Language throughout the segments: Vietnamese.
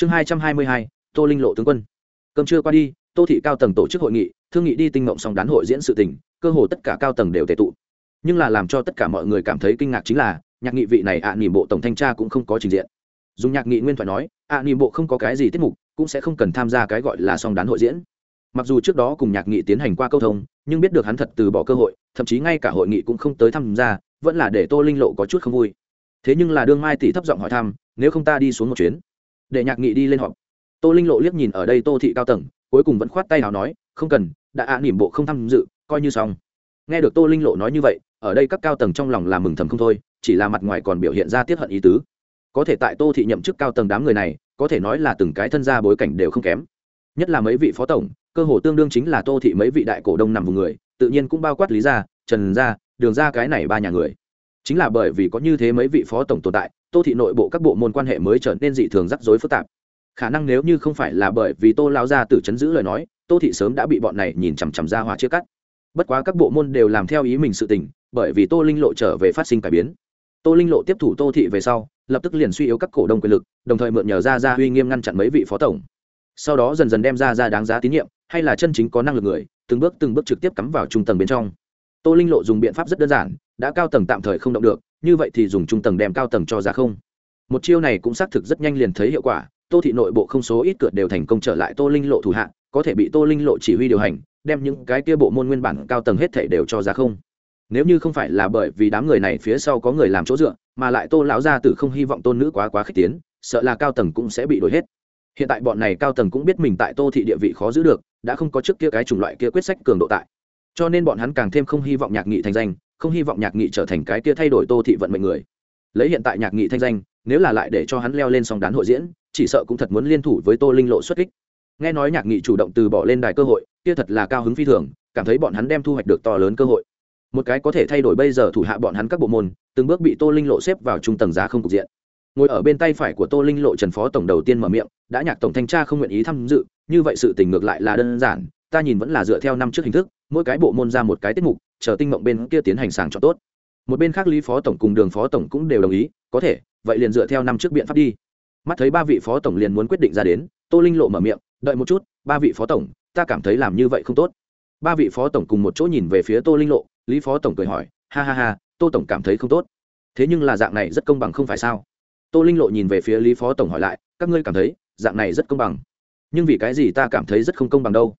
chương hai trăm hai mươi hai tô linh lộ tướng quân. Cơm trưa qua đi tô thị cao tầng tổ chức hội nghị thương nghị đi tinh mộng song đán hội diễn sự tình cơ hồ tất cả cao tầng đều tệ tụ. Nhưng là làm cho tất cả mọi người cảm thấy kinh ngạc chính là nhạc nghị vị này ạ à, nỉm bộ tổng thanh tra cũng không có trình diện. Dùng nhạc nghị nguyên thoại nói ạ à, nỉm bộ không có cái gì tiết mục cũng sẽ không cần tham gia cái gọi là song đán hội diễn. Mặc dù trước đó cùng nhạc nghị tiến hành qua câu thông nhưng biết được hắn thật từ bỏ cơ hội thậm chí ngay cả hội nghị cũng không tới tham gia vẫn là để tô linh lộ có chút không vui. Thế nhưng là đương mai tỷ thấp giọng hỏi thăm nếu không ta đi xuống một chuyến? Để nhạc nghị đi lên họp. Tô linh lộ liếc nhìn ở đây tô thị cao tầng, cuối cùng vẫn khoát tay nào nói, không cần, đã ạ nỉm bộ không tham dự, coi như xong. Nghe được tô linh lộ nói như vậy, ở đây các cao tầng trong lòng là mừng thầm không thôi, chỉ là mặt ngoài còn biểu hiện ra tiết hận ý tứ. Có thể tại tô thị nhậm chức cao tầng đám người này, có thể nói là từng cái thân gia bối cảnh đều không kém. Nhất là mấy vị phó tổng, cơ hồ tương đương chính là tô thị mấy vị đại cổ đông nằm vùng người, tự nhiên cũng bao quát lý gia, trần gia, đường gia cái này ba nhà người. Chính là bởi vì có như thế mấy vị phó tổng tồn tại tô thị nội bộ các bộ môn quan hệ mới trở nên dị thường rắc rối phức tạp. Khả năng nếu như không phải là bởi vì tô lao ra từ chấn giữ lời nói, tô thị sớm đã bị bọn này nhìn chằm chằm ra hòa chia cắt. Bất quá các bộ môn đều làm theo ý mình sự tình, bởi vì tô linh lộ trở về phát sinh cải biến. Tô linh lộ tiếp thủ tô thị về sau, lập tức liền suy yếu các cổ đông quyền lực, đồng thời mượn nhờ ra ra uy nghiêm ngăn chặn mấy vị phó tổng. Sau đó dần dần đem ra ra đáng giá tín nhiệm, hay là chân chính có năng lực người, từng bước từng bước trực tiếp cắm vào trung tầng bên trong. Tô linh lộ dùng biện pháp rất đơn giản, đã cao tầng tạm thời không động được như vậy thì dùng trung tầng đem cao tầng cho ra không? Một chiêu này cũng xác thực rất nhanh liền thấy hiệu quả, tô thị nội bộ không số ít cượt đều thành công trở lại tô linh lộ thủ hạ, có thể bị tô linh lộ chỉ huy điều hành, đem những cái kia bộ môn nguyên bản cao tầng hết thể đều cho ra không. Nếu như không phải là bởi vì đám người này phía sau có người làm chỗ dựa, mà lại tô lão gia tử không hy vọng tôn nữ quá quá khích tiến, sợ là cao tầng cũng sẽ bị đổi hết. Hiện tại bọn này cao tầng cũng biết mình tại tô thị địa vị khó giữ được, đã không có trước kia cái chủng loại kia quyết sách cường độ tại. Cho nên bọn hắn càng thêm không hy vọng nhạc nghị thành danh không hy vọng nhạc nghị trở thành cái kia thay đổi tô thị vận mệnh người. Lấy hiện tại nhạc nghị thanh danh, nếu là lại để cho hắn leo lên song đán hội diễn, chỉ sợ cũng thật muốn liên thủ với tô linh lộ xuất kích. Nghe nói nhạc nghị chủ động từ bỏ lên đài cơ hội, kia thật là cao hứng phi thường, cảm thấy bọn hắn đem thu hoạch được to lớn cơ hội. Một cái có thể thay đổi bây giờ thủ hạ bọn hắn các bộ môn, từng bước bị tô linh lộ xếp vào trung tầng giá không cục diện. Ngồi ở bên tay phải của tô linh lộ trần phó tổng đầu tiên mở miệng, đã nhạc tổng thanh tra không nguyện ý tham dự, như vậy sự tình ngược lại là đơn giản, ta nhìn vẫn là dựa theo năm trước hình thức, mỗi cái bộ môn ra một cái tiết mục chờ tinh mộng bên kia tiến hành sàng chọn tốt. Một bên khác lý phó tổng cùng đường phó tổng cũng đều đồng ý, có thể, vậy liền dựa theo năm trước biện pháp đi. Mắt thấy ba vị phó tổng liền muốn quyết định ra đến, tô linh lộ mở miệng, đợi một chút, ba vị phó tổng, ta cảm thấy làm như vậy không tốt. Ba vị phó tổng cùng một chỗ nhìn về phía tô linh lộ, lý phó tổng cười hỏi, ha ha ha, tô tổng cảm thấy không tốt. Thế nhưng là dạng này rất công bằng không phải sao? Tô linh lộ nhìn về phía lý phó tổng hỏi lại, các ngươi cảm thấy, dạng này rất công bằng. Nhưng vì cái gì ta cảm thấy rất không công bằng đâu?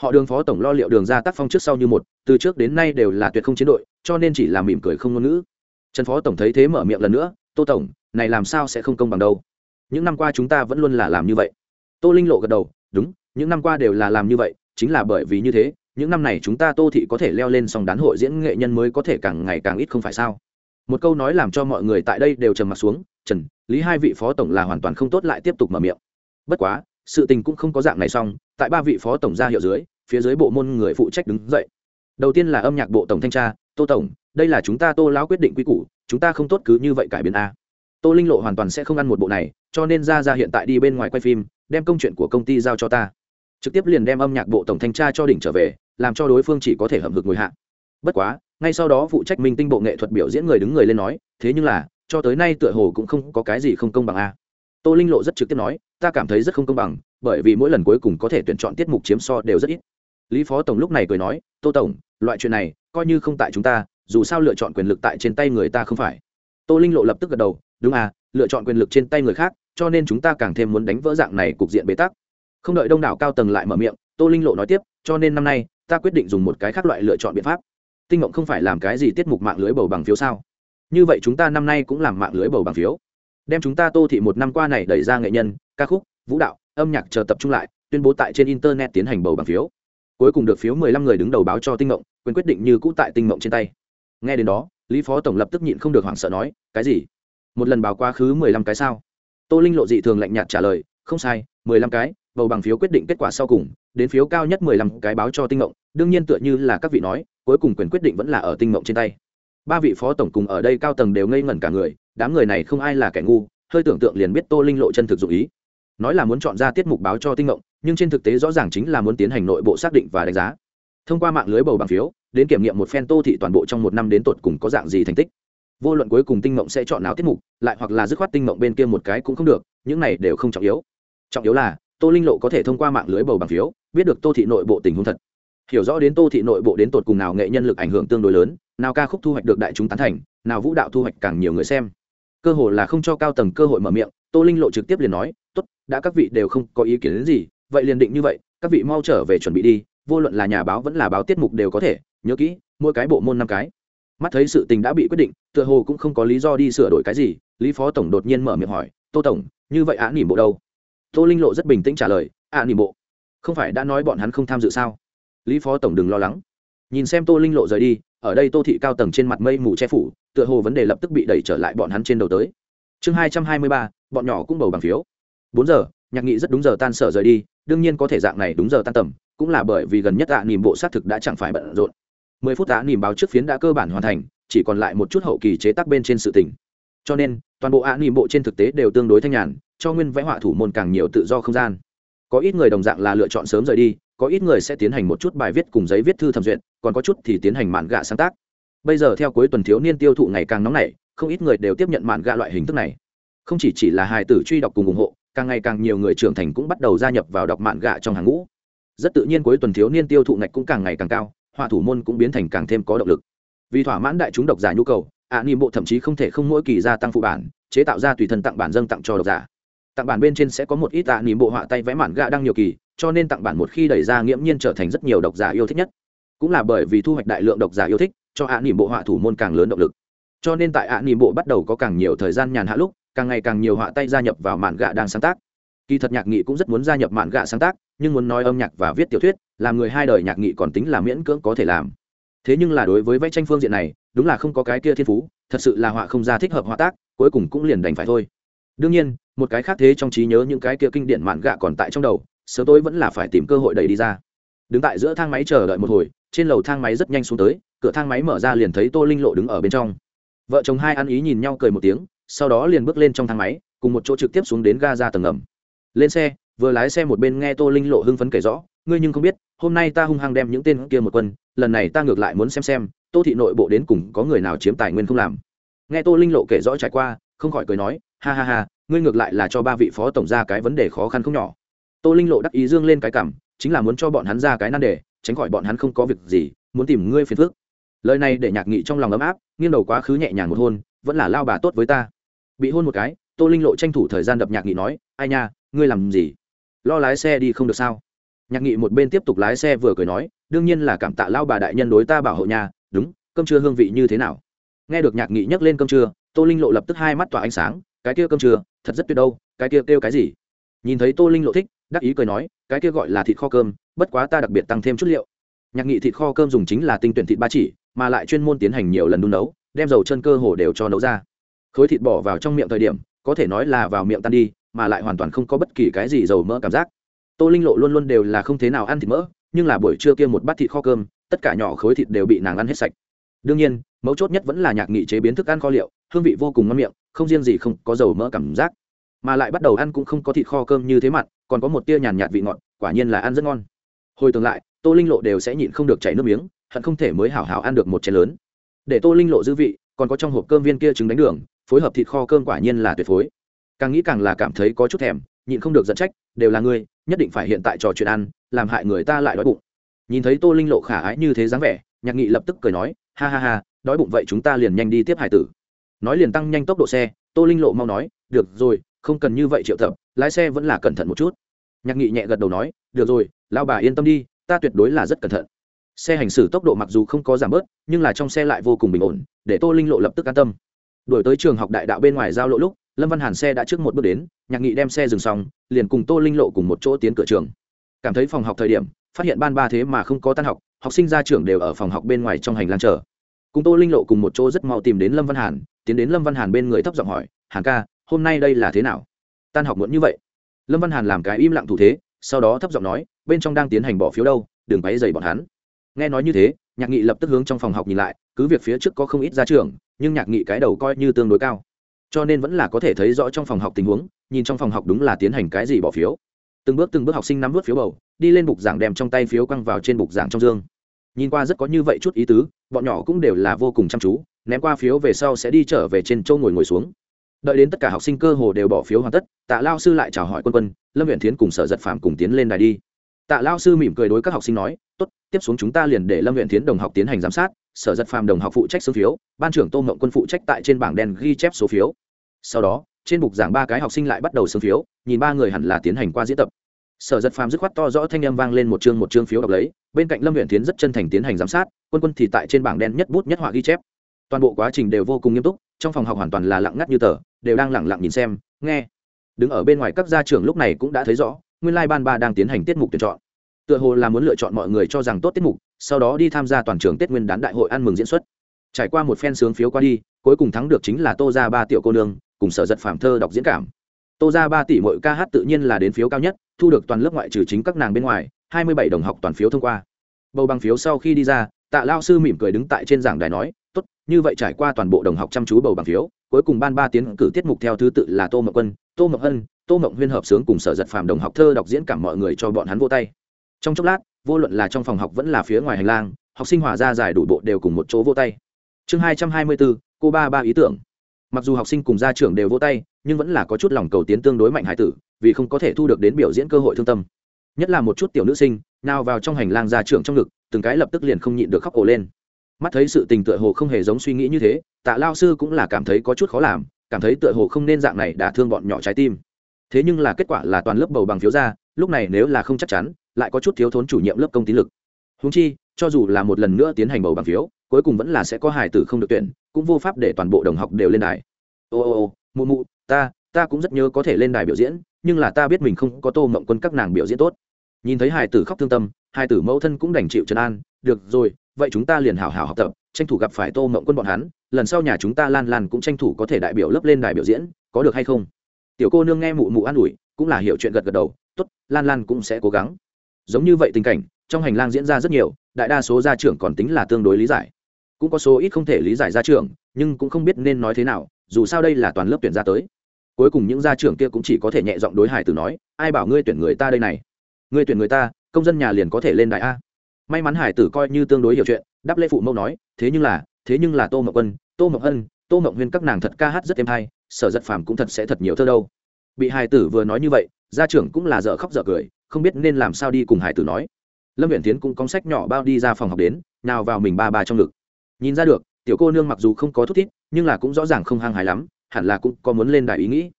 Họ đường phó tổng lo liệu đường ra tác phong trước sau như một, từ trước đến nay đều là tuyệt không chiến đội, cho nên chỉ là mỉm cười không ngôn ngữ. Trần phó tổng thấy thế mở miệng lần nữa, tô tổng, này làm sao sẽ không công bằng đâu? Những năm qua chúng ta vẫn luôn là làm như vậy. Tô linh lộ gật đầu, đúng, những năm qua đều là làm như vậy, chính là bởi vì như thế, những năm này chúng ta tô thị có thể leo lên sòng đán hội diễn nghệ nhân mới có thể càng ngày càng ít không phải sao? Một câu nói làm cho mọi người tại đây đều trầm mặt xuống, trần, lý hai vị phó tổng là hoàn toàn không tốt lại tiếp tục mở miệng. Bất quá sự tình cũng không có dạng này xong, tại ba vị phó tổng gia hiệu dưới, phía dưới bộ môn người phụ trách đứng dậy. Đầu tiên là âm nhạc bộ tổng thanh tra, tô tổng, đây là chúng ta tô lão quyết định quy củ, chúng ta không tốt cứ như vậy cải biến a. Tô linh lộ hoàn toàn sẽ không ăn một bộ này, cho nên ra ra hiện tại đi bên ngoài quay phim, đem công chuyện của công ty giao cho ta. Trực tiếp liền đem âm nhạc bộ tổng thanh tra cho đỉnh trở về, làm cho đối phương chỉ có thể hầm hực ngồi hạ. Bất quá, ngay sau đó phụ trách minh tinh bộ nghệ thuật biểu diễn người đứng người lên nói, thế nhưng là, cho tới nay tựa hồ cũng không có cái gì không công bằng a. Tô linh lộ rất trực tiếp nói ta cảm thấy rất không công bằng, bởi vì mỗi lần cuối cùng có thể tuyển chọn tiết mục chiếm so đều rất ít. Lý phó tổng lúc này cười nói, tô tổng, loại chuyện này coi như không tại chúng ta, dù sao lựa chọn quyền lực tại trên tay người ta không phải. Tô linh lộ lập tức gật đầu, đúng à lựa chọn quyền lực trên tay người khác, cho nên chúng ta càng thêm muốn đánh vỡ dạng này cục diện bế tắc. Không đợi đông đảo cao tầng lại mở miệng, tô linh lộ nói tiếp, cho nên năm nay, ta quyết định dùng một cái khác loại lựa chọn biện pháp. Tinh mộng không phải làm cái gì tiết mục mạng lưới bầu bằng phiếu sao? Như vậy chúng ta năm nay cũng làm mạng lưới bầu bằng phiếu. Đem chúng ta tô thị một năm qua này đẩy ra nghệ nhân ca khúc, vũ đạo, âm nhạc chờ tập trung lại, tuyên bố tại trên internet tiến hành bầu bằng phiếu. Cuối cùng được phiếu mười lăm người đứng đầu báo cho tinh mộng, quyền quyết định như cũ tại tinh mộng trên tay. Nghe đến đó, lý phó tổng lập tức nhịn không được hoảng sợ nói, cái gì? Một lần báo quá khứ mười lăm cái sao? Tô linh lộ dị thường lạnh nhạt trả lời, không sai, mười lăm cái, bầu bằng phiếu quyết định kết quả sau cùng, đến phiếu cao nhất mười lăm cái báo cho tinh mộng, đương nhiên tựa như là các vị nói, cuối cùng quyền quyết định vẫn là ở tinh mộng trên tay. Ba vị phó tổng cùng ở đây cao tầng đều ngây ngẩn cả người, đám người này không ai là kẻ ngu, hơi tưởng tượng liền biết tô linh lộ chân thực dụng ý nói là muốn chọn ra tiết mục báo cho tinh ngộng, nhưng trên thực tế rõ ràng chính là muốn tiến hành nội bộ xác định và đánh giá. Thông qua mạng lưới bầu bằng phiếu, đến kiểm nghiệm một phen tô thị toàn bộ trong một năm đến tột cùng có dạng gì thành tích. Vô luận cuối cùng tinh mộng sẽ chọn nào tiết mục, lại hoặc là dứt khoát tinh mộng bên kia một cái cũng không được, những này đều không trọng yếu. Trọng yếu là, tô linh lộ có thể thông qua mạng lưới bầu bằng phiếu, biết được tô thị nội bộ tình huống thật. Hiểu rõ đến tô thị nội bộ đến tột cùng nào nghệ nhân lực ảnh hưởng tương đối lớn, nào ca khúc thu hoạch được đại chúng tán thành, nào vũ đạo thu hoạch càng nhiều người xem. Cơ hội là không cho cao tầng cơ hội mở miệng, tô linh lộ trực tiếp liền nói tốt, đã các vị đều không có ý kiến đến gì, vậy liền định như vậy, các vị mau trở về chuẩn bị đi, vô luận là nhà báo vẫn là báo tiết mục đều có thể, nhớ kỹ, mỗi cái bộ môn năm cái. Mắt thấy sự tình đã bị quyết định, tựa hồ cũng không có lý do đi sửa đổi cái gì, lý phó tổng đột nhiên mở miệng hỏi, tô tổng, như vậy ạ, nỉm bộ đâu? Tô linh lộ rất bình tĩnh trả lời, ạ, nỉm bộ. Không phải đã nói bọn hắn không tham dự sao? Lý phó tổng đừng lo lắng. Nhìn xem tô linh lộ rời đi, ở đây tô thị cao tầng trên mặt mây mù che phủ, tựa hồ vấn đề lập tức bị đẩy trở lại bọn hắn trên đầu tới. Chương hai trăm hai mươi ba, bọn nhỏ cũng bầu bằng phiếu bốn giờ, nhạc nghị rất đúng giờ tan sở rời đi, đương nhiên có thể dạng này đúng giờ tan tầm, cũng là bởi vì gần nhất ạ nỉm bộ xác thực đã chẳng phải bận rộn. Mười phút ạ nỉm báo trước phiến đã cơ bản hoàn thành, chỉ còn lại một chút hậu kỳ chế tác bên trên sự tình. Cho nên, toàn bộ ạ nỉm bộ trên thực tế đều tương đối thanh nhàn, cho nguyên vẽ họa thủ môn càng nhiều tự do không gian. Có ít người đồng dạng là lựa chọn sớm rời đi, có ít người sẽ tiến hành một chút bài viết cùng giấy viết thư thẩm duyệt, còn có chút thì tiến hành mạn gạ sáng tác. Bây giờ theo cuối tuần thiếu niên tiêu thụ ngày càng nóng nảy, không ít người đều tiếp nhận mạn gạ loại hình thức này. Không chỉ chỉ là hài tử truy đọc cùng ủng hộ càng ngày càng nhiều người trưởng thành cũng bắt đầu gia nhập vào đọc mạn gạ trong hàng ngũ. Rất tự nhiên cuối tuần thiếu niên tiêu thụ ngạch cũng càng ngày càng cao, họa thủ môn cũng biến thành càng thêm có động lực. Vì thỏa mãn đại chúng độc giả nhu cầu, ạ ni bộ thậm chí không thể không mỗi kỳ gia tăng phụ bản, chế tạo ra tùy thân tặng bản dâng tặng cho độc giả. Tặng bản bên trên sẽ có một ít ạ ni bộ họa tay vẽ mạn gạ đăng nhiều kỳ, cho nên tặng bản một khi đẩy ra nghiễm nhiên trở thành rất nhiều độc giả yêu thích nhất. Cũng là bởi vì thu hoạch đại lượng độc giả yêu thích, cho ạ ni bộ họa thủ môn càng lớn động lực. Cho nên tại ạ ni bộ bắt đầu có càng nhiều thời gian nhàn hạ lúc càng ngày càng nhiều họa tay gia nhập vào mạn gạ đang sáng tác. Kỳ thật nhạc nghị cũng rất muốn gia nhập mạn gạ sáng tác, nhưng muốn nói âm nhạc và viết tiểu thuyết, làm người hai đời nhạc nghị còn tính là miễn cưỡng có thể làm. Thế nhưng là đối với vẽ tranh phương diện này, đúng là không có cái kia thiên phú, thật sự là họa không ra thích hợp họa tác, cuối cùng cũng liền đành phải thôi. Đương nhiên, một cái khác thế trong trí nhớ những cái kia kinh điển mạn gạ còn tại trong đầu, sớm tối vẫn là phải tìm cơ hội đẩy đi ra. Đứng tại giữa thang máy chờ đợi một hồi, trên lầu thang máy rất nhanh xuống tới, cửa thang máy mở ra liền thấy tô linh lộ đứng ở bên trong. Vợ chồng hai ăn ý nhìn nhau cười một tiếng sau đó liền bước lên trong thang máy, cùng một chỗ trực tiếp xuống đến ga ra tầng ngầm. Lên xe, vừa lái xe một bên nghe tô linh lộ hưng phấn kể rõ, ngươi nhưng không biết, hôm nay ta hung hăng đem những tên kia một quân, lần này ta ngược lại muốn xem xem, tô thị nội bộ đến cùng có người nào chiếm tài nguyên không làm. Nghe tô linh lộ kể rõ trải qua, không khỏi cười nói, ha ha ha, ngươi ngược lại là cho ba vị phó tổng ra cái vấn đề khó khăn không nhỏ. Tô linh lộ đắc ý dương lên cái cảm, chính là muốn cho bọn hắn ra cái nan đề, tránh khỏi bọn hắn không có việc gì, muốn tìm ngươi phiền phước lời này để nhạc nghị trong lòng ấm áp, nghiêng đầu quá khứ nhẹ nhàng một hôn, vẫn là lao bà tốt với ta bị hôn một cái, tô linh lộ tranh thủ thời gian đập nhạc nghị nói, ai nha, ngươi làm gì? Lo lái xe đi không được sao? Nhạc nghị một bên tiếp tục lái xe vừa cười nói, đương nhiên là cảm tạ lao bà đại nhân đối ta bảo hộ nhà đúng, cơm trưa hương vị như thế nào? Nghe được nhạc nghị nhắc lên cơm trưa, tô linh lộ lập tức hai mắt tỏa ánh sáng, cái kia cơm trưa, thật rất tuyệt đâu, cái kia kêu cái gì? Nhìn thấy tô linh lộ thích, đắc ý cười nói, cái kia gọi là thịt kho cơm, bất quá ta đặc biệt tăng thêm chút liệu. Nhạc nghị thịt kho cơm dùng chính là tinh tuyển thịt ba chỉ, mà lại chuyên môn tiến hành nhiều lần đun nấu, đem dầu chân cơ hồ đều cho nấu ra khối thịt bỏ vào trong miệng thời điểm, có thể nói là vào miệng tan đi, mà lại hoàn toàn không có bất kỳ cái gì dầu mỡ cảm giác. Tô linh lộ luôn luôn đều là không thế nào ăn thịt mỡ, nhưng là buổi trưa kia một bát thịt kho cơm, tất cả nhỏ khối thịt đều bị nàng ăn hết sạch. Đương nhiên, mấu chốt nhất vẫn là nhạc nghị chế biến thức ăn kho liệu, hương vị vô cùng ngon miệng, không riêng gì không có dầu mỡ cảm giác. Mà lại bắt đầu ăn cũng không có thịt kho cơm như thế mặn, còn có một tia nhàn nhạt vị ngọt, quả nhiên là ăn rất ngon. Hồi tương lại, tô linh lộ đều sẽ nhịn không được chảy nước miếng, hận không thể mới hảo hảo ăn được một chén lớn. Để tô linh lộ dư vị, còn có trong hộp cơm viên kia trứng đánh đường phối hợp thịt kho cơm quả nhiên là tuyệt phối. Càng nghĩ càng là cảm thấy có chút thèm, nhịn không được dẫn trách, đều là ngươi, nhất định phải hiện tại trò chuyện ăn, làm hại người ta lại đói bụng. Nhìn thấy tô linh lộ khả ái như thế dáng vẻ, nhạc nghị lập tức cười nói, ha ha ha, đói bụng vậy chúng ta liền nhanh đi tiếp hải tử. Nói liền tăng nhanh tốc độ xe, tô linh lộ mau nói, được rồi, không cần như vậy triệu tập, lái xe vẫn là cẩn thận một chút. Nhạc nghị nhẹ gật đầu nói, được rồi lao bà yên tâm đi, ta tuyệt đối là rất cẩn thận. Xe hành xử tốc độ mặc dù không có giảm bớt, nhưng là trong xe lại vô cùng bình ổn, để tô linh lộ lập tức an tâm đổi tới trường học đại đạo bên ngoài giao lộ lúc, lâm văn hàn xe đã trước một bước đến, nhạc nghị đem xe dừng xong, liền cùng tô linh lộ cùng một chỗ tiến cửa trường. Cảm thấy phòng học thời điểm, phát hiện ban ba thế mà không có tan học học sinh ra trường đều ở phòng học bên ngoài trong hành lang chờ. Cùng tô linh lộ cùng một chỗ rất mau tìm đến lâm văn hàn, tiến đến lâm văn hàn bên người thấp giọng hỏi, hàn ca, hôm nay đây là thế nào? Tan học muộn như vậy. Lâm văn hàn làm cái im lặng thủ thế, sau đó thấp giọng nói, bên trong đang tiến hành bỏ phiếu đâu, đừng váy dày bọn hắn. Nghe nói như thế, nhạc nghị lập tức hướng trong phòng học nhìn lại cứ việc phía trước có không ít ra trường nhưng nhạc nghị cái đầu coi như tương đối cao. Cho nên vẫn là có thể thấy rõ trong phòng học tình huống, nhìn trong phòng học đúng là tiến hành cái gì bỏ phiếu. Từng bước từng bước học sinh nắm vớt phiếu bầu, đi lên bục giảng đem trong tay phiếu quăng vào trên bục giảng trong dương. Nhìn qua rất có như vậy chút ý tứ, bọn nhỏ cũng đều là vô cùng chăm chú, ném qua phiếu về sau sẽ đi trở về trên châu ngồi ngồi xuống. Đợi đến tất cả học sinh cơ hồ đều bỏ phiếu hoàn tất, tạ lao sư lại chào hỏi quân quân, lâm huyện thiến cùng sở giật phạm cùng tiến lên đài đi tạ lao sư mỉm cười đối các học sinh nói, tốt, tiếp xuống chúng ta liền để lâm huyện thiến đồng học tiến hành giám sát, sở giật Phàm đồng học phụ trách số phiếu, ban trưởng tô mộng quân phụ trách tại trên bảng đen ghi chép số phiếu. Sau đó, trên bục giảng ba cái học sinh lại bắt đầu số phiếu, nhìn ba người hẳn là tiến hành qua diễn tập. Sở giật phàm dứt khoát to rõ thanh â m vang lên một chương một chương phiếu đọc lấy, bên cạnh lâm huyện tiến rất chân thành tiến hành giám sát, quân quân thì tại trên bảng đen nhất bút nhất họa ghi chép. Toàn bộ quá trình đều vô cùng nghiêm túc, trong phòng học hoàn toàn là lặng ngắt như tờ, đều đang lẳng lặng nhìn xem, nghe. Đứng ở bên ngoài các gia trưởng lúc này cũng đã thấy rõ nguyên lai ban ba đang tiến hành tiết mục tuyển chọn. Tựa hồ là muốn lựa chọn mọi người cho rằng tốt tiết mục, sau đó đi tham gia toàn trường tết nguyên đán đại hội ăn mừng diễn xuất. Trải qua một phen sướng phiếu qua đi, cuối cùng thắng được chính là tô ra ba tiểu cô nương, cùng sở giật phạm thơ đọc diễn cảm. Tô ra ba tỷ mỗi ca hát tự nhiên là đến phiếu cao nhất, thu được toàn lớp ngoại trừ chính các nàng bên ngoài, hai mươi bảy đồng học toàn phiếu thông qua. Bầu bằng phiếu sau khi đi ra, tạ lao sư mỉm cười đứng tại trên giảng đài nói, tốt, như vậy trải qua toàn bộ đồng học chăm chú bầu bằng phiếu, cuối cùng ban ba tiến cử tiết mục theo thứ tự là tô mậu quân, tô mậu hân tô Mộng huyên hợp sướng cùng sở giật phàm đồng học thơ đọc diễn cảm mọi người cho bọn hắn vô tay. Trong chốc lát, vô luận là trong phòng học vẫn là phía ngoài hành lang, học sinh hòa ra giải đủ bộ đều cùng một chỗ vô tay. Chương hai trăm hai mươi bốn, cô ba ba ý tưởng. Mặc dù học sinh cùng gia trưởng đều vô tay, nhưng vẫn là có chút lòng cầu tiến tương đối mạnh hải tử, vì không có thể thu được đến biểu diễn cơ hội thương tâm. Nhất là một chút tiểu nữ sinh, nào vào trong hành lang gia trưởng trong ngực, từng cái lập tức liền không nhịn được khóc ổ lên. Mắt thấy sự tình tựa hồ không hề giống suy nghĩ như thế, tạ lao sư cũng là cảm thấy có chút khó làm, cảm thấy tựa hồ không nên dạng này đã thương bọn nhỏ trái tim thế nhưng là kết quả là toàn lớp bầu bằng phiếu ra, lúc này nếu là không chắc chắn, lại có chút thiếu thốn chủ nhiệm lớp công tín lực. Húng chi, cho dù là một lần nữa tiến hành bầu bằng phiếu, cuối cùng vẫn là sẽ có hài tử không được tuyển, cũng vô pháp để toàn bộ đồng học đều lên đài. Ô ô ô, mụ mụ, ta ta cũng rất nhớ có thể lên đài biểu diễn, nhưng là ta biết mình không có tô mộng quân các nàng biểu diễn tốt. Nhìn thấy hài tử khóc thương tâm, hài tử mẫu thân cũng đành chịu trấn an, được rồi, vậy chúng ta liền hào hào học tập, tranh thủ gặp phải tô mộng quân bọn hắn, lần sau nhà chúng ta lan lan cũng tranh thủ có thể đại biểu lớp lên đài biểu diễn, có được hay không? Tiểu cô nương nghe mụ mụ an ủi, cũng là hiểu chuyện gật gật đầu t ố t lan lan cũng sẽ cố gắng. Giống như vậy tình cảnh, trong hành lang diễn ra rất nhiều, đại đa số gia trưởng còn tính là tương đối lý giải. Cũng có số ít không thể lý giải gia trưởng, nhưng cũng không biết nên nói thế nào, dù sao đây là toàn lớp tuyển ra tới. Cuối cùng những gia trưởng kia cũng chỉ có thể nhẹ giọng đối hải tử nói, ai bảo ngươi tuyển người ta đây này? Ngươi tuyển người ta, công dân nhà liền có thể lên đại a. May mắn hải tử coi như tương đối hiểu chuyện, đáp lễ phụ mẫu nói, thế nhưng là, thế nhưng là tô mậu quân tô mậu hân tô mậu huyên các nàng thật ca hát rất êm hay sở giật phàm cũng thật sẽ thật nhiều thơ đâu. Bị hải tử vừa nói như vậy, gia trưởng cũng là dở khóc dở cười, không biết nên làm sao đi cùng hải tử nói. Lâm viện tiến cũng có sách nhỏ bao đi ra phòng học đến, nào vào mình ba ba trong ngực. Nhìn ra được, tiểu cô nương mặc dù không có thút thít, nhưng là cũng rõ ràng không hăng hái lắm, hẳn là cũng có muốn lên đài ý nghĩ.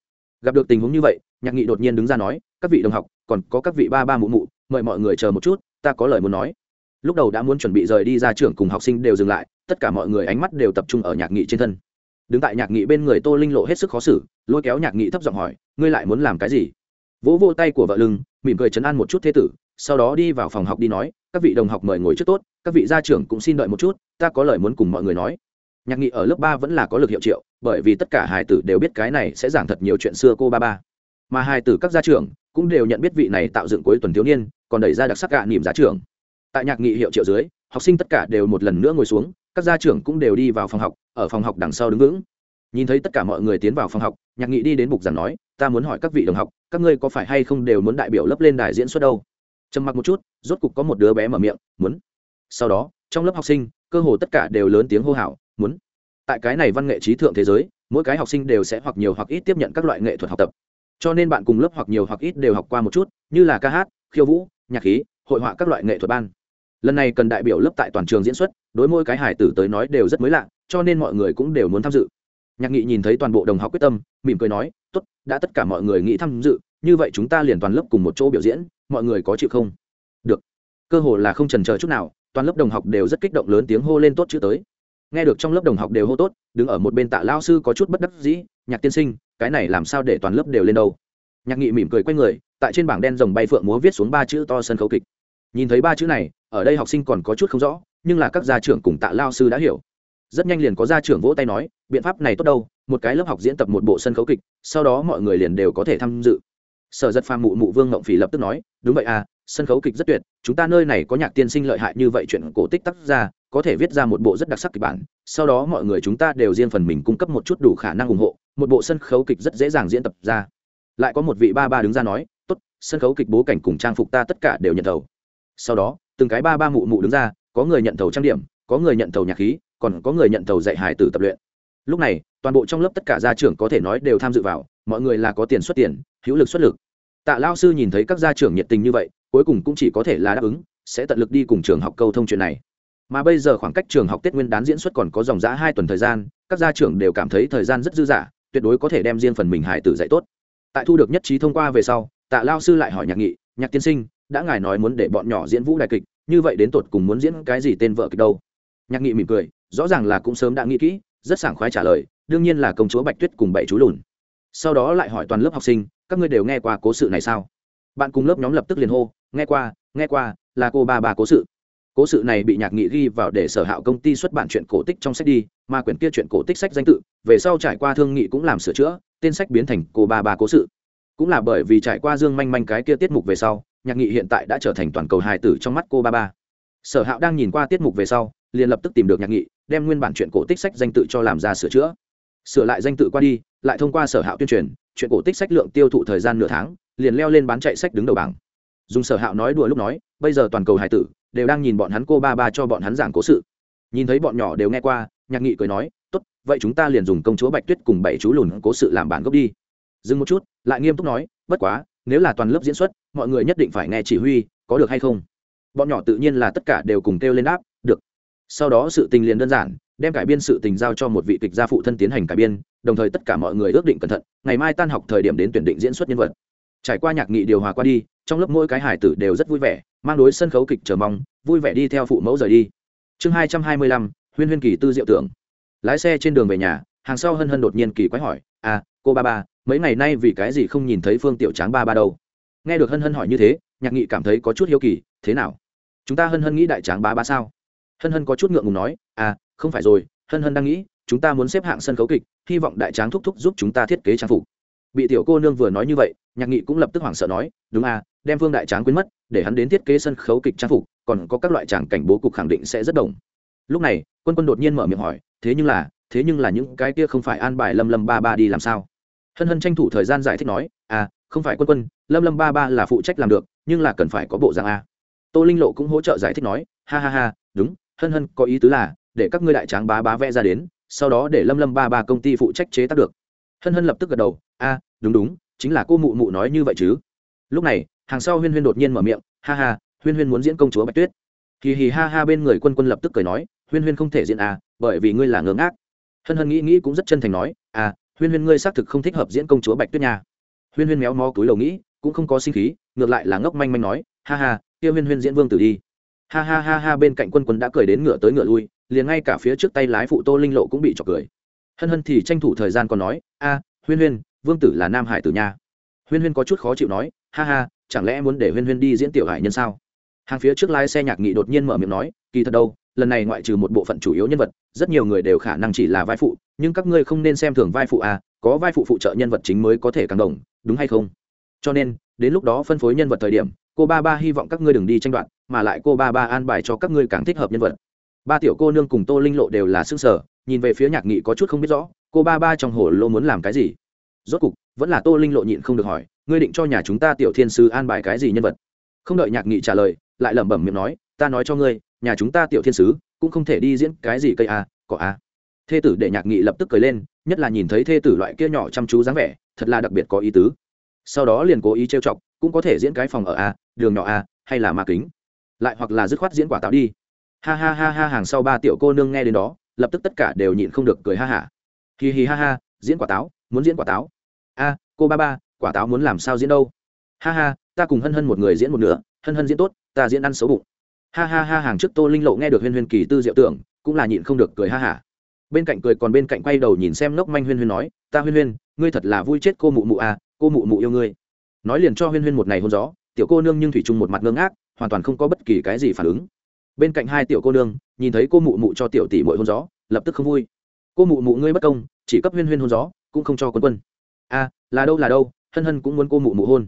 Gặp được tình huống như vậy, nhạc nghị đột nhiên đứng ra nói, các vị đồng học, còn có các vị ba ba mụ mụ, mời mọi người chờ một chút, ta có lời muốn nói. Lúc đầu đã muốn chuẩn bị rời đi ra trường cùng học sinh đều dừng lại, tất cả mọi người ánh mắt đều tập trung ở nhạc nghị trên thân đứng tại nhạc nghị bên người tô linh lộ hết sức khó xử, lôi kéo nhạc nghị thấp giọng hỏi, ngươi lại muốn làm cái gì? Vỗ vô tay của vợ lưng, mỉm cười chấn an một chút thế tử, sau đó đi vào phòng học đi nói, các vị đồng học mời ngồi trước tốt, các vị gia trưởng cũng xin đợi một chút, ta có lời muốn cùng mọi người nói. Nhạc nghị ở lớp ba vẫn là có lực hiệu triệu, bởi vì tất cả hài tử đều biết cái này sẽ giảng thật nhiều chuyện xưa cô ba ba. Mà hài tử các gia trưởng cũng đều nhận biết vị này tạo dựng cuối tuần thiếu niên, còn đẩy ra đặc sắc gạ niềm giá trưởng. Tại nhạc nghị hiệu triệu dưới học sinh tất cả đều một lần nữa ngồi xuống, các gia trưởng cũng đều đi vào phòng học, ở phòng học đằng sau đứng vững. Nhìn thấy tất cả mọi người tiến vào phòng học, nhạc nghị đi đến bục giảng nói, ta muốn hỏi các vị đồng học, các ngươi có phải hay không đều muốn đại biểu lớp lên đài diễn xuất đâu? Trầm mặc một chút, rốt cục có một đứa bé mở miệng, muốn. Sau đó, trong lớp học sinh, cơ hồ tất cả đều lớn tiếng hô hào, muốn. Tại cái này văn nghệ trí thượng thế giới, mỗi cái học sinh đều sẽ hoặc nhiều hoặc ít tiếp nhận các loại nghệ thuật học tập. Cho nên bạn cùng lớp hoặc nhiều hoặc ít đều học qua một chút, như là ca hát, khiêu vũ, nhạc khí, hội họa các loại nghệ thuật ban lần này cần đại biểu lớp tại toàn trường diễn xuất, đối mỗi cái hải tử tới nói đều rất mới lạ, cho nên mọi người cũng đều muốn tham dự. Nhạc nghị nhìn thấy toàn bộ đồng học quyết tâm, mỉm cười nói, tốt, đã tất cả mọi người nghĩ tham dự, như vậy chúng ta liền toàn lớp cùng một chỗ biểu diễn, mọi người có chịu không? Được. Cơ hồ là không trần chờ chút nào, toàn lớp đồng học đều rất kích động lớn tiếng hô lên tốt chữ tới. Nghe được trong lớp đồng học đều hô tốt, đứng ở một bên tạ lao sư có chút bất đắc dĩ, nhạc tiên sinh, cái này làm sao để toàn lớp đều lên đâu? Nhạc nghị mỉm cười q u a y người, tại trên bảng đen rồng bay phượng múa viết xuống ba chữ to sân khấu kịch. Nhìn thấy ba chữ này ở đây học sinh còn có chút không rõ, nhưng là các gia trưởng cùng tạ lao sư đã hiểu. Rất nhanh liền có gia trưởng vỗ tay nói, biện pháp này tốt đâu, một cái lớp học diễn tập một bộ sân khấu kịch, sau đó mọi người liền đều có thể tham dự. Sở giật phàm mụ mụ vương ngộng phỉ lập tức nói, đúng vậy à sân khấu kịch rất tuyệt, chúng ta nơi này có nhạc tiên sinh lợi hại như vậy chuyện cổ tích tác ra có thể viết ra một bộ rất đặc sắc kịch bản, sau đó mọi người chúng ta đều riêng phần mình cung cấp một chút đủ khả năng ủng hộ, một bộ sân khấu kịch rất dễ dàng diễn tập ra. Lại có một vị ba ba đứng ra nói, tốt, sân khấu kịch bố cảnh cùng trang phục ta tất cả đều nhận đầu sau đó từng cái ba ba mụ mụ đứng ra, có người nhận thầu trang điểm, có người nhận thầu nhạc khí, còn có người nhận thầu dạy hài tử tập luyện. Lúc này, toàn bộ trong lớp tất cả gia trưởng có thể nói đều tham dự vào, mọi người là có tiền xuất tiền, hữu lực xuất lực. Tạ lao sư nhìn thấy các gia trưởng nhiệt tình như vậy, cuối cùng cũng chỉ có thể là đáp ứng, sẽ tận lực đi cùng trường học câu thông chuyện này. Mà bây giờ khoảng cách trường học tết nguyên đán diễn xuất còn có dòng giã hai tuần thời gian, các gia trưởng đều cảm thấy thời gian rất dư dả, tuyệt đối có thể đem riêng phần mình hải tử dạy tốt. Tại thu được nhất trí thông qua về sau, tạ lao sư lại hỏi nhạc nghị, nhạc tiên sinh, đã ngài nói muốn để bọn nhỏ diễn vũ đại kịch như vậy đến tột cùng muốn diễn cái gì tên vợ kịch đâu? Nhạc nghị mỉm cười, rõ ràng là cũng sớm đã nghĩ kỹ, rất sảng khoái trả lời, đương nhiên là công chúa bạch tuyết cùng bảy chú lùn. Sau đó lại hỏi toàn lớp học sinh, các ngươi đều nghe qua cố sự này sao? Bạn cùng lớp nhóm lập tức liền hô, nghe qua nghe qua, là cô ba bà cố sự. Cố sự này bị nhạc nghị ghi vào để sở hạo công ty xuất bản chuyện cổ tích trong sách đi, mà quyển kia chuyện cổ tích sách danh tự, về sau trải qua thương nghị cũng làm sửa chữa, tên sách biến thành cô ba bà cố sự. Cũng là bởi vì trải qua dương manh manh cái kia tiết mục về sau nhạc nghị hiện tại đã trở thành toàn cầu hài tử trong mắt cô ba ba. Sở hạo đang nhìn qua tiết mục về sau, liền lập tức tìm được nhạc nghị, đem nguyên bản chuyện cổ tích sách danh tự cho làm ra sửa chữa. Sửa lại danh tự qua đi, lại thông qua sở hạo tuyên truyền, chuyện cổ tích sách lượng tiêu thụ thời gian nửa tháng, liền leo lên bán chạy sách đứng đầu bảng. Dùng sở hạo nói đùa lúc nói, bây giờ toàn cầu hải tử đều đang nhìn bọn hắn cô ba ba cho bọn hắn giảng cố sự. Nhìn thấy bọn nhỏ đều nghe qua, nhạc nghị cười nói, tốt, vậy chúng ta liền dùng công chúa bạch tuyết cùng bảy chú lùn cố sự làm bản gốc đi. Dừng một chút, lại nghiêm túc nói, bất quá nếu là toàn lớp diễn xuất, mọi người nhất định phải nghe chỉ huy, có được hay không? Bọn nhỏ tự nhiên là tất cả đều cùng kêu lên đáp, được. Sau đó sự tình liền đơn giản, đem cải biên sự tình giao cho một vị kịch gia phụ thân tiến hành cải biên, đồng thời tất cả mọi người ước định cẩn thận, ngày mai tan học thời điểm đến tuyển định diễn xuất nhân vật. Trải qua nhạc nghị điều hòa qua đi, trong lớp mỗi cái hải tử đều rất vui vẻ, mang đối sân khấu kịch chờ mong, vui vẻ đi theo phụ mẫu rời đi. Chương hai trăm hai mươi lăm, huyên huyên kỳ tư diệu tưởng. Lái xe trên đường về nhà, hàng sau hân hân đột nhiên kỳ quái hỏi à cô ba ba mấy ngày nay vì cái gì không nhìn thấy phương tiểu tráng ba ba đâu? Nghe được hân hân hỏi như thế, nhạc nghị cảm thấy có chút hiếu kỳ, thế nào? Chúng ta hân hân nghĩ đại tráng ba ba sao? Hân hân có chút ngượng ngùng nói à không phải rồi, hân hân đang nghĩ, chúng ta muốn xếp hạng sân khấu kịch, hy vọng đại tráng thúc thúc giúp chúng ta thiết kế trang phục. Bị tiểu cô nương vừa nói như vậy, nhạc nghị cũng lập tức hoảng sợ nói, đúng à đem phương đại tráng quên mất, để hắn đến thiết kế sân khấu kịch trang phục, còn có các loại tràng cảnh bố cục khẳng định sẽ rất đồng. Lúc này, quân quân đột nhiên mở miệng hỏi, thế nhưng là, thế nhưng là những cái kia không phải an bài lâm lâm ba ba đi làm sao? Hân hân tranh thủ thời gian giải thích nói à không phải quân quân, lâm lâm ba ba là phụ trách làm được, nhưng là cần phải có bộ dạng a. Tô linh lộ cũng hỗ trợ giải thích nói, ha ha ha, đúng, hân hân có ý tứ là, để các ngươi đại tráng bá bá vẽ ra đến, sau đó để lâm lâm ba ba công ty phụ trách chế tác được. Hân hân lập tức gật đầu, a, đúng đúng, chính là cô mụ mụ nói như vậy chứ. Lúc này, hàng sau huyên huyên đột nhiên mở miệng, ha ha, huyên huyên muốn diễn công chúa bạch tuyết. Kỳ hì ha ha bên người quân quân lập tức cười nói, huyên huyên không thể diễn à bởi vì ngươi là ngưỡng ác hân hân nghĩ nghĩ cũng rất chân thành nói à huyên huyên ngươi xác thực không thích hợp diễn công chúa bạch tuyết nha. Huyên huyên méo mó túi lầu nghĩ, cũng không có sinh khí, ngược lại là ngốc manh manh nói, ha ha, kia huyên huyên diễn vương tử đi. Ha ha ha ha, bên cạnh quân quân đã cười đến ngựa tới ngựa lui, liền ngay cả phía trước tay lái phụ tô linh lộ cũng bị trọc cười. Hân hân thì tranh thủ thời gian còn nói, a, huyên huyên, vương tử là nam hải tử nha. Huyên huyên có chút khó chịu nói, ha ha, chẳng lẽ muốn để huyên huyên đi diễn tiểu hải nhân sao? Hàng phía trước lái xe nhạc nghị đột nhiên mở miệng nói, kỳ thật đâu lần này ngoại trừ một bộ phận chủ yếu nhân vật, rất nhiều người đều khả năng chỉ là vai phụ, nhưng các ngươi không nên xem thường vai phụ à có vai phụ phụ trợ nhân vật chính mới có thể càng đồng, đúng hay không? Cho nên, đến lúc đó phân phối nhân vật thời điểm, cô ba ba hy vọng các ngươi đừng đi tranh đoạt, mà lại cô ba ba an bài cho các ngươi càng thích hợp nhân vật. Ba tiểu cô nương cùng tô linh lộ đều là s ư ơ n g sở nhìn về phía nhạc nghị có chút không biết rõ, cô ba ba trong hồ lô muốn làm cái gì? Rốt cục, vẫn là tô linh lộ nhịn không được hỏi, ngươi định cho nhà chúng ta tiểu thiên sư an bài cái gì nhân vật? Không đợi nhạc nghị trả lời, lại lẩm bẩm miệng nói, ta nói cho ngươi nhà chúng ta tiểu thiên sứ cũng không thể đi diễn cái gì cây a, cỏ a. Thê tử để nhạc nghị lập tức cười lên, nhất là nhìn thấy thê tử loại kia nhỏ chăm chú dáng vẻ, thật là đặc biệt có ý tứ. Sau đó liền cố ý trêu chọc, cũng có thể diễn cái phòng ở a, đường nhỏ a, hay là ma kính. Lại hoặc là dứt khoát diễn quả táo đi. Ha ha ha ha, hàng sau ba tiểu cô nương nghe đến đó, lập tức tất cả đều nhịn không được cười ha hả. Hì hì ha ha, diễn quả táo, muốn diễn quả táo. A, cô ba ba, quả táo muốn làm sao diễn đâu? Ha ha, ta cùng hân hân một người diễn một nửa, hân hân diễn tốt, ta diễn ăn xấu bụng ha ha ha, hàng trước tô linh lộ nghe được huyên huyên kỳ tư diệu tưởng, cũng là nhịn không được cười ha hả. Bên cạnh cười còn bên cạnh quay đầu nhìn xem lốc manh huyên huyên nói, ta huyên huyên, ngươi thật là vui chết cô mụ mụ à cô mụ mụ yêu ngươi. Nói liền cho huyên huyên một ngày hôn gió, tiểu cô nương nhưng thủy chung một mặt ngưng ác hoàn toàn không có bất kỳ cái gì phản ứng. Bên cạnh hai tiểu cô nương, nhìn thấy cô mụ mụ cho tiểu tỷ mội hôn gió, lập tức không vui. Cô mụ mụ ngươi bất công, chỉ cấp huyên huyên hôn gió, cũng không cho quân quân. A là đâu là đâu, hân hân cũng muốn cô mụ mụ hôn.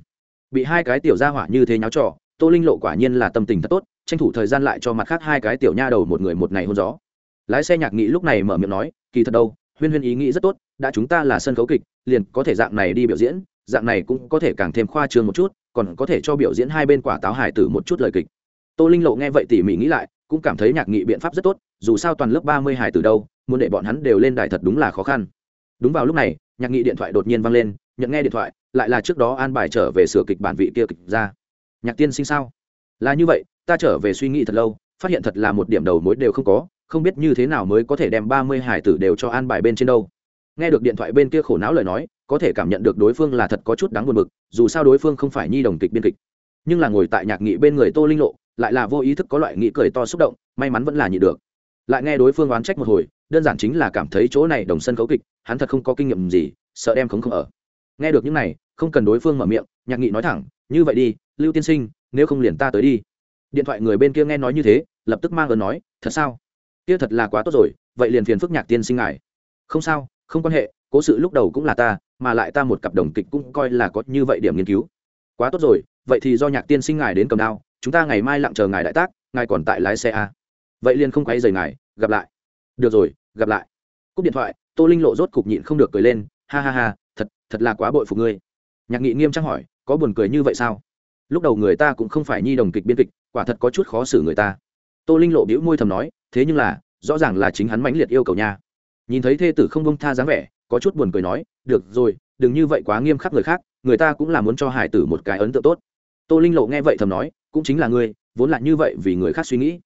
Bị hai cái tiểu gia hỏa như thế nháo trò, tô linh lộ quả nhiên là tâm tình thật tốt tranh thủ thời gian lại cho mặt khác hai cái tiểu nha đầu một người một ngày hôn gió. Lái xe nhạc nghị lúc này mở miệng nói, kỳ thật đâu, huyên huyên ý nghĩ rất tốt, đã chúng ta là sân khấu kịch, liền có thể dạng này đi biểu diễn, dạng này cũng có thể càng thêm khoa trương một chút, còn có thể cho biểu diễn hai bên quả táo hải tử một chút lời kịch. Tô linh lộ nghe vậy tỉ mỉ nghĩ lại, cũng cảm thấy nhạc nghị biện pháp rất tốt, dù sao toàn lớp ba mươi hải tử đâu, muốn để bọn hắn đều lên đài thật đúng là khó khăn. Đúng vào lúc này, nhạc nghị điện thoại đột nhiên vang lên, nhận nghe điện thoại, lại là trước đó an bài trở về sửa kịch bản vị kia kịch ra. Nhạc tiên sinh sao? Là như vậy ta trở về suy nghĩ thật lâu, phát hiện thật là một điểm đầu mối đều không có, không biết như thế nào mới có thể đem ba mươi hải tử đều cho an bài bên trên đâu. Nghe được điện thoại bên kia khổ não lời nói, có thể cảm nhận được đối phương là thật có chút đáng buồn bực, dù sao đối phương không phải nhi đồng kịch biên kịch. Nhưng là ngồi tại nhạc nghị bên người tô linh lộ, lại là vô ý thức có loại nghĩ cười to xúc động, may mắn vẫn là nhị được. Lại nghe đối phương oán trách một hồi, đơn giản chính là cảm thấy chỗ này đồng sân khấu kịch, hắn thật không có kinh nghiệm gì, sợ đem không không ở. Nghe được những này, không cần đối phương mở miệng, nhạc nghị nói thẳng, như vậy đi, lưu tiên sinh, nếu không liền ta tới đi điện thoại người bên kia nghe nói như thế, lập tức mang ơn nói, thật sao? Kia thật là quá tốt rồi, vậy liền phiền phức nhạc tiên sinh ngài. Không sao, không quan hệ, cố sự lúc đầu cũng là ta, mà lại ta một cặp đồng kịch cũng coi là có như vậy điểm nghiên cứu. Quá tốt rồi, vậy thì do nhạc tiên sinh ngài đến cầm đao, chúng ta ngày mai lặng chờ ngài đại tác, ngài còn tại lái xe à? vậy liền không quay rời ngài, gặp lại. Được rồi, gặp lại. Cúp điện thoại, tô linh lộ rốt cục nhịn không được cười lên, ha ha ha, thật thật là quá bội phục ngươi. Nhạc nghị nghiêm trang hỏi, có buồn cười như vậy sao? Lúc đầu người ta cũng không phải nhi đồng kịch biên kịch, quả thật có chút khó xử người ta. Tô linh lộ bĩu môi thầm nói, thế nhưng là, rõ ràng là chính hắn mãnh liệt yêu cầu nha. Nhìn thấy thê tử không bông tha dáng vẻ, có chút buồn cười nói, được rồi, đừng như vậy quá nghiêm khắc người khác, người ta cũng là muốn cho hải tử một cái ấn tượng tốt. Tô linh lộ nghe vậy thầm nói, cũng chính là ngươi, vốn là như vậy vì người khác suy nghĩ.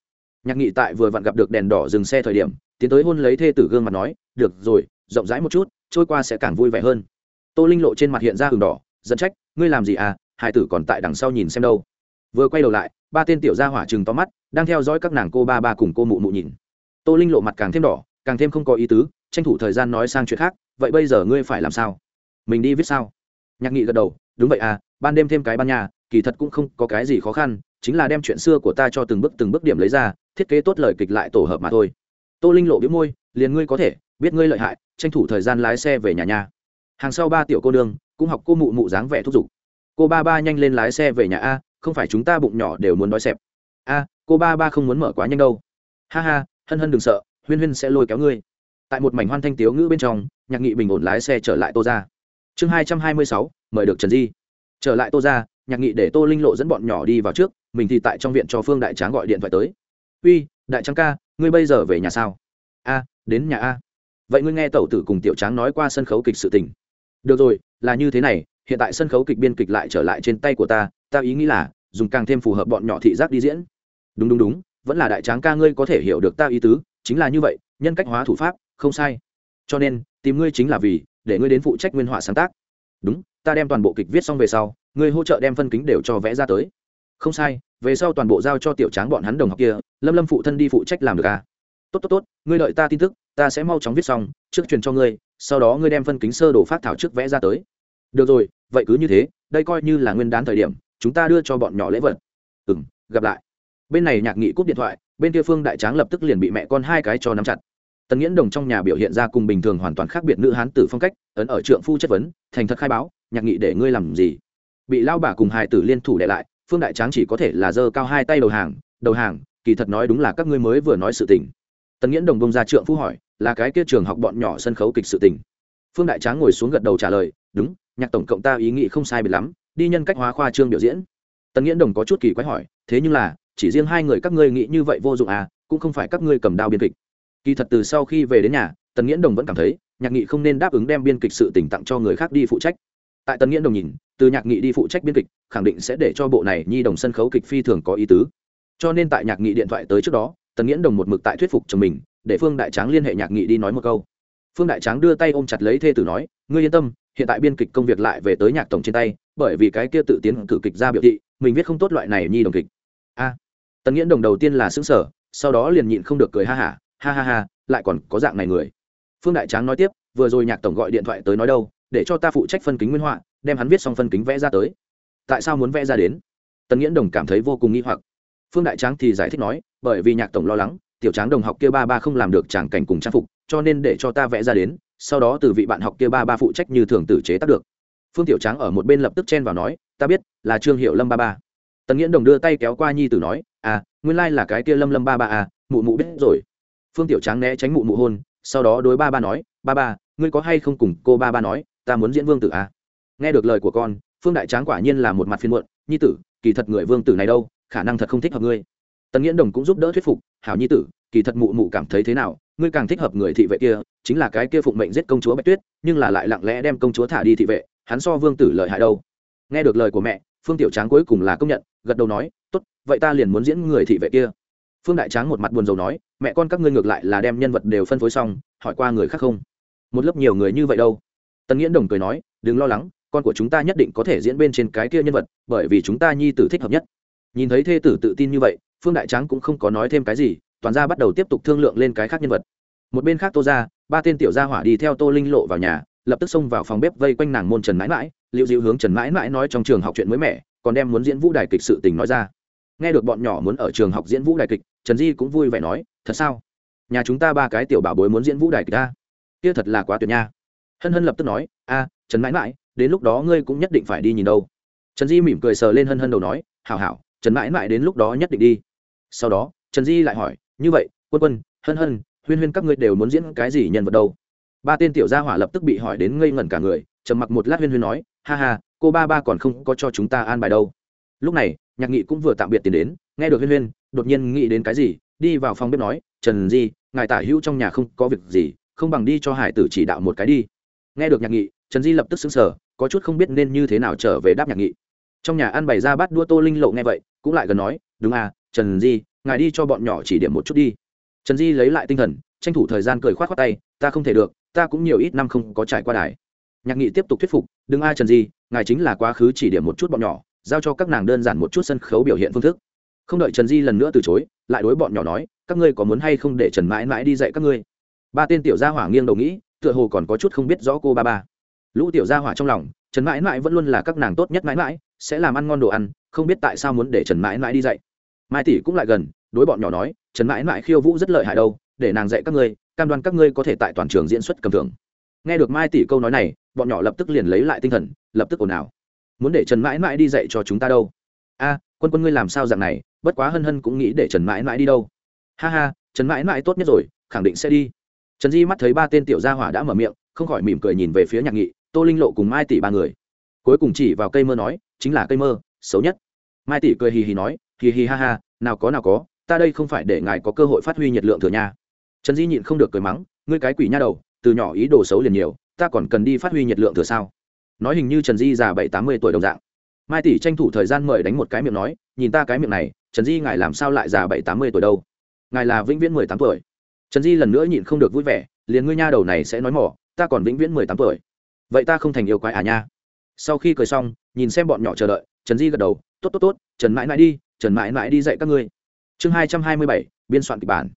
Nhạc nghị tại vừa vặn gặp được đèn đỏ dừng xe thời điểm, tiến tới hôn lấy thê tử gương mặt nói, được rồi, rộng rãi một chút, trôi qua sẽ càng vui vẻ hơn. Tô linh lộ trên mặt hiện ra hừng đỏ dẫn trách, ngươi làm gì à hải tử còn tại đằng sau nhìn xem đâu. Vừa quay đầu lại, ba tên tiểu gia hỏa chừng to mắt, đang theo dõi các nàng cô ba ba cùng cô mụ mụ nhìn. Tô linh lộ mặt càng thêm đỏ, càng thêm không có ý tứ, tranh thủ thời gian nói sang chuyện khác, vậy bây giờ ngươi phải làm sao? Mình đi viết sao? Nhạc nghị gật đầu, đúng vậy à ban đêm thêm cái ban nhà, kỳ thật cũng không có cái gì khó khăn, chính là đem chuyện xưa của ta cho từng bước từng bước điểm lấy ra, thiết kế tốt lời kịch lại tổ hợp mà thôi. Tô linh lộ biếu môi, liền ngươi có thể, biết ngươi lợi hại, tranh thủ thời gian lái xe về nhà nhà hàng sau ba tiểu cô đương cũng học cô mụ mụ dáng vẻ thúc giục cô ba ba nhanh lên lái xe về nhà a, không phải chúng ta bụng nhỏ đều muốn đói xẹp. A, cô ba ba không muốn mở quá nhanh đâu. Ha ha, hân hân đừng sợ, huyên huyên sẽ lôi kéo ngươi. Tại một mảnh hoan thanh tiếu ngữ bên trong, nhạc nghị bình ổn lái xe trở lại tô ra chương hai trăm hai mươi sáu, mời được trần di. Trở lại tô ra nhạc nghị để tô linh lộ dẫn bọn nhỏ đi vào trước, mình thì tại trong viện cho phương đại tráng gọi điện thoại tới. Uy, đại tráng ca, ngươi bây giờ về nhà sao? A, đến nhà a. Vậy ngươi nghe tẩu tử cùng tiểu tráng nói qua sân khấu kịch sự tình. Được rồi, là như thế này hiện tại sân khấu kịch biên kịch lại trở lại trên tay của ta ta ý nghĩ là, dùng càng thêm phù hợp bọn nhỏ thị giác đi diễn. Đúng đúng đúng, vẫn là đại tráng ca ngươi có thể hiểu được ta ý tứ, chính là như vậy, nhân cách hóa thủ pháp, không sai. Cho nên, tìm ngươi chính là vì, để ngươi đến phụ trách nguyên họa sáng tác. Đúng, ta đem toàn bộ kịch viết xong về sau, ngươi hỗ trợ đem phân kính đều cho vẽ ra tới. Không sai, về sau toàn bộ giao cho tiểu tráng bọn hắn đồng học kia, lâm lâm phụ thân đi phụ trách làm được à? Tốt tốt tốt, ngươi đợi ta tin tức, ta sẽ mau chóng viết xong, trước truyền cho ngươi, sau đó ngươi đem phân kính sơ đồ phát thảo trước vẽ ra tới. Được rồi vậy cứ như thế, đây coi như là nguyên đán thời điểm, chúng ta đưa cho bọn nhỏ lễ vật. Ừ m gặp lại. Bên này nhạc nghị cúp điện thoại, bên kia phương đại tráng lập tức liền bị mẹ con hai cái cho nắm chặt. Tần nghiễn đồng trong nhà biểu hiện ra cùng bình thường hoàn toàn khác biệt nữ hán tử phong cách, ấn ở trượng phu chất vấn, thành thật khai báo, nhạc nghị để ngươi làm gì? Bị lao bà cùng hai tử liên thủ đệ lại, phương đại tráng chỉ có thể là giơ cao hai tay đầu hàng đầu hàng, kỳ thật nói đúng là các ngươi mới vừa nói sự tình. Tần nghiễn đồng bông ra trượng phu hỏi, là cái kia trường học bọn nhỏ sân khấu kịch sự tình? Phương đại tráng ngồi xuống gật đầu trả lời, đúng nhạc tổng cộng ta ý nghĩ không sai biệt lắm, đi nhân cách hóa khoa trương biểu diễn. Tần nghiễn đồng có chút kỳ quái hỏi, thế nhưng là, chỉ riêng hai người các ngươi nghĩ như vậy vô dụng à cũng không phải các ngươi cầm đao biên kịch. Kỳ thật từ sau khi về đến nhà, tần nghiễn đồng vẫn cảm thấy, nhạc nghị không nên đáp ứng đem biên kịch sự tỉnh tặng cho người khác đi phụ trách. Tại tần nghiễn đồng nhìn, từ nhạc nghị đi phụ trách biên kịch, khẳng định sẽ để cho bộ này nhi đồng sân khấu kịch phi thường có ý tứ. Cho nên tại nhạc nghị điện thoại tới trước đó, tần nghiễn đồng một mực tại thuyết phục cho mình, để phương đại tráng liên hệ nhạc nghị đi nói một câu. Phương đại tráng đưa tay ôm chặt lấy thê tử nói, ngươi yên tâm hiện tại biên kịch công việc lại về tới nhạc tổng trên tay bởi vì cái kia tự tiến cử kịch ra biểu thị mình viết không tốt loại này nhi đồng kịch. A. Tần nghiễn đồng đầu tiên là xứng sở sau đó liền nhịn không được cười ha hả ha, ha ha ha lại còn có dạng này người. Phương đại tráng nói tiếp vừa rồi nhạc tổng gọi điện thoại tới nói đâu để cho ta phụ trách phân kính nguyên họa đem hắn viết xong phân kính vẽ ra tới. Tại sao muốn vẽ ra đến? Tần nghiễn đồng cảm thấy vô cùng nghi hoặc. Phương đại tráng thì giải thích nói bởi vì nhạc tổng lo lắng tiểu tráng đồng học kia ba ba không làm được tràng cảnh cùng trang phục cho nên để cho ta vẽ ra đến sau đó từ vị bạn học kia ba ba phụ trách như thường tử chế tác được. Phương tiểu tráng ở một bên lập tức chen vào nói, ta biết, là trương hiệu lâm ba ba. Tần nghiễn đồng đưa tay kéo qua nhi tử nói à nguyên lai là cái kia lâm lâm ba ba à mụ mụ biết rồi. Phương tiểu tráng né tránh mụ mụ hôn, sau đó đối ba ba nói, ba ba, ngươi có hay không cùng cô ba ba nói, ta muốn diễn vương tử à? Nghe được lời của con, phương đại tráng quả nhiên là một mặt phiên muộn, nhi tử, kỳ thật người vương tử này đâu, khả năng thật không thích hợp ngươi. Tần nghiễn đồng cũng giúp đỡ thuyết phục, hảo nhi tử, kỳ thật mụ mụ cảm thấy thế nào ngươi càng thích hợp người thị vệ kia, chính là cái kia phụng mệnh giết công chúa bạch tuyết, nhưng là lại lặng lẽ đem công chúa thả đi thị vệ, hắn so vương tử lợi hại đâu. Nghe được lời của mẹ, phương tiểu tráng cuối cùng là công nhận, gật đầu nói, tốt, vậy ta liền muốn diễn người thị vệ kia. Phương đại tráng một mặt buồn rầu nói, mẹ con các ngươi ngược lại là đem nhân vật đều phân phối xong, hỏi qua người khác không? Một lớp nhiều người như vậy đâu. Tần nghiễn đồng cười nói, đừng lo lắng, con của chúng ta nhất định có thể diễn bên trên cái kia nhân vật, bởi vì chúng ta nhi tử thích hợp nhất. Nhìn thấy thê tử tự tin như vậy, phương đại tráng cũng không có nói thêm cái gì toàn gia bắt đầu tiếp tục thương lượng lên cái khác nhân vật. Một bên khác tô ra ba tên tiểu gia hỏa đi theo tô linh lộ vào nhà, lập tức xông vào phòng bếp vây quanh nàng môn trần mãi mãi liệu dịu hướng trần mãi mãi nói trong trường học chuyện mới mẻ, còn đem muốn diễn vũ đài kịch sự tình nói ra. Nghe được bọn nhỏ muốn ở trường học diễn vũ đài kịch, trần di cũng vui vẻ nói, thật sao? Nhà chúng ta ba cái tiểu bảo bối muốn diễn vũ đài kịch ta? Kia thật là quá tuyệt nha. Hân hân lập tức nói, a, trần mãi mãi, đến lúc đó ngươi cũng nhất định phải đi nhìn đâu. Trần di mỉm cười sờ lên hân hân đầu nói, hảo hảo, trần mãi mãi đến lúc đó nhất định đi. Sau đó, trần di lại hỏi như vậy, quân quân, hân hân, huyên huyên các ngươi đều muốn diễn cái gì nhân vật đâu? Ba tên tiểu gia hỏa lập tức bị hỏi đến ngây ngẩn cả người, trầm mặc một lát huyên huyên nói, ha ha, cô ba ba còn không có cho chúng ta an bài đâu. Lúc này, nhạc nghị cũng vừa tạm biệt tiền đến, nghe được huyên huyên, đột nhiên nghĩ đến cái gì, đi vào phòng bếp nói, trần di, ngài tả hữu trong nhà không có việc gì, không bằng đi cho hải tử chỉ đạo một cái đi. Nghe được nhạc nghị, trần di lập tức xứng sở có chút không biết nên như thế nào trở về đáp nhạc nghị. Trong nhà ăn bày ra bát đua tô linh lộ nghe vậy, cũng lại gần nói, đúng à trần di ngài đi cho bọn nhỏ chỉ điểm một chút đi. Trần di lấy lại tinh thần, tranh thủ thời gian cười k h o á t khoác tay, ta không thể được, ta cũng nhiều ít năm không có trải qua đài. Nhạc nghị tiếp tục thuyết phục, đừng ai trần di, ngài chính là quá khứ chỉ điểm một chút bọn nhỏ, giao cho các nàng đơn giản một chút sân khấu biểu hiện phương thức. Không đợi trần di lần nữa từ chối, lại đối bọn nhỏ nói, các ngươi có muốn hay không để trần mãi mãi đi dạy các ngươi? Ba tên tiểu gia hỏa nghiêng đầu nghĩ, tựa hồ còn có chút không biết rõ cô ba ba. Lũ tiểu gia hỏa trong lòng, trần mãi mãi vẫn luôn là các nàng tốt nhất mãi mãi, sẽ làm ăn ngon đồ ăn, không biết tại sao muốn để trần mãi mãi đi dạy. Mai tỷ cũng lại gần đối bọn nhỏ nói, trần mãi mãi khiêu vũ rất lợi hại đâu, để nàng dạy các ngươi, cam đoan các ngươi có thể tại toàn trường diễn xuất cầm thưởng. Nghe được mai tỷ câu nói này, bọn nhỏ lập tức liền lấy lại tinh thần, lập tức ồn ào. Muốn để trần mãi mãi đi dạy cho chúng ta đâu? A, quân quân ngươi làm sao dạng này, bất quá hân hân cũng nghĩ để trần mãi mãi đi đâu. Ha ha, trần mãi mãi tốt nhất rồi, khẳng định sẽ đi. Trần di mắt thấy ba tên tiểu gia hỏa đã mở miệng, không khỏi mỉm cười nhìn về phía nhạc nghị, tô linh lộ cùng mai tỷ ba người. Cuối cùng chỉ vào cây mơ nói, chính là cây mơ, xấu nhất. Mai tỷ cười hì hì nói, hì hì ha ha, nào có nào có ta đây không phải để ngài có cơ hội phát huy nhiệt lượng thừa nha. Trần di nhịn không được cười mắng, ngươi cái quỷ nha đầu, từ nhỏ ý đồ xấu liền nhiều, ta còn cần đi phát huy nhiệt lượng thừa sao? Nói hình như trần di già bảy tám mươi tuổi đồng dạng. Mai tỷ tranh thủ thời gian mời đánh một cái miệng nói, nhìn ta cái miệng này, trần di ngài làm sao lại già bảy tám mươi tuổi đâu? Ngài là vĩnh viễn mười tám tuổi. Trần di lần nữa nhịn không được vui vẻ, liền ngươi nha đầu này sẽ nói mỏ, ta còn vĩnh viễn mười tám tuổi. Vậy ta không thành yêu quái à nha? Sau khi cười xong, nhìn xem bọn nhỏ chờ đợi, trần di gật đầu, tốt tốt tốt, trần mãi mãi đi, trần mãi mãi đi dạy các ngươi chương hai trăm hai mươi bảy, biên soạn kịch bản.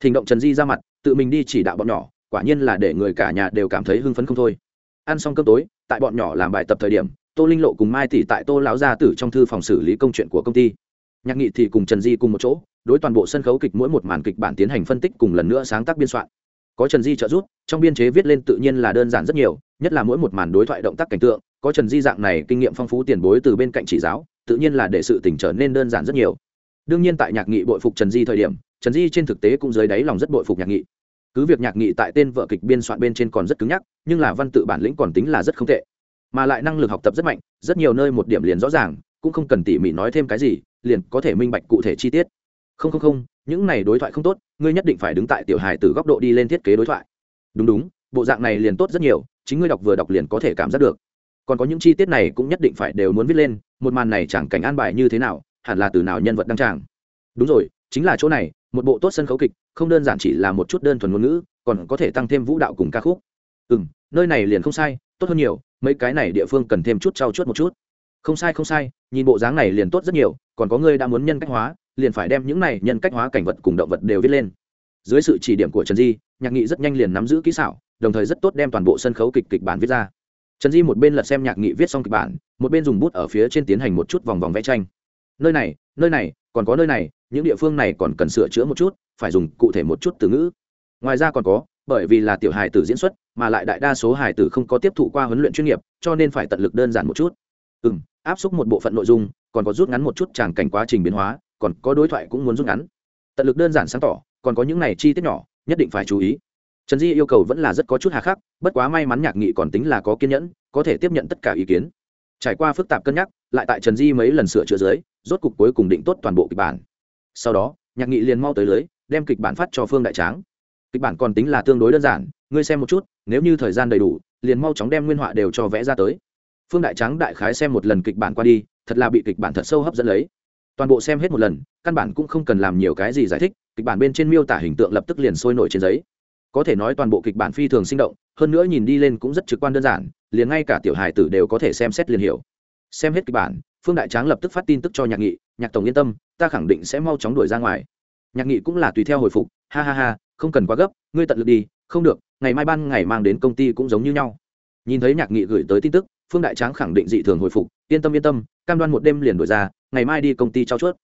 Thỉnh động trần di ra mặt, tự mình đi chỉ đạo bọn nhỏ, quả nhiên là để người cả nhà đều cảm thấy hưng phấn không thôi. Ăn xong cơm tối, tại bọn nhỏ làm bài tập thời điểm, tô linh lộ cùng mai tỷ tại tô lão gia tử trong thư phòng xử lý công chuyện của công ty. Nhạc nghị thì cùng trần di cùng một chỗ, đối toàn bộ sân khấu kịch mỗi một màn kịch bản tiến hành phân tích cùng lần nữa sáng tác biên soạn. Có trần di trợ giúp, trong biên chế viết lên tự nhiên là đơn giản rất nhiều, nhất là mỗi một màn đối thoại động tác cảnh tượng, có trần di dạng này kinh nghiệm phong phú tiền bối từ bên cạnh chỉ giáo, tự nhiên là để sự tỉnh trở nên đơn giản rất nhiều đương nhiên tại nhạc nghị bội phục trần di thời điểm, trần di trên thực tế cũng dưới đáy lòng rất bội phục nhạc nghị. Cứ việc nhạc nghị tại tên vợ kịch biên soạn bên trên còn rất cứng nhắc, nhưng là văn tự bản lĩnh còn tính là rất không tệ. Mà lại năng lực học tập rất mạnh, rất nhiều nơi một điểm liền rõ ràng, cũng không cần tỉ mỉ nói thêm cái gì, liền có thể minh bạch cụ thể chi tiết. Không không không, những này đối thoại không tốt, ngươi nhất định phải đứng tại tiểu hài từ góc độ đi lên thiết kế đối thoại. Đúng đúng, bộ dạng này liền tốt rất nhiều, chính ngươi đọc vừa đọc liền có thể cảm giác được. Còn có những chi tiết này cũng nhất định phải đều muốn viết lên, một màn này chẳng cảnh an bài như thế nào hẳn là từ nào nhân vật đăng tràng. Đúng rồi, chính là chỗ này, một bộ tốt sân khấu kịch, không đơn giản chỉ là một chút đơn thuần ngôn ngữ, còn có thể tăng thêm vũ đạo cùng ca khúc. Ừ m nơi này liền không sai, tốt hơn nhiều, mấy cái này địa phương cần thêm chút trau chuốt một chút. Không sai không sai, nhìn bộ dáng này liền tốt rất nhiều, còn có người đã muốn nhân cách hóa, liền phải đem những này nhân cách hóa cảnh vật cùng động vật đều viết lên. Dưới sự chỉ điểm của trần di, nhạc nghị rất nhanh liền nắm giữ kỹ xảo, đồng thời rất tốt đem toàn bộ sân khấu kịch kịch bản viết ra. Trần di một bên lật xem nhạc nghị viết xong kịch bản, một bên dùng bút ở phía trên tiến hành một chút vòng vòng vẽ tranh nơi này nơi này, còn có nơi này, những địa phương này còn cần sửa chữa một chút, phải dùng cụ thể một chút từ ngữ. Ngoài ra còn có, bởi vì là tiểu hài tử diễn xuất, mà lại đại đa số hài tử không có tiếp thụ qua huấn luyện chuyên nghiệp, cho nên phải tận lực đơn giản một chút. Ừ m áp xúc một bộ phận nội dung, còn có rút ngắn một chút tràng cảnh quá trình biến hóa, còn có đối thoại cũng muốn rút ngắn. Tận lực đơn giản sáng tỏ, còn có những này chi tiết nhỏ, nhất định phải chú ý. Trần di yêu cầu vẫn là rất có chút hà khắc, bất quá may mắn nhạc nghị còn tính là có kiên nhẫn, có thể tiếp nhận tất cả ý kiến. Trải qua phức tạp cân nhắc, lại tại trần di mấy lần sửa chữa dưới rốt cục cuối cùng định tốt toàn bộ kịch bản. Sau đó, nhạc nghị liền mau tới lưới, đem kịch bản phát cho phương đại tráng. Kịch bản còn tính là tương đối đơn giản, ngươi xem một chút, nếu như thời gian đầy đủ, liền mau chóng đem nguyên họa đều cho vẽ ra tới. Phương đại Tráng đại khái xem một lần kịch bản qua đi, thật là bị kịch bản thật sâu hấp dẫn lấy. Toàn bộ xem hết một lần, căn bản cũng không cần làm nhiều cái gì giải thích, kịch bản bên trên miêu tả hình tượng lập tức liền sôi nổi trên giấy. Có thể nói toàn bộ kịch bản phi thường sinh động, hơn nữa nhìn đi lên cũng rất trực quan đơn giản, liền ngay cả tiểu hài tử đều có thể xem xét liền hiểu. Xem hết kịch bản phương đại tráng lập tức phát tin tức cho nhạc nghị, nhạc tổng yên tâm, ta khẳng định sẽ mau chóng đuổi ra ngoài. Nhạc nghị cũng là tùy theo hồi phục, ha ha ha, không cần quá gấp, ngươi tận lực đi, không được, ngày mai ban ngày mang đến công ty cũng giống như nhau. Nhìn thấy nhạc nghị gửi tới tin tức, phương đại tráng khẳng định dị thường hồi phục, yên tâm yên tâm, cam đoan một đêm liền đổi ra, ngày mai đi công ty trao chuốt.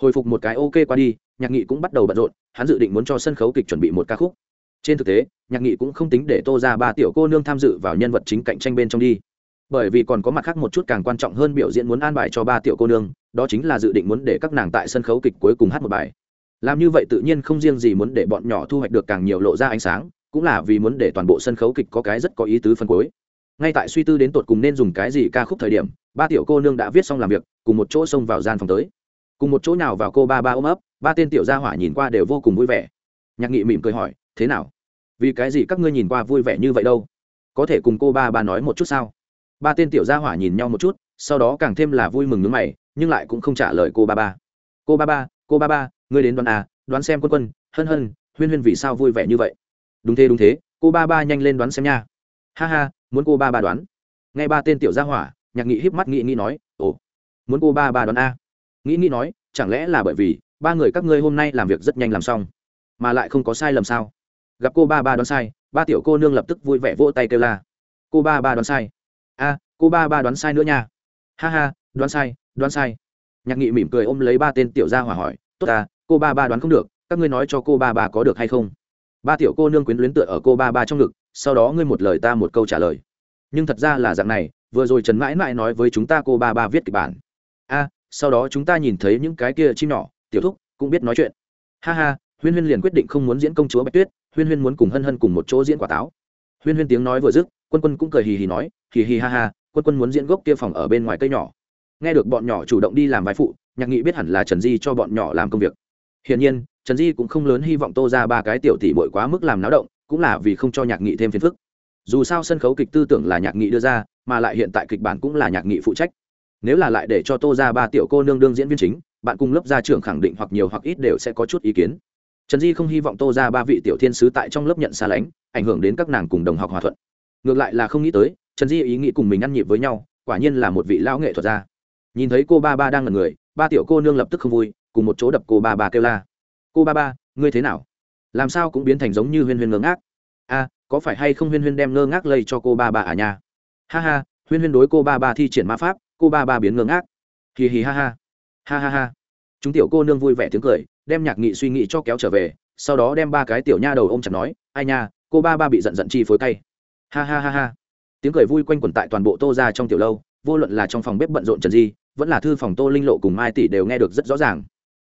Hồi phục một cái ok qua đi, nhạc nghị cũng bắt đầu bận rộn, hắn dự định muốn cho sân khấu kịch chuẩn bị một ca khúc. Trên thực tế, nhạc nghị cũng không tính để tô ra ba tiểu cô nương tham dự vào nhân vật chính cạnh tranh bên trong đi bởi vì còn có mặt khác một chút càng quan trọng hơn biểu diễn muốn an bài cho ba tiểu cô nương, đó chính là dự định muốn để các nàng tại sân khấu kịch cuối cùng hát một bài. Làm như vậy tự nhiên không riêng gì muốn để bọn nhỏ thu hoạch được càng nhiều lộ ra ánh sáng, cũng là vì muốn để toàn bộ sân khấu kịch có cái rất có ý tứ phân cuối ngay tại suy tư đến tột cùng nên dùng cái gì ca khúc thời điểm, ba tiểu cô nương đã viết xong làm việc, cùng một chỗ xông vào gian phòng tới. Cùng một chỗ nào vào cô ba ba ôm ấp, ba tên tiểu gia hỏa nhìn qua đều vô cùng vui vẻ. Nhạc nghị mỉm cười hỏi, thế nào? Vì cái gì các ngươi nhìn qua vui vẻ như vậy đâu? Có thể cùng cô ba ba nói một chút sao? Ba tên tiểu gia hỏa nhìn nhau một chút, sau đó càng thêm là vui mừng nước mày, nhưng lại cũng không trả lời cô ba ba. Cô ba ba, cô ba ba, ngươi đến đoán à đoán xem quân quân, hân hân, huyên huyên vì sao vui vẻ như vậy. Đúng thế đúng thế, cô ba ba nhanh lên đoán xem nha. Ha ha, muốn cô ba ba đoán. Nghe ba tên tiểu gia hỏa, nhạc nghị híp mắt nghĩ nghĩ nói, ồ, muốn cô ba ba đoán a nghĩ nghĩ nói, chẳng lẽ là bởi vì ba người các ngươi hôm nay làm việc rất nhanh làm xong, mà lại không có sai lầm sao? Gặp cô ba ba đoán sai, ba tiểu cô nương lập tức vui vẻ vỗ tay kêu la. Cô ba ba đoán sai a cô ba ba đoán sai nữa nha. Ha ha, đoán sai đoán sai. Nhạc nghị mỉm cười ôm lấy ba tên tiểu gia hỏa hỏi, tốt à cô ba ba đoán không được, các ngươi nói cho cô ba ba có được hay không? Ba tiểu cô nương quyến luyến tựa ở cô ba ba trong ngực, sau đó ngươi một lời ta một câu trả lời. Nhưng thật ra là dạng này, vừa rồi trần mãi mãi nói với chúng ta cô ba ba viết kịch bản. A sau đó chúng ta nhìn thấy những cái kia chim nhỏ, tiểu thúc cũng biết nói chuyện. Ha ha, huyên huyên liền quyết định không muốn diễn công chúa bạch tuyết, huyên huyên muốn cùng hân hân cùng một chỗ diễn quả táo. Huyên huyên tiếng nói vừa dứt quân quân cũng cười hì hì nói, hì hì ha ha, quân quân muốn diễn gốc kia phòng ở bên ngoài cây nhỏ. Nghe được bọn nhỏ chủ động đi làm vai phụ, nhạc nghị biết hẳn là trần di cho bọn nhỏ làm công việc. Hiển nhiên, trần di cũng không lớn hy vọng tô ra ba cái tiểu tỷ bội quá mức làm náo động, cũng là vì không cho nhạc nghị thêm phiền phức. Dù sao sân khấu kịch tư tưởng là nhạc nghị đưa ra, mà lại hiện tại kịch bản cũng là nhạc nghị phụ trách. Nếu là lại để cho tô ra ba tiểu cô nương đương diễn viên chính, bạn cùng lớp gia trưởng khẳng định hoặc nhiều hoặc ít đều sẽ có chút ý kiến. Trần di không hy vọng tô ra ba vị tiểu thiên sứ tại trong lớp nhận xa lánh, ảnh hưởng đến các nàng cùng đồng học hòa thuận ngược lại là không nghĩ tới, trần di ý nghĩ cùng mình ăn nhịp với nhau, quả nhiên là một vị lão nghệ thuật gia. Nhìn thấy cô ba ba đang ngẩn người, ba tiểu cô nương lập tức không vui, cùng một chỗ đập cô ba ba kêu la. Cô ba ba, ngươi thế nào? Làm sao cũng biến thành giống như huyên huyên ngơ ngác? A, có phải hay không huyên huyên đem ngơ ngác lây cho cô ba ba à nha? Ha ha, huyên huyên đối cô ba ba thi triển ma pháp, cô ba ba biến ngơ ngác. Hì hì ha ha ha ha ha. Chúng tiểu cô nương vui vẻ tiếng cười, đem nhạc nghị suy nghĩ cho kéo trở về, sau đó đem ba cái tiểu nha đầu ôm chặt nói, ai nha, cô ba ba bị giận giận chi phối cay ha ha ha ha. Tiếng cười vui quanh quẩn tại toàn bộ tô ra trong tiểu lâu, vô luận là trong phòng bếp bận rộn trần di, vẫn là thư phòng tô linh lộ cùng mai tỷ đều nghe được rất rõ ràng.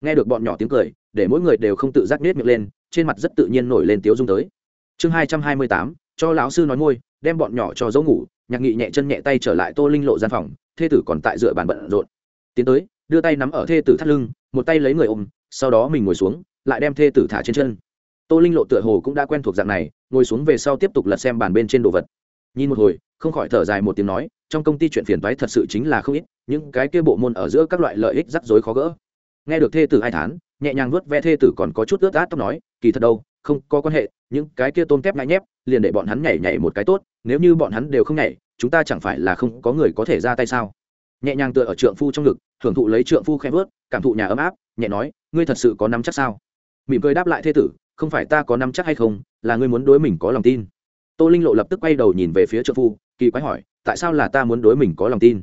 Nghe được bọn nhỏ tiếng cười, để mỗi người đều không tự giác nết miệng lên, trên mặt rất tự nhiên nổi lên tiếu dung tới. Chương hai trăm hai mươi tám, cho lão sư nói ngôi đem bọn nhỏ cho dấu ngủ, nhạc nghị nhẹ chân nhẹ tay trở lại tô linh lộ gian phòng, thê tử còn tại dựa bàn bận rộn. Tiến tới, đưa tay nắm ở thê tử thắt lưng, một tay lấy người ôm, sau đó mình ngồi xuống, lại đem thê tử thả trên chân. Tô linh lộ tựa hồ cũng đã quen thuộc dạng này ngồi xuống về sau tiếp tục lật xem bàn bên trên đồ vật. Nhìn một hồi, không khỏi thở dài một tiếng nói, trong công ty chuyện phiền toái thật sự chính là không ít, những cái kia bộ môn ở giữa các loại lợi ích rắc rối khó gỡ. Nghe được thê tử hai tháng nhẹ nhàng vuốt ve thê tử còn có chút ướt át tóc nói, kỳ thật đâu, không có quan hệ, những cái kia tôm tép ngại nhép, liền để bọn hắn nhảy nhảy một cái tốt, nếu như bọn hắn đều không nhảy, chúng ta chẳng phải là không có người có thể ra tay sao? Nhẹ nhàng tựa ở trượng phu trong ngực hưởng thụ lấy trượng phu khẽ vớt, cảm thụ nhà ấm áp, nhẹ nói, ngươi thật sự có nắm chắc sao? Mỉm cười đáp lại thê tử, không phải ta có nắm chắc hay không là ngươi muốn đối mình có lòng tin. Tô linh lộ lập tức quay đầu nhìn về phía trợ phu, kỳ quái hỏi, tại sao là ta muốn đối mình có lòng tin?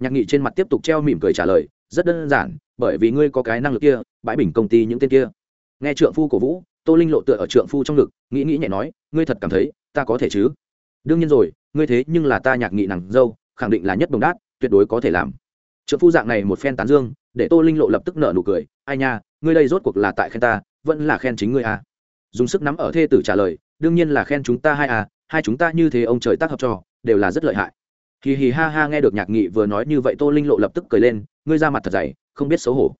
Nhạc nghị trên mặt tiếp tục treo mỉm cười trả lời, rất đơn giản, bởi vì ngươi có cái năng lực kia, bãi bình công ty những tên kia. Nghe trượng phu cổ vũ, tô linh lộ tựa ở trượng phu trong ngực, nghĩ nghĩ nhẹ nói, ngươi thật cảm thấy, ta có thể chứ? Đương nhiên rồi, ngươi thế nhưng là ta nhạc nghị nàng dâu, khẳng định là nhất đồng đát, tuyệt đối có thể làm. Trượng phu dạng này một phen tán dương, để tô linh lộ lập tức nợ nụ cười, ai nha, ngươi đây rốt cuộc là tại khen ta, vẫn là khen chính ngươi à dùng sức nắm ở thê tử trả lời, đương nhiên là khen chúng ta hai à hai chúng ta như thế ông trời tác hợp cho đều là rất lợi hại. Hì hì ha ha nghe được nhạc nghị vừa nói như vậy, tô linh lộ lập tức cười lên, ngươi ra mặt thật dày, không biết xấu hổ.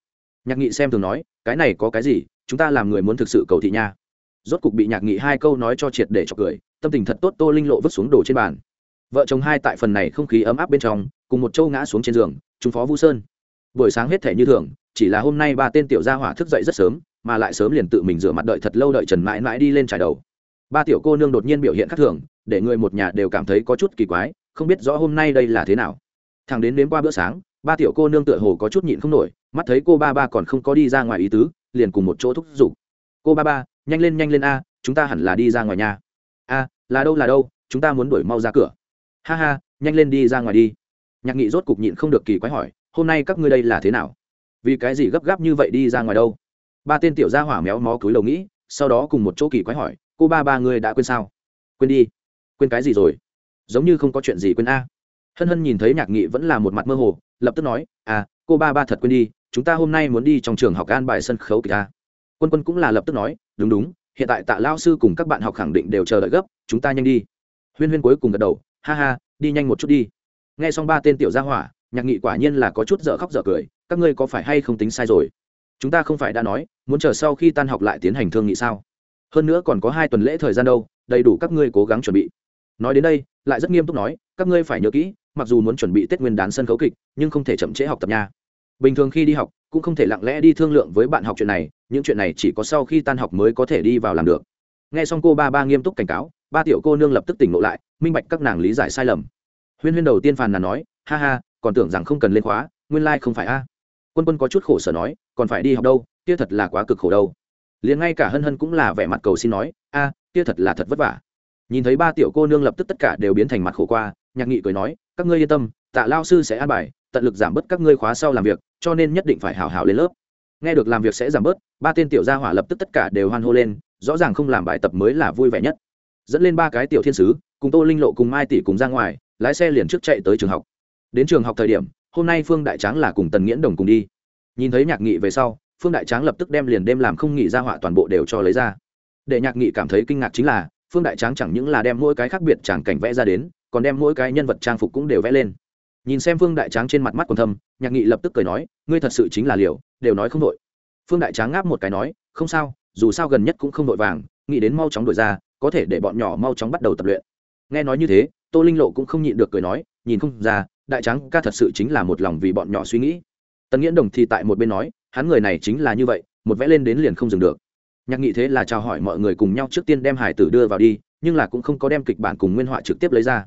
Nhạc nghị xem thường nói, cái này có cái gì, chúng ta làm người muốn thực sự cầu thị nha. Rốt cục bị nhạc nghị hai câu nói cho triệt để cho cười, tâm tình thật tốt tô linh lộ vứt xuống đồ trên bàn. Vợ chồng hai tại phần này không khí ấm áp bên trong, cùng một châu ngã xuống trên giường, chúng phó vu sơn. Buổi sáng hết thể như thường, chỉ là hôm nay ba tên tiểu gia hỏa thức dậy rất sớm mà lại sớm liền tự mình rửa mặt đợi thật lâu đợi trần mãi mãi đi lên trải đầu. Ba tiểu cô nương đột nhiên biểu hiện khác thường, để người một nhà đều cảm thấy có chút kỳ quái, không biết rõ hôm nay đây là thế nào. Thằng đến đến qua bữa sáng, ba tiểu cô nương tựa hồ có chút nhịn không nổi, mắt thấy cô ba ba còn không có đi ra ngoài ý tứ, liền cùng một chỗ thúc giục. Cô ba ba, nhanh lên nhanh lên a, chúng ta hẳn là đi ra ngoài nhà. A, là đâu là đâu, chúng ta muốn đuổi mau ra cửa. Ha ha, nhanh lên đi ra ngoài đi. Nhạc nghị rốt cục nhịn không được kỳ quái hỏi, hôm nay các ngươi đây là thế nào? Vì cái gì gấp gáp như vậy đi ra ngoài đâu? Ba tên tiểu gia hỏa méo mó cúi đầu nghĩ, sau đó cùng một chỗ kỳ quái hỏi, cô ba ba ngươi đã quên sao? Quên đi. Quên cái gì rồi? Giống như không có chuyện gì quên a. Hân hân nhìn thấy nhạc nghị vẫn là một mặt mơ hồ, lập tức nói à cô ba ba thật quên đi, chúng ta hôm nay muốn đi trong trường học an bài sân khấu kịch a. Quân quân cũng là lập tức nói, đúng đúng, hiện tại tạ lao sư cùng các bạn học khẳng định đều chờ đợi gấp, chúng ta nhanh đi. Huyên huyên cuối cùng gật đầu, ha ha, đi nhanh một chút đi. Nghe xong ba tên tiểu gia hỏa, nhạc nghị quả nhiên là có chút dở khóc dở cười, các ngươi có phải hay không tính sai rồi? Chúng ta không phải đã nói, muốn chờ sau khi tan học lại tiến hành thương nghị sao? Hơn nữa còn có hai tuần lễ thời gian đâu, đầy đủ các ngươi cố gắng chuẩn bị. Nói đến đây, lại rất nghiêm túc nói, các ngươi phải nhớ kỹ, mặc dù muốn chuẩn bị tết nguyên đán sân khấu kịch, nhưng không thể chậm trễ học tập nha. Bình thường khi đi học, cũng không thể lặng lẽ đi thương lượng với bạn học chuyện này, những chuyện này chỉ có sau khi tan học mới có thể đi vào làm được. Nghe xong cô ba ba nghiêm túc cảnh cáo, ba tiểu cô nương lập tức tỉnh ngộ lại, minh bạch các nàng lý giải sai lầm. Huyên huyên đầu tiên phàn nàn nói, ha ha, còn tưởng rằng không cần lên khóa, nguyên lai、like、không phải a. Quân quân có chút khổ sở nói còn phải đi học đâu, kia thật là quá cực khổ đâu. Liền ngay cả hân hân cũng là vẻ mặt cầu xin nói, a, kia thật là thật vất vả. Nhìn thấy ba tiểu cô nương lập tức tất cả đều biến thành mặt khổ qua, nhạc nghị cười nói, các ngươi yên tâm, tạ lao sư sẽ an bài, tận lực giảm bớt các ngươi khóa sau làm việc, cho nên nhất định phải hào hào lên lớp. Nghe được làm việc sẽ giảm bớt, ba tên tiểu gia hỏa lập tức tất cả đều hoan hô lên, rõ ràng không làm bài tập mới là vui vẻ nhất. Dẫn lên ba cái tiểu thiên sứ, cùng tô linh lộ cùng mai tỷ cùng ra ngoài, lái xe liền trước chạy tới trường học. Đến trường học thời điểm, hôm nay phương đại tráng là cùng tần nghiễn đồng cùng đi nhìn thấy nhạc nghị về sau, phương đại tráng lập tức đem liền đêm làm không nghỉ ra họa toàn bộ đều cho lấy ra. Để nhạc nghị cảm thấy kinh ngạc chính là, phương đại tráng chẳng những là đem mỗi cái khác biệt chẳng cảnh vẽ ra đến, còn đem mỗi cái nhân vật trang phục cũng đều vẽ lên. Nhìn xem phương đại tráng trên mặt mắt còn thâm, nhạc nghị lập tức cười nói, ngươi thật sự chính là liều, đều nói không đội. Phương đại tráng ngáp một cái nói, không sao, dù sao gần nhất cũng không đội vàng, nghĩ đến mau chóng đổi ra, có thể để bọn nhỏ mau chóng bắt đầu tập luyện. Nghe nói như thế, tô linh lộ cũng không nhịn được cười nói, nhìn không ra, đại tráng ca thật sự chính là một lòng vì bọn nhỏ suy nghĩ tần nghiễn đồng thì tại một bên nói, hắn người này chính là như vậy, một vẽ lên đến liền không dừng được. Nhạc nghị thế là chào hỏi mọi người cùng nhau trước tiên đem hải tử đưa vào đi, nhưng là cũng không có đem kịch bản cùng nguyên họa trực tiếp lấy ra.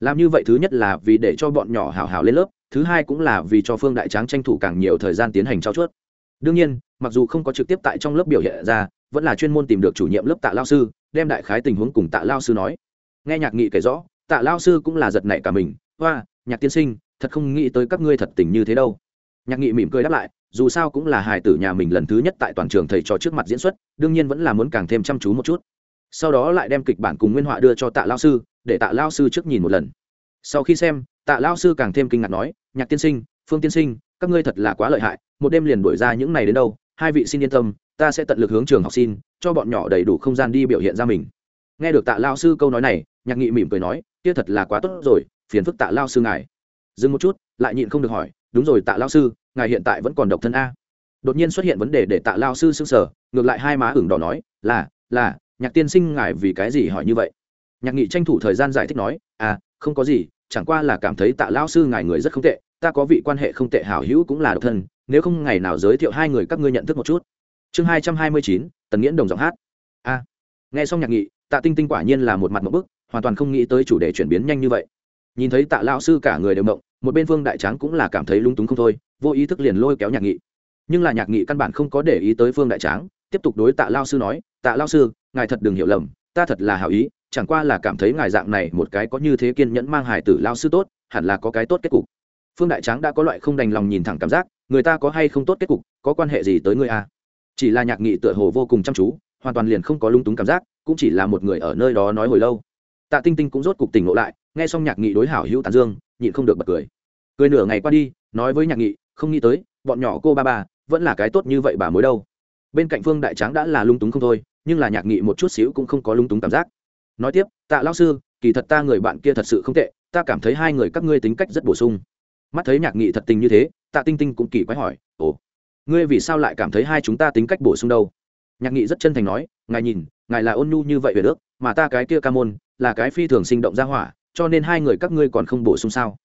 Làm như vậy thứ nhất là vì để cho bọn nhỏ hào hào lên lớp, thứ hai cũng là vì cho phương đại tráng tranh thủ càng nhiều thời gian tiến hành trao chuốt. Đương nhiên, mặc dù không có trực tiếp tại trong lớp biểu hiện ra, vẫn là chuyên môn tìm được chủ nhiệm lớp tạ lao sư, đem đại khái tình huống cùng tạ lao sư nói. Nghe nhạc nghị kể rõ, tạ lao sư cũng là giật nảy cả mình hoa nhạc tiên sinh, thật không nghĩ tới các ngươi thật tình như thế đâu nhạc nghị mỉm cười đáp lại, dù sao cũng là hài tử nhà mình lần thứ nhất tại toàn trường thầy trò trước mặt diễn xuất, đương nhiên vẫn là muốn càng thêm chăm chú một chút. Sau đó lại đem kịch bản cùng nguyên họa đưa cho tạ lao sư, để tạ lao sư trước nhìn một lần. Sau khi xem, tạ lao sư càng thêm kinh ngạc nói, nhạc tiên sinh, phương tiên sinh, các ngươi thật là quá lợi hại, một đêm liền đổi ra những này đến đâu, hai vị xin yên tâm, ta sẽ tận lực hướng trường học xin, cho bọn nhỏ đầy đủ không gian đi biểu hiện ra mình. Nghe được tạ lao sư câu nói này, nhạc nghị mỉm cười nói, kia thật là quá tốt rồi, phiền phức tạ lao sư ngài. Dừng một chút, lại nhịn không được hỏi, đúng rồi tạ lao sư ngài hiện tại vẫn còn độc thân a. Đột nhiên xuất hiện vấn đề để tạ lao sư s ư n g sở ngược lại hai má ửng đỏ nói, là là, nhạc tiên sinh ngài vì cái gì hỏi như vậy? Nhạc nghị tranh thủ thời gian giải thích nói à không có gì, chẳng qua là cảm thấy tạ lao sư ngài người rất không tệ, ta có vị quan hệ không tệ hảo hữu cũng là độc thân, nếu không ngày nào giới thiệu hai người các ngươi nhận thức một chút. Chương hai trăm hai mươi chín, tần nghiễn đồng giọng hát. A. Nghe xong nhạc nghị, tạ tinh tinh quả nhiên là một mặt một bức, hoàn toàn không nghĩ tới chủ đề chuyển biến nhanh như vậy. Nhìn thấy tạ lao sư cả người đều động một bên phương đại tráng cũng là cảm thấy lung túng không thôi vô ý thức liền lôi kéo nhạc nghị. Nhưng là nhạc nghị căn bản không có để ý tới phương đại tráng, tiếp tục đối tạ lao sư nói, tạ lao sư, ngài thật đừng hiểu lầm, ta thật là hảo ý, chẳng qua là cảm thấy ngài dạng này một cái có như thế kiên nhẫn mang hài tử lao sư tốt, hẳn là có cái tốt kết cục. Phương đại tráng đã có loại không đành lòng nhìn thẳng cảm giác, người ta có hay không tốt kết cục, có quan hệ gì tới người a à? chỉ là nhạc nghị tựa hồ vô cùng chăm chú, hoàn toàn liền không có lung túng cảm giác, cũng chỉ là một người ở nơi đó nói hồi lâu. Tạ tinh tinh cũng rốt cục tỉnh ngộ lại, nghe xong nhạc nghị đối hảo hữu tàn dương, nhịn không được bật cười. Cười nửa ngày qua đi, nói với nhạc nghị không nghĩ tới, bọn nhỏ cô ba bà vẫn là cái tốt như vậy bà mới đâu. Bên cạnh phương đại tráng đã là lung túng không thôi, nhưng là nhạc nghị một chút xíu cũng không có lung túng cảm giác. Nói tiếp, tạ lao sư, kỳ thật ta người bạn kia thật sự không tệ, ta cảm thấy hai người các ngươi tính cách rất bổ sung. Mắt thấy nhạc nghị thật tình như thế, tạ tinh tinh cũng kỳ quái hỏi, ồ, ngươi vì sao lại cảm thấy hai chúng ta tính cách bổ sung đâu? Nhạc nghị rất chân thành nói, ngài nhìn, ngài là ôn nhu như vậy về nước, mà ta cái kia ca môn, là cái phi thường sinh động ra hỏa, cho nên hai người các ngươi còn không bổ sung sao?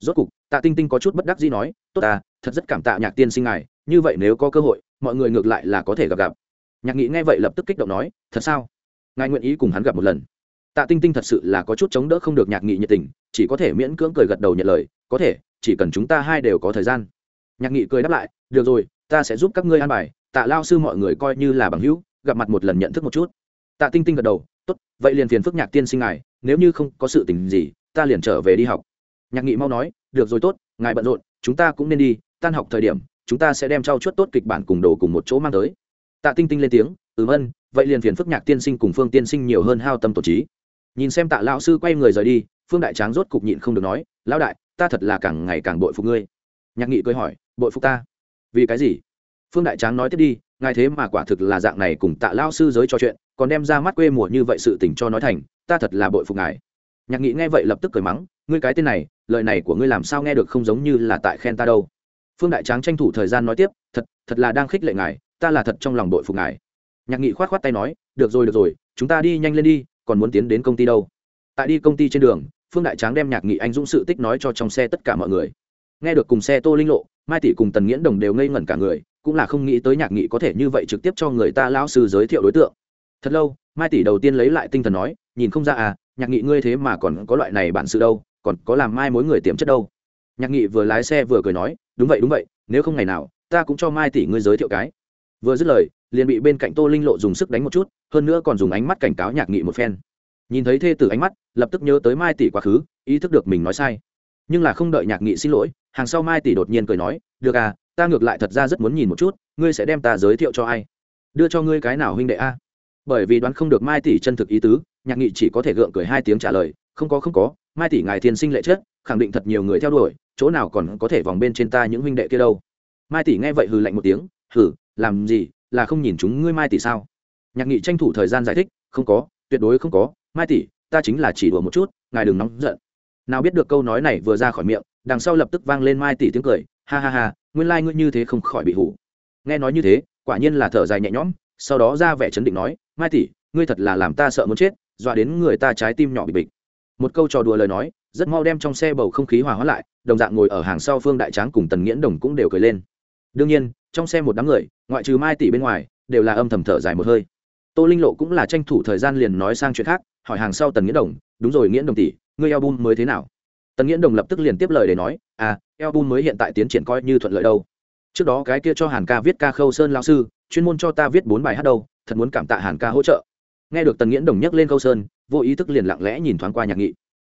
Rốt cục, tạ tinh tinh có chút bất đắc dĩ nói, tốt ta thật rất cảm tạ nhạc tiên sinh ngài, như vậy nếu có cơ hội, mọi người ngược lại là có thể gặp gặp. Nhạc nghị nghe vậy lập tức kích động nói, thật sao? Ngài nguyện ý cùng hắn gặp một lần? Tạ tinh tinh thật sự là có chút chống đỡ không được nhạc nghị nhiệt tình, chỉ có thể miễn cưỡng cười gật đầu nhận lời, có thể, chỉ cần chúng ta hai đều có thời gian. Nhạc nghị cười đáp lại, được rồi, ta sẽ giúp các ngươi an bài, tạ lao sư mọi người coi như là bằng hữu, gặp mặt một lần nhận thức một chút. Tạ tinh tinh gật đầu, tốt, vậy liền phiền phức nhạc tiên sinh ngài, nếu như không có sự tình gì, ta liền trở về đi học. Nhạc nghị mau nói, được rồi tốt, ngài bận rộn, chúng ta cũng nên đi tan học thời điểm, chúng ta sẽ đem trao chuốt tốt kịch bản cùng đồ cùng một chỗ mang tới. Tạ tinh tinh lên tiếng, ừm ân, vậy liền phiền phức nhạc tiên sinh cùng phương tiên sinh nhiều hơn hao tâm tổ trí. Nhìn xem tạ lão sư quay người rời đi, phương đại tráng rốt cục nhịn không được nói, lão đại, ta thật là càng ngày càng bội phục ngươi. Nhạc nghị cười hỏi, bội phục ta? Vì cái gì? Phương đại tráng nói tiếp đi, ngài thế mà quả thực là dạng này cùng tạ lao sư giới trò chuyện, còn đem ra mắt quê mùa như vậy sự tình cho nói thành, ta thật là bội phục ngài. Nhạc nghị nghe vậy lập tức cười mắng, ngươi cái tên này, lời này của ngươi làm sao nghe được không giống như là tại khen ta đâu? Phương đại tráng tranh thủ thời gian nói tiếp, thật thật là đang khích lệ ngài, ta là thật trong lòng đội phục ngài. Nhạc nghị khoát khoát tay nói, được rồi được rồi, chúng ta đi nhanh lên đi, còn muốn tiến đến công ty đâu? Tại đi công ty trên đường, phương đại tráng đem nhạc nghị anh dũng sự tích nói cho trong xe tất cả mọi người. Nghe được cùng xe tô linh lộ, mai tỷ cùng tần nghiễn đồng đều ngây ngẩn cả người, cũng là không nghĩ tới nhạc nghị có thể như vậy trực tiếp cho người ta lão sư giới thiệu đối tượng. Thật lâu, mai tỷ đầu tiên lấy lại tinh thần nói, nhìn không ra à nhạc nghị ngươi thế mà còn có loại này bản sự đâu, còn có làm mai mối người tiềm chất đâu nhạc nghị vừa lái xe vừa cười nói, đúng vậy đúng vậy, nếu không ngày nào, ta cũng cho mai tỷ ngươi giới thiệu cái. Vừa dứt lời, liền bị bên cạnh tô linh lộ dùng sức đánh một chút, hơn nữa còn dùng ánh mắt cảnh cáo nhạc nghị một phen. Nhìn thấy thê tử ánh mắt, lập tức nhớ tới mai tỷ quá khứ, ý thức được mình nói sai. Nhưng là không đợi nhạc nghị xin lỗi, hàng sau mai tỷ đột nhiên cười nói, được à ta ngược lại thật ra rất muốn nhìn một chút, ngươi sẽ đem ta giới thiệu cho ai? Đưa cho ngươi cái nào huynh đệ a? Bởi vì đoán không được mai tỷ chân thực ý tứ, nhạc nghị chỉ có thể gượng cười hai tiếng trả lời, không có không có, mai tỷ ngài thiên sinh lệ chết, khẳng định thật nhiều người theo đuổi chỗ nào còn có thể vòng bên trên ta những huynh đệ kia đâu. Mai tỷ nghe vậy hừ lạnh một tiếng hừ làm gì, là không nhìn chúng ngươi mai tỷ sao? Nhạc nghị tranh thủ thời gian giải thích, không có, tuyệt đối không có, mai tỷ, ta chính là chỉ đùa một chút, ngài đừng nóng giận. Nào biết được câu nói này vừa ra khỏi miệng, đằng sau lập tức vang lên mai tỷ tiếng cười, ha ha ha, nguyên lai、like、ngươi như thế không khỏi bị hủ. Nghe nói như thế, quả nhiên là thở dài nhẹ nhõm, sau đó ra vẻ chấn định nói, mai tỷ, ngươi thật là làm ta sợ muốn chết, dọa đến người ta trái tim nhỏ bị bịch. Một câu trò đùa lời nói rất mau đem trong xe bầu không khí hòa hóa lại, đồng dạng ngồi ở hàng sau phương đại tráng cùng tần nghiễn đồng cũng đều cười lên. Đương nhiên, trong xe một đám người, ngoại trừ mai tỷ bên ngoài, đều là âm thầm thở dài một hơi. Tô linh lộ cũng là tranh thủ thời gian liền nói sang chuyện khác, hỏi hàng sau tần nghiễn đồng, đúng rồi nghiễn đồng tỷ, ngươi eo bum mới thế nào? Tần nghiễn đồng lập tức liền tiếp lời để nói à eo bum mới hiện tại tiến triển coi như thuận lợi đâu. Trước đó cái kia cho hàn ca viết ca khâu sơn lao sư, chuyên môn cho ta viết bốn bài hát đâu, thật muốn cảm tạ hàn ca hỗ trợ. Nghe được tần nghiễn đồng nhắc lên khâu sơn, vô ý thức liền lặng lẽ nhìn thoáng qua nhạc nghị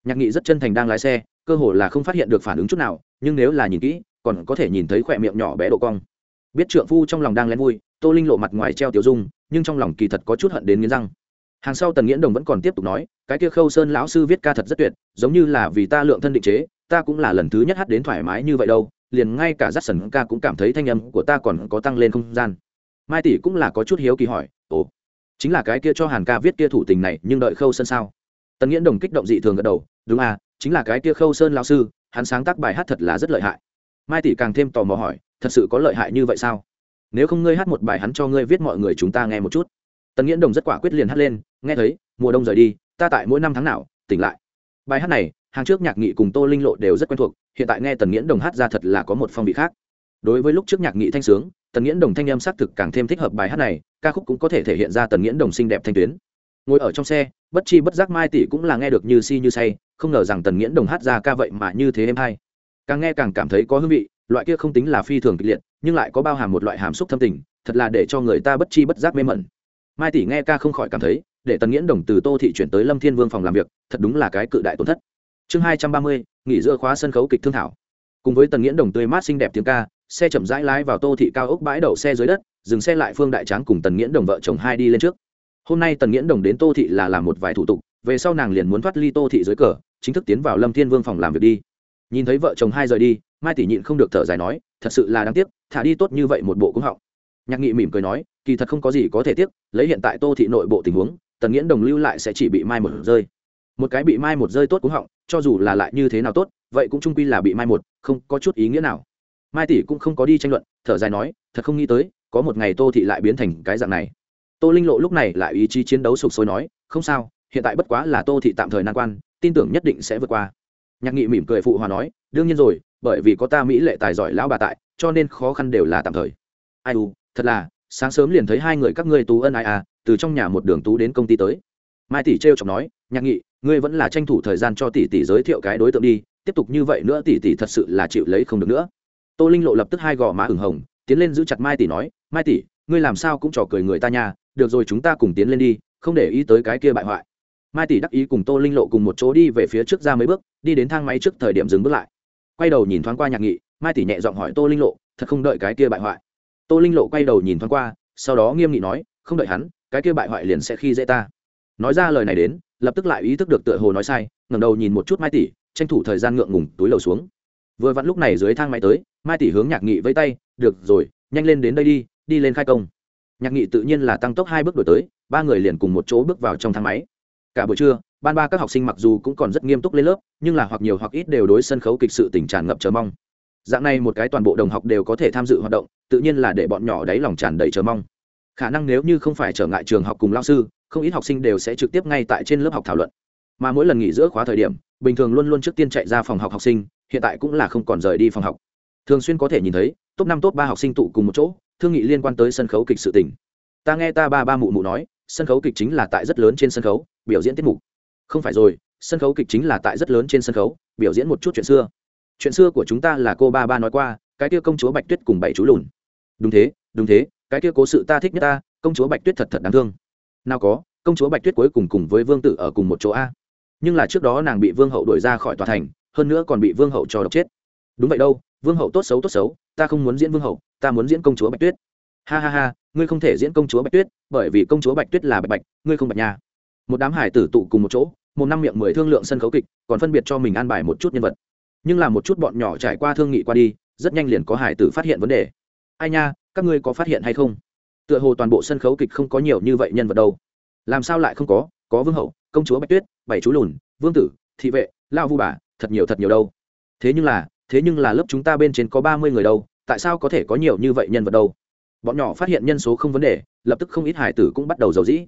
nhạc nghị rất chân thành đang lái xe, cơ hồ là không phát hiện được phản ứng chút nào, nhưng nếu là nhìn kỹ, còn có thể nhìn thấy khỏe miệng nhỏ bé độ cong. Biết trượng phu trong lòng đang lén vui, tô linh lộ mặt ngoài treo tiểu dung, nhưng trong lòng kỳ thật có chút hận đến nghiến răng. Hàng sau tần nghiễn đồng vẫn còn tiếp tục nói, cái kia khâu sơn lão sư viết ca thật rất tuyệt, giống như là vì ta lượng thân định chế, ta cũng là lần thứ nhất hát đến thoải mái như vậy đâu, liền ngay cả rắt sần ca cũng cảm thấy thanh âm của ta còn có tăng lên không gian. Mai tỷ cũng là có chút hiếu kỳ hỏi, ồ, chính là cái kia cho hàn ca viết kia thủ tình này, nhưng đợi khâu sơn sao? Tần nghiễn đồng kích động dị thường gật đầu đúng à chính là cái kia khâu sơn lão sư, hắn sáng tác bài hát thật là rất lợi hại. Mai tỷ càng thêm tò mò hỏi, thật sự có lợi hại như vậy sao? Nếu không ngươi hát một bài hắn cho ngươi viết mọi người chúng ta nghe một chút. Tần nghiễn đồng rất quả quyết liền hát lên, nghe thấy, mùa đông rời đi, ta tại mỗi năm tháng nào, tỉnh lại. Bài hát này, hàng trước nhạc nghị cùng tô linh lộ đều rất quen thuộc, hiện tại nghe tần nghiễn đồng hát ra thật là có một phong vị khác. Đối với lúc trước nhạc nghị thanh sướng, tần nghiễn đồng thanh âm xác thực càng thêm thích hợp bài hát này, ca khúc cũng có thể thể hiện ra tần nghiễn đồng xinh đẹp thanh tuyến. Ngồi ở trong xe, bất chi bất giác mai tỷ cũng là nghe được như si như say không ngờ rằng tần nghiễn đồng hát ra ca vậy mà như thế em hay. Càng nghe càng cảm thấy có hương vị, loại kia không tính là phi thường kịch liệt, nhưng lại có bao hàm một loại hàm xúc thâm tình, thật là để cho người ta bất chi bất giác mê mẩn. Mai tỷ nghe ca không khỏi cảm thấy, để tần nghiễn đồng từ tô thị chuyển tới lâm thiên vương phòng làm việc, thật đúng là cái cự đại tổn thất. Chương hai trăm ba mươi, nghỉ giữa khóa sân khấu kịch thương thảo. Cùng với tần nghiễn đồng tươi mát xinh đẹp tiếng ca, xe chậm rãi lái vào tô thị cao ốc bãi đậu xe dưới đất, dừng xe lại phương đại tráng cùng tần nghiễn đồng vợ chồng hai đi lên trước. Hôm nay tần nghiễn đồng đến tô thị là làm một vài thủ tục về sau nàng liền muốn thoát ly tô thị dưới cờ, chính thức tiến vào lâm thiên vương phòng làm việc đi. Nhìn thấy vợ chồng hai rời đi, mai tỷ nhịn không được thở dài nói, thật sự là đáng tiếc, thả đi tốt như vậy một bộ cũng họng. Nhạc nghị mỉm cười nói, kỳ thật không có gì có thể tiếc, lấy hiện tại tô thị nội bộ tình huống, tần nghiễn đồng lưu lại sẽ chỉ bị mai một rơi. Một cái bị mai một rơi tốt cũng họng, cho dù là lại như thế nào tốt, vậy cũng trung quy là bị mai một, không có chút ý nghĩa nào. Mai tỷ cũng không có đi tranh luận, thở dài nói, thật không nghĩ tới, có một ngày tô thị lại biến thành cái dạng này. Tô linh lộ lúc này lại ý chí chiến đấu sục sôi nói, không sao hiện tại bất quá là tô thị tạm thời nan quan, tin tưởng nhất định sẽ vượt qua. Nhạc nghị mỉm cười phụ hòa nói, đương nhiên rồi, bởi vì có ta mỹ lệ tài giỏi lão bà tại, cho nên khó khăn đều là tạm thời. Ai u, thật là, sáng sớm liền thấy hai người các ngươi tú ân ai à từ trong nhà một đường tú đến công ty tới. Mai tỷ trêu chọc nói, nhạc nghị, ngươi vẫn là tranh thủ thời gian cho tỷ tỷ giới thiệu cái đối tượng đi, tiếp tục như vậy nữa tỷ tỷ thật sự là chịu lấy không được nữa. Tô linh lộ lập tức hai gò má ửng hồng, tiến lên giữ chặt mai tỷ nói, mai tỷ, ngươi làm sao cũng trò cười người ta nha, được rồi chúng ta cùng tiến lên đi, không để ý tới cái kia bại hoại mai tỷ đắc ý cùng tô linh lộ cùng một chỗ đi về phía trước ra mấy bước, đi đến thang máy trước thời điểm dừng bước lại. Quay đầu nhìn thoáng qua nhạc nghị, mai tỷ nhẹ giọng hỏi tô linh lộ, thật không đợi cái kia bại hoại? Tô linh lộ quay đầu nhìn thoáng qua, sau đó nghiêm nghị nói, không đợi hắn, cái kia bại hoại liền sẽ khi dễ ta. Nói ra lời này đến, lập tức lại ý thức được tựa hồ nói sai, ngẩng đầu nhìn một chút mai tỷ, tranh thủ thời gian ngượng ngùng túi lầu xuống. Vừa vặn lúc này dưới thang máy tới, mai tỷ hướng nhạc nghị vẫy tay, được rồi, nhanh lên đến đây đi đi lên khai công. Nhạc nghị tự nhiên là tăng tốc hai bước đổi tới, ba người liền cùng một chỗ bước vào trong thang máy cả buổi trưa, ban ba các học sinh mặc dù cũng còn rất nghiêm túc lên lớp, nhưng là hoặc nhiều hoặc ít đều đối sân khấu kịch sự tình tràn ngập chờ mong. Dạng này một cái toàn bộ đồng học đều có thể tham dự hoạt động, tự nhiên là để bọn nhỏ đáy lòng tràn đầy chờ mong. Khả năng nếu như không phải trở ngại trường học cùng lao sư, không ít học sinh đều sẽ trực tiếp ngay tại trên lớp học thảo luận. Mà mỗi lần nghỉ giữa khóa thời điểm, bình thường luôn luôn trước tiên chạy ra phòng học học sinh, hiện tại cũng là không còn rời đi phòng học. Thường xuyên có thể nhìn thấy, top năm, top ba học sinh tụ cùng một chỗ, thương nghị liên quan tới sân khấu kịch sự tình. Ta nghe ta ba ba mụ mụ nói sân khấu kịch chính là tại rất lớn trên sân khấu, biểu diễn tiết mục. Không phải rồi, sân khấu kịch chính là tại rất lớn trên sân khấu, biểu diễn một chút chuyện xưa. Chuyện xưa của chúng ta là cô ba ba nói qua, cái kia công chúa bạch tuyết cùng bảy chú lùn. Đúng thế đúng thế, cái kia cố sự ta thích nhất ta, công chúa bạch tuyết thật thật đáng thương. Nào có, công chúa bạch tuyết cuối cùng cùng với vương tử ở cùng một chỗ a. Nhưng là trước đó nàng bị vương hậu đuổi ra khỏi tòa thành, hơn nữa còn bị vương hậu cho độc chết. Đúng vậy đâu, vương hậu tốt xấu tốt xấu, ta không muốn diễn vương hậu, ta muốn diễn công chúa bạch tuyết ha ha ha, ngươi không thể diễn công chúa bạch tuyết, bởi vì công chúa bạch tuyết là bạch bạch, ngươi không bạch nha. Một đám hải tử tụ cùng một chỗ, một năm miệng mười thương lượng sân khấu kịch, còn phân biệt cho mình an bài một chút nhân vật. Nhưng là một chút bọn nhỏ trải qua thương nghị qua đi, rất nhanh liền có hải tử phát hiện vấn đề. Ai nha, các ngươi có phát hiện hay không? Tựa hồ toàn bộ sân khấu kịch không có nhiều như vậy nhân vật đâu. Làm sao lại không có? Có vương hậu, công chúa bạch tuyết, bảy chú lùn, vương tử, thị vệ lao vu bà, thật nhiều thật nhiều đâu. Thế nhưng là, thế nhưng là lớp chúng ta bên trên có ba mươi người đâu, tại sao có thể có nhiều như vậy nhân vật đâu? Bọn nhỏ phát hiện nhân số không vấn đề, lập tức không ít hải tử cũng bắt đầu giàu dĩ.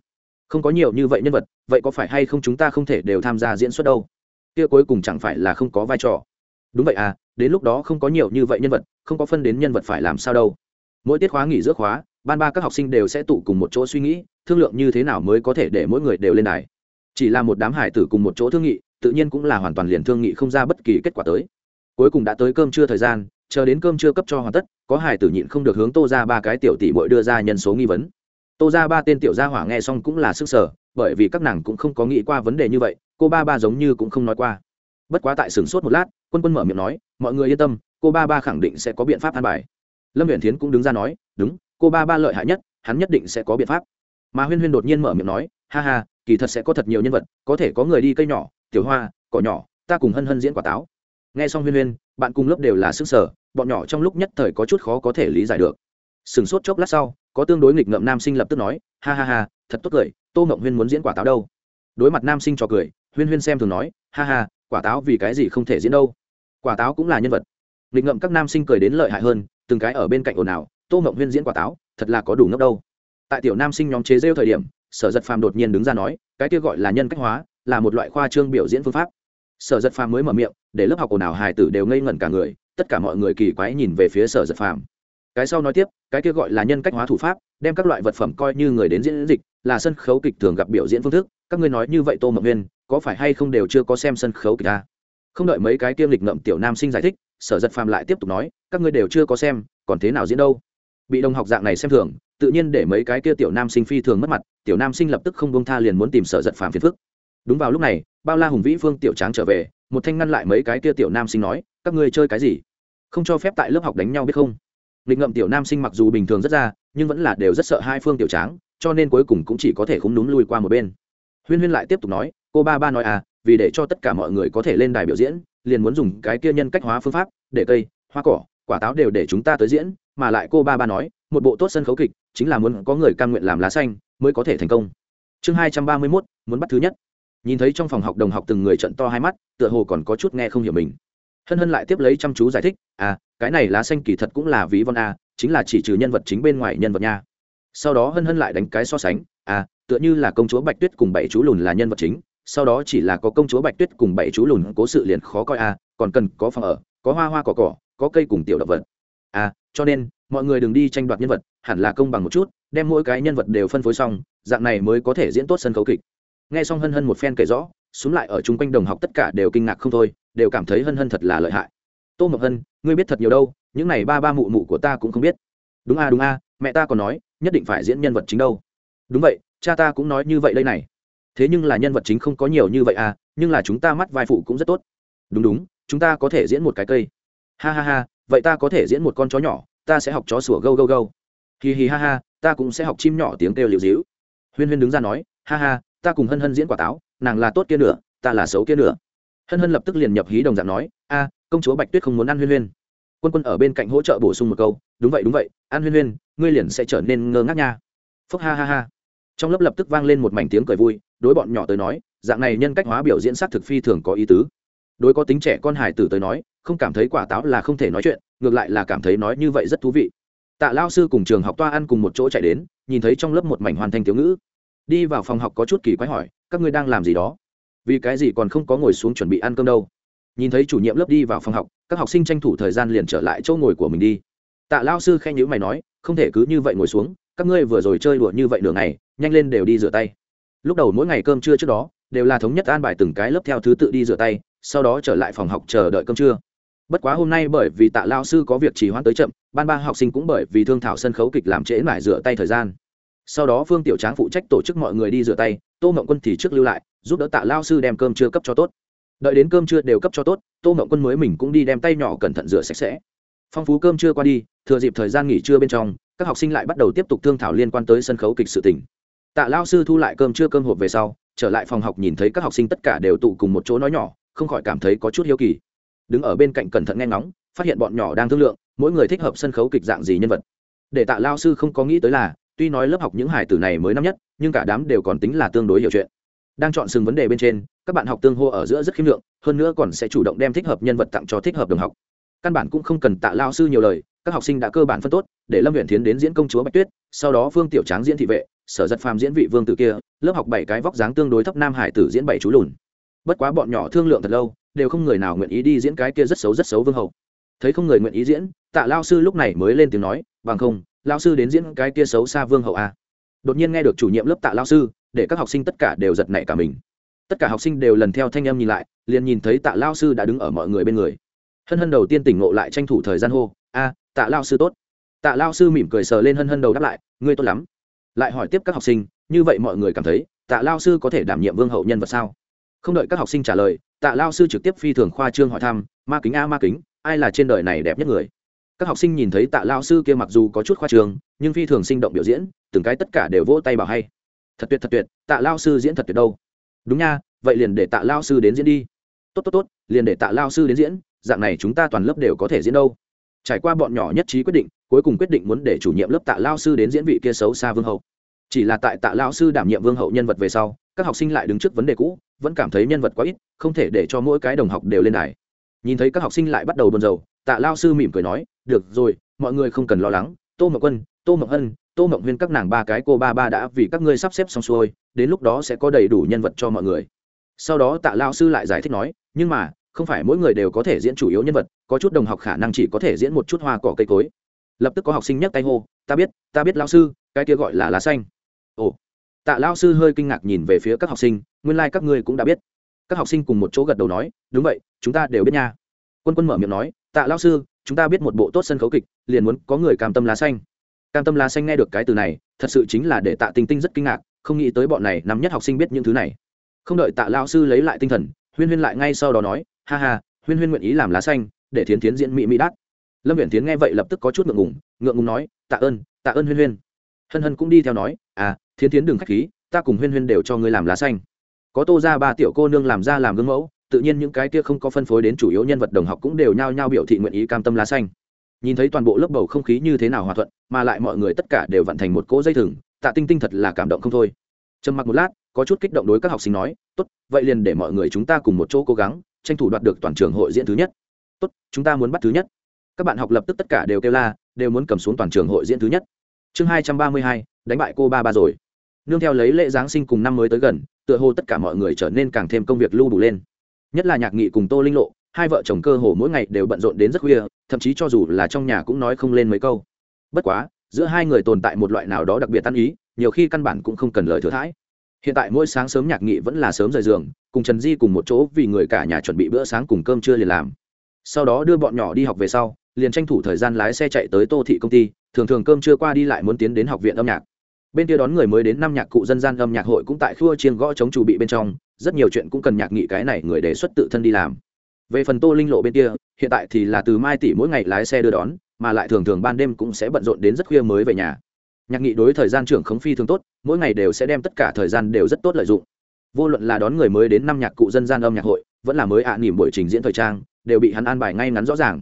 Không có nhiều như vậy nhân vật, vậy có phải hay không chúng ta không thể đều tham gia diễn xuất đâu? Kia cuối cùng chẳng phải là không có vai trò. Đúng vậy à đến lúc đó không có nhiều như vậy nhân vật, không có phân đến nhân vật phải làm sao đâu. Mỗi tiết khóa nghỉ giữa khóa, ban ba các học sinh đều sẽ tụ cùng một chỗ suy nghĩ, thương lượng như thế nào mới có thể để mỗi người đều lên đài. Chỉ là một đám hải tử cùng một chỗ thương nghị, tự nhiên cũng là hoàn toàn liền thương nghị không ra bất kỳ kết quả tới. Cuối cùng đã tới cơm trưa thời gian chờ đến cơm trưa cấp cho hoàn tất, có hải tử nhịn không được hướng tô ra ba cái tiểu tỷ bội đưa ra nhân số nghi vấn. Tô ra ba tên tiểu gia hỏa nghe xong cũng là sức sở, bởi vì các nàng cũng không có nghĩ qua vấn đề như vậy, cô ba ba giống như cũng không nói qua. Bất quá tại sửng sốt một lát, quân quân mở miệng nói, mọi người yên tâm, cô ba ba khẳng định sẽ có biện pháp an bài. Lâm huyện thiến cũng đứng ra nói, đúng, cô ba ba lợi hại nhất, hắn nhất định sẽ có biện pháp. Mà huyên huyên đột nhiên mở miệng nói, ha ha, kỳ thật sẽ có thật nhiều nhân vật, có thể có người đi cây nhỏ, tiểu hoa, cỏ nhỏ, ta cùng hân hân diễn quả táo nghe xong huyên huyên, bạn cùng lớp đều là sức sở, bọn nhỏ trong lúc nhất thời có chút khó có thể lý giải được. Sừng sốt chốc lát sau, có tương đối nghịch ngợm nam sinh lập tức nói, ha ha ha, thật tốt cười, tô ngậm huyên muốn diễn quả táo đâu? Đối mặt nam sinh cho cười, huyên huyên xem thường nói, ha ha, quả táo vì cái gì không thể diễn đâu? Quả táo cũng là nhân vật. Nghịch ngợm các nam sinh cười đến lợi hại hơn, từng cái ở bên cạnh ồn ào, tô ngậm huyên diễn quả táo, thật là có đủ ngốc đâu. Tại tiểu nam sinh nhóm chế rêu thời điểm, sở giật phàm đột nhiên đứng ra nói, cái kia gọi là nhân cách hóa, là một loại khoa trương biểu diễn phương pháp. Sở giật phàm mới mở miệng để lớp học ồn ào hài tử đều ngây ngẩn cả người, tất cả mọi người kỳ quái nhìn về phía sở giật phàm. Cái sau nói tiếp, cái kia gọi là nhân cách hóa thủ pháp, đem các loại vật phẩm coi như người đến diễn dịch, là sân khấu kịch thường gặp biểu diễn phương thức, các ngươi nói như vậy tô mộng huyên có phải hay không đều chưa có xem sân khấu kịch à? không đợi mấy cái tiêm lịch ngậm tiểu nam sinh giải thích, sở giật phàm lại tiếp tục nói, các ngươi đều chưa có xem, còn thế nào diễn đâu? Bị đồng học dạng này xem thường, tự nhiên để mấy cái kia tiểu nam sinh phi thường mất mặt, tiểu nam sinh lập tức không bông tha liền muốn tìm sở giật phàm phiền phức. Đúng vào lúc này, bao la hùng vĩ phương tiểu tráng trở về một thanh ngăn lại mấy cái kia tiểu nam sinh nói, các ngươi chơi cái gì? Không cho phép tại lớp học đánh nhau biết không? Nghịch ngậm tiểu nam sinh mặc dù bình thường rất ra, nhưng vẫn là đều rất sợ hai phương tiểu tráng, cho nên cuối cùng cũng chỉ có thể không đúng lui qua một bên. Huyên huyên lại tiếp tục nói, cô ba ba nói à vì để cho tất cả mọi người có thể lên đài biểu diễn, liền muốn dùng cái kia nhân cách hóa phương pháp, để cây, hoa cỏ, quả táo đều để chúng ta tới diễn, mà lại cô ba ba nói, một bộ tốt sân khấu kịch, chính là muốn có người cam nguyện làm lá xanh mới có thể thành công. Chương hai trăm ba mươi mốt, muốn bắt thứ nhất nhìn thấy trong phòng học đồng học từng người trận to hai mắt, tựa hồ còn có chút nghe không hiểu mình. Hân hân lại tiếp lấy chăm chú giải thích à cái này lá xanh kỳ thật cũng là ví von a, chính là chỉ trừ nhân vật chính bên ngoài nhân vật nha. Sau đó hân hân lại đánh cái so sánh à tựa như là công chúa bạch tuyết cùng bảy chú lùn là nhân vật chính, sau đó chỉ là có công chúa bạch tuyết cùng bảy chú lùn cố sự liền khó coi à còn cần có phòng ở, có hoa hoa cỏ cỏ, có cây cùng tiểu động vật. À cho nên, mọi người đừng đi tranh đoạt nhân vật, hẳn là công bằng một chút, đem mỗi cái nhân vật đều phân phối xong, dạng này mới có thể diễn tốt sân khấu kịch nghe xong hân hân một phen kể rõ xuống lại ở chung quanh đồng học tất cả đều kinh ngạc không thôi, đều cảm thấy hân hân thật là lợi hại. Tô mộc hân, ngươi biết thật nhiều đâu, những này ba ba mụ mụ của ta cũng không biết. Đúng a đúng a, mẹ ta còn nói, nhất định phải diễn nhân vật chính đâu. Đúng vậy, cha ta cũng nói như vậy đây này. Thế nhưng là nhân vật chính không có nhiều như vậy à nhưng là chúng ta mắt vai phụ cũng rất tốt. Đúng đúng, chúng ta có thể diễn một cái cây. Ha ha ha, vậy ta có thể diễn một con chó nhỏ, ta sẽ học chó sủa gâu gâu gâu. Hì hì ha ha, ta cũng sẽ học chim nhỏ tiếng kêu liều dĩu huyên huyên đứng ra nói, ha ha ta cùng hân hân diễn quả táo, nàng là tốt kia nữa ta là xấu kia nữa hân hân lập tức liền nhập hí đồng dạng nói, a, công chúa bạch tuyết không muốn ăn huyên huyên. Quân quân ở bên cạnh hỗ trợ bổ sung một câu, đúng vậy đúng vậy, ăn huyên huyên, ngươi liền sẽ trở nên ngơ ngác nha. Phúc ha ha ha. Trong lớp lập tức vang lên một mảnh tiếng cười vui, đối bọn nhỏ tới nói, dạng này nhân cách hóa biểu diễn sát thực phi thường có ý tứ. Đối có tính trẻ con hải tử tới nói, không cảm thấy quả táo là không thể nói chuyện, ngược lại là cảm thấy nói như vậy rất thú vị. Tạ lao sư cùng trường học toa ăn cùng một chỗ chạy đến, nhìn thấy trong lớp một mảnh hoàn thành thiếu ngữ đi vào phòng học có chút kỳ quái hỏi, các ngươi đang làm gì đó? Vì cái gì còn không có ngồi xuống chuẩn bị ăn cơm đâu? Nhìn thấy chủ nhiệm lớp đi vào phòng học, các học sinh tranh thủ thời gian liền trở lại chỗ ngồi của mình đi. Tạ lao sư khen nhữ mày nói, không thể cứ như vậy ngồi xuống, các ngươi vừa rồi chơi đùa như vậy nửa ngày, nhanh lên đều đi rửa tay. Lúc đầu mỗi ngày cơm trưa trước đó, đều là thống nhất an bài từng cái lớp theo thứ tự đi rửa tay, sau đó trở lại phòng học chờ đợi cơm trưa. Bất quá hôm nay bởi vì tạ lao sư có việc trì hoãn tới chậm, ban ba học sinh cũng bởi vì thương thảo sân khấu kịch làm trễ mải rửa tay thời gian sau đó phương tiểu tráng phụ trách tổ chức mọi người đi rửa tay, tô mộng quân thì trước lưu lại, giúp đỡ tạ lao sư đem cơm trưa cấp cho tốt. Đợi đến cơm trưa đều cấp cho tốt, tô mộng quân mới mình cũng đi đem tay nhỏ cẩn thận rửa sạch sẽ. Phong phú cơm trưa qua đi, thừa dịp thời gian nghỉ trưa bên trong, các học sinh lại bắt đầu tiếp tục thương thảo liên quan tới sân khấu kịch sự tỉnh tạ lao sư thu lại cơm trưa cơm hộp về sau, trở lại phòng học nhìn thấy các học sinh tất cả đều tụ cùng một chỗ nói nhỏ, không khỏi cảm thấy có chút hiếu kỳ. Đứng ở bên cạnh cẩn thận nghe ngóng, phát hiện bọn nhỏ đang thương lượng, mỗi người thích hợp sân khấu kịch dạng gì nhân vật. Để tạ lao sư không có nghĩ tới là tuy nói lớp học những hải tử này mới năm nhất, nhưng cả đám đều còn tính là tương đối hiểu chuyện. Đang chọn sừng vấn đề bên trên, các bạn học tương hô ở giữa rất khiêm lượng, hơn nữa còn sẽ chủ động đem thích hợp nhân vật tặng cho thích hợp đồng học. Căn bản cũng không cần tạ lao sư nhiều lời, các học sinh đã cơ bản phân tốt, để lâm huyện tiến đến diễn công chúa bạch tuyết, sau đó phương tiểu tráng diễn thị vệ, sở giật phàm diễn vị vương tử kia, lớp học bảy cái vóc dáng tương đối thấp nam hải tử diễn bảy chú lùn. Bất quá bọn nhỏ thương lượng thật lâu, đều không người nào nguyện ý đi diễn cái kia rất xấu rất xấu vương hậu. Thấy không người nguyện ý diễn, tạ lao sư lúc này mới lên tiếng nói, bằng không lao sư đến diễn cái kia xấu xa vương hậu a. Đột nhiên nghe được chủ nhiệm lớp tạ lao sư, để các học sinh tất cả đều giật nảy cả mình. Tất cả học sinh đều lần theo thanh âm nhìn lại, liền nhìn thấy tạ lao sư đã đứng ở mọi người bên người. Hân hân đầu tiên tỉnh ngộ lại tranh thủ thời gian hô, a, tạ lao sư tốt. Tạ lao sư mỉm cười sờ lên hân hân đầu đáp lại, ngươi tốt lắm. Lại hỏi tiếp các học sinh, như vậy mọi người cảm thấy, tạ lao sư có thể đảm nhiệm vương hậu nhân vật sao? Không đợi các học sinh trả lời, tạ lao sư trực tiếp phi thường khoa trương hỏi thăm, ma kính a, ma kính, ai là trên đời này đẹp nhất người? Các học sinh nhìn thấy tạ lao sư kia mặc dù có chút khoa trương nhưng phi thường sinh động biểu diễn, từng cái tất cả đều vỗ tay bảo hay. Thật tuyệt thật tuyệt, tạ lao sư diễn thật tuyệt đâu. Đúng nha, vậy liền để tạ lao sư đến diễn đi. Tốt tốt tốt, liền để tạ lao sư đến diễn, dạng này chúng ta toàn lớp đều có thể diễn đâu. Trải qua bọn nhỏ nhất trí quyết định, cuối cùng quyết định muốn để chủ nhiệm lớp tạ lao sư đến diễn vị kia xấu xa vương hậu. Chỉ là tại tạ lao sư đảm nhiệm vương hậu nhân vật về sau, các học sinh lại đứng trước vấn đề cũ, vẫn cảm thấy nhân vật quá ít, không thể để cho mỗi cái đồng học đều lên đài. Nhìn thấy các học sinh lại bắt đầu buồn rầu tạ lao sư mỉm cười nói, được rồi, mọi người không cần lo lắng, tô mậu quân, tô mậu hân, tô mậu huyên các nàng ba cái cô ba ba đã vì các ngươi sắp xếp xong xuôi, đến lúc đó sẽ có đầy đủ nhân vật cho mọi người. Sau đó tạ lao sư lại giải thích nói, nhưng mà, không phải mỗi người đều có thể diễn chủ yếu nhân vật, có chút đồng học khả năng chỉ có thể diễn một chút hoa cỏ cây cối. Lập tức có học sinh nhắc tay hô, ta biết ta biết lao sư, cái kia gọi là lá xanh. Ồ. Tạ lao sư hơi kinh ngạc nhìn về phía các học sinh, nguyên lai、like、các ngươi cũng đã biết. Các học sinh cùng một chỗ gật đầu nói, đúng vậy, chúng ta đều biết nha. Quân quân mở miệng nói tạ lao sư, chúng ta biết một bộ tốt sân khấu kịch, liền muốn có người cam tâm lá xanh. Cam tâm lá xanh nghe được cái từ này, thật sự chính là để tạ tinh tinh rất kinh ngạc, không nghĩ tới bọn này nắm nhất học sinh biết những thứ này. Không đợi tạ lao sư lấy lại tinh thần, huyên huyên lại ngay sau đó nói, ha ha, huyên huyên nguyện ý làm lá xanh, để thiến tiến diễn mỹ mỹ đắt lâm viện tiến nghe vậy lập tức có chút ngượng ngùng ngượng ngùng nói, tạ ơn tạ ơn huyên huyên. Hân hân cũng đi theo nói à thiến tiến đừng k h á c h khí, ta cùng huyên huyên đều cho ngươi làm lá xanh. Có tô ra ba tiểu cô nương làm ra làm gương mẫu tự nhiên những cái kia không có phân phối đến chủ yếu nhân vật đồng học cũng đều nhao nhao biểu thị nguyện ý cam tâm lá xanh. Nhìn thấy toàn bộ lớp bầu không khí như thế nào hòa thuận, mà lại mọi người tất cả đều vận thành một cỗ dây thừng, tạ tinh tinh thật là cảm động không thôi. Trầm mặc một lát, có chút kích động đối các học sinh nói, tốt, vậy liền để mọi người chúng ta cùng một chỗ cố gắng, tranh thủ đoạt được toàn trường hội diễn thứ nhất. Tốt, chúng ta muốn bắt thứ nhất. Các bạn học lập tức tất cả đều kêu la, đều muốn cầm xuống toàn trường hội diễn thứ nhất. Chương hai trăm ba mươi hai, đánh bại cô ba ba rồi. Nương theo lấy lễ giáng sinh cùng năm mới tới gần, tựa hồ tất cả mọi người trở nên càng thêm công việc lưu đủ lên nhất là nhạc nghị cùng tô linh lộ, hai vợ chồng cơ hồ mỗi ngày đều bận rộn đến rất khuya, thậm chí cho dù là trong nhà cũng nói không lên mấy câu. Bất quá, giữa hai người tồn tại một loại nào đó đặc biệt tan ý, nhiều khi căn bản cũng không cần lời thừa thãi. Hiện tại mỗi sáng sớm nhạc nghị vẫn là sớm rời giường, cùng trần di cùng một chỗ vì người cả nhà chuẩn bị bữa sáng cùng cơm trưa liền làm. Sau đó đưa bọn nhỏ đi học về sau, liền tranh thủ thời gian lái xe chạy tới tô thị công ty, thường thường cơm trưa qua đi lại muốn tiến đến học viện âm nhạc. Bên kia đón người mới đến năm nhạc cụ dân gian âm nhạc hội cũng tại khua chiên gõ chống chủ bị bên trong rất nhiều chuyện cũng cần nhạc nghị cái này người đề xuất tự thân đi làm. Về phần tô linh lộ bên kia, hiện tại thì là từ mai tỷ mỗi ngày lái xe đưa đón, mà lại thường thường ban đêm cũng sẽ bận rộn đến rất khuya mới về nhà. Nhạc nghị đối thời gian trưởng khống phi thường tốt, mỗi ngày đều sẽ đem tất cả thời gian đều rất tốt lợi dụng. Vô luận là đón người mới đến năm nhạc cụ dân gian âm nhạc hội, vẫn là mới ạ à nỉm buổi trình diễn thời trang, đều bị hắn an bài ngay ngắn rõ ràng.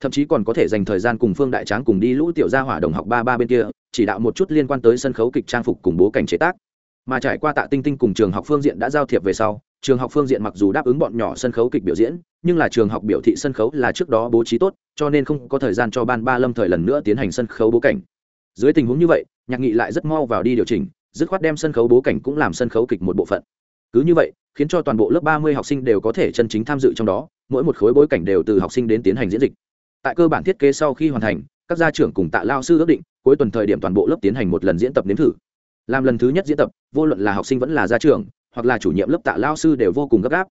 Thậm chí còn có thể dành thời gian cùng phương đại tráng cùng đi lũ tiểu gia hỏa đồng học ba ba bên kia, chỉ đạo một chút liên quan tới sân khấu kịch trang phục cùng bố cảnh chế tác mà trải qua tạ tinh tinh cùng trường học phương diện đã giao thiệp về sau, trường học phương diện mặc dù đáp ứng bọn nhỏ sân khấu kịch biểu diễn, nhưng là trường học biểu thị sân khấu là trước đó bố trí tốt, cho nên không có thời gian cho ban ba lâm thời lần nữa tiến hành sân khấu bố cảnh. Dưới tình huống như vậy, nhạc nghị lại rất mau vào đi điều chỉnh, dứt khoát đem sân khấu bố cảnh cũng làm sân khấu kịch một bộ phận. Cứ như vậy, khiến cho toàn bộ lớp ba mươi học sinh đều có thể chân chính tham dự trong đó, mỗi một khối bối cảnh đều từ học sinh đến tiến hành diễn dịch. Tại cơ bản thiết kế sau khi hoàn thành, các gia trưởng cùng tạ lao sư ước định, cuối tuần thời điểm toàn bộ lớp tiến hành một lần diễn tập nếm thử làm lần thứ nhất diễn tập, vô luận là học sinh vẫn là gia trưởng, hoặc là chủ nhiệm lớp tạ lao sư đều vô cùng gấp gáp.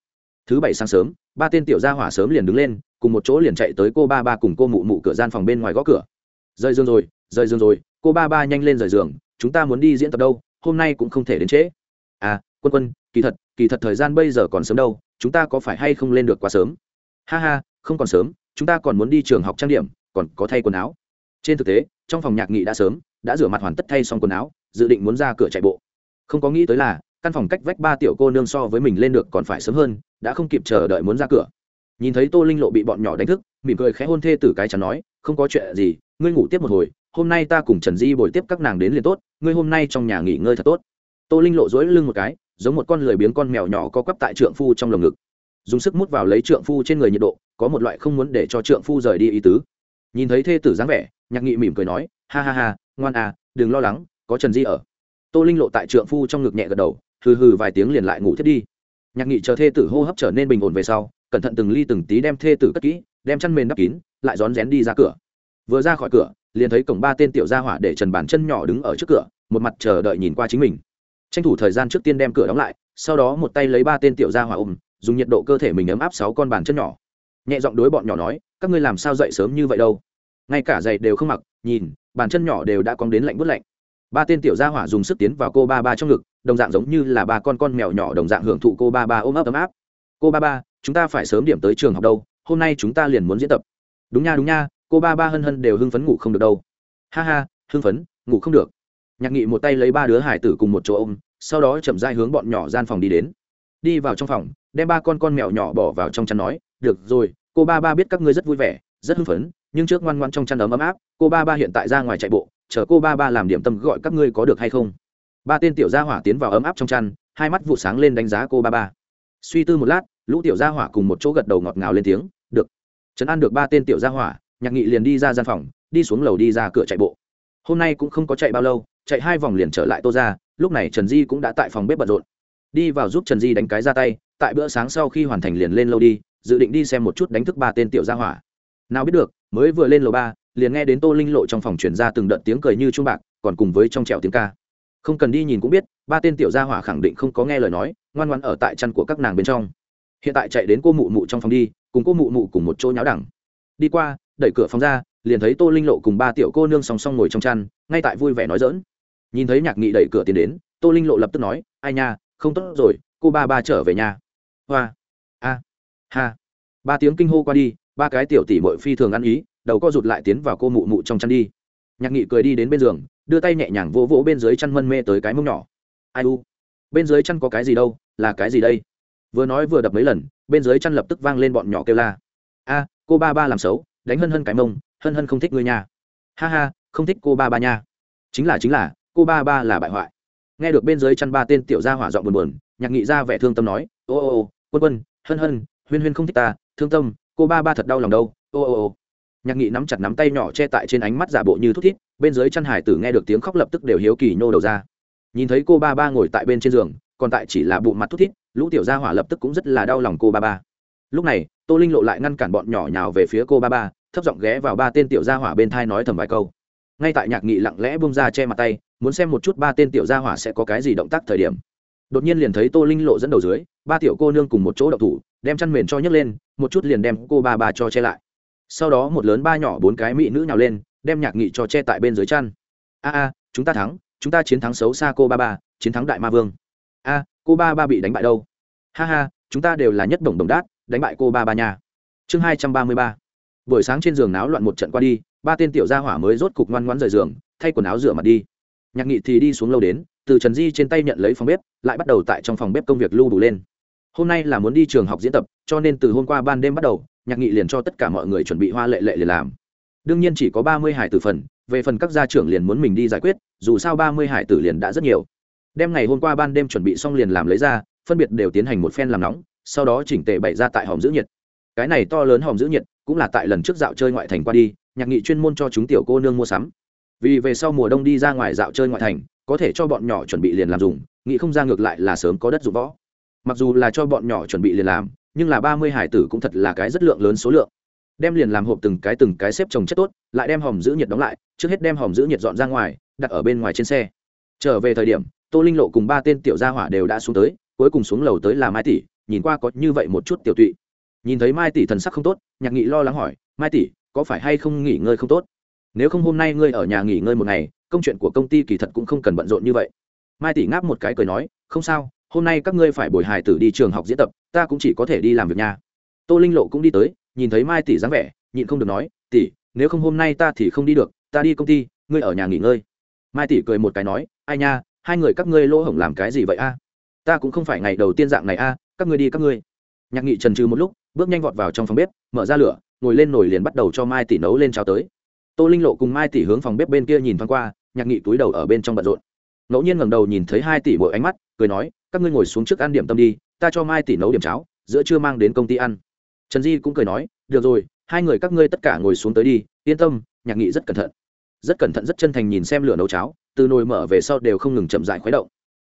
Thứ bảy sáng sớm, ba tên tiểu gia hỏa sớm liền đứng lên, cùng một chỗ liền chạy tới cô ba ba cùng cô mụ mụ cửa gian phòng bên ngoài gõ cửa. Rời giường rồi, rời giường rồi, cô ba ba nhanh lên rời giường, chúng ta muốn đi diễn tập đâu, hôm nay cũng không thể đến trễ. À quân quân, kỳ thật kỳ thật thời gian bây giờ còn sớm đâu, chúng ta có phải hay không lên được quá sớm? Ha ha, không còn sớm, chúng ta còn muốn đi trường học trang điểm, còn có thay quần áo. Trên thực tế, trong phòng nhạc nghị đã sớm, đã rửa mặt hoàn tất thay xong quần áo dự định muốn ra cửa chạy bộ. Không có nghĩ tới là, căn phòng cách vách ba tiểu cô nương so với mình lên được còn phải sớm hơn, đã không kịp chờ đợi muốn ra cửa. Nhìn thấy tô linh lộ bị bọn nhỏ đánh thức, mỉm cười khẽ hôn thê tử cái chắn nói, không có chuyện gì, ngươi ngủ tiếp một hồi, hôm nay ta cùng trần di bồi tiếp các nàng đến liền tốt, ngươi hôm nay trong nhà nghỉ ngơi thật tốt. Tô linh lộ dối lưng một cái, giống một con lười biếng con mèo nhỏ co quắp tại trượng phu trong lồng ngực. Dùng sức mút vào lấy trượng phu trên người nhiệt độ, có một loại không muốn để cho trượng phu rời đi ý tứ. Nhìn thấy thê tử dáng vẻ, nhạc nghị mỉm cười nói, ha ha ha, ngoan à đừng lo lắng có trần di ở. Tô linh lộ tại trượng phu trong ngực nhẹ gật đầu, hừ hừ vài tiếng liền lại ngủ thiết đi. Nhạc nghị chờ thê tử hô hấp trở nên bình ổn về sau, cẩn thận từng ly từng tí đem thê tử cất kỹ, đem chăn mền đắp kín, lại rón rén đi ra cửa. Vừa ra khỏi cửa, liền thấy cổng ba tên tiểu gia hỏa để trần bàn chân nhỏ đứng ở trước cửa, một mặt chờ đợi nhìn qua chính mình. Tranh thủ thời gian trước tiên đem cửa đóng lại, sau đó một tay lấy ba tên tiểu gia hỏa ôm, dùng nhiệt độ cơ thể mình ấm áp sáu con bàn chân nhỏ. Nhẹ giọng đối bọn nhỏ nói, các ngươi làm sao dậy sớm như vậy đâu? Ngay cả giày đều không mặc, nhìn bàn chân nhỏ đều đã cóng đến lạnh bút lạnh ba tên tiểu gia hỏa dùng sức tiến vào cô ba ba trong ngực, đồng dạng giống như là ba con con mèo nhỏ đồng dạng hưởng thụ cô ba ba ôm ấp ấm áp. Cô ba ba, chúng ta phải sớm điểm tới trường học đâu, hôm nay chúng ta liền muốn diễn tập. Đúng nha đúng nha, cô ba ba hân hân đều hưng phấn ngủ không được đâu. Ha ha, hưng phấn, ngủ không được. Nhạc nghị một tay lấy ba đứa hải tử cùng một chỗ ôm, sau đó chậm dai hướng bọn nhỏ gian phòng đi đến. Đi vào trong phòng, đem ba con con mèo nhỏ bỏ vào trong chăn nói, được rồi, cô ba ba biết các ngươi rất vui vẻ, rất hưng phấn, nhưng trước ngoan ngoan trong chăn ấm ấm áp, cô ba ba hiện tại ra ngoài chạy bộ chờ cô ba ba làm điểm tâm gọi các ngươi có được hay không? Ba tên tiểu gia hỏa tiến vào ấm áp trong chăn, hai mắt vụ sáng lên đánh giá cô ba ba. Suy tư một lát, lũ tiểu gia hỏa cùng một chỗ gật đầu ngọt ngào lên tiếng, được. Trấn an được ba tên tiểu gia hỏa, nhạc nghị liền đi ra gian phòng, đi xuống lầu đi ra cửa chạy bộ. Hôm nay cũng không có chạy bao lâu, chạy hai vòng liền trở lại tô ra lúc này trần di cũng đã tại phòng bếp bận rộn. Đi vào giúp trần di đánh cái ra tay, tại bữa sáng sau khi hoàn thành liền lên lâu đi, dự định đi xem một chút đánh thức ba tên tiểu gia hỏa. Nào biết được, mới vừa lên lầu ba liền nghe đến tô linh lộ trong phòng truyền ra từng đợt tiếng cười như trung bạc, còn cùng với trong trèo tiếng ca. Không cần đi nhìn cũng biết, ba tên tiểu gia hỏa khẳng định không có nghe lời nói, ngoan ngoan ở tại chăn của các nàng bên trong. Hiện tại chạy đến cô mụ mụ trong phòng đi, cùng cô mụ mụ cùng một chỗ nháo đẳng. Đi qua, đẩy cửa phòng ra, liền thấy tô linh lộ cùng ba tiểu cô nương song song ngồi trong chăn, ngay tại vui vẻ nói dỡn nhìn thấy nhạc nghị đẩy cửa tiến đến, tô linh lộ lập tức nói, ai nha, không tốt rồi, cô ba ba trở về nhà. Hoa. A. Ha. Ba tiếng kinh hô qua đi, ba cái tiểu tỷ mội phi thường ăn ý đầu co rụt lại tiến vào cô mụ mụ trong chăn đi. Nhạc nghị cười đi đến bên giường, đưa tay nhẹ nhàng vỗ vỗ bên dưới chăn mân mê tới cái mông nhỏ. Ai u? Bên dưới chăn có cái gì đâu, là cái gì đây? Vừa nói vừa đập mấy lần, bên dưới chăn lập tức vang lên bọn nhỏ kêu la. A, cô ba ba làm xấu, đánh hân hân cái mông, hân hân không thích ngươi nha. Ha ha, không thích cô ba ba nha. Chính là chính là, cô ba ba là bại hoại. Nghe được bên dưới chăn ba tên tiểu gia hỏa giọng buồn buồn, nhạc nghị ra vẻ thương tâm nói, ô ô ô, quân quân, hân hân, huyên huyên không thích ta, thương tâm, cô ba ba thật đau lòng đâu, ô ô ô nhạc nghị nắm chặt nắm tay nhỏ che tại trên ánh mắt giả bộ như thút thít, bên dưới chăn hải tử nghe được tiếng khóc lập tức đều hiếu kỳ nhô đầu ra. Nhìn thấy cô ba ba ngồi tại bên trên giường, còn tại chỉ là bụng mặt thút thít, lũ tiểu gia hỏa lập tức cũng rất là đau lòng cô ba ba. Lúc này, tô linh lộ lại ngăn cản bọn nhỏ nhào về phía cô ba ba, thấp giọng ghé vào ba tên tiểu gia hỏa bên thai nói thầm vài câu. Ngay tại nhạc nghị lặng lẽ bung ra che mặt tay, muốn xem một chút ba tên tiểu gia hỏa sẽ có cái gì động tác thời điểm. Đột nhiên liền thấy tô linh lộ dẫn đầu dưới, ba tiểu cô nương cùng một chỗ đậu thủ, đem chăn mền cho nhấc lên, một chút liền đem cô ba ba cho che lại sau đó một lớn ba nhỏ bốn cái mỹ nữ nhào lên, đem nhạc nghị cho che tại bên dưới chăn. A a, chúng ta thắng, chúng ta chiến thắng xấu xa cô ba ba, chiến thắng đại ma vương. A, cô ba ba bị đánh bại đâu? Ha ha, chúng ta đều là nhất đồng đồng đát, đánh bại cô ba ba nhà chương hai trăm ba mươi ba. Buổi sáng trên giường náo loạn một trận qua đi, ba tên tiểu gia hỏa mới rốt cục ngoan ngoãn rời giường, thay quần áo rửa mặt đi. Nhạc nghị thì đi xuống lâu đến, từ trần di trên tay nhận lấy phòng bếp, lại bắt đầu tại trong phòng bếp công việc lưu đủ lên. Hôm nay là muốn đi trường học diễn tập, cho nên từ hôm qua ban đêm bắt đầu nhạc nghị liền cho tất cả mọi người chuẩn bị hoa lệ lệ liền làm. Đương nhiên chỉ có ba mươi hải tử phần, về phần các gia trưởng liền muốn mình đi giải quyết, dù sao ba mươi hải tử liền đã rất nhiều. Đem ngày hôm qua ban đêm chuẩn bị xong liền làm lấy ra, phân biệt đều tiến hành một phen làm nóng, sau đó chỉnh tề bày ra tại hòm giữ nhiệt. Cái này to lớn hòm giữ nhiệt cũng là tại lần trước dạo chơi ngoại thành qua đi, nhạc nghị chuyên môn cho chúng tiểu cô nương mua sắm. Vì về sau mùa đông đi ra ngoài dạo chơi ngoại thành, có thể cho bọn nhỏ chuẩn bị liền làm dùng, nghị không ra ngược lại là sớm có đất dụng võ. Mặc dù là cho bọn nhỏ chuẩn bị liền làm nhưng là ba mươi hải tử cũng thật là cái rất lượng lớn số lượng. Đem liền làm hộp từng cái từng cái xếp trồng chất tốt, lại đem hòm giữ nhiệt đóng lại, trước hết đem hòm giữ nhiệt dọn ra ngoài, đặt ở bên ngoài trên xe. Trở về thời điểm, tô linh lộ cùng ba tên tiểu gia hỏa đều đã xuống tới, cuối cùng xuống lầu tới là mai tỷ, nhìn qua có như vậy một chút tiểu tụy. Nhìn thấy mai tỷ thần sắc không tốt, nhạc nghị lo lắng hỏi, mai tỷ, có phải hay không nghỉ ngơi không tốt? Nếu không hôm nay ngươi ở nhà nghỉ ngơi một ngày, công chuyện của công ty kỳ thật cũng không cần bận rộn như vậy. Mai tỷ ngáp một cái cười nói, không sao hôm nay các ngươi phải bồi hài tử đi trường học diễn tập, ta cũng chỉ có thể đi làm việc nha tô linh lộ cũng đi tới, nhìn thấy mai tỷ dáng vẻ, nhịn không được nói, tỷ, nếu không hôm nay ta thì không đi được, ta đi công ty, ngươi ở nhà nghỉ ngơi. Mai tỷ cười một cái nói, ai nha, hai người các ngươi lỗ hổng làm cái gì vậy a? Ta cũng không phải ngày đầu tiên dạng này a, các ngươi đi các ngươi. Nhạc nghị trần trừ một lúc, bước nhanh vọt vào trong phòng bếp, mở ra lửa, ngồi lên nồi liền bắt đầu cho mai tỷ nấu lên cháo tới. Tô linh lộ cùng mai tỷ hướng phòng bếp bên kia nhìn thoáng qua, nhạc nghị túi đầu ở bên trong bận rộn. Ngẫu nhiên ngẩng đầu nhìn thấy hai tỷ mỗi ánh mắt, cười nói các ngươi ngồi xuống trước ăn điểm tâm đi, ta cho mai tỷ nấu điểm cháo, giữa trưa mang đến công ty ăn. Trần di cũng cười nói, được rồi, hai người các ngươi tất cả ngồi xuống tới đi, yên tâm, nhạc nghị rất cẩn thận. Rất cẩn thận rất chân thành nhìn xem lửa nấu cháo, từ nồi mở về sau đều không ngừng chậm dại khuấy động.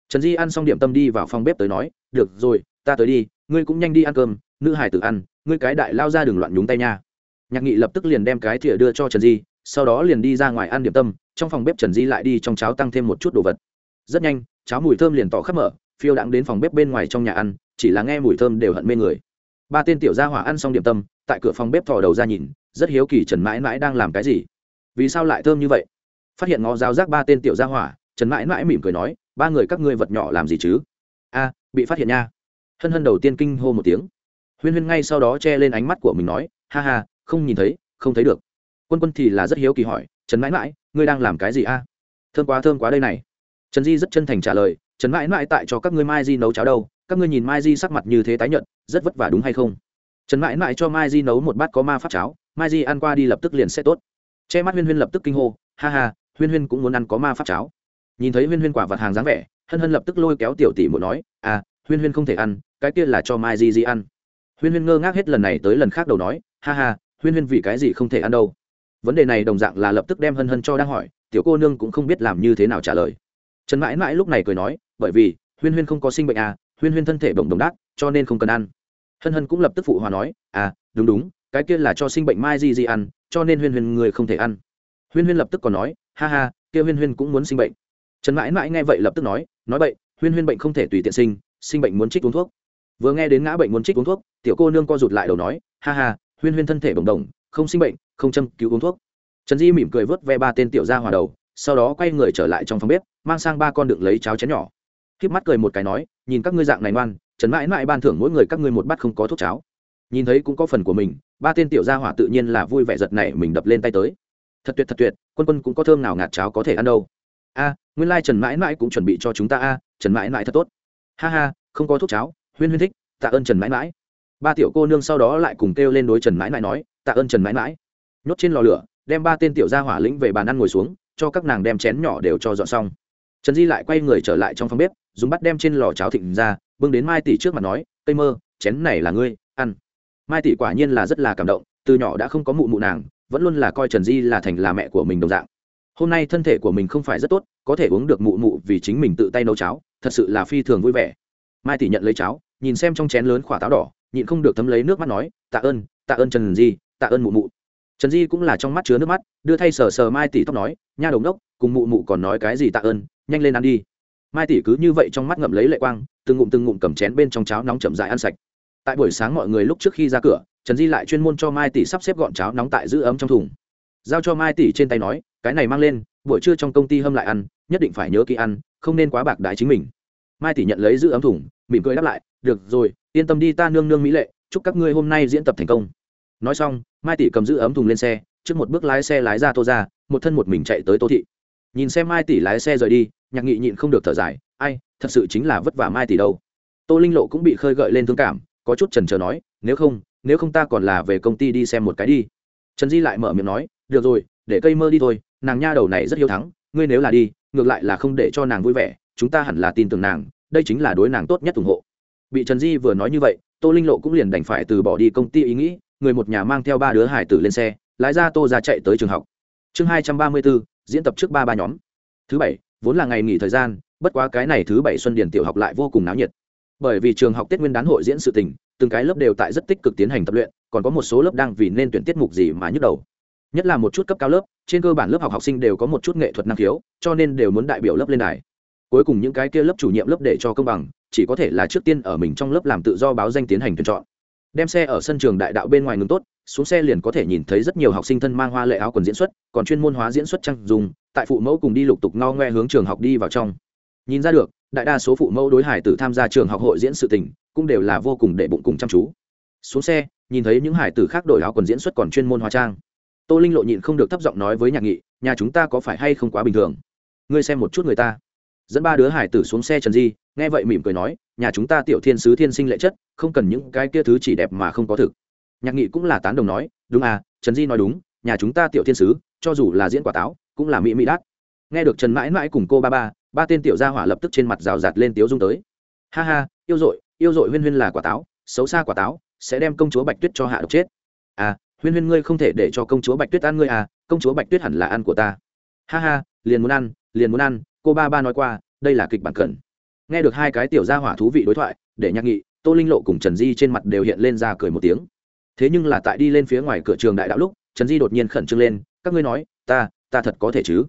Trần di ăn xong điểm tâm đi vào phòng bếp tới nói, được rồi, ta tới đi, ngươi cũng nhanh đi ăn cơm, nữ hải tử ăn, ngươi cái đại lao ra đừng loạn nhúng tay nha. Nhạc nghị lập tức liền đem cái thìa đưa cho trần di, sau đó liền đi ra ngoài ăn điểm tâm, trong phòng bếp trần di lại đi trong cháo tăng thêm một chút đồ vật. Rất nhanh, cháo mùi thơm liền tỏ khắp mở phiêu đãng đến phòng bếp bên ngoài trong nhà ăn, chỉ là nghe mùi thơm đều hận mê người. Ba tên tiểu gia hỏa ăn xong điểm tâm, tại cửa phòng bếp thò đầu ra nhìn, rất hiếu kỳ trần mãi mãi đang làm cái gì. Vì sao lại thơm như vậy? Phát hiện ngó giáo giác ba tên tiểu gia hỏa, trần mãi mãi mỉm cười nói, ba người các ngươi vật nhỏ làm gì chứ? A, bị phát hiện nha. Hân hân đầu tiên kinh hô một tiếng. Huyên huyên ngay sau đó che lên ánh mắt của mình nói, ha ha, không nhìn thấy, không thấy được. Quân quân thì là rất hiếu kỳ hỏi, trần mãi mãi, ngươi đang làm cái gì a? Thơm quá thơm quá đây này. Trần di rất chân thành trả lời trần mãi mãi tại cho các ngươi mai di nấu cháo đâu, các ngươi nhìn mai di sắc mặt như thế tái nhợt, rất vất vả đúng hay không? Trần mãi mãi cho mai di nấu một bát có ma pháp cháo, mai di ăn qua đi lập tức liền sẽ tốt. Che mắt huyên huyên lập tức kinh hô, ha ha, huyên huyên cũng muốn ăn có ma pháp cháo. Nhìn thấy huyên huyên quả vật hàng dáng vẻ, hân hân lập tức lôi kéo tiểu tỷ một nói à huyên huyên không thể ăn, cái kia là cho mai di di ăn. Huyên huyên ngơ ngác hết lần này tới lần khác đầu nói, ha ha, huyên huyên vì cái gì không thể ăn đâu? Vấn đề này đồng dạng là lập tức đem hân hân cho đang hỏi, tiểu cô nương cũng không biết làm như thế nào trả lời. Trần mãi mãi lúc này cười nói bởi vì, huyên huyên không có sinh bệnh à huyên huyên thân thể bồng đồng đát, cho nên không cần ăn. Hân hân cũng lập tức phụ hòa nói à đúng đúng, cái kia là cho sinh bệnh mai di di ăn, cho nên huyên huyên người không thể ăn. Huyên huyên lập tức còn nói, ha ha, kia huyên huyên cũng muốn sinh bệnh. Trần mãi mãi nghe vậy lập tức nói nói vậy huyên huyên bệnh không thể tùy tiện sinh sinh bệnh muốn trích uống thuốc. Vừa nghe đến ngã bệnh muốn trích uống thuốc, tiểu cô nương co rụt lại đầu nói, ha ha, huyên huyên thân thể bồng đồng không sinh bệnh, không châm cứu uống thuốc. Trần di mỉm cười vớt ve ba tên tiểu ra hòa đầu, sau đó quay người trở lại trong phòng bếp, mang sang ba con đựng lấy cháo chén nhỏ k mắt cười một cái nói, nhìn các ngươi dạng này ngoan, trần mãi mãi ban thưởng mỗi người các ngươi một bát không có thuốc cháo. Nhìn thấy cũng có phần của mình, ba tên tiểu gia hỏa tự nhiên là vui vẻ giật này mình đập lên tay tới. Thật tuyệt thật tuyệt, quân quân cũng có thơm nào ngạt cháo có thể ăn đâu. A, nguyên lai trần mãi mãi cũng chuẩn bị cho chúng ta a, trần mãi mãi thật tốt. Ha ha, không có thuốc cháo, huyên huyên thích, tạ ơn trần mãi mãi. Ba tiểu cô nương sau đó lại cùng kêu lên đối trần mãi mãi nói, tạ ơn trần mãi mãi. Nhốt trên lò lửa, đem ba tên tiểu gia hỏa lĩnh về bàn ăn ngồi xuống, cho các nàng đem chén nhỏ đều cho dọn xong. Trần di lại quay người trở lại trong phòng bếp dùng bắt đem trên lò cháo thịnh ra, bưng đến mai tỷ trước mặt nói, cây mơ, chén này là ngươi, ăn. Mai tỷ quả nhiên là rất là cảm động, từ nhỏ đã không có mụ mụ nàng, vẫn luôn là coi trần di là thành là mẹ của mình đồng dạng. Hôm nay thân thể của mình không phải rất tốt, có thể uống được mụ mụ vì chính mình tự tay nấu cháo, thật sự là phi thường vui vẻ. Mai tỷ nhận lấy cháo, nhìn xem trong chén lớn khỏa táo đỏ, nhịn không được thấm lấy nước mắt nói, tạ ơn tạ ơn trần di, tạ ơn mụ mụ. Trần di cũng là trong mắt chứa nước mắt, đưa thay sờ sờ mai tỷ tóc nói, nha đồng đốc, cùng mụ mụ còn nói cái gì tạ ơn, nhanh lên ăn đi mai tỷ cứ như vậy trong mắt ngậm lấy lệ quang, từng ngụm từng ngụm cầm chén bên trong cháo nóng chậm dại ăn sạch. Tại buổi sáng mọi người lúc trước khi ra cửa, trần di lại chuyên môn cho mai tỷ sắp xếp gọn cháo nóng tại giữ ấm trong thùng. Giao cho mai tỷ trên tay nói, cái này mang lên, buổi trưa trong công ty hâm lại ăn, nhất định phải nhớ kỹ ăn, không nên quá bạc đại chính mình. Mai tỷ nhận lấy giữ ấm thùng, mỉm cười đáp lại, được rồi, yên tâm đi ta nương nương mỹ lệ, chúc các ngươi hôm nay diễn tập thành công. Nói xong, mai tỷ cầm giữ ấm thùng lên xe, trước một bước lái xe lái ra tô ra một thân một mình chạy tới tô thị nhìn xem mai tỷ lái xe rời đi, nhạc nghị nhịn không được thở dài, ai, thật sự chính là vất vả mai tỷ đâu. Tô linh lộ cũng bị khơi gợi lên thương cảm, có chút trần trờ nói, nếu không nếu không ta còn là về công ty đi xem một cái đi. Trần di lại mở miệng nói, được rồi, để cây mơ đi thôi, nàng nha đầu này rất hiếu thắng, ngươi nếu là đi, ngược lại là không để cho nàng vui vẻ, chúng ta hẳn là tin tưởng nàng, đây chính là đối nàng tốt nhất ủng hộ. Bị trần di vừa nói như vậy, tô linh lộ cũng liền đành phải từ bỏ đi công ty ý nghĩ, người một nhà mang theo ba đứa hải tử lên xe, lái ra tô ra chạy tới trường học. Chương hai trăm ba mươi bốn diễn tập trước ba ba nhóm. Thứ bảy, vốn là ngày nghỉ thời gian, bất quá cái này thứ bảy xuân điển tiểu học lại vô cùng náo nhiệt. Bởi vì trường học tết nguyên đán hội diễn sự tình, từng cái lớp đều tại rất tích cực tiến hành tập luyện, còn có một số lớp đang vì nên tuyển tiết mục gì mà nhức đầu. Nhất là một chút cấp cao lớp, trên cơ bản lớp học học sinh đều có một chút nghệ thuật năng khiếu, cho nên đều muốn đại biểu lớp lên đài. Cuối cùng những cái kia lớp chủ nhiệm lớp để cho công bằng, chỉ có thể là trước tiên ở mình trong lớp làm tự do báo danh tiến hành tuyển chọn. Đem xe ở sân trường đại đạo bên ngoài ngừng tốt xuống xe liền có thể nhìn thấy rất nhiều học sinh thân mang hoa lệ áo quần diễn xuất, còn chuyên môn hóa diễn xuất trang dùng, tại phụ mẫu cùng đi lục tục no ngoe hướng trường học đi vào trong. Nhìn ra được, đại đa số phụ mẫu đối hải tử tham gia trường học hội diễn sự tình, cũng đều là vô cùng để bụng cùng chăm chú. Xuống xe, nhìn thấy những hải tử khác đổi áo quần diễn xuất còn chuyên môn hóa trang. Tô linh lộ nhịn không được thấp giọng nói với nhạc nghị, nhà chúng ta có phải hay không quá bình thường? Ngươi xem một chút người ta. Dẫn ba đứa hải tử xuống xe trần di, nghe vậy mỉm cười nói, nhà chúng ta tiểu thiên sứ thiên sinh lệ chất, không cần những cái kia thứ chỉ đẹp mà không có thực nhạc nghị cũng là tán đồng nói, đúng à trần di nói đúng, nhà chúng ta tiểu thiên sứ, cho dù là diễn quả táo, cũng là mỹ mỹ đát. Nghe được trần mãi mãi cùng cô ba ba ba tên tiểu gia hỏa lập tức trên mặt rào rạt lên tiếu dung tới. Ha ha, yêu dội yêu dội huyên huyên là quả táo, xấu xa quả táo, sẽ đem công chúa bạch tuyết cho hạ độc chết. À huyên huyên ngươi không thể để cho công chúa bạch tuyết ăn ngươi à công chúa bạch tuyết hẳn là ăn của ta. Ha ha, liền muốn ăn, liền muốn ăn, cô ba ba nói qua, đây là kịch bản cẩn nghe được hai cái tiểu gia hỏa thú vị đối thoại, để Nhạc nghị, tô linh lộ cùng trần di trên mặt đều hiện lên ra cười một tiếng thế nhưng là tại đi lên phía ngoài cửa trường đại đạo lúc trần di đột nhiên khẩn trương lên các ngươi nói ta ta thật có thể chứ?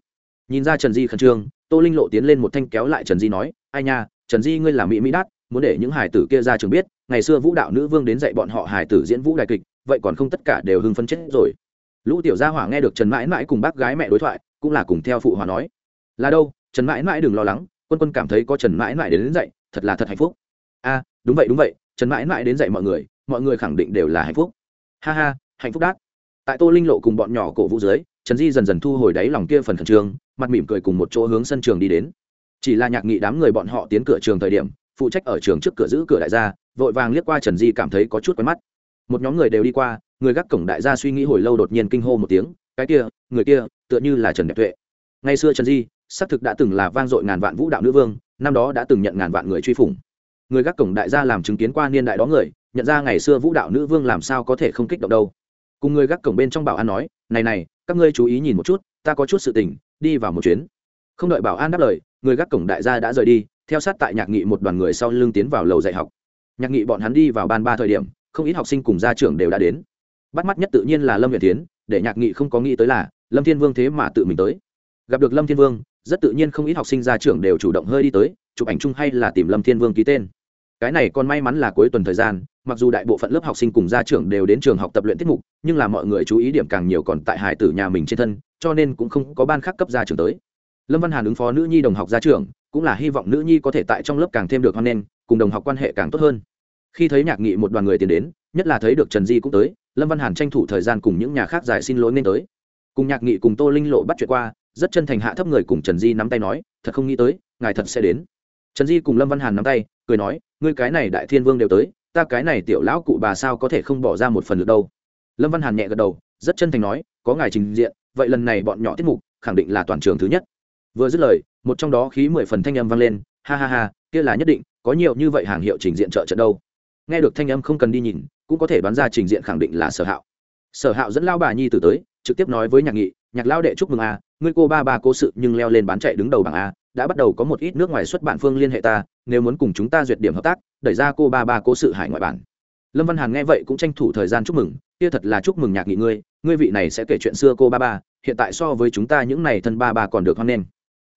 Nhìn ra trần di khẩn trương tô linh lộ tiến lên một thanh kéo lại trần di nói ai nha trần di ngươi là mỹ mỹ đát muốn để những hải tử kia ra trường biết ngày xưa vũ đạo nữ vương đến dạy bọn họ hải tử diễn vũ đại kịch vậy còn không tất cả đều hưng phấn chết rồi. Lũ tiểu gia hỏa nghe được trần mãi mãi cùng bác gái mẹ đối thoại cũng là cùng theo phụ hòa nói là đâu trần mãi mãi đừng lo lắng quân quân cảm thấy có trần mãi mãi đến, đến dạy thật là thật hạnh phúc. A đúng vậy đúng vậy trần mãi mãi đến dạy mọi người mọi người khẳng định đều là hạnh phúc. Ha ha, hạnh phúc đát. Tại tô linh lộ cùng bọn nhỏ cổ vũ dưới, trần di dần dần thu hồi đáy lòng kia phần khẩn trương, mặt mỉm cười cùng một chỗ hướng sân trường đi đến. Chỉ là nhạc nghị đám người bọn họ tiến cửa trường thời điểm, phụ trách ở trường trước cửa giữ cửa đại gia, vội vàng liếc qua trần di cảm thấy có chút quen mắt. Một nhóm người đều đi qua, người gác cổng đại gia suy nghĩ hồi lâu đột nhiên kinh hô một tiếng, cái kia, người kia, tựa như là trần đẹp tuệ. Ngày xưa trần di, xác thực đã từng là vang dội ngàn vạn vũ đạo nữ vương, năm đó đã từng nhận ngàn vạn người truy phủng. Người gác cổng đại gia làm chứng kiến qua niên đại đó người nhận ra ngày xưa vũ đạo nữ vương làm sao có thể không kích động đâu. Cùng người gác cổng bên trong bảo an nói, này này, các ngươi chú ý nhìn một chút, ta có chút sự tình, đi vào một chuyến. Không đợi bảo an đáp lời, người gác cổng đại gia đã rời đi, theo sát tại nhạc nghị một đoàn người sau lưng tiến vào lầu dạy học. Nhạc nghị bọn hắn đi vào ban ba thời điểm, không ít học sinh cùng gia trưởng đều đã đến. Bắt mắt nhất tự nhiên là lâm việt tiến để nhạc nghị không có nghĩ tới là, lâm thiên vương thế mà tự mình tới. Gặp được lâm thiên vương, rất tự nhiên không ít học sinh gia trưởng đều chủ động hơi đi tới, chụp ảnh chung hay là tìm lâm thiên vương ký tên. Cái này còn may mắn là cuối tuần thời gian mặc dù đại bộ phận lớp học sinh cùng gia trưởng đều đến trường học tập luyện tiết mục, nhưng là mọi người chú ý điểm càng nhiều còn tại hải tử nhà mình trên thân, cho nên cũng không có ban khác cấp gia trưởng tới. Lâm văn hàn ứng phó nữ nhi đồng học gia trưởng, cũng là hy vọng nữ nhi có thể tại trong lớp càng thêm được hoan nghênh, cùng đồng học quan hệ càng tốt hơn. Khi thấy nhạc nghị một đoàn người tiến đến, nhất là thấy được trần di cũng tới, lâm văn hàn tranh thủ thời gian cùng những nhà khác giải xin lỗi nên tới. Cùng nhạc nghị cùng tô linh lộ bắt chuyện qua, rất chân thành hạ thấp người cùng trần di nắm tay nói, thật không nghĩ tới, ngài thật sẽ đến. Trần di cùng lâm văn hàn nắm tay, cười nói, ngươi cái này đại thiên vương đều tới ta cái này tiểu lão cụ bà sao có thể không bỏ ra một phần được đâu? Lâm văn hàn nhẹ gật đầu, rất chân thành nói, có ngài trình diện, vậy lần này bọn nhỏ tiết mục, khẳng định là toàn trường thứ nhất. Vừa dứt lời, một trong đó khí mười phần thanh âm vang lên, ha ha ha, kia là nhất định, có nhiều như vậy hàng hiệu trình diện trợ trận đâu. Nghe được thanh âm không cần đi nhìn, cũng có thể đoán ra trình diện khẳng định là sở hạo. Sở hạo dẫn lao bà nhi từ tới, trực tiếp nói với nhạc nghị, nhạc lao đệ chúc mừng à ngươi cô ba ba cố sự nhưng leo lên bán chạy đứng đầu bảng a, đã bắt đầu có một ít nước ngoài xuất bản phương liên hệ ta nếu muốn cùng chúng ta duyệt điểm hợp tác, đẩy ra cô ba ba cố sự hải ngoại bản. Lâm văn hàn nghe vậy cũng tranh thủ thời gian chúc mừng, kia thật là chúc mừng nhạc nghị ngươi ngươi vị này sẽ kể chuyện xưa cô ba ba, hiện tại so với chúng ta những này thân ba ba còn được hoan nghênh.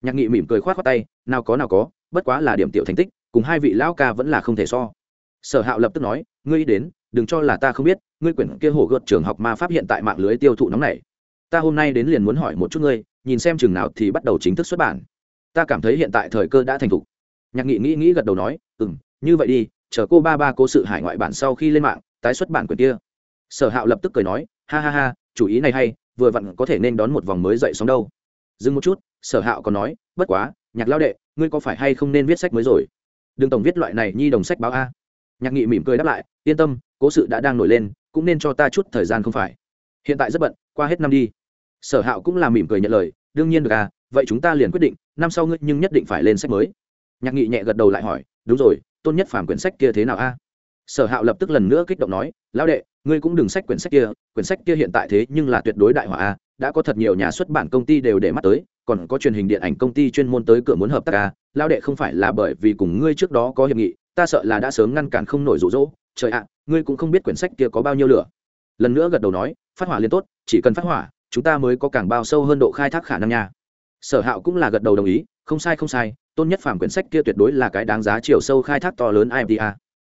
Nhạc nghị mỉm cười khoát khoác tay, nào có nào có, bất quá là điểm tiểu thành tích, cùng hai vị lão ca vẫn là không thể so. Sở hạo lập tức nói, ngươi đến, đừng cho là ta không biết, ngươi quyển kia hổ gợt trường học ma pháp hiện tại mạng lưới tiêu thụ nóng này ta hôm nay đến liền muốn hỏi một chút ngươi, nhìn xem chừng nào thì bắt đầu chính thức xuất bản. Ta cảm thấy hiện tại thời cơ đã thành thục nhạc nghị nghĩ nghĩ gật đầu nói ừ m như vậy đi, chờ cô ba ba cố sự hải ngoại bản sau khi lên mạng, tái xuất bản quyền kia. Sở hạo lập tức cười nói, ha ha ha, chủ ý này hay, vừa vặn có thể nên đón một vòng mới dậy sóng đâu. Dừng một chút, sở hạo còn nói, bất quá, nhạc lao đệ, ngươi có phải hay không nên viết sách mới rồi? Đừng tổng viết loại này nhi đồng sách báo a. Nhạc nghị mỉm cười đáp lại, yên tâm, cố sự đã đang nổi lên, cũng nên cho ta chút thời gian không phải. Hiện tại rất bận, qua hết năm đi. Sở hạo cũng là mỉm cười nhận lời, đương nhiên được à vậy chúng ta liền quyết định, năm sau ngươi nhưng nhất định phải lên sách mới nhạc nghị nhẹ gật đầu lại hỏi, đúng rồi, tôn nhất phàm quyển sách kia thế nào a? Sở hạo lập tức lần nữa kích động nói, lão đệ, ngươi cũng đừng sách quyển sách kia, quyển sách kia hiện tại thế nhưng là tuyệt đối đại hỏa a, đã có thật nhiều nhà xuất bản công ty đều để mắt tới, còn có truyền hình điện ảnh công ty chuyên môn tới cửa muốn hợp tác a, lão đệ không phải là bởi vì cùng ngươi trước đó có hiệp nghị, ta sợ là đã sớm ngăn cản không nổi rụ rỗ, trời ạ, ngươi cũng không biết quyển sách kia có bao nhiêu lửa. Lần nữa gật đầu nói, phát hỏa liên tốt, chỉ cần phát hỏa, chúng ta mới có càng bao sâu hơn độ khai thác khả năng nha. Sở hạo cũng là gật đầu đồng ý, không sai không sai tôn nhất phàm quyển sách kia tuyệt đối là cái đáng giá chiều sâu khai thác to lớn imda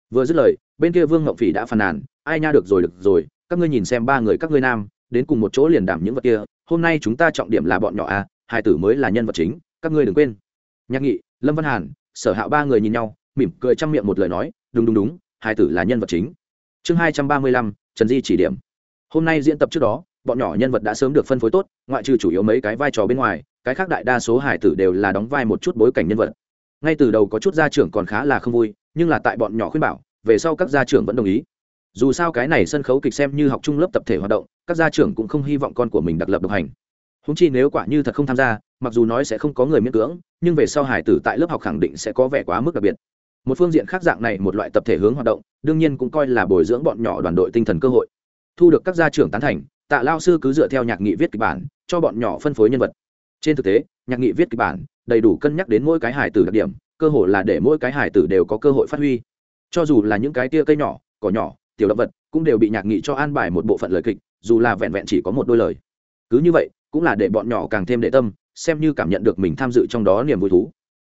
vừa dứt lời, bên kia vương ngộng phỉ đã phàn nàn, ai nha, được rồi được rồi, các ngươi nhìn xem ba người các ngươi nam, đến cùng một chỗ liền đảm những vật kia, hôm nay chúng ta trọng điểm là bọn nhỏ a hai tử mới là nhân vật chính, các ngươi đừng quên. Nhạc nghị, lâm văn hàn, sở hạo ba người nhìn nhau, mỉm cười chăm miệng một lời nói, đúng đúng đúng hai tử là nhân vật chính. Chương hai trăm ba mươi lăm, trần di chỉ điểm. Hôm nay diễn tập trước đó, bọn nhỏ nhân vật đã sớm được phân phối tốt, ngoại trừ chủ yếu mấy cái vai trò bên ngoài cái khác đại đa số hải tử đều là đóng vai một chút bối cảnh nhân vật. Ngay từ đầu có chút gia trưởng còn khá là không vui, nhưng là tại bọn nhỏ khuyên bảo, về sau các gia trưởng vẫn đồng ý. Dù sao cái này sân khấu kịch xem như học trung lớp tập thể hoạt động, các gia trưởng cũng không hy vọng con của mình đặc lập độc hành. Húng chi nếu quả như thật không tham gia, mặc dù nói sẽ không có người miễn cưỡng, nhưng về sau hải tử tại lớp học khẳng định sẽ có vẻ quá mức đặc biệt. Một phương diện khác dạng này một loại tập thể hướng hoạt động, đương nhiên cũng coi là bồi dưỡng bọn nhỏ đoàn đội tinh thần cơ hội. Thu được các gia trưởng tán thành, tạ lao sư cứ dựa theo nhạc nghị viết kịch bản, cho bọn nhỏ phân phối nhân vật trên thực tế, nhạc nghị viết kịch bản, đầy đủ cân nhắc đến mỗi cái hải tử đặc điểm, cơ hội là để mỗi cái hải tử đều có cơ hội phát huy. Cho dù là những cái tia cây nhỏ, cỏ nhỏ, tiểu động vật, cũng đều bị nhạc nghị cho an bài một bộ phận lời kịch, dù là vẹn vẹn chỉ có một đôi lời. Cứ như vậy, cũng là để bọn nhỏ càng thêm đệ tâm, xem như cảm nhận được mình tham dự trong đó niềm vui thú.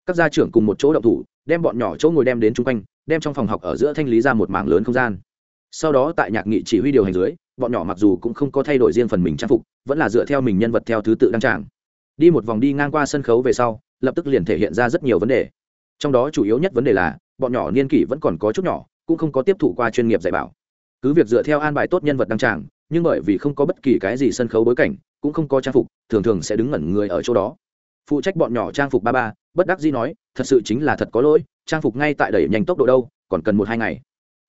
Các gia trưởng cùng một chỗ động thủ, đem bọn nhỏ chỗ ngồi đem đến chung quanh, đem trong phòng học ở giữa thanh lý ra một mảng lớn không gian. Sau đó tại nhạc nghị chỉ huy điều hành dưới, bọn nhỏ mặc dù cũng không có thay đổi riêng phần mình trang phục, vẫn là dựa theo mình nhân vật theo thứ tự đăng tràng đi một vòng đi ngang qua sân khấu về sau, lập tức liền thể hiện ra rất nhiều vấn đề. Trong đó chủ yếu nhất vấn đề là, bọn nhỏ niên kỷ vẫn còn có chút nhỏ, cũng không có tiếp thụ qua chuyên nghiệp dạy bảo. Cứ việc dựa theo an bài tốt nhân vật đăng tràng, nhưng bởi vì không có bất kỳ cái gì sân khấu bối cảnh, cũng không có trang phục, thường thường sẽ đứng ngẩn người ở chỗ đó. Phụ trách bọn nhỏ trang phục ba ba, bất đắc dĩ nói, thật sự chính là thật có lỗi, trang phục ngay tại đẩy nhanh tốc độ đâu, còn cần một hai ngày.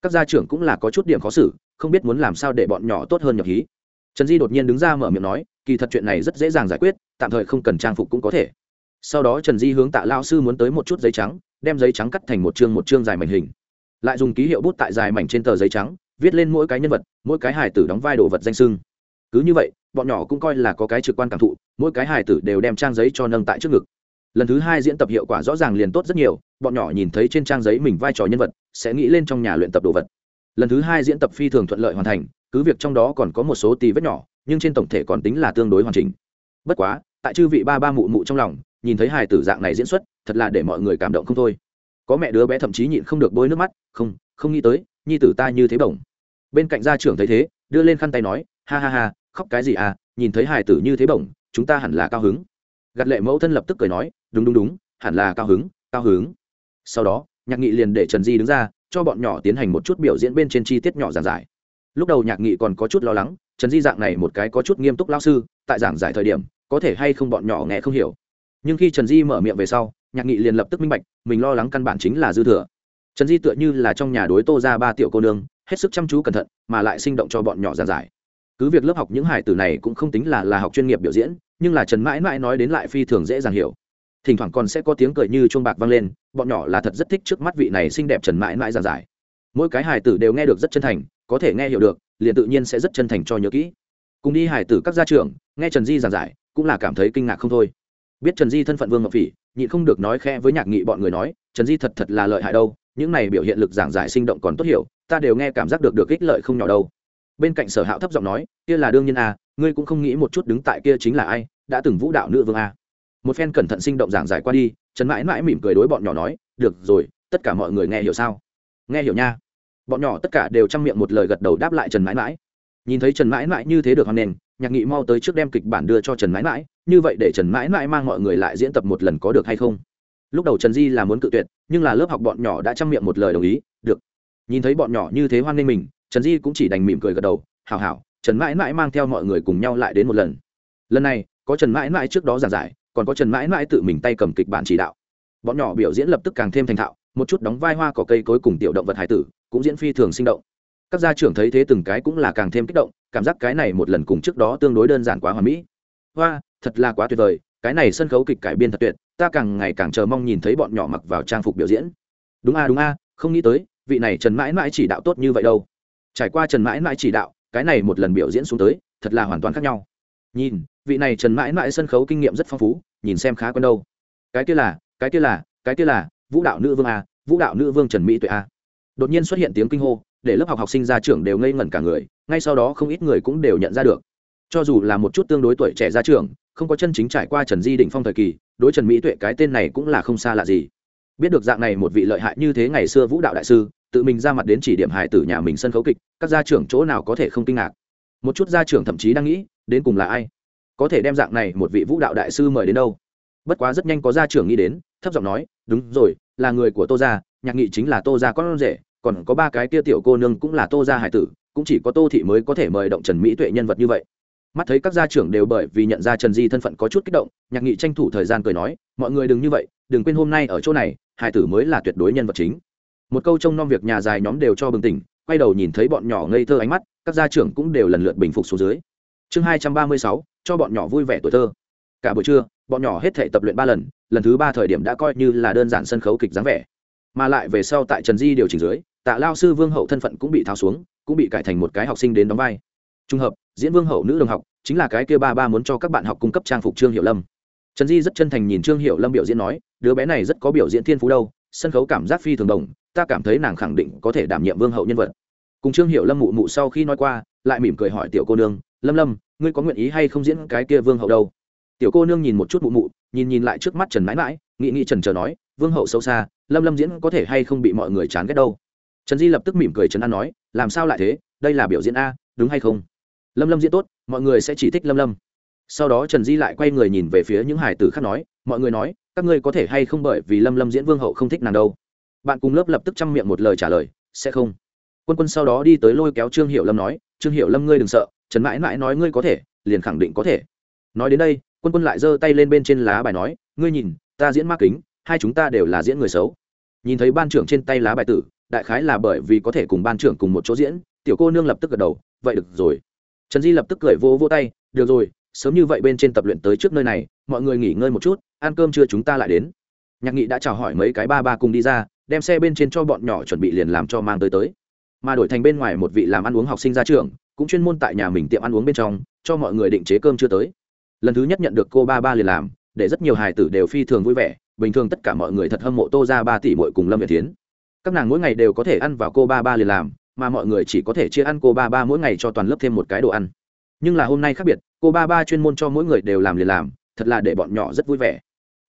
Các gia trưởng cũng là có chút điểm khó xử, không biết muốn làm sao để bọn nhỏ tốt hơn nhập hí. Trần di đột nhiên đứng ra mở miệng nói kỳ thật chuyện này rất dễ dàng giải quyết, tạm thời không cần trang phục cũng có thể. Sau đó trần di hướng tạ lao sư muốn tới một chút giấy trắng, đem giấy trắng cắt thành một chương một chương dài mảnh hình. Lại dùng ký hiệu bút tại dài mảnh trên tờ giấy trắng, viết lên mỗi cái nhân vật, mỗi cái hài tử đóng vai đồ vật danh sưng cứ như vậy, bọn nhỏ cũng coi là có cái trực quan cảm thụ, mỗi cái hài tử đều đem trang giấy cho nâng tại trước ngực. Lần thứ hai diễn tập hiệu quả rõ ràng liền tốt rất nhiều, bọn nhỏ nhìn thấy trên trang giấy mình vai trò nhân vật, sẽ nghĩ lên trong nhà luyện tập đồ vật. Lần thứ hai diễn tập phi thường thuận lợi hoàn thành, cứ việc trong đó còn có một số tì vết nhỏ nhưng trên tổng thể còn tính là tương đối hoàn chỉnh. Bất quá, tại chư vị ba ba mụ mụ trong lòng, nhìn thấy hài tử dạng này diễn xuất, thật là để mọi người cảm động không thôi. Có mẹ đứa bé thậm chí nhịn không được bôi nước mắt, không không nghĩ tới, nhi tử ta như thế bổng. Bên cạnh gia trưởng thấy thế, đưa lên khăn tay nói, ha ha ha, khóc cái gì à nhìn thấy hài tử như thế bổng, chúng ta hẳn là cao hứng. Gạt lệ mẫu thân lập tức cười nói, đúng đúng đúng, hẳn là cao hứng cao hứng. Sau đó, nhạc nghị liền để trần di đứng ra, cho bọn nhỏ tiến hành một chút biểu diễn bên trên chi tiết nhỏ giản giải. Lúc đầu nhạc nghị còn có chút lo lắng trần di dạng này một cái có chút nghiêm túc lao sư, tại giảng giải thời điểm, có thể hay không bọn nhỏ nghe không hiểu. Nhưng khi trần di mở miệng về sau, nhạc nghị liền lập tức minh bạch, mình lo lắng căn bản chính là dư thừa. Trần di tựa như là trong nhà đối tô ra ba tiểu cô nương, hết sức chăm chú cẩn thận, mà lại sinh động cho bọn nhỏ giảng giải. Cứ việc lớp học những hải tử này cũng không tính là là học chuyên nghiệp biểu diễn, nhưng là trần mãi mãi nói đến lại phi thường dễ dàng hiểu. Thỉnh thoảng còn sẽ có tiếng cười như chuông bạc vang lên, bọn nhỏ là thật rất thích trước mắt vị này xinh đẹp trần mãi mãi giảng giải. Mỗi cái hải tử đều nghe được rất chân thành, có thể nghe hiểu được liền tự nhiên sẽ rất chân thành cho nhớ kỹ. Cùng đi hải tử các gia trưởng, nghe trần di giảng giải, cũng là cảm thấy kinh ngạc không thôi. Biết trần di thân phận vương ngọc phỉ, nhịn không được nói khe với nhạc nghị bọn người nói, trần di thật thật là lợi hại đâu, những này biểu hiện lực giảng giải sinh động còn tốt hiểu, ta đều nghe cảm giác được được ích lợi không nhỏ đâu. Bên cạnh sở hạo thấp giọng nói, kia là đương nhiên à ngươi cũng không nghĩ một chút đứng tại kia chính là ai, đã từng vũ đạo nữ vương à. một phen cẩn thận sinh động giảng giải qua đi, trần mãi mãi mỉm cười đối bọn nhỏ nói, được rồi, tất cả mọi người nghe hiểu sao? Nghe hiểu nha bọn nhỏ tất cả đều chăm miệng một lời gật đầu đáp lại trần mãi mãi. Nhìn thấy trần mãi mãi như thế được hoan nền, nhạc nghị mau tới trước đem kịch bản đưa cho trần mãi mãi, như vậy để trần mãi mãi mang mọi người lại diễn tập một lần có được hay không? Lúc đầu trần di là muốn cự tuyệt, nhưng là lớp học bọn nhỏ đã chăm miệng một lời đồng ý, được. Nhìn thấy bọn nhỏ như thế hoan nghênh mình, trần di cũng chỉ đành mỉm cười gật đầu hào hào trần mãi mãi mang theo mọi người cùng nhau lại đến một lần. Lần này, có trần mãi mãi trước đó giảng giải, còn có trần mãi mãi tự mình tay cầm kịch bản chỉ đạo bọn nhỏ biểu diễn lập tức càng thêm thành thạo, một chút đóng vai hoa cỏ cây cối cùng tiểu động vật hải tử cũng diễn phi thường sinh động. Các gia trưởng thấy thế từng cái cũng là càng thêm kích động, cảm giác cái này một lần cùng trước đó tương đối đơn giản quá hoàn mỹ. Hoa, thật là quá tuyệt vời, cái này sân khấu kịch cải biên thật tuyệt, ta càng ngày càng chờ mong nhìn thấy bọn nhỏ mặc vào trang phục biểu diễn. Đúng a đúng a, không nghĩ tới, vị này trần mãi mãi chỉ đạo tốt như vậy đâu. Trải qua trần mãi mãi chỉ đạo, cái này một lần biểu diễn xuống tới, thật là hoàn toàn khác nhau. Nhìn, vị này trần mãi mãi sân khấu kinh nghiệm rất phong phú, nhìn xem khá quen đâu. Cái kia là cái kia là, cái kia là, vũ đạo nữ vương a, vũ đạo nữ vương trần mỹ tuệ a. Đột nhiên xuất hiện tiếng kinh hô, để lớp học học sinh ra trường đều ngây ngẩn cả người, ngay sau đó không ít người cũng đều nhận ra được. Cho dù là một chút tương đối tuổi trẻ ra trường không có chân chính trải qua trần di Đỉnh phong thời kỳ, đối trần mỹ tuệ cái tên này cũng là không xa lạ gì. Biết được dạng này một vị lợi hại như thế ngày xưa vũ đạo đại sư, tự mình ra mặt đến chỉ điểm hài tử nhà mình sân khấu kịch, các gia trưởng chỗ nào có thể không kinh ngạc. Một chút gia trưởng thậm chí đang nghĩ, đến cùng là ai? Có thể đem dạng này một vị vũ đạo đại sư mời đến đâu? Bất quá rất nhanh có gia trưởng nghĩ đến thấp giọng nói, đúng rồi, là người của tô gia, nhạc nghị chính là tô gia con rể, còn có ba cái tia tiểu cô nương cũng là tô gia hải tử, cũng chỉ có tô thị mới có thể mời động trần mỹ tuệ nhân vật như vậy. Mắt thấy các gia trưởng đều bởi vì nhận ra trần di thân phận có chút kích động, nhạc nghị tranh thủ thời gian cười nói, mọi người đừng như vậy, đừng quên hôm nay ở chỗ này, hải tử mới là tuyệt đối nhân vật chính. Một câu trông nom việc nhà dài nhóm đều cho bừng tỉnh, quay đầu nhìn thấy bọn nhỏ ngây thơ ánh mắt, các gia trưởng cũng đều lần lượt bình phục xuống dưới. Chương hai trăm ba mươi sáu, cho bọn nhỏ vui vẻ tuổi thơ. Cả buổi trưa, bọn nhỏ hết thể tập luyện ba lần lần thứ ba thời điểm đã coi như là đơn giản sân khấu kịch dáng vẻ. Mà lại về sau tại trần di điều chỉnh dưới, tạ lao sư vương hậu thân phận cũng bị tháo xuống, cũng bị cải thành một cái học sinh đến đóng vai. Trùng hợp, diễn vương hậu nữ đồng học, chính là cái kia ba ba muốn cho các bạn học cung cấp trang phục trương hiệu lâm. Trần di rất chân thành nhìn trương hiệu lâm biểu diễn nói, đứa bé này rất có biểu diễn thiên phú đâu, sân khấu cảm giác phi thường đồng, ta cảm thấy nàng khẳng định có thể đảm nhiệm vương hậu nhân vật. Cùng trương hiệu lâm mụ mụ sau khi nói qua, lại mỉm cười hỏi tiểu cô nương, lâm lâm, ngươi có nguyện ý hay không diễn cái kia vương hậu đâu? Tiểu cô nương nhìn một chút mụ mụ nhìn nhìn lại trước mắt trần mãi mãi, nghĩ nghĩ trần chờ nói, vương hậu sâu xa, lâm lâm diễn có thể hay không bị mọi người chán ghét đâu? Trần di lập tức mỉm cười trần an nói, làm sao lại thế? Đây là biểu diễn a, đúng hay không? Lâm lâm diễn tốt, mọi người sẽ chỉ thích lâm lâm. Sau đó trần di lại quay người nhìn về phía những hải tử khác nói, mọi người nói, các ngươi có thể hay không bởi vì lâm lâm diễn vương hậu không thích nàng đâu? Bạn cùng lớp lập tức chăm miệng một lời trả lời, sẽ không. Quân quân sau đó đi tới lôi kéo trương hiệu lâm nói, trương hiệu lâm ngươi đừng sợ, trần mãi mãi nói ngươi có thể, liền khẳng định có thể. Nói đến đây quân quân lại giơ tay lên bên trên lá bài nói, ngươi nhìn, ta diễn ma kính, hai chúng ta đều là diễn người xấu. Nhìn thấy ban trưởng trên tay lá bài tử, đại khái là bởi vì có thể cùng ban trưởng cùng một chỗ diễn, tiểu cô nương lập tức gật đầu, vậy được rồi. Trần di lập tức cười vô vô tay, được rồi, sớm như vậy bên trên tập luyện tới trước nơi này, mọi người nghỉ ngơi một chút, ăn cơm chưa chúng ta lại đến. Nhạc nghị đã chào hỏi mấy cái ba ba cùng đi ra, đem xe bên trên cho bọn nhỏ chuẩn bị liền làm cho mang tới tới. Mà đổi thành bên ngoài một vị làm ăn uống học sinh ra trường, cũng chuyên môn tại nhà mình tiệm ăn uống bên trong, cho mọi người định chế cơm chưa tới lần thứ nhất nhận được cô ba ba liền làm, để rất nhiều hài tử đều phi thường vui vẻ, bình thường tất cả mọi người thật hâm mộ tô ra ba tỷ mội cùng lâm việt tiến các nàng mỗi ngày đều có thể ăn vào cô ba ba liền làm, mà mọi người chỉ có thể chia ăn cô ba ba mỗi ngày cho toàn lớp thêm một cái đồ ăn. Nhưng là hôm nay khác biệt, cô ba ba chuyên môn cho mỗi người đều làm liền làm, thật là để bọn nhỏ rất vui vẻ.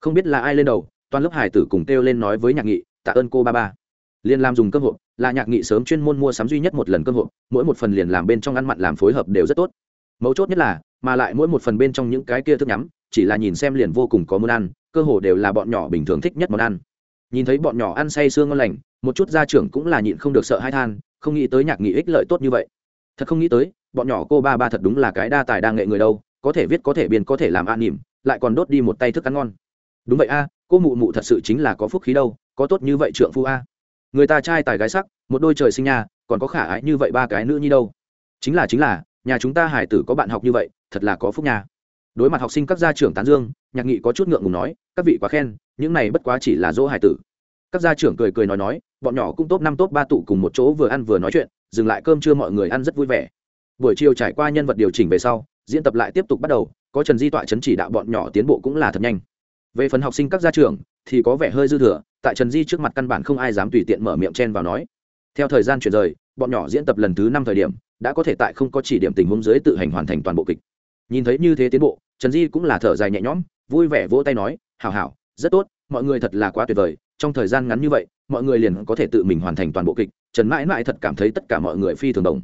Không biết là ai lên đầu, toàn lớp hải tử cùng kêu lên nói với nhạc nghị, tạ ơn cô ba ba. Liền làm dùng cơm hộp, là nhạc nghị sớm chuyên môn mua sắm duy nhất một lần cơm hộp, mỗi một phần liền làm bên trong ăn mặn làm phối hợp đều rất tốt mấu chốt nhất là, mà lại mỗi một phần bên trong những cái kia thức nhắm, chỉ là nhìn xem liền vô cùng có món ăn, cơ hồ đều là bọn nhỏ bình thường thích nhất món ăn. Nhìn thấy bọn nhỏ ăn say sương ngon lành, một chút gia trưởng cũng là nhịn không được sợ hai than, không nghĩ tới nhạc nghị ích lợi tốt như vậy. Thật không nghĩ tới, bọn nhỏ cô ba ba thật đúng là cái đa tài đa nghệ người đâu, có thể viết có thể biên có thể làm an nỉm, lại còn đốt đi một tay thức ăn ngon. Đúng vậy a, cô mụ mụ thật sự chính là có phúc khí đâu, có tốt như vậy trượng phu a. Người ta trai tài gái sắc, một đôi trời sinh nhà còn có khả ái như vậy ba cái nữ nhi đâu. Chính là chính là nhà chúng ta hải tử có bạn học như vậy, thật là có phúc nhà đối mặt học sinh các gia trưởng tán dương, nhạc nghị có chút ngượng ngùng nói, các vị quá khen, những này bất quá chỉ là dỗ hải tử. Các gia trưởng cười cười nói nói, bọn nhỏ cũng tốt năm tốt ba tụ cùng một chỗ vừa ăn vừa nói chuyện, dừng lại cơm trưa mọi người ăn rất vui vẻ. Buổi chiều trải qua nhân vật điều chỉnh về sau, diễn tập lại tiếp tục bắt đầu, có trần di tọa chấn chỉ đạo bọn nhỏ tiến bộ cũng là thật nhanh. Về phần học sinh các gia trưởng, thì có vẻ hơi dư thừa, tại trần di trước mặt căn bản không ai dám tùy tiện mở miệng chen vào nói. Theo thời gian chuyển rời, bọn nhỏ diễn tập lần thứ năm thời điểm đã có thể tại không có chỉ điểm tình huống dưới tự hành hoàn thành toàn bộ kịch. Nhìn thấy như thế tiến bộ trần di cũng là thở dài nhẹ nhõm vui vẻ vỗ tay nói hào hào, rất tốt mọi người thật là quá tuyệt vời trong thời gian ngắn như vậy mọi người liền có thể tự mình hoàn thành toàn bộ kịch. Trần mãi mãi thật cảm thấy tất cả mọi người phi thường đồng.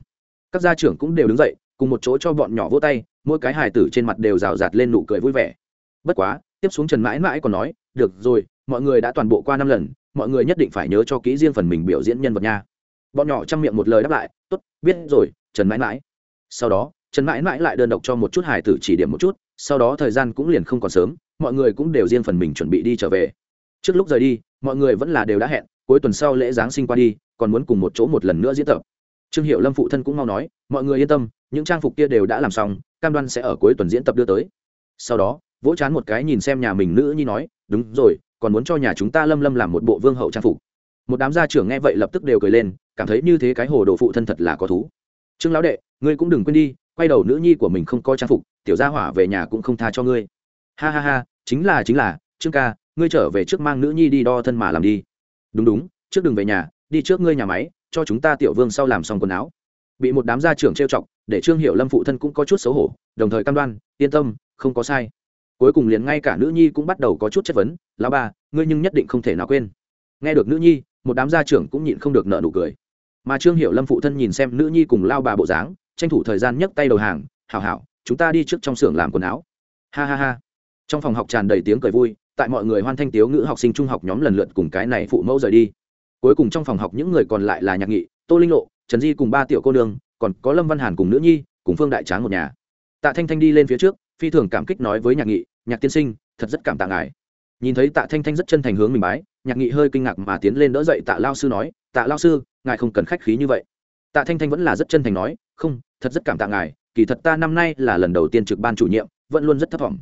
Các gia trưởng cũng đều đứng dậy cùng một chỗ cho bọn nhỏ vỗ tay mỗi cái hài tử trên mặt đều rào rạt lên nụ cười vui vẻ. Bất quá tiếp xuống trần mãi mãi còn nói được rồi mọi người đã toàn bộ qua năm lần mọi người nhất định phải nhớ cho kỹ riêng phần mình biểu diễn nhân vật nha. Bọn nhỏ chăm miệng một lời đáp lại tốt biết rồi trần mãi mãi. Sau đó, trần mãi mãi lại đơn độc cho một chút hải tử chỉ điểm một chút, sau đó thời gian cũng liền không còn sớm, mọi người cũng đều riêng phần mình chuẩn bị đi trở về. Trước lúc rời đi, mọi người vẫn là đều đã hẹn, cuối tuần sau lễ giáng sinh qua đi, còn muốn cùng một chỗ một lần nữa diễn tập. Trương hiệu lâm phụ thân cũng mau nói, mọi người yên tâm, những trang phục kia đều đã làm xong, cam đoan sẽ ở cuối tuần diễn tập đưa tới. Sau đó, vỗ chán một cái nhìn xem nhà mình nữ nhi nói, đúng rồi, còn muốn cho nhà chúng ta lâm lâm làm một bộ vương hậu trang phục. Một đám gia trưởng nghe vậy lập tức đều cười lên, cảm thấy như thế cái hồ đồ phụ thân thật là có thú trương lão đệ, ngươi cũng đừng quên đi, quay đầu nữ nhi của mình không coi trang phục, tiểu gia hỏa về nhà cũng không tha cho ngươi. Ha ha ha, chính là chính là, trương ca, ngươi trở về trước mang nữ nhi đi đo thân mà làm đi. Đúng đúng, trước đừng về nhà, đi trước ngươi nhà máy, cho chúng ta tiểu vương sau làm xong quần áo. Bị một đám gia trưởng trêu chọc, để trương hiệu lâm phụ thân cũng có chút xấu hổ, đồng thời cam đoan, yên tâm, không có sai. Cuối cùng liền ngay cả nữ nhi cũng bắt đầu có chút chất vấn, lão ba ngươi nhưng nhất định không thể nào quên. Nghe được nữ nhi, một đám gia trưởng cũng nhịn không được nợ nụ cười mà trương hiệu lâm phụ thân nhìn xem nữ nhi cùng lao bà bộ dáng, tranh thủ thời gian nhấc tay đầu hàng, hảo hảo, chúng ta đi trước trong xưởng làm quần áo. Ha ha ha. Trong phòng học tràn đầy tiếng cười vui, tại mọi người hoan thanh tiếu ngữ học sinh trung học nhóm lần lượt cùng cái này phụ mẫu rời đi. Cuối cùng trong phòng học những người còn lại là nhạc nghị, tô linh lộ, trần di cùng ba tiểu cô nương, còn có lâm văn hàn cùng nữ nhi, cùng phương đại tráng một nhà. Tạ thanh thanh đi lên phía trước, phi thường cảm kích nói với nhạc nghị, nhạc tiên sinh, thật rất cảm tạ ngài. Nhìn thấy tạ thanh thanh rất chân thành hướng mình bái, nhạc nghị hơi kinh ngạc mà tiến lên đỡ dậy tạ lao sư nói, tạ lao sư ngài không cần khách khí như vậy. Tạ thanh thanh vẫn là rất chân thành nói, không, thật rất cảm tạ ngài, kỳ thật ta năm nay là lần đầu tiên trực ban chủ nhiệm, vẫn luôn rất thấp thỏm.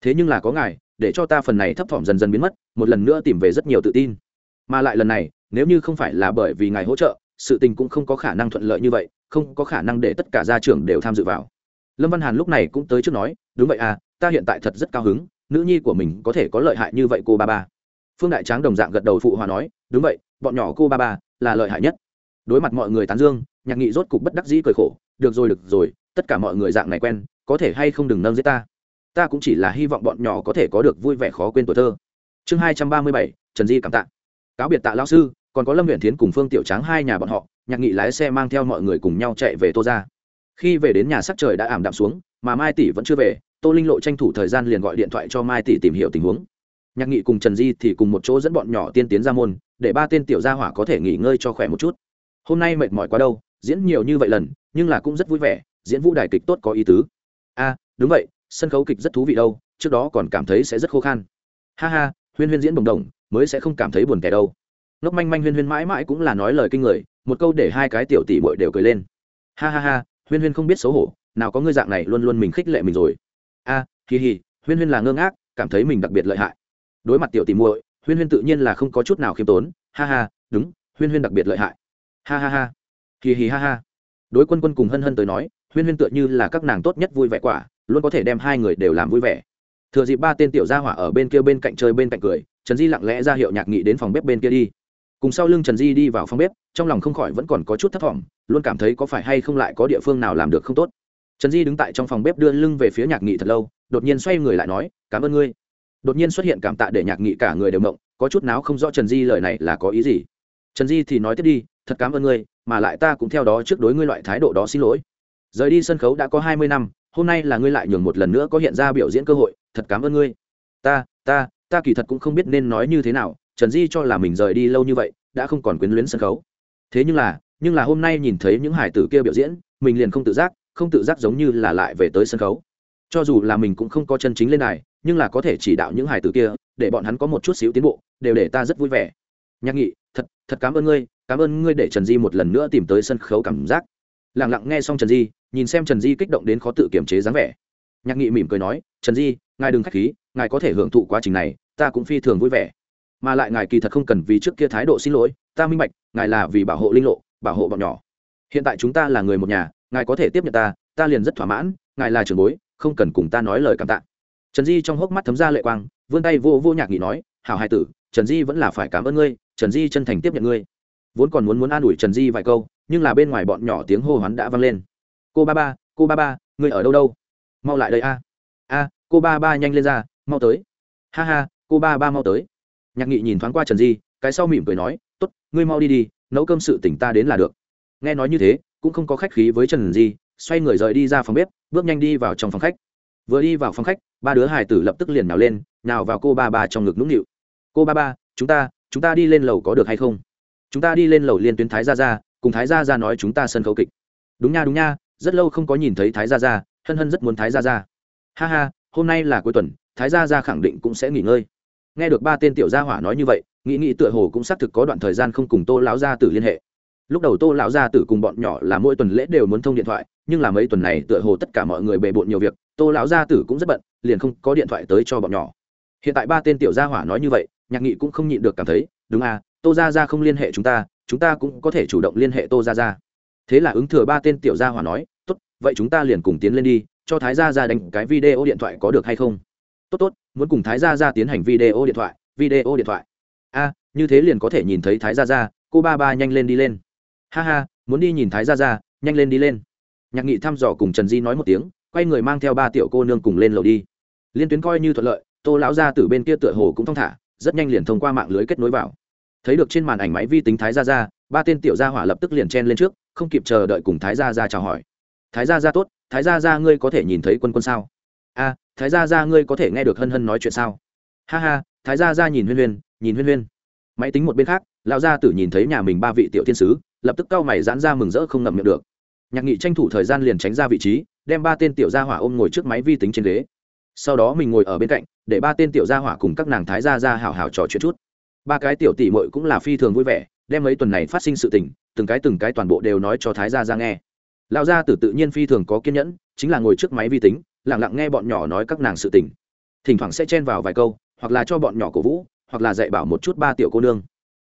Thế nhưng là có ngài, để cho ta phần này thấp thỏm dần dần biến mất, một lần nữa tìm về rất nhiều tự tin. Mà lại lần này, nếu như không phải là bởi vì ngài hỗ trợ, sự tình cũng không có khả năng thuận lợi như vậy, không có khả năng để tất cả gia trưởng đều tham dự vào. Lâm văn hàn lúc này cũng tới trước nói, đúng vậy à ta hiện tại thật rất cao hứng, nữ nhi của mình có thể có lợi hại như vậy cô ba ba. Phương đại tráng đồng dạng gật đầu phụ hòa nói, đúng vậy, bọn nhỏ cô ba ba là lợi hại nhất đối mặt mọi người tán dương, nhạc nghị rốt cục bất đắc dĩ cười khổ, được rồi được rồi, tất cả mọi người dạng này quen, có thể hay không đừng nâng giết ta. Ta cũng chỉ là hy vọng bọn nhỏ có thể có được vui vẻ khó quên tuổi thơ. Chương hai trăm ba mươi bảy, trần di cảm tạ. Cáo biệt tạ lao sư, còn có lâm huyện thiến cùng phương tiểu tráng hai nhà bọn họ, nhạc nghị lái xe mang theo mọi người cùng nhau chạy về tô ra khi về đến nhà sắc trời đã ảm đạm xuống, mà mai tỷ vẫn chưa về, tô linh lộ tranh thủ thời gian liền gọi điện thoại cho mai tỷ tìm hiểu tình huống. Nhạc nghị cùng trần di thì cùng một chỗ dẫn bọn nhỏ tiên tiến ra môn, để ba tên tiểu gia hỏa có thể nghỉ ngơi cho khỏe một chút hôm nay mệt mỏi quá đâu diễn nhiều như vậy lần nhưng là cũng rất vui vẻ diễn vũ đài kịch tốt có ý tứ. A đúng vậy sân khấu kịch rất thú vị đâu trước đó còn cảm thấy sẽ rất khô khan. Ha ha huyên huyên diễn đồng đồng mới sẽ không cảm thấy buồn tẻ đâu. Ngốc manh manh huyên huyên mãi mãi cũng là nói lời kinh người một câu để hai cái tiểu tỷ bội đều cười lên. Ha ha ha huyên huyên không biết xấu hổ nào có ngươi dạng này luôn luôn mình khích lệ mình rồi. A à, hì hì huyên huyên là ngơ ngác cảm thấy mình đặc biệt lợi hại. Đối mặt tiểu tỷ muội huyên huyên tự nhiên là không có chút nào khiêm tốn. Ha ha đúng huyên huyên đặc biệt lợi hại ha ha ha. Hì hì ha ha. Đối quân quân cùng hân hân tới nói, huyên huyên tựa như là các nàng tốt nhất vui vẻ quả, luôn có thể đem hai người đều làm vui vẻ. Thừa dịp ba tên tiểu gia hỏa ở bên kia bên cạnh chơi bên cạnh cười, trần di lặng lẽ ra hiệu nhạc nghị đến phòng bếp bên kia đi. Cùng sau lưng trần di đi vào phòng bếp, trong lòng không khỏi vẫn còn có chút thất vọng luôn cảm thấy có phải hay không lại có địa phương nào làm được không tốt. Trần di đứng tại trong phòng bếp đưa lưng về phía nhạc nghị thật lâu, đột nhiên xoay người lại nói, cảm ơn ngươi. Đột nhiên xuất hiện cảm tạ để nhạc nghị cả người đều mộng, có chút nào không rõ trần di lời này là có ý gì. Trần di thì nói tiếp đi thật cảm ơn ngươi, mà lại ta cũng theo đó trước đối ngươi loại thái độ đó xin lỗi. Rời đi sân khấu đã có hai mươi năm, hôm nay là ngươi lại nhường một lần nữa có hiện ra biểu diễn cơ hội, thật cảm ơn ngươi. Ta ta ta kỳ thật cũng không biết nên nói như thế nào, trần di cho là mình rời đi lâu như vậy, đã không còn quyến luyến sân khấu. Thế nhưng là nhưng là hôm nay nhìn thấy những hải tử kia biểu diễn, mình liền không tự giác, không tự giác giống như là lại về tới sân khấu. Cho dù là mình cũng không có chân chính lên đài, nhưng là có thể chỉ đạo những hải tử kia, để bọn hắn có một chút xíu tiến bộ, đều để ta rất vui vẻ nhạc nghị, thật thật cảm ơn ngươi, cảm ơn ngươi để trần di một lần nữa tìm tới sân khấu cảm giác. Lẳng lặng nghe xong trần di, nhìn xem trần di kích động đến khó tự kiềm chế dáng vẻ. Nhạc nghị mỉm cười nói, trần di, ngài đừng k h á c h khí, ngài có thể hưởng thụ quá trình này, ta cũng phi thường vui vẻ. Mà lại ngài kỳ thật không cần vì trước kia thái độ xin lỗi, ta minh bạch, ngài là vì bảo hộ linh lộ, bảo hộ bọn nhỏ. Hiện tại chúng ta là người một nhà, ngài có thể tiếp nhận ta ta liền rất thỏa mãn, ngài là trưởng bối, không cần cùng ta nói lời cảm tạ. Trần di trong hốc mắt thấm ra lệ quang, vươn tay vô vô nhạc nghị nói, hảo hai tử, trần di vẫn là phải cảm ơn ngươi trần di chân thành tiếp nhận ngươi. Vốn còn muốn muốn an ủi trần di vài câu, nhưng là bên ngoài bọn nhỏ tiếng hô hoán đã vang lên. Cô ba ba, cô ba ba, ngươi ở đâu đâu? Mau lại đây a. A, cô ba ba nhanh lên ra, mau tới. Ha ha, cô ba ba mau tới. Nhạc nghị nhìn thoáng qua trần di, cái sau mỉm cười nói t ố t ngươi mau đi đi, nấu cơm sự tỉnh ta đến là được. Nghe nói như thế, cũng không có khách khí với trần di, xoay người rời đi ra phòng bếp, bước nhanh đi vào trong phòng khách. Vừa đi vào phòng khách, ba đứa hải tử lập tức liền nào lên nào vào cô ba ba trong ngực nũng nịu. Cô ba ba, chúng ta chúng ta đi lên lầu có được hay không? Chúng ta đi lên lầu liên tuyến thái gia ra cùng thái gia ra nói chúng ta sân khấu kịch. Đúng nha đúng nha, rất lâu không có nhìn thấy thái gia ra hân hân rất muốn thái gia ra ha ha, hôm nay là cuối tuần, thái gia ra khẳng định cũng sẽ nghỉ ngơi. Nghe được ba tên tiểu gia hỏa nói như vậy nghĩ nghĩ tựa hồ cũng xác thực có đoạn thời gian không cùng tô lão gia tử liên hệ. Lúc đầu tô lão gia tử cùng bọn nhỏ là mỗi tuần lễ đều muốn thông điện thoại, nhưng là mấy tuần này tựa hồ tất cả mọi người bề bộn nhiều việc, tô lão gia tử cũng rất bận, liền không có điện thoại tới cho bọn nhỏ. Hiện tại ba tên tiểu gia hỏa nói như vậy nhạc nghị cũng không nhịn được cảm thấy, đúng à tô gia gia không liên hệ chúng ta chúng ta cũng có thể chủ động liên hệ tô gia gia. Thế là ứng thừa ba tên tiểu gia hỏa nói, tốt, vậy chúng ta liền cùng tiến lên đi, cho thái gia gia đánh cái video điện thoại có được hay không? Tốt tốt, muốn cùng thái gia gia tiến hành video điện thoại, video điện thoại. A, như thế liền có thể nhìn thấy thái gia gia, cô ba ba nhanh lên đi lên. Ha ha, muốn đi nhìn thái gia gia, nhanh lên đi lên. Nhạc nghị thăm dò cùng trần di nói một tiếng, quay người mang theo ba tiểu cô nương cùng lên lầu đi. Liên tuyến coi như thuận lợi, tô lão gia từ bên kia tựa hồ cũng thong thả rất nhanh liền thông qua mạng lưới kết nối vào. Thấy được trên màn ảnh máy vi tính thái gia gia, ba tên tiểu gia hỏa lập tức liền chen lên trước, không kịp chờ đợi cùng thái gia gia chào hỏi. Thái gia gia tốt, thái gia gia ngươi có thể nhìn thấy quân quân sao? A, thái gia gia ngươi có thể nghe được hân hân nói chuyện sao? Ha ha, thái gia gia nhìn huyên huyên, nhìn huyên huyên. Máy tính một bên khác, lão gia tử nhìn thấy nhà mình ba vị tiểu thiên sứ, lập tức cau mày giãn ra mừng rỡ không ngậm miệng được. Nhạc nghị tranh thủ thời gian liền tránh ra vị trí, đem ba tên tiểu gia hỏa ôm ngồi trước máy vi tính trên ghế sau đó mình ngồi ở bên cạnh, để ba tên tiểu gia hỏa cùng các nàng thái gia ra hào hào trò chuyện chút. Ba cái tiểu tỷ muội cũng là phi thường vui vẻ, đem mấy tuần này phát sinh sự tình, từng cái từng cái toàn bộ đều nói cho thái gia ra nghe. Lão gia tử tự nhiên phi thường có kiên nhẫn, chính là ngồi trước máy vi tính, lặng lặng nghe bọn nhỏ nói các nàng sự tình. Thỉnh thoảng sẽ chen vào vài câu, hoặc là cho bọn nhỏ cổ vũ, hoặc là dạy bảo một chút ba tiểu cô nương.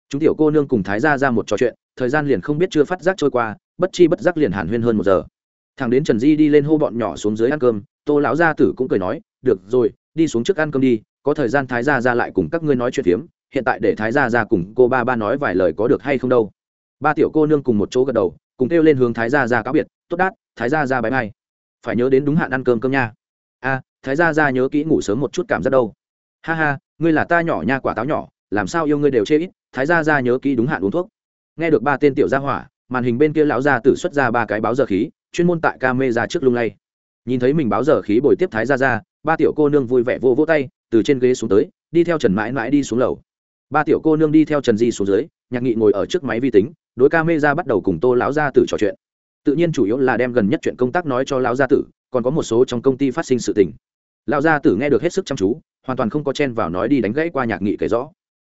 Chúng tiểu cô nương cùng thái gia ra một trò chuyện, thời gian liền không biết chưa phát giác trôi qua, bất chi bất giác liền hàn huyên hơn một giờ. Thằng đến trần di đi lên hô bọn nhỏ xuống dưới ăn cơm, tô lão gia tử cũng cười nói được rồi, đi xuống trước ăn cơm đi, có thời gian thái gia ra lại cùng các ngươi nói chuyện phiếm, hiện tại để thái gia ra cùng cô ba ba nói vài lời có được hay không đâu. Ba tiểu cô nương cùng một chỗ gật đầu, cùng kêu lên hướng thái gia ra cáo biệt, tốt đát, thái gia ra bãi ngay phải nhớ đến đúng hạn ăn cơm cơm nha. A, thái gia ra nhớ kỹ ngủ sớm một chút cảm giác đâu. Ha ha, ngươi là ta nhỏ nha quả táo nhỏ, làm sao yêu ngươi đều chê ít, thái gia ra nhớ kỹ đúng hạn uống thuốc. Nghe được ba tên tiểu gia hỏa, màn hình bên kia lão gia tử xuất ra ba cái báo giờ khí, chuyên môn tại ca mê ra trước lung lay. Nhìn thấy mình báo giờ khí bồi tiếp thái gia ra ba tiểu cô nương vui vẻ vô vô tay, từ trên ghế xuống tới, đi theo trần mãi mãi đi xuống lầu. Ba tiểu cô nương đi theo trần di xuống dưới, nhạc nghị ngồi ở trước máy vi tính, đối ca mê ra bắt đầu cùng tô lão gia tử trò chuyện. Tự nhiên chủ yếu là đem gần nhất chuyện công tác nói cho lão gia tử, còn có một số trong công ty phát sinh sự tình. Lão gia tử nghe được hết sức chăm chú, hoàn toàn không có chen vào nói đi đánh gãy qua nhạc nghị kể rõ.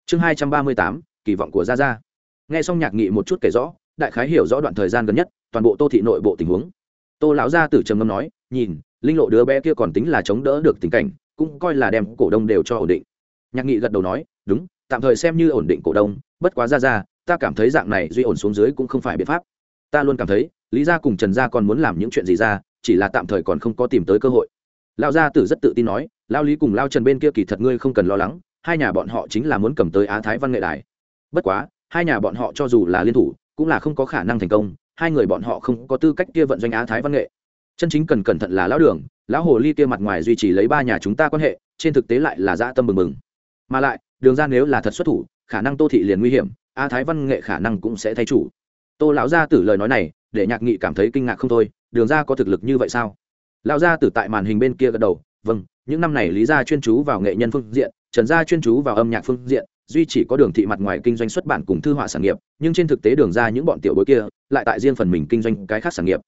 Chương hai trăm ba mươi tám, kỳ vọng của gia gia. Nghe xong nhạc nghị một chút kể rõ, đại khái hiểu rõ đoạn thời gian gần nhất, toàn bộ tô thị nội bộ tình huống. Tô lão gia tử trầm ngâm nói, nhìn linh lộ đứa bé kia còn tính là chống đỡ được tình cảnh, cũng coi là đem cổ đông đều cho ổn định. Nhạc nghị gật đầu nói, đúng, tạm thời xem như ổn định cổ đông, bất quá ra ra, ta cảm thấy dạng này duy ổn xuống dưới cũng không phải biện pháp. Ta luôn cảm thấy, lý gia cùng trần gia còn muốn làm những chuyện gì ra, chỉ là tạm thời còn không có tìm tới cơ hội. Lão gia tử rất tự tin nói lao lý cùng lao trần bên kia kỳ thật ngươi không cần lo lắng, hai nhà bọn họ chính là muốn cầm tới á thái văn nghệ đài. Bất quá, hai nhà bọn họ cho dù là liên thủ, cũng là không có khả năng thành công, hai người bọn họ không có tư cách kia vận doanh á thái văn nghệ chân chính cần cẩn thận là lão đường, lão hồ ly kia mặt ngoài duy trì lấy ba nhà chúng ta quan hệ, trên thực tế lại là dã tâm mừng mừng mà lại, đường ra nếu là thật xuất thủ, khả năng tô thị liền nguy hiểm, a thái văn nghệ khả năng cũng sẽ thay chủ. Tô lão gia tử lời nói này, để nhạc nghị cảm thấy kinh ngạc không thôi, đường ra có thực lực như vậy sao? Lão gia tử tại màn hình bên kia gật đầu vâng những năm này lý gia chuyên chú vào nghệ nhân phương diện, trần gia chuyên chú vào âm nhạc phương diện, duy chỉ có đường thị mặt ngoài kinh doanh xuất bản cùng thư họa sản nghiệp, nhưng trên thực tế đường ra những bọn tiểu bối kia, lại tại riêng phần mình kinh doanh cái khác sản nghiệp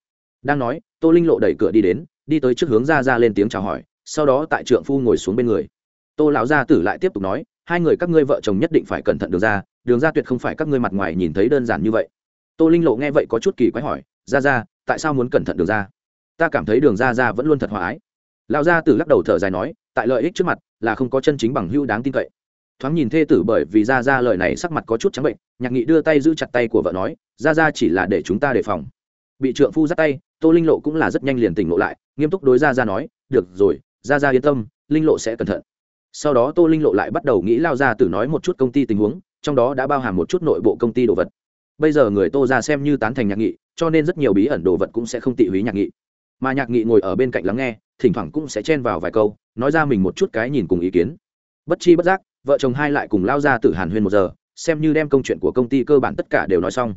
đang nói, tô linh lộ đẩy cửa đi đến, đi tới trước hướng ra ra lên tiếng chào hỏi, sau đó tại trượng phu ngồi xuống bên người. Tô lão gia tử lại tiếp tục nói, hai người các ngươi vợ chồng nhất định phải cẩn thận đường ra đường ra tuyệt không phải các ngươi mặt ngoài nhìn thấy đơn giản như vậy. Tô linh lộ nghe vậy có chút kỳ quái hỏi ra ra tại sao muốn cẩn thận đường ra? Ta cảm thấy đường ra ra vẫn luôn thật hòa ái. Lão gia tử lắc đầu thở dài nói, tại lợi ích trước mặt là không có chân chính bằng hữu đáng tin cậy. Thoáng nhìn thê tử bởi vì ra ra lời này sắc mặt có chút trắng bệnh, nhạc nghị đưa tay giữ chặt tay của vợ nói ra ra chỉ là để chúng ta đề phòng. Bị trượng phu dắt tay tô linh lộ cũng là rất nhanh liền tỉnh lộ lại, nghiêm túc đối ra ra nói, được rồi ra ra yên tâm, linh lộ sẽ cẩn thận. Sau đó tô linh lộ lại bắt đầu nghĩ lao ra từ nói một chút công ty tình huống, trong đó đã bao hàm một chút nội bộ công ty đồ vật. Bây giờ người tô ra xem như tán thành nhạc nghị, cho nên rất nhiều bí ẩn đồ vật cũng sẽ không tị húy nhạc nghị. Mà nhạc nghị ngồi ở bên cạnh lắng nghe, thỉnh thoảng cũng sẽ chen vào vài câu, nói ra mình một chút cái nhìn cùng ý kiến. Bất chi bất giác, vợ chồng hai lại cùng lao ra từ hàn huyên một giờ, xem như đem công chuyện của công ty cơ bản tất cả đều nói xong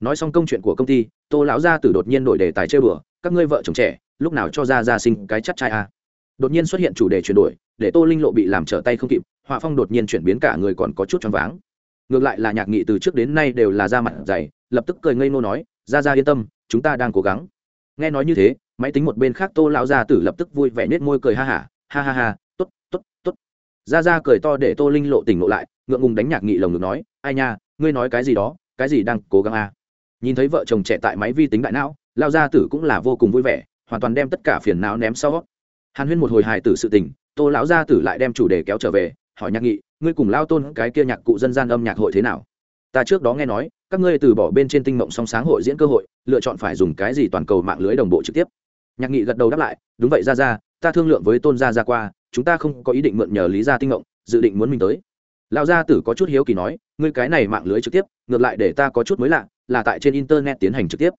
nói xong công chuyện của công ty tô lão gia tử đột nhiên đổi đề tài chơi bừa các ngươi vợ chồng trẻ lúc nào cho ra ra sinh cái chắc trai a đột nhiên xuất hiện chủ đề chuyển đổi để tô linh lộ bị làm trở tay không kịp họa phong đột nhiên chuyển biến cả người còn có chút choáng váng. Ngược lại là nhạc nghị từ trước đến nay đều là da mặt dày lập tức cười ngây nô nói ra ra yên tâm chúng ta đang cố gắng. Nghe nói như thế máy tính một bên khác tô lão gia tử lập tức vui vẻ nết môi cười ha hả ha, ha ha ha t ố t t ố t t ố t ra ra cười to để tô linh lộ tỉnh lộ lại ngượng ngùng đánh nhạc nghị lồng ngực nói ai nha ngươi nói cái gì đó cái gì đang cố gắng à nhìn thấy vợ chồng trẻ tại máy vi tính đại não lao gia tử cũng là vô cùng vui vẻ, hoàn toàn đem tất cả phiền não ném sau. Hàn huyên một hồi hài tử sự tình, tô lão gia tử lại đem chủ đề kéo trở về, hỏi nhạc nghị, ngươi cùng lao tôn cái kia nhạc cụ dân gian âm nhạc hội thế nào? Ta trước đó nghe nói, các ngươi từ bỏ bên trên tinh mộng song sáng hội diễn cơ hội, lựa chọn phải dùng cái gì toàn cầu mạng lưới đồng bộ trực tiếp? Nhạc nghị gật đầu đáp lại, đúng vậy ra ra ta thương lượng với tôn gia ra qua, chúng ta không có ý định mượn nhờ lý gia tinh mộng, dự định muốn mình tới. Lão gia tử có chút hiếu kỳ nói, ngươi cái này mạng lưới trực tiếp, ngược lại để ta có chút mới lạ là tại trên internet tiến hành trực tiếp.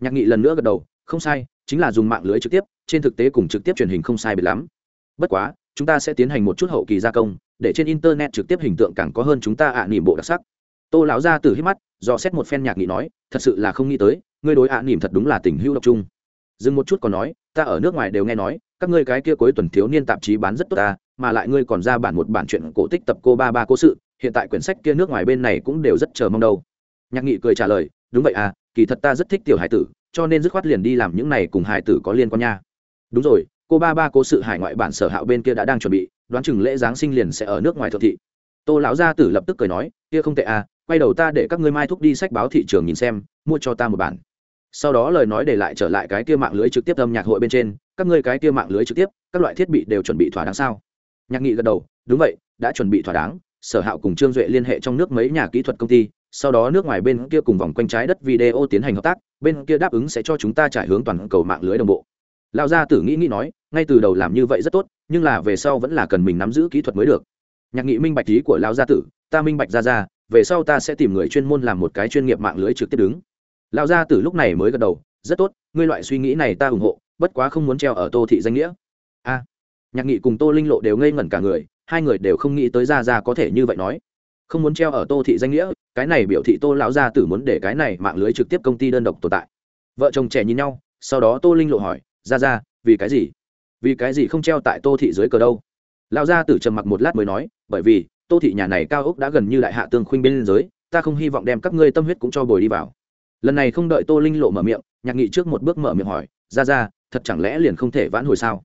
Nhạc nghị lần nữa gật đầu, không sai, chính là dùng mạng lưới trực tiếp, trên thực tế cùng trực tiếp truyền hình không sai biệt lắm. Bất quá, chúng ta sẽ tiến hành một chút hậu kỳ gia công, để trên internet trực tiếp hình tượng càng có hơn chúng ta ạ à nỉm bộ đặc sắc. Tô lão gia tử hít mắt do xét một phen nhạc nghị nói, thật sự là không nghĩ tới, ngươi đối ạ à nỉm thật đúng là tình hữu độc trung dừng một chút còn nói, ta ở nước ngoài đều nghe nói, các ngươi cái kia cuối tuần thiếu niên tạp chí bán rất tốt ta, mà lại ngươi còn ra bản một bản chuyện cổ tích tập cô ba ba cố sự, hiện tại quyển sách kia nước ngoài bên này cũng đều rất chờ mong đâu nhạc nghị cười trả lời, đúng vậy à kỳ thật ta rất thích tiểu hải tử, cho nên dứt khoát liền đi làm những này cùng hải tử có liên quan nha. Đúng rồi, cô ba ba cố sự hải ngoại bản sở hạo bên kia đã đang chuẩn bị, đoán chừng lễ giáng sinh liền sẽ ở nước ngoài thượng thị. Tô lão gia tử lập tức cười nói, kia không tệ à quay đầu ta để các ngươi mai thúc đi sách báo thị trường nhìn xem, mua cho ta một bản. Sau đó lời nói để lại trở lại cái kia mạng lưới trực tiếp âm nhạc hội bên trên, các ngươi cái kia mạng lưới trực tiếp, các loại thiết bị đều chuẩn bị thỏa đáng sao? Nhạc nghị gật đầu, đúng vậy, đã chuẩn bị thỏa đáng, sở hạo cùng trương duệ liên hệ trong nước mấy nhà kỹ thuật công ty sau đó nước ngoài bên kia cùng vòng quanh trái đất video tiến hành hợp tác, bên kia đáp ứng sẽ cho chúng ta trải hướng toàn cầu mạng lưới đồng bộ. Lão gia tử nghĩ nghĩ nói, ngay từ đầu làm như vậy rất tốt, nhưng là về sau vẫn là cần mình nắm giữ kỹ thuật mới được. Nhạc nghị minh bạch lý của lão gia tử, ta minh bạch ra ra, về sau ta sẽ tìm người chuyên môn làm một cái chuyên nghiệp mạng lưới trực tiếp đứng. Lão gia tử lúc này mới gật đầu, rất tốt, ngươi loại suy nghĩ này ta ủng hộ, bất quá không muốn treo ở tô thị danh nghĩa. A. Nhạc nghị cùng tô linh lộ đều ngây ngẩn cả người, hai người đều không nghĩ tới ra ra có thể như vậy nói không muốn treo ở tô thị danh nghĩa, cái này biểu thị tô lão gia tử muốn để cái này mạng lưới trực tiếp công ty đơn độc tồn tại. Vợ chồng trẻ nhìn nhau, sau đó tô linh lộ hỏi, ra ra, vì cái gì? Vì cái gì không treo tại tô thị dưới cờ đâu? Lão gia tử trầm mặc một lát mới nói, bởi vì, tô thị nhà này cao ốc đã gần như đại hạ tương khuynh bên giới, ta không hy vọng đem các ngươi tâm huyết cũng cho bồi đi vào. Lần này không đợi tô linh lộ mở miệng, nhạc nghị trước một bước mở miệng hỏi, ra ra, thật chẳng lẽ liền không thể vãn hồi sao?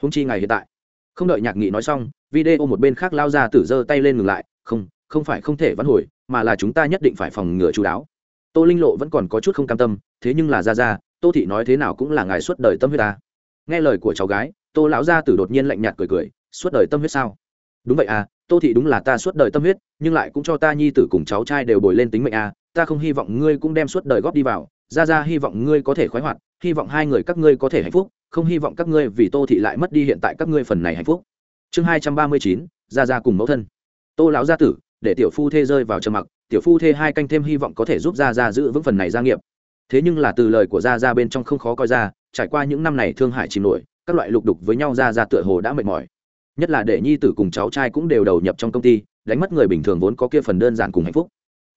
Húng chi ngày hiện tại. Không đợi nhạc nghị nói xong, video một bên khác lao ra tử giơ tay lên ngừng lại, không không phải không thể vãn hồi, mà là chúng ta nhất định phải phòng ngừa chú đáo. Tô linh lộ vẫn còn có chút không cam tâm, thế nhưng là ra ra, tô thị nói thế nào cũng là ngài suốt đời tâm huyết ta. Nghe lời của cháu gái, tô lão gia tử đột nhiên lạnh nhạt cười cười, suốt đời tâm huyết sao? Đúng vậy à tô thị đúng là ta suốt đời tâm huyết, nhưng lại cũng cho ta nhi tử cùng cháu trai đều bồi lên tính mệnh à ta không hy vọng ngươi cũng đem suốt đời góp đi vào. Ra ra, hy vọng ngươi có thể khoái hoạt, hy vọng hai người các ngươi có thể hạnh phúc, không hy vọng các ngươi vì tô thị lại mất đi hiện tại các ngươi phần này hạnh phúc. Chương hai trăm ba mươi chín, ra ra cùng mẫu thân. Tô lão gia tử để tiểu phu thê rơi vào trầm mặc, tiểu phu thê hai canh thêm hy vọng có thể giúp ra ra giữ vững phần này gia nghiệp. Thế nhưng là từ lời của ra ra bên trong không khó coi ra, trải qua những năm này thương hại chìm nổi, các loại lục đục với nhau ra ra tựa hồ đã mệt mỏi. Nhất là để nhi tử cùng cháu trai cũng đều đầu nhập trong công ty, đánh mất người bình thường vốn có kia phần đơn giản cùng hạnh phúc.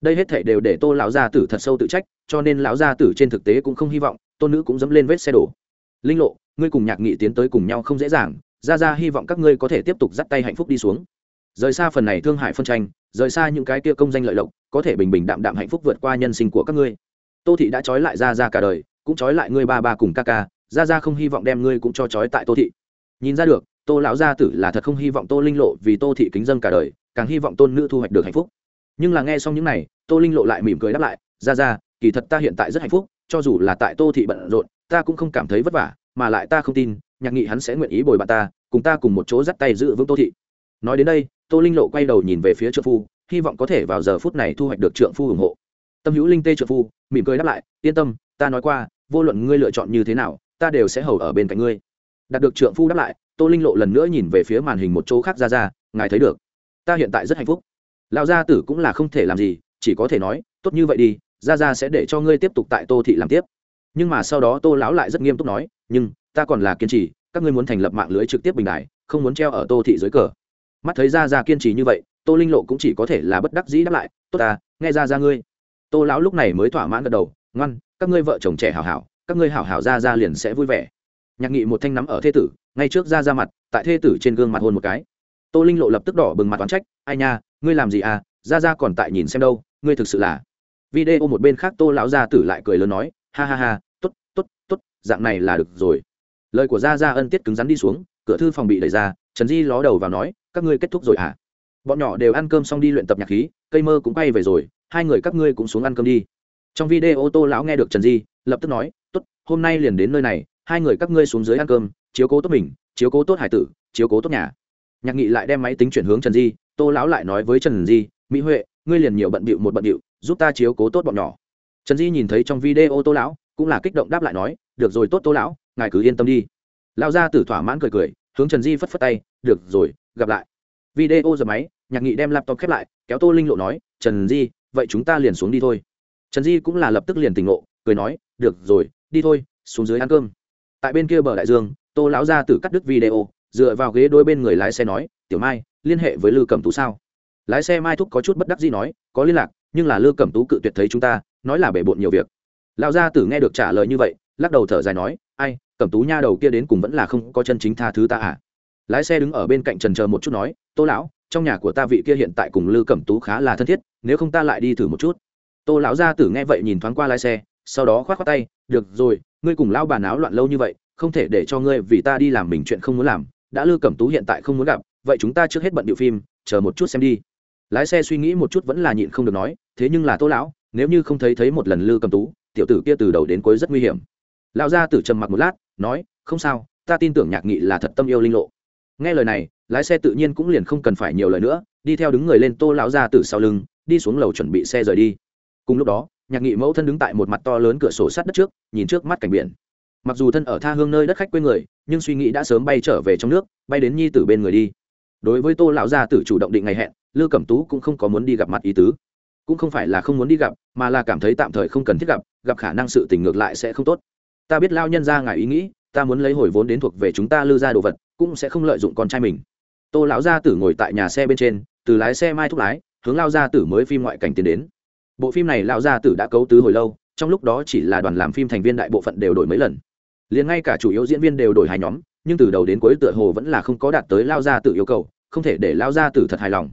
Đây hết thảy đều để tô lão gia tử thật sâu tự trách, cho nên lão gia tử trên thực tế cũng không hy vọng tôn nữ cũng dẫm lên vết xe đổ. Linh lộ, ngươi cùng nhạc nghị tiến tới cùng nhau không dễ dàng ra ra hy vọng các ngươi có thể tiếp tục dắt tay hạnh phúc đi xuống. Rời xa phần này thương hại phân tranh rời xa những cái kia công danh lợi lộc, có thể bình bình đạm đạm hạnh phúc vượt qua nhân sinh của các ngươi. Tô thị đã trói lại ra ra cả đời, cũng trói lại ngươi ba ba cùng ca ca ra ra không hy vọng đem ngươi cũng cho trói tại tô thị. Nhìn ra được, tô lão gia tử là thật không hy vọng tô linh lộ vì tô thị kính dân cả đời, càng hy vọng tôn nữ thu hoạch được hạnh phúc. Nhưng là nghe xong những này, tô linh lộ lại mỉm cười đáp lại ra ra kỳ thật ta hiện tại rất hạnh phúc, cho dù là tại tô thị bận rộn, ta cũng không cảm thấy vất vả, mà lại ta không tin, nhạc nghị hắn sẽ nguyện ý bồi bạn ta, cùng ta cùng một chỗ dắt tay giữ vững tô thị. Nói đến đây tô linh lộ quay đầu nhìn về phía trượng phu, hy vọng có thể vào giờ phút này thu hoạch được trượng phu ủng hộ. Tâm hữu linh tê trượng phu, mỉm cười đáp lại, yên tâm, ta nói qua, vô luận ngươi lựa chọn như thế nào, ta đều sẽ hầu ở bên cạnh ngươi. Đạt được trượng phu đáp lại, tô linh lộ lần nữa nhìn về phía màn hình một chỗ khác ra ra, ngài thấy được, ta hiện tại rất hạnh phúc. Lão gia tử cũng là không thể làm gì, chỉ có thể nói, tốt như vậy đi, ra ra sẽ để cho ngươi tiếp tục tại tô thị làm tiếp. Nhưng mà sau đó tô lão lại rất nghiêm túc nói, nhưng, ta còn là kiên trì, các ngươi muốn thành lập mạng lưới trực tiếp bình đại không muốn treo ở tô thị dưới cờ mắt thấy ra ra kiên trì như vậy, tô linh lộ cũng chỉ có thể là bất đắc dĩ đáp lại, tốt ta, nghe ra ra ngươi. Tô lão lúc này mới thỏa mãn gật đầu, ngoan, các ngươi vợ chồng trẻ hảo hảo, các ngươi hảo hảo ra ra liền sẽ vui vẻ. Nhạc nghị một thanh nắm ở thê tử, ngay trước ra ra mặt, tại thê tử trên gương mặt hôn một cái. Tô linh lộ lập tức đỏ bừng mặt toán trách, ai nha, ngươi làm gì à? Ra ra còn tại nhìn xem đâu, ngươi thực sự là video một bên khác tô lão gia tử lại cười lớn nói, ha ha ha t ố t t ố t t ố t dạng này là được rồi. Lời của gia gia ân tiết cứng rắn đi xuống, cửa thư phòng bị đẩy ra trần di ló đầu vào nói, các ngươi kết thúc rồi à bọn nhỏ đều ăn cơm xong đi luyện tập nhạc khí, cây mơ cũng quay về rồi, hai người các ngươi cũng xuống ăn cơm đi. Trong video tô lão nghe được trần di, lập tức nói, tốt, hôm nay liền đến nơi này, hai người các ngươi xuống dưới ăn cơm, chiếu cố tốt mình, chiếu cố tốt hải tử, chiếu cố tốt nhà. Nhạc nghị lại đem máy tính chuyển hướng trần di, tô lão lại nói với trần di, mỹ huệ, ngươi liền nhiều bận bịu một bận bịu, giúp ta chiếu cố tốt bọn nhỏ. Trần di nhìn thấy trong video tô lão, cũng là kích động đáp lại nói, được rồi tốt tô lão, ngài cứ yên tâm đi. Lão gia tử thỏa mãn cười cười hướng trần di phất phất tay, được rồi, gặp lại. Video giờ máy, nhạc nghị đem laptop khép lại, kéo tô linh lộ nói, trần di, vậy chúng ta liền xuống đi thôi. Trần di cũng là lập tức liền tỉnh ngộ, cười nói, được rồi, đi thôi, xuống dưới ăn cơm. Tại bên kia bờ đại dương, tô lão gia tử cắt đứt video, dựa vào ghế đôi bên người lái xe nói, tiểu mai, liên hệ với lư cẩm tú sao? Lái xe mai thúc có chút bất đắc gì nói, có liên lạc, nhưng là lư cẩm tú cự tuyệt thấy chúng ta, nói là bể bộn nhiều việc. Lão gia tử nghe được trả lời như vậy, lắc đầu thở dài nói, ai cẩm tú nha đầu kia đến cùng vẫn là không có chân chính tha thứ ta à? Lái xe đứng ở bên cạnh trần chờ một chút nói, tô lão, trong nhà của ta vị kia hiện tại cùng lư cẩm tú khá là thân thiết, nếu không ta lại đi thử một chút. Tô lão gia tử nghe vậy nhìn thoáng qua lái xe, sau đó k h o á t khoác tay, được rồi, ngươi cùng lão bà áo loạn lâu như vậy, không thể để cho ngươi vì ta đi làm mình chuyện không muốn làm, đã lư cẩm tú hiện tại không muốn gặp, vậy chúng ta trước hết bận điệu phim, chờ một chút xem đi. Lái xe suy nghĩ một chút vẫn là nhịn không được nói, thế nhưng là tô lão, nếu như không thấy thấy một lần lư cẩm tú, tiểu tử kia từ đầu đến cuối rất nguy hiểm. Lão gia tử trầm mặc một lát nói, không sao, ta tin tưởng nhạc nghị là thật tâm yêu linh lộ. Nghe lời này, lái xe tự nhiên cũng liền không cần phải nhiều lời nữa, đi theo đứng người lên tô lão ra từ sau lưng, đi xuống lầu chuẩn bị xe rời đi. Cùng lúc đó, nhạc nghị mẫu thân đứng tại một mặt to lớn cửa sổ sát đất trước, nhìn trước mắt cảnh biển. Mặc dù thân ở tha hương nơi đất khách quê người, nhưng suy nghĩ đã sớm bay trở về trong nước, bay đến nhi tử bên người đi. Đối với tô lão gia tử chủ động định ngày hẹn, lư cẩm tú cũng không có muốn đi gặp mặt ý tứ. Cũng không phải là không muốn đi gặp, mà là cảm thấy tạm thời không cần thiết gặp gặp khả năng sự tình ngược lại sẽ không tốt ta biết lao nhân ra ngài ý nghĩ, ta muốn lấy hồi vốn đến thuộc về chúng ta lư ra đồ vật, cũng sẽ không lợi dụng con trai mình. Tô lão gia tử ngồi tại nhà xe bên trên, từ lái xe mai thúc lái, hướng lao gia tử mới phim ngoại cảnh tiến đến. Bộ phim này lao gia tử đã cấu tứ hồi lâu, trong lúc đó chỉ là đoàn làm phim thành viên đại bộ phận đều đổi mấy lần. Liền ngay cả chủ yếu diễn viên đều đổi hai nhóm, nhưng từ đầu đến cuối tựa hồ vẫn là không có đạt tới lao gia tử yêu cầu, không thể để lao gia tử thật hài lòng.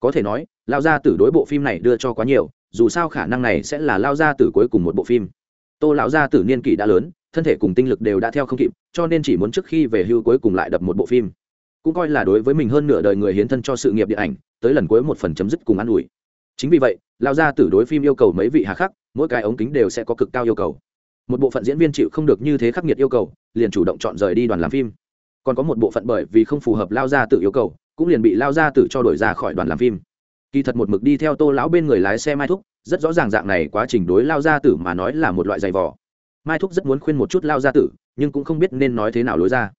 Có thể nói lao gia tử đối bộ phim này đưa cho quá nhiều, dù sao khả năng này sẽ là lao gia tử cuối cùng một bộ phim tô lão gia tử niên kỷ đã lớn, thân thể cùng tinh lực đều đã theo không kịp, cho nên chỉ muốn trước khi về hưu cuối cùng lại đập một bộ phim. Cũng coi là đối với mình hơn nửa đời người hiến thân cho sự nghiệp điện ảnh, tới lần cuối một phần chấm dứt cùng an ủi. Chính vì vậy, Lão gia từ đối phim yêu cầu mấy vị hà khắc, mỗi cái ống kính đều sẽ có cực cao yêu cầu. Một bộ phận diễn viên chịu không được như thế khắc nghiệt yêu cầu, liền chủ động chọn rời đi đoàn làm phim. Còn có một bộ phận bởi vì không phù hợp lao gia tử yêu cầu, cũng liền bị lao gia tử cho đổi ra khỏi đoàn làm phim. Kỳ thật một mực đi theo tô lão bên người lái xe mai thúc rất rõ ràng dạng này quá trình đối lao gia tử mà nói là một loại giày vò. Mai thúc rất muốn khuyên một chút lao gia tử, nhưng cũng không biết nên nói thế nào lối ra.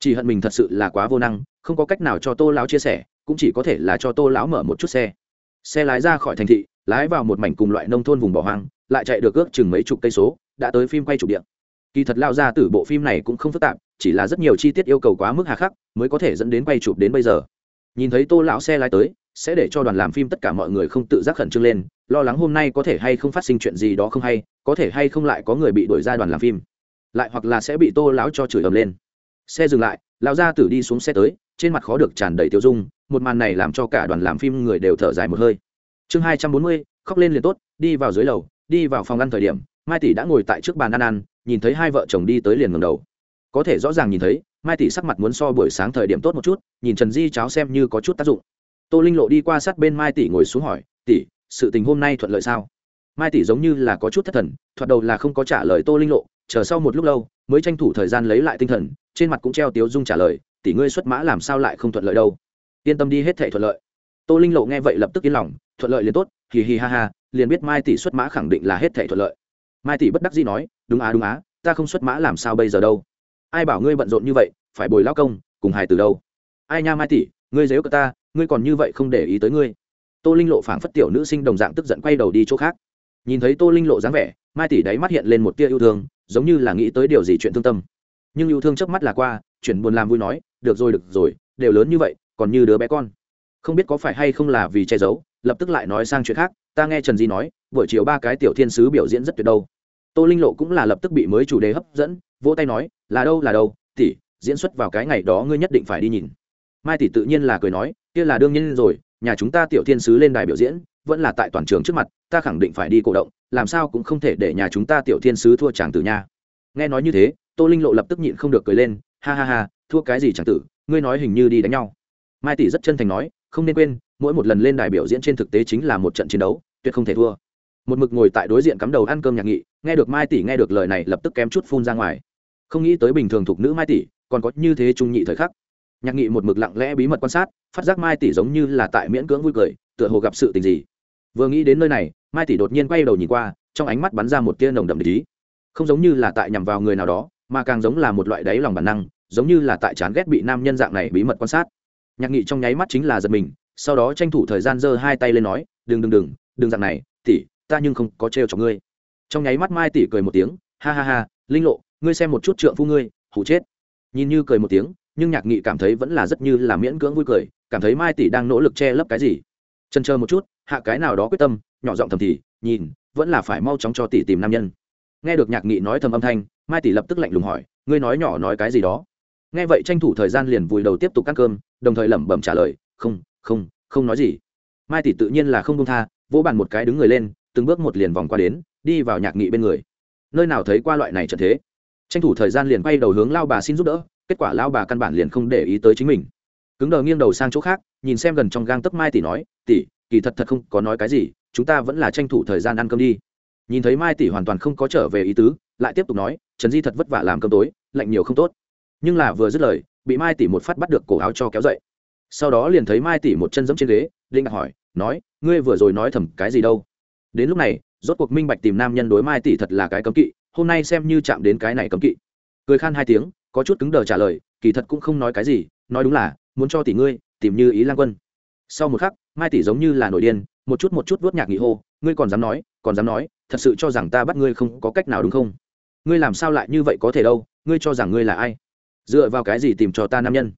Chỉ hận mình thật sự là quá vô năng, không có cách nào cho tô lão chia sẻ, cũng chỉ có thể là cho tô lão mở một chút xe. Xe lái ra khỏi thành thị, lái vào một mảnh cùng loại nông thôn vùng bỏ hoang, lại chạy được ước chừng mấy chục cây số, đã tới phim quay chụp điện kỳ thật lao ra từ bộ phim này cũng không phức tạp, chỉ là rất nhiều chi tiết yêu cầu quá mức hà khắc, mới có thể dẫn đến quay chụp đến bây giờ. Nhìn thấy tô lão xe lái tới sẽ để cho đoàn làm phim tất cả mọi người không tự giác khẩn trương lên, lo lắng hôm nay có thể hay không phát sinh chuyện gì đó không hay, có thể hay không lại có người bị đuổi ra đoàn làm phim. Lại hoặc là sẽ bị tô lão cho chửi ầm lên. Xe dừng lại, lão gia tử đi xuống xe tới, trên mặt khó được tràn đầy tiêu dung, một màn này làm cho cả đoàn làm phim người đều thở dài một hơi. Chương hai trăm bốn mươi, khóc lên liền tốt, đi vào dưới lầu, đi vào phòng ăn thời điểm, mai tỷ đã ngồi tại trước bàn ăn ăn, nhìn thấy hai vợ chồng đi tới liền ngầm đầu. Có thể rõ ràng nhìn thấy, mai tỷ sắc mặt muốn so buổi sáng thời điểm tốt một chút, nhìn trần di cháo xem như có chút tác dụng tô linh lộ đi qua sát bên mai tỷ ngồi xuống hỏi, tỷ, sự tình hôm nay thuận lợi sao? Mai tỷ giống như là có chút thất thần, thoạt đầu là không có trả lời tô linh lộ, chờ sau một lúc lâu, mới tranh thủ thời gian lấy lại tinh thần, trên mặt cũng treo tiếu dung trả lời, tỷ ngươi xuất mã làm sao lại không thuận lợi đâu? Yên tâm đi, hết thể thuận lợi. Tô linh lộ nghe vậy lập tức yên lòng, thuận lợi liền tốt, hì hì ha ha, liền biết mai tỷ xuất mã khẳng định là hết thể thuận lợi. Mai tỷ bất đắc dĩ nói, đúng á đúng á, ta không xuất mã làm sao bây giờ đâu? Ai bảo ngươi bận rộn như vậy, phải bồi lao công, cùng hài từ đâu? Ai nha mai tỷ, ngươi dếu cả ta ngươi còn như vậy không để ý tới ngươi. Tô linh lộ phảng phất tiểu nữ sinh đồng dạng tức giận quay đầu đi chỗ khác. Nhìn thấy tô linh lộ dáng vẻ, mai tỷ đáy mắt hiện lên một tia yêu thương, giống như là nghĩ tới điều gì chuyện thương tâm. Nhưng yêu thương trước mắt là qua, chuyển buồn làm vui nói, được rồi được rồi, đều lớn như vậy, còn như đứa bé con. Không biết có phải hay không là vì che giấu, lập tức lại nói sang chuyện khác, ta nghe trần di nói, buổi chiều ba cái tiểu thiên sứ biểu diễn rất tuyệt đâu. Tô linh lộ cũng là lập tức bị mới chủ đề hấp dẫn, vỗ tay nói, là đâu là đâu, tỷ, diễn xuất vào cái ngày đó ngươi nhất định phải đi nhìn mai tỷ tự nhiên là cười nói, kia là đương nhiên rồi, nhà chúng ta tiểu thiên sứ lên đài biểu diễn, vẫn là tại toàn trường trước mặt, ta khẳng định phải đi cổ động, làm sao cũng không thể để nhà chúng ta tiểu thiên sứ thua chàng tử nha. Nghe nói như thế, tô linh lộ lập tức nhịn không được cười lên, ha ha ha, thua cái gì chàng tử, ngươi nói hình như đi đánh nhau. Mai tỷ rất chân thành nói, không nên quên, mỗi một lần lên đài biểu diễn trên thực tế chính là một trận chiến đấu, tuyệt không thể thua. Một mực ngồi tại đối diện cắm đầu ăn cơm nhạc nghị, nghe được mai tỷ nghe được lời này lập tức kém chút phun ra ngoài. Không nghĩ tới bình thường thuộc nữ mai tỷ còn có như thế trung nhị thời khắc nhạc nghị một mực lặng lẽ bí mật quan sát, phát giác mai tỷ giống như là tại miễn cưỡng vui cười, tựa hồ gặp sự tình gì. Vừa nghĩ đến nơi này, mai tỷ đột nhiên quay đầu nhìn qua, trong ánh mắt bắn ra một tia nồng đậm lý không giống như là tại nhằm vào người nào đó, mà càng giống là một loại đáy lòng bản năng, giống như là tại chán ghét bị nam nhân dạng này bí mật quan sát. Nhạc nghị trong nháy mắt chính là giật mình, sau đó tranh thủ thời gian giơ hai tay lên nói, đừng đừng đừng đừng dạng này, tỷ, ta nhưng không có trêu cho ngươi. Trong nháy mắt mai tỷ cười một tiếng, ha ha ha, linh lộ, ngươi xem một chút trượng phu ngươi, hủ chết. Nhìn như cười một tiếng nhưng nhạc nghị cảm thấy vẫn là rất như là miễn cưỡng vui cười, cảm thấy mai tỷ đang nỗ lực che lấp cái gì. Chân chờ một chút, hạ cái nào đó quyết tâm, nhỏ giọng thầm thì, nhìn, vẫn là phải mau chóng cho tỷ tìm nam nhân. Nghe được nhạc nghị nói thầm âm thanh, mai tỷ lập tức lạnh lùng hỏi, ngươi nói nhỏ nói cái gì đó? Nghe vậy tranh thủ thời gian liền vùi đầu tiếp tục ăn cơm, đồng thời lẩm bẩm trả lời, không không không nói gì. Mai tỷ tự nhiên là không công tha, vỗ bàn một cái đứng người lên, từng bước một liền vòng qua đến, đi vào nhạc nghị bên người. Nơi nào thấy qua loại này trận thế? Tranh thủ thời gian liền quay đầu hướng lao bà xin giúp đỡ kết quả lao bà căn bản liền không để ý tới chính mình. Cứng đờ nghiêng đầu sang chỗ khác, nhìn xem gần trong gang tấc mai tỷ nói, tỷ, kỳ thật thật không có nói cái gì, chúng ta vẫn là tranh thủ thời gian ăn cơm đi. Nhìn thấy mai tỷ hoàn toàn không có trở về ý tứ, lại tiếp tục nói, trần di thật vất vả làm cơm tối, lạnh nhiều không tốt. Nhưng là vừa dứt lời, bị mai tỷ một phát bắt được cổ áo cho kéo dậy. Sau đó liền thấy mai tỷ một chân giẫm trên ghế, định đặt hỏi, nói, ngươi vừa rồi nói thầm cái gì đâu? Đến lúc này, rốt cuộc minh bạch tìm nam nhân đối mai tỷ thật là cái cấm kỵ, hôm nay xem như chạm đến cái này cấm kỵ. Cười khan hai tiếng có chút cứng đờ trả lời, kỳ thật cũng không nói cái gì, nói đúng là, muốn cho tỷ ngươi tìm như ý lan quân. Sau một khắc, mai tỷ giống như là nổi điên, một chút một chút vuốt nhạc nghị hô, ngươi còn dám nói, còn dám nói, thật sự cho rằng ta bắt ngươi không có cách nào đúng không? Ngươi làm sao lại như vậy có thể đâu, ngươi cho rằng ngươi là ai? Dựa vào cái gì tìm cho ta nam nhân?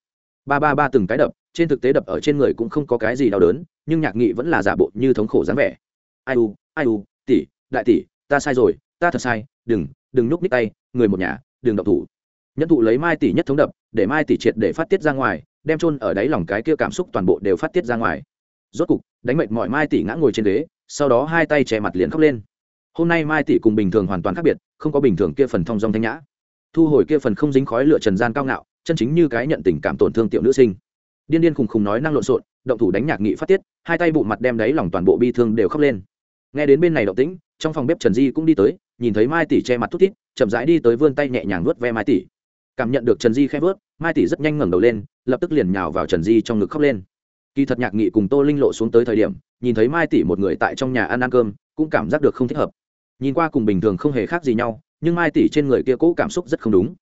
Ba ba ba từng cái đập, trên thực tế đập ở trên người cũng không có cái gì đau đớn, nhưng nhạc nghị vẫn là giả bộ như thống khổ dáng vẻ. Ai u ai u, tỷ, đại tỷ, ta sai rồi, ta thật sai, đừng đừng núp ních tay, người một nhà, đừng độc thủ nhẫn thụ lấy mai tỷ nhất thống đập, để mai tỷ triệt để phát tiết ra ngoài, đem chôn ở đáy lòng cái kia cảm xúc toàn bộ đều phát tiết ra ngoài. Rốt cục, đánh mệt mọi mai tỷ ngã ngồi trên ghế, sau đó hai tay che mặt liền khóc lên. Hôm nay mai tỷ cùng bình thường hoàn toàn khác biệt, không có bình thường kia phần thong dong thanh nhã. Thu hồi kia phần không dính khói lửa trần gian cao ngạo, chân chính như cái nhận tình cảm tổn thương tiểu nữ sinh. Điên điên khùng khùng nói năng lộn xộn, động thủ đánh nhạc nghị phát tiết, hai tay bụng mặt đem đáy lòng toàn bộ bi thương đều khóc lên. Nghe đến bên này động tĩnh, trong phòng bếp trần di cũng đi tới, nhìn thấy mai tỷ che mặt thút thít, chậm rãi đi tới vươn tay nhẹ nhàng nuốt ve mai tỷ cảm nhận được trần di khẽ vớt, mai tỷ rất nhanh ngẩng đầu lên, lập tức liền nhào vào trần di trong ngực khóc lên. Kỳ thật nhạc nghị cùng tô linh lộ xuống tới thời điểm, nhìn thấy mai tỷ một người tại trong nhà ăn ăn cơm, cũng cảm giác được không thích hợp. Nhìn qua cùng bình thường không hề khác gì nhau, nhưng mai tỷ trên người kia cũ cảm xúc rất không đúng.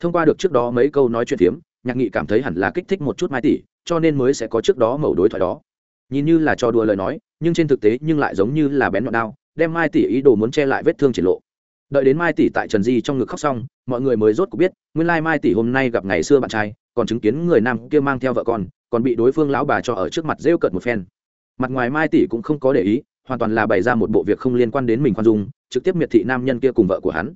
Thông qua được trước đó mấy câu nói chuyện phiếm, nhạc nghị cảm thấy hẳn là kích thích một chút mai tỷ, cho nên mới sẽ có trước đó mẩu đối thoại đó. Nhìn như là cho đùa lời nói, nhưng trên thực tế nhưng lại giống như là bén đoạn đao, đem mai tỷ ý đồ muốn che lại vết thương triển lộ đợi đến mai tỷ tại trần di trong ngực khóc xong, mọi người mới rốt cuộc biết, nguyên lai mai tỷ hôm nay gặp ngày xưa bạn trai, còn chứng kiến người nam kia mang theo vợ con, còn bị đối phương lão bà cho ở trước mặt rêu cợt một phen. Mặt ngoài mai tỷ cũng không có để ý, hoàn toàn là bày ra một bộ việc không liên quan đến mình khoan dung, trực tiếp miệt thị nam nhân kia cùng vợ của hắn.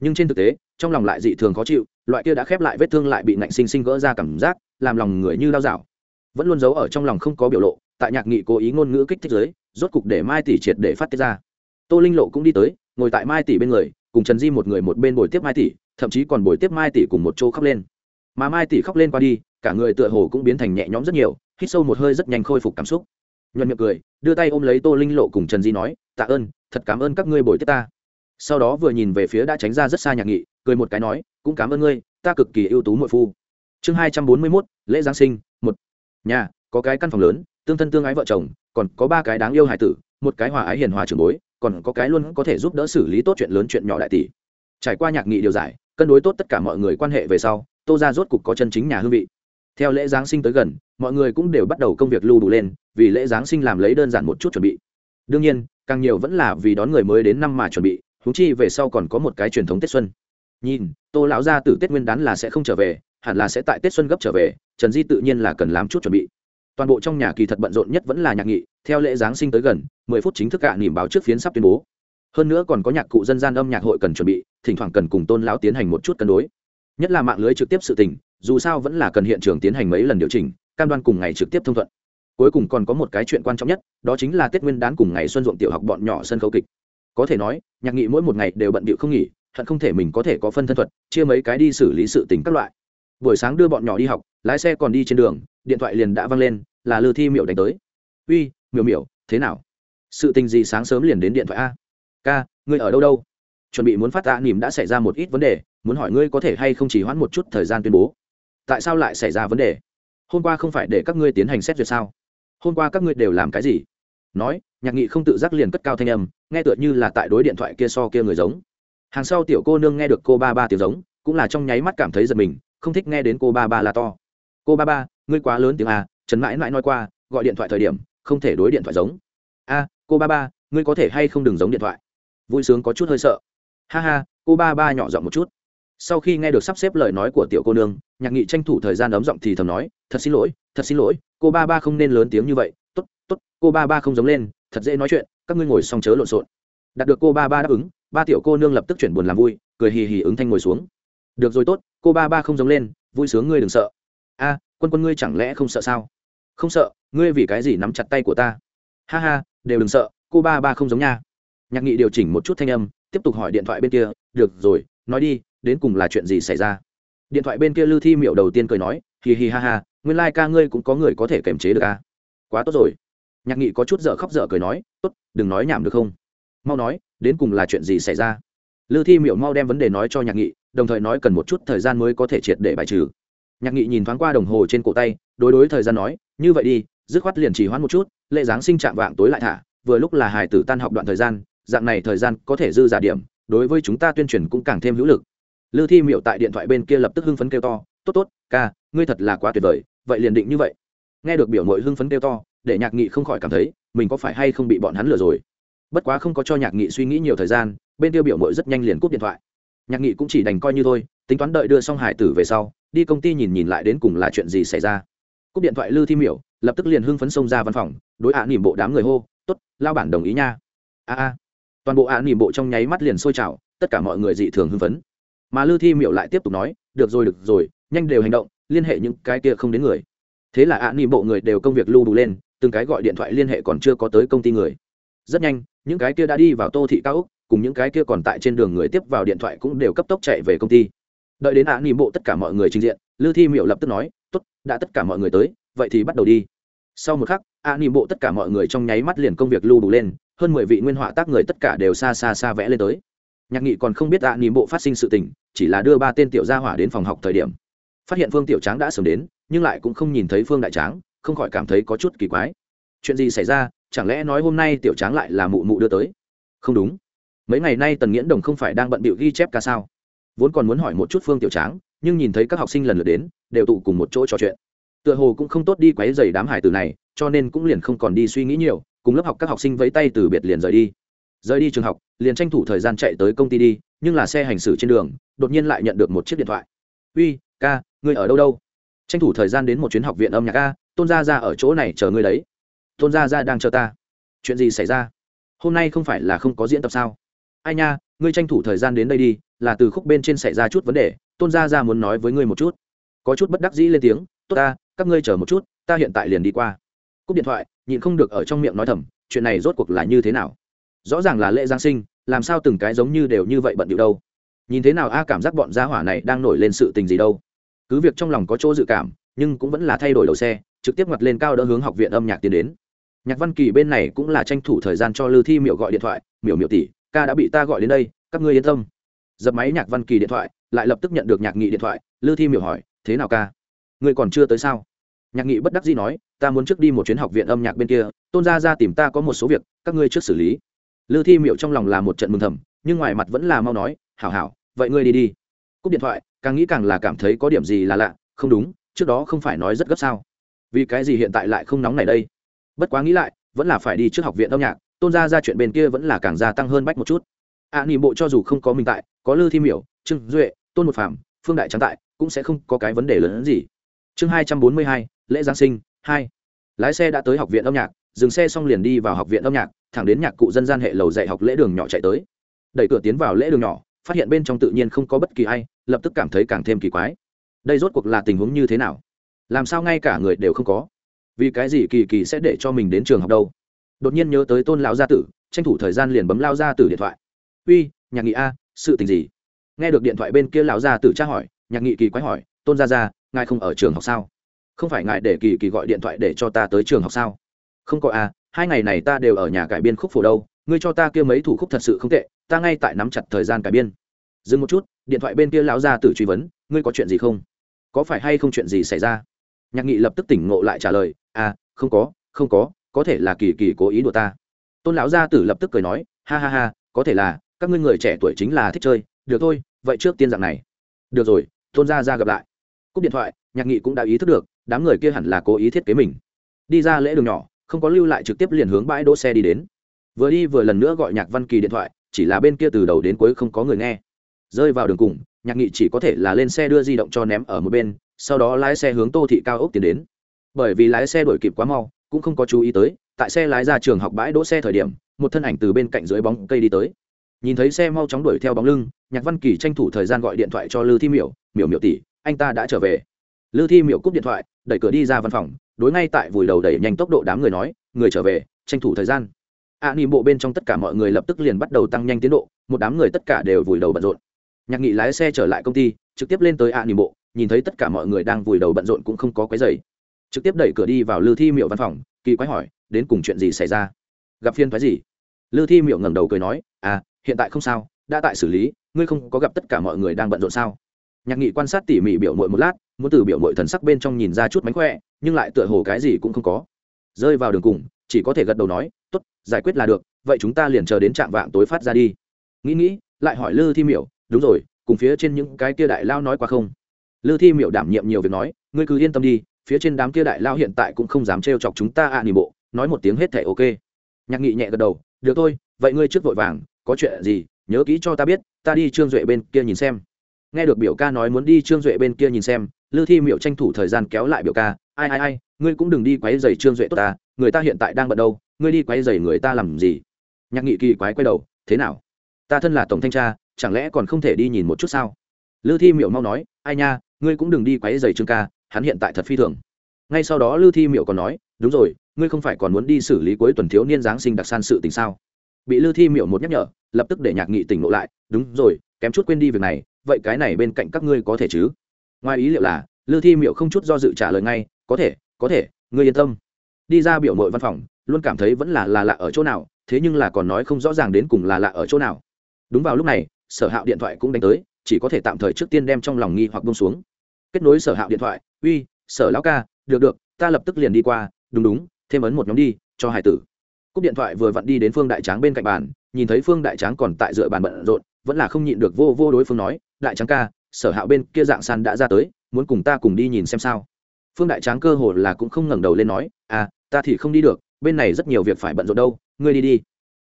Nhưng trên thực tế, trong lòng lại dị thường khó chịu, loại kia đã khép lại vết thương lại bị nạnh sinh sinh gỡ ra cảm giác, làm lòng người như đau dạo. Vẫn luôn giấu ở trong lòng không có biểu lộ, tại nhạc nghị cố ý ngôn ngữ kích thích giới, rốt cục để mai tỷ triệt để phát tiết ra. Tô linh lộ cũng đi tới, ngồi tại mai tỷ bên người cùng trần di một người một bên bồi tiếp mai tỷ, thậm chí còn bồi tiếp mai tỷ cùng một chỗ khóc lên. Mà mai tỷ khóc lên qua đi, cả người tựa hồ cũng biến thành nhẹ nhõm rất nhiều, hít sâu một hơi rất nhanh khôi phục cảm xúc. Nhuận miệng cười, đưa tay ôm lấy tô linh lộ cùng trần di nói, tạ ơn, thật cảm ơn các ngươi bồi tiếp ta. Sau đó vừa nhìn về phía đã tránh ra rất xa nhạc nghị, cười một cái nói, cũng cảm ơn ngươi, ta cực kỳ ưu tú muội phu. Chương hai trăm bốn mươi mốt, lễ giáng sinh, một. Nhà, có cái căn phòng lớn, tương thân tương ái vợ chồng, còn có ba cái đáng yêu hải tử, một cái hòa ái hiền hòa trường bối còn có cái luôn có thể giúp đỡ xử lý tốt chuyện lớn chuyện nhỏ đại tỷ. Trải qua nhạc nghị điều giải, cân đối tốt tất cả mọi người quan hệ về sau, tô ra rốt cục có chân chính nhà hương vị. Theo lễ giáng sinh tới gần, mọi người cũng đều bắt đầu công việc lưu đủ lên, vì lễ giáng sinh làm lấy đơn giản một chút chuẩn bị. Đương nhiên, càng nhiều vẫn là vì đón người mới đến năm mà chuẩn bị húng chi về sau còn có một cái truyền thống tết xuân. Nhìn, tô lão gia từ tết nguyên đán là sẽ không trở về, hẳn là sẽ tại tết xuân gấp trở về, trần di tự nhiên là cần làm chút chuẩn bị toàn bộ trong nhà kỳ thật bận rộn nhất vẫn là nhạc nghị, theo lễ giáng sinh tới gần, mười phút chính thức cả nỉm báo trước phiến sắp tuyên bố. Hơn nữa còn có nhạc cụ dân gian âm nhạc hội cần chuẩn bị, thỉnh thoảng cần cùng tôn lão tiến hành một chút cân đối. Nhất là mạng lưới trực tiếp sự tình, dù sao vẫn là cần hiện trường tiến hành mấy lần điều chỉnh, cam đoan cùng ngày trực tiếp thông thuận. Cuối cùng còn có một cái chuyện quan trọng nhất, đó chính là tết nguyên đán cùng ngày xuân ruộng tiểu học bọn nhỏ sân khấu kịch. Có thể nói, nhạc nghị mỗi một ngày đều bận bịu không nghỉ hận không thể mình có thể có phân thân thuật, chia mấy cái đi xử lý sự tình các loại. Buổi sáng đưa bọn nhỏ đi học, lái xe còn đi trên đường điện thoại liền đã văng lên, là lư thi miểu đánh tới. Uy, miểu miểu, thế nào? Sự tình gì sáng sớm liền đến điện thoại a? Ca, ngươi ở đâu đâu? Chuẩn bị muốn phát tạ nỉm đã xảy ra một ít vấn đề, muốn hỏi ngươi có thể hay không chỉ hoãn một chút thời gian tuyên bố. Tại sao lại xảy ra vấn đề? Hôm qua không phải để các ngươi tiến hành xét duyệt sao? Hôm qua các ngươi đều làm cái gì? Nói, nhạc nghị không tự giác liền cất cao thanh âm, nghe tựa như là tại đối điện thoại kia so kia người giống. Hàng sau tiểu cô nương nghe được cô ba ba tiếng giống, cũng là trong nháy mắt cảm thấy giật mình, không thích nghe đến cô ba ba là to cô ba ba, ngươi quá lớn tiếng à trần mãi mãi nói qua, gọi điện thoại thời điểm, không thể đối điện thoại giống. A, cô ba ba, ngươi có thể hay không đừng giống điện thoại? Vui sướng có chút hơi sợ. Ha ha, cô ba ba nhỏ giọng một chút. Sau khi nghe được sắp xếp lời nói của tiểu cô nương, nhạc nghị tranh thủ thời gian ấm giọng thì thầm nói, thật xin lỗi, thật xin lỗi, cô ba ba không nên lớn tiếng như vậy. T ố t t ố t cô ba ba không giống lên, thật dễ nói chuyện, các ngươi ngồi xong chớ lộn xộn. Đạt được cô ba ba đáp ứng, ba tiểu cô nương lập tức chuyển buồn làm vui, cười hì hì ứng thanh ngồi xuống. Được rồi tốt, cô ba ba không giống lên, vui sướng ngươi đừng sợ a, quân quân ngươi chẳng lẽ không sợ sao? Không sợ, ngươi vì cái gì nắm chặt tay của ta? Ha ha, đều đừng sợ, cô ba ba không giống nha. Nhạc nghị điều chỉnh một chút thanh âm, tiếp tục hỏi điện thoại bên kia, được rồi, nói đi, đến cùng là chuyện gì xảy ra? Điện thoại bên kia lư thi miệu đầu tiên cười nói, hì hì ha ha, nguyên lai、like、ca ngươi cũng có người có thể kiềm chế được à. quá tốt rồi. Nhạc nghị có chút dở khóc dở cười nói, tốt, đừng nói nhảm được không? Mau nói, đến cùng là chuyện gì xảy ra? Lư thi miệu mau đem vấn đề nói cho nhạc nghị, đồng thời nói cần một chút thời gian mới có thể triệt để bài trừ nhạc nghị nhìn thoáng qua đồng hồ trên cổ tay, đối đối thời gian nói, như vậy đi, dứt khoát liền chỉ hoãn một chút, lễ giáng sinh chạm vạng tối lại thả, vừa lúc là hải tử tan học đoạn thời gian, dạng này thời gian có thể dư giả điểm, đối với chúng ta tuyên truyền cũng càng thêm hữu lực. Lư thi miệu tại điện thoại bên kia lập tức hưng phấn kêu to, tốt tốt, ca, ngươi thật là quá tuyệt vời, vậy liền định như vậy. Nghe được biểu mội hưng phấn kêu to, để nhạc nghị không khỏi cảm thấy, mình có phải hay không bị bọn hắn lừa rồi? Bất quá không có cho nhạc nghị suy nghĩ nhiều thời gian, bên tiêu biểu mội rất nhanh liền cúp điện thoại. Nhạc nghị cũng chỉ đành coi như thôi tính toán đợi đưa xong hải tử về sau, đi công ty nhìn nhìn lại đến cùng là chuyện gì xảy ra. Cúp điện thoại lư thi miểu, lập tức liền hưng phấn xông ra văn phòng, đối ạ nỉm bộ đám người hô t ố t lao bản đồng ý nha. A a. Toàn bộ ạ nỉm bộ trong nháy mắt liền sôi trào, tất cả mọi người dị thường hưng phấn. Mà lư thi miểu lại tiếp tục nói, được rồi được rồi, nhanh đều hành động, liên hệ những cái kia không đến người. Thế là ạ nỉm bộ người đều công việc lưu đủ lên, từng cái gọi điện thoại liên hệ còn chưa có tới công ty người. Rất nhanh, những cái kia đã đi vào tô thị cao úc, cùng những cái kia còn tại trên đường người tiếp vào điện thoại cũng đều cấp tốc chạy về công ty đợi đến ạ nỉm bộ tất cả mọi người trình diện lư thi miểu lập tức nói, tốt, đã tất cả mọi người tới, vậy thì bắt đầu đi. Sau một khắc, ạ nỉm bộ tất cả mọi người trong nháy mắt liền công việc lưu đủ lên, hơn mười vị nguyên họa tác người tất cả đều xa xa xa vẽ lên tới. Nhạc nghị còn không biết ạ nỉm bộ phát sinh sự tình, chỉ là đưa ba tên tiểu gia hỏa đến phòng học thời điểm. Phát hiện phương tiểu tráng đã sớm đến, nhưng lại cũng không nhìn thấy phương đại tráng, không khỏi cảm thấy có chút kỳ quái. Chuyện gì xảy ra, chẳng lẽ nói hôm nay tiểu tráng lại là mụ mụ đưa tới? Không đúng. Mấy ngày nay tần nghiễn đồng không phải đang bận bịu ghi chép ca sao? Vốn còn muốn hỏi một chút phương tiểu tráng, nhưng nhìn thấy các học sinh lần lượt đến, đều tụ cùng một chỗ trò chuyện. Tựa hồ cũng không tốt đi quấy dày đám hải từ này, cho nên cũng liền không còn đi suy nghĩ nhiều, cùng lớp học các học sinh vẫy tay từ biệt liền rời đi. Rời đi trường học, liền tranh thủ thời gian chạy tới công ty đi, nhưng là xe hành xử trên đường, đột nhiên lại nhận được một chiếc điện thoại. Uy, ca, ngươi ở đâu đâu? Tranh thủ thời gian đến một chuyến học viện âm nhạc ca, tôn gia ra ở chỗ này chờ ngươi đấy. Tôn gia ra đang chờ ta. Chuyện gì xảy ra? Hôm nay không phải là không có diễn tập sao? Ai nha, ngươi tranh thủ thời gian đến đây đi là từ khúc bên trên xảy ra chút vấn đề, tôn gia ra muốn nói với ngươi một chút. Có chút bất đắc dĩ lên tiếng, tốt ta, các ngươi chờ một chút, ta hiện tại liền đi qua. Cúp điện thoại, nhịn không được ở trong miệng nói thầm, chuyện này rốt cuộc là như thế nào? Rõ ràng là lễ giáng sinh, làm sao từng cái giống như đều như vậy bận điệu đâu? Nhìn thế nào a cảm giác bọn gia hỏa này đang nổi lên sự tình gì đâu? Cứ việc trong lòng có chỗ dự cảm, nhưng cũng vẫn là thay đổi đầu xe, trực tiếp ngặt lên cao đỡ hướng học viện âm nhạc tiến đến. Nhạc văn kỳ bên này cũng là tranh thủ thời gian cho lư thi miệu gọi điện thoại, miểu miểu tỷ, ca đã bị ta gọi đến đây, các ngươi yên tâm dập máy nhạc văn kỳ điện thoại lại lập tức nhận được nhạc nghị điện thoại lư thi miểu hỏi thế nào ca? Ngươi còn chưa tới sao? Nhạc nghị bất đắc dĩ nói ta muốn trước đi một chuyến học viện âm nhạc bên kia tôn gia ra tìm ta có một số việc các ngươi trước xử lý. Lư thi miệu trong lòng là một trận mừng thầm nhưng ngoài mặt vẫn là mau nói hảo hảo vậy ngươi đi đi. Cúp điện thoại càng nghĩ càng là cảm thấy có điểm gì là lạ không đúng trước đó không phải nói rất gấp sao? Vì cái gì hiện tại lại không nóng này đây? Bất quá nghĩ lại vẫn là phải đi trước học viện âm nhạc tôn ra ra chuyện bên kia vẫn là càng gia tăng hơn bách một chút. Ạ à, nỉ bộ cho dù không có mình tại có lư thi miểu, trương duệ, tôn một phạm phương đại trắng tại, cũng sẽ không có cái vấn đề lớn hơn gì. Chương hai trăm bốn mươi hai, lễ giáng sinh, hai. Lái xe đã tới học viện âm nhạc, dừng xe xong liền đi vào học viện âm nhạc, thẳng đến nhạc cụ dân gian hệ lầu dạy học lễ đường nhỏ chạy tới. Đẩy cửa tiến vào lễ đường nhỏ, phát hiện bên trong tự nhiên không có bất kỳ ai, lập tức cảm thấy càng thêm kỳ quái. Đây rốt cuộc là tình huống như thế nào? Làm sao ngay cả người đều không có? Vì cái gì kỳ kỳ sẽ để cho mình đến trường học đâu? Đột nhiên nhớ tới tôn lão gia tử, tranh thủ thời gian liền bấm lao gia tử điện thoại. Uy nhạc nghị a sự tình gì? Nghe được điện thoại bên kia lão gia tử tra hỏi nhạc nghị kỳ quái hỏi tôn gia gia ngài không ở trường học sao? Không phải ngài để kỳ kỳ gọi điện thoại để cho ta tới trường học sao? Không có à, hai ngày này ta đều ở nhà cải biên khúc phổ đâu ngươi cho ta kia mấy thủ khúc thật sự không tệ ta ngay tại nắm chặt thời gian cải biên. Dừng một chút điện thoại bên kia lão gia tử truy vấn ngươi có chuyện gì không? Có phải hay không chuyện gì xảy ra? Nhạc nghị lập tức tỉnh ngộ lại trả lời à không có không có có thể là kỳ kỳ cố ý đùa ta. Tôn lão gia tử lập tức cười nói ha ha ha có thể là các ngươi người trẻ tuổi chính là thích chơi, được thôi, vậy trước tiên dạng này. Được rồi, tôn gia ra gặp lại. Cúp điện thoại, nhạc nghị cũng đã ý thức được, đám người kia hẳn là cố ý thiết kế mình. Đi ra lễ đường nhỏ, không có lưu lại trực tiếp liền hướng bãi đỗ xe đi đến. Vừa đi vừa lần nữa gọi nhạc văn kỳ điện thoại, chỉ là bên kia từ đầu đến cuối không có người nghe. Rơi vào đường cùng, nhạc nghị chỉ có thể là lên xe đưa di động cho ném ở một bên, sau đó lái xe hướng tô thị cao ốc tiến đến. Bởi vì lái xe đổi kịp quá mau, cũng không có chú ý tới, tại xe lái ra trường học bãi đỗ xe thời điểm, một thân ảnh từ bên cạnh dưới bóng cây đi tới nhìn thấy xe mau chóng đuổi theo bóng lưng nhạc văn kỳ tranh thủ thời gian gọi điện thoại cho lư thi miểu miểu miểu tỷ anh ta đã trở về. Lư thi miểu cúp điện thoại đẩy cửa đi ra văn phòng đối ngay tại vùi đầu đẩy nhanh tốc độ đám người nói người trở về tranh thủ thời gian. Ạ à, nỉ bộ bên trong tất cả mọi người lập tức liền bắt đầu tăng nhanh tiến độ một đám người tất cả đều vùi đầu bận rộn. Nhạc nghị lái xe trở lại công ty trực tiếp lên tới ạ à, nỉ bộ nhìn thấy tất cả mọi người đang vùi đầu bận rộn cũng không có quấy giày trực tiếp đẩy cửa đi vào lư thi miệu văn phòng kỳ quái hỏi đến cùng chuyện gì xảy ra? Gặp phiên phái gì? Lư thi miệu ngẩng đầu cười nói à hiện tại không sao đã tại xử lý ngươi không có gặp tất cả mọi người đang bận rộn sao? Nhạc nghị quan sát tỉ mỉ biểu mội một lát muốn từ biểu mội thần sắc bên trong nhìn ra chút mánh khỏe nhưng lại tựa hồ cái gì cũng không có. Rơi vào đường cùng chỉ có thể gật đầu nói t ố t giải quyết là được vậy chúng ta liền chờ đến trạm vạng tối phát ra đi. Nghĩ nghĩ lại hỏi lư thi miểu đúng rồi cùng phía trên những cái kia đại lao nói qua không? Lư thi miểu đảm nhiệm nhiều việc nói ngươi cứ yên tâm đi phía trên đám kia đại lao hiện tại cũng không dám trêu chọc chúng ta ạ à, nỉ bộ nói một tiếng hết thẻ ok. Nhạc nghị nhẹ gật đầu được thôi vậy ngươi trước vội vàng có chuyện gì, nhớ kỹ cho ta biết, ta đi trương duệ bên kia nhìn xem. Nghe được biểu ca nói muốn đi trương duệ bên kia nhìn xem, lư thi miệu tranh thủ thời gian kéo lại biểu ca, ai ai ai, ngươi cũng đừng đi quấy dày trương duệ tốt ta, người ta hiện tại đang bận đâu, ngươi đi quấy dày người ta làm gì? Nhạc nghị kỳ quái quay đầu, thế nào? Ta thân là tổng thanh tra, chẳng lẽ còn không thể đi nhìn một chút sao? Lư thi miệu mau nói, ai nha, ngươi cũng đừng đi quấy dày trương ca, hắn hiện tại thật phi thường. Ngay sau đó lư thi miệu còn nói, đúng rồi, ngươi không phải còn muốn đi xử lý cuối tuần thiếu niên giáng sinh đặc san sự tình sao? Bị lư thi miệu một nhắc nhở, lập tức để nhạc nghị tỉnh ngộ lại, đúng rồi, kém chút quên đi việc này, vậy cái này bên cạnh các ngươi có thể chứ? Ngoài ý liệu là, lư thi miệu không chút do dự trả lời ngay, có thể có thể, ngươi yên tâm. Đi ra biểu mội văn phòng, luôn cảm thấy vẫn là là lạ ở chỗ nào, thế nhưng là còn nói không rõ ràng đến cùng là lạ ở chỗ nào. Đúng vào lúc này, sở hạo điện thoại cũng đánh tới, chỉ có thể tạm thời trước tiên đem trong lòng nghi hoặc bông xuống. Kết nối sở hạo điện thoại, uy, sở lão ca, được được, ta lập tức liền đi qua, đúng đúng, thêm ấn một nhóm đi, cho hải tử cúp điện thoại vừa vặn đi đến phương đại tráng bên cạnh bàn, nhìn thấy phương đại tráng còn tại dựa bàn bận rộn, vẫn là không nhịn được vô vô đối phương nói, đại tráng ca, sở hạo bên kia dạng san đã ra tới, muốn cùng ta cùng đi nhìn xem sao? Phương đại tráng cơ hồ là cũng không ngẩng đầu lên nói à ta thì không đi được, bên này rất nhiều việc phải bận rộn đâu, ngươi đi đi.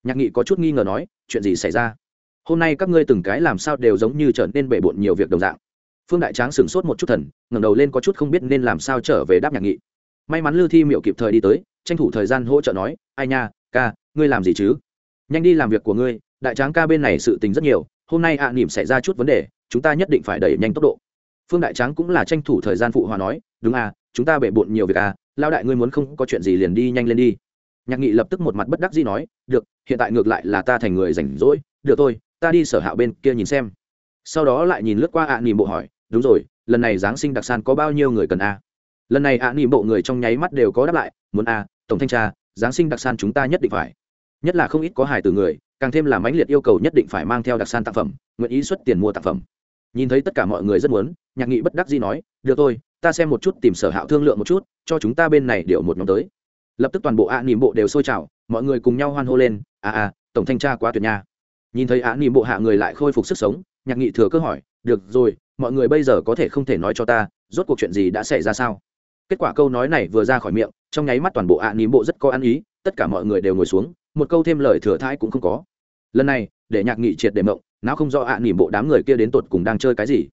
Nhạc nghị có chút nghi ngờ nói, chuyện gì xảy ra? Hôm nay các ngươi từng cái làm sao đều giống như trở nên bể bộn nhiều việc đồng dạng. Phương đại tráng sửng sốt một chút thần, ngẩng đầu lên có chút không biết nên làm sao trở về đáp nhạc nghị may mắn lưu thi miệu kịp thời đi tới tranh thủ thời gian hỗ trợ nói ai nha ca ngươi làm gì chứ? Nhanh đi làm việc của ngươi đại tráng ca bên này sự tình rất nhiều hôm nay ạ à, nỉm xảy ra chút vấn đề chúng ta nhất định phải đẩy nhanh tốc độ. Phương đại tráng cũng là tranh thủ thời gian phụ hòa nói đúng à chúng ta bể bộn nhiều việc à lao đại ngươi muốn không có chuyện gì liền đi nhanh lên đi. Nhạc nghị lập tức một mặt bất đắc dĩ nói được hiện tại ngược lại là ta thành người rảnh rỗi được thôi ta đi sở hạo bên kia nhìn xem. Sau đó lại nhìn lướt qua ạ à, nỉm bộ hỏi đúng rồi lần này giáng sinh đặc san có bao nhiêu người cần a lần này ạ à, nỉm bộ người trong nháy mắt đều có đáp lại muốn a tổng thanh tra giáng sinh đặc san chúng ta nhất định phải. Nhất là không ít có hài từ người càng thêm là mãnh liệt yêu cầu nhất định phải mang theo đặc san tác phẩm nguyện ý xuất tiền mua tác phẩm. Nhìn thấy tất cả mọi người rất muốn nhạc nghị bất đắc dĩ nói được thôi ta xem một chút tìm sở hạo thương lượng một chút cho chúng ta bên này điệu một nhóm tới. Lập tức toàn bộ ạ à, nỉm bộ đều sôi trào mọi người cùng nhau hoan hô lên à à tổng thanh tra quá tuyệt nha. Nhìn thấy ạ nỉm bộ hạ người lại khôi phục sức sống nhạc nghị thừa cơ hỏi được rồi mọi người bây giờ có thể không thể nói cho ta rốt cuộc chuyện gì đã xảy ra sao? Kết quả câu nói này vừa ra khỏi miệng, trong nháy mắt toàn bộ ạ à bộ rất có ăn ý, tất cả mọi người đều ngồi xuống, một câu thêm lời thừa thãi cũng không có. Lần này, để nhạc nghị triệt để mộng não không do ạ à nỉm bộ đám người kia đến tột cùng đang chơi cái gì.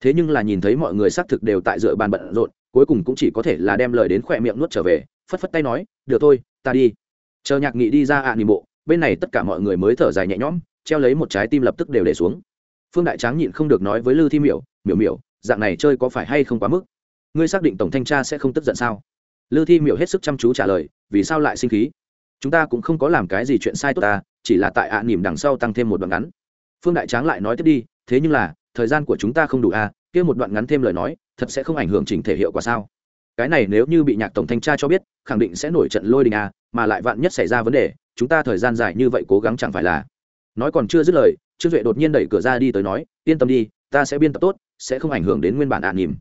Thế nhưng là nhìn thấy mọi người xác thực đều tại dựa bàn bận rộn, cuối cùng cũng chỉ có thể là đem lời đến khỏe miệng nuốt trở về, phất phất tay nói, được thôi, ta đi. Chờ nhạc nghị đi ra ạ à nỉm bộ, bên này tất cả mọi người mới thở dài nhẹ nhõm, treo lấy một trái tim lập tức đều để xuống. Phương đại tráng nhịn không được nói với lư thi miểu miểu miểu, dạng này chơi có phải hay không quá mức? Ngươi xác định tổng thanh tra sẽ không tức giận sao? Lư thi miểu hết sức chăm chú trả lời vì sao lại sinh khí? Chúng ta cũng không có làm cái gì chuyện sai tốt ta chỉ là tại ạ à nỉm đằng sau tăng thêm một đoạn ngắn. Phương đại tráng lại nói tiếp đi thế nhưng là thời gian của chúng ta không đủ a à, kia một đoạn ngắn thêm lời nói thật sẽ không ảnh hưởng chỉnh thể hiệu quả sao? Cái này nếu như bị nhạc tổng thanh tra cho biết khẳng định sẽ nổi trận lôi đình a à, mà lại vạn nhất xảy ra vấn đề chúng ta thời gian dài như vậy cố gắng chẳng phải là. Nói còn chưa dứt lời trương duệ đột nhiên đẩy cửa ra đi tới nói yên tâm đi ta sẽ biên tập tốt sẽ không ảnh hưởng đến nguyên bản ạ à nỉm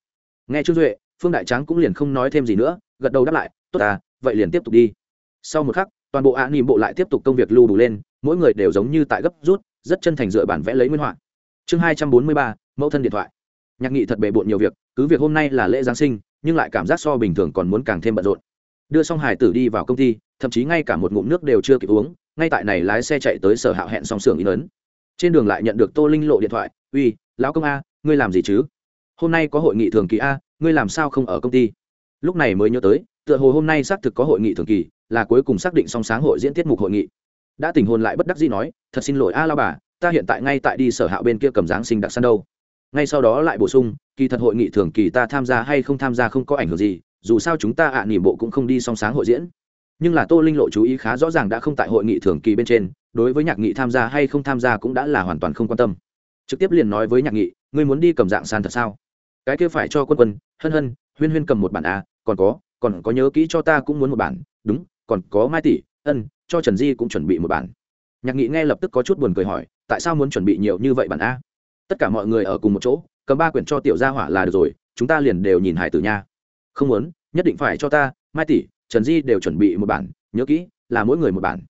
nghe trương duệ phương đại tráng cũng liền không nói thêm gì nữa gật đầu đáp lại tốt à, vậy liền tiếp tục đi. Sau một khắc toàn bộ ạ nỉm bộ lại tiếp tục công việc lưu đủ lên mỗi người đều giống như tại gấp rút rất chân thành dựa bản vẽ lấy nguyên họa. Chương hai trăm bốn mươi ba mẫu thân điện thoại. Nhạc nghị thật bề bộn nhiều việc cứ việc hôm nay là lễ giáng sinh nhưng lại cảm giác so bình thường còn muốn càng thêm bận rộn. Đưa xong hải tử đi vào công ty thậm chí ngay cả một ngụm nước đều chưa kịp uống ngay tại này lái xe chạy tới sở hạo hẹn song xưởng in ấn. Trên đường lại nhận được tô linh lộ điện thoại uy lão công a ngươi làm gì chứ? Hôm nay có hội nghị thường kỳ a ngươi làm sao không ở công ty? Lúc này mới nhớ tới tựa hồ hôm nay xác thực có hội nghị thường kỳ là cuối cùng xác định xong sáng hội diễn tiết mục hội nghị. Đã tình hồn lại bất đắc dĩ nói thật xin lỗi a lao bà ta hiện tại ngay tại đi sở hạo bên kia cầm giáng sinh đặc săn đâu. Ngay sau đó lại bổ sung kỳ thật hội nghị thường kỳ ta tham gia hay không tham gia không có ảnh hưởng gì dù sao chúng ta ạ à, nỉ bộ cũng không đi song sáng hội diễn. Nhưng là tô linh lộ chú ý khá rõ ràng đã không tại hội nghị thường kỳ bên trên đối với nhạc nghị tham gia hay không tham gia cũng đã là hoàn toàn không quan tâm. Trực tiếp liền nói với nhạc nghị ngươi muốn đi cầm dạng san thật sao? Cái kia phải cho quân quân, hân hân, huyên huyên cầm một bản a, còn có còn có nhớ kỹ cho ta cũng muốn một bản, đúng, còn có mai tỷ, ân, cho trần di cũng chuẩn bị một bản. Nhạc nghị nghe lập tức có chút buồn cười hỏi, tại sao muốn chuẩn bị nhiều như vậy bản a? Tất cả mọi người ở cùng một chỗ, cầm ba quyển cho tiểu gia hỏa là được rồi, chúng ta liền đều nhìn hải tử nha. Không muốn, nhất định phải cho ta, mai tỷ, trần di đều chuẩn bị một bản, nhớ kỹ, là mỗi người một bản.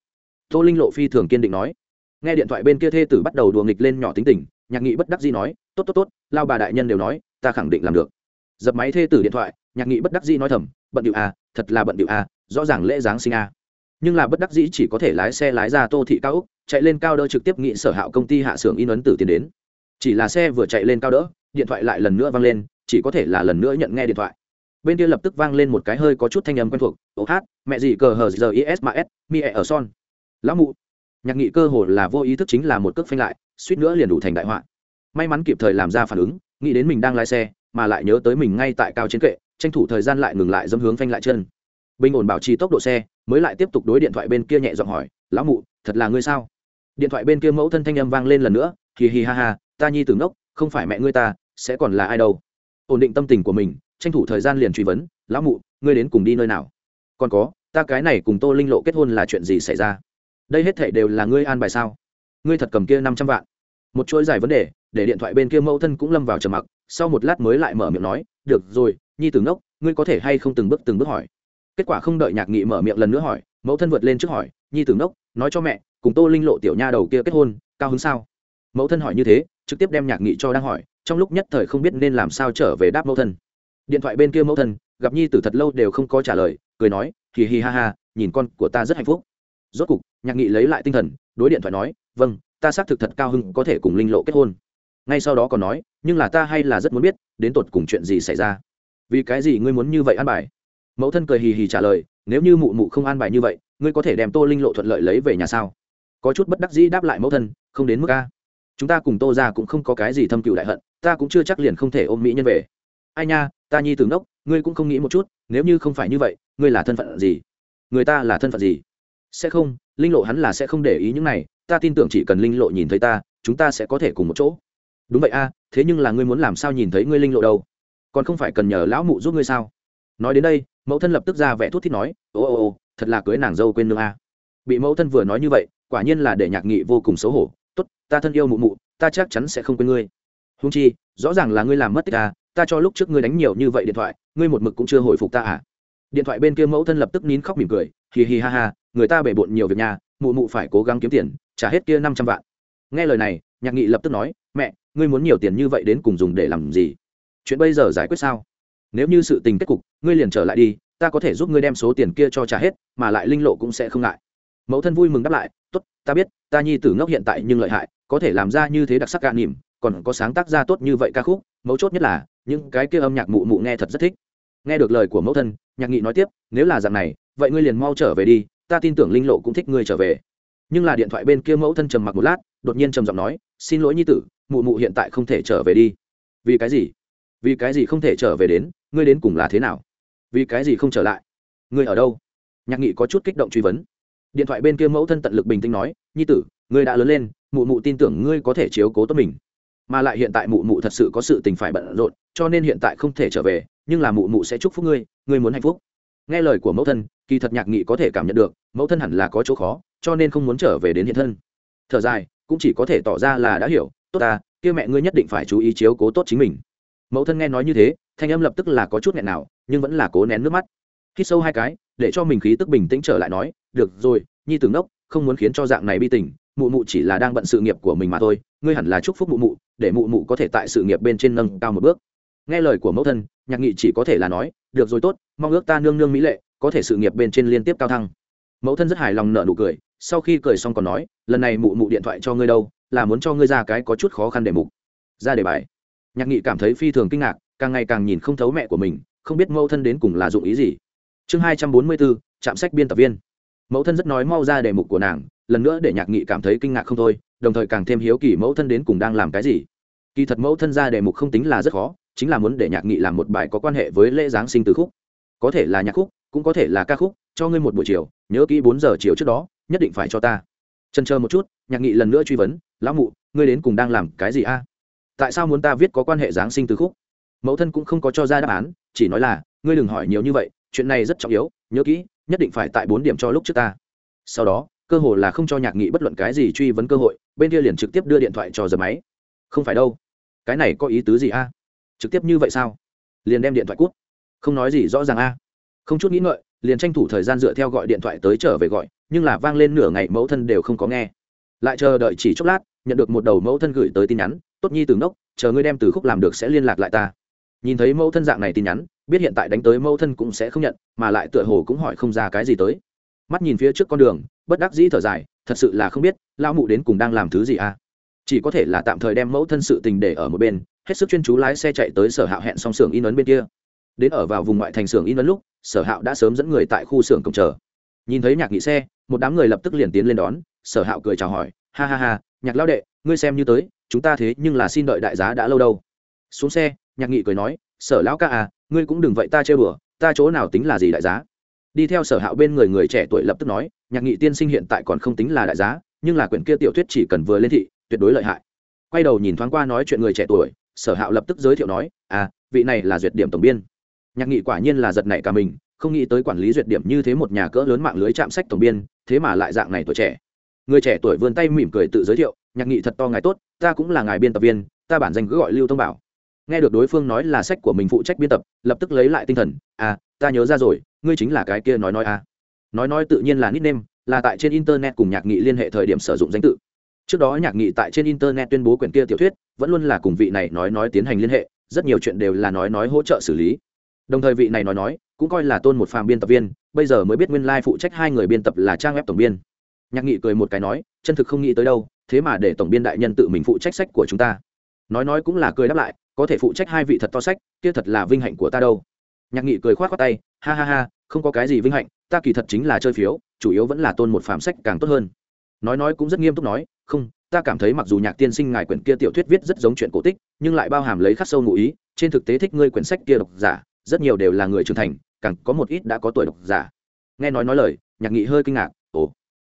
Tô linh lộ phi thường kiên định nói. Nghe điện thoại bên kia thê tử bắt đầu đùa nghịch lên nhỏ tính tình, nhạc nghị bất đắc di nói, tốt tốt tốt, lao bà đại nhân đều nói ta khẳng định làm được. Dập máy thê tử điện thoại, nhạc nghị bất đắc dĩ nói thầm, bận điệu à thật là bận điệu à rõ ràng lễ giáng sinh à. Nhưng là bất đắc dĩ chỉ có thể lái xe lái ra tô thị cao úc, chạy lên cao đỡ trực tiếp nghị sở hạo công ty hạ xưởng in ấn tử tiền đến. Chỉ là xe vừa chạy lên cao đỡ, điện thoại lại lần nữa vang lên, chỉ có thể là lần nữa nhận nghe điện thoại. Bên kia lập tức vang lên một cái hơi có chút thanh âm quen thuộc, ô hát, mẹ gì cờ hờ giờ is mà s mi e ở son. Lão mụ. Nhạc nghị cơ hồ là vô ý thức chính là một cước phanh lại, suýt nữa liền đủ thành đại họa. May mắn kịp thời làm ra phản ứng nghĩ đến mình đang lái xe, mà lại nhớ tới mình ngay tại cao trên kệ, tranh thủ thời gian lại ngừng lại dâm hướng phanh lại chân. Bình ổn bảo trì tốc độ xe, mới lại tiếp tục đối điện thoại bên kia nhẹ giọng hỏi, lão mụ, thật là ngươi sao? Điện thoại bên kia mẫu thân thanh âm vang lên lần nữa, hì hì ha ha, ta nhi tử ngốc, không phải mẹ ngươi ta, sẽ còn là ai đâu? Ổn định tâm tình của mình, tranh thủ thời gian liền truy vấn, lão mụ, ngươi đến cùng đi nơi nào? Còn có, ta cái này cùng tô linh lộ kết hôn là chuyện gì xảy ra? Đây hết thể đều là ngươi an bài sao? Ngươi thật cầm kia năm trăm vạn. Một chuỗi dài vấn đề để điện thoại bên kia mẫu thân cũng lâm vào trầm mặc, sau một lát mới lại mở miệng nói, được rồi, nhi tử ngốc, ngươi có thể hay không từng bước từng bước hỏi? Kết quả không đợi nhạc nghị mở miệng lần nữa hỏi, mẫu thân vượt lên trước hỏi, nhi tử ngốc, nói cho mẹ, cùng tô linh lộ tiểu nha đầu kia kết hôn, cao hứng sao? Mẫu thân hỏi như thế, trực tiếp đem nhạc nghị cho đang hỏi, trong lúc nhất thời không biết nên làm sao trở về đáp mẫu thân. Điện thoại bên kia mẫu thân, gặp nhi tử thật lâu đều không có trả lời, cười nói, hì hì ha ha, nhìn con của ta rất hạnh phúc. Rốt cục, nhạc nghị lấy lại tinh thần, đối điện thoại nói vâng ta xác thực thật cao hưng có thể cùng linh lộ kết hôn ngay sau đó còn nói, nhưng là ta hay là rất muốn biết, đến tột cùng chuyện gì xảy ra? Vì cái gì ngươi muốn như vậy an bài? Mẫu thân cười hì hì trả lời, nếu như mụ mụ không an bài như vậy, ngươi có thể đem tô linh lộ thuận lợi lấy về nhà sao? Có chút bất đắc dĩ đáp lại mẫu thân, không đến mức a. Chúng ta cùng tô ra cũng không có cái gì thâm cựu đại hận, ta cũng chưa chắc liền không thể ôm mỹ nhân về. Ai nha, ta nhi tướng đốc, ngươi cũng không nghĩ một chút, nếu như không phải như vậy, ngươi là thân phận gì? Người ta là thân phận gì? Sẽ không, linh lộ hắn là sẽ không để ý những này, ta tin tưởng chỉ cần linh lộ nhìn thấy ta, chúng ta sẽ có thể cùng một chỗ đúng vậy a, thế nhưng là ngươi muốn làm sao nhìn thấy ngươi linh lộ đâu? Còn không phải cần nhờ lão mụ giúp ngươi sao? Nói đến đây, mẫu thân lập tức ra vẻ thút thít nói, ô ô ô, thật là cưới nàng dâu quên nương a. Bị mẫu thân vừa nói như vậy, quả nhiên là để nhạc nghị vô cùng xấu hổ. Tốt, ta thân yêu mụ mụ, ta chắc chắn sẽ không quên ngươi. Húng chi, rõ ràng là ngươi làm mất tích ta ta cho lúc trước ngươi đánh nhiều như vậy điện thoại, ngươi một mực cũng chưa hồi phục ta à? Điện thoại bên kia mẫu thân lập tức nín khóc mỉm cười, hì hì ha ha, người ta bể bộn nhiều việc nhà, mụ mụ phải cố gắng kiếm tiền, trả hết kia năm trăm vạn. Nghe lời này, nhạc nghị lập tức nói, mẹ ngươi muốn nhiều tiền như vậy đến cùng dùng để làm gì? Chuyện bây giờ giải quyết sao? Nếu như sự tình kết cục, ngươi liền trở lại đi, ta có thể giúp ngươi đem số tiền kia cho trả hết, mà lại linh lộ cũng sẽ không ngại. Mẫu thân vui mừng đáp lại, tốt, ta biết, ta nhi tử ngốc hiện tại nhưng lợi hại, có thể làm ra như thế đặc sắc ca nỉm, còn có sáng tác ra tốt như vậy ca khúc, mấu chốt nhất là, những cái kia âm nhạc mụ mụ nghe thật rất thích. Nghe được lời của mẫu thân, nhạc nghị nói tiếp, nếu là dạng này, vậy ngươi liền mau trở về đi, ta tin tưởng linh lộ cũng thích ngươi trở về. Nhưng là điện thoại bên kia mẫu thân trầm mặc một lát, đột nhiên trầm giọng nói, xin lỗi nhi tử mụ mụ hiện tại không thể trở về đi. Vì cái gì? Vì cái gì không thể trở về đến? Ngươi đến cùng là thế nào? Vì cái gì không trở lại? Ngươi ở đâu? Nhạc nghị có chút kích động truy vấn. Điện thoại bên kia mẫu thân tận lực bình tĩnh nói, nhi tử, ngươi đã lớn lên, mụ mụ tin tưởng ngươi có thể chiếu cố tốt mình. Mà lại hiện tại mụ mụ thật sự có sự tình phải bận rộn, cho nên hiện tại không thể trở về, nhưng là mụ mụ sẽ chúc phúc ngươi ngươi muốn hạnh phúc. Nghe lời của mẫu thân, kỳ thật nhạc nghị có thể cảm nhận được, mẫu thân hẳn là có chỗ khó, cho nên không muốn trở về đến hiện thân. Thở dài, cũng chỉ có thể tỏ ra là đã hiểu tốt ta, kia mẹ ngươi nhất định phải chú ý chiếu cố tốt chính mình. Mẫu thân nghe nói như thế, thanh âm lập tức là có chút nghẹn nào, nhưng vẫn là cố nén nước mắt. Khi sâu hai cái, để cho mình khí tức bình tĩnh trở lại nói, được rồi, nhi tử ngốc, không muốn khiến cho dạng này bi tình, mụ mụ chỉ là đang bận sự nghiệp của mình mà thôi, ngươi hẳn là chúc phúc mụ mụ, để mụ mụ có thể tại sự nghiệp bên trên nâng cao một bước. Nghe lời của mẫu thân, nhạc nghị chỉ có thể là nói, được rồi tốt, mong ước ta nương nương mỹ lệ, có thể sự nghiệp bên trên liên tiếp cao thăng. Mẫu thân rất hài lòng nợ nụ cười, sau khi cười xong còn nói, lần này mụ mụ điện thoại cho ngươi đâu là muốn cho ngươi ra cái có chút khó khăn đề mục. Ra đề bài. Nhạc nghị cảm thấy phi thường kinh ngạc, càng ngày càng nhìn không thấu mẹ của mình, không biết mẫu thân đến cùng là dụng ý gì. Chương hai trăm bốn mươi bốn trạm sách biên tập viên. Mẫu thân rất nói mau ra đề mục của nàng, lần nữa để nhạc nghị cảm thấy kinh ngạc không thôi, đồng thời càng thêm hiếu kỳ mẫu thân đến cùng đang làm cái gì. Kỳ thật mẫu thân ra đề mục không tính là rất khó, chính là muốn để nhạc nghị làm một bài có quan hệ với lễ giáng sinh từ khúc. Có thể là nhạc khúc, cũng có thể là ca khúc, cho ngươi một buổi chiều, nhớ kỹ bốn giờ chiều trước đó, nhất định phải cho ta. Trần chờ một chút, nhạc nghị lần nữa truy vấn lão mụ, ngươi đến cùng đang làm cái gì a? Tại sao muốn ta viết có quan hệ giáng sinh từ khúc? Mẫu thân cũng không có cho ra đáp án, chỉ nói là, ngươi đừng hỏi nhiều như vậy, chuyện này rất trọng yếu, nhớ kỹ, nhất định phải tại bốn điểm cho lúc trước ta. Sau đó, cơ hội là không cho nhạc nghị bất luận cái gì truy vấn cơ hội, bên kia liền trực tiếp đưa điện thoại cho giờ máy. Không phải đâu, cái này có ý tứ gì a? Trực tiếp như vậy sao? Liền đem điện thoại cút. Không nói gì rõ ràng a. Không chút nghĩ ngợi, liền tranh thủ thời gian dựa theo gọi điện thoại tới trở về gọi, nhưng là vang lên nửa ngày mẫu thân đều không có nghe. Lại chờ đợi chỉ chốc lát nhận được một đầu mẫu thân gửi tới tin nhắn, tốt nhi từ ngốc chờ ngươi đem từ khúc làm được sẽ liên lạc lại ta. Nhìn thấy mẫu thân dạng này tin nhắn, biết hiện tại đánh tới mẫu thân cũng sẽ không nhận, mà lại tựa hồ cũng hỏi không ra cái gì tới. Mắt nhìn phía trước con đường, bất đắc dĩ thở dài, thật sự là không biết lao mụ đến cùng đang làm thứ gì à? Chỉ có thể là tạm thời đem mẫu thân sự tình để ở một bên, hết sức chuyên chú lái xe chạy tới sở hạo hẹn xong xưởng in ấn bên kia. Đến ở vào vùng ngoại thành xưởng in ấn lúc, sở hạo đã sớm dẫn người tại khu xưởng cổng chờ. Nhìn thấy nhạc nghị xe, một đám người lập tức liền tiến lên đón, sở hạo cười chào hỏi, ha ha ha nhạc lao đệ, ngươi xem như tới, chúng ta thế nhưng là xin đợi đại giá đã lâu đâu. Xuống xe, nhạc nghị cười nói, sở lão ca à ngươi cũng đừng vậy ta chơi bừa ta chỗ nào tính là gì đại giá? Đi theo sở hạo bên người người trẻ tuổi lập tức nói, nhạc nghị tiên sinh hiện tại còn không tính là đại giá, nhưng là quyển kia tiểu thuyết chỉ cần vừa lên thị, tuyệt đối lợi hại. Quay đầu nhìn thoáng qua nói chuyện người trẻ tuổi, sở hạo lập tức giới thiệu nói à vị này là duyệt điểm tổng biên. Nhạc nghị quả nhiên là giật nảy cả mình, không nghĩ tới quản lý duyệt điểm như thế một nhà cỡ lớn mạng lưới chạm sách tổng biên, thế mà lại dạng này tuổi trẻ người trẻ tuổi vươn tay mỉm cười tự giới thiệu, nhạc nghị thật to ngài tốt, ta cũng là ngài biên tập viên, ta bản danh cứ gọi lưu thông bảo. Nghe được đối phương nói là sách của mình phụ trách biên tập, lập tức lấy lại tinh thần à ta nhớ ra rồi, ngươi chính là cái kia nói nói à. Nói nói tự nhiên là nickname là tại trên internet cùng nhạc nghị liên hệ thời điểm sử dụng danh tự. Trước đó nhạc nghị tại trên internet tuyên bố quyển kia tiểu thuyết, vẫn luôn là cùng vị này nói nói tiến hành liên hệ, rất nhiều chuyện đều là nói nói hỗ trợ xử lý. Đồng thời vị này nói nói, cũng coi là tôn một phàm biên tập viên, bây giờ mới biết nguyên lai、like、phụ trách hai người biên tập là trang web tổng biên nhạc nghị cười một cái nói, chân thực không nghĩ tới đâu, thế mà để tổng biên đại nhân tự mình phụ trách sách của chúng ta. Nói nói cũng là cười đáp lại, có thể phụ trách hai vị thật to sách, kia thật là vinh hạnh của ta đâu. Nhạc nghị cười k h o á t khoác tay, ha ha ha, không có cái gì vinh hạnh, ta kỳ thật chính là chơi phiếu, chủ yếu vẫn là tôn một phàm sách càng tốt hơn. Nói nói cũng rất nghiêm túc nói, không, ta cảm thấy mặc dù nhạc tiên sinh ngài quyển kia tiểu thuyết viết rất giống chuyện cổ tích, nhưng lại bao hàm lấy khắc sâu ngụ ý, trên thực tế thích ngươi quyển sách kia độc giả, rất nhiều đều là người trưởng thành, càng có một ít đã có tuổi độc giả. Nghe nói nói lời, nhạc nghị hơi kinh ngạc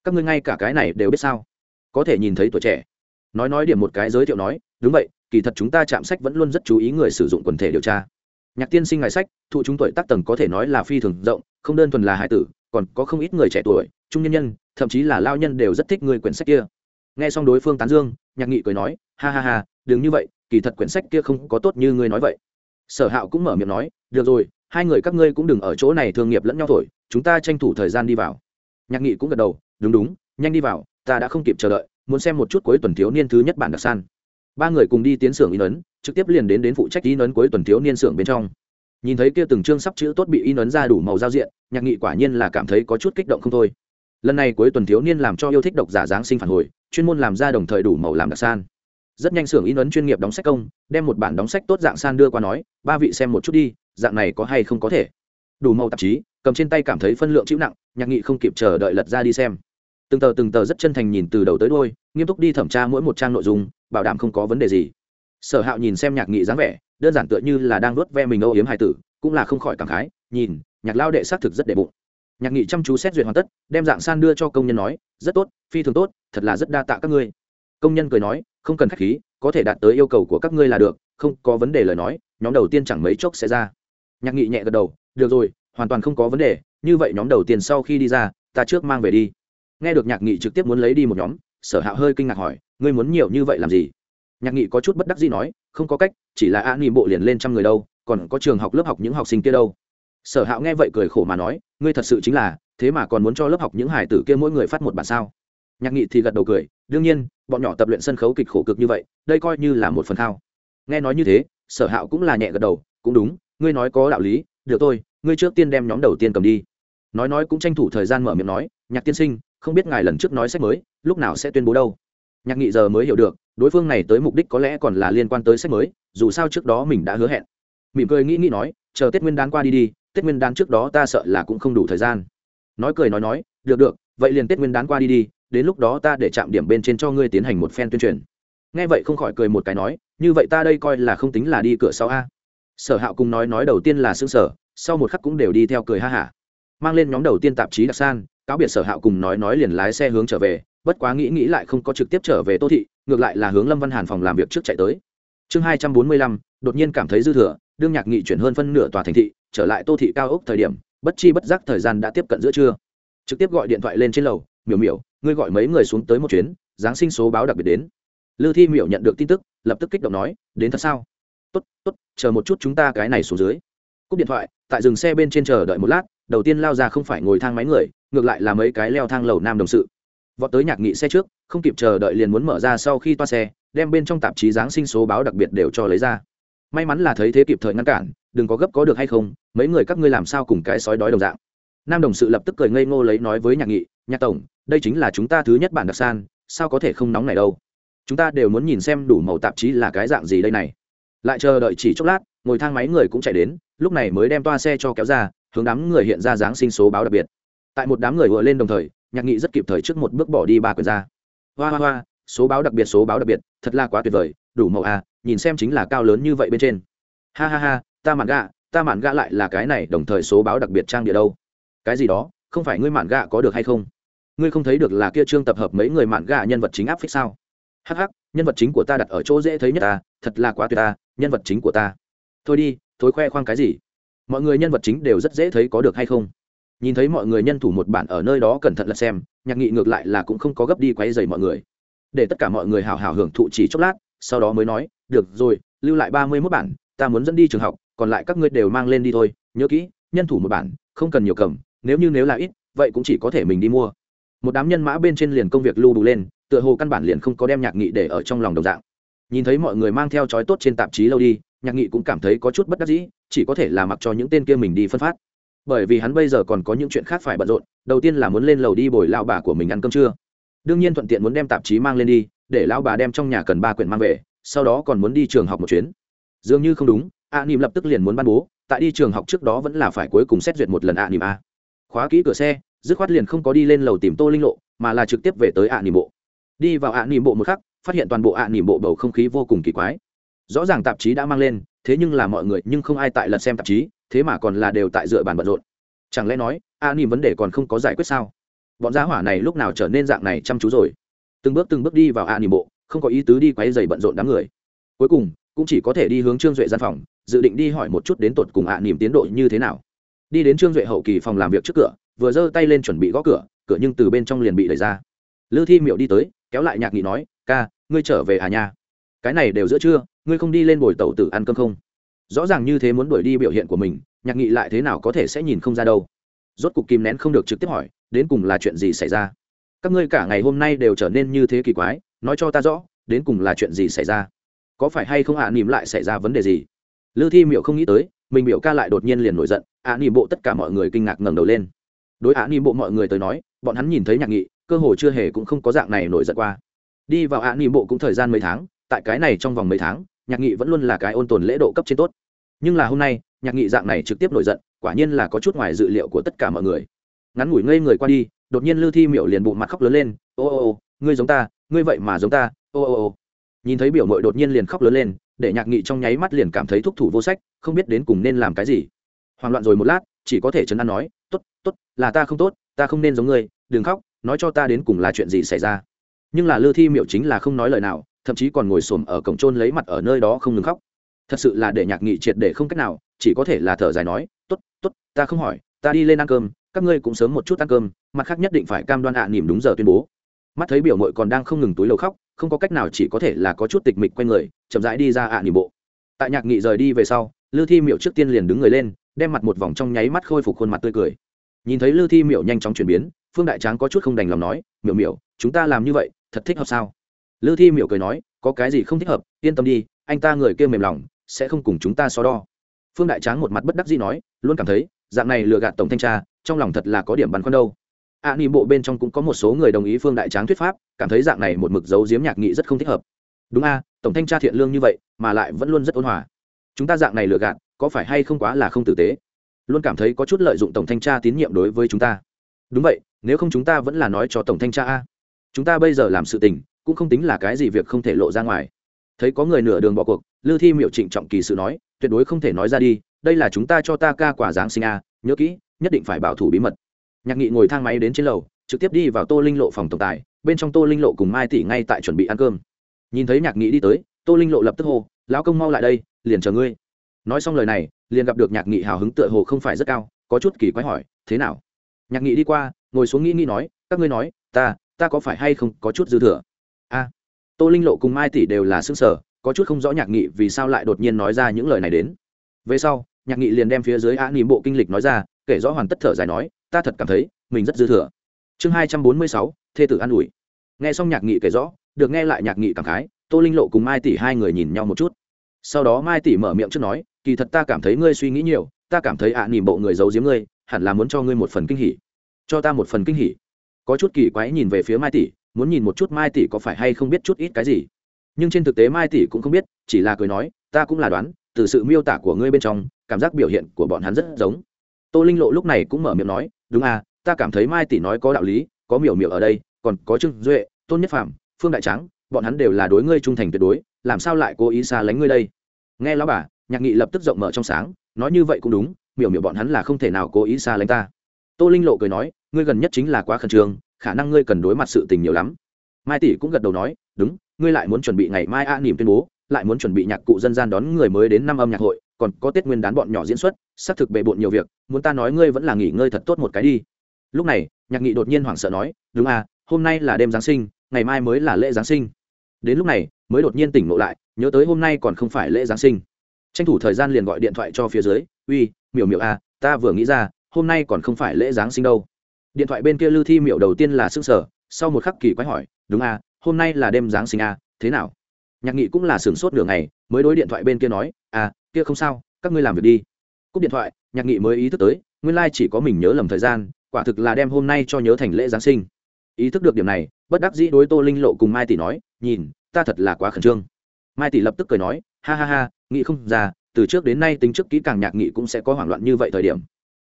các ngươi ngay cả cái này đều biết sao? Có thể nhìn thấy tuổi trẻ. Nói nói điểm một cái giới thiệu nói, đúng vậy, kỳ thật chúng ta chạm sách vẫn luôn rất chú ý người sử dụng quần thể điều tra. Nhạc tiên sinh ngài sách, thụ chúng tuổi tác tầng có thể nói là phi thường rộng, không đơn thuần là hải tử, còn có không ít người trẻ tuổi, trung nhân nhân, thậm chí là lao nhân đều rất thích người quyển sách kia. Nghe xong đối phương tán dương, nhạc nghị cười nói, ha ha ha, đừng như vậy, kỳ thật quyển sách kia không có tốt như ngươi nói vậy. Sở hạo cũng mở miệng nói, được rồi, hai người các ngươi cũng đừng ở chỗ này thương nghiệp lẫn nhau thổi, chúng ta tranh thủ thời gian đi vào. Nhạc nghị cũng gật đầu đúng đúng, nhanh đi vào, ta đã không kịp chờ đợi, muốn xem một chút cuối tuần thiếu niên thứ nhất bản đặc san. Ba người cùng đi tiến xưởng in ấn, trực tiếp liền đến đến phụ trách in ấn cuối tuần thiếu niên xưởng bên trong. Nhìn thấy kia từng chương sắp chữ tốt bị in ấn ra đủ màu giao diện, nhạc nghị quả nhiên là cảm thấy có chút kích động không thôi. Lần này cuối tuần thiếu niên làm cho yêu thích độc giả giáng sinh phản hồi, chuyên môn làm ra đồng thời đủ màu làm đặc san. Rất nhanh xưởng in ấn chuyên nghiệp đóng sách công, đem một bản đóng sách tốt dạng san đưa qua nói, ba vị xem một chút đi, dạng này có hay không có thể? Đủ màu tạp chí, cầm trên tay cảm thấy phân lượng chịu nặng, nhạc nghị không kịp chờ đợi lật ra đi xem từng tờ từng tờ rất chân thành nhìn từ đầu tới đôi nghiêm túc đi thẩm tra mỗi một trang nội dung, bảo đảm không có vấn đề gì. Sở hạo nhìn xem nhạc nghị dáng vẻ, đơn giản tựa như là đang nuốt ve mình âu yếm hài tử, cũng là không khỏi cảm khái, nhìn, nhạc lao đệ xác thực rất đệ bụng. Nhạc nghị chăm chú xét duyệt hoàn tất, đem dạng san đưa cho công nhân nói, rất tốt, phi thường tốt, thật là rất đa tạ các ngươi. Công nhân cười nói, không cần k h á c h khí, có thể đạt tới yêu cầu của các ngươi là được, không có vấn đề lời nói, nhóm đầu tiên chẳng mấy chốc sẽ ra. Nhạc nghị nhẹ gật đầu, được rồi, hoàn toàn không có vấn đề, như vậy nhóm đầu tiên sau khi đi ra, ta trước mang về đi nghe được nhạc nghị trực tiếp muốn lấy đi một nhóm, sở hạ hơi kinh ngạc hỏi, ngươi muốn nhiều như vậy làm gì? Nhạc nghị có chút bất đắc gì nói, không có cách, chỉ là a ni bộ liền lên trăm người đâu, còn có trường học lớp học những học sinh kia đâu. Sở hạo nghe vậy cười khổ mà nói, ngươi thật sự chính là, thế mà còn muốn cho lớp học những hải tử kia mỗi người phát một bản sao? Nhạc nghị thì gật đầu cười, đương nhiên, bọn nhỏ tập luyện sân khấu kịch khổ cực như vậy, đây coi như là một phần thao. Nghe nói như thế, sở hạo cũng là nhẹ gật đầu, cũng đúng, ngươi nói có đạo lý, được tôi ngươi trước tiên đem nhóm đầu tiên cầm đi. Nói nói cũng tranh thủ thời gian mở miệng nói, nhạc tiên sinh không biết ngài lần trước nói sách mới, lúc nào sẽ tuyên bố đâu. Nhạc nghị giờ mới hiểu được, đối phương này tới mục đích có lẽ còn là liên quan tới sách mới, dù sao trước đó mình đã hứa hẹn. Mỉm cười nghĩ nghĩ nói, chờ tết nguyên đán qua đi đi, tết nguyên đán trước đó ta sợ là cũng không đủ thời gian. Nói cười nói nói, được được, vậy liền tết nguyên đán qua đi đi, đến lúc đó ta để chạm điểm bên trên cho ngươi tiến hành một phen tuyên truyền. Nghe vậy không khỏi cười một cái nói, như vậy ta đây coi là không tính là đi cửa sau a. Sở hạo cùng nói nói đầu tiên là xương sở sau một khắc cũng đều đi theo cười ha hả. Mang lên nhóm đầu tiên tạp chí đặc san cáo biệt sở hạo cùng nói nói liền lái xe hướng trở về, bất quá nghĩ nghĩ lại không có trực tiếp trở về tô thị, ngược lại là hướng lâm văn hàn phòng làm việc trước chạy tới. Chương hai trăm bốn mươi lăm, đột nhiên cảm thấy dư thừa, đương nhạc nghị chuyển hơn phân nửa tòa thành thị, trở lại tô thị cao ốc thời điểm, bất chi bất giác thời gian đã tiếp cận giữa trưa. Trực tiếp gọi điện thoại lên trên lầu, miểu miểu, ngươi gọi mấy người xuống tới một chuyến, giáng sinh số báo đặc biệt đến. Lư thi miểu nhận được tin tức, lập tức kích động nói, đến thật sao? Tốt tốt, chờ một chút chúng ta cái này xuống dưới. Cúp điện thoại, tại dừng xe bên trên chờ đợi một lát, đầu tiên lao ra không phải ngồi thang máy người ngược lại là mấy cái leo thang lầu nam đồng sự. Vọt tới nhạc nghị xe trước, không kịp chờ đợi liền muốn mở ra sau khi toa xe, đem bên trong tạp chí giáng sinh số báo đặc biệt đều cho lấy ra. May mắn là thấy thế kịp thời ngăn cản, đừng có gấp có được hay không, mấy người các ngươi làm sao cùng cái sói đói đồng dạng. Nam đồng sự lập tức cười ngây ngô lấy nói với nhạc nghị, nhạc tổng, đây chính là chúng ta thứ nhất bản đặc san, sao có thể không nóng này đâu? Chúng ta đều muốn nhìn xem đủ màu tạp chí là cái dạng gì đây này. Lại chờ đợi chỉ chốc lát, ngồi thang máy người cũng chạy đến, lúc này mới đem toa xe cho kéo ra, hướng đám người hiện ra giáng sinh số báo đặc biệt tại một đám người vừa lên đồng thời nhạc nghị rất kịp thời trước một bước bỏ đi ba quyển ra. Hoa hoa hoa số báo đặc biệt số báo đặc biệt thật là quá tuyệt vời đủ màu à nhìn xem chính là cao lớn như vậy bên trên. Ha ha ha ta mạn gạ ta mạn gạ lại là cái này đồng thời số báo đặc biệt trang địa đâu. Cái gì đó không phải ngươi mạn gạ có được hay không? Ngươi không thấy được là kia trương tập hợp mấy người mạn gạ nhân vật chính áp phích sao? Hắc hắc, nhân vật chính của ta đặt ở chỗ dễ thấy nhất ta thật là quá tuyệt ta nhân vật chính của ta. Thôi đi thối khoe khoang cái gì? Mọi người nhân vật chính đều rất dễ thấy có được hay không? Nhìn thấy mọi người nhân thủ một bản ở nơi đó cẩn thận lật xem, nhạc nghị ngược lại là cũng không có gấp đi quay dày mọi người. Để tất cả mọi người hào hào hưởng thụ chỉ chốc lát, sau đó mới nói, được rồi, lưu lại ba mươi mốt bản, ta muốn dẫn đi trường học, còn lại các ngươi đều mang lên đi thôi, nhớ kỹ, nhân thủ một bản, không cần nhiều cầm, nếu như nếu là ít, vậy cũng chỉ có thể mình đi mua. Một đám nhân mã bên trên liền công việc lưu đủ lên, tựa hồ căn bản liền không có đem nhạc nghị để ở trong lòng đồng dạng. Nhìn thấy mọi người mang theo trói tốt trên tạp chí lâu đi, nhạc nghị cũng cảm thấy có chút bất đắc dĩ, chỉ có thể là mặc cho những tên kia mình đi phân phát bởi vì hắn bây giờ còn có những chuyện khác phải bận rộn, đầu tiên là muốn lên lầu đi bồi lao bà của mình ăn cơm trưa. Đương nhiên thuận tiện muốn đem tạp chí mang lên đi, để lao bà đem trong nhà cần ba quyển mang về, sau đó còn muốn đi trường học một chuyến. Dường như không đúng, a nỉm lập tức liền muốn ban bố, tại đi trường học trước đó vẫn là phải cuối cùng xét duyệt một lần a nỉm a. Khóa kỹ cửa xe, dứt khoát liền không có đi lên lầu tìm tô linh lộ, mà là trực tiếp về tới a nỉm bộ. Đi vào a nỉm bộ một khắc, phát hiện toàn bộ a nỉm bộ bầu không khí vô cùng kỳ quái. Rõ ràng tạp chí đã mang lên thế nhưng là mọi người nhưng không ai tại lật xem tạp chí, thế mà còn là đều tại dựa bàn bận rộn. Chẳng lẽ nói, a nỉm vấn đề còn không có giải quyết sao? Bọn gia hỏa này lúc nào trở nên dạng này chăm chú rồi? Từng bước từng bước đi vào a nỉm bộ, không có ý tứ đi quay dày bận rộn đám người. Cuối cùng, cũng chỉ có thể đi hướng trương duệ gian phòng, dự định đi hỏi một chút đến tột cùng a nỉm tiến độ như thế nào. Đi đến trương duệ hậu kỳ phòng làm việc trước cửa, vừa giơ tay lên chuẩn bị gõ cửa cửa nhưng từ bên trong liền bị đẩy ra. Lư thi miệu đi tới, kéo lại nhạc nghị nói, ca, ngươi trở về à nha? Cái này đều giữa trưa ngươi không đi lên bồi tẩu tử ăn cơm không? Rõ ràng như thế muốn đuổi đi biểu hiện của mình nhạc nghị lại thế nào có thể sẽ nhìn không ra đâu. Rốt cục kìm nén không được trực tiếp hỏi đến cùng là chuyện gì xảy ra? Các ngươi cả ngày hôm nay đều trở nên như thế kỳ quái nói cho ta rõ đến cùng là chuyện gì xảy ra? Có phải hay không ạ à, nỉm lại xảy ra vấn đề gì? Lư thi miệu không nghĩ tới mình biểu ca lại đột nhiên liền nổi giận ạ à, nỉm bộ tất cả mọi người kinh ngạc ngẩng đầu lên. Đối ạ à, nỉm bộ mọi người tới nói bọn hắn nhìn thấy nhạc nghị cơ hồ chưa hề cũng không có dạng này nổi giận qua. Đi vào ạ nỉm bộ cũng thời gian mấy tháng tại cái này trong vòng mấy tháng nhạc nghị vẫn luôn là cái ôn tồn lễ độ cấp trên tốt. Nhưng là hôm nay, nhạc nghị dạng này trực tiếp nổi giận, quả nhiên là có chút ngoài dự liệu của tất cả mọi người. Ngắn ngủi ngây người qua đi, đột nhiên lư thi miểu liền bụng mặt khóc lớn lên, ô ô ô, ngươi giống ta, ngươi vậy mà giống ta, ô ô ô. Nhìn thấy biểu mội đột nhiên liền khóc lớn lên, để nhạc nghị trong nháy mắt liền cảm thấy thúc thủ vô sách, không biết đến cùng nên làm cái gì. Hoảng loạn rồi một lát, chỉ có thể chấn an nói t ố t t ố t là ta không tốt, ta không nên giống ngươi, đừng khóc, nói cho ta đến cùng là chuyện gì xảy ra. Nhưng là lư thi miệu chính là không nói lời nào thậm chí còn ngồi xổm ở cổng trôn lấy mặt ở nơi đó không ngừng khóc. Thật sự là để nhạc nghị triệt để không cách nào chỉ có thể là thở dài nói t ố t t ố t ta không hỏi ta đi lên ăn cơm các ngươi cũng sớm một chút ăn cơm mặt khác nhất định phải cam đoan ạ à, nỉm đúng giờ tuyên bố. Mắt thấy biểu mội còn đang không ngừng túi lầu khóc không có cách nào chỉ có thể là có chút tịch mịch q u a n người chậm rãi đi ra ạ à, nỉm bộ. Tại nhạc nghị rời đi về sau lư thi miệu trước tiên liền đứng người lên đem mặt một vòng trong nháy mắt khôi phục khuôn mặt tươi cười. Nhìn thấy lư thi miệu nhanh chóng chuyển biến phương đại tráng có chút không đành lòng nói miệu miệu chúng ta làm như vậy thật thích hợp sao? Lư thi miệu cười nói có cái gì không thích hợp yên tâm đi anh ta người kia mềm lòng sẽ không cùng chúng ta so đo. Phương đại tráng một mặt bất đắc dĩ nói luôn cảm thấy dạng này lừa gạt tổng thanh tra trong lòng thật là có điểm băn khoăn đâu. A à, ni bộ bên trong cũng có một số người đồng ý phương đại tráng thuyết pháp cảm thấy dạng này một mực dấu diếm nhạc nghị rất không thích hợp. Đúng a tổng thanh tra thiện lương như vậy mà lại vẫn luôn rất ôn hòa. Chúng ta dạng này lừa gạt có phải hay không quá là không tử tế? Luôn cảm thấy có chút lợi dụng tổng thanh tra tín nhiệm đối với chúng ta. Đúng vậy nếu không chúng ta vẫn là nói cho tổng thanh tra a. Chúng ta bây giờ làm sự tình cũng không tính là cái gì việc không thể lộ ra ngoài. Thấy có người nửa đường bỏ cuộc lư thi miệu trịnh trọng kỳ sự nói, tuyệt đối không thể nói ra đi, đây là chúng ta cho ta ca quả giáng sinh a nhớ kỹ, nhất định phải bảo thủ bí mật. Nhạc nghị ngồi thang máy đến trên lầu, trực tiếp đi vào tô linh lộ phòng tổng tài, bên trong tô linh lộ cùng mai tỷ ngay tại chuẩn bị ăn cơm. Nhìn thấy nhạc nghị đi tới, tô linh lộ lập tức hô, lão công mau lại đây, liền chờ ngươi. Nói xong lời này, liền gặp được nhạc nghị hào hứng tựa hồ không phải rất cao, có chút kỳ quái hỏi, thế nào? Nhạc nghị đi qua, ngồi xuống nghĩ nghĩ nói, các ngươi nói, ta ta có phải hay không có chút dư thừa? Tô linh lộ cùng mai tỷ đều là xương sở có chút không rõ nhạc nghị vì sao lại đột nhiên nói ra những lời này đến. Về sau nhạc nghị liền đem phía dưới á nỉm bộ kinh lịch nói ra kể rõ hoàn tất thở dài nói ta thật cảm thấy mình rất dư thừa. Chương hai trăm bốn mươi sáu thê tử an ủi. Nghe xong nhạc nghị kể rõ được nghe lại nhạc nghị cảm khái tô linh lộ cùng mai tỷ hai người nhìn nhau một chút. Sau đó mai tỷ mở miệng trước nói kỳ thật ta cảm thấy ngươi suy nghĩ nhiều ta cảm thấy ạ à, nỉm bộ người giấu giếm ngươi hẳn là muốn cho ngươi một phần kinh hỉ. Cho ta một phần kinh hỉ? Có chút kỳ quái nhìn về phía mai tỷ muốn nhìn một chút mai tỷ có phải hay không biết chút ít cái gì. Nhưng trên thực tế mai tỷ cũng không biết, chỉ là cười nói, ta cũng là đoán, từ sự miêu tả của ngươi bên trong, cảm giác biểu hiện của bọn hắn rất giống. Tô linh lộ lúc này cũng mở miệng nói, đúng à ta cảm thấy mai tỷ nói có đạo lý, có miểu miểu ở đây, còn có trương duệ, tôn nhất phạm phương đại trắng bọn hắn đều là đối ngươi trung thành tuyệt đối, làm sao lại cố ý xa lánh ngươi đây? Nghe lão bà, nhạc nghị lập tức rộng mở trong sáng, nói như vậy cũng đúng, miểu miểu bọn hắn là không thể nào cố ý xa lánh ta. Tô linh lộ cười nói, ngươi gần nhất chính là quá khẩn trương khả năng ngươi cần đối mặt sự tình nhiều lắm. Mai tỷ cũng gật đầu nói đúng ngươi lại muốn chuẩn bị ngày mai a à, nỉm tuyên bố lại muốn chuẩn bị nhạc cụ dân gian đón người mới đến năm âm nhạc hội còn có tết nguyên đán bọn nhỏ diễn xuất xác thực bề bộn nhiều việc muốn ta nói ngươi vẫn là nghỉ ngơi thật tốt một cái đi. Lúc này nhạc nghị đột nhiên hoảng sợ nói đúng à hôm nay là đêm giáng sinh ngày mai mới là lễ giáng sinh. Đến lúc này mới đột nhiên tỉnh ngộ lại nhớ tới hôm nay còn không phải lễ giáng sinh. Tranh thủ thời gian liền gọi điện thoại cho phía dưới uy miểu miểu à ta vừa nghĩ ra hôm nay còn không phải lễ giáng sinh đâu điện thoại bên kia lưu thi miệu đầu tiên là s ư n g sở sau một khắc kỳ quái hỏi, đúng à hôm nay là đêm giáng sinh à thế nào? Nhạc nghị cũng là sửng sốt nửa ngày, mới đối điện thoại bên kia nói à kia không sao, các ngươi làm việc đi. Cúp điện thoại, nhạc nghị mới ý thức tới, nguyên lai、like、chỉ có mình nhớ lầm thời gian, quả thực là đem hôm nay cho nhớ thành lễ giáng sinh. Ý thức được điểm này, bất đắc dĩ đối tô linh lộ cùng mai tỷ nói, nhìn, ta thật là quá khẩn trương. Mai tỷ lập tức cười nói, ha ha ha nghị không ra, từ trước đến nay tính trước kỹ càng nhạc nghị cũng sẽ có hoảng loạn như vậy thời điểm.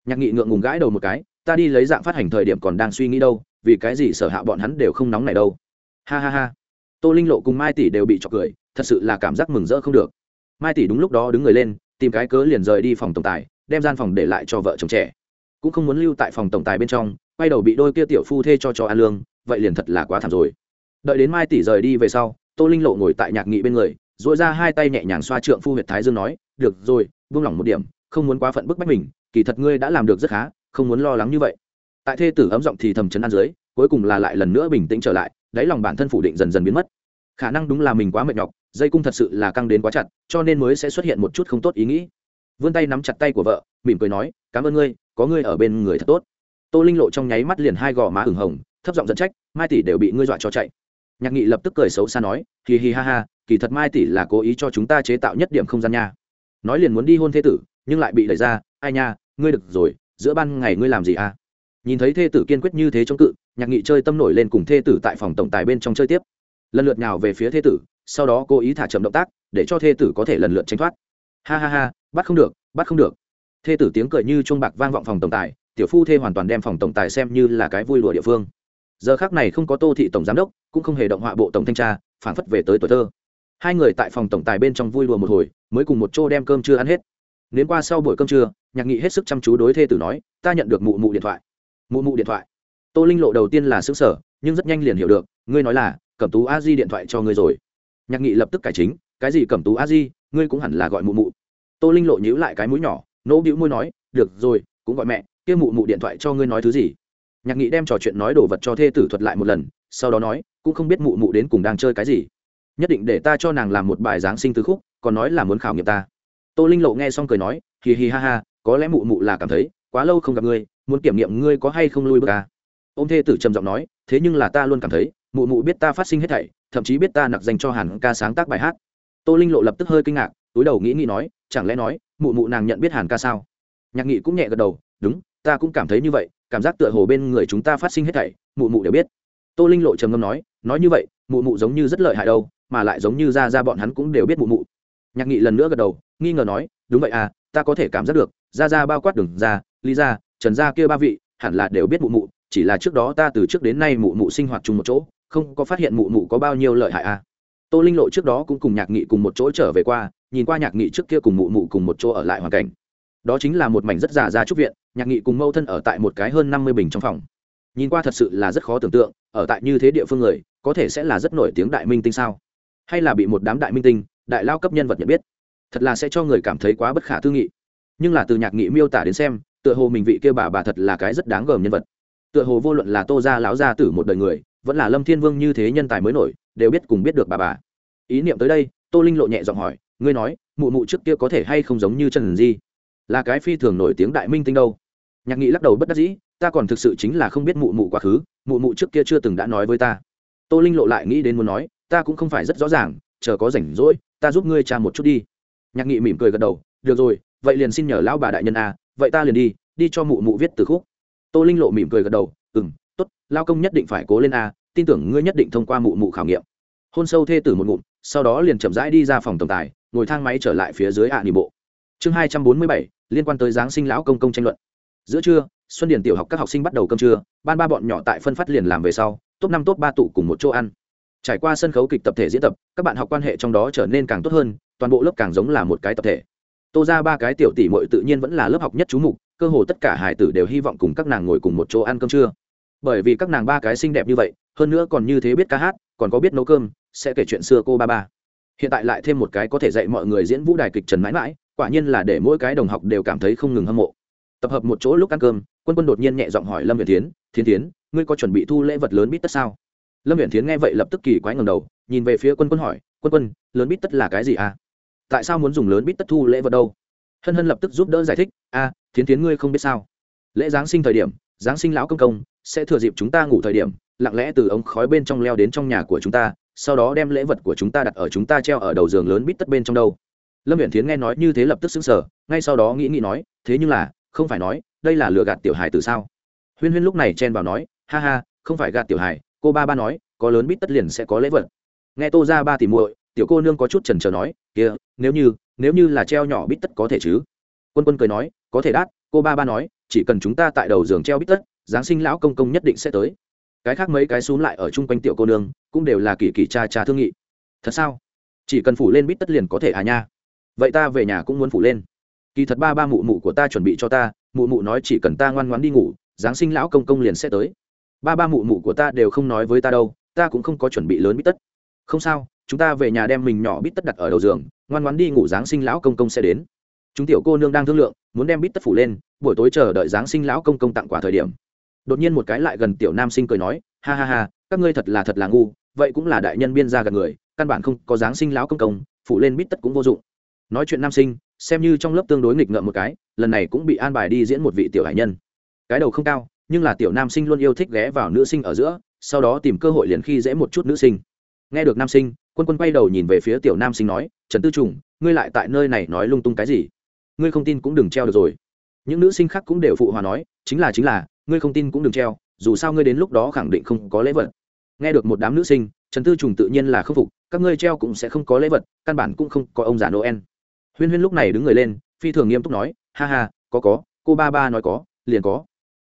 Nhạc nghị ngượng ngùng gãi đầu một cái ta đi lấy dạng phát hành thời điểm còn đang suy nghĩ đâu, vì cái gì sở hạ bọn hắn đều không nóng này đâu. Ha ha ha. Tô linh lộ cùng mai tỷ đều bị trọc cười, thật sự là cảm giác mừng rỡ không được. Mai tỷ đúng lúc đó đứng người lên, tìm cái cớ liền rời đi phòng tổng tài, đem gian phòng để lại cho vợ chồng trẻ. Cũng không muốn lưu tại phòng tổng tài bên trong, quay đầu bị đôi kia tiểu phu thê cho cho ăn lương, vậy liền thật là quá thảm rồi. Đợi đến mai tỷ rời đi về sau, tô linh lộ ngồi tại nhạc nghị bên người dội ra hai tay nhẹ nhàng xoa trượng phu huyệt thái dương nói, được rồi, buông lỏng một điểm, không muốn quá phận bức bách mình, kỳ thật ngươi đã làm được rất khá không muốn lo lắng như vậy. Tại thê tử ấm giọng thì thầm chấn an dưới, cuối cùng là lại lần nữa bình tĩnh trở lại, đáy lòng bản thân phủ định dần dần biến mất. Khả năng đúng là mình quá mệt nhọc, dây cung thật sự là căng đến quá chặt, cho nên mới sẽ xuất hiện một chút không tốt ý nghĩ. Vươn tay nắm chặt tay của vợ, mỉm cười nói, cảm ơn ngươi, có ngươi ở bên người thật tốt. Tô linh lộ trong nháy mắt liền hai gò má hừng hồng, thấp giọng dẫn trách, mai tỷ đều bị ngươi dọa cho chạy. Nhạc nghị lập tức cười xấu xa nói hì hì ha ha, kỳ thật mai tỷ là cố ý cho chúng ta chế tạo nhất điểm không gian nha. Nói liền muốn đi hôn thê tử, nhưng lại bị đẩy ra, ai nha, ngươi được rồi giữa ban ngày ngươi làm gì à? Nhìn thấy thê tử kiên quyết như thế chống cự, nhạc nghị chơi tâm nổi lên cùng thê tử tại phòng tổng tài bên trong chơi tiếp. Lần lượt nhào về phía thê tử, sau đó cố ý thả chậm động tác, để cho thê tử có thể lần lượt tránh thoát. Ha ha ha, bắt không được, bắt không được. Thê tử tiếng cười như chuông bạc vang vọng phòng tổng tài, tiểu phu thê hoàn toàn đem phòng tổng tài xem như là cái vui lụa địa phương. Giờ khác này không có tô thị tổng giám đốc, cũng không hề động họa bộ tổng thanh tra phản phất về tới tuổi thơ. Hai người tại phòng tổng tài bên trong vui lụa một hồi, mới cùng một chỗ đem cơm chưa ăn hết nếu qua sau buổi cơm trưa, nhạc nghị hết sức chăm chú đối thê tử nói, ta nhận được mụ mụ điện thoại. Mụ mụ điện thoại? Tô linh lộ đầu tiên là xứng sở nhưng rất nhanh liền hiểu được, ngươi nói là, cẩm tú a di điện thoại cho ngươi rồi. Nhạc nghị lập tức cải chính, cái gì cẩm tú a di, ngươi cũng hẳn là gọi mụ mụ. Tô linh lộ nhíu lại cái mũi nhỏ, nỗ bĩu môi nói, được rồi, cũng gọi mẹ, kia mụ mụ điện thoại cho ngươi nói thứ gì? Nhạc nghị đem trò chuyện nói đồ vật cho thê tử thuật lại một lần, sau đó nói, cũng không biết mụ mụ đến cùng đang chơi cái gì. Nhất định để ta cho nàng làm một bài giáng sinh tứ khúc, còn nói là muốn khảo nghiệm ta tô linh lộ nghe xong cười nói, hì hì ha ha, có lẽ mụ mụ là cảm thấy, quá lâu không gặp ngươi, muốn kiểm nghiệm ngươi có hay không lui bước à? ô m thê tử trầm giọng nói, thế nhưng là ta luôn cảm thấy, mụ mụ biết ta phát sinh hết thảy, thậm chí biết ta nặc dành cho hàn ca sáng tác bài hát. Tô linh lộ lập tức hơi kinh ngạc, túi đầu nghĩ nghĩ nói, chẳng lẽ nói, mụ mụ nàng nhận biết hàn ca sao? Nhạc nghị cũng nhẹ gật đầu, đúng, ta cũng cảm thấy như vậy, cảm giác tựa hồ bên người chúng ta phát sinh hết thảy, mụ mụ đều biết. Tô linh lộ trầm ngâm nói nói như vậy, mụ mụ giống như rất lợi hại đâu, mà lại giống như ra ra bọn hắn cũng đều biết mụ mụ nhạc nghị lần nữa gật đầu, nghi ngờ nói, đúng vậy à ta có thể cảm giác được ra ra bao quát đường ra lý ra trần ra kia ba vị, hẳn là đều biết mụ mụ, chỉ là trước đó ta từ trước đến nay mụ mụ sinh hoạt chung một chỗ, không có phát hiện mụ mụ có bao nhiêu lợi hại à. Tô linh lộ trước đó cũng cùng nhạc nghị cùng một chỗ trở về qua, nhìn qua nhạc nghị trước kia cùng mụ mụ cùng một chỗ ở lại hoàn cảnh. Đó chính là một mảnh rất già ra trúc viện, nhạc nghị cùng mâu thân ở tại một cái hơn năm mươi bình trong phòng. Nhìn qua thật sự là rất khó tưởng tượng, ở tại như thế địa phương người, có thể sẽ là rất nổi tiếng đại minh tinh sao? Hay là bị một đám đại minh tinh đại lao cấp nhân vật nhận biết. Thật là sẽ cho người cảm thấy quá bất khả tư nghị. Nhưng là từ nhạc nghị miêu tả đến xem, tựa hồ mình vị kia bà bà thật là cái rất đáng gờm nhân vật. Tựa hồ vô luận là tô gia lão gia tử một đời người, vẫn là lâm thiên vương như thế nhân tài mới nổi, đều biết cùng biết được bà bà. Ý niệm tới đây, tô linh lộ nhẹ giọng hỏi, ngươi nói, mụ mụ trước kia có thể hay không giống như trần di? Là cái phi thường nổi tiếng đại minh tinh đâu? Nhạc nghị lắc đầu bất đắc dĩ, ta còn thực sự chính là không biết mụ mụ quá khứ, mụ mụ trước kia chưa từng đã nói với ta. Tô linh lộ lại nghĩ đến muốn nói, ta cũng không phải rất rõ ràng chờ có rảnh rỗi, ta giúp ngươi cha một chút đi. Nhạc nghị mỉm cười gật đầu, được rồi, vậy liền xin nhờ lão bà đại nhân a, vậy ta liền đi đi cho mụ mụ viết từ khúc. Tô linh lộ mỉm cười gật đầu ừ m t ố t lao công nhất định phải cố lên a, tin tưởng ngươi nhất định thông qua mụ mụ khảo nghiệm. Hôn sâu thê tử một ngụm, sau đó liền chậm rãi đi ra phòng tổng tài, ngồi thang máy trở lại phía dưới ạ à nỉ bộ. Chương hai trăm bốn mươi bảy, liên quan tới giáng sinh lão công công tranh luận. Giữa trưa, xuân điển tiểu học các học sinh bắt đầu cơm trưa, ban ba bọn nhỏ tại phân phát liền làm về sau, top năm, top ba tụ cùng một chỗ ăn trải qua sân khấu kịch tập thể diễn tập, các bạn học quan hệ trong đó trở nên càng tốt hơn, toàn bộ lớp càng giống là một cái tập thể. Tô ra ba cái tiểu tỷ mội tự nhiên vẫn là lớp học nhất chú mục, cơ hồ tất cả hải tử đều hy vọng cùng các nàng ngồi cùng một chỗ ăn cơm trưa. Bởi vì các nàng ba cái xinh đẹp như vậy, hơn nữa còn như thế biết ca hát, còn có biết nấu cơm, sẽ kể chuyện xưa cô ba ba. Hiện tại lại thêm một cái có thể dạy mọi người diễn vũ đài kịch trần mãi mãi, quả nhiên là để mỗi cái đồng học đều cảm thấy không ngừng hâm mộ. Tập hợp một chỗ lúc ăn cơm, quân quân đột nhiên nhẹ giọng hỏi lâm việt tiến thiên tiến, ngươi có chuẩn bị thu lễ vật lớn bít tất sao? Lâm viện tiến nghe vậy lập tức kỳ quái ngầm đầu nhìn về phía quân quân hỏi quân quân lớn bít tất là cái gì à? Tại sao muốn dùng lớn bít tất thu lễ vật đâu? Hân hân lập tức giúp đỡ giải thích a à, thiến tiến ngươi không biết sao. Lễ giáng sinh thời điểm giáng sinh lão công công sẽ thừa dịp chúng ta ngủ thời điểm lặng lẽ từ ống khói bên trong leo đến trong nhà của chúng ta sau đó đem lễ vật của chúng ta đặt ở chúng ta treo ở đầu giường lớn bít tất bên trong đâu. Lâm viện thiến nghe nói như thế lập tức xứng sở ngay sau đó nghĩ nghĩ nói thế nhưng là không phải nói đây là lừa gạt tiểu hài từ sao? Huyên huyên lúc này chen vào nói ha ha không phải gạt tiểu hài cô ba ba nói, có lớn bít tất liền sẽ có lễ vật. Nghe tô ra ba tỷ muội, tiểu cô nương có chút trần trờ nói kia nếu như nếu như là treo nhỏ bít tất có thể chứ? Quân quân cười nói, có thể đắt cô ba ba nói, chỉ cần chúng ta tại đầu giường treo bít tất, giáng sinh lão công công nhất định sẽ tới. Cái khác mấy cái xúm lại ở chung quanh tiểu cô nương, cũng đều là kỳ kỳ cha cha thương nghị. Thật sao? Chỉ cần phủ lên bít tất liền có thể à nha? Vậy ta về nhà cũng muốn phủ lên. Kỳ thật ba ba mụ mụ của ta chuẩn bị cho ta, mụ mụ nói chỉ cần ta ngoan ngoãn đi ngủ, giáng sinh lão công công liền sẽ tới ba ba mụ mụ của ta đều không nói với ta đâu, ta cũng không có chuẩn bị lớn bít tất. Không sao, chúng ta về nhà đem mình nhỏ bít tất đặt ở đầu giường, ngoan ngoãn đi ngủ giáng sinh lão công công sẽ đến. Chúng tiểu cô nương đang thương lượng, muốn đem bít tất phủ lên, buổi tối chờ đợi giáng sinh lão công công tặng quà thời điểm. Đột nhiên một cái lại gần tiểu nam sinh cười nói, ha ha ha, các ngươi thật là thật là ngu, vậy cũng là đại nhân biên ra gần người, căn bản không có giáng sinh lão công công, phủ lên bít tất cũng vô dụng. Nói chuyện nam sinh, xem như trong lớp tương đối nghịch ngợm một cái, lần này cũng bị an bài đi diễn một vị tiểu hải nhân. Cái đầu không cao nhưng là tiểu nam sinh luôn yêu thích ghé vào nữ sinh ở giữa, sau đó tìm cơ hội liền khi dễ một chút nữ sinh. Nghe được nam sinh, quân quân quay đầu nhìn về phía tiểu nam sinh nói, trần tư trùng, ngươi lại tại nơi này nói lung tung cái gì? Ngươi không tin cũng đừng treo được rồi. Những nữ sinh khác cũng đều phụ hòa nói, chính là chính là, ngươi không tin cũng đừng treo, dù sao ngươi đến lúc đó khẳng định không có lễ vật. Nghe được một đám nữ sinh, trần tư trùng tự nhiên là khâm phục, các ngươi treo cũng sẽ không có lễ vật, căn bản cũng không có ông già noel. Huyên huyên lúc này đứng người lên, phi thường nghiêm túc nói, ha ha, có có, cô ba ba nói có, liền có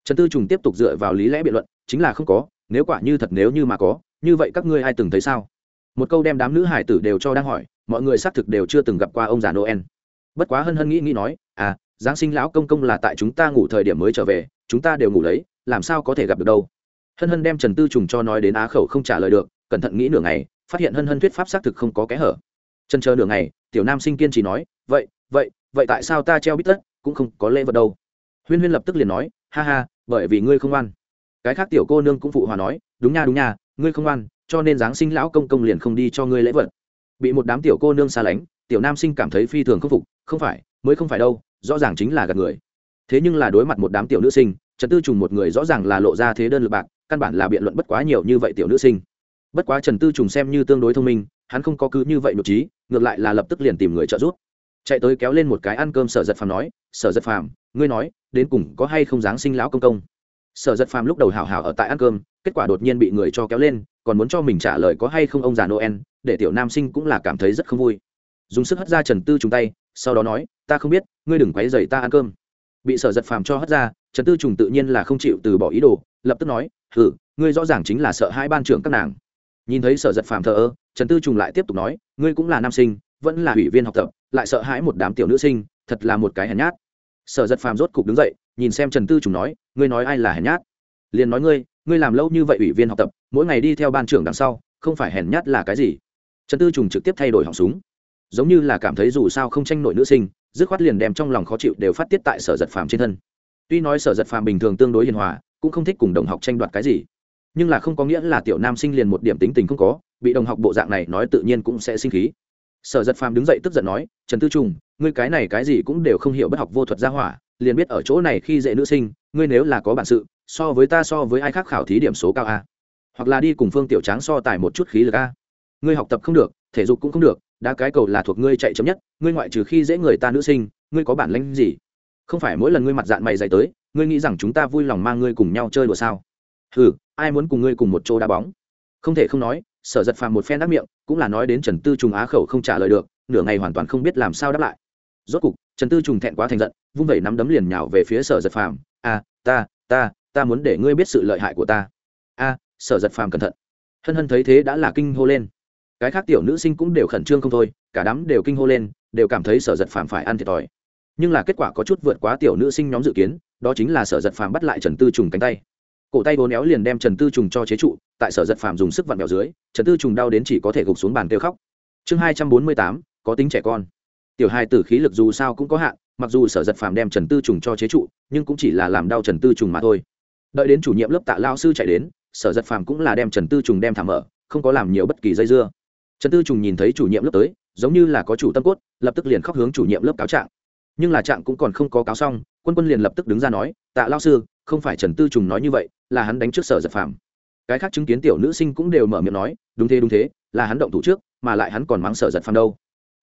trần tư trùng tiếp tục dựa vào lý lẽ biện luận, chính là không có, nếu quả như thật nếu như mà có, như vậy các ngươi ai từng thấy sao? Một câu đem đám nữ hải tử đều cho đang hỏi, mọi người xác thực đều chưa từng gặp qua ông già noel. Bất quá hân hân nghĩ nghĩ nói à giáng sinh lão công công là tại chúng ta ngủ thời điểm mới trở về, chúng ta đều ngủ lấy, làm sao có thể gặp được đâu? Hân hân đem trần tư trùng cho nói đến á khẩu không trả lời được, cẩn thận nghĩ nửa ngày, phát hiện hân hân thuyết pháp xác thực không có kẽ hở. Trần chờ nửa ngày, tiểu nam sinh kiên trì nói, vậy vậy vậy tại sao ta treo bít tất, cũng không có lễ vật đâu? Huyên huyên lập tức liền nói ha ha, bởi vì ngươi không ăn cái khác tiểu cô nương cũng phụ hòa nói, đúng nha đúng nha, ngươi không ăn cho nên giáng sinh lão công công liền không đi cho ngươi lễ vật. Bị một đám tiểu cô nương xa lánh, tiểu nam sinh cảm thấy phi thường không phục, không phải, mới không phải đâu, rõ ràng chính là gạt người. Thế nhưng là đối mặt một đám tiểu nữ sinh, trần tư trùng một người rõ ràng là lộ ra thế đơn lực bạc, căn bản là biện luận bất quá nhiều như vậy tiểu nữ sinh. Bất quá trần tư trùng xem như tương đối thông minh, hắn không có cứ như vậy nội trí, ngược lại là lập tức liền tìm người trợ giúp. Chạy tới kéo lên một cái ăn cơm sở giật phàm nói, sở giật phàm ngươi nói, đến cùng có hay không dáng sinh lão công công? Sở giật phàm lúc đầu hào hào ở tại ăn cơm, kết quả đột nhiên bị người cho kéo lên, còn muốn cho mình trả lời có hay không ông già noel, để tiểu nam sinh cũng là cảm thấy rất không vui. Dùng sức hất ra trần tư trùng tay, sau đó nói, ta không biết, ngươi đừng quấy dày ta ăn cơm. Bị sở giật phàm cho hất ra, trần tư trùng tự nhiên là không chịu từ bỏ ý đồ, lập tức nói, hử, ngươi rõ ràng chính là sợ hai ban trưởng các nàng. Nhìn thấy sở giật phàm thờ ơ, trần tư trùng lại tiếp tục nói, ngươi cũng là nam sinh, vẫn là ủy viên học tập, lại sợ hãi một đám tiểu nữ sinh, thật là một cái hèn nhát sở giật phàm rốt cục đứng dậy, nhìn xem trần tư trùng nói, ngươi nói ai là hèn nhát? Liền nói, ngươi ngươi làm lâu như vậy ủy viên học tập, mỗi ngày đi theo ban trưởng đằng sau, không phải hèn nhát là cái gì? Trần tư trùng trực tiếp thay đổi họng súng. Giống như là cảm thấy dù sao không tranh nổi nữ sinh, dứt khoát liền đem trong lòng khó chịu đều phát tiết tại sở giật phàm trên thân. Tuy nói sở giật phàm bình thường tương đối hiền hòa, cũng không thích cùng đồng học tranh đoạt cái gì, nhưng là không có nghĩa là tiểu nam sinh liền một điểm tính tình không có, bị đồng học bộ dạng này nói tự nhiên cũng sẽ sinh khí. Sở giật phàm đứng dậy tức giận nói, trần tư trùng ngươi cái này cái gì cũng đều không hiểu bất học vô thuật gia hỏa, liền biết ở chỗ này khi dễ nữ sinh, ngươi nếu là có bản sự, so với ta so với ai khác khảo thí điểm số cao a. Hoặc là đi cùng phương tiểu tráng so tài một chút khí lực a. Ngươi học tập không được, thể dục cũng không được, đá cái cầu là thuộc ngươi chạy chấm nhất, ngươi ngoại trừ khi dễ người ta nữ sinh, ngươi có bản lãnh gì? Không phải mỗi lần ngươi mặt dạng mày dày tới, ngươi nghĩ rằng chúng ta vui lòng mang ngươi cùng nhau chơi đùa sao? Ừ ai muốn cùng ngươi cùng một chỗ đá bóng? Không thể không nói, sở giật phàm một phen đắc miệng, cũng là nói đến trần tư trùng á khẩu không trả lời được, nửa ngày hoàn toàn không biết làm sao đáp lại rốt cục, trần tư trùng thẹn quá thành giận, vung vẩy nắm đấm liền nhào về phía sở giật phàm. A, ta ta ta muốn để ngươi biết sự lợi hại của ta. A, sở giật phàm cẩn thận. Hân hân thấy thế đã là kinh hô lên. Cái khác tiểu nữ sinh cũng đều khẩn trương không thôi, cả đám đều kinh hô lên, đều cảm thấy sở giật phàm phải ăn thiệt thòi. Nhưng là kết quả có chút vượt quá tiểu nữ sinh nhóm dự kiến, đó chính là sở giật phàm bắt lại trần tư trùng cánh tay. Cổ tay bốn éo liền đem trần tư trùng cho chế trụ, tại sở giật phàm dùng sức vặn bèo dưới, trần tư trùng đau đến chỉ có thể gục xuống bàn kêu khóc. Chương hai trăm bốn mươi tám, có tính trẻ con tiểu hai tử khí lực dù sao cũng có hạn, mặc dù sở giật phàm đem trần tư trùng cho chế trụ, nhưng cũng chỉ là làm đau trần tư trùng mà thôi. Đợi đến chủ nhiệm lớp tạ lao sư chạy đến, sở giật phàm cũng là đem trần tư trùng đem thảm ở không có làm nhiều bất kỳ dây dưa. Trần tư trùng nhìn thấy chủ nhiệm lớp tới, giống như là có chủ tâm cốt, lập tức liền khóc hướng chủ nhiệm lớp cáo trạng. Nhưng là trạng cũng còn không có cáo xong, quân quân liền lập tức đứng ra nói, tạ lao sư, không phải trần tư trùng nói như vậy, là hắn đánh trước sở giật phàm. Cái khác chứng kiến tiểu nữ sinh cũng đều mở miệng nói, đúng thế đúng thế, là hắn động thủ trước, mà lại hắn còn mắng sở giật phàm đâu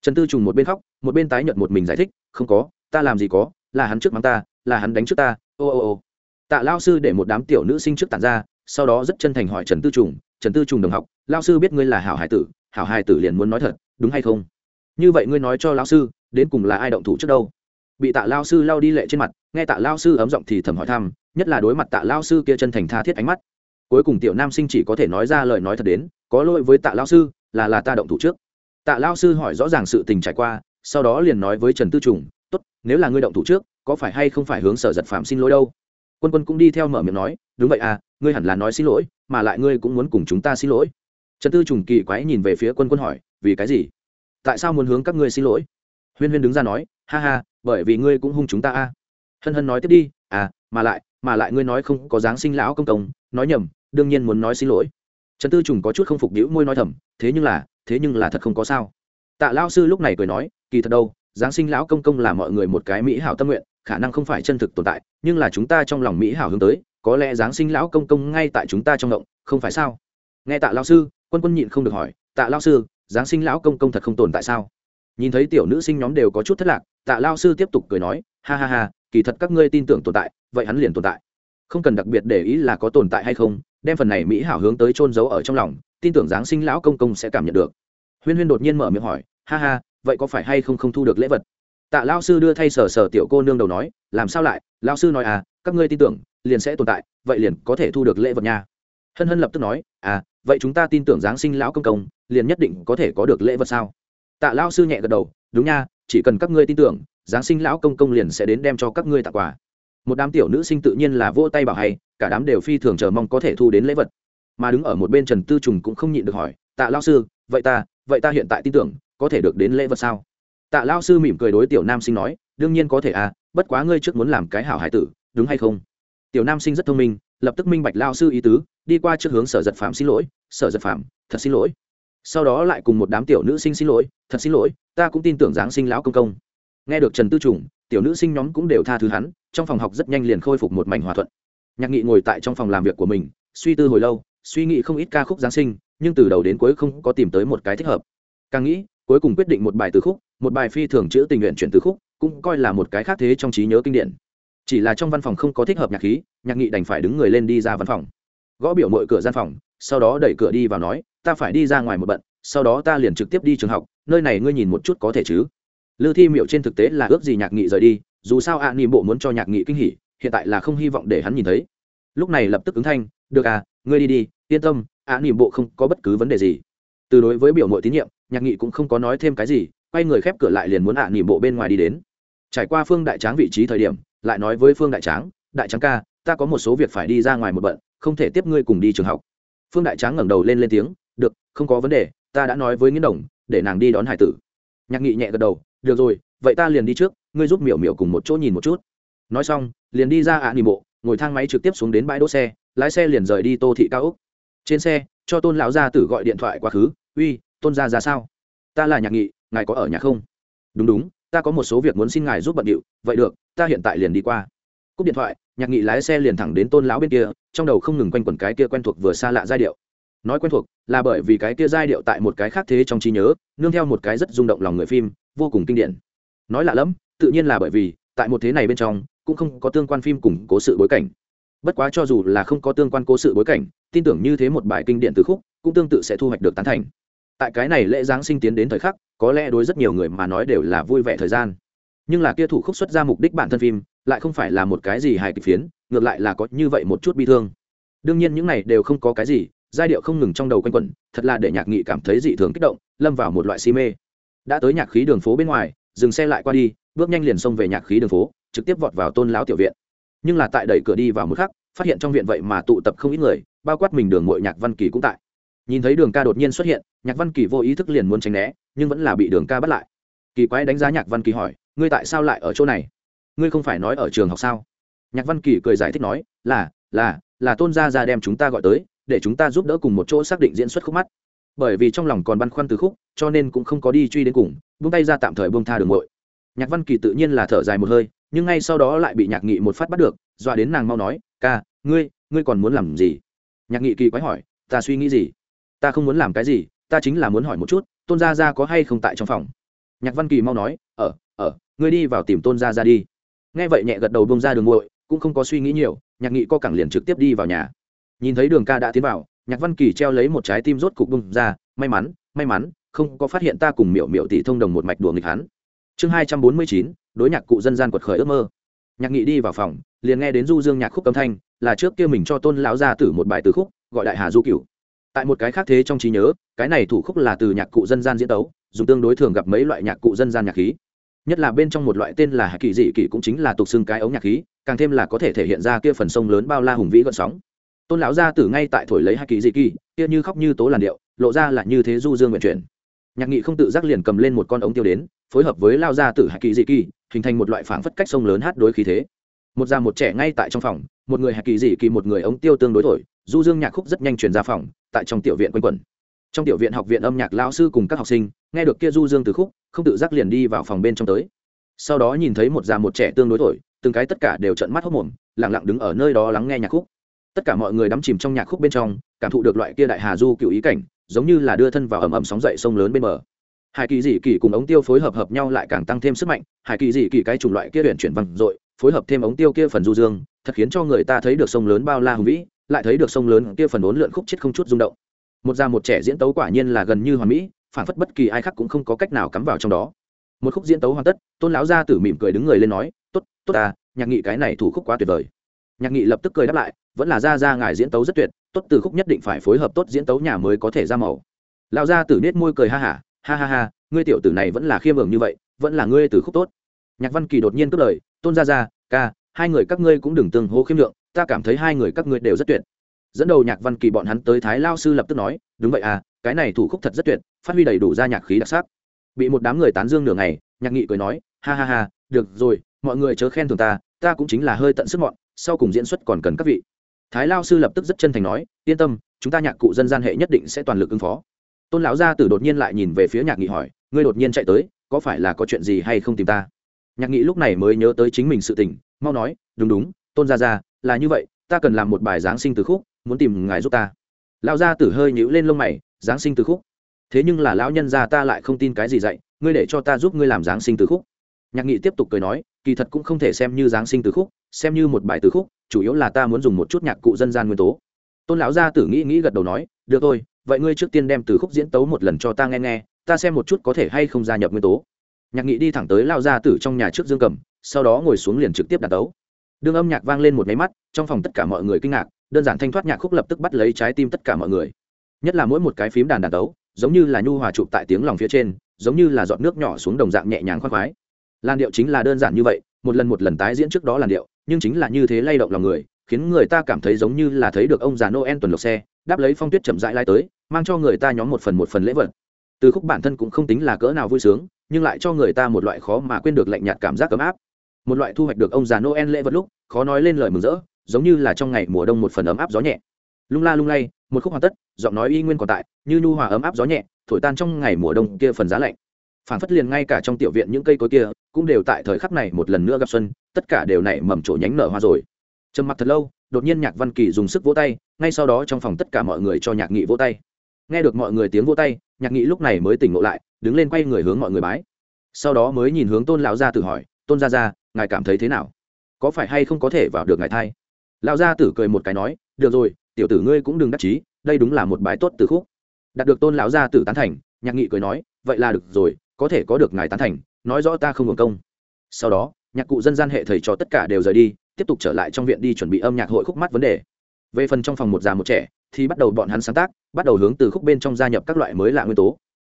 trần tư trùng một bên khóc, một bên tái nhận một mình giải thích, không có, ta làm gì có, là hắn trước mắng ta, là hắn đánh trước ta, ô ô ô. Tạ lao sư để một đám tiểu nữ sinh trước tàn ra, sau đó rất chân thành hỏi trần tư trùng, trần tư trùng đồng học, lao sư biết ngươi là hảo hải tử, hảo hải tử liền muốn nói thật, đúng hay không? Như vậy ngươi nói cho lao sư, đến cùng là ai động thủ trước đâu? Bị tạ lao sư lao đi lệ trên mặt, nghe tạ lao sư ấm giọng thì thầm hỏi thăm, nhất là đối mặt tạ lao sư kia chân thành tha thiết ánh mắt. Cuối cùng tiểu nam sinh chỉ có thể nói ra lời nói thật đến, có lỗi với tạ lao sư, là là ta động thủ trước tạ lao sư hỏi rõ ràng sự tình trải qua, sau đó liền nói với trần tư trùng, tốt, nếu là ngươi động thủ trước, có phải hay không phải hướng sở giật phạm xin lỗi đâu? Quân quân cũng đi theo mở miệng nói, đúng vậy à ngươi hẳn là nói xin lỗi, mà lại ngươi cũng muốn cùng chúng ta xin lỗi. Trần tư trùng kỳ quái nhìn về phía quân quân hỏi, vì cái gì? Tại sao muốn hướng các ngươi xin lỗi? Huyên huyên đứng ra nói, ha ha, bởi vì ngươi cũng hung chúng ta a. Hân hân nói tiếp đi à mà lại mà lại ngươi nói không có dáng sinh lão công công, nói nhầm, đương nhiên muốn nói xin lỗi. Trần tư trùng có chút không phục đĩu môi nói thầm, thế nhưng là thế nhưng là thật không có sao. Tạ lao sư lúc này cười nói, kỳ thật đâu, giáng sinh lão công công là mọi người một cái mỹ hảo tâm nguyện, khả năng không phải chân thực tồn tại, nhưng là chúng ta trong lòng mỹ hảo hướng tới, có lẽ giáng sinh lão công công ngay tại chúng ta trong động, không phải sao? Nghe tạ lao sư, quân quân nhịn không được hỏi, tạ lao sư, giáng sinh lão công công thật không tồn tại sao? Nhìn thấy tiểu nữ sinh nhóm đều có chút thất lạc, tạ lao sư tiếp tục cười nói, ha ha ha, kỳ thật các ngươi tin tưởng tồn tại, vậy hắn liền tồn tại. Không cần đặc biệt để ý là có tồn tại hay không, đem phần này mỹ hảo hướng tới trôn giấu ở trong lòng tin tưởng giáng sinh lão công công sẽ cảm nhận được. Huyên huyên đột nhiên mở miệng hỏi, ha ha, vậy có phải hay không không thu được lễ vật? Tạ lao sư đưa thay sở sở tiểu cô nương đầu nói, làm sao lại? Lao sư nói à các ngươi tin tưởng, liền sẽ tồn tại, vậy liền có thể thu được lễ vật nha. Hân hân lập tức nói à vậy chúng ta tin tưởng giáng sinh lão công công, liền nhất định có thể có được lễ vật sao? Tạ lao sư nhẹ gật đầu, đúng nha, chỉ cần các ngươi tin tưởng, giáng sinh lão công công liền sẽ đến đem cho các ngươi tặng quà. Một đám tiểu nữ sinh tự nhiên là vỗ tay bảo hay, cả đám đều phi thường chờ mong có thể thu đến lễ vật mà đứng ở một bên trần tư trùng cũng không nhịn được hỏi, tạ lao sư, vậy ta vậy ta hiện tại tin tưởng, có thể được đến lễ vật sao? Tạ lao sư mỉm cười đối tiểu nam sinh nói, đương nhiên có thể à bất quá ngươi trước muốn làm cái hảo hải tử, đúng hay không? Tiểu nam sinh rất thông minh, lập tức minh bạch lao sư ý tứ, đi qua trước hướng sở giật phạm xin lỗi, sở giật phạm thật xin lỗi. Sau đó lại cùng một đám tiểu nữ sinh xin lỗi, thật xin lỗi, ta cũng tin tưởng giáng sinh lão công công. Nghe được trần tư trùng, tiểu nữ sinh nhóm cũng đều tha thứ hắn, trong phòng học rất nhanh liền khôi phục một mảnh hòa thuận. Nhạc nghị ngồi tại trong phòng làm việc của mình, suy tư hồi lâu suy nghĩ không ít ca khúc giáng sinh nhưng từ đầu đến cuối không có tìm tới một cái thích hợp. Càng nghĩ cuối cùng quyết định một bài từ khúc một bài phi thường chữ tình nguyện chuyển từ khúc cũng coi là một cái khác thế trong trí nhớ kinh điển. Chỉ là trong văn phòng không có thích hợp nhạc khí nhạc nghị đành phải đứng người lên đi ra văn phòng. Gõ biểu mội cửa gian phòng sau đó đẩy cửa đi vào nói ta phải đi ra ngoài một bận sau đó ta liền trực tiếp đi trường học nơi này ngươi nhìn một chút có thể chứ? Lư thi miệu trên thực tế là ước gì nhạc nghị rời đi dù sao ạ à, bộ muốn cho nhạc nghị kinh hỉ hiện tại là không hy vọng để hắn nhìn thấy. Lúc này lập tức ứng thanh được à ngươi đi đi yên tâm ạ à, bộ không có bất cứ vấn đề gì. Từ đối với biểu mội tín nhiệm nhạc nghị cũng không có nói thêm cái gì quay người khép cửa lại liền muốn ạ à, bộ bên ngoài đi đến. Trải qua phương đại tráng vị trí thời điểm lại nói với phương đại tráng đại tráng ca ta có một số việc phải đi ra ngoài một bận không thể tiếp ngươi cùng đi trường học. Phương đại tráng ngẩng đầu lên lên tiếng được không có vấn đề ta đã nói với nghĩa đồng để nàng đi đón hải tử. Nhạc nghị nhẹ gật đầu được rồi vậy ta liền đi trước ngươi giúp miểu miểu cùng một chỗ nhìn một chút. Nói xong liền đi ra ạ à bộ ngồi thang máy trực tiếp xuống đến bãi đỗ xe, lái xe liền rời đi tô thị cao úc. Trên xe, cho tôn lão gia tử gọi điện thoại quá khứ, uy, tôn gia ra sao? Ta là nhạc nghị, ngài có ở nhà không? Đúng đúng, ta có một số việc muốn xin ngài giúp bận điệu, vậy được, ta hiện tại liền đi qua. Cúp điện thoại, nhạc nghị lái xe liền thẳng đến tôn lão bên kia, trong đầu không ngừng quanh quẩn cái kia quen thuộc vừa xa lạ giai điệu. Nói quen thuộc là bởi vì cái kia giai điệu tại một cái khác thế trong trí nhớ, nương theo một cái rất rung động lòng người phim, vô cùng kinh điển. Nói lạ lẫm, tự nhiên là bởi vì, tại một thế này bên trong cũng không có tương quan phim cùng cố sự bối cảnh. Bất quá cho dù là không có tương quan cố sự bối cảnh, tin tưởng như thế một bài kinh điển từ khúc, cũng tương tự sẽ thu hoạch được tán thành. Tại cái này lễ giáng sinh tiến đến thời khắc, có lẽ đối rất nhiều người mà nói đều là vui vẻ thời gian. Nhưng là kia thủ khúc xuất ra mục đích bản thân phim, lại không phải là một cái gì hài kịch phiến, ngược lại là có như vậy một chút bi thương. Đương nhiên những này đều không có cái gì, giai điệu không ngừng trong đầu quanh quẩn, thật là để nhạc nghị cảm thấy dị thường kích động, lâm vào một loại si mê. Đã tới nhạc khí đường phố bên ngoài, dừng xe lại qua đi bước nhanh liền xông về nhạc khí đường phố, trực tiếp vọt vào tôn lão tiểu viện. Nhưng là tại đẩy cửa đi vào một khắc, phát hiện trong viện vậy mà tụ tập không ít người, bao quát mình đường mội nhạc văn kỳ cũng tại. Nhìn thấy đường ca đột nhiên xuất hiện, nhạc văn kỳ vô ý thức liền muốn tránh né, nhưng vẫn là bị đường ca bắt lại. Kỳ quái đánh giá nhạc văn kỳ hỏi, ngươi tại sao lại ở chỗ này? Ngươi không phải nói ở trường học sao? Nhạc văn kỳ cười giải thích nói, là là là tôn gia ra đem chúng ta gọi tới, để chúng ta giúp đỡ cùng một chỗ xác định diễn xuất khúc mắt. Bởi vì trong lòng còn băn khoăn từ khúc, cho nên cũng không có đi truy đến cùng, buông tay ra tạm thời buông tha đường mội nhạc văn kỳ tự nhiên là thở dài một hơi, nhưng ngay sau đó lại bị nhạc nghị một phát bắt được, dọa đến nàng mau nói, ca, ngươi ngươi còn muốn làm gì? Nhạc nghị kỳ quái hỏi, ta suy nghĩ gì? Ta không muốn làm cái gì, ta chính là muốn hỏi một chút, tôn gia gia có hay không tại trong phòng? Nhạc văn kỳ mau nói ở ở ngươi đi vào tìm tôn gia gia đi. Nghe vậy nhẹ gật đầu bông ra đường nguội cũng không có suy nghĩ nhiều, nhạc nghị co cẳng liền trực tiếp đi vào nhà. Nhìn thấy đường ca đã tiến vào, nhạc văn kỳ treo lấy một trái tim rốt cục bông ra, may mắn may mắn, không có phát hiện ta cùng miệu miệu tỷ thông đồng một mạch đùa nghịch hắn chương hai trăm bốn mươi chín, đối nhạc cụ dân gian quật khởi ước mơ. Nhạc nghị đi vào phòng, liền nghe đến du dương nhạc khúc âm thanh, là trước kia mình cho tôn lão gia tử một bài từ khúc, gọi đại hà du cửu. Tại một cái khác thế trong trí nhớ, cái này thủ khúc là từ nhạc cụ dân gian diễn tấu, dùng tương đối thường gặp mấy loại nhạc cụ dân gian nhạc khí. Nhất là bên trong một loại tên là hạ kỳ dị kỳ cũng chính là tục xưng cái ống nhạc khí, càng thêm là có thể thể hiện ra kia phần sông lớn bao la hùng vĩ gợn sóng. Tôn lão gia tử ngay tại thổi lấy hạ kỳ dị kỳ kia như khóc như tố làn điệu, lộ ra là như thế du dương nguyện chuyển nhạc nghị không tự giác liền cầm lên một con ống tiêu đến, phối hợp với lao ra t ử hạ kỳ dị kỳ hình thành một loại phảng phất cách sông lớn hát đối khí thế. Một già một trẻ ngay tại trong phòng, một người hạ kỳ dị kỳ một người ống tiêu tương đối thổi, du dương nhạc khúc rất nhanh truyền ra phòng, tại trong tiểu viện quanh quẩn. Trong tiểu viện học viện âm nhạc lao sư cùng các học sinh, nghe được kia du dương từ khúc, không tự giác liền đi vào phòng bên trong tới. Sau đó nhìn thấy một già một trẻ tương đối thổi, từng cái tất cả đều trận mắt hốc mồm lẳng lặng đứng ở nơi đó lắng nghe nhạc khúc. Tất cả mọi người đắm chìm trong nhạc khúc bên trong, cảm thụ được loại kia đại hà du cựu ý cảnh giống như là đưa thân vào ầm ầm sóng dậy sông lớn bên bờ. Hải kỳ dị kỳ cùng ống tiêu phối hợp hợp nhau lại càng tăng thêm sức mạnh, hải kỳ dị kỳ cái chủng loại kia huyện chuyển văng dội, phối hợp thêm ống tiêu kia phần du dương, thật khiến cho người ta thấy được sông lớn bao la hùng vĩ, lại thấy được sông lớn kia phần uốn lượn khúc chết không chút rung động. Một già một trẻ diễn tấu quả nhiên là gần như hoàn mỹ, phản phất bất kỳ ai khác cũng không có cách nào cắm vào trong đó. Một khúc diễn tấu hoàn tất, tôn lão gia tử mỉm cười đứng người lên nói, tốt tốt à nhạc nghị cái này thủ khúc quá tuyệt vời. Nhạc nghị lập tức cười đáp lại, vẫn là ra ra ngài diễn tấu rất tuyệt tốt từ khúc nhất định phải phối hợp tốt diễn tấu nhà mới có thể ra màu. Lão gia tử nết môi cười ha hả ha, ha ha ha ngươi tiểu tử này vẫn là khiêm ường như vậy vẫn là ngươi từ khúc tốt. Nhạc văn kỳ đột nhiên cất lời tôn gia gia, ca hai người các ngươi cũng đừng tương hô khiêm lượng ta cảm thấy hai người các ngươi đều rất tuyệt. Dẫn đầu nhạc văn kỳ bọn hắn tới thái lao sư lập tức nói đúng vậy à cái này thủ khúc thật rất tuyệt phát huy đầy đủ ra nhạc khí đặc sắc. Bị một đám người tán dương nửa ngày nhạc nghị cười nói ha ha ha được rồi mọi người chớ khen thường ta ta cũng chính là hơi tận sức mọn sau cùng diễn xuất còn cần các vị thái lao sư lập tức rất chân thành nói, yên tâm, chúng ta nhạc cụ dân gian hệ nhất định sẽ toàn lực ứng phó. Tôn lão gia tử đột nhiên lại nhìn về phía nhạc nghị hỏi, ngươi đột nhiên chạy tới, có phải là có chuyện gì hay không tìm ta? Nhạc nghị lúc này mới nhớ tới chính mình sự tình, mau nói, đúng đúng, tôn gia gia, là như vậy, ta cần làm một bài giáng sinh từ khúc, muốn tìm ngài giúp ta. Lão gia tử hơi nhíu lên lông mày, giáng sinh từ khúc? Thế nhưng là lão nhân gia ta lại không tin cái gì dạy, ngươi để cho ta giúp ngươi làm giáng sinh từ khúc. Nhạc nghị tiếp tục cười nói, kỳ thật cũng không thể xem như giáng sinh từ khúc, xem như một bài từ khúc chủ yếu là ta muốn dùng một chút nhạc cụ dân gian nguyên tố. Tôn lão gia tử nghĩ nghĩ gật đầu nói, được thôi, vậy ngươi trước tiên đem từ khúc diễn tấu một lần cho ta nghe nghe, ta xem một chút có thể hay không gia nhập nguyên tố. Nhạc nghị đi thẳng tới lao gia tử trong nhà trước dương cầm, sau đó ngồi xuống liền trực tiếp đàn tấu. Đương âm nhạc vang lên một máy mắt, trong phòng tất cả mọi người kinh ngạc, đơn giản thanh thoát nhạc khúc lập tức bắt lấy trái tim tất cả mọi người. Nhất là mỗi một cái phím đàn đàn tấu, giống như là nhu hòa chụp tại tiếng lòng phía trên, giống như là giọt nước nhỏ xuống đồng dạng nhẹ nhàng khoác khoái. Làn điệu chính là đơn giản như vậy, một lần một lần tái diễn trước đó làn điệu nhưng chính là như thế lay động lòng người, khiến người ta cảm thấy giống như là thấy được ông già noel tuần lộc xe, đáp lấy phong tuyết chậm rãi lai tới, mang cho người ta nhóm một phần một phần lễ vật. Từ khúc bản thân cũng không tính là cỡ nào vui sướng, nhưng lại cho người ta một loại khó mà quên được lạnh nhạt cảm giác ấm áp. Một loại thu hoạch được ông già noel lễ vật lúc, khó nói lên lời mừng rỡ, giống như là trong ngày mùa đông một phần ấm áp gió nhẹ. Lung la lung lay, một khúc hoàn tất, giọng nói y nguyên còn tại, như nhu hòa ấm áp gió nhẹ, thổi tan trong ngày mùa đông kia phần giá lạnh. Phản phất liền ngay cả trong tiểu viện những cây cối kia cũng đều tại thời khắc này một lần nữa gặp xuân, tất cả đều nảy mầm trổ nhánh nở hoa rồi. Trầm mặc thật lâu, đột nhiên nhạc văn kỳ dùng sức vỗ tay, ngay sau đó trong phòng tất cả mọi người cho nhạc nghị vỗ tay. Nghe được mọi người tiếng vỗ tay, nhạc nghị lúc này mới tỉnh ngộ lại, đứng lên quay người hướng mọi người bái. Sau đó mới nhìn hướng tôn lão gia tử hỏi, tôn gia gia, ngài cảm thấy thế nào? Có phải hay không có thể vào được ngài thai? Lão gia tử cười một cái nói, được rồi, tiểu tử ngươi cũng đừng đắc chí, đây đúng là một bài tốt từ khúc. Đạt được tôn lão gia tử tán thành, nhạc nghị cười nói, vậy là được rồi, có thể có được ngài tán thành nói rõ ta không hưởng công. Sau đó, nhạc cụ dân gian hệ thầy cho tất cả đều rời đi, tiếp tục trở lại trong viện đi chuẩn bị âm nhạc hội khúc mắt vấn đề. Về phần trong phòng một già một trẻ, thì bắt đầu bọn hắn sáng tác, bắt đầu hướng từ khúc bên trong gia nhập các loại mới lạ nguyên tố.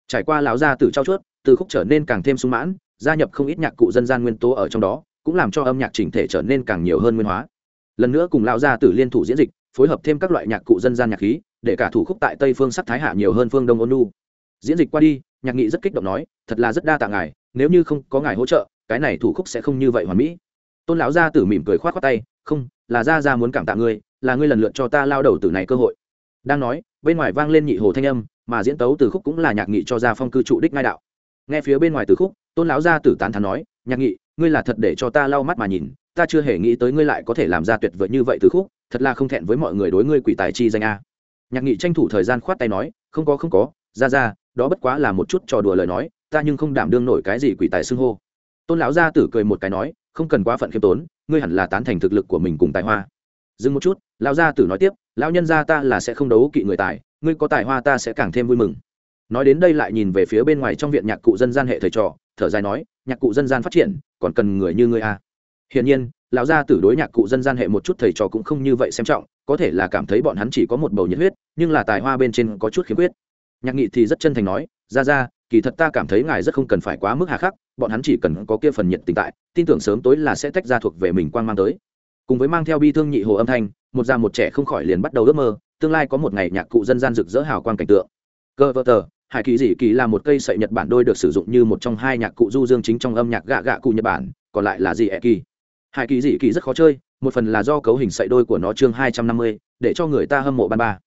Trải qua lão gia tử trao chuốt, từ khúc trở nên càng thêm sung mãn, gia nhập không ít nhạc cụ dân gian nguyên tố ở trong đó, cũng làm cho âm nhạc chỉnh thể trở nên càng nhiều hơn nguyên hóa. Lần nữa cùng lão gia tử liên thủ diễn dịch, phối hợp thêm các loại nhạc cụ dân gian nhạc khí, để cả thủ khúc tại tây phương sắc thái hạ nhiều hơn phương đông ôn nu. Diễn dịch qua đi, nhạc nghị rất kích động nói, thật là rất đa tạ ngài nếu như không có ngài hỗ trợ, cái này thủ khúc sẽ không như vậy hoàn mỹ. Tôn lão gia tử mỉm cười khoát khoát tay, không, là gia gia muốn cảm tạ ngươi, là ngươi lần lượt cho ta lao đầu tử này cơ hội. Đang nói, bên ngoài vang lên nhị hồ thanh âm, mà diễn tấu từ khúc cũng là nhạc nghị cho gia phong cư trụ đích ngai đạo. Nghe phía bên ngoài từ khúc, tôn lão gia tử tán thán nói, nhạc nghị, ngươi là thật để cho ta lau mắt mà nhìn, ta chưa hề nghĩ tới ngươi lại có thể làm ra tuyệt vời như vậy từ khúc, thật là không thẹn với mọi người đối ngươi quỷ tài chi danh a. Nhạc nghị tranh thủ thời gian khoát tay nói, không có không có ra ra đó bất quá là một chút trò đùa lời nói ta nhưng không đảm đương nổi cái gì quỷ tài xưng hô. Tôn lão gia tử cười một cái nói, không cần quá phận khiêm tốn, ngươi hẳn là tán thành thực lực của mình cùng tài hoa. Dừng một chút, lão gia tử nói tiếp, lão nhân gia ta là sẽ không đấu kỵ người tài, ngươi có tài hoa ta sẽ càng thêm vui mừng. Nói đến đây lại nhìn về phía bên ngoài trong viện nhạc cụ dân gian hệ thầy trò, thở dài nói, nhạc cụ dân gian phát triển, còn cần người như ngươi a à. hiển nhiên, lão gia tử đối nhạc cụ dân gian hệ một chút thầy trò cũng không như vậy xem trọng, có thể là cảm thấy bọn hắn chỉ có một bầu nhiệt huyết, nhưng là tài hoa bên trên có chút khiếm khuyết. Nhạc nghị thì rất chân thành nói ra ra kỳ thật ta cảm thấy ngài rất không cần phải quá mức hà khắc, bọn hắn chỉ cần có kia phần nhiệt tình tại, tin tưởng sớm tối là sẽ tách ra thuộc về mình quan mang tới. Cùng với mang theo bi thương nhị hồ âm thanh, một già một trẻ không khỏi liền bắt đầu ước mơ, tương lai có một ngày nhạc cụ dân gian rực rỡ hào quang cảnh tượng. Cơ vơ tờ, hải kỳ dị kỳ là một cây sậy nhật bản đôi được sử dụng như một trong hai nhạc cụ du dương chính trong âm nhạc gạ gạ cụ nhật bản, còn lại là dị ẹ kỳ. Hải kỳ dị kỳ rất khó chơi, một phần là do cấu hình sậy đôi của nó chương hai trăm năm mươi, để cho người ta hâm mộ ban ba.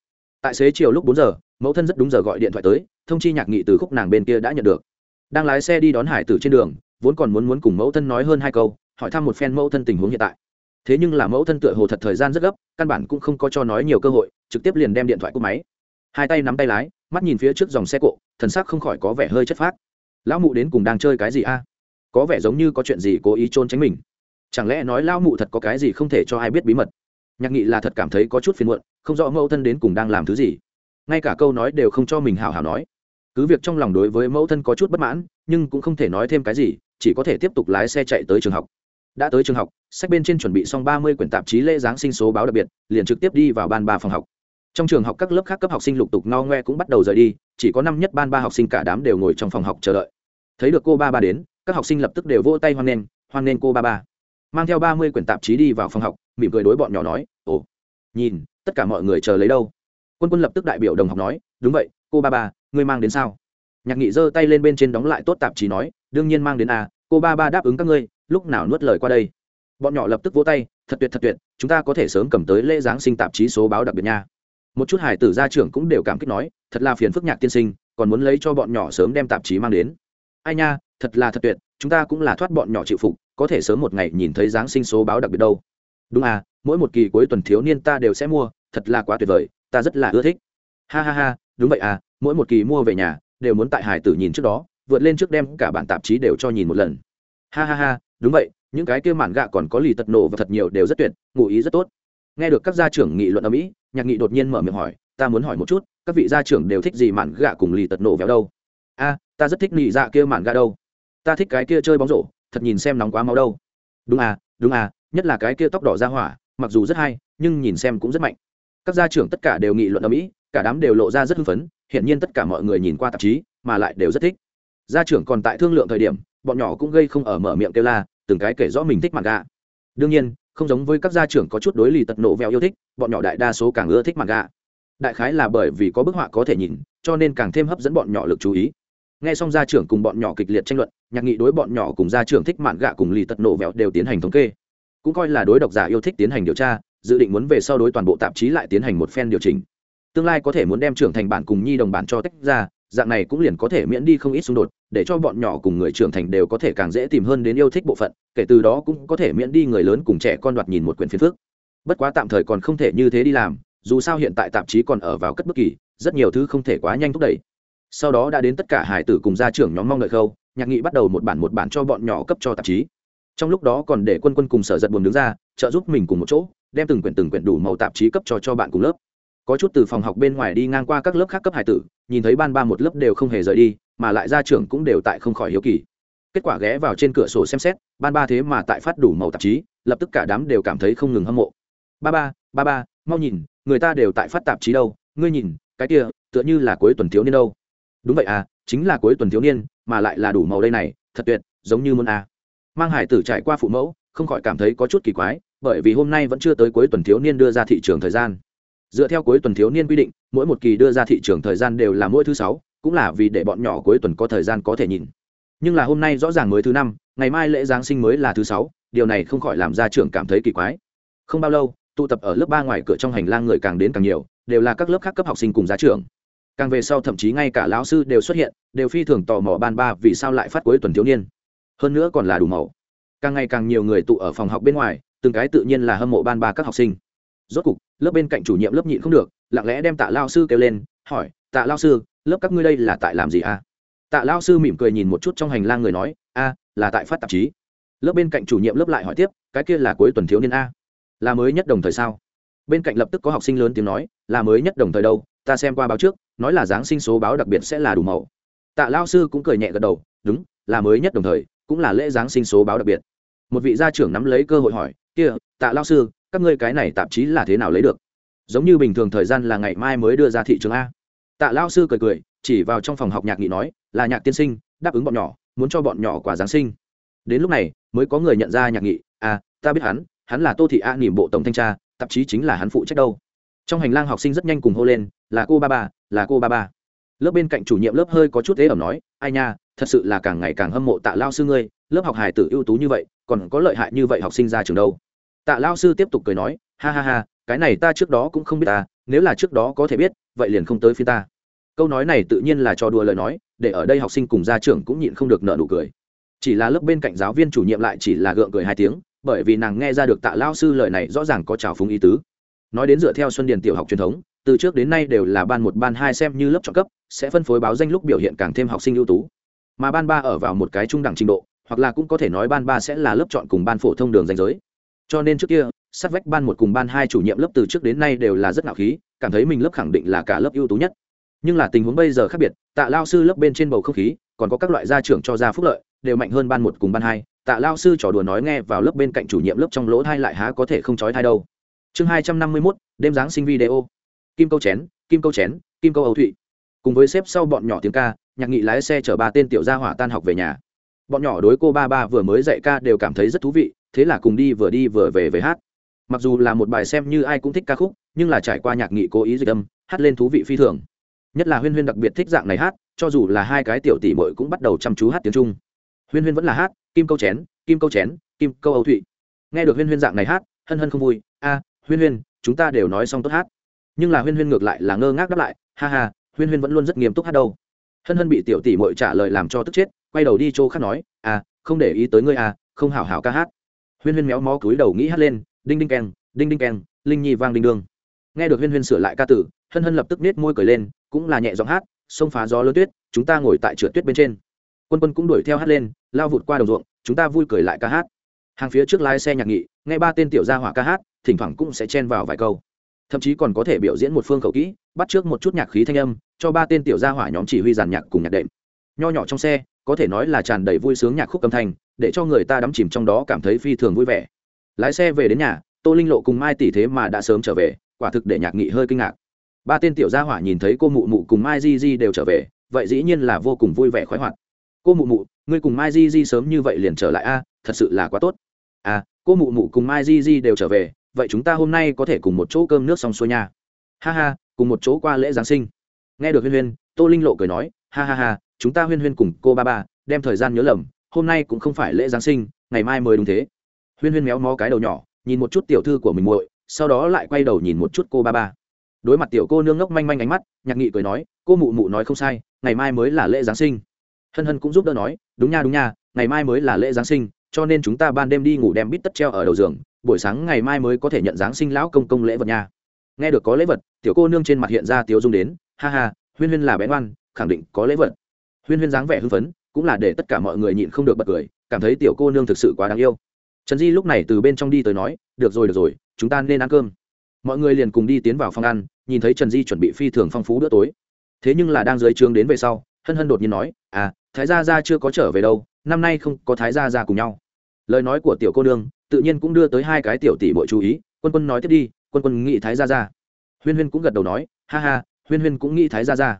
Tại xế chiều lúc bốn giờ, mẫu thân rất đúng giờ gọi điện thoại tới thông chi nhạc nghị từ khúc nàng bên kia đã nhận được. Đang lái xe đi đón hải tử trên đường, vốn còn muốn muốn cùng mẫu thân nói hơn hai câu, hỏi thăm một phen mẫu thân tình huống hiện tại. Thế nhưng là mẫu thân tựa hồ thật thời gian rất gấp, căn bản cũng không có cho nói nhiều cơ hội, trực tiếp liền đem điện thoại cúp máy. Hai tay nắm tay lái, mắt nhìn phía trước dòng xe cộ, thần sắc không khỏi có vẻ hơi chất phác. Lão mụ đến cùng đang chơi cái gì a? Có vẻ giống như có chuyện gì cố ý trốn tránh mình. Chẳng lẽ nói lão mụ thật có cái gì không thể cho ai biết bí mật? Nhạc nghị là thật cảm thấy có chút phiền muộn, không rõ mẫu thân đến cùng đang làm thứ gì. Ngay cả câu nói đều không cho mình hào hào nói cứ việc trong lòng đối với mẫu thân có chút bất mãn, nhưng cũng không thể nói thêm cái gì, chỉ có thể tiếp tục lái xe chạy tới trường học. Đã tới trường học, sách bên trên chuẩn bị xong ba mươi quyển tạp chí lễ giáng sinh số báo đặc biệt, liền trực tiếp đi vào ban ba phòng học. Trong trường học các lớp khác cấp học sinh lục tục no ngoe cũng bắt đầu rời đi, chỉ có năm nhất ban ba học sinh cả đám đều ngồi trong phòng học chờ đợi. Thấy được cô ba ba đến, các học sinh lập tức đều vỗ tay hoan nghênh hoan nghênh cô ba ba. Mang theo ba mươi quyển tạp chí đi vào phòng học, mỉm cười đối bọn nhỏ nói, ồ, nhìn, tất cả mọi người chờ lấy đâu? Quân quân lập tức đại biểu đồng học nói, đúng vậy, cô ba ba ngươi mang đến sao? Nhạc nghị giơ tay lên bên trên đóng lại tốt tạp chí nói, đương nhiên mang đến à cô ba ba đáp ứng các ngươi, lúc nào nuốt lời qua đây. Bọn nhỏ lập tức vỗ tay, thật tuyệt thật tuyệt, chúng ta có thể sớm cầm tới lễ giáng sinh tạp chí số báo đặc biệt nha. Một chút hải tử gia trưởng cũng đều cảm kích nói, thật là phiền phức nhạc tiên sinh, còn muốn lấy cho bọn nhỏ sớm đem tạp chí mang đến. Ai nha, thật là thật tuyệt, chúng ta cũng là thoát bọn nhỏ chịu phục, có thể sớm một ngày nhìn thấy giáng sinh số báo đặc biệt đâu. Đúng à mỗi một kỳ cuối tuần thiếu niên ta đều sẽ mua, thật là quá tuyệt vời, ta rất là ưa thích. Ha ha ha đúng vậy à mỗi một kỳ mua về nhà, đều muốn tại hải tử nhìn trước đó, vượt lên trước đem cả bản tạp chí đều cho nhìn một lần. Ha ha ha, đúng vậy, những cái kia mản gạ còn có lì tật nổ và thật nhiều đều rất tuyệt, ngụ ý rất tốt. Nghe được các gia trưởng nghị luận ở mỹ, nhạc nghị đột nhiên mở miệng hỏi, ta muốn hỏi một chút, các vị gia trưởng đều thích gì mản gạ cùng lì tật nổ véo đâu? A, ta rất thích nghị dạ kia mản gạ đâu. Ta thích cái kia chơi bóng rổ, thật nhìn xem nóng quá máu đâu. Đúng à đúng à nhất là cái kia tóc đỏ ra hỏa, mặc dù rất hay, nhưng nhìn xem cũng rất mạnh các gia trưởng tất cả đều nghị luận ở mỹ, cả đám đều lộ ra rất hưng phấn, hiển nhiên tất cả mọi người nhìn qua tạp chí, mà lại đều rất thích. Gia trưởng còn tại thương lượng thời điểm, bọn nhỏ cũng gây không ở mở miệng kêu la, từng cái kể rõ mình thích mặt gà đương nhiên, không giống với các gia trưởng có chút đối lì tật nổ vẹo yêu thích, bọn nhỏ đại đa số càng ưa thích mặt gà đại khái là bởi vì có bức họa có thể nhìn, cho nên càng thêm hấp dẫn bọn nhỏ lực chú ý. Nghe xong gia trưởng cùng bọn nhỏ kịch liệt tranh luận, nhạc nghị đối bọn nhỏ cùng gia trưởng thích mạn gạ cùng lì tật nổ vẹo đều tiến hành thống kê. Cũng coi là đối độc giả yêu thích tiến hành điều tra dự định muốn về sau đối toàn bộ tạp chí lại tiến hành một phen điều chỉnh. Tương lai có thể muốn đem trưởng thành bản cùng nhi đồng bản cho tách ra, dạng này cũng liền có thể miễn đi không ít xung đột, để cho bọn nhỏ cùng người trưởng thành đều có thể càng dễ tìm hơn đến yêu thích bộ phận, kể từ đó cũng có thể miễn đi người lớn cùng trẻ con đoạt nhìn một quyển phiền phước bất quá tạm thời còn không thể như thế đi làm, dù sao hiện tại tạp chí còn ở vào cất bất kỳ, rất nhiều thứ không thể quá nhanh thúc đẩy. Sau đó đã đến tất cả hải tử cùng gia trưởng nhóm mong đợi khâu, nhạc nghị bắt đầu một bản một bản cho bọn nhỏ cấp cho tạp chí. Trong lúc đó còn để quân quân cùng sở giật buồn đứng ra, trợ giúp mình cùng một chỗ đem từng quyển từng quyển đủ màu tạp chí cấp cho cho bạn cùng lớp. Có chút từ phòng học bên ngoài đi ngang qua các lớp khác cấp hải tử, nhìn thấy ban ba một lớp đều không hề rời đi, mà lại ra trưởng cũng đều tại không khỏi hiếu kỳ. Kết quả ghé vào trên cửa sổ xem xét, ban ba thế mà tại phát đủ màu tạp chí, lập tức cả đám đều cảm thấy không ngừng hâm mộ. Ba ba ba ba, mau nhìn, người ta đều tại phát tạp chí đâu, ngươi nhìn, cái kia, tựa như là cuối tuần thiếu niên đâu. Đúng vậy à chính là cuối tuần thiếu niên, mà lại là đủ màu đây này, thật tuyệt, giống như môn a à. mang hải tử trải qua phụ mẫu không khỏi cảm thấy có chút kỳ quái, bởi vì hôm nay vẫn chưa tới cuối tuần thiếu niên đưa ra thị trường thời gian. Dựa theo cuối tuần thiếu niên quy định, mỗi một kỳ đưa ra thị trường thời gian đều là mỗi thứ sáu, cũng là vì để bọn nhỏ cuối tuần có thời gian có thể nhìn. Nhưng là hôm nay rõ ràng mới thứ năm, ngày mai lễ giáng sinh mới là thứ sáu, điều này không khỏi làm ra trường cảm thấy kỳ quái. Không bao lâu, tụ tập ở lớp ba ngoài cửa trong hành lang người càng đến càng nhiều, đều là các lớp khác cấp học sinh cùng giá trưởng. Càng về sau thậm chí ngay cả lão sư đều xuất hiện, đều phi thường tò mò ban ba vì sao lại phát cuối tuần thiếu niên. Hơn nữa còn là đủ màu càng ngày càng nhiều người tụ ở phòng học bên ngoài, từng cái tự nhiên là hâm mộ ban ba các học sinh. Rốt cục, lớp bên cạnh chủ nhiệm lớp nhịn không được, lặng lẽ đem tạ lao sư kêu lên, hỏi, tạ lao sư, lớp các ngươi đây là tại làm gì à? Tạ lao sư mỉm cười nhìn một chút trong hành lang người nói, a, là tại phát tạp chí. Lớp bên cạnh chủ nhiệm lớp lại hỏi tiếp, cái kia là cuối tuần thiếu niên a? Là mới nhất đồng thời sao? Bên cạnh lập tức có học sinh lớn tiếng nói, là mới nhất đồng thời đâu, ta xem qua báo trước, nói là giáng sinh số báo đặc biệt sẽ là đủ màu. Tạ lao sư cũng cười nhẹ gật đầu, đúng, là mới nhất đồng thời cũng là lễ giáng sinh số báo đặc biệt. Một vị gia trưởng nắm lấy cơ hội hỏi, kia, tạ lao sư, các ngươi cái này tạp chí là thế nào lấy được? Giống như bình thường thời gian là ngày mai mới đưa ra thị trường a. Tạ lao sư cười cười, chỉ vào trong phòng học nhạc nghị nói, là nhạc tiên sinh, đáp ứng bọn nhỏ, muốn cho bọn nhỏ quà giáng sinh. Đến lúc này, mới có người nhận ra nhạc nghị à ta biết hắn hắn là tô thị a nỉm bộ tổng thanh tra, tạp chí chính là hắn phụ trách đâu. Trong hành lang học sinh rất nhanh cùng hô lên, là cô ba ba, là cô ba ba lớp bên cạnh chủ nhiệm lớp hơi có chút thế ẩm nói, ai nha, thật sự là càng ngày càng hâm mộ tạ lao sư ngươi, lớp học hài tử ưu tú như vậy, còn có lợi hại như vậy học sinh ra trường đâu? Tạ lao sư tiếp tục cười nói, ha ha ha, cái này ta trước đó cũng không biết ta, nếu là trước đó có thể biết, vậy liền không tới phía ta. Câu nói này tự nhiên là cho đùa lời nói, để ở đây học sinh cùng gia trưởng cũng nhịn không được nợ nụ cười. Chỉ là lớp bên cạnh giáo viên chủ nhiệm lại chỉ là gượng cười hai tiếng, bởi vì nàng nghe ra được tạ lao sư lời này rõ ràng có trào phúng ý tứ nói đến dựa theo xuân điền tiểu học truyền thống, từ trước đến nay đều là ban một, ban hai xem như lớp chọn cấp, sẽ phân phối báo danh lúc biểu hiện càng thêm học sinh ưu tú. Mà ban ba ở vào một cái trung đẳng trình độ, hoặc là cũng có thể nói ban ba sẽ là lớp chọn cùng ban phổ thông đường danh giới. Cho nên trước kia, sát vách ban một cùng ban hai chủ nhiệm lớp từ trước đến nay đều là rất ngạo khí, cảm thấy mình lớp khẳng định là cả lớp ưu tú nhất. Nhưng là tình huống bây giờ khác biệt, tạ lao sư lớp bên trên bầu không khí, còn có các loại gia trưởng cho ra phúc lợi, đều mạnh hơn ban một cùng ban hai. Tạ lao sư trò đùa nói nghe vào lớp bên cạnh chủ nhiệm lớp trong lỗ thai lại há có thể không trói thai đâu chương hai trăm năm mươi mốt, đêm giáng sinh video. Kim câu chén, kim câu chén, kim câu ấu thụy. Cùng với xếp sau bọn nhỏ tiếng ca, nhạc nghị lái xe chở ba tên tiểu gia hỏa tan học về nhà. Bọn nhỏ đối cô ba ba vừa mới dạy ca đều cảm thấy rất thú vị, thế là cùng đi vừa đi vừa về với hát. Mặc dù là một bài xem như ai cũng thích ca khúc, nhưng là trải qua nhạc nghị cố ý dịch âm, hát lên thú vị phi thường. Nhất là huyên huyên đặc biệt thích dạng này hát, cho dù là hai cái tiểu tỷ mội cũng bắt đầu chăm chú hát tiếng trung. Huyên huyên vẫn là hát, kim câu chén, kim câu chén, kim câu âu thụy. Nghe được huyên huyên dạng này hát, hân hân không vui, a huyên huyên, chúng ta đều nói xong tốt hát. Nhưng là huyên huyên ngược lại là ngơ ngác đáp lại, ha ha, huyên huyên vẫn luôn rất nghiêm túc hát đâu. Hân hân bị tiểu tỷ mội trả lời làm cho tức chết, quay đầu đi chỗ khác nói à không để ý tới ngươi à không hảo hảo ca hát. Huyên huyên méo mó cúi đầu nghĩ hát lên, đinh đinh keng, đinh đinh keng, linh nhi vang đinh đương. Nghe được huyên huyên sửa lại ca tử, hân hân lập tức nết môi cười lên, cũng là nhẹ giọng hát xông phá gió lớn tuyết, chúng ta ngồi tại trượt tuyết bên trên. Quân quân cũng đuổi theo hát lên, lao vụt qua đồng ruộng, chúng ta vui cười lại ca hát. Hàng phía trước lái xe nhạc nghị, nghe ba tên tiểu gia hỏa ca hát thỉnh thoảng cũng sẽ chen vào vài câu. Thậm chí còn có thể biểu diễn một phương khẩu kỹ, bắt trước một chút nhạc khí thanh âm, cho ba tên tiểu gia hỏa nhóm chỉ huy giàn nhạc cùng nhạc đệm. Nho nhỏ trong xe, có thể nói là tràn đầy vui sướng nhạc khúc âm thanh, để cho người ta đắm chìm trong đó cảm thấy phi thường vui vẻ. Lái xe về đến nhà, tô linh lộ cùng mai tỷ thế mà đã sớm trở về, quả thực để nhạc nghị hơi kinh ngạc. Ba tên tiểu gia hỏa nhìn thấy cô mụ mụ cùng mai di di đều trở về, vậy dĩ nhiên là vô cùng vui vẻ khoái hoạt. Cô mụ mụ, ngươi cùng mai di di sớm như vậy liền trở lại a, thật sự là quá tốt. À cô mụ mụ cùng mai di di đều trở về vậy chúng ta hôm nay có thể cùng một chỗ cơm nước xong xuôi nha. Ha ha, cùng một chỗ qua lễ giáng sinh. Nghe được huyên huyên, tô linh lộ cười nói, ha ha ha, chúng ta huyên huyên cùng cô ba ba, đem thời gian nhớ lầm, hôm nay cũng không phải lễ giáng sinh, ngày mai mới đúng thế. Huyên huyên méo mó cái đầu nhỏ, nhìn một chút tiểu thư của mình muội, sau đó lại quay đầu nhìn một chút cô ba ba. Đối mặt tiểu cô nương ngốc manh manh ánh mắt, nhạc nghị cười nói, cô mụ mụ nói không sai, ngày mai mới là lễ giáng sinh. Hân hân cũng giúp đỡ nói, đúng nha đúng nha, ngày mai mới là lễ giáng sinh, cho nên chúng ta ban đêm đi ngủ đem bít tất treo ở đầu giường buổi sáng ngày mai mới có thể nhận giáng sinh lão công công lễ vật nha. Nghe được có lễ vật, tiểu cô nương trên mặt hiện ra tiếu dung đến, ha ha, huyên huyên là bé ngoan, khẳng định có lễ vật. Huyên huyên dáng vẻ hưng phấn, cũng là để tất cả mọi người nhịn không được bật cười, cảm thấy tiểu cô nương thực sự quá đáng yêu. Trần di lúc này từ bên trong đi tới nói, được rồi được rồi, chúng ta nên ăn cơm. Mọi người liền cùng đi tiến vào phòng ăn, nhìn thấy trần di chuẩn bị phi thường phong phú bữa tối. Thế nhưng là đang dưới trướng đến về sau, hân hân đột nhiên nói à thái gia gia chưa có trở về đâu, năm nay không có thái gia gia cùng nhau. Lời nói của tiểu cô nương tự nhiên cũng đưa tới hai cái tiểu tỷ bội chú ý, quân quân nói tiếp đi, quân quân nghĩ thái gia gia. Huyên huyên cũng gật đầu nói, ha ha, huyên huyên cũng nghĩ thái gia gia.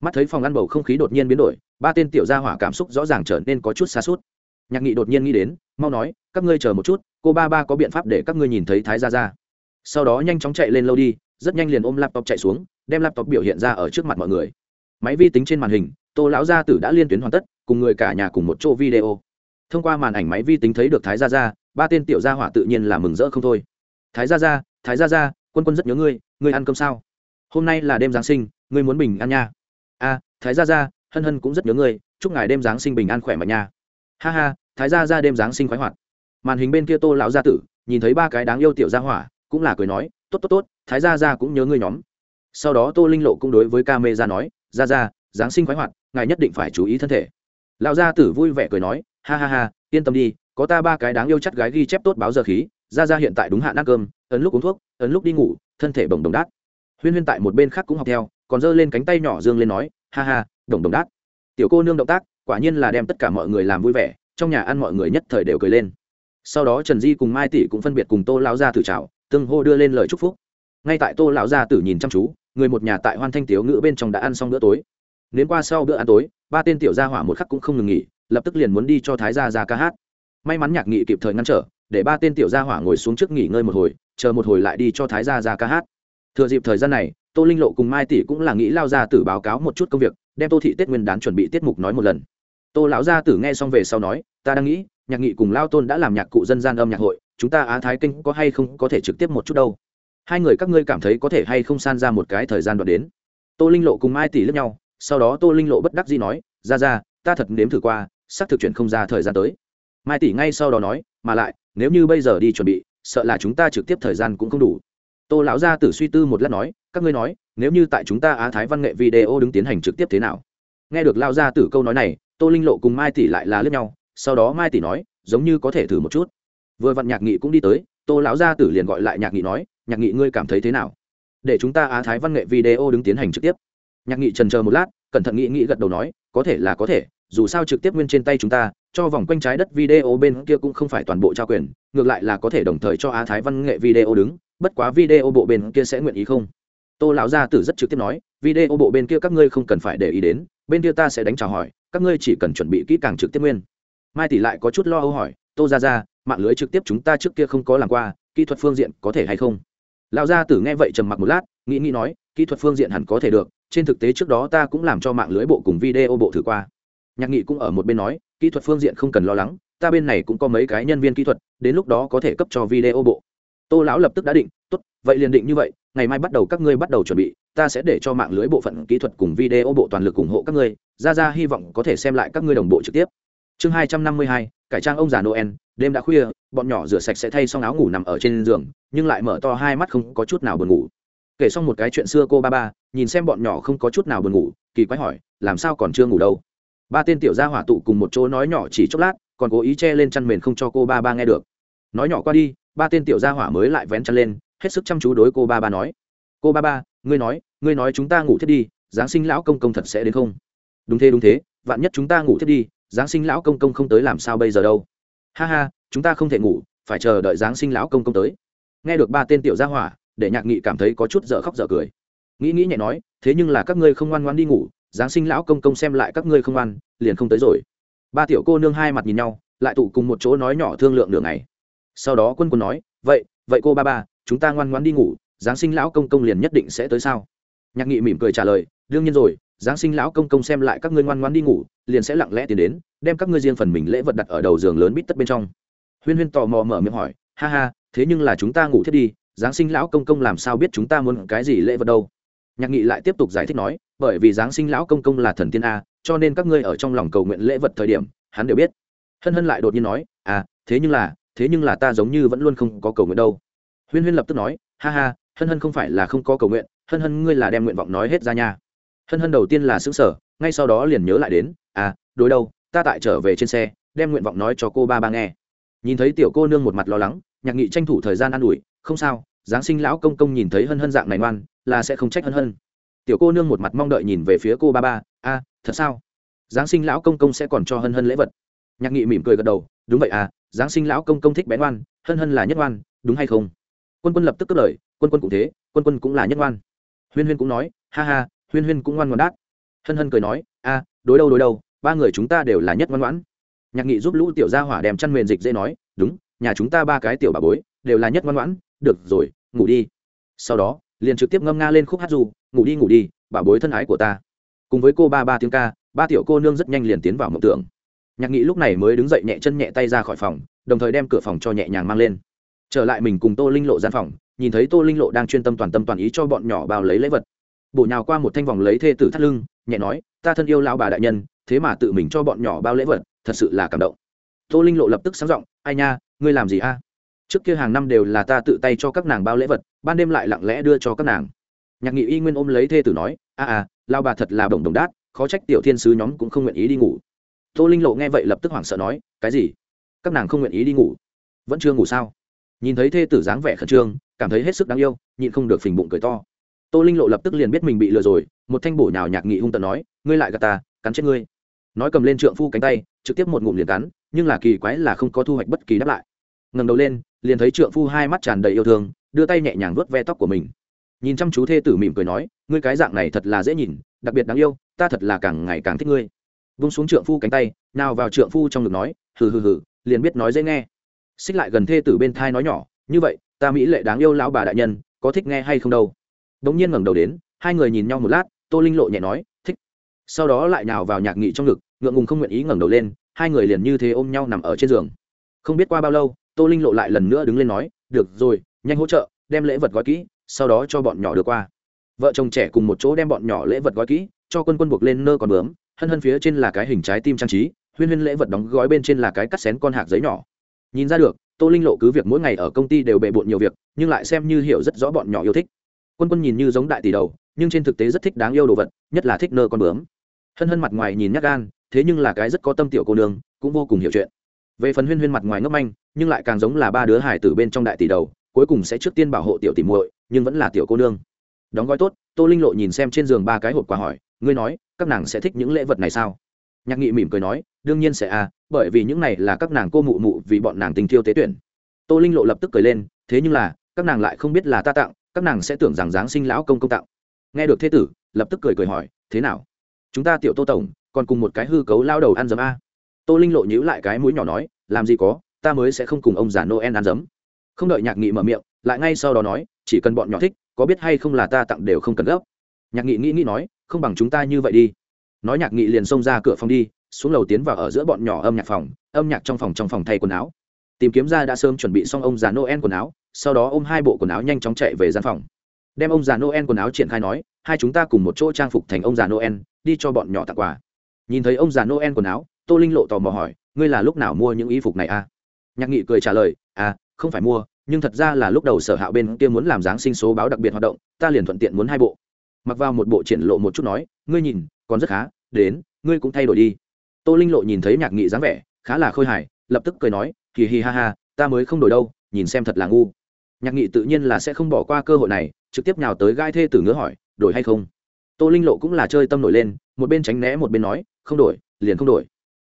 Mắt thấy phòng ăn bầu không khí đột nhiên biến đổi, ba tên tiểu gia hỏa cảm xúc rõ ràng trở nên có chút xa suốt. Nhạc nghị đột nhiên nghĩ đến, mau nói, các ngươi chờ một chút, cô ba ba có biện pháp để các ngươi nhìn thấy thái gia gia. Sau đó nhanh chóng chạy lên lâu đi, rất nhanh liền ôm laptop chạy xuống, đem laptop biểu hiện ra ở trước mặt mọi người. Máy vi tính trên màn hình, tô lão gia tử đã liên tuyến hoàn tất, cùng người cả nhà cùng một chỗ video. Thông qua màn ảnh máy vi tính thấy được thái gia gia ba tên tiểu gia hỏa tự nhiên là mừng rỡ không thôi. Thái gia gia, thái gia gia, quân quân rất nhớ ngươi ngươi ăn cơm sao? Hôm nay là đêm giáng sinh, ngươi muốn bình an nha. A, thái gia gia, hân hân cũng rất nhớ ngươi, chúc ngài đêm giáng sinh bình an khỏe mạnh nha. Ha ha, thái gia gia đêm giáng sinh khoái hoạt. Màn hình bên kia tô lão gia tử, nhìn thấy ba cái đáng yêu tiểu gia hỏa, cũng là cười nói, tốt tốt tốt, thái gia gia cũng nhớ ngươi nhóm. Sau đó tô linh lộ cũng đối với ca mê ra nói ra ra giáng sinh khoái hoạt, ngài nhất định phải chú ý thân thể. Lão gia tử vui vẻ cười nói, ha ha ha, yên tâm đi có ta ba cái đáng yêu chắt gái ghi chép tốt báo giờ khí ra ra hiện tại đúng hạn ăn cơm, ấn lúc uống thuốc, ấn lúc đi ngủ, thân thể bồng đồng đát. Huyên huyên tại một bên khác cũng học theo, còn giơ lên cánh tay nhỏ dương lên nói, ha ha đồng đồng đát. Tiểu cô nương động tác, quả nhiên là đem tất cả mọi người làm vui vẻ, trong nhà ăn mọi người nhất thời đều cười lên. Sau đó trần di cùng mai tỷ cũng phân biệt cùng tô lão gia tử chào, tương hô đưa lên lời chúc phúc. Ngay tại tô lão gia tử nhìn chăm chú, người một nhà tại hoan thanh tiếu ngữ bên trong đã ăn xong bữa tối. Đến qua sau bữa ăn tối, ba tên tiểu gia hỏa một khắc cũng không ngừng nghỉ, lập tức liền muốn đi cho thái gia ra ca hát may mắn nhạc nghị kịp thời ngăn trở, để ba tên tiểu gia hỏa ngồi xuống trước nghỉ ngơi một hồi, chờ một hồi lại đi cho thái gia ra ca hát. Thừa dịp thời gian này, tô linh lộ cùng mai tỷ cũng là nghĩ lao ra tử báo cáo một chút công việc, đem tô thị tết nguyên đán chuẩn bị tiết mục nói một lần. Tô lão gia tử nghe xong về sau nói, ta đang nghĩ, nhạc nghị cùng lao tôn đã làm nhạc cụ dân gian âm nhạc hội, chúng ta á thái kinh có hay không có thể trực tiếp một chút đâu? Hai người các ngươi cảm thấy có thể hay không san ra một cái thời gian đoạn đến? Tô linh lộ cùng mai tỷ lẫn nhau, sau đó tô linh lộ bất đắc dĩ nói ra ra ta thật nếm thử qua xác thực chuyển không ra thời gian tới mai tỷ ngay sau đó nói, mà lại, nếu như bây giờ đi chuẩn bị, sợ là chúng ta trực tiếp thời gian cũng không đủ. Tô lão gia tử suy tư một lát nói, các ngươi nói, nếu như tại chúng ta á thái văn nghệ video đứng tiến hành trực tiếp thế nào? Nghe được lao gia tử câu nói này, tô linh lộ cùng mai tỷ lại là lướt nhau, sau đó mai tỷ nói, giống như có thể thử một chút. Vừa vặn nhạc nghị cũng đi tới, tô lão gia tử liền gọi lại nhạc nghị nói, nhạc nghị ngươi cảm thấy thế nào? Để chúng ta á thái văn nghệ video đứng tiến hành trực tiếp. Nhạc nghị trần chờ một lát, cẩn thận nghĩ nghĩ gật đầu nói, có thể là có thể dù sao trực tiếp nguyên trên tay chúng ta, cho vòng quanh trái đất video bên kia cũng không phải toàn bộ trao quyền, ngược lại là có thể đồng thời cho á thái văn nghệ video đứng, bất quá video bộ bên kia sẽ nguyện ý không? Tô lão gia tử rất trực tiếp nói, video bộ bên kia các ngươi không cần phải để ý đến, bên kia ta sẽ đánh chào hỏi, các ngươi chỉ cần chuẩn bị kỹ càng trực tiếp nguyên. Mai tỷ lại có chút lo âu hỏi, tô ra ra mạng lưới trực tiếp chúng ta trước kia không có làm qua, kỹ thuật phương diện có thể hay không? Lão gia tử nghe vậy trầm mặc một lát, nghĩ nghĩ nói, kỹ thuật phương diện hẳn có thể được, trên thực tế trước đó ta cũng làm cho mạng lưới bộ cùng video bộ thử qua nhạc nghị cũng ở một bên nói, kỹ thuật phương diện không cần lo lắng, ta bên này cũng có mấy cái nhân viên kỹ thuật, đến lúc đó có thể cấp cho video bộ. Tô lão lập tức đã định, tốt, vậy liền định như vậy, ngày mai bắt đầu các ngươi bắt đầu chuẩn bị, ta sẽ để cho mạng lưới bộ phận kỹ thuật cùng video bộ toàn lực ủng hộ các ngươi, ra ra hy vọng có thể xem lại các ngươi đồng bộ trực tiếp. Chương hai trăm năm mươi hai, cải trang ông già noel, đêm đã khuya, bọn nhỏ rửa sạch sẽ thay xong áo ngủ nằm ở trên giường, nhưng lại mở to hai mắt không có chút nào buồn ngủ. Kể xong một cái chuyện xưa cô ba ba, nhìn xem bọn nhỏ không có chút nào buồn ngủ, kỳ quái hỏi, làm sao còn chưa ngủ đâu? Ba tên tiểu gia hỏa tụ cùng một chỗ nói nhỏ chỉ chốc lát, còn cố ý che lên chăn mền không cho cô ba ba nghe được. Nói nhỏ qua đi, ba tên tiểu gia hỏa mới lại vén chăn lên, hết sức chăm chú đối cô ba ba nói. Cô ba ba, ngươi nói ngươi nói chúng ta ngủ thiết đi, giáng sinh lão công công thật sẽ đến không? Đúng thế đúng thế, vạn nhất chúng ta ngủ thiết đi, giáng sinh lão công công không tới làm sao bây giờ đâu? Ha ha, chúng ta không thể ngủ, phải chờ đợi giáng sinh lão công công tới. Nghe được ba tên tiểu gia hỏa, để nhạc nghị cảm thấy có chút dở khóc dở cười. Nghĩ nghĩ nhẹ nói, thế nhưng là các ngươi không ngoan ngoan đi ngủ giáng sinh lão công công xem lại các ngươi không ăn, liền không tới rồi. Ba tiểu cô nương hai mặt nhìn nhau, lại tụ cùng một chỗ nói nhỏ thương lượng nửa ngày. Sau đó quân quân nói, vậy vậy cô ba ba, chúng ta ngoan ngoan đi ngủ, giáng sinh lão công công liền nhất định sẽ tới sao? Nhạc nghị mỉm cười trả lời, đương nhiên rồi, giáng sinh lão công công xem lại các ngươi ngoan ngoan đi ngủ, liền sẽ lặng lẽ tiến đến, đem các ngươi riêng phần mình lễ vật đặt ở đầu giường lớn bít tất bên trong. Huyên huyên tò mò mở miệng hỏi, ha ha, thế nhưng là chúng ta ngủ thiết đi, giáng sinh lão công công làm sao biết chúng ta muốn cái gì lễ vật đâu? Nhạc nghị lại tiếp tục giải thích nói bởi vì giáng sinh lão công công là thần tiên a, cho nên các ngươi ở trong lòng cầu nguyện lễ vật thời điểm, hắn đều biết. Hân hân lại đột nhiên nói à thế nhưng là, thế nhưng là ta giống như vẫn luôn không có cầu nguyện đâu. Huyên huyên lập tức nói, ha ha, hân hân không phải là không có cầu nguyện, hân hân ngươi là đem nguyện vọng nói hết ra nha. Hân hân đầu tiên là xứng sở ngay sau đó liền nhớ lại đến à đối đâu, ta tại trở về trên xe, đem nguyện vọng nói cho cô ba ba nghe. Nhìn thấy tiểu cô nương một mặt lo lắng, nhạc nghị tranh thủ thời gian an ủi, không sao, giáng sinh lão công công nhìn thấy hân hân dạng này ngoan, là sẽ không trách hân hân tiểu cô nương một mặt mong đợi nhìn về phía cô ba ba, a, thật sao? Giáng sinh lão công công sẽ còn cho hân hân lễ vật. Nhạc nghị mỉm cười gật đầu, đúng vậy à giáng sinh lão công công thích bé ngoan hân hân là nhất ngoan đúng hay không? Quân quân lập tức cất lời, quân quân cũng thế, quân quân cũng là nhất ngoan huyên huyên cũng nói, ha ha, huyên huyên cũng ngoan ngoan đát hân hân cười nói, a, đối đâu đối đâu, ba người chúng ta đều là nhất ngoan ngoãn. Nhạc nghị giúp lũ tiểu gia hỏa đem chăn mền dịch dễ nói, đúng, nhà chúng ta ba cái tiểu bà bối đều là nhất ngoan ngoãn, được rồi, ngủ đi. Sau đó, liền trực tiếp ngâm nga lên khúc hát dù ngủ đi ngủ đi bà bối thân ái của ta. Cùng với cô ba ba tiếng ca, ba tiểu cô nương rất nhanh liền tiến vào mộng tưởng. Nhạc nghị lúc này mới đứng dậy nhẹ chân nhẹ tay ra khỏi phòng, đồng thời đem cửa phòng cho nhẹ nhàng mang lên. Trở lại mình cùng tô linh lộ gian phòng, nhìn thấy tô linh lộ đang chuyên tâm toàn tâm toàn ý cho bọn nhỏ bao lấy lễ vật. Bổ nhào qua một thanh vòng lấy thê tử thắt lưng, nhẹ nói, ta thân yêu lao bà đại nhân, thế mà tự mình cho bọn nhỏ bao lễ vật, thật sự là cảm động. Tô linh lộ lập tức sáng giọng, ai nha, ngươi làm gì a? Trước kia hàng năm đều là ta tự tay cho các nàng bao lễ vật, ban đêm lại lặng lẽ đưa cho các nàng nhạc nghị y nguyên ôm lấy thê tử nói, a à lao bà thật là đồng đồng đát, khó trách tiểu thiên sứ nhóm cũng không nguyện ý đi ngủ. Tô linh lộ nghe vậy lập tức hoảng sợ nói, cái gì? Các nàng không nguyện ý đi ngủ? Vẫn chưa ngủ sao? Nhìn thấy thê tử dáng vẻ khẩn trương, cảm thấy hết sức đáng yêu, nhịn không được phình bụng cười to. Tô linh lộ lập tức liền biết mình bị lừa rồi, một thanh bổ nhào nhạc nghị hung tận nói, ngươi lại gà ta, cắn chết ngươi. Nói cầm lên trượng phu cánh tay, trực tiếp một ngụm liền cắn, nhưng là kỳ quái là không có thu hoạch bất kỳ đáp lại. Ngầm đầu lên, liền thấy trượng phu hai mắt tràn đầy yêu thương, đưa tay nhẹ nhàng vuốt ve tóc của mình nhìn chăm chú thê tử mỉm cười nói, ngươi cái dạng này thật là dễ nhìn, đặc biệt đáng yêu, ta thật là càng ngày càng thích ngươi. Vung xuống trượng phu cánh tay, nào vào trượng phu trong ngực nói, hừ hừ hừ, liền biết nói dễ nghe. Xích lại gần thê tử bên thai nói nhỏ, như vậy, ta mỹ lệ đáng yêu lão bà đại nhân, có thích nghe hay không đâu? Đống nhiên ngẩng đầu đến, hai người nhìn nhau một lát, tô linh lộ nhẹ nói, thích. Sau đó lại nào vào nhạc nghị trong ngực, ngượng ngùng không nguyện ý ngẩng đầu lên, hai người liền như thế ôm nhau nằm ở trên giường. Không biết qua bao lâu, tô linh lộ lại lần nữa đứng lên nói, được rồi, nhanh hỗ trợ, đem lễ vật gói kỹ sau đó cho bọn nhỏ được qua. Vợ chồng trẻ cùng một chỗ đem bọn nhỏ lễ vật gói kỹ, cho quân quân buộc lên nơ còn bướm, hân hân phía trên là cái hình trái tim trang trí, huyên huyên lễ vật đóng gói bên trên là cái cắt xén con hạt giấy nhỏ. Nhìn ra được, tô linh lộ cứ việc mỗi ngày ở công ty đều bề bộn nhiều việc, nhưng lại xem như hiểu rất rõ bọn nhỏ yêu thích. Quân quân nhìn như giống đại tỷ đầu, nhưng trên thực tế rất thích đáng yêu đồ vật, nhất là thích nơ con bướm. Hân hân mặt ngoài nhìn nhắc gan, thế nhưng là cái rất có tâm tiểu cô nương, cũng vô cùng hiểu chuyện. Về phần huyên huyên mặt ngoài ngốc manh, nhưng lại càng giống là ba đứa hải tử bên trong đại tỷ đầu, cuối cùng sẽ trước tiên bảo hộ tiểu tỷ muội nhưng vẫn là tiểu cô nương. Đóng gói tốt, tô linh lộ nhìn xem trên giường ba cái hộp quà hỏi, ngươi nói, các nàng sẽ thích những lễ vật này sao? Nhạc nghị mỉm cười nói, đương nhiên sẽ à bởi vì những này là các nàng cô mụ mụ vì bọn nàng tình thiêu tế tuyển. Tô linh lộ lập tức cười lên, thế nhưng là, các nàng lại không biết là ta tặng, các nàng sẽ tưởng rằng giáng sinh lão công công tặng. Nghe được thế tử, lập tức cười cười hỏi, thế nào? Chúng ta tiểu tô tổng, còn cùng một cái hư cấu lao đầu ăn dấm a. Tô linh lộ nhíu lại cái mũi nhỏ nói, làm gì có, ta mới sẽ không cùng ông già noel ăn dấm. Không đợi nhạc nghị mở miệng, lại ngay sau đó nói chỉ cần bọn nhỏ thích, có biết hay không là ta tặng đều không cần gấp. Nhạc nghị nghĩ nghĩ nói, không bằng chúng ta như vậy đi. Nói nhạc nghị liền xông ra cửa phòng đi, xuống lầu tiến vào ở giữa bọn nhỏ âm nhạc phòng, âm nhạc trong phòng trong phòng thay quần áo. Tìm kiếm ra đã sớm chuẩn bị xong ông già noel quần áo, sau đó ôm hai bộ quần áo nhanh chóng chạy về gian phòng. Đem ông già noel quần áo triển khai nói, hai chúng ta cùng một chỗ trang phục thành ông già noel, đi cho bọn nhỏ tặng quà. Nhìn thấy ông già noel quần áo, tô linh lộ tò mò hỏi, ngươi là lúc nào mua những y phục này à? Nhạc nghị cười trả lời à không phải mua nhưng thật ra là lúc đầu sở hạo bên kia muốn làm giáng sinh số báo đặc biệt hoạt động, ta liền thuận tiện muốn hai bộ. Mặc vào một bộ triển lộ một chút nói, ngươi nhìn, còn rất khá, đến, ngươi cũng thay đổi đi. Tô linh lộ nhìn thấy nhạc nghị dáng vẻ, khá là khôi hài, lập tức cười nói, hì hì ha ha, ta mới không đổi đâu, nhìn xem thật là ngu. Nhạc nghị tự nhiên là sẽ không bỏ qua cơ hội này, trực tiếp nhào tới gai thê tử ngứa hỏi, đổi hay không? Tô linh lộ cũng là chơi tâm nổi lên, một bên tránh né một bên nói, không đổi, liền không đổi.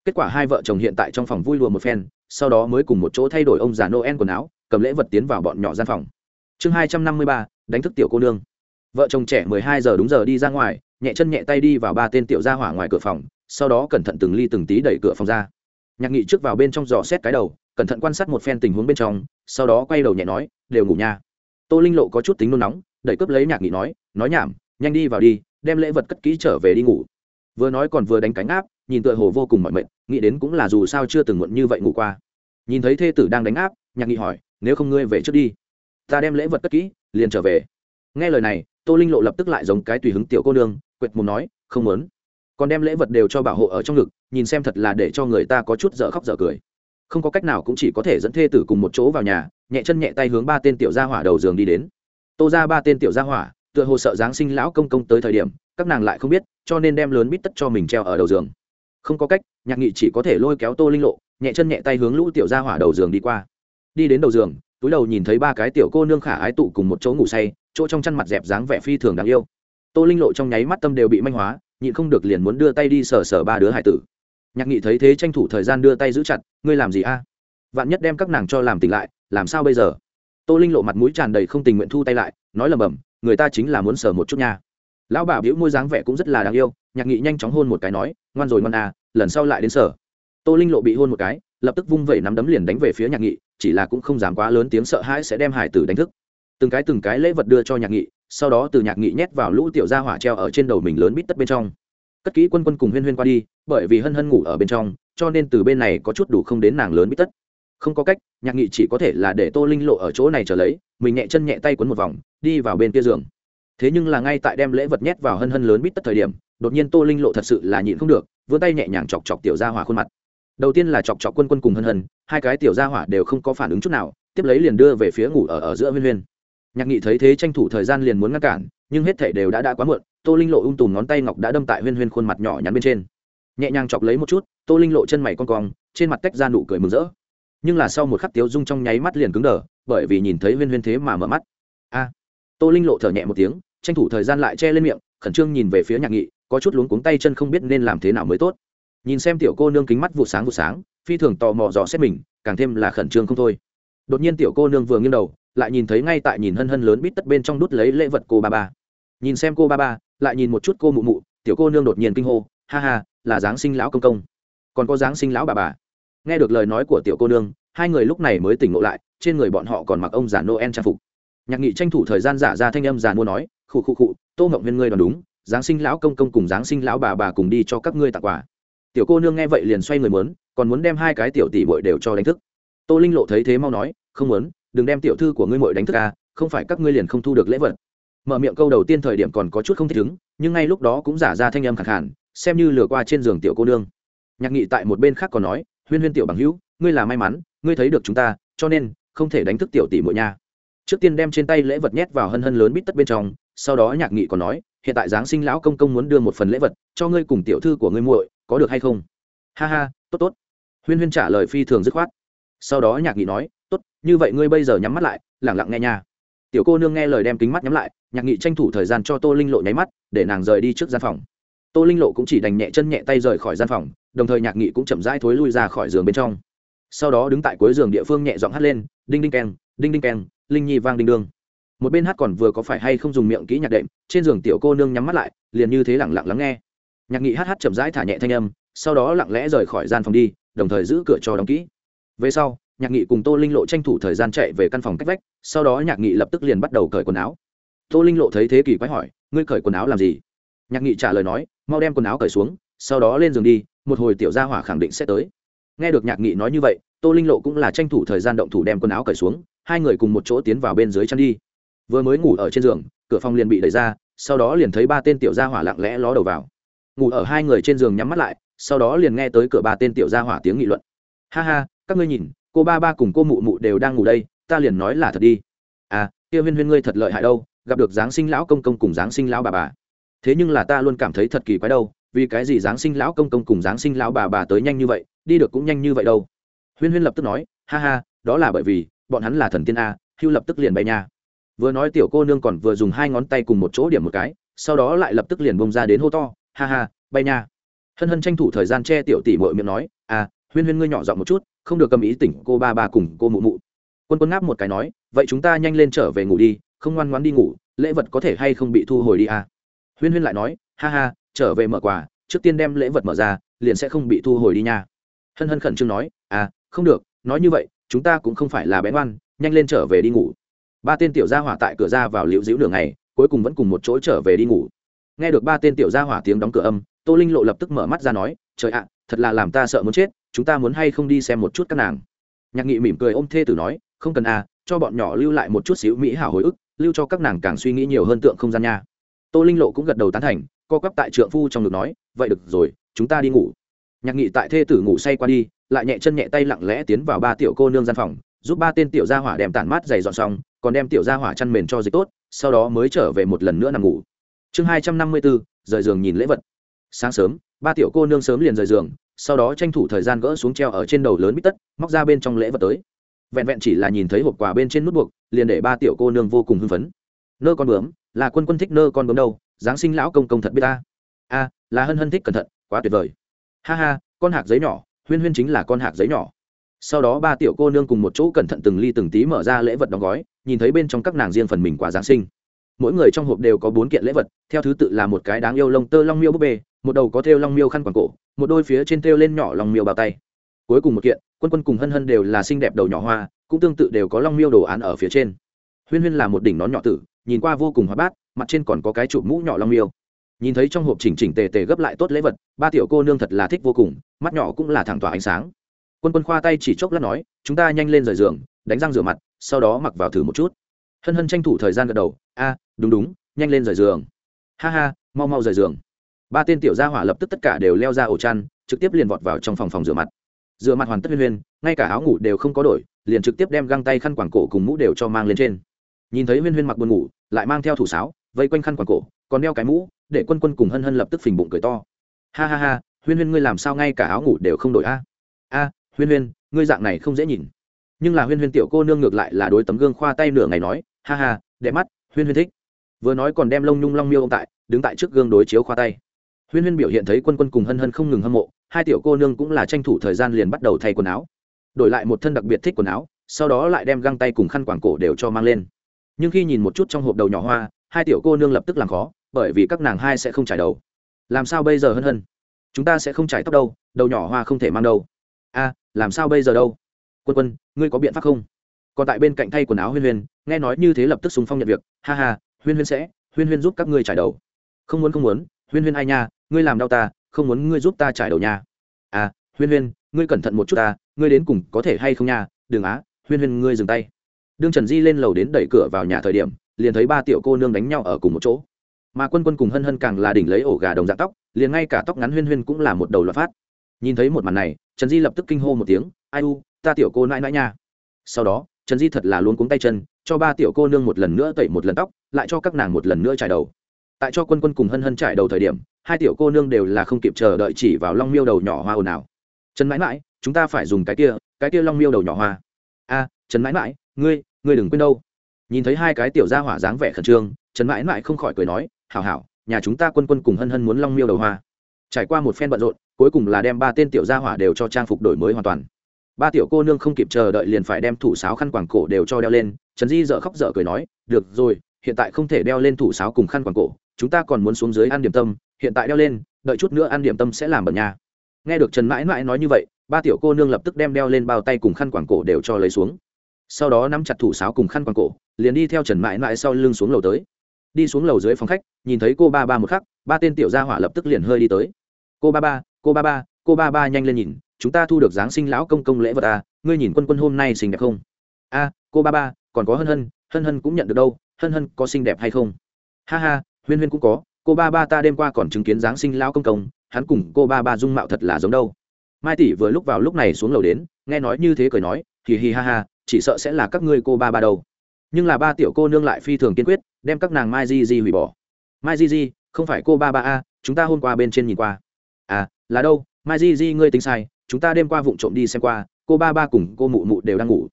Kết quả hai vợ chồng hiện tại trong phòng vui lùa một phen, sau đó mới cùng một chỗ thay đổi ông già noel quần áo cầm lễ vật tiến vào bọn nhỏ gian phòng. Chương hai trăm năm mươi ba, đánh thức tiểu cô nương. Vợ chồng trẻ mười hai giờ đúng giờ đi ra ngoài, nhẹ chân nhẹ tay đi vào ba tên tiểu gia hỏa ngoài cửa phòng, sau đó cẩn thận từng ly từng tí đẩy cửa phòng ra. Nhạc nghị trước vào bên trong dò xét cái đầu, cẩn thận quan sát một phen tình huống bên trong, sau đó quay đầu nhẹ nói, đều ngủ nha. Tô linh lộ có chút tính nôn nóng, đẩy cướp lấy nhạc nghị nói nói nhảm, nhanh đi vào đi, đem lễ vật cất kỹ trở về đi ngủ. Vừa nói còn vừa đánh cánh áp, nhìn tựa hồ vô cùng mọi mệt, nghĩ đến cũng là dù sao chưa từng muộn như vậy ngủ qua. Nhìn thấy thê tử đang đánh áp, nhạc nghị hỏi nếu không ngươi về trước đi. Ta đem lễ vật cất kỹ, liền trở về. Nghe lời này, tô linh lộ lập tức lại giống cái tùy hứng tiểu cô nương, quệt mồm nói, không muốn. Còn đem lễ vật đều cho bảo hộ ở trong ngực, nhìn xem thật là để cho người ta có chút dở khóc dở cười. Không có cách nào cũng chỉ có thể dẫn thê tử cùng một chỗ vào nhà, nhẹ chân nhẹ tay hướng ba tên tiểu gia hỏa đầu giường đi đến. Tô ra ba tên tiểu gia hỏa, tựa hồ sợ giáng sinh lão công công tới thời điểm, các nàng lại không biết, cho nên đem lớn bít tất cho mình treo ở đầu giường. Không có cách, nhạc nghị chỉ có thể lôi kéo tô linh lộ, nhẹ chân nhẹ tay hướng lũ tiểu gia hỏa đầu giường đi qua đi đến đầu giường, túi đầu nhìn thấy ba cái tiểu cô nương khả ái tụ cùng một chỗ ngủ say, chỗ trong chăn mặt dẹp dáng vẻ phi thường đáng yêu. Tô linh lộ trong nháy mắt tâm đều bị manh hóa, nhịn không được liền muốn đưa tay đi sờ sờ ba đứa hải tử. Nhạc nghị thấy thế tranh thủ thời gian đưa tay giữ chặt, ngươi làm gì a? Vạn nhất đem các nàng cho làm tỉnh lại, làm sao bây giờ? Tô linh lộ mặt mũi tràn đầy không tình nguyện thu tay lại, nói lầm bầm, người ta chính là muốn sờ một chút nha. Lão bà biểu môi dáng vẻ cũng rất là đáng yêu, nhạc nghị nhanh chóng hôn một cái nói, ngoan rồi ngoan à lần sau lại đến sở tô linh lộ bị hôn một cái lập tức vung vẩy nắm đấm liền đánh về phía nhạc nghị, chỉ là cũng không dám quá lớn tiếng sợ hãi sẽ đem hải tử đánh thức. Từng cái từng cái lễ vật đưa cho nhạc nghị, sau đó từ nhạc nghị nhét vào lũ tiểu gia hỏa treo ở trên đầu mình lớn bít tất bên trong. Cất kỹ quân quân cùng huyên huyên qua đi, bởi vì hân hân ngủ ở bên trong, cho nên từ bên này có chút đủ không đến nàng lớn bít tất. Không có cách, nhạc nghị chỉ có thể là để tô linh lộ ở chỗ này trở lấy, mình nhẹ chân nhẹ tay quấn một vòng, đi vào bên kia giường. Thế nhưng là ngay tại đem lễ vật nhét vào hân hân lớn bít tất thời điểm, đột nhiên tô linh lộ thật sự là nhịn không được, vươn tay nhẹ nhàng chọc chọc tiểu gia hỏa khuôn mặt đầu tiên là chọc chọc quân quân cùng hân hân, hai cái tiểu gia hỏa đều không có phản ứng chút nào, tiếp lấy liền đưa về phía ngủ ở ở giữa huyên huyên. Nhạc nghị thấy thế tranh thủ thời gian liền muốn ngăn cản, nhưng hết thể đều đã đã quá muộn, tô linh lộ ung tùm ngón tay ngọc đã đâm tại huyên huyên khuôn mặt nhỏ nhắn bên trên. Nhẹ nhàng chọc lấy một chút, tô linh lộ chân mày con cong, trên mặt tách ra nụ cười mừng rỡ. Nhưng là sau một khắc tiếu dung trong nháy mắt liền cứng đờ, bởi vì nhìn thấy huyên huyên thế mà mở mắt. A! Tô linh lộ thở nhẹ một tiếng, tranh thủ thời gian lại che lên miệng, khẩn trương nhìn về phía nhạc nghị, có chút luống cuống tay chân không biết nên làm thế nào mới tốt nhìn xem tiểu cô nương kính mắt vụ sáng vụ sáng, phi thường tò mò dò xét mình, càng thêm là khẩn trương không thôi. Đột nhiên tiểu cô nương vừa nghiêng đầu, lại nhìn thấy ngay tại nhìn hân hân lớn bít tất bên trong đút lấy lễ vật cô ba ba. Nhìn xem cô ba ba, lại nhìn một chút cô mụ mụ, tiểu cô nương đột nhiên kinh hô, ha ha, là giáng sinh lão công công. Còn có giáng sinh lão bà bà. Nghe được lời nói của tiểu cô nương, hai người lúc này mới tỉnh ngộ lại, trên người bọn họ còn mặc ông già noel trang phục. Nhạc nghị tranh thủ thời gian giả ra thanh âm già mua nói, khụ khụ khụ, tô ngộng viên ngươi đoán đúng, giáng sinh lão công công cùng giáng sinh lão bà bà cùng đi cho các ngươi tặng quà tiểu cô nương nghe vậy liền xoay người muốn, còn muốn đem hai cái tiểu tỷ bội đều cho đánh thức. Tô linh lộ thấy thế mau nói, không muốn, đừng đem tiểu thư của ngươi mội đánh thức à không phải các ngươi liền không thu được lễ vật. Mở miệng câu đầu tiên thời điểm còn có chút không thích ứng, nhưng ngay lúc đó cũng giả ra thanh âm khẳng hẳn xem như lừa qua trên giường tiểu cô nương. Nhạc nghị tại một bên khác còn nói, huyên huyên tiểu bằng hữu, ngươi là may mắn, ngươi thấy được chúng ta, cho nên không thể đánh thức tiểu tỷ muội nha. Trước tiên đem trên tay lễ vật nhét vào hân hân lớn bít tất bên trong, sau đó nhạc nghị còn nói, hiện tại giáng sinh lão công công muốn đưa một phần lễ vật cho ngươi cùng tiểu thư của ngươi muội có được hay không? Ha ha, tốt tốt. Huyên huyên trả lời phi thường dứt khoát. Sau đó nhạc nghị nói, tốt, như vậy ngươi bây giờ nhắm mắt lại, lẳng lặng nghe nha. Tiểu cô nương nghe lời đem kính mắt nhắm lại, nhạc nghị tranh thủ thời gian cho tô linh lộ nháy mắt, để nàng rời đi trước gian phòng. Tô linh lộ cũng chỉ đành nhẹ chân nhẹ tay rời khỏi gian phòng, đồng thời nhạc nghị cũng chậm rãi thối lui ra khỏi giường bên trong. Sau đó đứng tại cuối giường địa phương nhẹ giọng hắt lên, đinh đinh keng, đinh đinh keng, linh nhi vang đinh đương. Một bên hát còn vừa có phải hay không dùng miệng kỹ nhạc đệm, trên giường tiểu cô nương nhắm mắt lại, liền như thế lẳng lặng lắng nghe nhạc nghị hát chậm rãi thả nhẹ thanh âm, sau đó lặng lẽ rời khỏi gian phòng đi, đồng thời giữ cửa cho đóng kỹ. Về sau, nhạc nghị cùng tô linh lộ tranh thủ thời gian chạy về căn phòng cách vách, sau đó nhạc nghị lập tức liền bắt đầu cởi quần áo. Tô linh lộ thấy thế kỷ quái hỏi, ngươi cởi quần áo làm gì? Nhạc nghị trả lời nói, mau đem quần áo cởi xuống, sau đó lên giường đi, một hồi tiểu gia hỏa khẳng định sẽ tới. Nghe được nhạc nghị nói như vậy, tô linh lộ cũng là tranh thủ thời gian động thủ đem quần áo cởi xuống, hai người cùng một chỗ tiến vào bên dưới chăn đi. Vừa mới ngủ ở trên giường, cửa phòng liền bị đẩy ra, sau đó liền thấy ba tên tiểu gia hỏa lặng lẽ ló đầu vào ngủ ở hai người trên giường nhắm mắt lại, sau đó liền nghe tới cửa ba tên tiểu gia hỏa tiếng nghị luận. Ha ha, các ngươi nhìn, cô ba ba cùng cô mụ mụ đều đang ngủ đây, ta liền nói là thật đi. À kia huyên huyên ngươi thật lợi hại đâu, gặp được giáng sinh lão công công cùng giáng sinh lão bà bà. Thế nhưng là ta luôn cảm thấy thật kỳ quái đâu, vì cái gì giáng sinh lão công công cùng giáng sinh lão bà bà tới nhanh như vậy, đi được cũng nhanh như vậy đâu. Huyên huyên lập tức nói, ha ha, đó là bởi vì, bọn hắn là thần tiên a, hưu lập tức liền bay nha. Vừa nói tiểu cô nương còn vừa dùng hai ngón tay cùng một chỗ điểm một cái, sau đó lại lập tức liền bông ra đến hô to ha ha, bay nha. Hân hân tranh thủ thời gian che tiểu tỷ mội miệng nói à huyên huyên ngươi nhỏ giọng một chút, không được cầm ý tỉnh cô ba ba cùng cô mụ mụ. Quân quân ngáp một cái nói, vậy chúng ta nhanh lên trở về ngủ đi, không ngoan ngoan đi ngủ, lễ vật có thể hay không bị thu hồi đi à? Huyên huyên lại nói, ha ha, trở về mở quà, trước tiên đem lễ vật mở ra, liền sẽ không bị thu hồi đi nha. Hân hân khẩn trương nói à không được, nói như vậy, chúng ta cũng không phải là bé ngoan, nhanh lên trở về đi ngủ. Ba tên tiểu gia hỏa tại cửa ra vào liễu dĩu đường này cuối cùng vẫn cùng một chỗ trở về đi ngủ nghe được ba tên tiểu gia hỏa tiếng đóng cửa âm, tô linh lộ lập tức mở mắt ra nói, trời ạ, thật là làm ta sợ muốn chết, chúng ta muốn hay không đi xem một chút các nàng? Nhạc nghị mỉm cười ôm thê tử nói, không cần à cho bọn nhỏ lưu lại một chút xíu mỹ hảo hồi ức, lưu cho các nàng càng suy nghĩ nhiều hơn tượng không gian nha. Tô linh lộ cũng gật đầu tán thành, co quắp tại trượng phu trong ngực nói, vậy được rồi, chúng ta đi ngủ. Nhạc nghị tại thê tử ngủ say qua đi, lại nhẹ chân nhẹ tay lặng lẽ tiến vào ba tiểu cô nương gian phòng, giúp ba tên tiểu gia hỏa đem tản mát giày dọn xong, còn đem tiểu gia hỏa chăn mền cho dịch tốt, sau đó mới trở về một lần nữa nằm ngủ chương hai trăm năm mươi bốn rời giường nhìn lễ vật. Sáng sớm, ba tiểu cô nương sớm liền rời giường, sau đó tranh thủ thời gian gỡ xuống treo ở trên đầu lớn bít tất, móc ra bên trong lễ vật tới. Vẹn vẹn chỉ là nhìn thấy hộp quà bên trên nút buộc, liền để ba tiểu cô nương vô cùng hưng phấn. Nơ con bướm, là quân quân thích nơ con bướm đâu, giáng sinh lão công công thật biết ta. A, là hân hân thích cẩn thận, quá tuyệt vời. Ha ha, con hạc giấy nhỏ, huyên huyên chính là con hạc giấy nhỏ. Sau đó ba tiểu cô nương cùng một chỗ cẩn thận từng ly từng tí mở ra lễ vật đóng gói, nhìn thấy bên trong các nàng riêng phần mình quả giáng sinh mỗi người trong hộp đều có bốn kiện lễ vật, theo thứ tự là một cái đáng yêu lông tơ long miêu búp bê, một đầu có thêu long miêu khăn quàng cổ, một đôi phía trên thêu lên nhỏ long miêu bao tay. Cuối cùng một kiện, quân quân cùng hân hân đều là xinh đẹp đầu nhỏ hoa, cũng tương tự đều có long miêu đồ án ở phía trên. Huyên huyên là một đỉnh nón nhỏ tử, nhìn qua vô cùng hoa bát, mặt trên còn có cái chụp mũ nhỏ long miêu. Nhìn thấy trong hộp chỉnh chỉnh tề tề gấp lại tốt lễ vật, ba tiểu cô nương thật là thích vô cùng, mắt nhỏ cũng là thẳng tỏa ánh sáng. Quân quân khoa tay chỉ chốc lát nói, chúng ta nhanh lên rời giường, đánh răng rửa mặt, sau đó mặc vào thử một chút. Hân hân tranh thủ thời gian gật đầu, a đúng đúng, nhanh lên rời giường. Ha ha, mau mau rời giường. Ba tên tiểu gia hỏa lập tức tất cả đều leo ra ổ chăn, trực tiếp liền vọt vào trong phòng phòng rửa mặt. Rửa mặt hoàn tất huyên huyên, ngay cả áo ngủ đều không có đổi, liền trực tiếp đem găng tay khăn quàng cổ cùng mũ đều cho mang lên trên. Nhìn thấy huyên huyên mặc buồn ngủ, lại mang theo thủ sáo, vây quanh khăn quàng cổ, còn đeo cái mũ, để quân quân cùng hân hân lập tức phình bụng cười to. Ha ha ha, huyên huyên ngươi làm sao ngay cả áo ngủ đều không đổi a? A, huyên huyên, ngươi dạng này không dễ nhìn. Nhưng là huyên huyên tiểu cô nương ngược lại là đối tấm gương khoa tay nửa ngày nói, ha ha, đẹp mắt, huyên huyên thích vừa nói còn đem lông nhung long miêu ông tại, đứng tại trước gương đối chiếu khoa tay. Huyên huyên biểu hiện thấy quân quân cùng hân hân không ngừng hâm mộ, hai tiểu cô nương cũng là tranh thủ thời gian liền bắt đầu thay quần áo. Đổi lại một thân đặc biệt thích quần áo, sau đó lại đem găng tay cùng khăn quảng cổ đều cho mang lên. Nhưng khi nhìn một chút trong hộp đầu nhỏ hoa, hai tiểu cô nương lập tức làm khó, bởi vì các nàng hai sẽ không trải đầu. Làm sao bây giờ hân hân? Chúng ta sẽ không trải tóc đâu, đầu nhỏ hoa không thể mang đâu. A, làm sao bây giờ đâu? Quân quân, ngươi có biện pháp không? Còn tại bên cạnh thay quần áo huyên huyên, nghe nói như thế lập tức súng phong nhận việc. Ha ha huyên huyên sẽ, huyên huyên giúp các ngươi trải đầu. Không muốn không muốn, huyên huyên ai nha, ngươi làm đau ta, không muốn ngươi giúp ta trải đầu nha. À huyên huyên, ngươi cẩn thận một chút ta, ngươi đến cùng có thể hay không nha, đừng á, huyên huyên ngươi dừng tay. Đương trần di lên lầu đến đẩy cửa vào nhà thời điểm, liền thấy ba tiểu cô nương đánh nhau ở cùng một chỗ. Mà quân quân cùng hân hân càng là đỉnh lấy ổ gà đồng dạng tóc, liền ngay cả tóc ngắn huyên huyên cũng là một đầu loạt phát. Nhìn thấy một màn này, trần di lập tức kinh hô một tiếng, ai u, ta tiểu cô nãi nãi nha. Sau đó, trần di thật là luôn cuống tay chân cho ba tiểu cô nương một lần nữa tẩy một lần tóc, lại cho các nàng một lần nữa trải đầu. Tại cho quân quân cùng hân hân trải đầu thời điểm, hai tiểu cô nương đều là không kịp chờ đợi chỉ vào long miêu đầu nhỏ hoa ồn ào. Trần mãi mãi, chúng ta phải dùng cái kia cái kia long miêu đầu nhỏ hoa. A, trần mãi mãi, ngươi ngươi đừng quên đâu. Nhìn thấy hai cái tiểu gia hỏa dáng vẻ khẩn trương, trần mãi mãi không khỏi cười nói, hảo hảo, nhà chúng ta quân quân cùng hân hân muốn long miêu đầu hoa. Trải qua một phen bận rộn, cuối cùng là đem ba tên tiểu gia hỏa đều cho trang phục đổi mới hoàn toàn ba tiểu cô nương không kịp chờ đợi liền phải đem thủ sáo khăn quàng cổ đều cho đeo lên, trần di dợ khóc dở cười nói, được rồi, hiện tại không thể đeo lên thủ sáo cùng khăn quàng cổ, chúng ta còn muốn xuống dưới ăn điểm tâm, hiện tại đeo lên, đợi chút nữa ăn điểm tâm sẽ làm bẩn nhà. Nghe được trần mãi mãi nói như vậy, ba tiểu cô nương lập tức đem đeo lên bao tay cùng khăn quàng cổ đều cho lấy xuống. Sau đó nắm chặt thủ sáo cùng khăn quàng cổ, liền đi theo trần mãi mãi sau lưng xuống lầu tới. Đi xuống lầu dưới phòng khách, nhìn thấy cô ba ba một khắc, ba tên tiểu gia hỏa lập tức liền hơi đi tới. Cô ba ba, cô ba ba, cô ba ba nhanh lên nhìn chúng ta thu được giáng sinh lão công công lễ vật à ngươi nhìn quân quân hôm nay xinh đẹp không? A, cô ba ba, còn có hân hân hân hân cũng nhận được đâu, hân hân có xinh đẹp hay không? Ha ha, huyên huyên cũng có, cô ba ba ta đêm qua còn chứng kiến giáng sinh lão công công, hắn cùng cô ba ba dung mạo thật là giống đâu. Mai tỷ vừa lúc vào lúc này xuống lầu đến, nghe nói như thế cười nói, hì hì ha ha, chỉ sợ sẽ là các ngươi cô ba ba đâu. Nhưng là ba tiểu cô nương lại phi thường kiên quyết, đem các nàng mai di di hủy bỏ. Mai di di, không phải cô ba ba a, chúng ta hôm qua bên trên nhìn qua. À là đâu, mai di di ngươi tính sai chúng ta đêm qua vụng trộm đi xem qua, cô ba ba cùng cô mụ mụ đều đang ngủ.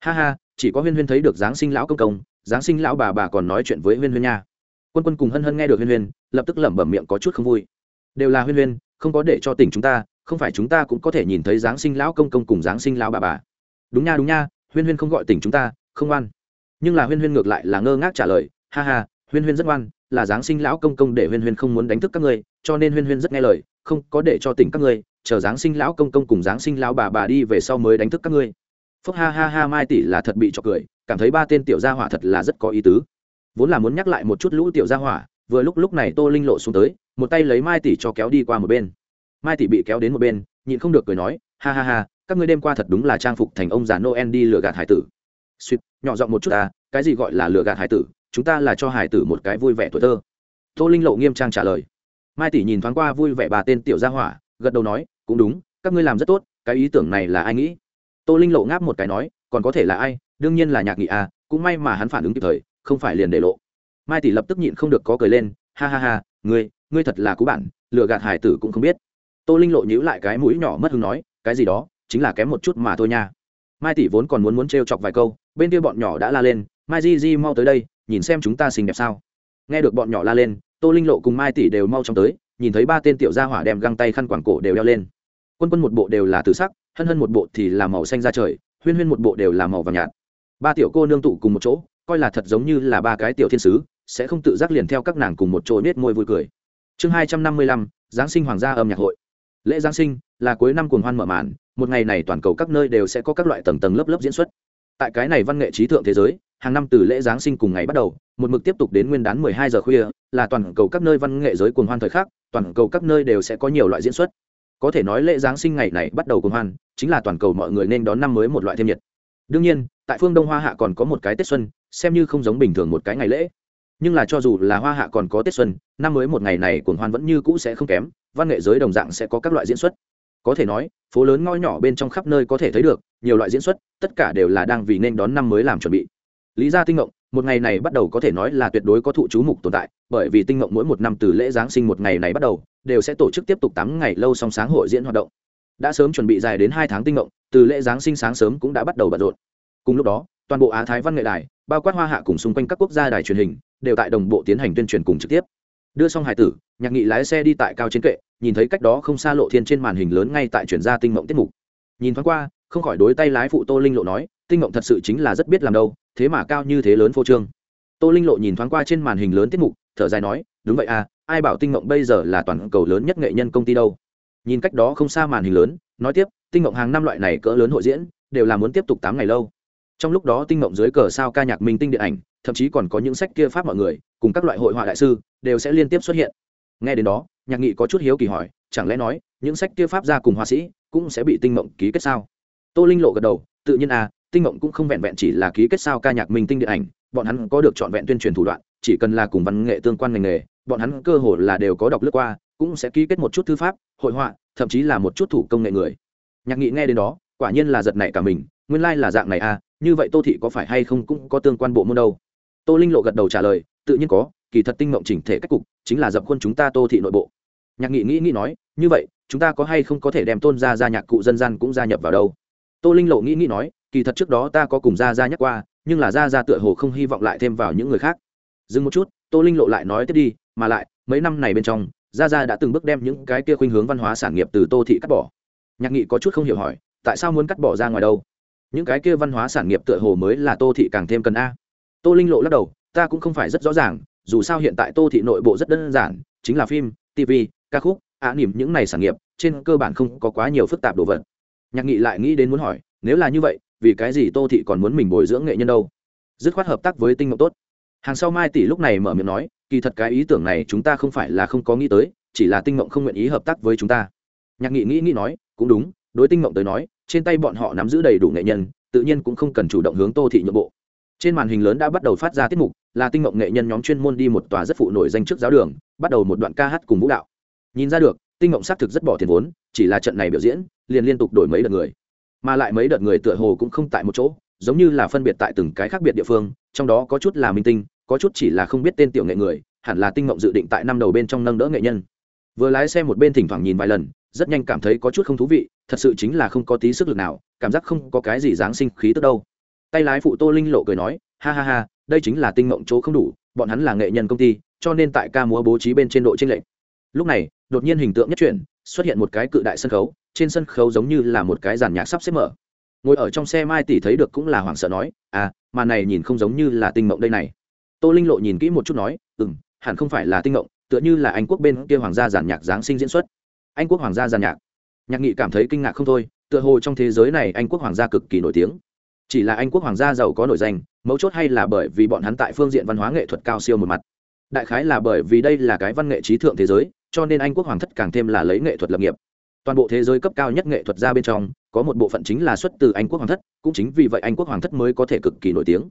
Ha ha, chỉ có huyên huyên thấy được giáng sinh lão công công, giáng sinh lão bà bà còn nói chuyện với huyên huyên nha. Quân quân cùng hân hân nghe được huyên huyên, lập tức lẩm bẩm miệng có chút không vui. Đều là huyên huyên, không có để cho tỉnh chúng ta, không phải chúng ta cũng có thể nhìn thấy giáng sinh lão công công cùng giáng sinh lão bà bà. Đúng nha đúng nha, huyên huyên không gọi tỉnh chúng ta, không ngoan. Nhưng là huyên huyên ngược lại là ngơ ngác trả lời, ha ha, huyên huyên rất ngoan, là giáng sinh lão công công để huyên huyên không muốn đánh thức các ngươi, cho nên huyên huyên rất nghe lời không có để cho tỉnh các ngươi, chờ giáng sinh lão công công cùng giáng sinh lão bà bà đi về sau mới đánh thức các ngươi. Phúc ha ha ha, mai tỷ là thật bị cho cười, cảm thấy ba tên tiểu gia hỏa thật là rất có ý tứ. Vốn là muốn nhắc lại một chút lũ tiểu gia hỏa, vừa lúc lúc này tô linh lộ xuống tới, một tay lấy mai tỷ cho kéo đi qua một bên. Mai tỷ bị kéo đến một bên, nhịn không được cười nói, ha ha ha, các ngươi đêm qua thật đúng là trang phục thành ông già noel đi lừa gạt hải tử. Suýt, nhỏ giọng một chút ta cái gì gọi là lừa gạt hải tử? Chúng ta là cho hải tử một cái vui vẻ tuổi thơ. Tô linh lộ nghiêm trang trả lời mai tỷ nhìn thoáng qua vui vẻ bà tên tiểu gia hỏa, gật đầu nói, cũng đúng, các ngươi làm rất tốt, cái ý tưởng này là ai nghĩ? Tô linh lộ ngáp một cái nói, còn có thể là ai? Đương nhiên là nhạc nghị à cũng may mà hắn phản ứng kịp thời, không phải liền để lộ. Mai tỷ lập tức nhịn không được có cười lên, ha ha ha, ngươi ngươi thật là cú bản, lừa gạt hải tử cũng không biết. Tô linh lộ nhíu lại cái mũi nhỏ mất hứng nói, cái gì đó, chính là kém một chút mà thôi nha. Mai tỷ vốn còn muốn muốn trêu chọc vài câu, bên kia bọn nhỏ đã la lên, mai di di mau tới đây, nhìn xem chúng ta xinh đẹp sao. Nghe được bọn nhỏ la lên tô linh lộ cùng mai tỷ đều mau chóng tới, nhìn thấy ba tên tiểu gia hỏa đem găng tay khăn quảng cổ đều đeo lên. Quân quân một bộ đều là từ sắc, hân hân một bộ thì là màu xanh ra trời, huyên huyên một bộ đều là màu vàng nhạt. Ba tiểu cô nương tụ cùng một chỗ, coi là thật giống như là ba cái tiểu thiên sứ, sẽ không tự giác liền theo các nàng cùng một chỗ nết môi vui cười. Chương hai trăm năm mươi lăm, giáng sinh hoàng gia âm nhạc hội. Lễ giáng sinh là cuối năm cuồng hoan mở màn, một ngày này toàn cầu các nơi đều sẽ có các loại tầng tầng lớp lớp diễn xuất. Tại cái này văn nghệ trí thượng thế giới hàng năm từ lễ giáng sinh cùng ngày bắt đầu, một mực tiếp tục đến nguyên đán 12 giờ khuya, là toàn cầu các nơi văn nghệ giới cuồng hoan thời khắc, toàn cầu các nơi đều sẽ có nhiều loại diễn xuất. Có thể nói lễ giáng sinh ngày này bắt đầu cuồng hoan, chính là toàn cầu mọi người nên đón năm mới một loại thêm nhiệt. Đương nhiên, tại phương đông hoa hạ còn có một cái tết xuân, xem như không giống bình thường một cái ngày lễ. Nhưng là cho dù là hoa hạ còn có tết xuân, năm mới một ngày này cuồng hoan vẫn như cũ sẽ không kém, văn nghệ giới đồng dạng sẽ có các loại diễn xuất. Có thể nói, phố lớn ngõ nhỏ bên trong khắp nơi có thể thấy được, nhiều loại diễn xuất, tất cả đều là đang vì nên đón năm mới làm chuẩn bị lý gia tinh ngộng, một ngày này bắt đầu có thể nói là tuyệt đối có thụ chú mục tồn tại, bởi vì tinh ngộng mỗi một năm từ lễ giáng sinh một ngày này bắt đầu, đều sẽ tổ chức tiếp tục tám ngày lâu song sáng hội diễn hoạt động. Đã sớm chuẩn bị dài đến hai tháng tinh ngộng, từ lễ giáng sinh sáng sớm cũng đã bắt đầu bận rộn. Cùng lúc đó, toàn bộ á thái văn nghệ đài, bao quát hoa hạ cùng xung quanh các quốc gia đài truyền hình, đều tại đồng bộ tiến hành tuyên truyền cùng trực tiếp. Đưa xong hải tử, nhạc nghị lái xe đi tại cao trên kệ, nhìn thấy cách đó không xa lộ thiên trên màn hình lớn ngay tại chuyển gia tinh mộng tiết mục. Nhìn thoáng qua, không khỏi đối tay lái phụ tô linh lộ nói, tinh mộng thật sự chính là rất biết làm đâu thế mà cao như thế lớn phô trương. Tô linh lộ nhìn thoáng qua trên màn hình lớn tiết mục, thở dài nói, đúng vậy à ai bảo tinh mộng bây giờ là toàn cầu lớn nhất nghệ nhân công ty đâu? Nhìn cách đó không xa màn hình lớn, nói tiếp, tinh mộng hàng năm loại này cỡ lớn hội diễn, đều là muốn tiếp tục tám ngày lâu. Trong lúc đó tinh mộng dưới cờ sao ca nhạc minh tinh điện ảnh, thậm chí còn có những sách kia pháp mọi người, cùng các loại hội họa đại sư, đều sẽ liên tiếp xuất hiện. Nghe đến đó, nhạc nghị có chút hiếu kỳ hỏi, chẳng lẽ nói, những sách kia pháp ra cùng họa sĩ cũng sẽ bị tinh mộng ký kết sao? Tô linh lộ gật đầu, tự nhiên à tinh mộng cũng không vẹn vẹn chỉ là ký kết sao ca nhạc minh tinh điện ảnh, bọn hắn có được trọn vẹn tuyên truyền thủ đoạn, chỉ cần là cùng văn nghệ tương quan ngành nghề, bọn hắn cơ hồ là đều có đọc lướt qua, cũng sẽ ký kết một chút thư pháp, hội họa, thậm chí là một chút thủ công nghệ người. Nhạc nghị nghe đến đó, quả nhiên là giật nảy cả mình, nguyên lai là dạng này à như vậy tô thị có phải hay không cũng có tương quan bộ môn đâu? Tô linh lộ gật đầu trả lời, tự nhiên có, kỳ thật tinh mộng chỉnh thể cách cục chính là dập khuôn chúng ta tô thị nội bộ. Nhạc nghị nghĩ nghĩ nói, như vậy, chúng ta có hay không có thể đem tôn gia gia nhạc cụ dân gian cũng gia nhập vào đâu? Tô linh lộ nghĩ nghĩ nói kỳ thật trước đó ta có cùng gia gia nhắc qua, nhưng là gia gia tựa hồ không hy vọng lại thêm vào những người khác. Dừng một chút, tô linh lộ lại nói tiếp đi, mà lại, mấy năm này bên trong, gia gia đã từng bước đem những cái kia khuynh hướng văn hóa sản nghiệp từ tô thị cắt bỏ. Nhạc nghị có chút không hiểu hỏi, tại sao muốn cắt bỏ ra ngoài đâu? Những cái kia văn hóa sản nghiệp tựa hồ mới là tô thị càng thêm cần a. Tô linh lộ lắc đầu, ta cũng không phải rất rõ ràng, dù sao hiện tại tô thị nội bộ rất đơn giản, chính là phim tv ca khúc, ạ nỉm những này sản nghiệp, trên cơ bản không có quá nhiều phức tạp đồ vật. Nhạc nghị lại nghĩ đến muốn hỏi, nếu là như vậy vì cái gì tô thị còn muốn mình bồi dưỡng nghệ nhân đâu? Dứt khoát hợp tác với tinh ngọc tốt. Hàng sau mai tỷ lúc này mở miệng nói, kỳ thật cái ý tưởng này chúng ta không phải là không có nghĩ tới, chỉ là tinh mộng không nguyện ý hợp tác với chúng ta. Nhạc nghị nghĩ nghĩ nói, cũng đúng, đối tinh mộng tới nói, trên tay bọn họ nắm giữ đầy đủ nghệ nhân, tự nhiên cũng không cần chủ động hướng tô thị nhượng bộ. Trên màn hình lớn đã bắt đầu phát ra tiết mục, là tinh mộng nghệ nhân nhóm chuyên môn đi một tòa rất phụ nổi danh trước giáo đường, bắt đầu một đoạn ca hát cùng vũ đạo. Nhìn ra được, tinh mộng xác thực rất bỏ tiền vốn, chỉ là trận này biểu diễn, liền liên tục đổi mấy đợt người mà lại mấy đợt người tựa hồ cũng không tại một chỗ, giống như là phân biệt tại từng cái khác biệt địa phương, trong đó có chút là minh tinh, có chút chỉ là không biết tên tiểu nghệ người, hẳn là tinh mộng dự định tại năm đầu bên trong nâng đỡ nghệ nhân. Vừa lái xe một bên thỉnh thoảng nhìn vài lần, rất nhanh cảm thấy có chút không thú vị, thật sự chính là không có tí sức lực nào, cảm giác không có cái gì giáng sinh khí tức đâu. Tay lái phụ tô linh lộ cười nói, ha ha ha, đây chính là tinh mộng chỗ không đủ, bọn hắn là nghệ nhân công ty, cho nên tại ca múa bố trí bên trên độ tranh lệch. Lúc này, đột nhiên hình tượng nhất chuyển, xuất hiện một cái cự đại sân khấu trên sân khấu giống như là một cái giàn nhạc sắp xếp mở. Ngồi ở trong xe mai tỷ thấy được cũng là hoảng sợ nói à mà này nhìn không giống như là tinh mộng đây này. Tô linh lộ nhìn kỹ một chút nói ừ m hẳn không phải là tinh mộng, tựa như là anh quốc bên kia hoàng gia giàn nhạc giáng sinh diễn xuất. Anh quốc hoàng gia giàn nhạc. Nhạc nghị cảm thấy kinh ngạc không thôi, tựa hồ trong thế giới này anh quốc hoàng gia cực kỳ nổi tiếng. Chỉ là anh quốc hoàng gia giàu có nổi danh, mấu chốt hay là bởi vì bọn hắn tại phương diện văn hóa nghệ thuật cao siêu một mặt. Đại khái là bởi vì đây là cái văn nghệ trí thượng thế giới, cho nên anh quốc hoàng thất càng thêm là lấy nghệ thuật lập nghiệp toàn bộ thế giới cấp cao nhất nghệ thuật ra bên trong, có một bộ phận chính là xuất từ anh quốc hoàng thất, cũng chính vì vậy anh quốc hoàng thất mới có thể cực kỳ nổi tiếng.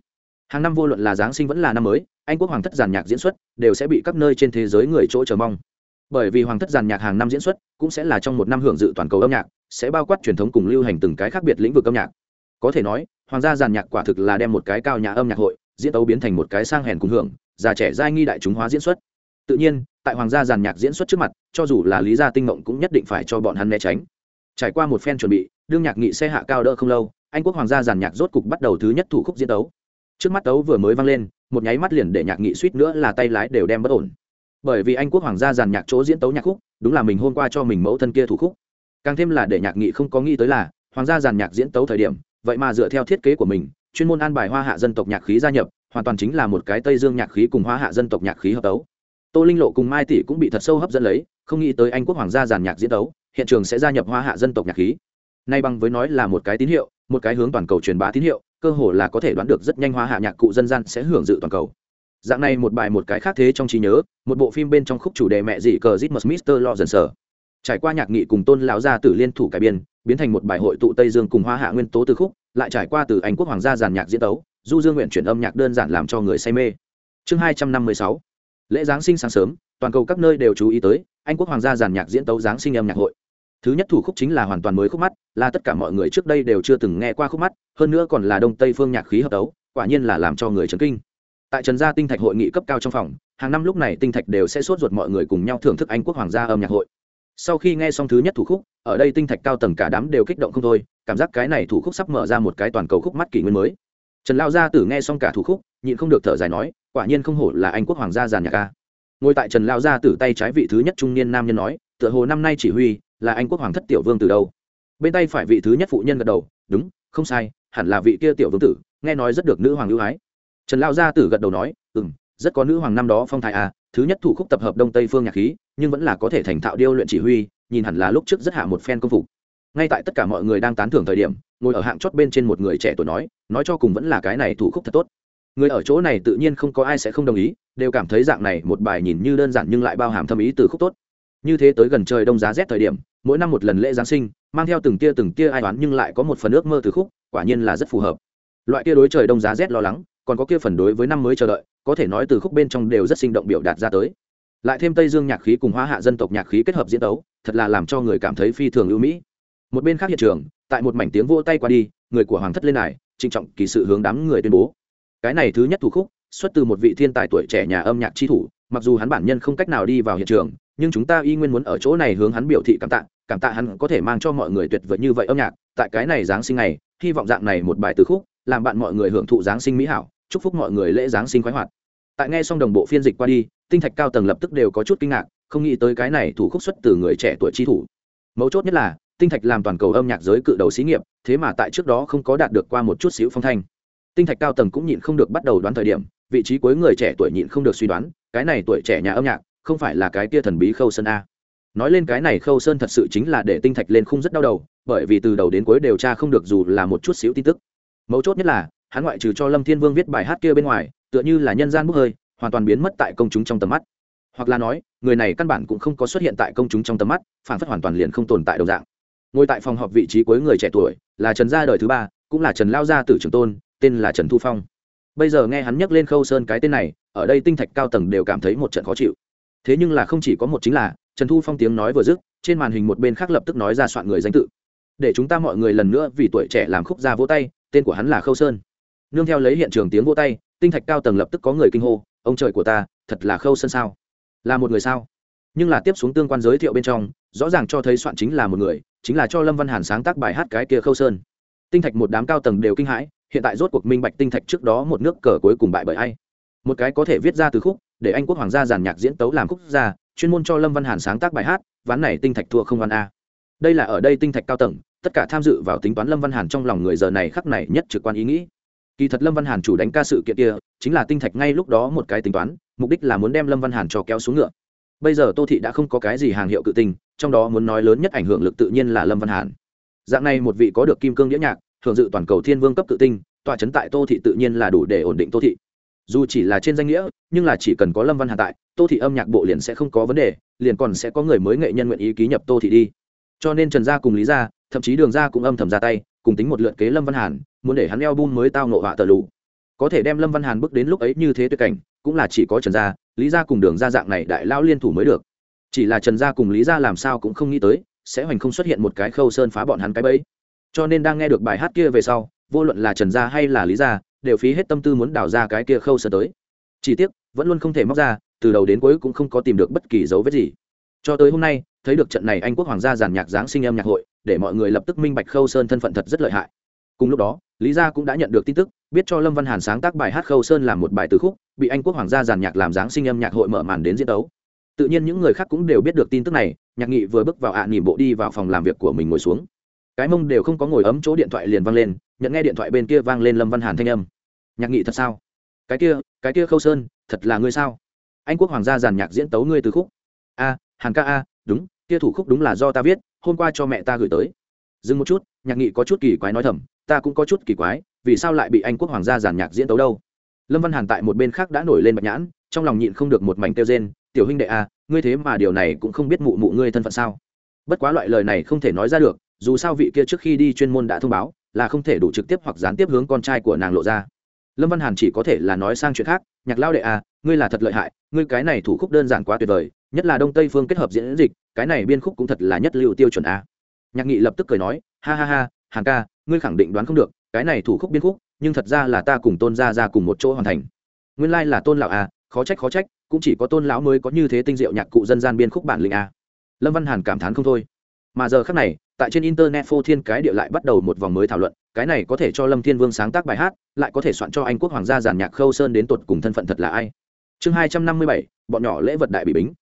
Hàng năm vô luận là giáng sinh vẫn là năm mới, anh quốc hoàng thất giàn nhạc diễn xuất đều sẽ bị các nơi trên thế giới người chỗ chờ mong. Bởi vì hoàng thất giàn nhạc hàng năm diễn xuất cũng sẽ là trong một năm hưởng dự toàn cầu âm nhạc, sẽ bao quát truyền thống cùng lưu hành từng cái khác biệt lĩnh vực âm nhạc. Có thể nói, hoàng gia giàn nhạc quả thực là đem một cái cao nhà âm nhạc hội diễn tấu biến thành một cái sang hèn cùng hưởng, già trẻ giai nghi đại chúng hóa diễn xuất. Tự nhiên tại hoàng gia giàn nhạc diễn xuất trước mặt, cho dù là lý gia tinh mộng cũng nhất định phải cho bọn hắn né tránh. Trải qua một phen chuẩn bị, đương nhạc nghị xe hạ cao đỡ không lâu, anh quốc hoàng gia giàn nhạc rốt cục bắt đầu thứ nhất thủ khúc diễn tấu. Trước mắt tấu vừa mới vang lên, một nháy mắt liền để nhạc nghị suýt nữa là tay lái đều đem bất ổn. Bởi vì anh quốc hoàng gia giàn nhạc chỗ diễn tấu nhạc khúc, đúng là mình hôm qua cho mình mẫu thân kia thủ khúc. Càng thêm là để nhạc nghị không có nghĩ tới là, hoàng gia giàn nhạc diễn tấu thời điểm, vậy mà dựa theo thiết kế của mình, chuyên môn an bài hoa hạ dân tộc nhạc khí gia nhập, hoàn toàn chính là một cái tây dương nhạc khí cùng hoa hạ dân tộc nhạc khí hợp tấu tô linh lộ cùng mai tỷ cũng bị thật sâu hấp dẫn lấy không nghĩ tới anh quốc hoàng gia giàn nhạc diễn đấu, hiện trường sẽ gia nhập hoa hạ dân tộc nhạc khí. Nay bằng với nói là một cái tín hiệu một cái hướng toàn cầu truyền bá tín hiệu cơ hồ là có thể đoán được rất nhanh hoa hạ nhạc cụ dân gian sẽ hưởng dự toàn cầu. Dạng này một bài một cái khác thế trong trí nhớ một bộ phim bên trong khúc chủ đề mẹ dị cờ zitmus mister lo dần sở. Trải qua nhạc nghị cùng tôn lão gia tử liên thủ cải biên biến thành một bài hội tụ tây dương cùng hoa hạ nguyên tố từ khúc lại trải qua từ anh quốc hoàng gia giàn nhạc diễn tấu du dương nguyện chuyển âm nhạc đơn giản làm cho người say mê. Chương hai trăm năm mươi sáu lễ giáng sinh sáng sớm, toàn cầu các nơi đều chú ý tới, anh quốc hoàng gia giàn nhạc diễn tấu giáng sinh âm nhạc hội. Thứ nhất thủ khúc chính là hoàn toàn mới khúc mắt, là tất cả mọi người trước đây đều chưa từng nghe qua khúc mắt, hơn nữa còn là đông tây phương nhạc khí hợp tấu, quả nhiên là làm cho người chấn kinh. Tại trần gia tinh thạch hội nghị cấp cao trong phòng, hàng năm lúc này tinh thạch đều sẽ sốt ruột mọi người cùng nhau thưởng thức anh quốc hoàng gia âm nhạc hội. Sau khi nghe xong thứ nhất thủ khúc, ở đây tinh thạch cao tầng cả đám đều kích động không thôi, cảm giác cái này thủ khúc sắp mở ra một cái toàn cầu khúc mắt kỷ nguyên mới. Trần lao gia tử nghe xong cả thủ khúc, nhịn không được thở dài nói quả nhiên không hổ là anh quốc hoàng gia giàn nhạc ca. Ngồi tại trần lao gia tử tay trái vị thứ nhất trung niên nam nhân nói, tựa hồ năm nay chỉ huy là anh quốc hoàng thất tiểu vương từ đâu. Bên tay phải vị thứ nhất phụ nhân gật đầu, đúng, không sai, hẳn là vị kia tiểu vương tử, nghe nói rất được nữ hoàng ưu ái. Trần lao gia tử gật đầu nói ừ m rất có nữ hoàng năm đó phong thái à thứ nhất thủ khúc tập hợp đông tây phương nhạc khí, nhưng vẫn là có thể thành thạo điêu luyện chỉ huy, nhìn hẳn là lúc trước rất hạ một phen công phục. Ngay tại tất cả mọi người đang tán thưởng thời điểm, ngồi ở hạng chót bên trên một người trẻ tuổi nói nói cho cùng vẫn là cái này thủ khúc thật tốt người ở chỗ này tự nhiên không có ai sẽ không đồng ý, đều cảm thấy dạng này một bài nhìn như đơn giản nhưng lại bao hàm thâm ý từ khúc tốt. Như thế tới gần trời đông giá rét thời điểm, mỗi năm một lần lễ giáng sinh, mang theo từng tia từng tia ai toán nhưng lại có một phần ước mơ từ khúc, quả nhiên là rất phù hợp. Loại kia đối trời đông giá rét lo lắng, còn có kia phần đối với năm mới chờ đợi, có thể nói từ khúc bên trong đều rất sinh động biểu đạt ra tới. Lại thêm tây dương nhạc khí cùng hóa hạ dân tộc nhạc khí kết hợp diễn tấu, thật là làm cho người cảm thấy phi thường ưu mỹ. Một bên khác hiện trường, tại một mảnh tiếng vỗ tay qua đi, người của hoàng thất lên này trịnh trọng kỳ sự hướng đám người tuyên bố cái này thứ nhất thủ khúc, xuất từ một vị thiên tài tuổi trẻ nhà âm nhạc tri thủ, mặc dù hắn bản nhân không cách nào đi vào hiện trường, nhưng chúng ta y nguyên muốn ở chỗ này hướng hắn biểu thị cảm tạ cảm tạ hắn có thể mang cho mọi người tuyệt vời như vậy âm nhạc. Tại cái này giáng sinh này, hy vọng dạng này một bài từ khúc, làm bạn mọi người hưởng thụ giáng sinh mỹ hảo, chúc phúc mọi người lễ giáng sinh khoái hoạt. Tại nghe xong đồng bộ phiên dịch qua đi, tinh thạch cao tầng lập tức đều có chút kinh ngạc, không nghĩ tới cái này thủ khúc xuất từ người trẻ tuổi tri thủ. Mấu chốt nhất là, tinh thạch làm toàn cầu âm nhạc giới cự đầu xí nghiệp, thế mà tại trước đó không có đạt được qua một chút xíu phong thanh tinh thạch cao tầng cũng nhịn không được bắt đầu đoán thời điểm, vị trí cuối người trẻ tuổi nhịn không được suy đoán, cái này tuổi trẻ nhà âm nhạc, không phải là cái kia thần bí khâu sơn a. Nói lên cái này khâu sơn thật sự chính là để tinh thạch lên khung rất đau đầu, bởi vì từ đầu đến cuối điều tra không được dù là một chút xíu tin tức. Mấu chốt nhất là, hắn ngoại trừ cho lâm thiên vương viết bài hát kia bên ngoài, tựa như là nhân gian bốc hơi, hoàn toàn biến mất tại công chúng trong tầm mắt. Hoặc là nói, người này căn bản cũng không có xuất hiện tại công chúng trong tầm mắt, phản phất hoàn toàn liền không tồn tại đồng dạng. Ngồi tại phòng họp vị trí cuối người trẻ tuổi là trần gia đời thứ ba, cũng là trần lao gia tử trường tôn tên là trần thu phong. Bây giờ nghe hắn nhắc lên khâu sơn cái tên này, ở đây tinh thạch cao tầng đều cảm thấy một trận khó chịu. Thế nhưng là không chỉ có một chính là, trần thu phong tiếng nói vừa dứt, trên màn hình một bên khác lập tức nói ra soạn người danh tự. Để chúng ta mọi người lần nữa vì tuổi trẻ làm khúc ra vỗ tay, tên của hắn là khâu sơn. Nương theo lấy hiện trường tiếng vỗ tay, tinh thạch cao tầng lập tức có người kinh hô, ông trời của ta, thật là khâu sơn sao? Là một người sao? Nhưng là tiếp xuống tương quan giới thiệu bên trong, rõ ràng cho thấy soạn chính là một người, chính là cho lâm văn hàn sáng tác bài hát cái kia khâu sơn. Tinh thạch một đám cao tầng đều kinh hãi hiện tại rốt cuộc minh bạch tinh thạch trước đó một nước cờ cuối cùng bại bởi ai. Một cái có thể viết ra từ khúc, để anh quốc hoàng gia giàn nhạc diễn tấu làm khúc ra, chuyên môn cho lâm văn hàn sáng tác bài hát, ván này tinh thạch thua không văn a. Đây là ở đây tinh thạch cao tầng, tất cả tham dự vào tính toán lâm văn hàn trong lòng người giờ này khắc này nhất trực quan ý nghĩ. Kỳ thật lâm văn hàn chủ đánh ca sự kiện kia, chính là tinh thạch ngay lúc đó một cái tính toán, mục đích là muốn đem lâm văn hàn cho kéo xuống ngựa. Bây giờ tô thị đã không có cái gì hàng hiệu cự tình, trong đó muốn nói lớn nhất ảnh hưởng lực tự nhiên là lâm văn hàn. Dạng này một vị có được kim cương đĩa nhạc thường dự toàn cầu thiên vương cấp tự tinh, tọa chấn tại tô thị tự nhiên là đủ để ổn định tô thị. Dù chỉ là trên danh nghĩa, nhưng là chỉ cần có lâm văn hà tại, tô thị âm nhạc bộ liền sẽ không có vấn đề, liền còn sẽ có người mới nghệ nhân nguyện ý ký nhập tô thị đi. Cho nên trần gia cùng lý gia, thậm chí đường gia cũng âm thầm ra tay, cùng tính một lượt kế lâm văn hàn, muốn để hắn eo bun mới tao nộ họa tờ lù có thể đem lâm văn hàn bước đến lúc ấy như thế tuyệt cảnh, cũng là chỉ có trần gia, lý gia cùng đường gia dạng này đại lao liên thủ mới được. Chỉ là trần gia cùng lý gia làm sao cũng không nghĩ tới, sẽ hoành không xuất hiện một cái khâu sơn phá bọn hắn cái bẫy cho nên đang nghe được bài hát kia về sau vô luận là trần gia hay là lý gia đều phí hết tâm tư muốn đào ra cái kia khâu sơ tới. Chỉ tiếc vẫn luôn không thể móc ra từ đầu đến cuối cũng không có tìm được bất kỳ dấu vết gì. Cho tới hôm nay thấy được trận này anh quốc hoàng gia giàn nhạc giáng sinh âm nhạc hội để mọi người lập tức minh bạch khâu sơn thân phận thật rất lợi hại. Cùng lúc đó lý gia cũng đã nhận được tin tức biết cho lâm văn hàn sáng tác bài hát khâu sơn làm một bài từ khúc bị anh quốc hoàng gia giàn nhạc làm giáng sinh âm nhạc hội mở màn đến diễn đấu. Tự nhiên những người khác cũng đều biết được tin tức này nhạc nghị vừa bước vào ạ à, nỉm bộ đi vào phòng làm việc của mình ngồi xuống cái mông đều không có ngồi ấm chỗ điện thoại liền vang lên, nhận nghe điện thoại bên kia vang lên lâm văn hàn thanh âm. Nhạc nghị thật sao? Cái kia cái kia khâu sơn, thật là ngươi sao? Anh quốc hoàng gia giàn nhạc diễn tấu ngươi từ khúc. A hàng ca a, đúng, kia thủ khúc đúng là do ta viết, hôm qua cho mẹ ta gửi tới. Dừng một chút, nhạc nghị có chút kỳ quái nói thầm, ta cũng có chút kỳ quái, vì sao lại bị anh quốc hoàng gia giàn nhạc diễn tấu đâu? Lâm văn hàn tại một bên khác đã nổi lên bạch nhãn, trong lòng nhịn không được một mảnh tiêu rên, tiểu huynh đệ a, ngươi thế mà điều này cũng không biết mụ mụ ngươi thân phận sao? Bất quá loại lời này không thể nói ra được dù sao vị kia trước khi đi chuyên môn đã thông báo là không thể đủ trực tiếp hoặc gián tiếp hướng con trai của nàng lộ ra. Lâm văn hàn chỉ có thể là nói sang chuyện khác nhạc lao đệ à, ngươi là thật lợi hại ngươi cái này thủ khúc đơn giản quá tuyệt vời nhất là đông tây phương kết hợp diễn dịch cái này biên khúc cũng thật là nhất lưu tiêu chuẩn a nhạc nghị lập tức cười nói ha ha ha hàng ca ngươi khẳng định đoán không được cái này thủ khúc biên khúc nhưng thật ra là ta cùng tôn gia ra cùng một chỗ hoàn thành. Nguyên lai là tôn lão à, khó trách khó trách cũng chỉ có tôn lão mới có như thế tinh diệu nhạc cụ dân gian biên khúc bản lĩnh a lâm văn hàn cảm thán không thôi mà giờ khác này, tại trên internet phô thiên cái địa lại bắt đầu một vòng mới thảo luận, cái này có thể cho lâm thiên vương sáng tác bài hát, lại có thể soạn cho anh quốc hoàng gia giàn nhạc khâu sơn đến tột cùng thân phận thật là ai. Chương hai trăm năm mươi bảy, bọn nhỏ lễ vật đại bị bính.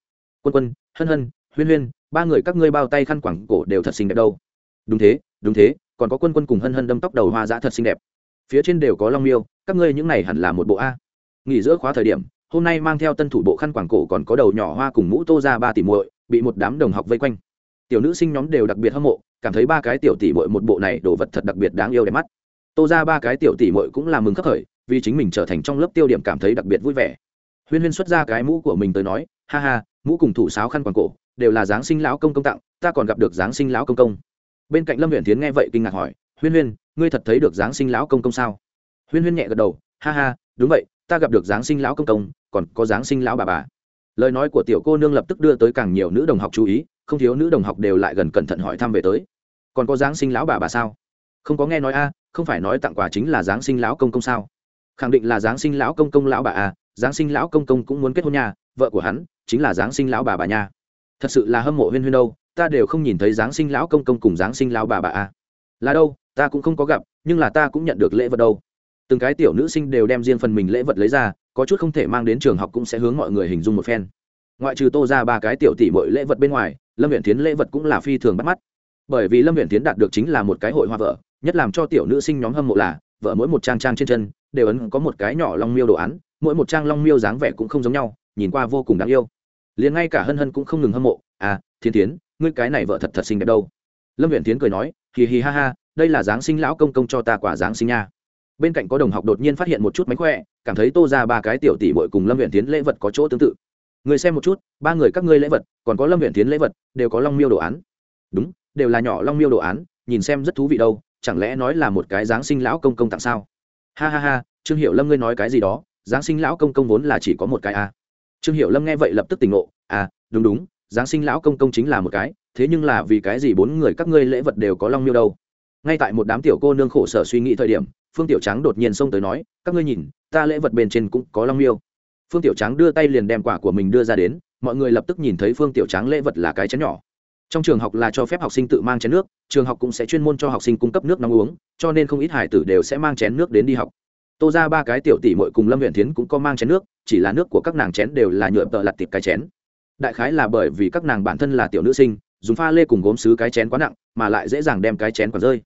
Quân quân, hân hân, huyên huyên, ba người các ngươi bao tay khăn quẳng cổ đều thật xinh đẹp đâu. Đúng thế đúng thế, còn có quân quân cùng hân hân đâm tóc đầu hoa dã thật xinh đẹp. Phía trên đều có long miêu, các ngươi những này hẳn là một bộ a. Nghỉ giữa khóa thời điểm, hôm nay mang theo tân thủ bộ khăn quảng cổ còn có đầu nhỏ hoa cùng mũ tô ra ba tỷ muội, bị một đám đồng học vây quanh tiểu nữ sinh nhóm đều đặc biệt hâm mộ, cảm thấy ba cái tiểu tỷ muội một bộ này đồ vật thật đặc biệt đáng yêu đẹp mắt. Tô ra ba cái tiểu tỷ muội cũng là mừng khắc khởi, vì chính mình trở thành trong lớp tiêu điểm cảm thấy đặc biệt vui vẻ. Huyên huyên xuất ra cái mũ của mình tới nói, ha ha, mũ cùng thủ sáo khăn quàng cổ, đều là giáng sinh lão công công tặng, ta còn gặp được giáng sinh lão công công. Bên cạnh lâm huyện tiến nghe vậy kinh ngạc hỏi, huyên huyên, ngươi thật thấy được giáng sinh lão công công sao? Huyên huyên nhẹ gật đầu, ha ha, đúng vậy, ta gặp được giáng sinh lão công công, còn có giáng sinh lão bà bà. Lời nói của tiểu cô nương lập tức đưa tới càng nhiều nữ đồng học chú ý không thiếu nữ đồng học đều lại gần cẩn thận hỏi thăm về tới. Còn có giáng sinh lão bà bà sao? Không có nghe nói a, không phải nói tặng quà chính là giáng sinh lão công công sao? Khẳng định là giáng sinh lão công công lão bà à giáng sinh lão công công cũng muốn kết hôn nhà vợ của hắn chính là giáng sinh lão bà bà nha. Thật sự là hâm mộ huyên huyên đâu, ta đều không nhìn thấy giáng sinh lão công công cùng giáng sinh lão bà bà à là đâu, ta cũng không có gặp, nhưng là ta cũng nhận được lễ vật đâu. Từng cái tiểu nữ sinh đều đem riêng phần mình lễ vật lấy ra, có chút không thể mang đến trường học cũng sẽ hướng mọi người hình dung một phen. Ngoại trừ tô ra ba cái tiểu tỷ bội lễ vật bên ngoài lâm viện tiến lễ vật cũng là phi thường bắt mắt. Bởi vì lâm viện tiến đạt được chính là một cái hội hoa vợ, nhất làm cho tiểu nữ sinh nhóm hâm mộ là, vợ mỗi một trang trang trên chân, đều ấn có một cái nhỏ long miêu đồ án, mỗi một trang long miêu dáng vẻ cũng không giống nhau, nhìn qua vô cùng đáng yêu. Liền ngay cả hân hân cũng không ngừng hâm mộ à thiên tiến ngươi cái này vợ thật thật xinh đẹp đâu. Lâm viện tiến cười nói, hì hì ha ha, đây là giáng sinh lão công công cho ta quả giáng sinh nha. Bên cạnh có đồng học đột nhiên phát hiện một chút mánh khỏe, cảm thấy tô ra ba cái tiểu tỷ bội cùng lâm viện tiến lễ vật có chỗ tương tự người xem một chút, ba người các ngươi lễ vật, còn có lâm huyện tiến lễ vật, đều có long miêu đồ án. Đúng, đều là nhỏ long miêu đồ án, nhìn xem rất thú vị đâu, chẳng lẽ nói là một cái giáng sinh lão công công tặng sao? Ha ha ha, trương hiệu lâm ngươi nói cái gì đó, giáng sinh lão công công vốn là chỉ có một cái a à. trương hiệu lâm nghe vậy lập tức tỉnh ngộ à đúng đúng, giáng sinh lão công công chính là một cái, thế nhưng là vì cái gì bốn người các ngươi lễ vật đều có long miêu đâu? Ngay tại một đám tiểu cô nương khổ sở suy nghĩ thời điểm, phương tiểu trắng đột nhiên xông tới nói, các ngươi nhìn, ta lễ vật bên trên cũng có long miêu phương tiểu trắng đưa tay liền đem quả của mình đưa ra đến, mọi người lập tức nhìn thấy phương tiểu trắng lễ vật là cái chén nhỏ. Trong trường học là cho phép học sinh tự mang chén nước, trường học cũng sẽ chuyên môn cho học sinh cung cấp nước nóng uống, cho nên không ít hải tử đều sẽ mang chén nước đến đi học. Tô ra ba cái tiểu tỷ mội cùng lâm huyện thiến cũng có mang chén nước, chỉ là nước của các nàng chén đều là nhựa tợ lặt tiệp cái chén. Đại khái là bởi vì các nàng bản thân là tiểu nữ sinh, dùng pha lê cùng gốm xứ cái chén quá nặng, mà lại dễ dàng đem cái chén còn rơi.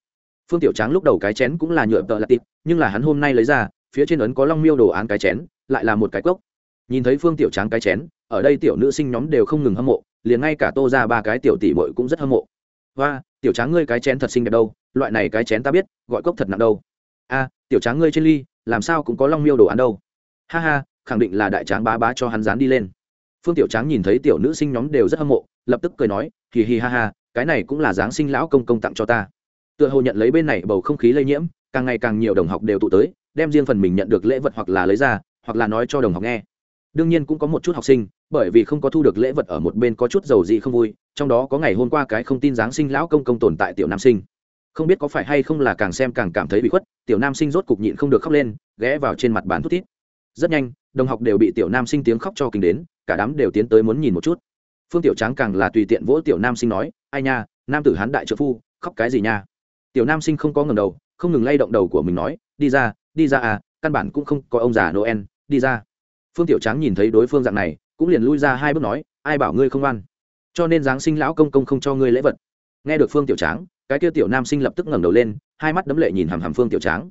Phương tiểu tráng lúc đầu cái chén cũng là nhựa tợ lặt tiệp nhưng là hắn hôm nay lấy ra, phía trên ấn có long miêu đồ án cái chén, lại là một cái cốc nhìn thấy phương tiểu tráng cái chén, ở đây tiểu nữ sinh nhóm đều không ngừng hâm mộ, liền ngay cả tô ra ba cái tiểu tỷ bội cũng rất hâm mộ. Và tiểu tráng ngươi cái chén thật xinh đẹp đâu, loại này cái chén ta biết, gọi cốc thật nặng đâu. A, tiểu tráng ngươi trên ly, làm sao cũng có long miêu đồ án đâu. Ha ha, khẳng định là đại tráng bá bá cho hắn dán đi lên. Phương tiểu tráng nhìn thấy tiểu nữ sinh nhóm đều rất hâm mộ, lập tức cười nói, hì hì ha ha, cái này cũng là giáng sinh lão công công tặng cho ta. Tựa hồ nhận lấy bên này bầu không khí lây nhiễm, càng ngày càng nhiều đồng học đều tụ tới, đem riêng phần mình nhận được lễ vật hoặc là lấy ra, hoặc là nói cho đồng học nghe đương nhiên cũng có một chút học sinh, bởi vì không có thu được lễ vật ở một bên có chút giàu gì không vui, trong đó có ngày hôm qua cái không tin giáng sinh lão công công tồn tại tiểu nam sinh. Không biết có phải hay không là càng xem càng cảm thấy bị khuất, tiểu nam sinh rốt cục nhịn không được khóc lên, ghé vào trên mặt bàn thút thít. Rất nhanh, đồng học đều bị tiểu nam sinh tiếng khóc cho kinh đến, cả đám đều tiến tới muốn nhìn một chút. Phương tiểu tráng càng là tùy tiện vỗ tiểu nam sinh nói, ai nha, nam tử hán đại trợ phu, khóc cái gì nha? Tiểu nam sinh không có ngầm đầu, không ngừng lay động đầu của mình nói, đi ra đi ra à căn bản cũng không có ông già noel, đi ra phương tiểu tráng nhìn thấy đối phương dạng này, cũng liền lui ra hai bước nói, ai bảo ngươi không ăn cho nên giáng sinh lão công công không cho ngươi lễ vật. Nghe được phương tiểu tráng, cái kia tiểu nam sinh lập tức ngẩng đầu lên, hai mắt đấm lệ nhìn hàm hàm phương tiểu tráng.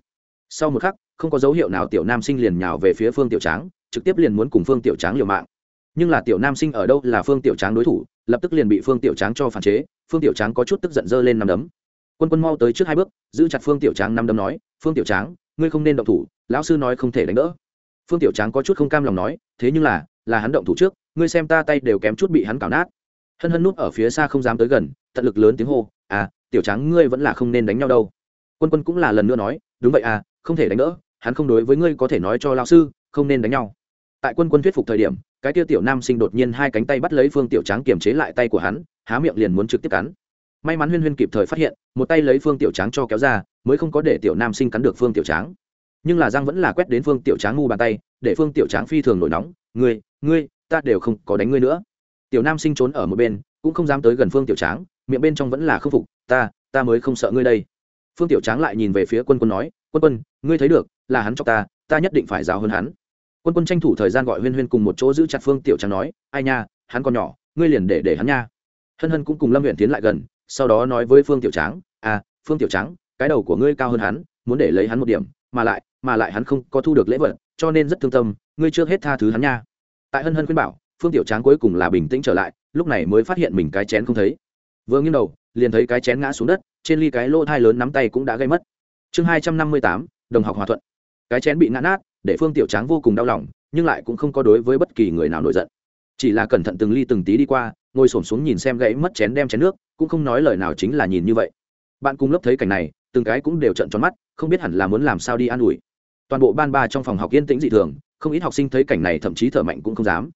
Sau một khắc, không có dấu hiệu nào tiểu nam sinh liền nhào về phía phương tiểu tráng, trực tiếp liền muốn cùng phương tiểu tráng liều mạng. Nhưng là tiểu nam sinh ở đâu là phương tiểu tráng đối thủ, lập tức liền bị phương tiểu tráng cho phản chế, phương tiểu tráng có chút tức giận dơ lên nằm đấm. Quân quân mau tới trước hai bước, giữ chặt phương tiểu tráng năm đấm nói, phương tiểu tráng, ngươi không nên động thủ, lão sư nói không thể đánh đỡ phương tiểu tráng có chút không cam lòng nói, thế nhưng là là hắn động thủ trước, ngươi xem ta tay đều kém chút bị hắn cào nát. Hân hân núp ở phía xa không dám tới gần, tận lực lớn tiếng hô à tiểu tráng, ngươi vẫn là không nên đánh nhau đâu. Quân quân cũng là lần nữa nói, đúng vậy à không thể đánh đỡ, hắn không đối với ngươi có thể nói cho lão sư, không nên đánh nhau. Tại quân quân thuyết phục thời điểm, cái tiêu tiểu nam sinh đột nhiên hai cánh tay bắt lấy phương tiểu tráng kiềm chế lại tay của hắn, há miệng liền muốn trực tiếp cắn. May mắn huyên huyên kịp thời phát hiện, một tay lấy phương tiểu tráng cho kéo ra, mới không có để tiểu nam sinh cắn được phương tiểu tráng nhưng là giang vẫn là quét đến phương tiểu tráng ngu bàn tay, để phương tiểu tráng phi thường nổi nóng, ngươi ngươi, ta đều không có đánh ngươi nữa. Tiểu nam sinh trốn ở một bên, cũng không dám tới gần phương tiểu tráng, miệng bên trong vẫn là khâm phục, ta ta mới không sợ ngươi đây. Phương tiểu tráng lại nhìn về phía quân quân nói, quân quân, ngươi thấy được, là hắn cho ta ta nhất định phải giáo hơn hắn. Quân quân tranh thủ thời gian gọi huyên huyên cùng một chỗ giữ chặt phương tiểu tráng nói, ai nha, hắn còn nhỏ, ngươi liền để để hắn nha. Hân hân cũng cùng lâm huyện tiến lại gần, sau đó nói với phương tiểu tráng à phương tiểu tráng, cái đầu của ngươi cao hơn hắn, muốn để lấy hắn một điểm, mà lại mà lại hắn không có thu được lễ vật, cho nên rất thương tâm, ngươi chưa hết tha thứ hắn nha. Tại hân hân khuyên bảo, phương tiểu tráng cuối cùng là bình tĩnh trở lại, lúc này mới phát hiện mình cái chén không thấy. Vừa nghiêng đầu, liền thấy cái chén ngã xuống đất, trên ly cái lô thai lớn nắm tay cũng đã gây mất. Chương hai trăm năm mươi tám, đồng học hòa thuận. Cái chén bị ngã nát, để phương tiểu tráng vô cùng đau lòng, nhưng lại cũng không có đối với bất kỳ người nào nổi giận. Chỉ là cẩn thận từng ly từng tí đi qua, ngồi s ổ m xuống nhìn xem gãy mất chén đem chén nước, cũng không nói lời nào chính là nhìn như vậy. Bạn cùng lớp thấy cảnh này, từng cái cũng đều trận tròn mắt, không biết hẳn là muốn làm sao đi an ủi toàn bộ ban ba trong phòng học yên tĩnh dị thường không ít học sinh thấy cảnh này thậm chí thở mạnh cũng không dám.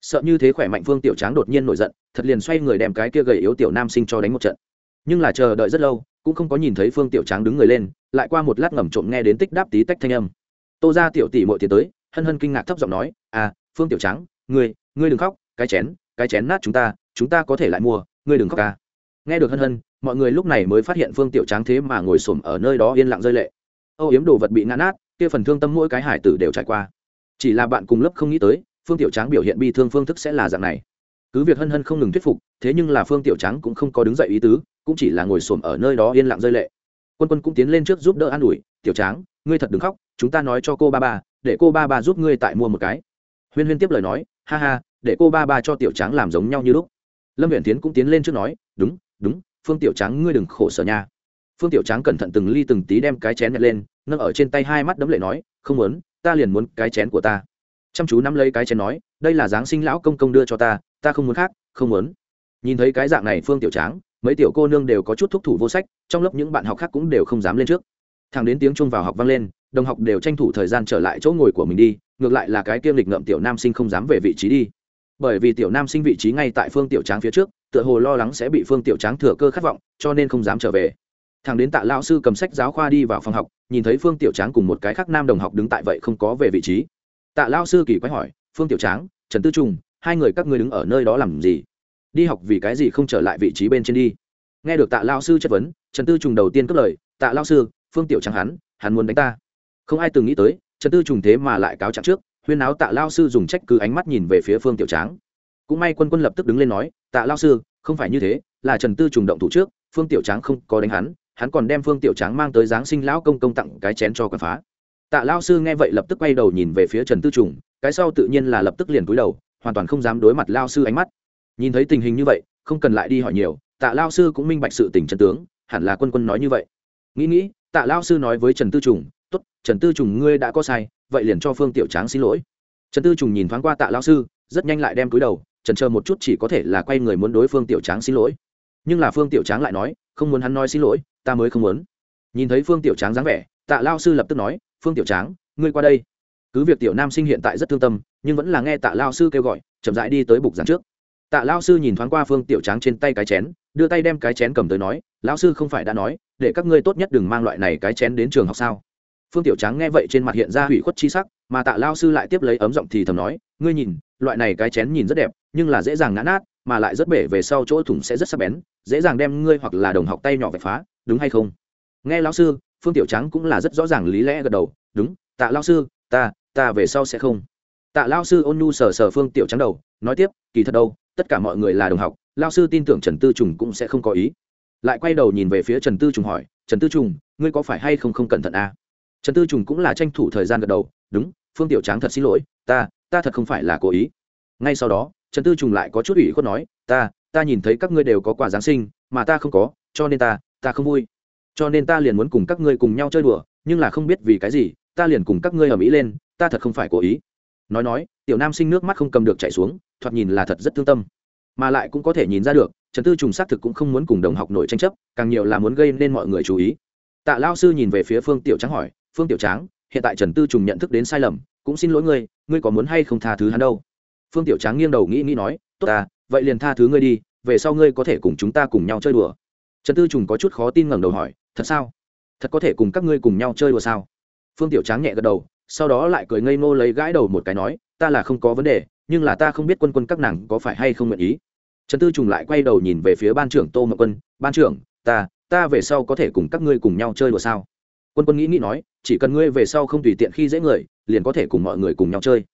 Sợ như thế khỏe mạnh phương tiểu tráng đột nhiên nổi giận thật liền xoay người đem cái kia gầy yếu tiểu nam sinh cho đánh một trận. Nhưng là chờ đợi rất lâu cũng không có nhìn thấy phương tiểu tráng đứng người lên lại qua một lát ngầm trộm nghe đến tích đáp tí tách thanh âm. Tô ra tiểu tỷ mội tiến tới hân hân kinh ngạc thấp giọng nói à phương tiểu Tráng, ngươi ngươi đừng khóc cái chén cái chén nát chúng ta chúng ta có thể lại mua ngươi đừng khóc ca nghe được hân hân mọi người lúc này mới phát hiện phương tiểu tráng thế mà ngồi xổm ở nơi đó yên lặng rơi lệ. Âu yếm đồ vật bị ngã nát kia phần thương tâm mỗi cái hải tử đều trải qua. Chỉ là bạn cùng lớp không nghĩ tới, phương tiểu tráng biểu hiện bi thương phương thức sẽ là dạng này. Cứ việc hân hân không ngừng thuyết phục, thế nhưng là phương tiểu tráng cũng không có đứng dậy ý tứ, cũng chỉ là ngồi xổm ở nơi đó yên lặng rơi lệ. Quân quân cũng tiến lên trước giúp đỡ an ủi, tiểu tráng, ngươi thật đừng khóc, chúng ta nói cho cô ba ba, để cô ba ba giúp ngươi tại mua một cái. Huyên huyên tiếp lời nói, ha ha, để cô ba ba cho tiểu tráng làm giống nhau như lúc. Lâm huyện tiến cũng tiến lên trước nói, đúng đúng, phương tiểu tráng ngươi đừng khổ sở nha. Phương tiểu tráng cẩn thận từng ly từng tí đem cái chén nhặt lên nâng ở trên tay hai mắt đấm lệ nói, không muốn, ta liền muốn cái chén của ta. Chăm chú nắm lấy cái chén nói, đây là giáng sinh lão công công đưa cho ta ta không muốn khác, không muốn. Nhìn thấy cái dạng này phương tiểu tráng, mấy tiểu cô nương đều có chút thúc thủ vô sách, trong lớp những bạn học khác cũng đều không dám lên trước. Thằng đến tiếng chung vào học vang lên, đồng học đều tranh thủ thời gian trở lại chỗ ngồi của mình đi, ngược lại là cái kiêm lịch ngậm tiểu nam sinh không dám về vị trí đi. Bởi vì tiểu nam sinh vị trí ngay tại phương tiểu tráng phía trước, tựa hồ lo lắng sẽ bị phương tiểu tráng thừa cơ khát vọng, cho nên không dám trở về thằng đến tạ lao sư cầm sách giáo khoa đi vào phòng học, nhìn thấy phương tiểu tráng cùng một cái khác nam đồng học đứng tại vậy không có về vị trí. Tạ lao sư kỳ quái hỏi, phương tiểu tráng, trần tư trung hai người các ngươi đứng ở nơi đó làm gì? Đi học vì cái gì không trở lại vị trí bên trên đi? Nghe được tạ lao sư chất vấn, trần tư trùng đầu tiên cất lời, tạ lao sư, phương tiểu tráng hắn hắn muốn đánh ta. Không ai từng nghĩ tới, trần tư trùng thế mà lại cáo trạng trước, huyên áo tạ lao sư dùng trách cứ ánh mắt nhìn về phía phương tiểu tráng. Cũng may quân quân lập tức đứng lên nói, tạ lao sư, không phải như thế, là trần tư trùng động thủ trước, phương tiểu tráng không có đánh hắn hắn còn đem phương tiểu tráng mang tới giáng sinh lão công công tặng cái chén cho quán phá. Tạ lao sư nghe vậy lập tức quay đầu nhìn về phía trần tư trùng, cái sau tự nhiên là lập tức liền cúi đầu, hoàn toàn không dám đối mặt lao sư ánh mắt. Nhìn thấy tình hình như vậy, không cần lại đi hỏi nhiều, tạ lao sư cũng minh bạch sự tình trần tướng, hẳn là quân quân nói như vậy. Nghĩ nghĩ, tạ lao sư nói với trần tư trùng t ố t trần tư trùng ngươi đã có sai, vậy liền cho phương tiểu tráng xin lỗi. Trần tư trùng nhìn thoáng qua tạ lao sư, rất nhanh lại đem cúi đầu, trần chờ một chút chỉ có thể là quay người muốn đối phương tiểu tráng xin lỗi. Nhưng là phương tiểu tráng lại nói không muốn hắn nói xin lỗi, ta mới không muốn. Nhìn thấy phương tiểu tráng dáng vẻ, tạ lao sư lập tức nói, phương tiểu tráng, ngươi qua đây. Cứ việc tiểu nam sinh hiện tại rất thương tâm, nhưng vẫn là nghe tạ lao sư kêu gọi, chậm rãi đi tới bục giảng trước. Tạ lao sư nhìn thoáng qua phương tiểu tráng trên tay cái chén, đưa tay đem cái chén cầm tới nói lao sư không phải đã nói, để các ngươi tốt nhất đừng mang loại này cái chén đến trường học sao? Phương tiểu tráng nghe vậy trên mặt hiện ra hủy khuất chi sắc, mà tạ lao sư lại tiếp lấy ấm giọng thì thầm nói, ngươi nhìn, loại này cái chén nhìn rất đẹp, nhưng là dễ dàng ngã nát mà lại rất bể về sau chỗ thủng sẽ rất sắc bén, dễ dàng đem ngươi hoặc là đồng học tay nhỏ vạch phá, đúng hay không? Nghe lão sư, phương tiểu trắng cũng là rất rõ ràng lý lẽ gật đầu, đúng, tạ lao sư, ta ta về sau sẽ không. Tạ lao sư ôn nhu sờ sờ phương tiểu trắng đầu, nói tiếp, kỳ thật đâu, tất cả mọi người là đồng học lao sư tin tưởng trần tư trùng cũng sẽ không có ý. Lại quay đầu nhìn về phía trần tư trùng hỏi, trần tư trùng, ngươi có phải hay không không cẩn thận à? trần tư trùng cũng là tranh thủ thời gian gật đầu, đúng, phương tiểu trắng thật xin lỗi, ta ta thật không phải là cố ý. Ngay sau đó trần tư trùng lại có chút ủy khuất nói, ta ta nhìn thấy các ngươi đều có quà giáng sinh, mà ta không có, cho nên ta ta không vui. Cho nên ta liền muốn cùng các ngươi cùng nhau chơi đùa, nhưng là không biết vì cái gì, ta liền cùng các ngươi ở mỹ lên, ta thật không phải cố ý. Nói nói, tiểu nam sinh nước mắt không cầm được chạy xuống, thoạt nhìn là thật rất thương tâm. Mà lại cũng có thể nhìn ra được, trần tư trùng xác thực cũng không muốn cùng đồng học nội tranh chấp, càng nhiều là muốn gây nên mọi người chú ý. Tạ lao sư nhìn về phía phương tiểu trắng hỏi, phương tiểu tráng, hiện tại trần tư trùng nhận thức đến sai lầm, cũng xin lỗi ngươi ngươi có muốn hay không tha thứ hắn đâu? Phương tiểu tráng nghiêng đầu nghĩ nghĩ nói, tốt ta, vậy liền tha thứ ngươi đi, về sau ngươi có thể cùng chúng ta cùng nhau chơi đùa. Trần tư trùng có chút khó tin ngẩng đầu hỏi, thật sao? Thật có thể cùng các ngươi cùng nhau chơi đùa sao? Phương tiểu tráng nhẹ gật đầu, sau đó lại cười ngây ngô lấy gãi đầu một cái nói, ta là không có vấn đề, nhưng là ta không biết quân quân các nàng có phải hay không nguyện ý. Trần tư trùng lại quay đầu nhìn về phía ban trưởng tô mậu quân, ban trưởng, ta ta về sau có thể cùng các ngươi cùng nhau chơi đùa sao? Quân quân nghĩ nghĩ nói, chỉ cần ngươi về sau không tùy tiện khi dễ người, liền có thể cùng mọi người cùng nhau chơi.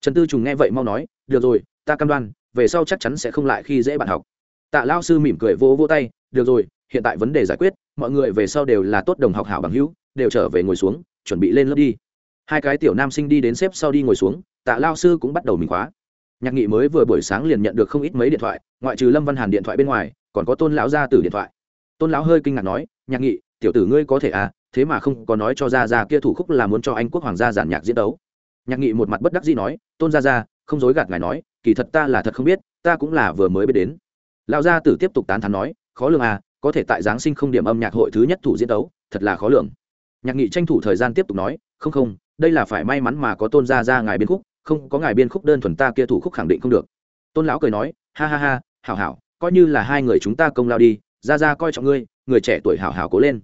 Trần tư trùng nghe vậy mau nói được rồi, ta cam đoan, về sau chắc chắn sẽ không lại khi dễ bạn học. Tạ lao sư mỉm cười vỗ vỗ tay, được rồi, hiện tại vấn đề giải quyết, mọi người về sau đều là tốt đồng học hảo bằng hữu, đều trở về ngồi xuống, chuẩn bị lên lớp đi. Hai cái tiểu nam sinh đi đến xếp sau đi ngồi xuống, tạ lao sư cũng bắt đầu mình khóa nhạc nghị mới vừa buổi sáng liền nhận được không ít mấy điện thoại, ngoại trừ lâm văn hàn điện thoại bên ngoài, còn có tôn lão gia tử điện thoại. Tôn lão hơi kinh ngạc nói, nhạc nghị, tiểu tử ngươi có thể à thế mà không có nói cho ra ra kia thủ khúc là muốn cho anh quốc hoàng gia giản nhạc diễn đấu. Nhạc nghị một mặt bất đắc dĩ nói, tôn ra ra không dối gạt ngài nói, kỳ thật ta là thật không biết, ta cũng là vừa mới biết đến. Lão gia tử tiếp tục tán thán nói, khó lường à có thể tại giáng sinh không điểm âm nhạc hội thứ nhất thủ diễn đấu, thật là khó lường. Nhạc nghị tranh thủ thời gian tiếp tục nói, không không, đây là phải may mắn mà có tôn gia ra ngài biên khúc, không có ngài biên khúc đơn thuần ta kia thủ khúc khẳng định không được. Tôn lão cười nói, ha ha ha, hảo hảo, coi như là hai người chúng ta công lao đi ra ra coi trọng ngươi, người trẻ tuổi hảo hảo cố lên.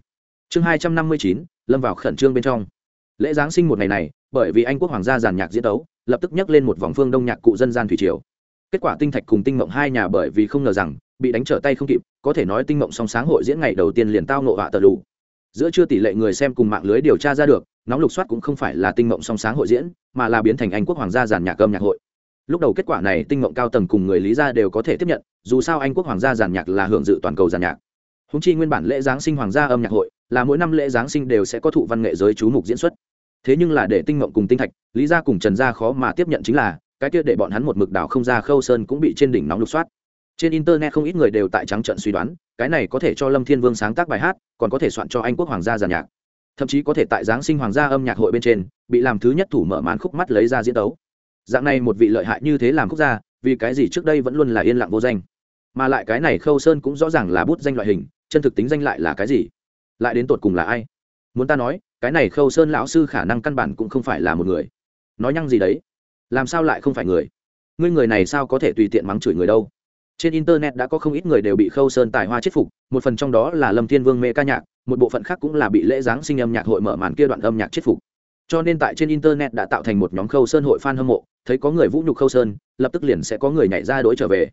Chương hai trăm năm mươi chín, lâm vào khẩn trương bên trong. Lễ giáng sinh một ngày này, bởi vì anh quốc hoàng gia giàn nhạc diễn tấu lập tức nhấc lên một vòng phương đông nhạc cụ dân gian thủy triều. Kết quả tinh thạch cùng tinh mộng hai nhà bởi vì không ngờ rằng, bị đánh trở tay không kịp, có thể nói tinh mộng song sáng hội diễn ngày đầu tiên liền tao nộ họa tờ lù. Giữa chưa tỷ lệ người xem cùng mạng lưới điều tra ra được, nóng lục soát cũng không phải là tinh mộng song sáng hội diễn, mà là biến thành anh quốc hoàng gia giàn nhạc âm nhạc hội. Lúc đầu kết quả này, tinh mộng cao tầng cùng người lý gia đều có thể tiếp nhận, dù sao anh quốc hoàng gia giàn nhạc là hưởng dự toàn cầu giàn nhạc. Húng chi nguyên bản lễ giáng sinh hoàng gia âm nhạc hội, là mỗi năm lễ giáng sinh đều sẽ có thụ văn nghệ giới chú mục diễn xuất thế nhưng là để tinh mộng cùng tinh thạch, lý gia cùng trần gia khó mà tiếp nhận chính là, cái kia để bọn hắn một mực đảo không ra khâu sơn cũng bị trên đỉnh nóng lục soát. Trên internet không ít người đều tại trắng trận suy đoán, cái này có thể cho lâm thiên vương sáng tác bài hát, còn có thể soạn cho anh quốc hoàng gia giàn nhạc. Thậm chí có thể tại giáng sinh hoàng gia âm nhạc hội bên trên, bị làm thứ nhất thủ mở màn khúc mắt lấy ra diễn tấu. Dạng này một vị lợi hại như thế làm khúc gia, vì cái gì trước đây vẫn luôn là yên lặng vô danh? Mà lại cái này khâu sơn cũng rõ ràng là bút danh loại hình, chân thực tính danh lại là cái gì? Lại đến tột cùng là ai? Muốn ta nói cái này khâu sơn lão sư khả năng căn bản cũng không phải là một người. Nói nhăng gì đấy? Làm sao lại không phải người? Ngươi người này sao có thể tùy tiện mắng chửi người đâu? Trên internet đã có không ít người đều bị khâu sơn tài hoa chết phục, một phần trong đó là lâm thiên vương mê ca nhạc, một bộ phận khác cũng là bị lễ giáng sinh âm nhạc hội mở màn kia đoạn âm nhạc chết phục. Cho nên tại trên internet đã tạo thành một nhóm khâu sơn hội f a n hâm mộ, thấy có người vũ nhục khâu sơn, lập tức liền sẽ có người nhảy ra đ ố i trở về.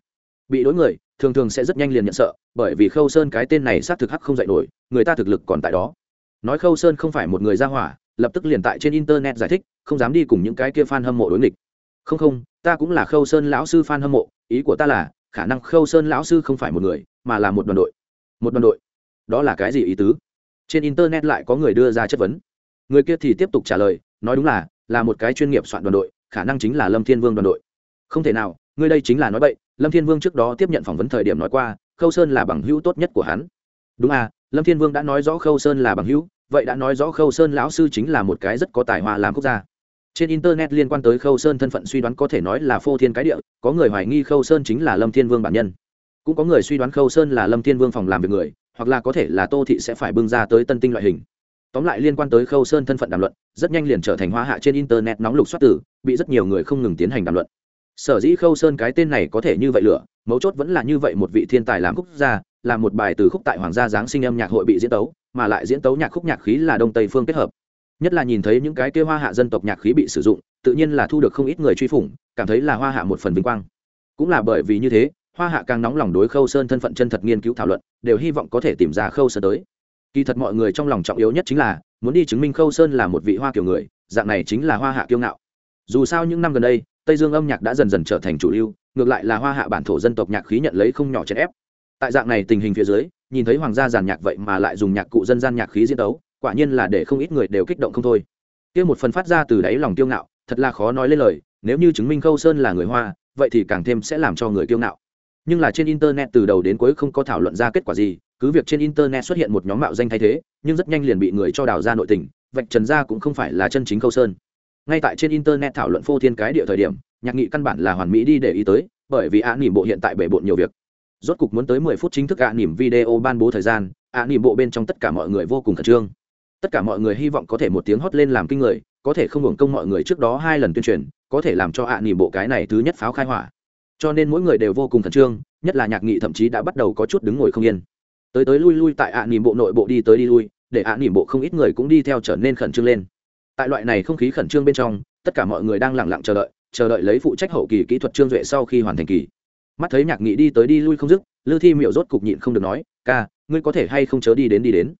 Bị đối người, thường thường sẽ rất nhanh liền nhận sợ, bởi vì khâu sơn cái tên này xác thực hắc không dạy nổi, người ta thực lực còn tại đó nói khâu sơn không phải một người ra hỏa lập tức liền tại trên internet giải thích không dám đi cùng những cái kia f a n hâm mộ đối nghịch. Không không ta cũng là khâu sơn lão sư f a n hâm mộ ý của ta là khả năng khâu sơn lão sư không phải một người mà là một đoàn đội. Một đoàn đội. Đó là cái gì ý tứ? Trên internet lại có người đưa ra chất vấn. Người kia thì tiếp tục trả lời nói đúng là là một cái chuyên nghiệp soạn đoàn đội khả năng chính là lâm thiên vương đoàn đội. Không thể nào ngươi đây chính là nói vậy, lâm thiên vương trước đó tiếp nhận phỏng vấn thời điểm nói qua khâu sơn là bằng hữu tốt nhất của hắn. Đúng à lâm thiên vương đã nói rõ khâu sơn là bằng hữu, vậy đã nói rõ khâu sơn lão sư chính là một cái rất có tài hoa làm quốc gia. Trên internet liên quan tới khâu sơn thân phận suy đoán có thể nói là phô thiên cái địa, có người hoài nghi khâu sơn chính là lâm thiên vương bản nhân. Cũng có người suy đoán khâu sơn là lâm thiên vương phòng làm việc người, hoặc là có thể là tô thị sẽ phải bưng ra tới tân tinh loại hình. Tóm lại liên quan tới khâu sơn thân phận đàm luận, rất nhanh liền trở thành hoa hạ trên internet nóng lục xoát tử, bị rất nhiều người không ngừng tiến hành đàm luận. Sở dĩ khâu sơn cái tên này có thể như vậy lửa mấu chốt vẫn là như vậy một vị thiên tài làm khúc gia, là một bài từ khúc tại hoàng gia giáng sinh âm nhạc hội bị diễn tấu, mà lại diễn tấu nhạc khúc nhạc khí là đông tây phương kết hợp. Nhất là nhìn thấy những cái kia hoa hạ dân tộc nhạc khí bị sử dụng, tự nhiên là thu được không ít người truy phủng, cảm thấy là hoa hạ một phần vinh quang. Cũng là bởi vì như thế, hoa hạ càng nóng lòng đối khâu sơn thân phận chân thật nghiên cứu thảo luận, đều hy vọng có thể tìm ra khâu sơn tới. Kỳ thật mọi người trong lòng trọng yếu nhất chính là, muốn đi chứng minh khâu sơn là một vị hoa kiểu người, dạng này chính là hoa hạ kiêu ngạo. Dù sao những năm gần đây, tây dương âm nhạc đã dần dần trở thành chủ lưu ngược lại là hoa hạ bản thổ dân tộc nhạc khí nhận lấy không nhỏ chèn ép. Tại dạng này tình hình phía dưới, nhìn thấy hoàng gia giàn nhạc vậy mà lại dùng nhạc cụ dân gian nhạc khí diễn tấu, quả nhiên là để không ít người đều kích động không thôi. Kia một phần phát ra từ đáy lòng kiêu ngạo, thật là khó nói lên lời, nếu như chứng minh khâu sơn là người hoa, vậy thì càng thêm sẽ làm cho người kiêu ngạo. Nhưng là trên internet từ đầu đến cuối không có thảo luận ra kết quả gì, cứ việc trên internet xuất hiện một nhóm mạo danh thay thế, nhưng rất nhanh liền bị người cho đào ra nội tình, vạch trần ra cũng không phải là chân chính khâu sơn. Ngay tại trên internet thảo luận phô thiên cái địa thời điểm nhạc nghị căn bản là hoàn mỹ đi để ý tới, bởi vì ạ nỉm bộ hiện tại bể bộn nhiều việc. Rốt cục muốn tới mười phút chính thức ạ nỉm video ban bố thời gian, ạ nỉm bộ bên trong tất cả mọi người vô cùng khẩn trương. Tất cả mọi người hy vọng có thể một tiếng hót lên làm kinh người, có thể không hưởng công mọi người trước đó hai lần tuyên truyền, có thể làm cho ạ nỉm bộ cái này thứ nhất pháo khai hỏa. Cho nên mỗi người đều vô cùng khẩn trương, nhất là nhạc nghị thậm chí đã bắt đầu có chút đứng ngồi không yên. Tới tới lui lui tại ạ nỉm bộ nội bộ đi tới đi lui, để ạ nỉm bộ không ít người cũng đi theo trở nên khẩn trương lên. Tại loại này không khí khẩn trương bên trong, tất cả mọi người đang lẳng lặng chờ đợi chờ đợi lấy phụ trách hậu kỳ kỹ thuật trương duệ sau khi hoàn thành kỳ. Mắt thấy nhạc nghị đi tới đi lui không dứt, lư thi miệu rốt cục nhịn không được nói, ca, ngươi có thể hay không chớ đi đến đi đến?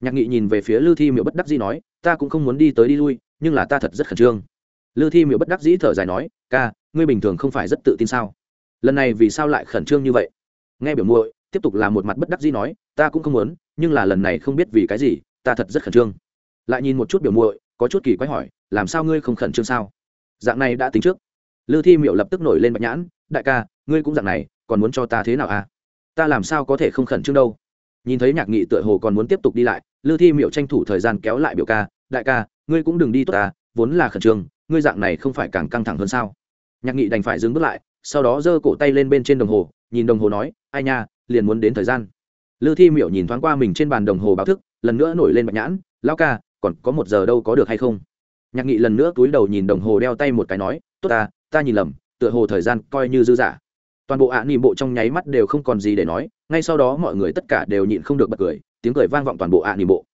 Nhạc nghị nhìn về phía lư thi miệu bất đắc dĩ nói, ta cũng không muốn đi tới đi lui, nhưng là ta thật rất khẩn trương. Lư thi miệu bất đắc dĩ thở dài nói, ca, ngươi bình thường không phải rất tự tin sao? Lần này vì sao lại khẩn trương như vậy? Nghe biểu muội, tiếp tục là một mặt bất đắc dĩ nói, ta cũng không muốn, nhưng là lần này không biết vì cái gì, ta thật rất khẩn trương. Lại nhìn một chút biểu muội, có chút kỳ quái hỏi, làm sao ngươi không khẩn trương sao? Dạng này đã tính trước. Lư thi miệu lập tức nổi lên bạch nhãn, đại ca, ngươi cũng dạng này, còn muốn cho ta thế nào à? Ta làm sao có thể không khẩn trương đâu? Nhìn thấy nhạc nghị tựa hồ còn muốn tiếp tục đi lại, lư thi miệu tranh thủ thời gian kéo lại biểu ca, đại ca, ngươi cũng đừng đi tốt ta, vốn là khẩn trương, ngươi dạng này không phải càng căng thẳng hơn sao? Nhạc nghị đành phải dừng bước lại, sau đó giơ cổ tay lên bên trên đồng hồ, nhìn đồng hồ nói, ai nha, liền muốn đến thời gian. Lư thi miệu nhìn thoáng qua mình trên bàn đồng hồ báo thức, lần nữa nổi lên bạch nhãn lao ca, còn có một giờ đâu có được hay không? Nhạc nghị lần nữa túi đầu nhìn đồng hồ đeo tay một cái nói, tốt ta ta nhìn lầm, tựa hồ thời gian coi như dư giả toàn bộ ạ à bộ trong nháy mắt đều không còn gì để nói, ngay sau đó mọi người tất cả đều nhịn không được bật cười, tiếng cười vang vọng toàn bộ ạ à bộ.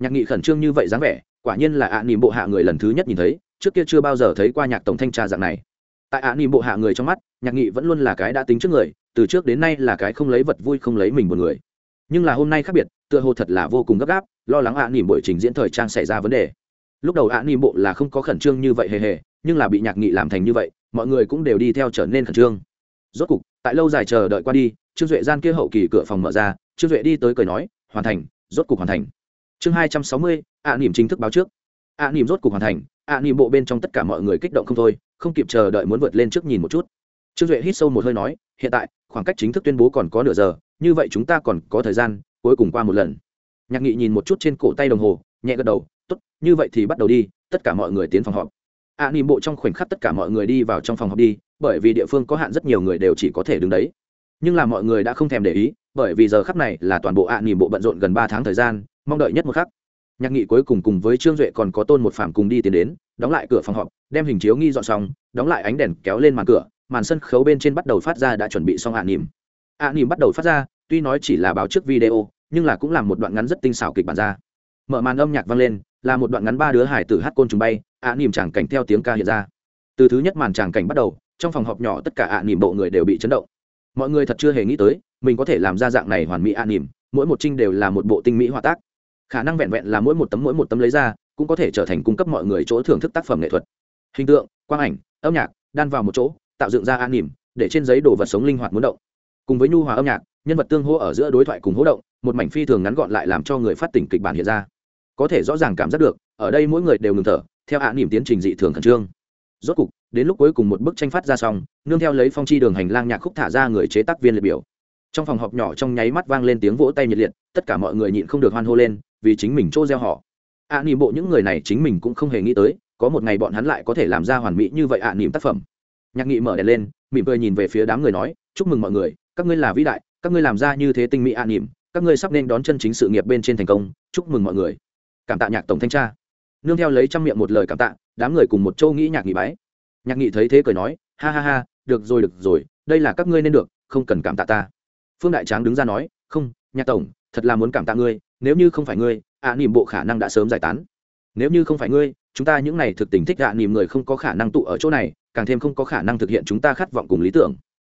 Nhạc nghị khẩn trương như vậy dáng vẻ, quả nhiên là ạ nỉ bộ hạ người lần thứ nhất nhìn thấy, trước kia chưa bao giờ thấy qua nhạc tổng thanh tra dạng này. Tại ạ nỉ bộ hạ người trong mắt, nhạc nghị vẫn luôn là cái đã tính trước người, từ trước đến nay là cái không lấy vật vui không lấy mình một người. Nhưng là hôm nay khác biệt, tựa hồ thật là vô cùng gấp gáp, lo lắng ạ nỉ bộ trình diễn thời trang xảy ra vấn đề lúc đầu ạ ni bộ là không có khẩn trương như vậy hề hề, nhưng là bị nhạc nghị làm thành như vậy, mọi người cũng đều đi theo trở nên khẩn trương. Rốt cục, tại lâu dài chờ đợi qua đi, trương duệ gian kia hậu kỳ cửa phòng mở ra, trương duệ đi tới cười nói, hoàn thành, rốt cục hoàn thành. Chương hai trăm sáu mươi ạ nỉm chính thức báo trước. Ạ nỉm rốt cục hoàn thành ạ nỉm bộ bên trong tất cả mọi người kích động không thôi, không kịp chờ đợi muốn vượt lên trước nhìn một chút. Trương duệ hít sâu một hơi nói, hiện tại, khoảng cách chính thức tuyên bố còn có nửa giờ, như vậy chúng ta còn có thời gian, cuối cùng qua một lần. Nhạc nghị nhìn một chút trên cổ tay đồng hồ, nhẹ gật đầu như vậy thì bắt đầu đi, tất cả mọi người tiến phòng họp. Ạ nỉm bộ trong khoảnh khắc tất cả mọi người đi vào trong phòng họp đi, bởi vì địa phương có hạn rất nhiều người đều chỉ có thể đứng đấy. Nhưng là mọi người đã không thèm để ý, bởi vì giờ khắc này là toàn bộ ạ nỉm bộ bận rộn gần ba tháng thời gian, mong đợi nhất một khắc. Nhạc nghị cuối cùng cùng với trương duệ còn có tôn một phạm cùng đi tiến đến, đóng lại cửa phòng họp, đem hình chiếu nghi dọn xong, đóng lại ánh đèn kéo lên màn cửa, màn sân khấu bên trên bắt đầu phát ra đã chuẩn bị xong ạ nỉm. Ạ nỉm bắt đầu phát ra, tuy nói chỉ là báo trước video, nhưng là cũng là một đoạn ngắn rất tinh xảo kịch bản ra. Mở màn âm nhạc vang lên là một đoạn ngắn ba đứa hải tử hát côn trùng bay, ạ nỉm tràng cảnh theo tiếng ca hiện ra. Từ thứ nhất màn tràng cảnh bắt đầu, trong phòng họp nhỏ tất cả ạ nỉm bộ người đều bị chấn động. Mọi người thật chưa hề nghĩ tới, mình có thể làm ra dạng này hoàn mỹ ạ nỉm mỗi một trinh đều là một bộ tinh mỹ hòa tác. Khả năng vẹn vẹn là mỗi một tấm mỗi một tấm lấy ra, cũng có thể trở thành cung cấp mọi người chỗ thưởng thức tác phẩm nghệ thuật. Hình tượng, quang ảnh, âm nhạc, đan vào một chỗ, tạo dựng ra an nỉm để trên giấy đồ vật sống linh hoạt muốn động. Cùng với nhu hòa âm nhạc, nhân vật tương hỗ ở giữa đối thoại cùng hỗ động, một mảnh phi thường ngắn gọn lại làm cho người phát tỉnh kịch bản hiện ra có thể rõ ràng cảm giác được ở đây mỗi người đều ngừng thở theo hạ nỉm tiến trình dị thường khẩn trương. Rốt cục đến lúc cuối cùng một bức tranh phát ra xong nương theo lấy phong chi đường hành lang nhạc khúc thả ra người chế tác viên liệt biểu. Trong phòng họp nhỏ trong nháy mắt vang lên tiếng vỗ tay nhiệt liệt tất cả mọi người nhịn không được hoan hô lên vì chính mình chỗ gieo họ. ạ à, nỉm bộ những người này chính mình cũng không hề nghĩ tới có một ngày bọn hắn lại có thể làm ra hoàn mỹ như vậy ạ à, nỉm tác phẩm. Nhạc nghị mở đèn lên mỉm cười nhìn về phía đám người nói chúc mừng mọi người các ngươi là vĩ đại các ngươi làm ra như thế tinh mỹ ạ à, nỉm các ngươi sắp nên đón chân chính sự nghiệp bên trên thành công chúc mừng mọi người cảm tạ nhạc tổng thanh tra. Nương theo lấy trăm miệng một lời cảm tạ đám người cùng một châu nghĩ nhạc nghị bái. Nhạc nghị thấy thế cười nói ha ha ha được rồi được rồi đây là các ngươi nên được không cần cảm tạ ta. Phương đại tráng đứng ra nói không nhạc tổng thật là muốn cảm tạ ngươi nếu như không phải ngươi ạ à, nỉm bộ khả năng đã sớm giải tán. Nếu như không phải ngươi chúng ta những này thực tình thích ạ à, nỉm người không có khả năng tụ ở chỗ này càng thêm không có khả năng thực hiện chúng ta khát vọng cùng lý tưởng.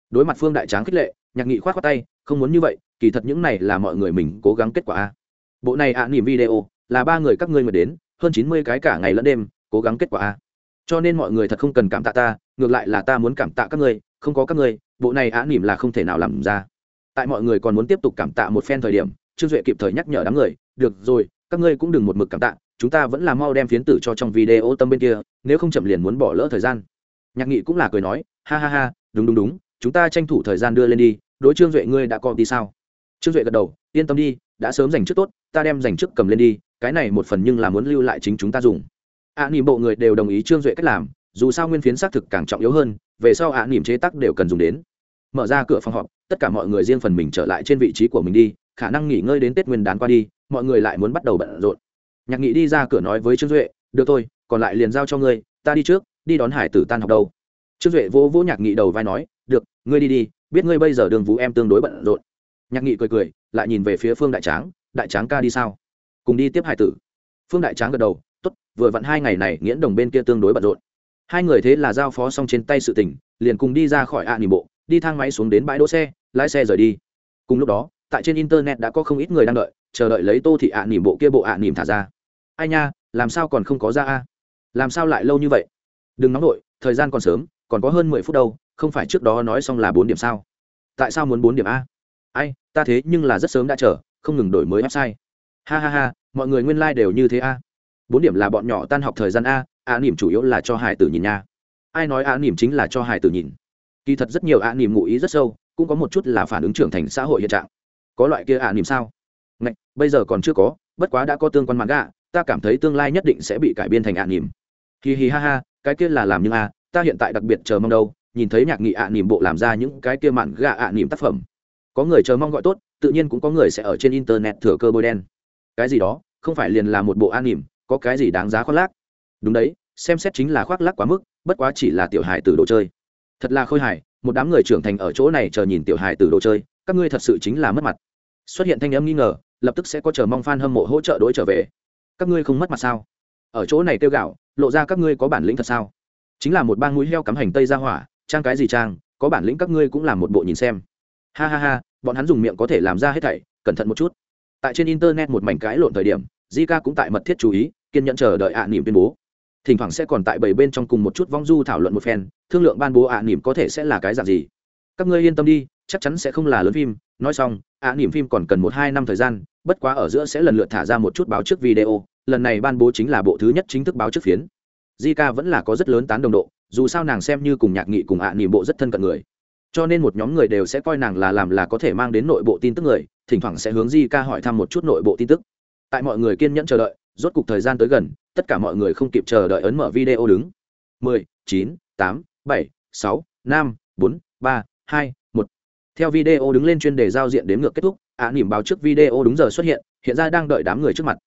Đối mặt phương đại tráng khích lệ nhạc nghị khoát khoát tay không muốn như vậy kỳ thật những này là mọi người mình cố gắng kết quả a. Bộ này ạ à, nỉm video là ba người các ngươi mới đến, hơn chín mươi cái cả ngày lẫn đêm, cố gắng kết quả a. Cho nên mọi người thật không cần cảm tạ ta, ngược lại là ta muốn cảm tạ các ngươi, không có các ngươi, bộ này á nỉm là không thể nào làm ra. Tại mọi người còn muốn tiếp tục cảm tạ một phen thời điểm, trương duệ kịp thời nhắc nhở đám người, được rồi, các ngươi cũng đừng một mực cảm tạ, chúng ta vẫn là mau đem phiến tử cho trong video tâm bên kia, nếu không chậm liền muốn bỏ lỡ thời gian. Nhạc nghị cũng là cười nói, ha ha ha, đúng đúng đúng, chúng ta tranh thủ thời gian đưa lên đi, đối trương duệ ngươi đã có đi sao? Trương duệ gật đầu, yên tâm đi, đã sớm dành trước tốt, ta đem dành trước cầm lên đi cái này một phần nhưng là muốn lưu lại chính chúng ta dùng. Ạ à, nỉm bộ người đều đồng ý trương duệ cách làm dù sao nguyên phiến xác thực càng trọng yếu hơn về sau ạ à, nỉm chế tác đều cần dùng đến. Mở ra cửa phòng họp tất cả mọi người riêng phần mình trở lại trên vị trí của mình đi khả năng nghỉ ngơi đến tết nguyên đán qua đi mọi người lại muốn bắt đầu bận rộn. Nhạc nghị đi ra cửa nói với trương duệ được thôi còn lại liền giao cho ngươi ta đi trước đi đón hải tử tan học đâu. Trương duệ vỗ vỗ nhạc nghị đầu vai nói được ngươi đi đi biết ngươi bây giờ đường vũ em tương đối bận rộn. Nhạc nghị cười cười lại nhìn về phía phương đại tráng đại tráng ca đi sao? Cùng đi tiếp hải tử. Phương đại tráng gật đầu t ố t vừa vặn hai ngày này nghiễn đồng bên kia tương đối bận rộn. Hai người thế là giao phó xong trên tay sự tình, liền cùng đi ra khỏi ạ à nỉ bộ, đi thang máy xuống đến bãi đỗ xe, lái xe rời đi. Cùng lúc đó, tại trên internet đã có không ít người đang đợi, chờ đợi lấy tô thị ạ nỉm bộ kia bộ ạ nỉm thả ra. Ai nha, làm sao còn không có ra a? Làm sao lại lâu như vậy? Đừng nóng nổi thời gian còn sớm, còn có hơn mười phút đâu, không phải trước đó nói xong là bốn điểm sao? Tại sao muốn bốn điểm a? Ai, ta thế nhưng là rất sớm đã chờ, không ngừng đổi mới website ha ha ha mọi người nguyên lai、like、đều như thế a. Bốn điểm là bọn nhỏ tan học thời gian a a nỉm chủ yếu là cho hải tử nhìn nha. Ai nói a nỉm chính là cho hải tử nhìn? Kỳ thật rất nhiều a nỉm ngụ ý rất sâu cũng có một chút là phản ứng trưởng thành xã hội hiện trạng. Có loại kia a nỉm sao? Ngạch, bây giờ còn chưa có bất quá đã có tương quan mặt gạ ta cảm thấy tương lai nhất định sẽ bị cải biên thành a nỉm niềm hì hì ha ha cái kia là làm như a ta hiện tại đặc biệt chờ mong đâu nhìn thấy nhạc nghị ạ nỉm bộ làm ra những cái kia mạn gạ ạ nỉm tác phẩm. Có người chờ mong gọi tốt tự nhiên cũng có người sẽ ở trên internet thừa cơ bôi đen cái gì đó, không phải liền là một bộ an nỉm có cái gì đáng giá khoác lác. Đúng đấy, xem xét chính là khoác lác quá mức, bất quá chỉ là tiểu hài từ đồ chơi. Thật là khôi hài, một đám người trưởng thành ở chỗ này chờ nhìn tiểu hài từ đồ chơi, các ngươi thật sự chính là mất mặt. Xuất hiện thanh âm nghi ngờ, lập tức sẽ có chờ mong fan hâm mộ hỗ trợ đối trở về. Các ngươi không mất mặt sao? Ở chỗ này kêu gạo, lộ ra các ngươi có bản lĩnh thật sao? Chính là một bang mũi heo cắm hành tây ra hỏa, trang cái gì trang, có bản lĩnh các ngươi cũng làm một bộ nhìn xem. Ha ha ha, bọn hắn dùng miệng có thể làm ra hết thảy, cẩn thận một chút tại trên internet một mảnh cái lộn thời điểm, Zika cũng tại mật thiết chú ý, kiên nhẫn chờ đợi ạ nỉm tuyên bố. Thỉnh thoảng sẽ còn tại bảy bên trong cùng một chút vong du thảo luận một phen, thương lượng ban bố ạ nỉm có thể sẽ là cái dạng gì. Các ngươi yên tâm đi, chắc chắn sẽ không là lớn phim. Nói xong, ạ nỉm phim còn cần một hai năm thời gian, bất quá ở giữa sẽ lần lượt thả ra một chút báo trước video, lần này ban bố chính là bộ thứ nhất chính thức báo trước phiến. Zika vẫn là có rất lớn tán đồng độ, dù sao nàng xem như cùng nhạc nghị cùng ạ nỉm bộ rất thân cận người. Cho nên một nhóm người đều sẽ coi nàng là làm là có thể mang đến nội bộ tin tức người thỉnh thoảng sẽ hướng di ca hỏi thăm một chút nội bộ tin tức. Tại mọi người kiên nhẫn chờ đợi, rốt cục thời gian tới gần, tất cả mọi người không kịp chờ đợi ấn mở video đứng. mười, chín, tám, bảy, sáu, năm, bốn, ba, hai, một. Theo video đứng lên chuyên đề giao diện đến ngược kết thúc, ạ nỉm báo trước video đúng giờ xuất hiện hiện ra đang đợi đám người trước mặt.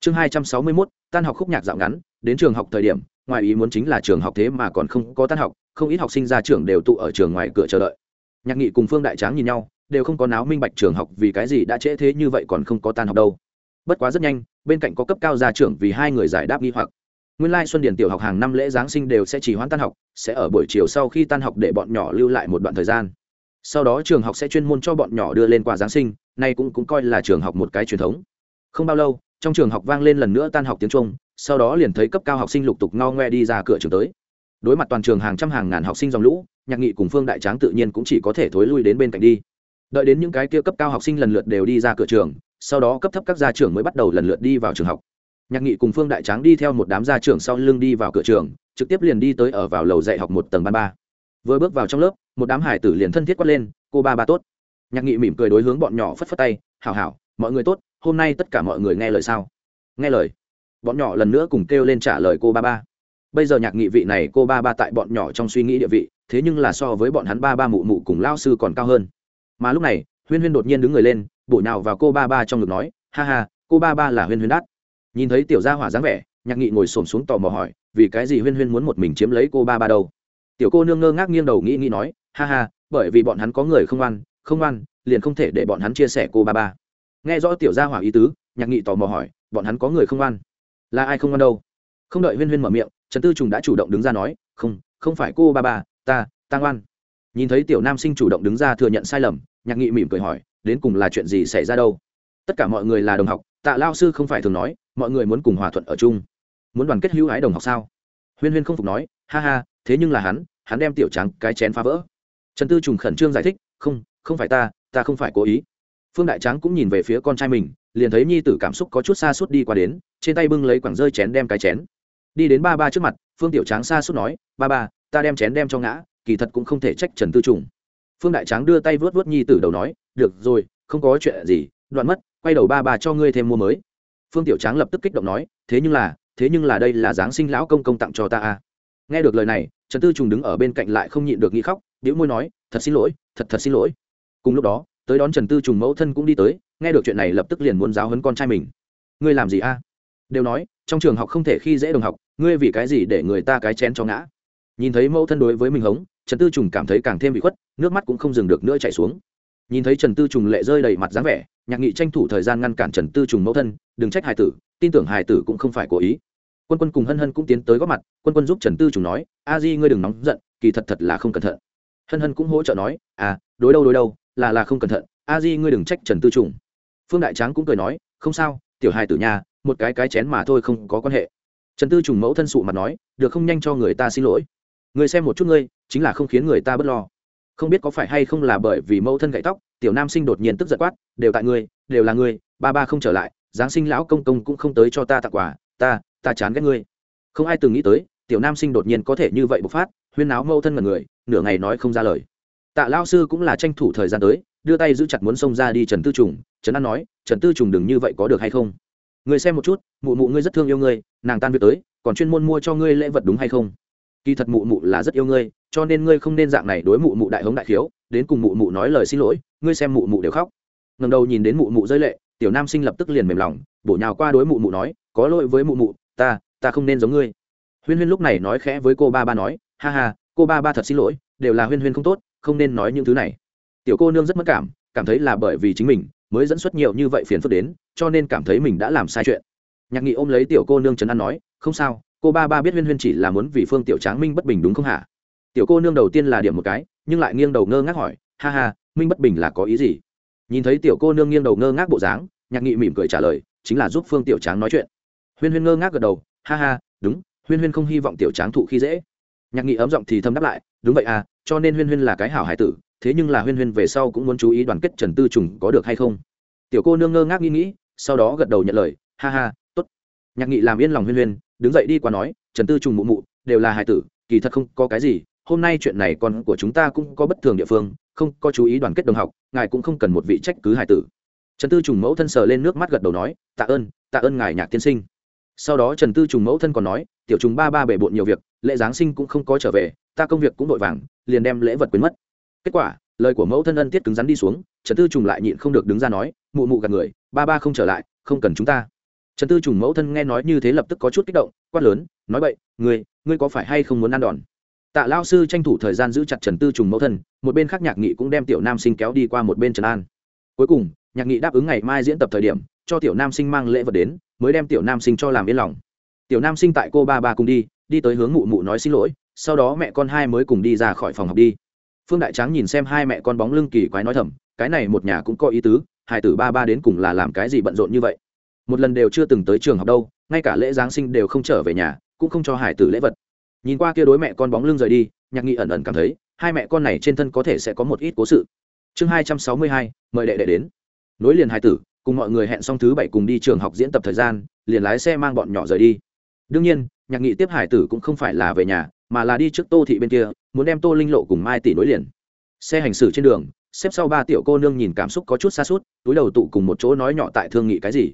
Chương hai trăm sáu mươi mốt, tan học khúc nhạc dạo ngắn, đến trường học thời điểm, ngoài ý muốn chính là trường học thế mà còn không có tan học, không ít học sinh ra trường đều tụ ở trường ngoài cửa chờ đợi. Nhạc nghị cùng phương đại tráng nhìn nhau đều không có náo minh bạch trường học vì cái gì đã trễ thế như vậy còn không có tan học đâu. Bất quá rất nhanh, bên cạnh có cấp cao gia trưởng vì hai người giải đáp nghi hoặc. Nguyên lai xuân điển tiểu học hàng năm lễ giáng sinh đều sẽ chỉ hoãn tan học, sẽ ở buổi chiều sau khi tan học để bọn nhỏ lưu lại một đoạn thời gian. Sau đó trường học sẽ chuyên môn cho bọn nhỏ đưa lên quà giáng sinh, nay cũng cũng coi là trường học một cái truyền thống. Không bao lâu, trong trường học vang lên lần nữa tan học tiếng trung, sau đó liền thấy cấp cao học sinh lục tục ngao ngoe đi ra cửa trường tới. Đối mặt toàn trường hàng trăm hàng ngàn học sinh dòng lũ, nhạc nghị cùng phương đại tráng tự nhiên cũng chỉ có thể thối lui đến bên cạnh đi đợi đến những cái kia cấp cao học sinh lần lượt đều đi ra cửa trường, sau đó cấp thấp các gia trưởng mới bắt đầu lần lượt đi vào trường học. Nhạc nghị cùng phương đại tráng đi theo một đám gia trưởng sau lưng đi vào cửa trường, trực tiếp liền đi tới ở vào lầu dạy học một tầng ban ba. Vừa bước vào trong lớp, một đám hải tử liền thân thiết quát lên, cô ba ba tốt. Nhạc nghị mỉm cười đối hướng bọn nhỏ phất phất tay, hảo hảo, mọi người tốt, hôm nay tất cả mọi người nghe lời sao? Nghe lời. Bọn nhỏ lần nữa cùng kêu lên trả lời cô ba ba. Bây giờ nhạc nghị vị này cô ba ba tại bọn nhỏ trong suy nghĩ địa vị, thế nhưng là so với bọn hắn ba ba mụ mụ cùng lao sư còn cao hơn mà lúc này, huyên huyên đột nhiên đứng người lên, bổ nhào vào cô ba ba trong ngực nói, ha ha, cô ba ba là huyên huyên đắt. Nhìn thấy tiểu gia hỏa dáng vẻ, nhạc nghị ngồi xổm xuống tò mò hỏi, vì cái gì huyên huyên muốn một mình chiếm lấy cô ba ba đâu? Tiểu cô nương ngơ ngác nghiêng đầu nghĩ nghĩ nói, ha ha, bởi vì bọn hắn có người không ăn không ăn liền không thể để bọn hắn chia sẻ cô ba ba. Nghe rõ tiểu gia hỏa ý tứ, nhạc nghị tò mò hỏi, bọn hắn có người không ăn là ai không ăn đâu? Không đợi huyên huyên mở miệng, trần tư trùng đã chủ động đứng ra nói, không không phải cô ba ba, ta tăng oan nhìn thấy tiểu nam sinh chủ động đứng ra thừa nhận sai lầm, nhạc nghị mỉm cười hỏi, đến cùng là chuyện gì xảy ra đâu? Tất cả mọi người là đồng học, tạ lao sư không phải thường nói, mọi người muốn cùng hòa thuận ở chung. Muốn đoàn kết hữu hái đồng học sao? Huyên huyên không phục nói, ha ha, thế nhưng là hắn hắn đem tiểu trắng cái chén phá vỡ. Trần tư trùng khẩn trương giải thích, không không phải ta ta không phải cố ý. Phương đại tráng cũng nhìn về phía con trai mình, liền thấy nhi tử cảm xúc có chút xa suốt đi qua đến, trên tay bưng lấy quảng rơi chén đem cái chén. Đi đến ba ba trước mặt, phương tiểu tráng xa suốt nói, ba ba, ta đem chén đem cho ngã kỳ thật cũng không thể trách trần tư trùng. Phương đại tráng đưa tay vớt vớt nhi tử đầu nói, được rồi, không có chuyện gì, đoạn mất, quay đầu ba bà cho ngươi thêm mua mới. Phương tiểu tráng lập tức kích động nói, thế nhưng là, thế nhưng là đây là giáng sinh lão công công tặng cho ta à. nghe được lời này, trần tư trùng đứng ở bên cạnh lại không nhịn được nghĩ khóc đĩu môi nói, thật xin lỗi, thật thật xin lỗi. Cùng lúc đó, tới đón trần tư trùng mẫu thân cũng đi tới, nghe được chuyện này lập tức liền muốn giáo hấn con trai mình. Ngươi làm gì a à? đều nói, trong trường học không thể khi dễ đồng học, ngươi vì cái gì để người ta cái chén cho ngã? Nhìn thấy mẫu thân đối với mình hống trần tư trùng cảm thấy càng thêm bị khuất, nước mắt cũng không dừng được nữa chảy xuống. Nhìn thấy trần tư trùng lệ rơi đầy mặt dáng vẻ, nhạc nghị tranh thủ thời gian ngăn cản trần tư trùng mẫu thân, đừng trách Hải tử, tin tưởng Hải tử cũng không phải cố ý. Quân quân cùng hân hân cũng tiến tới góp mặt, quân quân giúp trần tư trùng nói, a di ngươi đừng nóng giận, kỳ thật thật là không cẩn thận. Hân hân cũng hỗ trợ nói à đối đâu đối đâu, là là không cẩn thận, a di ngươi đừng trách trần tư trùng. Phương đại tráng cũng cười nói, không sao, tiểu hài tử nhà, một cái cái chén mà thôi không có quan hệ. Trần tư trùng mẫu thân sụ mặt nói, được không nhanh cho người ta xin lỗi. Người xem một chút ngươi chính là không khiến người ta bớt lo. Không biết có phải hay không là bởi vì mẫu thân gậy tóc, tiểu nam sinh đột nhiên tức giận quát, đều tại ngươi, đều là ngươi, ba ba không trở lại, giáng sinh lão công công cũng không tới cho ta tặng quà, ta ta chán ghét ngươi. Không ai từng nghĩ tới, tiểu nam sinh đột nhiên có thể như vậy bộc phát, huyên náo mẫu thân mật người, nửa ngày nói không ra lời. Tạ lao sư cũng là tranh thủ thời gian tới, đưa tay giữ chặt muốn xông ra đi trần tư trùng, trần an nói, trần tư trùng đừng như vậy có được hay không? Người xem một chút, mụ mụ ngươi rất thương yêu ngươi, nàng tan việc tới, còn chuyên môn mua cho ngươi lễ vật đúng hay không? Kỳ thật mụ mụ là rất yêu ngươi, cho nên ngươi không nên dạng này đối mụ mụ đại hống đại khiếu, đến cùng mụ mụ nói lời xin lỗi, ngươi xem mụ mụ đều khóc. Ngầm đầu nhìn đến mụ mụ rơi lệ, tiểu nam sinh lập tức liền mềm lòng, bổ nhào qua đối mụ mụ nói, có lỗi với mụ mụ, ta ta không nên giống ngươi. Huyên huyên lúc này nói khẽ với cô ba ba nói, ha ha, cô ba ba thật xin lỗi, đều là huyên huyên không tốt, không nên nói những thứ này. Tiểu cô nương rất mất cảm cảm thấy là bởi vì chính mình mới dẫn xuất nhiều như vậy phiền phức đến, cho nên cảm thấy mình đã làm sai chuyện. Nhạc nghị ôm lấy tiểu cô nương trấn an nói, không sao cô ba ba biết huyên huyên chỉ là muốn vì phương tiểu tráng minh bất bình đúng không hả? Tiểu cô nương đầu tiên là điểm một cái, nhưng lại nghiêng đầu ngơ ngác hỏi, ha ha, minh bất bình là có ý gì? Nhìn thấy tiểu cô nương nghiêng đầu ngơ ngác bộ dáng, nhạc nghị mỉm cười trả lời, chính là giúp phương tiểu tráng nói chuyện. Huyên huyên ngơ ngác gật đầu, ha ha, đúng, huyên huyên không hy vọng tiểu tráng thụ khi dễ. Nhạc nghị ấm giọng thì thâm đáp lại, đúng vậy à cho nên huyên huyên là cái hảo hải tử, thế nhưng là huyên huyên về sau cũng muốn chú ý đoàn kết trần tư trùng có được hay không? Tiểu cô nương ngơ ngác nghĩ nghĩ, sau đó gật đầu nhận lời, ha ha t ố t nhạc nghị làm yên lòng huyên huyên đứng dậy đi qua nói, trần tư trùng mụ mụ, đều là hải tử, kỳ thật không có cái gì, hôm nay chuyện này con của chúng ta cũng có bất thường địa phương, không có chú ý đoàn kết đồng học, ngài cũng không cần một vị trách cứ hải tử. Trần tư trùng mẫu thân sờ lên nước mắt gật đầu nói, tạ ơn tạ ơn ngài nhạc tiên sinh. Sau đó trần tư trùng mẫu thân còn nói, tiểu trùng ba ba bể bộn nhiều việc, lễ giáng sinh cũng không có trở về, ta công việc cũng vội vàng, liền đem lễ vật quyến mất. Kết quả, lời của mẫu thân ân tiết cứng rắn đi xuống, trần tư trùng lại nhịn không được đứng ra nói, mụ mụ gạt người, ba ba không trở lại, không cần chúng ta trần tư trùng mẫu thân nghe nói như thế lập tức có chút kích động, quát lớn, nói vậy ngươi ngươi có phải hay không muốn ăn đòn? Tạ lao sư tranh thủ thời gian giữ chặt trần tư trùng mẫu thân, một bên khác nhạc nghị cũng đem tiểu nam sinh kéo đi qua một bên trần an. Cuối cùng, nhạc nghị đáp ứng ngày mai diễn tập thời điểm, cho tiểu nam sinh mang lễ vật đến, mới đem tiểu nam sinh cho làm yên lòng. Tiểu nam sinh tại cô ba ba cùng đi đi tới hướng mụ mụ nói xin lỗi, sau đó mẹ con hai mới cùng đi ra khỏi phòng học đi. Phương đại tráng nhìn xem hai mẹ con bóng lưng kỳ quái nói thầm, cái này một nhà cũng có ý tứ, hai tử ba ba đến cùng là làm cái gì bận rộn như vậy? Một lần đều chưa từng tới trường học đâu, ngay cả lễ giáng sinh đều không trở về nhà, cũng không cho hải tử lễ vật. Nhìn qua kia đối mẹ con bóng lưng rời đi, nhạc nghị ẩn ẩn cảm thấy, hai mẹ con này trên thân có thể sẽ có một ít cố sự. Chương hai trăm sáu mươi hai, mời đệ đệ đến. Nối liền hải tử, cùng mọi người hẹn xong thứ bảy cùng đi trường học diễn tập thời gian, liền lái xe mang bọn nhỏ rời đi. Đương nhiên, nhạc nghị tiếp hải tử cũng không phải là về nhà, mà là đi trước tô thị bên kia, muốn đem tô linh lộ cùng mai tỷ nối liền. Xe hành xử trên đường, xếp sau ba tiểu cô nương nhìn cảm xúc có chút xa suốt, túi đầu tụ cùng một chỗ nói nhỏ tại thương nghị cái gì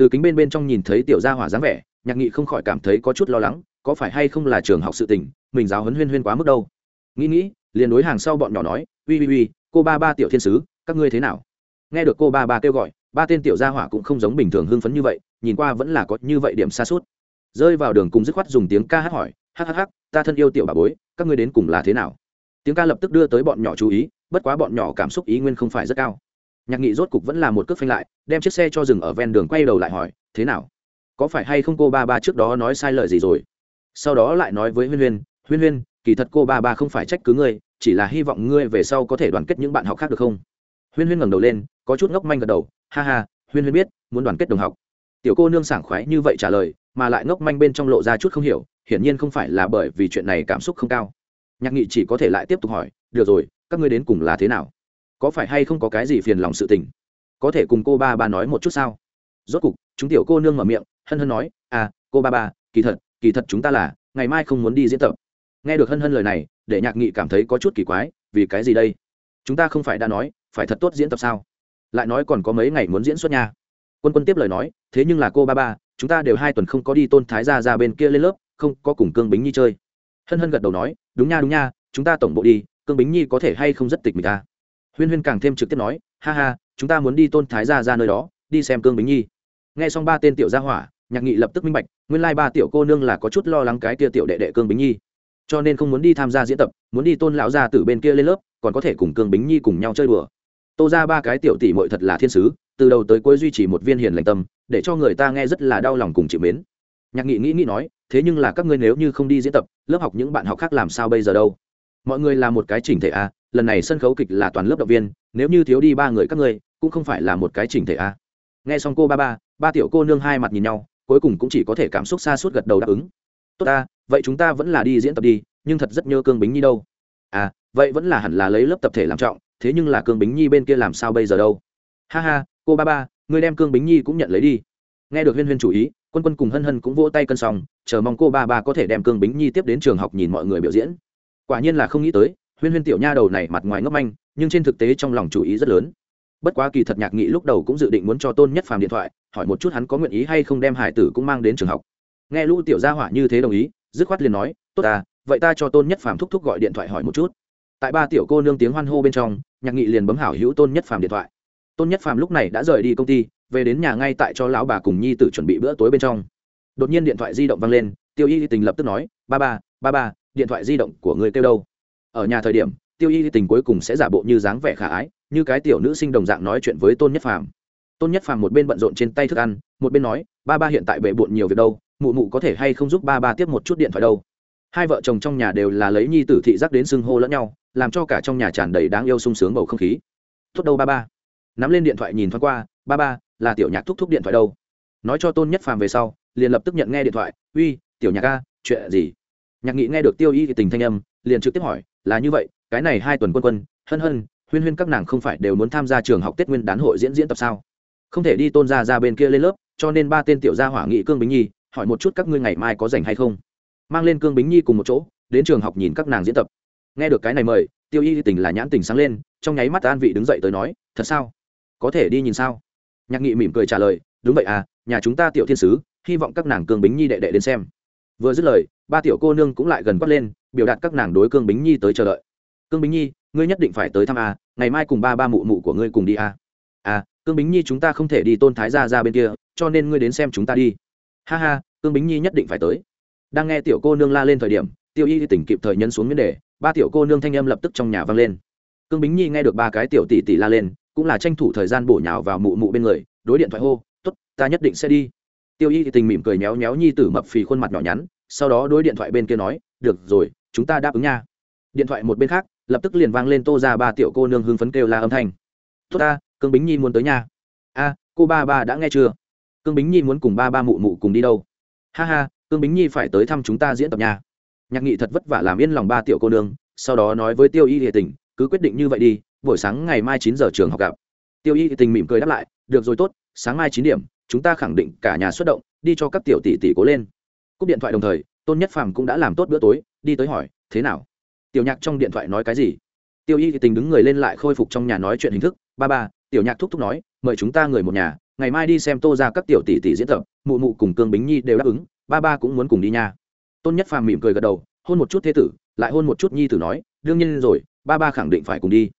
từ kính bên bên trong nhìn thấy tiểu gia hỏa dáng vẻ, nhạc nghị không khỏi cảm thấy có chút lo lắng, có phải hay không là trường học sự tình, mình giáo huấn huyên huyên quá mức đâu. Nghĩ nghĩ, liền đối hàng sau bọn nhỏ nói ui ui ui cô ba ba tiểu thiên sứ, các ngươi thế nào? Nghe được cô ba ba kêu gọi, ba tên tiểu gia hỏa cũng không giống bình thường hưng phấn như vậy, nhìn qua vẫn là có như vậy điểm xa suốt. Rơi vào đường cùng dứt khoát dùng tiếng ca hát hỏi, hắc hắc hắc, ta thân yêu tiểu bà bối, các ngươi đến cùng là thế nào? Tiếng ca lập tức đưa tới bọn nhỏ chú ý, bất quá bọn nhỏ cảm xúc ý nguyên không phải rất cao nhạc nghị rốt cục vẫn là một cước phanh lại, đem chiếc xe cho dừng ở ven đường quay đầu lại hỏi, thế nào? Có phải hay không cô ba ba trước đó nói sai lời gì rồi? Sau đó lại nói với huyên huyên huyên huyên, kỳ thật cô ba ba không phải trách cứ ngươi, chỉ là hy vọng ngươi về sau có thể đoàn kết những bạn học khác được không? Huyên huyên ngẩng đầu lên, có chút ngốc manh gật đầu, ha ha, huyên huyên biết, muốn đoàn kết đồng học. Tiểu cô nương sảng khoái như vậy trả lời, mà lại ngốc manh bên trong lộ ra chút không hiểu, hiển nhiên không phải là bởi vì chuyện này cảm xúc không cao. Nhạc nghị chỉ có thể lại tiếp tục hỏi, được rồi, các ngươi đến cùng là thế nào? Có phải hay không có cái gì phiền lòng sự tình? Có thể cùng cô ba ba nói một chút sao? Rốt cục, chúng tiểu cô nương mở miệng, hân hân nói à cô ba ba, kỳ thật kỳ thật chúng ta là, ngày mai không muốn đi diễn tập. Nghe được hân hân lời này, để nhạc nghị cảm thấy có chút kỳ quái, vì cái gì đây? Chúng ta không phải đã nói, phải thật tốt diễn tập sao? Lại nói còn có mấy ngày muốn diễn xuất nha. Quân quân tiếp lời nói, thế nhưng là cô ba ba, chúng ta đều hai tuần không có đi tôn thái ra ra bên kia lên lớp, không có cùng cương bính nhi chơi. Hân hân gật đầu nói, đúng nha đúng nha, chúng ta tổng bộ đi, cương bính nhi có thể hay không rất tịch mình ta? Huyên huyên càng thêm trực tiếp nói, ha ha, chúng ta muốn đi tôn thái ra ra nơi đó, đi xem cương bính nhi. Nghe xong ba tên tiểu gia hỏa, nhạc nghị lập tức minh bạch, nguyên lai ba tiểu cô nương là có chút lo lắng cái tia tiểu đệ đệ cương bính nhi. Cho nên không muốn đi tham gia diễn tập, muốn đi tôn lão gia từ bên kia lên lớp, còn có thể cùng cương bính nhi cùng nhau chơi đùa. Tô ra ba cái tiểu tỷ mội thật là thiên sứ, từ đầu tới cuối duy trì một viên hiền lành tâm, để cho người ta nghe rất là đau lòng cùng chịu mến. Nhạc nghị nghĩ nghĩ nói, thế nhưng là các ngươi nếu như không đi diễn tập, lớp học những bạn học khác làm sao bây giờ đâu? Mọi người là một cái chỉnh thể a, lần này sân khấu kịch là toàn lớp động viên, nếu như thiếu đi ba người các ngươi, cũng không phải là một cái chỉnh thể a. Nghe xong cô ba ba ba tiểu cô nương hai mặt nhìn nhau, cuối cùng cũng chỉ có thể cảm xúc xa suốt gật đầu đáp ứng. Tốt ta, vậy chúng ta vẫn là đi diễn tập đi, nhưng thật rất nhớ cương bính nhi đâu. À vậy vẫn là hẳn là lấy lớp tập thể làm trọng, thế nhưng là cương bính nhi bên kia làm sao bây giờ đâu? Ha ha, cô ba ba, người đem cương bính nhi cũng nhận lấy đi. Nghe được huyên huyên chủ ý, quân quân cùng hân hân cũng vỗ tay cân xong chờ mong cô ba ba có thể đem cương bính nhi tiếp đến trường học nhìn mọi người biểu diễn quả nhiên là không nghĩ tới, huyên huyên tiểu nha đầu này mặt ngoài ngốc manh, nhưng trên thực tế trong lòng chủ ý rất lớn. Bất quá kỳ thật nhạc nghị lúc đầu cũng dự định muốn cho tôn nhất phàm điện thoại, hỏi một chút hắn có nguyện ý hay không đem hải tử cũng mang đến trường học. Nghe lũ tiểu gia hỏa như thế đồng ý, dứt khoát liền nói, tốt à vậy ta cho tôn nhất phàm thúc thúc gọi điện thoại hỏi một chút. Tại ba tiểu cô nương tiếng hoan hô bên trong, nhạc nghị liền bấm hảo hữu tôn nhất phàm điện thoại. Tôn nhất phàm lúc này đã rời đi công ty, về đến nhà ngay tại cho lão bà cùng nhi tử chuẩn bị bữa tối bên trong. Đột nhiên điện thoại di động vang lên, tiêu y tình lập tức nói, ba ba ba ba điện thoại di động của người kêu đâu. Ở nhà thời điểm, tiêu y tình cuối cùng sẽ giả bộ như dáng vẻ khả ái, như cái tiểu nữ sinh đồng dạng nói chuyện với tôn nhất phàm. Tôn nhất phàm một bên bận rộn trên tay thức ăn, một bên nói, ba ba hiện tại bệ bộn nhiều việc đâu, mụ mụ có thể hay không giúp ba ba tiếp một chút điện thoại đâu? Hai vợ chồng trong nhà đều là lấy nhi tử thị giác đến xưng hô lẫn nhau, làm cho cả trong nhà tràn đầy đáng yêu sung sướng bầu không khí. Tốt đâu ba ba. Nắm lên điện thoại nhìn thoáng qua, ba ba, là tiểu nhạc thúc thúc điện thoại đâu. Nói cho tôn nhất phàm về sau, liền lập tức nhận nghe điện thoại, uy, tiểu nhạc ca chuyện gì? Nhạc nghị nghe được tiêu y thì tình thanh âm, liền trực tiếp hỏi, là như vậy, cái này hai tuần quân quân, hân hân, huyên huyên các nàng không phải đều muốn tham gia trường học tết nguyên đán hội diễn diễn tập sao? Không thể đi tôn ra ra bên kia lên lớp, cho nên ba tên tiểu gia hỏa nghị cương bính nhi, hỏi một chút các ngươi ngày mai có rảnh hay không? Mang lên cương bính nhi cùng một chỗ, đến trường học nhìn các nàng diễn tập. Nghe được cái này mời, tiêu y tình là nhãn tình sáng lên, trong nháy mắt an vị đứng dậy tới nói, thật sao? Có thể đi nhìn sao? Nhạc nghị mỉm cười trả lời, đúng vậy à nhà chúng ta tiểu thiên sứ, hy vọng các nàng cương bính nhi đệ đệ đến xem vừa dứt lời, ba tiểu cô nương cũng lại gần quát lên, biểu đạt các nàng đối cương bính nhi tới chờ đợi. Cương bính nhi, ngươi nhất định phải tới thăm a, ngày mai cùng ba ba mụ mụ của ngươi cùng đi a. À cương bính nhi chúng ta không thể đi tôn thái ra ra bên kia, cho nên ngươi đến xem chúng ta đi. Ha ha, cương bính nhi nhất định phải tới. Đang nghe tiểu cô nương la lên thời điểm, tiêu y tỉnh kịp thời nhân xuống miếng đề, ba tiểu cô nương thanh âm lập tức trong nhà vang lên. Cương bính nhi nghe được ba cái tiểu tỷ tỷ la lên, cũng là tranh thủ thời gian bổ nhào vào mụ mụ bên người, đối điện thoại hô t ố t ta nhất định sẽ đi tiêu y tình mỉm cười méo méo nhi tử mập phì khuôn mặt nhỏ nhắn, sau đó đối điện thoại bên kia nói, được rồi, chúng ta đáp ứng nha. Điện thoại một bên khác, lập tức liền vang lên tô ra ba tiểu cô nương hưng phấn kêu la âm thanh. Tốt ta, cương bính nhi muốn tới nhà a, cô ba ba đã nghe chưa? Cương bính nhi muốn cùng ba ba mụ mụ cùng đi đâu? Ha ha, cương bính nhi phải tới thăm chúng ta diễn tập nhà nhạc nghị thật vất vả làm yên lòng ba tiểu cô nương, sau đó nói với tiêu y địa tình, cứ quyết định như vậy đi, buổi sáng ngày mai chín giờ trường học gặp. Tiêu y địa tình mỉm cười đáp lại, được rồi, tốt, sáng mai chín điểm chúng ta khẳng định cả nhà xuất động, đi cho các tiểu tỷ tỷ cố lên. Cúp điện thoại đồng thời, tôn nhất phàm cũng đã làm tốt bữa tối, đi tới hỏi, thế nào? Tiểu nhạc trong điện thoại nói cái gì? Tiêu y thì tình đứng người lên lại khôi phục trong nhà nói chuyện hình thức, ba ba, tiểu nhạc thúc thúc nói, mời chúng ta người một nhà, ngày mai đi xem tô ra các tiểu tỷ tỷ diễn tập, mụ mụ cùng cương bính nhi đều đáp ứng, ba ba cũng muốn cùng đi nha. Tôn nhất phàm mỉm cười gật đầu, hôn một chút thế tử, lại hôn một chút nhi tử nói, đương nhiên rồi, ba ba khẳng định phải cùng đi.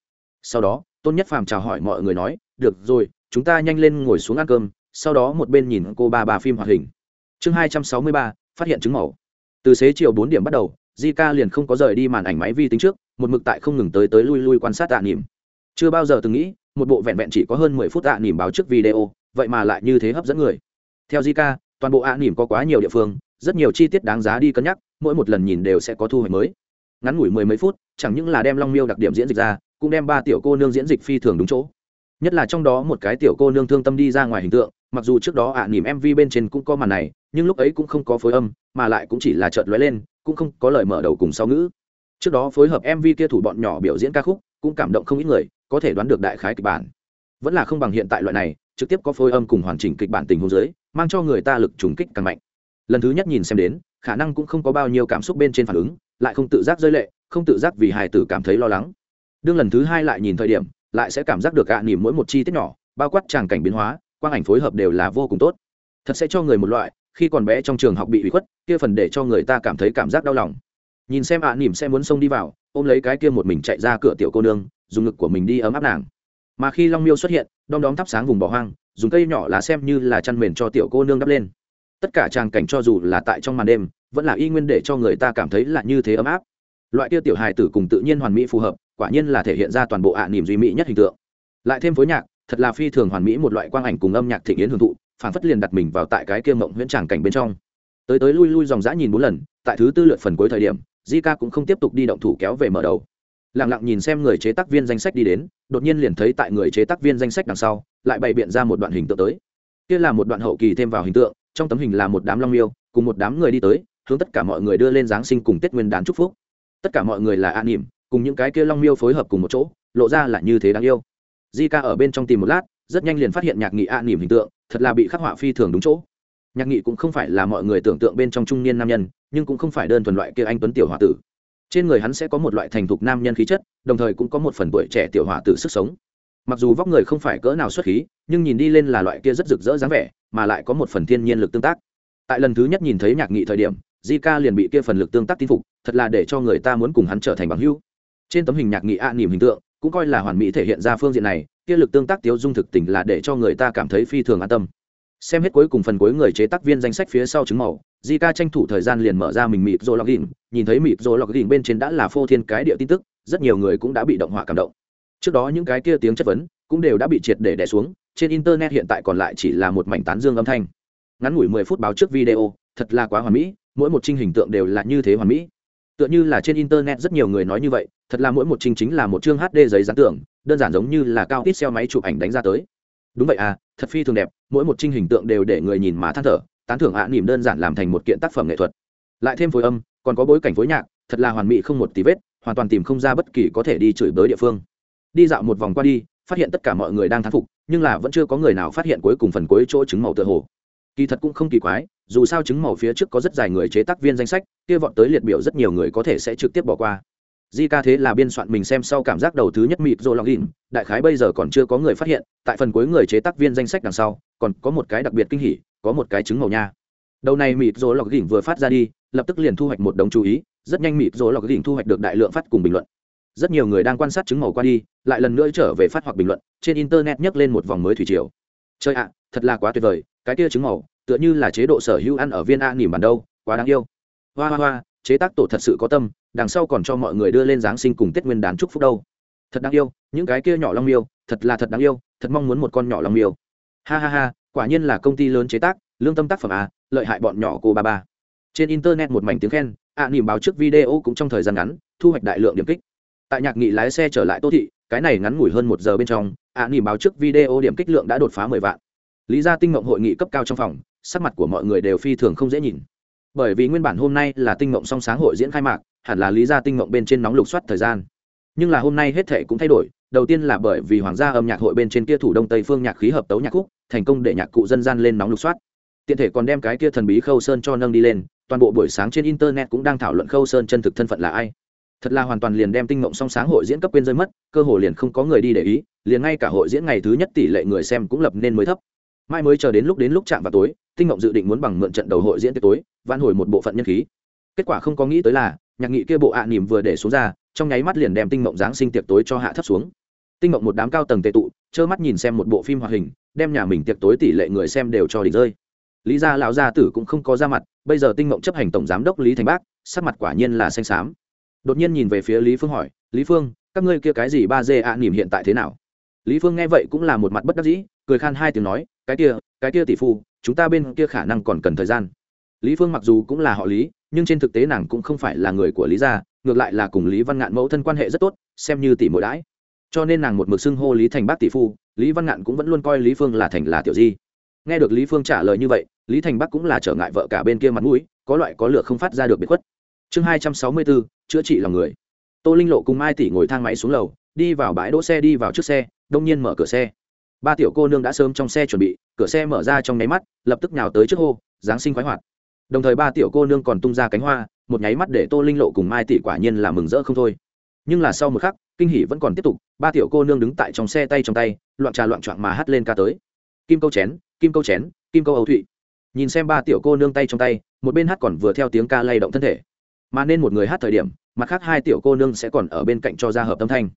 Sau đó, tôn nhất phàm chào hỏi mọi người nói, được rồi, chúng ta nhanh lên ngồi xuống ăn cơm sau đó một bên nhìn cô ba bà phim hoạt hình chương hai trăm sáu mươi ba phát hiện chứng màu từ xế chiều bốn điểm bắt đầu Zika liền không có rời đi màn ảnh máy vi tính trước, một mực tại không ngừng tới tới lui lui quan sát tạ nỉm Chưa bao giờ từng nghĩ, một bộ vẹn vẹn chỉ có hơn mười phút tạ nỉm báo trước video, vậy mà lại như thế hấp dẫn người. Theo Zika, toàn bộ ạ nỉm có quá nhiều địa phương, rất nhiều chi tiết đáng giá đi cân nhắc, mỗi một lần nhìn đều sẽ có thu hoạch mới. Ngắn ngủi mười mấy phút, chẳng những là đem Long Miêu đặc điểm diễn dịch ra, cũng đem ba tiểu cô nương diễn dịch phi thường đúng chỗ. Nhất là trong đó một cái tiểu cô nương thương tâm đi ra ngoài hình tượng, mặc dù trước đó ạ nỉm MV bên trên cũng có màn này, nhưng lúc ấy cũng không có phối âm, mà lại cũng chỉ là chợt lóe lên, cũng không có lời mở đầu cùng sau ngữ. Trước đó phối hợp mv kia thủ bọn nhỏ biểu diễn ca khúc cũng cảm động không ít người có thể đoán được đại khái kịch bản. Vẫn là không bằng hiện tại loại này trực tiếp có phối âm cùng hoàn chỉnh kịch bản tình huống giới mang cho người ta lực trùng kích càng mạnh. Lần thứ nhất nhìn xem đến khả năng cũng không có bao nhiêu cảm xúc bên trên phản ứng lại không tự giác rơi lệ không tự giác vì hài tử cảm thấy lo lắng. Đương lần thứ hai lại nhìn thời điểm lại sẽ cảm giác được ạ à nỉm mỗi một chi tiết nhỏ bao quát tràng cảnh biến hóa quang ảnh phối hợp đều là vô cùng tốt. Thật sẽ cho người một loại khi còn bé trong trường học bị hủy khuất kia phần để cho người ta cảm thấy cảm giác đau lòng. Nhìn xem ạ à, nỉm xe muốn xông đi vào ôm lấy cái kia một mình chạy ra cửa tiểu cô nương dùng ngực của mình đi ấm áp nàng. Mà khi long miêu xuất hiện đom đóm thắp sáng vùng bỏ hoang dùng cây nhỏ lá xem như là chăn mền cho tiểu cô nương đắp lên. Tất cả tràng cảnh cho dù là tại trong màn đêm vẫn là y nguyên để cho người ta cảm thấy là như thế ấm áp. Loại kia tiểu hài tử cùng tự nhiên hoàn mỹ phù hợp quả nhiên là thể hiện ra toàn bộ ạ à, nỉm duy mỹ nhất hình tượng. Lại thêm phối nhạc thật là phi thường hoàn mỹ một loại quang ảnh cùng âm nhạc thịnh yến hưởng thụ phản phất liền đặt mình vào tại cái kia mộng huyễn tràng cảnh bên trong. Tới tới lui lui dòng dã nhìn bốn lần, tại thứ tư lượt phần cuối thời điểm, Zika cũng không tiếp tục đi động thủ kéo về mở đầu. Lặng lặng nhìn xem người chế tác viên danh sách đi đến, đột nhiên liền thấy tại người chế tác viên danh sách đằng sau, lại bày biện ra một đoạn hình tượng tới. Kia là một đoạn hậu kỳ thêm vào hình tượng, trong tấm hình là một đám long miêu cùng một đám người đi tới, hướng tất cả mọi người đưa lên giáng sinh cùng tết nguyên đán chúc phúc. Tất cả mọi người là an nỉm, cùng những cái kia long miêu phối hợp cùng một chỗ, lộ ra là như thế đáng yêu. Zika ở bên trong tìm một lát rất nhanh liền phát hiện nhạc nghị an nỉm hình tượng thật là bị khắc họa phi thường đúng chỗ. Nhạc nghị cũng không phải là mọi người tưởng tượng bên trong trung niên nam nhân nhưng cũng không phải đơn thuần loại kia anh tuấn tiểu h o a tử. Trên người hắn sẽ có một loại thành thục nam nhân khí chất đồng thời cũng có một phần tuổi trẻ tiểu h o a tử sức sống. Mặc dù vóc người không phải cỡ nào xuất khí nhưng nhìn đi lên là loại kia rất rực rỡ dáng vẻ mà lại có một phần thiên nhiên lực tương tác. Tại lần thứ nhất nhìn thấy nhạc nghị thời điểm di ca liền bị kia phần lực tương tác tin phục thật là để cho người ta muốn cùng hắn trở thành bằng hữu. Trên tấm hình nhạc nghị ạ à, nỉm hình tượng cũng coi là hoàn mỹ thể hiện ra phương diện này kia lực tương tác tiêu dung thực tình là để cho người ta cảm thấy phi thường an tâm. Xem hết cuối cùng phần cuối người chế tác viên danh sách phía sau chứng màu Zika tranh thủ thời gian liền mở ra mình mịt rồi đỉnh, nhìn thấy mịt rồi đỉnh bên trên đã là phô thiên cái địa tin tức rất nhiều người cũng đã bị động họa cảm động. Trước đó những cái kia tiếng chất vấn cũng đều đã bị triệt để đè xuống trên internet hiện tại còn lại chỉ là một mảnh tán dương âm thanh. Ngắn ngủi mười phút báo trước video thật là quá hoàn mỹ mỗi một trinh hình tượng đều là như thế hoàn mỹ tựa như là trên internet rất nhiều người nói như vậy thật là mỗi một trinh chính là một chương hd giấy dán tưởng đơn giản giống như là cao ít xeo máy chụp ảnh đánh ra tới. Đúng vậy à thật phi thường đẹp mỗi một trinh hình tượng đều để người nhìn má than thở tán thưởng ạ à, nỉm đơn giản làm thành một kiện tác phẩm nghệ thuật. Lại thêm phối âm còn có bối cảnh phối nhạc thật là hoàn mỹ không một tí vết hoàn toàn tìm không ra bất kỳ có thể đi chửi bới địa phương. Đi dạo một vòng qua đi phát hiện tất cả mọi người đang thán phục nhưng là vẫn chưa có người nào phát hiện cuối cùng phần cuối chỗ trứng màu tựa hồ. Kỳ thật cũng không kỳ quái dù sao trứng màu phía trước có rất dài người chế tác viên danh sách, kia vọt tới liệt biểu rất nhiều người có thể sẽ trực tiếp bỏ qua. Di ca thế là biên soạn mình xem sau cảm giác đầu thứ nhất mịt rồi lòng in đại khái bây giờ còn chưa có người phát hiện, tại phần cuối người chế tác viên danh sách đằng sau, còn có một cái đặc biệt kinh hỉ, có một cái trứng màu nha. Đầu này mịt rồi lọc đỉnh vừa phát ra đi, lập tức liền thu hoạch một đống chú ý, rất nhanh mịt rồi lọc đỉnh thu hoạch được đại lượng phát cùng bình luận. Rất nhiều người đang quan sát trứng màu qua đi, lại lần nữa trở về phát hoặc bình luận, trên internet nhấc lên một vòng mới thủy triều. Chơi ạ, thật là quá tuyệt vời, cái kia trứng màu tựa như là chế độ sở hữu ăn ở viên a nỉm bản đâu, quá đáng yêu. Hoa hoa hoa, chế tác tổ thật sự có tâm, đằng sau còn cho mọi người đưa lên giáng sinh cùng tết nguyên đán chúc phúc đâu. Thật đáng yêu, những cái kia nhỏ long miêu, thật là thật đáng yêu, thật mong muốn một con nhỏ long miêu. Ha ha ha, quả nhiên là công ty lớn chế tác, lương tâm tác phẩm à lợi hại bọn nhỏ cô ba ba. Trên internet một mảnh tiếng khen ạ nỉm báo trước video cũng trong thời gian ngắn, thu hoạch đại lượng điểm kích. Tại nhạc nghị lái xe trở lại tô thị, cái này ngắn ngủi hơn một giờ bên trong ạ nỉm báo trước video điểm kích lượng đã đột phá mười vạn lý gia tinh mộng hội nghị cấp cao trong phòng, sắc mặt của mọi người đều phi thường không dễ nhìn. Bởi vì nguyên bản hôm nay là tinh mộng song sáng hội diễn khai mạc, hẳn là lý gia tinh mộng bên trên nóng lục soát thời gian. Nhưng là hôm nay hết thể cũng thay đổi, đầu tiên là bởi vì hoàng gia âm nhạc hội bên trên kia thủ đông tây phương nhạc khí hợp tấu nhạc khúc, thành công để nhạc cụ dân gian lên nóng lục soát. Tiện thể còn đem cái kia thần bí khâu sơn cho nâng đi lên, toàn bộ buổi sáng trên internet cũng đang thảo luận khâu sơn chân thực thân phận là ai. Thật là hoàn toàn liền đem tinh mộng song sáng hội diễn cấp quên rơi mất, cơ hội liền không có người đi để ý, liền ngay cả hội diễn ngày thứ nhất tỷ lệ người xem cũng lập nên mới thấp mai mới chờ đến lúc đến lúc chạm vào tối, tinh ngộng dự định muốn bằng mượn trận đầu hội diễn tới tối van hồi một bộ phận nhân khí. Kết quả không có nghĩ tới là, nhạc nghị kia bộ ạ à nỉm vừa để xuống ra, trong nháy mắt liền đem tinh mộng giáng sinh tiệc tối cho hạ thấp xuống. Tinh mộng một đám cao tầng tệ tụ, trơ mắt nhìn xem một bộ phim hoạt hình, đem nhà mình tiệc tối tỷ lệ người xem đều cho đỉnh rơi. Lý gia lão gia tử cũng không có ra mặt, bây giờ tinh mộng chấp hành tổng giám đốc lý thành bác, sắc mặt quả nhiên là xanh xám. Đột nhiên nhìn về phía lý phương hỏi, lý phương, các ngươi kia cái gì ba dê ạ nỉm hiện tại thế nào? Lý phương nghe vậy cũng là một mặt bất đắc dĩ, cười khan hai tiếng nói cái kia cái kia tỷ phu, chúng ta bên kia khả năng còn cần thời gian. Lý phương mặc dù cũng là họ lý, nhưng trên thực tế nàng cũng không phải là người của lý gia, ngược lại là cùng lý văn ngạn mẫu thân quan hệ rất tốt, xem như tỷ mỗi đãi. Cho nên nàng một mực xưng hô lý thành bác tỷ phu, lý văn ngạn cũng vẫn luôn coi lý phương là thành là tiểu di. Nghe được lý phương trả lời như vậy, lý thành bắc cũng là trở ngại vợ cả bên kia mặt mũi, có loại có lửa không phát ra được biệt khuất. Chương hai trăm sáu mươi bốn, chữa trị lòng người. Tô linh lộ cùng mai tỷ ngồi thang máy xuống lầu, đi vào bãi đỗ xe, đi vào trước xe, đông nhiên mở cửa xe ba tiểu cô nương đã sớm trong xe chuẩn bị, cửa xe mở ra trong nháy mắt, lập tức nhào tới trước hô, giáng sinh khoái hoạt. Đồng thời ba tiểu cô nương còn tung ra cánh hoa, một nháy mắt để tô linh lộ cùng mai tỷ quả nhiên là mừng rỡ không thôi. Nhưng là sau một khắc, kinh hỷ vẫn còn tiếp tục, ba tiểu cô nương đứng tại trong xe tay trong tay, loạn trà loạn trọn mà hắt lên ca tới. Kim câu chén, kim câu chén, kim câu âu thụy. Nhìn xem ba tiểu cô nương tay trong tay, một bên hát còn vừa theo tiếng ca lay động thân thể. Mà nên một người hát thời điểm, mặt khác hai tiểu cô nương sẽ còn ở bên cạnh cho ra hợp âm thanh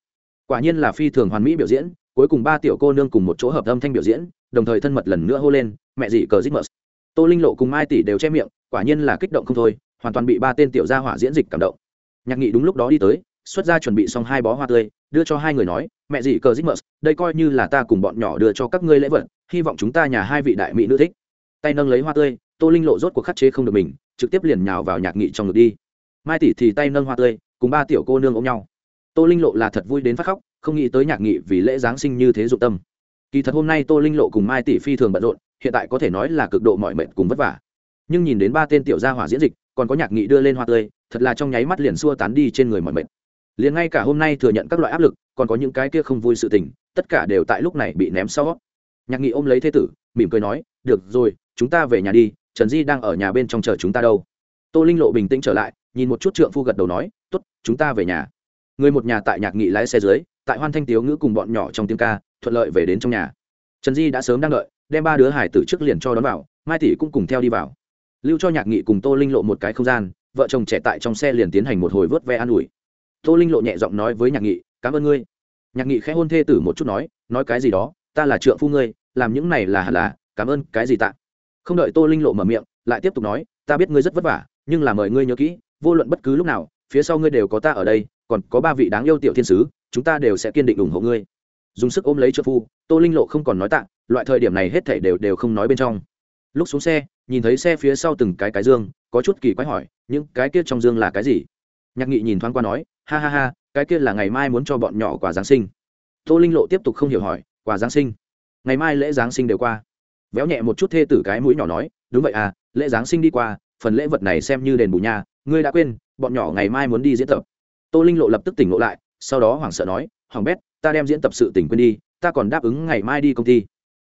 quả nhiên là phi thường hoàn mỹ biểu diễn, cuối cùng ba tiểu cô nương cùng một chỗ hợp âm thanh biểu diễn, đồng thời thân mật lần nữa hô lên, mẹ dị cờ dích mờ tô linh lộ cùng mai tỷ đều che miệng, quả nhiên là kích động không thôi, hoàn toàn bị ba tên tiểu gia hỏa diễn dịch cảm động. Nhạc nghị đúng lúc đó đi tới, xuất ra chuẩn bị xong hai bó hoa tươi, đưa cho hai người nói, mẹ dị cờ dích mờ đây coi như là ta cùng bọn nhỏ đưa cho các ngươi lễ vật, hy vọng chúng ta nhà hai vị đại mỹ nữ thích. Tay nâng lấy hoa tươi, tô linh lộ rốt cuộc khắc chế không được mình, trực tiếp liền nhào vào nhạc nghị trong ngực đi. Mai tỷ thì tay nâng hoa tươi, cùng ba tiểu cô nương ôm nhau tô linh lộ là thật vui đến phát khóc, không nghĩ tới nhạc nghị vì lễ giáng sinh như thế dụng tâm. Kỳ thật hôm nay tô linh lộ cùng mai tỷ phi thường bận rộn, hiện tại có thể nói là cực độ mọi mệnh cùng vất vả. Nhưng nhìn đến ba tên tiểu gia hỏa diễn dịch, còn có nhạc nghị đưa lên hoa tươi, thật là trong nháy mắt liền xua tán đi trên người mọi mệnh liền ngay cả hôm nay thừa nhận các loại áp lực, còn có những cái kia không vui sự tình, tất cả đều tại lúc này bị ném sau. Nhạc nghị ôm lấy thế tử, mỉm cười nói, được rồi, chúng ta về nhà đi, trần di đang ở nhà bên trong chờ chúng ta đâu. Tô linh lộ bình tĩnh trở lại, nhìn một chút trượng phu gật đầu nói t ố t chúng ta về nhà người một nhà tại nhạc nghị lái xe dưới, tại hoan thanh tiếu ngữ cùng bọn nhỏ trong tiếng ca, thuận lợi về đến trong nhà. Trần di đã sớm đang đợi, đem ba đứa hải tử trước liền cho đón vào, mai tỷ cũng cùng theo đi vào. Lưu cho nhạc nghị cùng tô linh lộ một cái không gian, vợ chồng trẻ tại trong xe liền tiến hành một hồi vớt ve an ủi. Tô linh lộ nhẹ giọng nói với nhạc nghị, cảm ơn ngươi. Nhạc nghị khẽ hôn thê tử một chút nói nói cái gì đó, ta là trượng phu ngươi, làm những này là hẳn là, cảm ơn, cái gì tạ? Không đợi tô linh lộ mở miệng, lại tiếp tục nói, ta biết ngươi rất vất vả, nhưng là mời ngươi nhớ kỹ, vô luận bất cứ lúc nào, phía sau ngươi đều có ta ở đây còn có ba vị đáng yêu tiểu thiên sứ, chúng ta đều sẽ kiên định ủng hộ ngươi. Dùng sức ôm lấy trợ phu, tô linh lộ không còn nói tạ, loại thời điểm này hết thảy đều đều không nói bên trong. Lúc xuống xe, nhìn thấy xe phía sau từng cái cái dương, có chút kỳ quái hỏi, những cái kia trong dương là cái gì? Nhạc nghị nhìn thoáng qua nói, ha ha ha, cái kia là ngày mai muốn cho bọn nhỏ quà giáng sinh. Tô linh lộ tiếp tục không hiểu hỏi, quà giáng sinh? Ngày mai lễ giáng sinh đều qua? Véo nhẹ một chút thê tử cái mũi nhỏ nói, đúng vậy à lễ giáng sinh đi qua, phần lễ vật này xem như đền bù nhà ngươi đã quên, bọn nhỏ ngày mai muốn đi diễn tập tô linh lộ lập tức tỉnh ngộ lại, sau đó hoảng sợ nói, hoàng bét, ta đem diễn tập sự tỉnh quên đi, ta còn đáp ứng ngày mai đi công ty.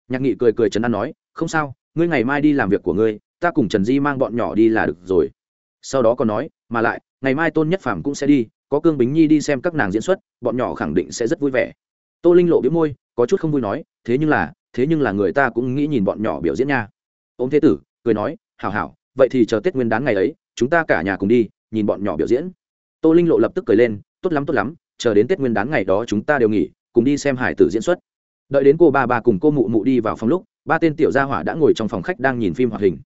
Nhạc nghị cười cười trấn an nói, không sao, ngươi ngày mai đi làm việc của ngươi, ta cùng trần di mang bọn nhỏ đi là được rồi. Sau đó còn nói, mà lại, ngày mai tôn nhất phàm cũng sẽ đi, có cương bính nhi đi xem các nàng diễn xuất, bọn nhỏ khẳng định sẽ rất vui vẻ. Tô linh lộ biếu môi, có chút không vui nói, thế nhưng là, thế nhưng là người ta cũng nghĩ nhìn bọn nhỏ biểu diễn nha. Ông thế tử, cười nói, hảo hảo, vậy thì chờ tết nguyên đán ngày ấy, chúng ta cả nhà cùng đi, nhìn bọn nhỏ biểu diễn tô linh lộ lập tức cười lên tốt lắm tốt lắm chờ đến tết nguyên đán ngày đó chúng ta đều nghỉ cùng đi xem hải tử diễn xuất. Đợi đến cô ba ba cùng cô mụ mụ đi vào phòng lúc ba tên tiểu gia hỏa đã ngồi trong phòng khách đang nhìn phim hoạt hình.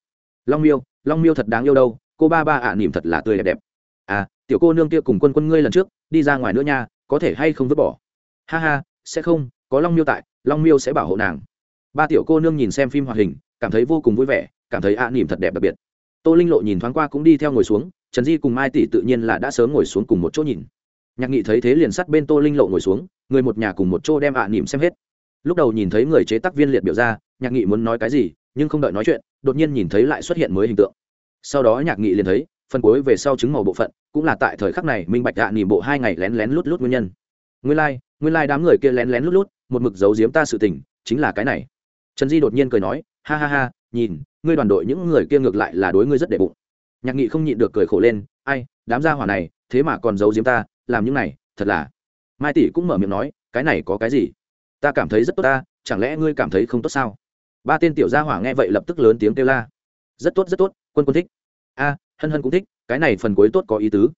Long miêu long miêu thật đáng yêu đâu cô ba ba ạ à, nỉm thật là tươi đẹp đẹp. À tiểu cô nương kia cùng quân quân ngươi lần trước đi ra ngoài nữa nha có thể hay không vứt bỏ? Ha ha sẽ không có long miêu tại long miêu sẽ bảo hộ nàng. Ba tiểu cô nương nhìn xem phim hoạt hình cảm thấy vô cùng vui vẻ cảm thấy ạ à, nỉm thật đẹp đặc biệt. Tô linh lộ nhìn thoáng qua cũng đi theo ngồi xuống trần di cùng mai tỷ tự nhiên là đã sớm ngồi xuống cùng một chỗ nhìn. Nhạc nghị thấy thế liền sắt bên tô linh lộ ngồi xuống người một nhà cùng một chỗ đem ạ à, nỉm xem hết. Lúc đầu nhìn thấy người chế tác viên liệt biểu ra nhạc nghị muốn nói cái gì nhưng không đợi nói chuyện đột nhiên nhìn thấy lại xuất hiện mới hình tượng. Sau đó nhạc nghị liền thấy phần cuối về sau chứng màu bộ phận cũng là tại thời khắc này minh bạch ạ nỉm bộ hai ngày lén lén lút lút nguyên nhân. Nguyên lai、like, nguyên lai、like、đám người kia lén lén lút lút một mực giấu giếm ta sự tình chính là cái này. Trần di đột nhiên cười nói ha ha ha nhìn ngươi đoàn đội những người kia ngược lại là đối ngươi rất đệ bụng nhạc nghị không nhịn được cười khổ lên, ai, đám gia hỏa này, thế mà còn giấu giếm ta, làm những này, thật là. Mai tỷ cũng mở miệng nói, cái này có cái gì? Ta cảm thấy rất tốt ta, chẳng lẽ ngươi cảm thấy không tốt sao? Ba tên tiểu gia hỏa nghe vậy lập tức lớn tiếng kêu la. Rất tốt rất tốt, quân quân thích. A, hân hân cũng thích, cái này phần cuối tốt có ý tứ.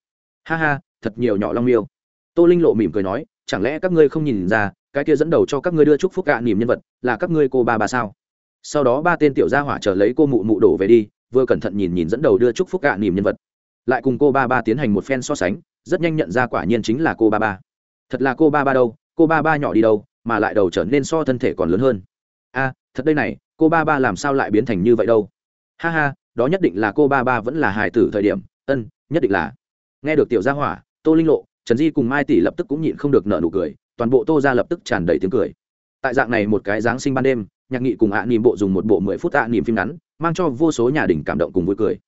Ha ha, thật nhiều nhỏ long miêu. Tô linh lộ mỉm cười nói, chẳng lẽ các ngươi không nhìn ra, cái kia dẫn đầu cho các ngươi đưa chúc phúc cạ niềm nhân vật là các ngươi cô ba ba sao? Sau đó ba tên tiểu gia hỏa trở lấy cô mụ mụ đổ về đi vừa cẩn thận nhìn nhìn dẫn đầu đưa chúc phúc cạ niềm nhân vật. Lại cùng cô ba ba tiến hành một phen so sánh, rất nhanh nhận ra quả nhiên chính là cô ba ba. Thật là cô ba ba đâu, cô ba ba nhỏ đi đâu, mà lại đầu trở nên so thân thể còn lớn hơn. A, thật đây này, cô ba ba làm sao lại biến thành như vậy đâu? Ha ha, đó nhất định là cô ba ba vẫn là hài tử thời điểm. Ân, nhất định là. Nghe được tiểu gia hỏa, tô linh lộ, trần di cùng mai tỷ lập tức cũng nhịn không được nợ nụ cười, toàn bộ tô ra lập tức tràn đầy tiếng cười. Tại dạng này một cái giáng sinh ban đêm nhạc nghị cùng ạ à nỉm bộ dùng một bộ mười phút ạ à nỉm phim ngắn, mang cho vô số nhà đình cảm động cùng vui cười.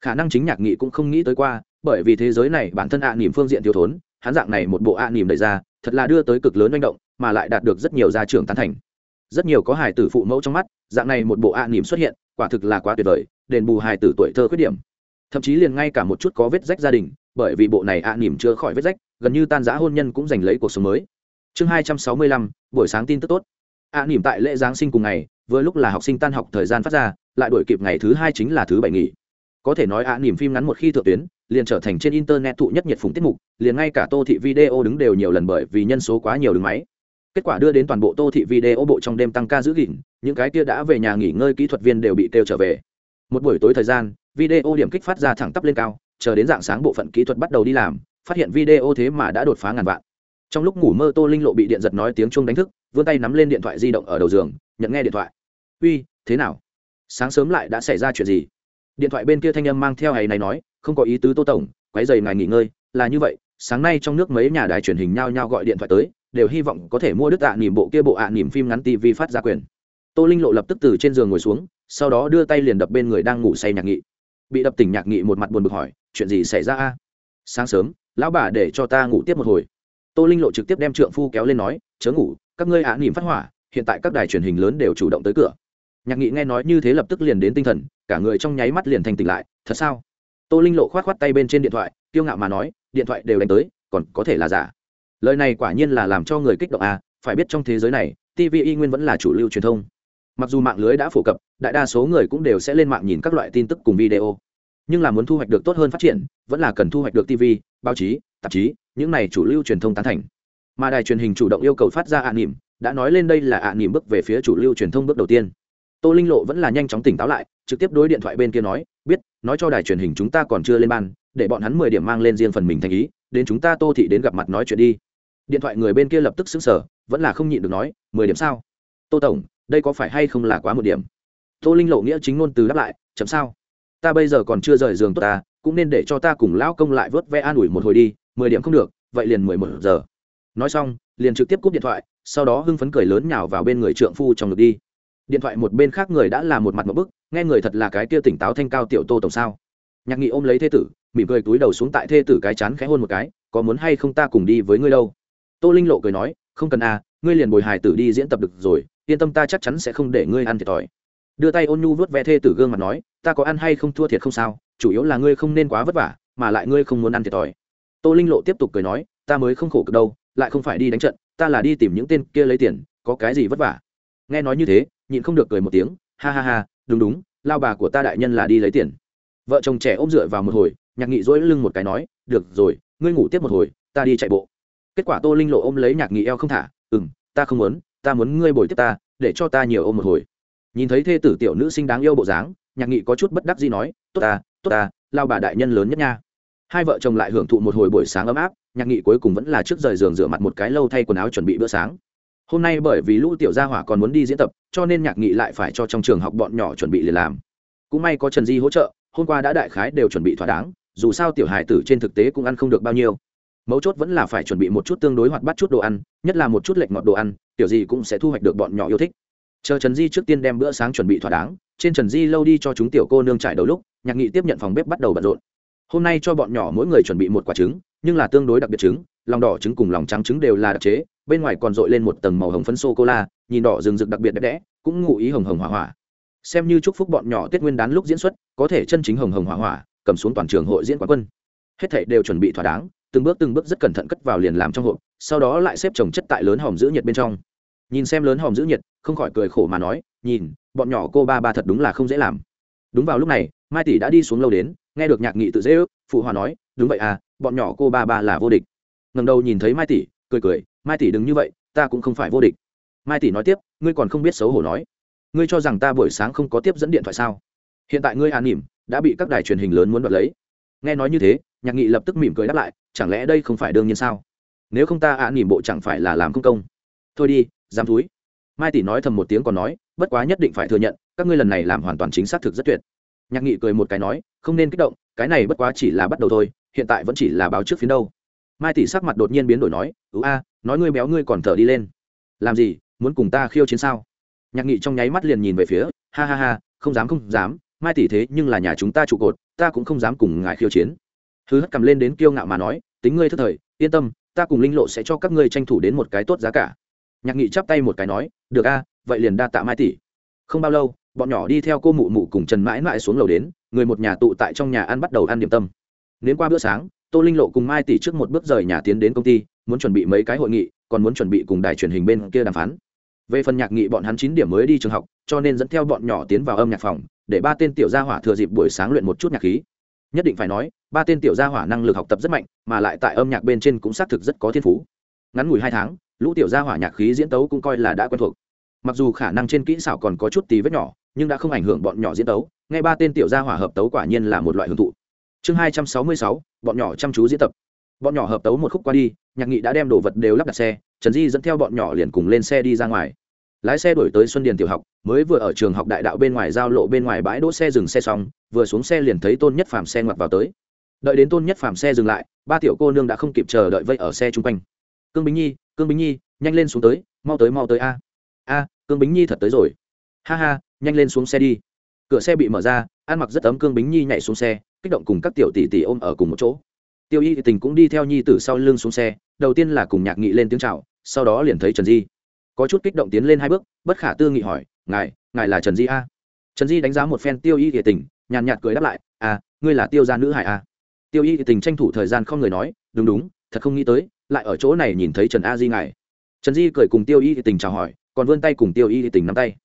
Khả năng chính nhạc nghị cũng không nghĩ tới qua, bởi vì thế giới này bản thân ạ nỉm phương diện thiếu thốn, hắn dạng này một bộ ạ nỉm đầy ra, thật là đưa tới cực lớn manh động, mà lại đạt được rất nhiều gia trưởng tán thành. Rất nhiều có hài tử phụ mẫu trong mắt, dạng này một bộ ạ nỉm xuất hiện, quả thực là quá tuyệt vời, đền bù hài tử tuổi thơ khuyết điểm. Thậm chí liền ngay cả một chút có vết rách gia đình, bởi vì bộ này ạ nỉm chưa khỏi vết rách, gần như tan giã hôn nhân cũng giành lấy cuộc sống mới. Chương hai trăm sáu mươi lăm, buổi sáng tin tức tốt ạ nỉm tại lễ giáng sinh cùng ngày, vừa lúc là học sinh tan học thời gian phát ra, lại đổi kịp ngày thứ hai chính là thứ bảy nghỉ. Có thể nói ạ nỉm phim ngắn một khi thượng tuyến, liền trở thành trên internet thụ nhất nhiệt phùng tiết mục, liền ngay cả tô thị video đứng đều nhiều lần bởi vì nhân số quá nhiều đứng máy. Kết quả đưa đến toàn bộ tô thị video bộ trong đêm tăng ca giữ gìn, những cái kia đã về nhà nghỉ ngơi kỹ thuật viên đều bị kêu trở về. Một buổi tối thời gian, video điểm kích phát ra thẳng tắp lên cao, chờ đến dạng sáng bộ phận kỹ thuật bắt đầu đi làm, phát hiện video thế mà đã đột phá ngàn vạn trong lúc ngủ mơ tô linh lộ bị điện giật nói tiếng chuông đánh thức, vươn tay nắm lên điện thoại di động ở đầu giường, nhận nghe điện thoại. Uy, thế nào? Sáng sớm lại đã xảy ra chuyện gì? Điện thoại bên kia thanh âm mang theo hay này nói, không có ý tứ tô tổng, quấy dày ngài nghỉ ngơi, là như vậy, sáng nay trong nước mấy nhà đài truyền hình nhao nhao gọi điện thoại tới, đều hy vọng có thể mua đức ạ à nỉm bộ kia bộ ạ à nỉm phim ngắn tv phát ra quyền. Tô linh lộ lập tức từ trên giường ngồi xuống, sau đó đưa tay liền đập bên người đang ngủ say nhạc nghị. Bị đập tỉnh nhạc nghị một mặt buồn bực hỏi, chuyện gì xảy ra a? Sáng sớm, lão bà để cho ta ngủ tiếp một hồi tô linh lộ trực tiếp đem trượng phu kéo lên nói, chớ ngủ, các ngươi ạ nỉm phát hỏa, hiện tại các đài truyền hình lớn đều chủ động tới cửa. Nhạc nghị nghe nói như thế lập tức liền đến tinh thần, cả người trong nháy mắt liền thành tỉnh lại, thật sao? Tô linh lộ k h o á t k h o á t tay bên trên điện thoại, kiêu ngạo mà nói, điện thoại đều đánh tới, còn có thể là giả. Lời này quả nhiên là làm cho người kích động à phải biết trong thế giới này tv y nguyên vẫn là chủ lưu truyền thông. Mặc dù mạng lưới đã phổ cập, đại đa số người cũng đều sẽ lên mạng nhìn các loại tin tức cùng video. Nhưng là muốn thu hoạch được tốt hơn phát triển, vẫn là cần thu hoạch được tv báo chí tạp chí, những này chủ lưu truyền thông tán thành. Mà đài truyền hình chủ động yêu cầu phát ra ạ à nỉm đã nói lên đây là ạ à nỉm bước về phía chủ lưu truyền thông bước đầu tiên. Tô linh lộ vẫn là nhanh chóng tỉnh táo lại, trực tiếp đối điện thoại bên kia nói, biết, nói cho đài truyền hình chúng ta còn chưa lên ban, để bọn hắn mười điểm mang lên riêng phần mình thành ý, đến chúng ta tô thị đến gặp mặt nói chuyện đi. Điện thoại người bên kia lập tức xứng sở vẫn là không nhịn được nói, mười điểm sao? Tô tổng, đây có phải hay không là quá một điểm? Tô linh lộ nghĩa chính ngôn từ đáp lại chấm sao? Ta bây giờ còn chưa rời giường tốt ta, cũng nên để cho ta cùng lão công lại vớt ve an ủi một hồi đi mười điểm không được, vậy liền mười một giờ. Nói xong, liền trực tiếp cúp điện thoại, sau đó hưng phấn cười lớn nhào vào bên người trượng phu trong ngực đi. Điện thoại một bên khác người đã là một mặt một bức, nghe người thật là cái kia tỉnh táo thanh cao tiểu tô tổng sao. Nhạc nghị ôm lấy thê tử, mỉm cười túi đầu xuống tại thê tử cái chán khẽ hôn một cái, có muốn hay không ta cùng đi với ngươi đâu? Tô linh lộ cười nói, không cần à ngươi liền bồi hài tử đi diễn tập được rồi, yên tâm ta chắc chắn sẽ không để ngươi ăn thiệt thòi. Đưa tay ôn nhu vuốt ve thê tử gương mặt nói, ta có ăn hay không thua thiệt không sao, chủ yếu là ngươi không nên quá vất vả, mà lại ngươi không muốn ăn thiệt thòi tô linh lộ tiếp tục cười nói, ta mới không khổ cực đâu, lại không phải đi đánh trận, ta là đi tìm những tên kia lấy tiền, có cái gì vất vả? Nghe nói như thế, nhịn không được cười một tiếng, ha ha ha, đúng đúng, lao bà của ta đại nhân là đi lấy tiền. Vợ chồng trẻ ôm dựa vào một hồi, nhạc nghị dỗi lưng một cái nói, được rồi, ngươi ngủ tiếp một hồi, ta đi chạy bộ. Kết quả tô linh lộ ôm lấy nhạc nghị eo không thả ừ m ta không muốn, ta muốn ngươi bồi tiếp ta, để cho ta nhiều ôm một hồi. Nhìn thấy thê tử tiểu nữ sinh đáng yêu bộ dáng, nhạc nghị có chút bất đắc gì nói, tốt ta tốt ta, lao bà đại nhân lớn nhất nha hai vợ chồng lại hưởng thụ một hồi buổi sáng ấm áp, nhạc nghị cuối cùng vẫn là trước rời giường rửa mặt một cái lâu thay quần áo chuẩn bị bữa sáng. Hôm nay bởi vì lũ tiểu gia hỏa còn muốn đi diễn tập, cho nên nhạc nghị lại phải cho trong trường học bọn nhỏ chuẩn bị liền làm. Cũng may có trần di hỗ trợ, hôm qua đã đại khái đều chuẩn bị thỏa đáng, dù sao tiểu hài tử trên thực tế cũng ăn không được bao nhiêu. Mấu chốt vẫn là phải chuẩn bị một chút tương đối hoạt bắt chút đồ ăn, nhất là một chút lệch ngọt đồ ăn, tiểu gì cũng sẽ thu hoạch được bọn nhỏ yêu thích. Chờ trần di trước tiên đem bữa sáng chuẩn bị thỏa đáng, trên trần di lâu đi cho chúng tiểu cô nương trải đầu lúc, nhạc nghị tiếp nhận phòng bếp bắt đầu bận rộn hôm nay cho bọn nhỏ mỗi người chuẩn bị một quả trứng, nhưng là tương đối đặc biệt trứng, lòng đỏ trứng cùng lòng trắng trứng đều là đặc chế, bên ngoài còn dội lên một tầng màu hồng phân sô cô la nhìn đỏ rừng rực đặc biệt đẹp đẽ, cũng ngụ ý hồng hồng hỏa hỏa. Xem như chúc phúc bọn nhỏ tết nguyên đán lúc diễn xuất, có thể chân chính hồng hồng hỏa hỏa, cầm xuống toàn trường hội diễn quán quân. Hết thảy đều chuẩn bị thỏa đáng, từng bước từng bước rất cẩn thận cất vào liền làm trong hộp, sau đó lại xếp trồng chất tại lớn hòm giữ nhiệt bên trong. Nhìn xem lớn hòm giữ nhiệt, không khỏi cười khổ mà nói, nhìn, bọn nhỏ cô ba ba thật đúng là không dễ làm. Đúng vào lúc này, mai tỷ đã đi xuống lâu đến nghe được nhạc nghị tự dễ ước, phụ hòa nói, đúng vậy à bọn nhỏ cô ba ba là vô địch. Ngần đầu nhìn thấy mai tỷ, cười cười, mai tỷ đừng như vậy, ta cũng không phải vô địch. Mai tỷ nói tiếp, ngươi còn không biết xấu hổ nói. Ngươi cho rằng ta buổi sáng không có tiếp dẫn điện thoại sao? Hiện tại ngươi an nỉm, đã bị các đài truyền hình lớn muốn đoạt lấy. Nghe nói như thế, nhạc nghị lập tức mỉm cười đáp lại, chẳng lẽ đây không phải đương nhiên sao? Nếu không ta an nỉm bộ chẳng phải là làm công công. Thôi đi, dám thúi. Mai tỷ nói thầm một tiếng còn nói, bất quá nhất định phải thừa nhận, các ngươi lần này làm hoàn toàn chính xác thực rất tuyệt nhạc nghị cười một cái nói, không nên kích động, cái này bất quá chỉ là bắt đầu thôi, hiện tại vẫn chỉ là báo trước phiến đâu. Mai tỷ sắc mặt đột nhiên biến đổi nói ứ a, nói ngươi béo ngươi còn thở đi lên. Làm gì, muốn cùng ta khiêu chiến sao? Nhạc nghị trong nháy mắt liền nhìn về phía, ha ha ha, không dám không dám, mai tỷ thế nhưng là nhà chúng ta trụ cột, ta cũng không dám cùng ngài khiêu chiến. Hứa hất cầm lên đến kiêu ngạo mà nói, tính ngươi thất thời, yên tâm, ta cùng linh lộ sẽ cho các ngươi tranh thủ đến một cái tốt giá cả. Nhạc nghị chắp tay một cái nói, được a, vậy liền đa tạ mai tỷ. Không bao lâu bọn nhỏ đi theo cô mụ mụ cùng trần mãi mãi xuống lầu đến, người một nhà tụ tại trong nhà ăn bắt đầu ăn điểm tâm. Đến qua bữa sáng, tô linh lộ cùng mai tỷ trước một bước rời nhà tiến đến công ty, muốn chuẩn bị mấy cái hội nghị, còn muốn chuẩn bị cùng đài truyền hình bên kia đàm phán. Về phần nhạc nghị bọn hắn chín điểm mới đi trường học, cho nên dẫn theo bọn nhỏ tiến vào âm nhạc phòng, để ba tên tiểu gia hỏa thừa dịp buổi sáng luyện một chút nhạc khí. Nhất định phải nói, ba tên tiểu gia hỏa năng lực học tập rất mạnh, mà lại tại âm nhạc bên trên cũng xác thực rất có thiên phú. Ngắn ngủi hai tháng, lũ tiểu gia hỏa nhạc khí diễn tấu cũng coi là đã quen thuộc mặc dù khả năng trên kỹ xảo còn có chút tí vết nhỏ, nhưng đã không ảnh hưởng bọn nhỏ diễn tấu. Ngay ba tên tiểu gia hỏa hợp tấu quả nhiên là một loại hưởng thụ. Chương hai trăm sáu mươi sáu, bọn nhỏ chăm chú diễn tập. Bọn nhỏ hợp tấu một khúc qua đi, nhạc nghị đã đem đồ vật đều lắp đặt xe, trần di dẫn theo bọn nhỏ liền cùng lên xe đi ra ngoài. Lái xe đổi tới xuân điền tiểu học, mới vừa ở trường học đại đạo bên ngoài giao lộ bên ngoài bãi đỗ xe dừng xe xong, vừa xuống xe liền thấy tôn nhất phàm xe ngoặt vào tới. Đợi đến tôn nhất phàm xe dừng lại, ba tiểu cô nương đã không kịp chờ đợi vây ở xe chung quanh. Cương bính nhi, cương bính nhi, nhanh lên xuống tới, mau tới mau tới a. A cương bính nhi thật tới rồi. Ha ha, nhanh lên xuống xe đi. Cửa xe bị mở ra ăn mặc rất ấm cương bính nhi nhảy xuống xe, kích động cùng các tiểu tỷ tỷ ôm ở cùng một chỗ. Tiêu y tình cũng đi theo nhi tử sau lưng xuống xe, đầu tiên là cùng nhạc nghị lên tiếng c h à o sau đó liền thấy trần di. Có chút kích động tiến lên hai bước, bất khả tư nghị hỏi, ngài ngài là trần di a? Trần di đánh giá một phen tiêu y thì tình, nhàn nhạt cười đáp lại à ngươi là tiêu gia nữ hải a? Tiêu y thì tình tranh thủ thời gian không người nói, đúng đúng, thật không nghĩ tới, lại ở chỗ này nhìn thấy trần a di ngài. Trần di cười cùng tiêu y thì tình chào hỏi còn vươn tay cùng tiêu y tình nắm tay.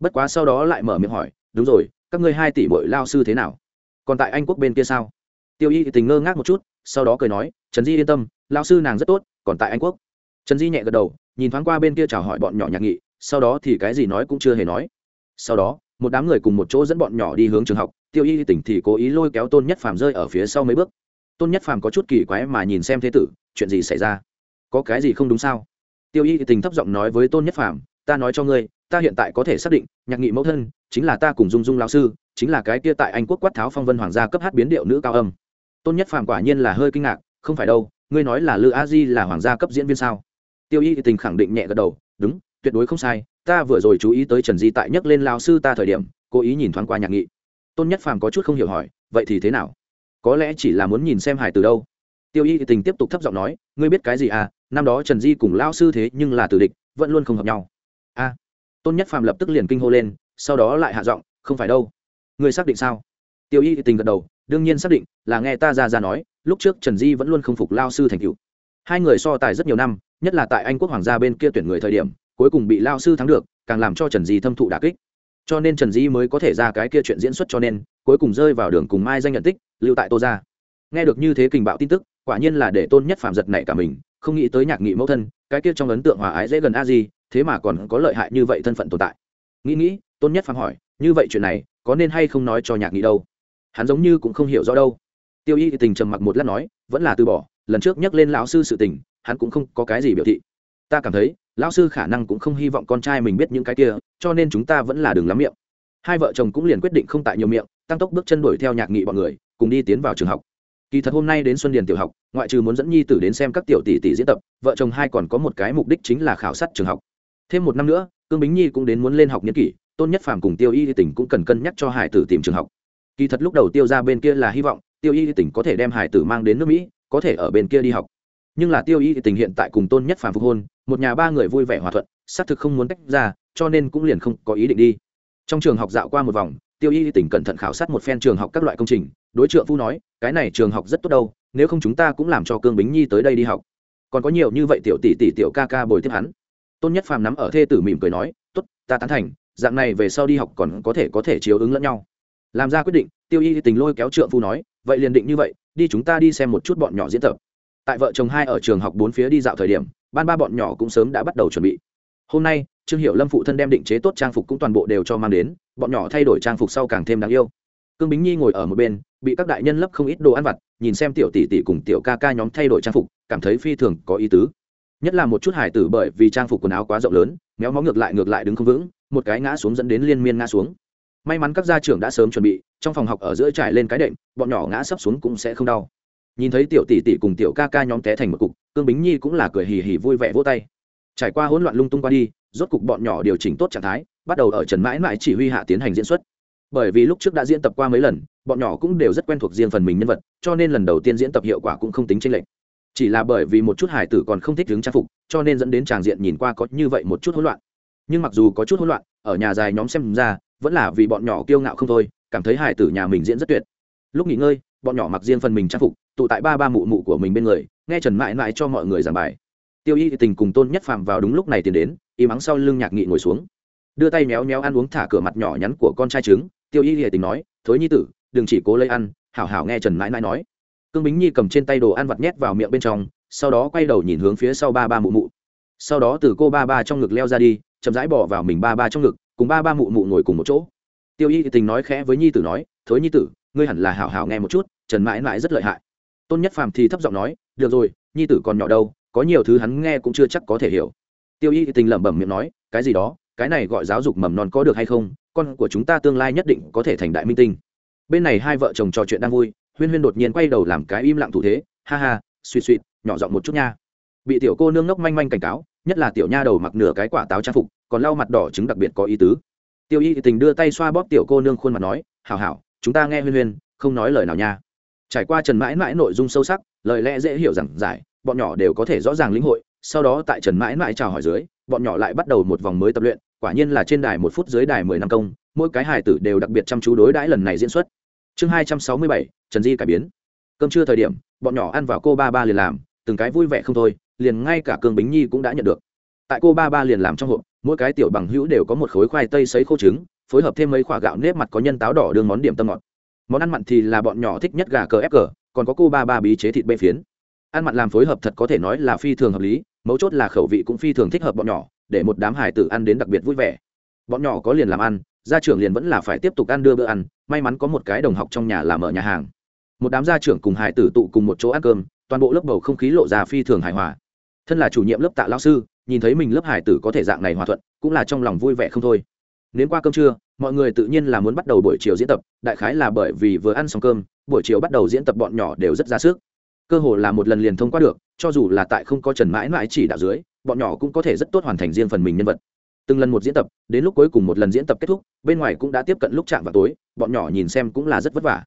Bất quá sau đó lại mở miệng hỏi, đúng rồi, các ngươi hai tỷ bội lao sư thế nào? Còn tại anh quốc bên kia sao? Tiêu y tình ngơ ngác một chút, sau đó cười nói, trần di yên tâm, lao sư nàng rất tốt, còn tại anh quốc. Trần di nhẹ gật đầu, nhìn thoáng qua bên kia chào hỏi bọn nhỏ nhạc nghị, sau đó thì cái gì nói cũng chưa hề nói. Sau đó, một đám người cùng một chỗ dẫn bọn nhỏ đi hướng trường học, tiêu y tỉnh thì cố ý lôi kéo tôn nhất phàm rơi ở phía sau mấy bước. Tôn nhất phàm có chút kỳ quái mà nhìn xem thế tử, chuyện gì xảy ra? Có cái gì không đúng sao? Tiêu y Tỉnh thấp giọng nói với tôn nhất phàm ta nói cho ngươi, ta hiện tại có thể xác định, nhạc nghị mẫu thân chính là ta cùng dung dung lao sư, chính là cái kia tại anh quốc quát tháo phong vân hoàng gia cấp hát biến điệu nữ cao âm. Tôn nhất phàm quả nhiên là hơi kinh ngạc, không phải đâu, ngươi nói là lư a di là hoàng gia cấp diễn viên sao? Tiêu y tình khẳng định nhẹ gật đầu, đúng, tuyệt đối không sai, ta vừa rồi chú ý tới trần di tại nhắc lên lao sư ta thời điểm, cố ý nhìn thoáng qua nhạc nghị. Tôn nhất phàm có chút không hiểu hỏi, vậy thì thế nào? Có lẽ chỉ là muốn nhìn xem hải từ đâu. Tiêu y tình tiếp tục thấp giọng nói, ngươi biết cái gì à năm đó trần di cùng lao sư thế nhưng là tử địch, vẫn luôn không hợp nhau a. Tôn nhất phàm lập tức liền kinh hô lên, sau đó lại hạ giọng, không phải đâu. Ngươi xác định sao? Tiêu y tình gật đầu, đương nhiên xác định, là nghe ta ra ra nói, lúc trước trần di vẫn luôn không phục lao sư thành cựu hai người so tài rất nhiều năm, nhất là tại anh quốc hoàng gia bên kia tuyển người thời điểm, cuối cùng bị lao sư thắng được, càng làm cho trần di thâm thụ đà kích. Cho nên trần di mới có thể ra cái kia chuyện diễn xuất cho nên, cuối cùng rơi vào đường cùng mai danh nhận tích, lưu tại tô ra nghe được như thế kình bạo tin tức, quả nhiên là để tôn nhất phạm giật này cả mình, không nghĩ tới nhạc nghị mẫu thân, cái kia trong ấn tượng hòa ái dễ gần a di thế mà còn có lợi hại như vậy thân phận tồn tại. Nghĩ nghĩ, tôn nhất phạm hỏi, như vậy chuyện này, có nên hay không nói cho nhạc nghị đâu? Hắn giống như cũng không hiểu rõ đâu. Tiêu y tình trầm mặc một lát nói, vẫn là từ bỏ, lần trước nhắc lên lão sư sự tình, hắn cũng không có cái gì biểu thị. Ta cảm thấy, lão sư khả năng cũng không hy vọng con trai mình biết những cái kia, cho nên chúng ta vẫn là đừng lắm miệng. Hai vợ chồng cũng liền quyết định không tại nhiều miệng, tăng tốc bước chân đuổi theo nhạc nghị bọn người, cùng đi tiến vào trường học. Kỳ thật hôm nay đến xuân điền tiểu học, ngoại trừ muốn dẫn nhi tử đến xem các tiểu tỷ tỷ diễn tập, vợ chồng hai còn có một cái mục đích chính là khảo sát trường học thêm một năm nữa, cương bính nhi cũng đến muốn lên học nhân kỷ, tôn nhất phàm cùng tiêu y tỉnh cũng cần cân nhắc cho hải tử tìm trường học. Kỳ thật lúc đầu tiêu ra bên kia là hy vọng, tiêu y tỉnh có thể đem hải tử mang đến nước mỹ, có thể ở bên kia đi học. Nhưng là tiêu y tình hiện tại cùng tôn nhất phàm phục hôn, một nhà ba người vui vẻ hòa thuận, xác thực không muốn tách ra, cho nên cũng liền không có ý định đi. Trong trường học dạo qua một vòng, tiêu y tỉnh cẩn thận khảo sát một phen trường học các loại công trình, đối trượng phu nói, cái này trường học rất tốt đâu, nếu không chúng ta cũng làm cho cương bính nhi tới đây đi học. Còn có nhiều như vậy tiểu tỷ tỷ tiểu ca ca bồi tiếp hắn tôn nhất phàm nắm ở thê tử mỉm cười nói, tốt, ta tán thành, dạng này về sau đi học còn có thể có thể chiếu ứng lẫn nhau. Làm ra quyết định, tiêu y tình lôi kéo trượng phu nói, vậy liền định như vậy, đi chúng ta đi xem một chút bọn nhỏ diễn tập. Tại vợ chồng hai ở trường học bốn phía đi dạo thời điểm, ban ba bọn nhỏ cũng sớm đã bắt đầu chuẩn bị. Hôm nay, trương hiệu lâm phụ thân đem định chế tốt trang phục cũng toàn bộ đều cho mang đến, bọn nhỏ thay đổi trang phục sau càng thêm đáng yêu. Cương bính nhi ngồi ở một bên, bị các đại nhân lấp không ít đồ ăn vặt, nhìn xem tiểu tỷ tỷ cùng tiểu ca ca nhóm thay đổi trang phục, cảm thấy phi thường có ý tứ nhất là một chút hải tử bởi vì trang phục quần áo quá rộng lớn, méo mó ngược lại ngược lại đứng không vững, một cái ngã xuống dẫn đến liên miên ngã xuống. May mắn các gia trưởng đã sớm chuẩn bị, trong phòng học ở giữa trải lên cái đệm, bọn nhỏ ngã sấp xuống cũng sẽ không đau. Nhìn thấy tiểu tỷ tỷ cùng tiểu ca ca nhóm té thành một cục, cương bính nhi cũng là cười hì hì vui vẻ vỗ tay. Trải qua hỗn loạn lung tung qua đi, rốt cục bọn nhỏ điều chỉnh tốt trạng thái, bắt đầu ở trần mãi mãi chỉ huy hạ tiến hành diễn xuất. Bởi vì lúc trước đã diễn tập qua mấy lần, bọn nhỏ cũng đều rất quen thuộc riêng phần mình nhân vật, cho nên lần đầu tiên diễn tập hiệu quả cũng không tính tranh lệch chỉ là bởi vì một chút hải tử còn không thích đứng trang phục, cho nên dẫn đến tràng diện nhìn qua có như vậy một chút hỗn loạn. Nhưng mặc dù có chút hỗn loạn, ở nhà dài nhóm xem ra, vẫn là vì bọn nhỏ kiêu ngạo không thôi, cảm thấy hải tử nhà mình diễn rất tuyệt. Lúc nghỉ ngơi, bọn nhỏ mặc riêng phần mình trang phục, tụ tại ba ba mụ mụ của mình bên người, nghe trần mãi mãi cho mọi người giảng bài. Tiêu y tình cùng tôn nhất phạm vào đúng lúc này tiến đến, y mắng sau lưng nhạc nghị ngồi xuống. Đưa tay méo méo ăn uống thả cửa mặt nhỏ nhắn của con trai trứng, tiêu y tình nói, thối nhi tử, đừng chỉ cố lấy ăn, hảo hảo nghe trần mãi mãi nói cương bính nhi cầm trên tay đồ ăn vặt nhét vào miệng bên trong, sau đó quay đầu nhìn hướng phía sau ba ba mụ mụ. Sau đó từ cô ba ba trong ngực leo ra đi, chậm rãi bỏ vào mình ba ba trong ngực, cùng ba ba mụ mụ ngồi cùng một chỗ. Tiêu y tình nói khẽ với nhi tử nói, thối nhi tử, ngươi hẳn là hảo hảo nghe một chút, trần mãi mãi rất lợi hại. Tôn nhất phàm thì thấp giọng nói, được rồi, nhi tử còn nhỏ đâu, có nhiều thứ hắn nghe cũng chưa chắc có thể hiểu. Tiêu y tình lẩm bẩm miệng nói, cái gì đó, cái này gọi giáo dục mầm non có được hay không? Con của chúng ta tương lai nhất định có thể thành đại minh tinh. Bên này hai vợ chồng trò chuyện đang vui huyên huyên đột nhiên quay đầu làm cái im lặng thủ thế, ha ha suỵ suỵ nhỏ giọng một chút nha. Bị tiểu cô nương ngốc manh manh cảnh cáo, nhất là tiểu nha đầu mặc nửa cái quả táo trang phục, còn lau mặt đỏ trứng đặc biệt có ý tứ. Tiêu y tình đưa tay xoa bóp tiểu cô nương khuôn mặt nói, hảo hảo, chúng ta nghe huyên huyên, không nói lời nào nha. Trải qua trần mãi mãi nội dung sâu sắc, lời lẽ dễ hiểu rằng giải, bọn nhỏ đều có thể rõ ràng lĩnh hội, sau đó tại trần mãi mãi chào hỏi dưới, bọn nhỏ lại bắt đầu một vòng mới tập luyện, quả nhiên là trên đài một phút dưới đài mười năm công, mỗi cái hài tử đều đặc biệt chăm chú đối đãi lần này diễn xuất. Chương hai trăm sáu mươi bảy trần di cải biến cơm trưa thời điểm bọn nhỏ ăn vào cô ba ba liền làm từng cái vui vẻ không thôi liền ngay cả cương bính nhi cũng đã nhận được tại cô ba ba liền làm trong hộp mỗi cái tiểu bằng hữu đều có một khối khoai tây xấy khô trứng phối hợp thêm mấy khoả gạo nếp mặt có nhân táo đỏ đường món điểm tâm ngọt món ăn mặn thì là bọn nhỏ thích nhất gà cờ ép cờ còn có cô ba ba bí chế thịt bê phiến ăn mặn làm phối hợp thật có thể nói là phi thường hợp lý mấu chốt là khẩu vị cũng phi thường thích hợp bọn nhỏ để một đám hải tử ăn đến đặc biệt vui vẻ bọn nhỏ có liền làm ăn gia trưởng liền vẫn là phải tiếp tục ăn đưa bữa ăn may mắn có một cái đồng học trong nhà làm ở nhà hàng một đám gia trưởng cùng hải tử tụ cùng một chỗ ăn cơm, toàn bộ lớp bầu không khí lộ ra phi thường hài hòa. Thân là chủ nhiệm lớp tạ lao sư, nhìn thấy mình lớp hải tử có thể dạng này hòa thuận, cũng là trong lòng vui vẻ không thôi. Đến qua cơm trưa, mọi người tự nhiên là muốn bắt đầu buổi chiều diễn tập, đại khái là bởi vì vừa ăn xong cơm, buổi chiều bắt đầu diễn tập bọn nhỏ đều rất ra sức. Cơ hồ là một lần liền thông qua được, cho dù là tại không có trần mãi mãi chỉ đạo dưới, bọn nhỏ cũng có thể rất tốt hoàn thành riêng phần mình nhân vật. Từng lần một diễn tập, đến lúc cuối cùng một lần diễn tập kết thúc, bên ngoài cũng đã tiếp cận lúc chạm vào tối, bọn nhỏ nhìn xem cũng là rất vất vả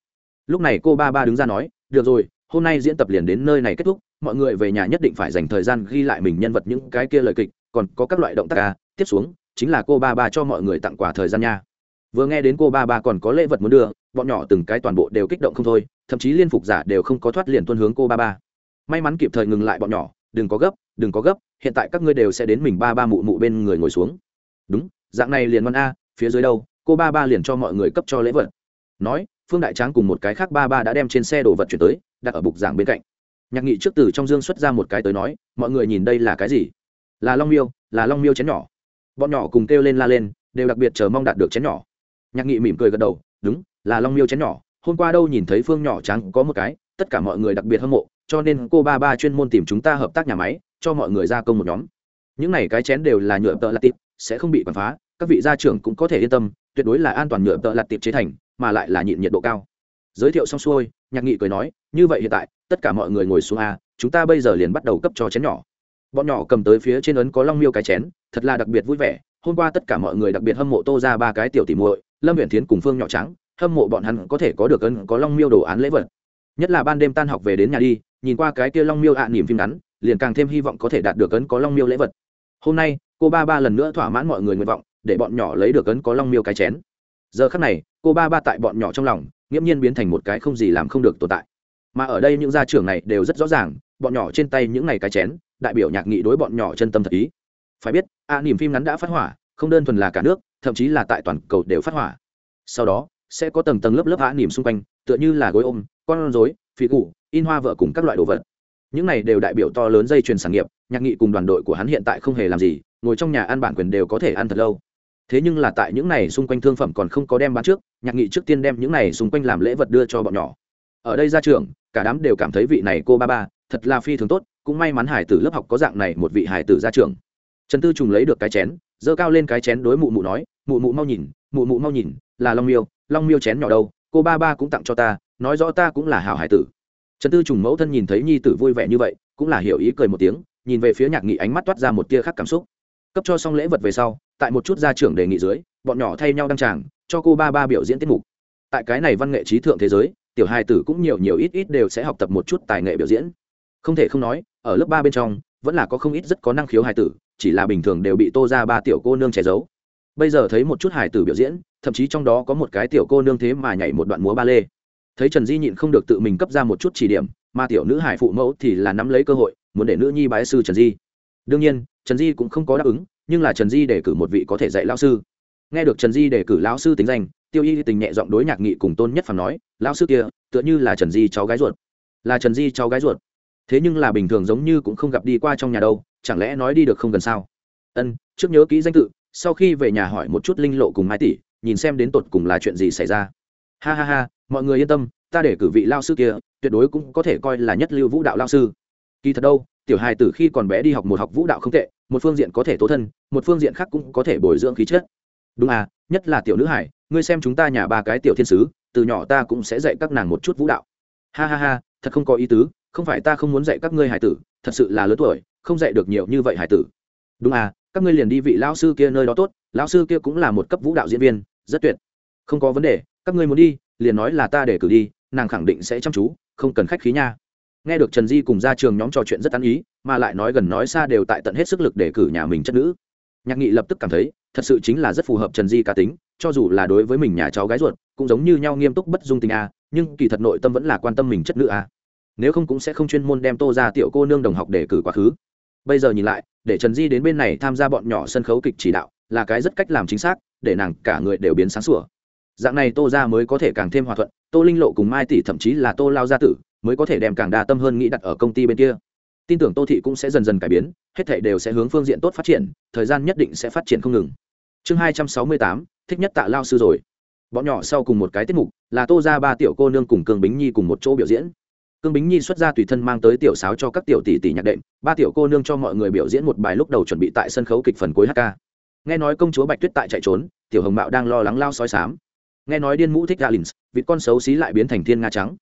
lúc này cô ba ba đứng ra nói, được rồi, hôm nay diễn tập liền đến nơi này kết thúc, mọi người về nhà nhất định phải dành thời gian ghi lại mình nhân vật những cái kia lời kịch, còn có các loại động tác ca tiếp xuống, chính là cô ba ba cho mọi người tặng quà thời gian nha. Vừa nghe đến cô ba ba còn có lễ vật muốn đưa, bọn nhỏ từng cái toàn bộ đều kích động không thôi, thậm chí liên phục giả đều không có thoát liền tuân hướng cô ba ba. May mắn kịp thời ngừng lại bọn nhỏ, đừng có gấp, đừng có gấp, hiện tại các ngươi đều sẽ đến mình ba ba mụ mụ bên người ngồi xuống. Đúng, dạng này liền ngon a, phía dưới đâu? Cô ba ba liền cho mọi người cấp cho lễ vật. Nói phương đại tráng cùng một cái khác ba ba đã đem trên xe đồ vật chuyển tới, đặt ở bục giảng bên cạnh. Nhạc nghị trước từ trong dương xuất ra một cái tới nói, mọi người nhìn đây là cái gì? Là long miêu, là long miêu chén nhỏ. Bọn nhỏ cùng kêu lên la lên, đều đặc biệt chờ mong đạt được chén nhỏ. Nhạc nghị mỉm cười gật đầu, đúng, là long miêu chén nhỏ, hôm qua đâu nhìn thấy phương nhỏ trắng có một cái, tất cả mọi người đặc biệt hâm mộ, cho nên cô ba ba chuyên môn tìm chúng ta hợp tác nhà máy, cho mọi người gia công một nhóm. Những này cái chén đều là nhựa tợ lạt tiệp, sẽ không bị quảng phá, các vị gia trưởng cũng có thể yên tâm, tuyệt đối là an toàn nhựa tợ lạt tiệp chế thành mà lại là nhịn nhiệt độ cao. Giới thiệu xong xuôi nhạc nghị cười nói như vậy hiện tại tất cả mọi người ngồi xuống a chúng ta bây giờ liền bắt đầu cấp cho chén nhỏ. Bọn nhỏ cầm tới phía trên ấn có long miêu cái chén thật là đặc biệt vui vẻ. Hôm qua tất cả mọi người đặc biệt hâm mộ tô ra ba cái tiểu tỉ muội lâm huyện thiến cùng phương nhỏ trắng hâm mộ bọn hắn có thể có được ấn có long miêu đồ án lễ vật. Nhất là ban đêm tan học về đến nhà đi nhìn qua cái kia long miêu ạ à, niềm phim ngắn liền càng thêm hy vọng có thể đạt được ấn có long miêu lễ vật. Hôm nay cô ba ba lần nữa thỏa mãn mọi người nguyện vọng để bọn nhỏ lấy được ấn có long miêu cái chén giờ khắc này, cô ba ba tại bọn nhỏ trong lòng, nghiễm nhiên biến thành một cái không gì làm không được tồn tại. Mà ở đây những gia trưởng này đều rất rõ ràng, bọn nhỏ trên tay những này cái chén, đại biểu nhạc nghị đối bọn nhỏ chân tâm thật ý. Phải biết, a niềm phim ngắn đã phát hỏa, không đơn thuần là cả nước, thậm chí là tại toàn cầu đều phát hỏa. Sau đó, sẽ có tầng tầng lớp lớp a niềm xung quanh, tựa như là gối ôm, con rối, phi cụ, in hoa vợ cùng các loại đồ vật. Những này đều đại biểu to lớn dây chuyền sản nghiệp, nhạc nghị cùng đoàn đội của hắn hiện tại không hề làm gì, ngồi trong nhà ăn bản quyền đều có thể ăn thật lâu thế nhưng là tại những này xung quanh thương phẩm còn không có đem bán trước, nhạc nghị trước tiên đem những này xung quanh làm lễ vật đưa cho bọn nhỏ. Ở đây ra trường cả đám đều cảm thấy vị này cô ba ba, thật là phi thường tốt, cũng may mắn hải tử lớp học có dạng này một vị hải tử ra trường trần tư trùng lấy được cái chén, giơ cao lên cái chén đối mụ mụ nói, mụ mụ mau nhìn, mụ mụ mau nhìn, là long miêu long miêu chén nhỏ đâu, cô ba ba cũng tặng cho ta, nói rõ ta cũng là hảo hải tử. Trần tư trùng mẫu thân nhìn thấy nhi tử vui vẻ như vậy, cũng là hiểu ý cười một tiếng, nhìn về phía nhạc nghị ánh mắt toát ra một tia khác cảm xúc cấp cho xong lễ vật về sau, tại một chút gia trưởng đề nghị dưới, bọn nhỏ thay nhau đăng tràng, cho cô ba ba biểu diễn tiết mục. Tại cái này văn nghệ trí thượng thế giới, tiểu hai tử cũng nhiều nhiều ít ít đều sẽ học tập một chút tài nghệ biểu diễn. Không thể không nói, ở lớp ba bên trong, vẫn là có không ít rất có năng khiếu hài tử, chỉ là bình thường đều bị tô ra ba tiểu cô nương che giấu. Bây giờ thấy một chút hài tử biểu diễn, thậm chí trong đó có một cái tiểu cô nương thế mà nhảy một đoạn múa ba lê. Thấy trần di nhịn không được tự mình cấp ra một chút chỉ điểm, mà tiểu nữ hải phụ mẫu thì là nắm lấy cơ hội, muốn để nữ nhi bái sư trần di. Đương nhiên trần di cũng không có đáp ứng, nhưng là trần di để cử một vị có thể dạy lao sư. Nghe được trần di để cử lão sư tính danh, tiêu y tình nhẹ giọng đối nhạc nghị cùng tôn nhất phàm nói, lão sư kia, tựa như là trần di cháu gái ruột. Là trần di cháu gái ruột. Thế nhưng là bình thường giống như cũng không gặp đi qua trong nhà đâu, chẳng lẽ nói đi được không gần sao? Ân, trước nhớ kỹ danh tự, sau khi về nhà hỏi một chút linh lộ cùng mai tỷ, nhìn xem đến tột cùng là chuyện gì xảy ra. Ha ha ha, mọi người yên tâm, ta để cử vị lao sư kia, tuyệt đối cũng có thể coi là nhất lưu vũ đạo lao sư. Kỳ thật đâu tiểu hài từ khi còn bé đi học một học vũ đạo không tệ, một phương diện có thể tố thân, một phương diện khác cũng có thể bồi dưỡng khí chất. Đúng à nhất là tiểu nữ hải ngươi xem chúng ta nhà ba cái tiểu thiên sứ, từ nhỏ ta cũng sẽ dạy các nàng một chút vũ đạo. Ha ha ha, thật không có ý tứ, không phải ta không muốn dạy các ngươi hải tử, thật sự là lớn tuổi, không dạy được nhiều như vậy hải tử. Đúng à các ngươi liền đi vị lao sư kia nơi đó tốt lao sư kia cũng là một cấp vũ đạo diễn viên, rất tuyệt. Không có vấn đề, các ngươi muốn đi, liền nói là ta để cử đi, nàng khẳng định sẽ chăm chú, không cần khách khí nha nghe được trần di cùng ra trường nhóm trò chuyện rất tán ý, mà lại nói gần nói xa đều tại tận hết sức lực để cử nhà mình chất nữ. Nhạc nghị lập tức cảm thấy, thật sự chính là rất phù hợp trần di cá tính, cho dù là đối với mình nhà cháu gái ruột, cũng giống như nhau nghiêm túc bất dung tình a, nhưng kỳ thật nội tâm vẫn là quan tâm mình chất nữ a. Nếu không cũng sẽ không chuyên môn đem tô ra tiểu cô nương đồng học để cử quá khứ. Bây giờ nhìn lại, để trần di đến bên này tham gia bọn nhỏ sân khấu kịch chỉ đạo, là cái rất cách làm chính xác, để nàng cả người đều biến sáng sủa. Dạng này tô ra mới có thể càng thêm hòa thuận, tô linh lộ cùng mai tỷ thậm chí là tô lao gia tử mới có thể đem càng đa tâm hơn nghĩ đặt ở công ty bên kia. Tin tưởng tô thị cũng sẽ dần dần cải biến, hết thảy đều sẽ hướng phương diện tốt phát triển, thời gian nhất định sẽ phát triển không ngừng. Chương hai trăm sáu mươi tám, thích nhất tạ lao sư rồi. Bọn nhỏ sau cùng một cái tiết mục, là tô ra ba tiểu cô nương cùng cương bính nhi cùng một chỗ biểu diễn. Cương bính nhi xuất ra tùy thân mang tới tiểu sáo cho các tiểu tỷ tỷ nhạc đệm, ba tiểu cô nương cho mọi người biểu diễn một bài lúc đầu chuẩn bị tại sân khấu kịch phần cuối hk nghe nói công chúa bạch tuyết tại chạy trốn, tiểu hồng mạo đang lo lắng lao sói sám. Nghe nói điên mũ thích galins vịt con xấu xí lại biến thành thiên nga trắng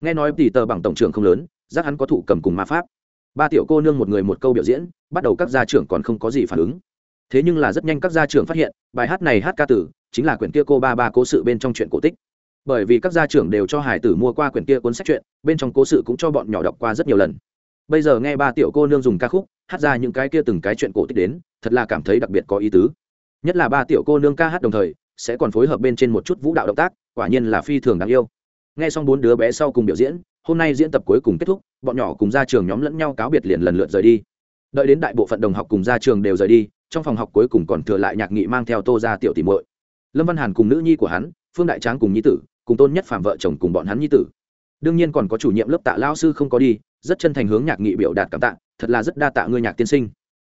nghe nói tỷ tờ bằng tổng trưởng không lớn giác hắn có thụ cầm cùng ma pháp. Ba tiểu cô nương một người một câu biểu diễn, bắt đầu các gia trưởng còn không có gì phản ứng. Thế nhưng là rất nhanh các gia trưởng phát hiện, bài hát này hát ca tử, chính là quyển kia cô ba ba cố sự bên trong chuyện cổ tích. Bởi vì các gia trưởng đều cho hải tử mua qua quyển kia cuốn sách chuyện bên trong cố sự cũng cho bọn nhỏ đọc qua rất nhiều lần. Bây giờ nghe ba tiểu cô nương dùng ca khúc, hát ra những cái kia từng cái chuyện cổ tích đến, thật là cảm thấy đặc biệt có ý tứ. Nhất là ba tiểu cô nương ca hát đồng thời, sẽ còn phối hợp bên trên một chút vũ đạo động tác, quả nhiên là phi thường đáng yêu nghe xong bốn đứa bé sau cùng biểu diễn, hôm nay diễn tập cuối cùng kết thúc, bọn nhỏ cùng ra trường nhóm lẫn nhau cáo biệt liền lần lượt rời đi. Đợi đến đại bộ phận đồng học cùng ra trường đều rời đi, trong phòng học cuối cùng còn thừa lại nhạc nghị mang theo tô ra tiểu tìm muội. Lâm văn hàn cùng nữ nhi của hắn, phương đại tráng cùng nhi tử, cùng tôn nhất phạm vợ chồng cùng bọn hắn nhi tử. Đương nhiên còn có chủ nhiệm lớp tạ lao sư không có đi, rất chân thành hướng nhạc nghị biểu đạt cảm tạ, thật là rất đa tạ ngươi nhạc tiên sinh.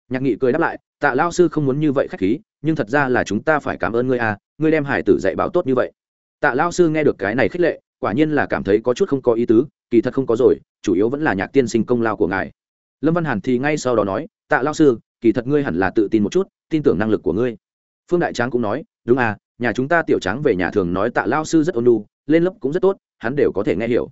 Nhạc nghị cười đáp lại, tạ lao sư không muốn như vậy khách khí, nhưng thật ra là chúng ta phải cảm ơn ngươi à ngươi đem hải tử dạy bảo tốt như vậy. Tạ lao sư nghe được cái này khích lệ quả nhiên là cảm thấy có chút không có ý tứ, kỳ thật không có rồi, chủ yếu vẫn là nhạc tiên sinh công lao của ngài. Lâm văn hàn thì ngay sau đó nói, tạ lao sư, kỳ thật ngươi hẳn là tự tin một chút, tin tưởng năng lực của ngươi. Phương đại tráng cũng nói, đúng à nhà chúng ta tiểu tráng về nhà thường nói tạ lao sư rất ôn lu lên lớp cũng rất tốt, hắn đều có thể nghe hiểu.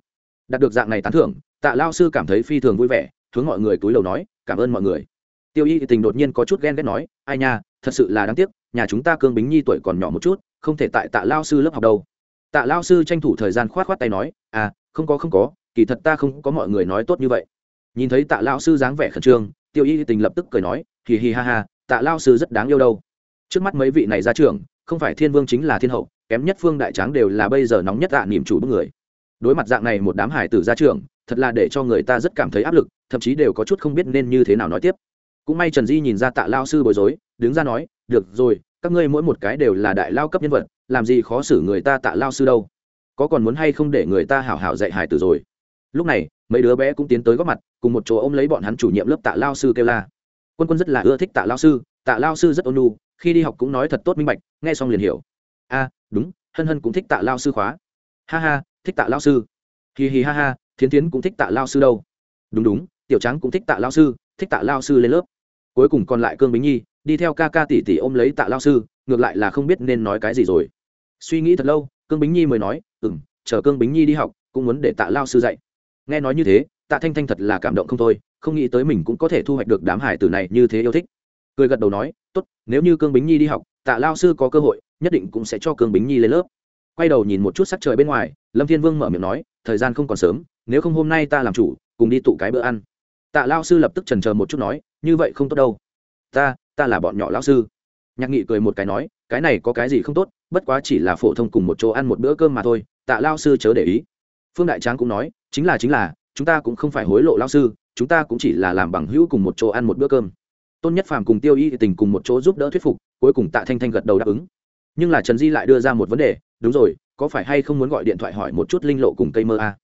Đạt được dạng này tán thưởng, tạ lao sư cảm thấy phi thường vui vẻ, hướng mọi người túi lầu nói, cảm ơn mọi người. Tiêu y thì tình đột nhiên có chút ghen ghét nói, ai nha, thật sự là đáng tiếc, nhà chúng ta cương bính nhi tuổi còn nhỏ một chút, không thể tại tạ lao sư lớp học đâu tạ lao sư tranh thủ thời gian khoát khoát tay nói à không có không có, kỳ thật ta không có mọi người nói tốt như vậy. Nhìn thấy tạ lao sư dáng vẻ khẩn trương, tiêu y tình lập tức cười nói, hì hì ha ha, tạ lao sư rất đáng yêu đâu. Trước mắt mấy vị này ra trường, không phải thiên vương chính là thiên hậu, kém nhất phương đại tráng đều là bây giờ nóng nhất tạ niềm chủ bức người. Đối mặt dạng này một đám hải tử ra trường, thật là để cho người ta rất cảm thấy áp lực, thậm chí đều có chút không biết nên như thế nào nói tiếp. Cũng may trần di nhìn ra tạ lao sư bối rối, đứng ra nói, được rồi các ngươi mỗi một cái đều là đại lao cấp nhân vật, làm gì khó xử người ta tạ lao sư đâu. Có còn muốn hay không để người ta hảo hảo dạy hải tử rồi. Lúc này, mấy đứa bé cũng tiến tới góp mặt, cùng một chỗ ôm lấy bọn hắn chủ nhiệm lớp tạ lao sư kêu la. Quân quân rất là ưa thích tạ lao sư, tạ lao sư rất ôn nhu, khi đi học cũng nói thật tốt minh bạch, nghe xong liền hiểu. A, đúng, hân hân cũng thích tạ lao sư khóa. Ha ha, thích tạ lao sư. Hì hì ha ha, thiến thiến cũng thích tạ lao sư đâu. Đúng đúng, tiểu tráng cũng thích tạ lao sư, thích tạ lao sư lên lớp. Cuối cùng còn lại cương bính nhi đi theo ca ca tỷ tỷ ôm lấy tạ lao sư, ngược lại là không biết nên nói cái gì rồi. Suy nghĩ thật lâu, cương bính nhi mới nói ừ m chờ cương bính nhi đi học, cũng muốn để tạ lao sư dạy. Nghe nói như thế, tạ thanh thanh thật là cảm động không thôi, không nghĩ tới mình cũng có thể thu hoạch được đám hải tử này như thế yêu thích. Cười gật đầu nói, tốt, nếu như cương bính nhi đi học, tạ lao sư có cơ hội, nhất định cũng sẽ cho cương bính nhi lên lớp. Quay đầu nhìn một chút sắc trời bên ngoài, lâm thiên vương mở miệng nói, thời gian không còn sớm, nếu không hôm nay ta làm chủ, cùng đi tụ cái bữa ăn. Tạ lao sư lập tức trần chờ một chút nói, như vậy không tốt đâu. Ta ta là bọn nhỏ lão sư. Nhạc nghị cười một cái nói, cái này có cái gì không tốt, bất quá chỉ là phổ thông cùng một chỗ ăn một bữa cơm mà thôi, tạ lao sư chớ để ý. Phương đại tráng cũng nói, chính là chính là, chúng ta cũng không phải hối lộ lao sư, chúng ta cũng chỉ là làm bằng hữu cùng một chỗ ăn một bữa cơm. Tôn nhất phàm cùng tiêu y tình cùng một chỗ giúp đỡ thuyết phục, cuối cùng tạ thanh thanh gật đầu đáp ứng. Nhưng là trần di lại đưa ra một vấn đề, đúng rồi, có phải hay không muốn gọi điện thoại hỏi một chút linh lộ cùng cây mơ a? À?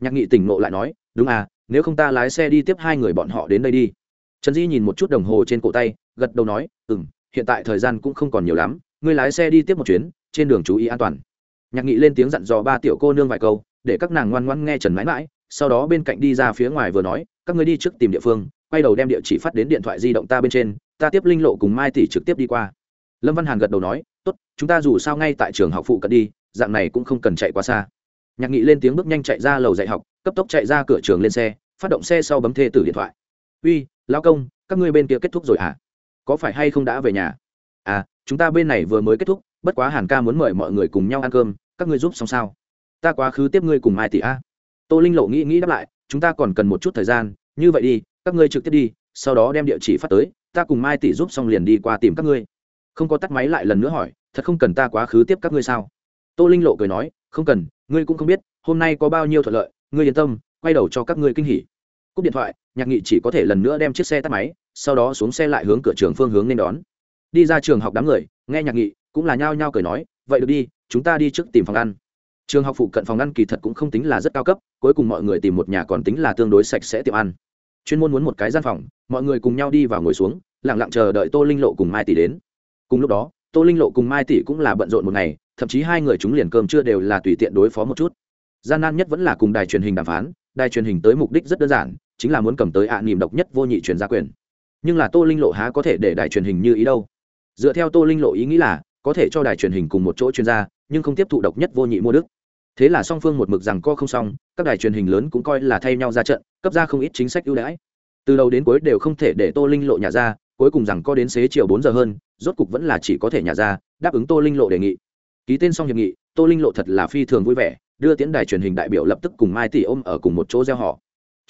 nhạc nghị tỉnh ngộ lại nói, đúng à nếu không ta lái xe đi tiếp hai người bọn họ đến đây đi trần di nhìn một chút đồng hồ trên cổ tay, gật đầu nói ừ m hiện tại thời gian cũng không còn nhiều lắm, ngươi lái xe đi tiếp một chuyến, trên đường chú ý an toàn. Nhạc nghị lên tiếng dặn dò ba tiểu cô nương vài câu, để các nàng ngoan ngoan nghe trần mãi mãi, sau đó bên cạnh đi ra phía ngoài vừa nói, các ngươi đi trước tìm địa phương, quay đầu đem địa chỉ phát đến điện thoại di động ta bên trên, ta tiếp linh lộ cùng mai tỷ trực tiếp đi qua. Lâm văn hàn gật đầu nói, tốt, chúng ta dù sao ngay tại trường học phụ cận đi, dạng này cũng không cần chạy quá xa. Nhạc nghị lên tiếng bước nhanh chạy ra lầu dạy học, cấp tốc chạy ra cửa trường lên xe, phát động xe sau bấm thê tử điện thoại. Uy lao công, các ngươi bên kia kết thúc rồi à? Có phải hay không đã về nhà? À chúng ta bên này vừa mới kết thúc, bất quá hàn ca muốn mời mọi người cùng nhau ăn cơm, các ngươi giúp xong sao? Ta quá khứ tiếp ngươi cùng mai tỷ a. Tô linh lộ nghĩ nghĩ đáp lại, chúng ta còn cần một chút thời gian, như vậy đi, các ngươi trực tiếp đi, sau đó đem địa chỉ phát tới, ta cùng mai tỷ giúp xong liền đi qua tìm các ngươi. Không có tắt máy lại lần nữa hỏi, thật không cần ta quá khứ tiếp các ngươi sao? Tô linh lộ cười nói, không cần, ngươi cũng không biết, hôm nay có bao nhiêu thuận lợi, ngươi yên tâm, quay đầu cho các ngươi kinh hỉ. Cúp điện thoại nhạc nghị chỉ có thể lần nữa đem chiếc xe tắt máy, sau đó xuống xe lại hướng cửa trường phương hướng nên đón. Đi ra trường học đám người, nghe nhạc nghị, cũng là nhao nhao cười nói, vậy được đi, chúng ta đi trước tìm phòng ăn. Trường học phụ cận phòng ăn kỳ thật cũng không tính là rất cao cấp, cuối cùng mọi người tìm một nhà còn tính là tương đối sạch sẽ tiệm ăn. Chuyên môn muốn một cái gian phòng, mọi người cùng nhau đi vào ngồi xuống lẳng lặng chờ đợi tô linh lộ cùng mai tỷ đến. Cùng lúc đó, tô linh lộ cùng mai tỷ cũng là bận rộn một ngày, thậm chí hai người chúng liền cơm chưa đều là tùy tiện đối phó một chút. Gian nan nhất vẫn là cùng đài truyền hình đàm phán, đài truyền hình tới mục đích rất đơn giản chính là muốn cầm tới ạ à độc nhất vô nhị truyền gia quyền. Nhưng là tô linh lộ há có thể để đài truyền hình như ý đâu? Dựa theo tô linh lộ ý nghĩ là, có thể cho đài truyền hình cùng một chỗ chuyên gia, nhưng không tiếp thụ độc nhất vô nhị mua đức. Thế là song phương một mực rằng co không xong, các đài truyền hình lớn cũng coi là thay nhau ra trận, cấp ra không ít chính sách ưu đãi. Từ đầu đến cuối đều không thể để tô linh lộ nhà ra, cuối cùng rằng co đến xế chiều bốn giờ hơn, rốt cục vẫn là chỉ có thể nhà ra, đáp ứng tô linh lộ đề nghị. Ký tên xong hiệp nghị, tô linh lộ thật là phi thường vui vẻ, đưa tiễn đài truyền hình đại biểu lập tức cùng mai tỷ ôm ở cùng một chỗ gieo họ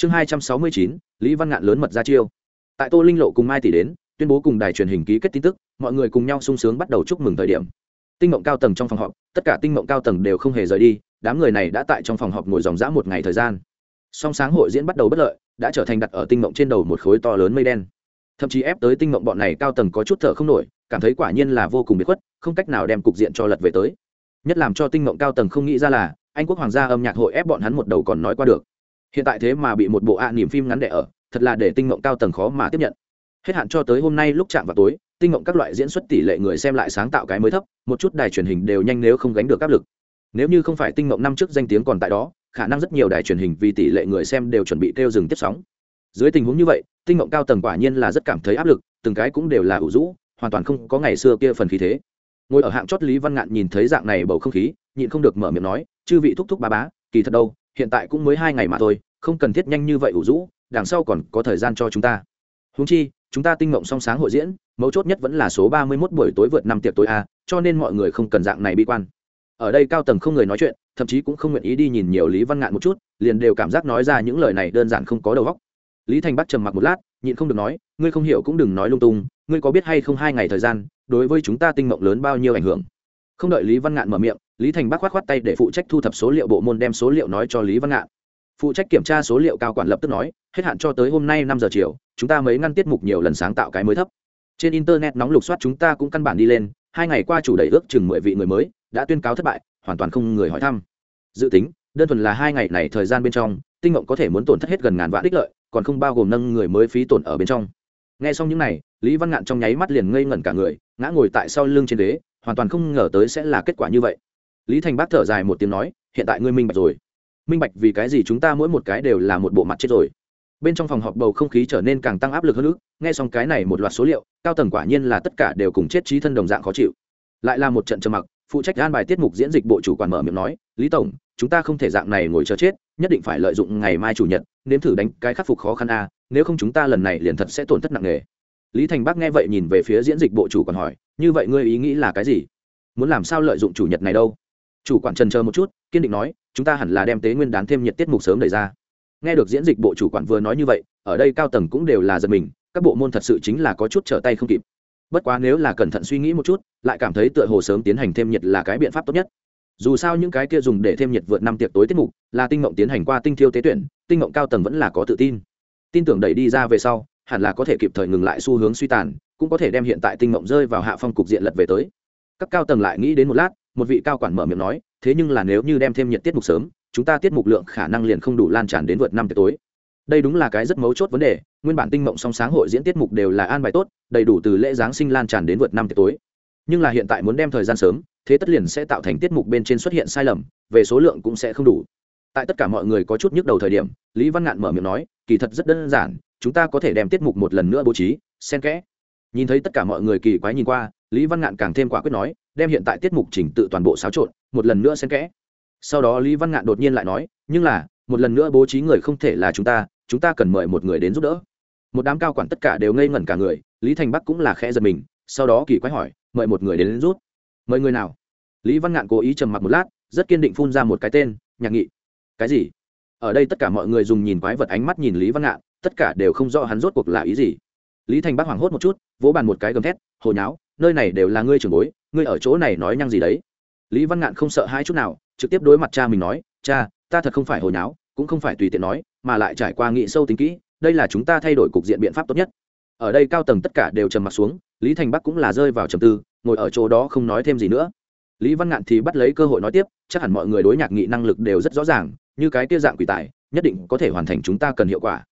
chương hai trăm sáu mươi chín, lý văn ngạn lớn mật ra chiêu. Tại tô linh lộ cùng mai tỷ đến, tuyên bố cùng đài truyền hình ký kết tin tức, mọi người cùng nhau sung sướng bắt đầu chúc mừng thời điểm. Tinh mộng cao tầng trong phòng họp, tất cả tinh mộng cao tầng đều không hề rời đi, đám người này đã tại trong phòng họp ngồi dòng dã một ngày thời gian. Song sáng hội diễn bắt đầu bất lợi, đã trở thành đặt ở tinh mộng trên đầu một khối to lớn mây đen. Thậm chí ép tới tinh mộng bọn này cao tầng có chút thở không nổi, cảm thấy quả nhiên là vô cùng bị khuất, không cách nào đem cục diện cho lật về tới. Nhất làm cho tinh mộng cao tầng không nghĩ ra là, anh quốc hoàng gia âm nhạc hội ép bọn hắn một đầu còn nói qua được hiện tại thế mà bị một bộ ạ à niềm phim ngắn đẻ ở, thật là để tinh mộng cao tầng khó mà tiếp nhận. Hết hạn cho tới hôm nay lúc chạm vào tối, tinh mộng các loại diễn xuất tỷ lệ người xem lại sáng tạo cái mới thấp, một chút đài truyền hình đều nhanh nếu không gánh được áp lực. Nếu như không phải tinh mộng năm trước danh tiếng còn tại đó, khả năng rất nhiều đài truyền hình vì tỷ lệ người xem đều chuẩn bị kêu dừng tiếp sóng. Dưới tình huống như vậy, tinh mộng cao tầng quả nhiên là rất cảm thấy áp lực, từng cái cũng đều là ủ rũ, hoàn toàn không có ngày xưa kia phần khí thế. Ngồi ở hạng chót lý văn ngạn nhìn thấy dạng này bầu không khí, nhịn không được mở miệng nói, chư vị thúc thúc ba bá, kỳ thật đâu hiện tại cũng mới hai ngày mà thôi, không cần thiết nhanh như vậy ủ rũ, đằng sau còn có thời gian cho chúng ta. Húng chi, chúng ta tinh mộng song sáng hội diễn, mấu chốt nhất vẫn là số ba mươi mốt buổi tối vượt năm tiệc tối a, cho nên mọi người không cần dạng này bi quan. Ở đây cao tầng không người nói chuyện, thậm chí cũng không nguyện ý đi nhìn nhiều lý văn ngạn một chút, liền đều cảm giác nói ra những lời này đơn giản không có đầu óc. Lý thành bắc trầm mặc một lát, nhịn không được nói, ngươi không hiểu cũng đừng nói lung tung, ngươi có biết hay không hai ngày thời gian, đối với chúng ta tinh mộng lớn bao nhiêu ảnh hưởng? Không đợi lý văn ngạn mở miệng lý thành bắc khoát khoát tay để phụ trách thu thập số liệu bộ môn đem số liệu nói cho lý văn ngạn. Phụ trách kiểm tra số liệu cao quản lập tức nói, hết hạn cho tới hôm nay năm giờ chiều, chúng ta mới ngăn tiết mục nhiều lần sáng tạo cái mới thấp. Trên internet nóng lục soát chúng ta cũng căn bản đi lên, hai ngày qua chủ đẩy ước chừng mười vị người mới, đã tuyên cáo thất bại, hoàn toàn không người hỏi thăm. Dự tính, đơn thuần là hai ngày này thời gian bên trong, tinh mộng có thể muốn tổn thất hết gần ngàn vạn đích lợi, còn không bao gồm nâng người mới phí tổn ở bên trong. Nghe xong những này, lý văn ngạn trong nháy mắt liền ngây ngẩn cả người, ngã ngồi tại sau lưng trên đế hoàn toàn không ngờ tới sẽ là kết quả như vậy lý thành bác thở dài một tiếng nói, hiện tại ngươi minh bạch rồi. Minh bạch vì cái gì chúng ta mỗi một cái đều là một bộ mặt chết rồi? Bên trong phòng họp bầu không khí trở nên càng tăng áp lực hơn nữa, nghe xong cái này một loạt số liệu, cao tầng quả nhiên là tất cả đều cùng chết trí thân đồng dạng khó chịu. Lại là một trận trầm mặc, phụ trách an bài tiết mục diễn dịch bộ chủ quản mở miệng nói, lý tổng, chúng ta không thể dạng này ngồi chờ chết, nhất định phải lợi dụng ngày mai chủ nhật, nếm thử đánh cái khắc phục khó khăn a, nếu không chúng ta lần này liền thật sẽ tổn thất nặng nề. Lý thành bắc nghe vậy nhìn về phía diễn dịch bộ chủ còn hỏi, như vậy ngươi ý nghĩ là cái gì? Muốn làm sao lợi dụng chủ nhật này đâu? Chủ quản trần chờ một chút, kiên định nói, chúng ta hẳn là đem tế nguyên đán thêm nhiệt tiết mục sớm đề ra. Nghe được diễn dịch bộ chủ quản vừa nói như vậy, ở đây cao tầng cũng đều là giật mình, các bộ môn thật sự chính là có chút trở tay không kịp. Bất quá nếu là cẩn thận suy nghĩ một chút, lại cảm thấy tựa hồ sớm tiến hành thêm nhiệt là cái biện pháp tốt nhất. Dù sao những cái kia dùng để thêm nhiệt vượt năm tiệc tối tiết mục, là tinh mộng tiến hành qua tinh thiêu tế tuyển, tinh mộng cao tầng vẫn là có tự tin. Tin tưởng đẩy đi ra về sau, hẳn là có thể kịp thời ngừng lại xu hướng suy tàn, cũng có thể đem hiện tại tinh mộng rơi vào hạ phong cục diện lật về tới. Các cao tầng lại nghĩ đến một lát một vị cao quản mở miệng nói, thế nhưng là nếu như đem thêm nhiệt tiết mục sớm, chúng ta tiết mục lượng khả năng liền không đủ lan tràn đến vượt năm tiệc tối. Đây đúng là cái rất mấu chốt vấn đề, nguyên bản tinh mộng song sáng hội diễn tiết mục đều là an bài tốt, đầy đủ từ lễ giáng sinh lan tràn đến vượt năm tiệc tối. Nhưng là hiện tại muốn đem thời gian sớm, thế tất liền sẽ tạo thành tiết mục bên trên xuất hiện sai lầm, về số lượng cũng sẽ không đủ. Tại tất cả mọi người có chút nhức đầu thời điểm, lý văn ngạn mở miệng nói, kỳ thật rất đơn giản, chúng ta có thể đem tiết mục một lần nữa bố trí, xen kẽ. Nhìn thấy tất cả mọi người kỳ quái nhìn qua, lý văn ngạn càng thêm quả quyết nói đem hiện tại tiết mục chỉnh tự toàn bộ xáo trộn một lần nữa xen kẽ. Sau đó lý văn ngạn đột nhiên lại nói nhưng là một lần nữa bố trí người không thể là chúng ta chúng ta cần mời một người đến giúp đỡ. Một đám cao quản tất cả đều ngây ngẩn cả người lý thành bắc cũng là khẽ giật mình sau đó kỳ quái hỏi mời một người đến, đến rút mời người nào? Lý văn ngạn cố ý trầm mặc một lát rất kiên định phun ra một cái tên nhạc nghị. Cái gì? Ở đây tất cả mọi người dùng nhìn quái vật ánh mắt nhìn lý văn ngạn tất cả đều không rõ hắn rốt cuộc là ý gì. Lý thành bắc hoảng hốt một chút vỗ bàn một cái gầm thét hồi nháo nơi này đều là ngươi trưởng bối ngươi ở chỗ này nói nhăng gì đấy? Lý văn ngạn không sợ hai chút nào, trực tiếp đối mặt cha mình nói, cha, ta thật không phải hồi nháo, cũng không phải tùy tiện nói, mà lại trải qua nghị sâu tính kỹ, đây là chúng ta thay đổi cục diện biện pháp tốt nhất. Ở đây cao tầng tất cả đều trầm mặt xuống, lý thành bắc cũng là rơi vào trầm tư, ngồi ở chỗ đó không nói thêm gì nữa. Lý văn ngạn thì bắt lấy cơ hội nói tiếp, chắc hẳn mọi người đối nhạc nghị năng lực đều rất rõ ràng, như cái kia dạng quỷ tài, nhất định có thể hoàn thành chúng ta cần hiệu quả.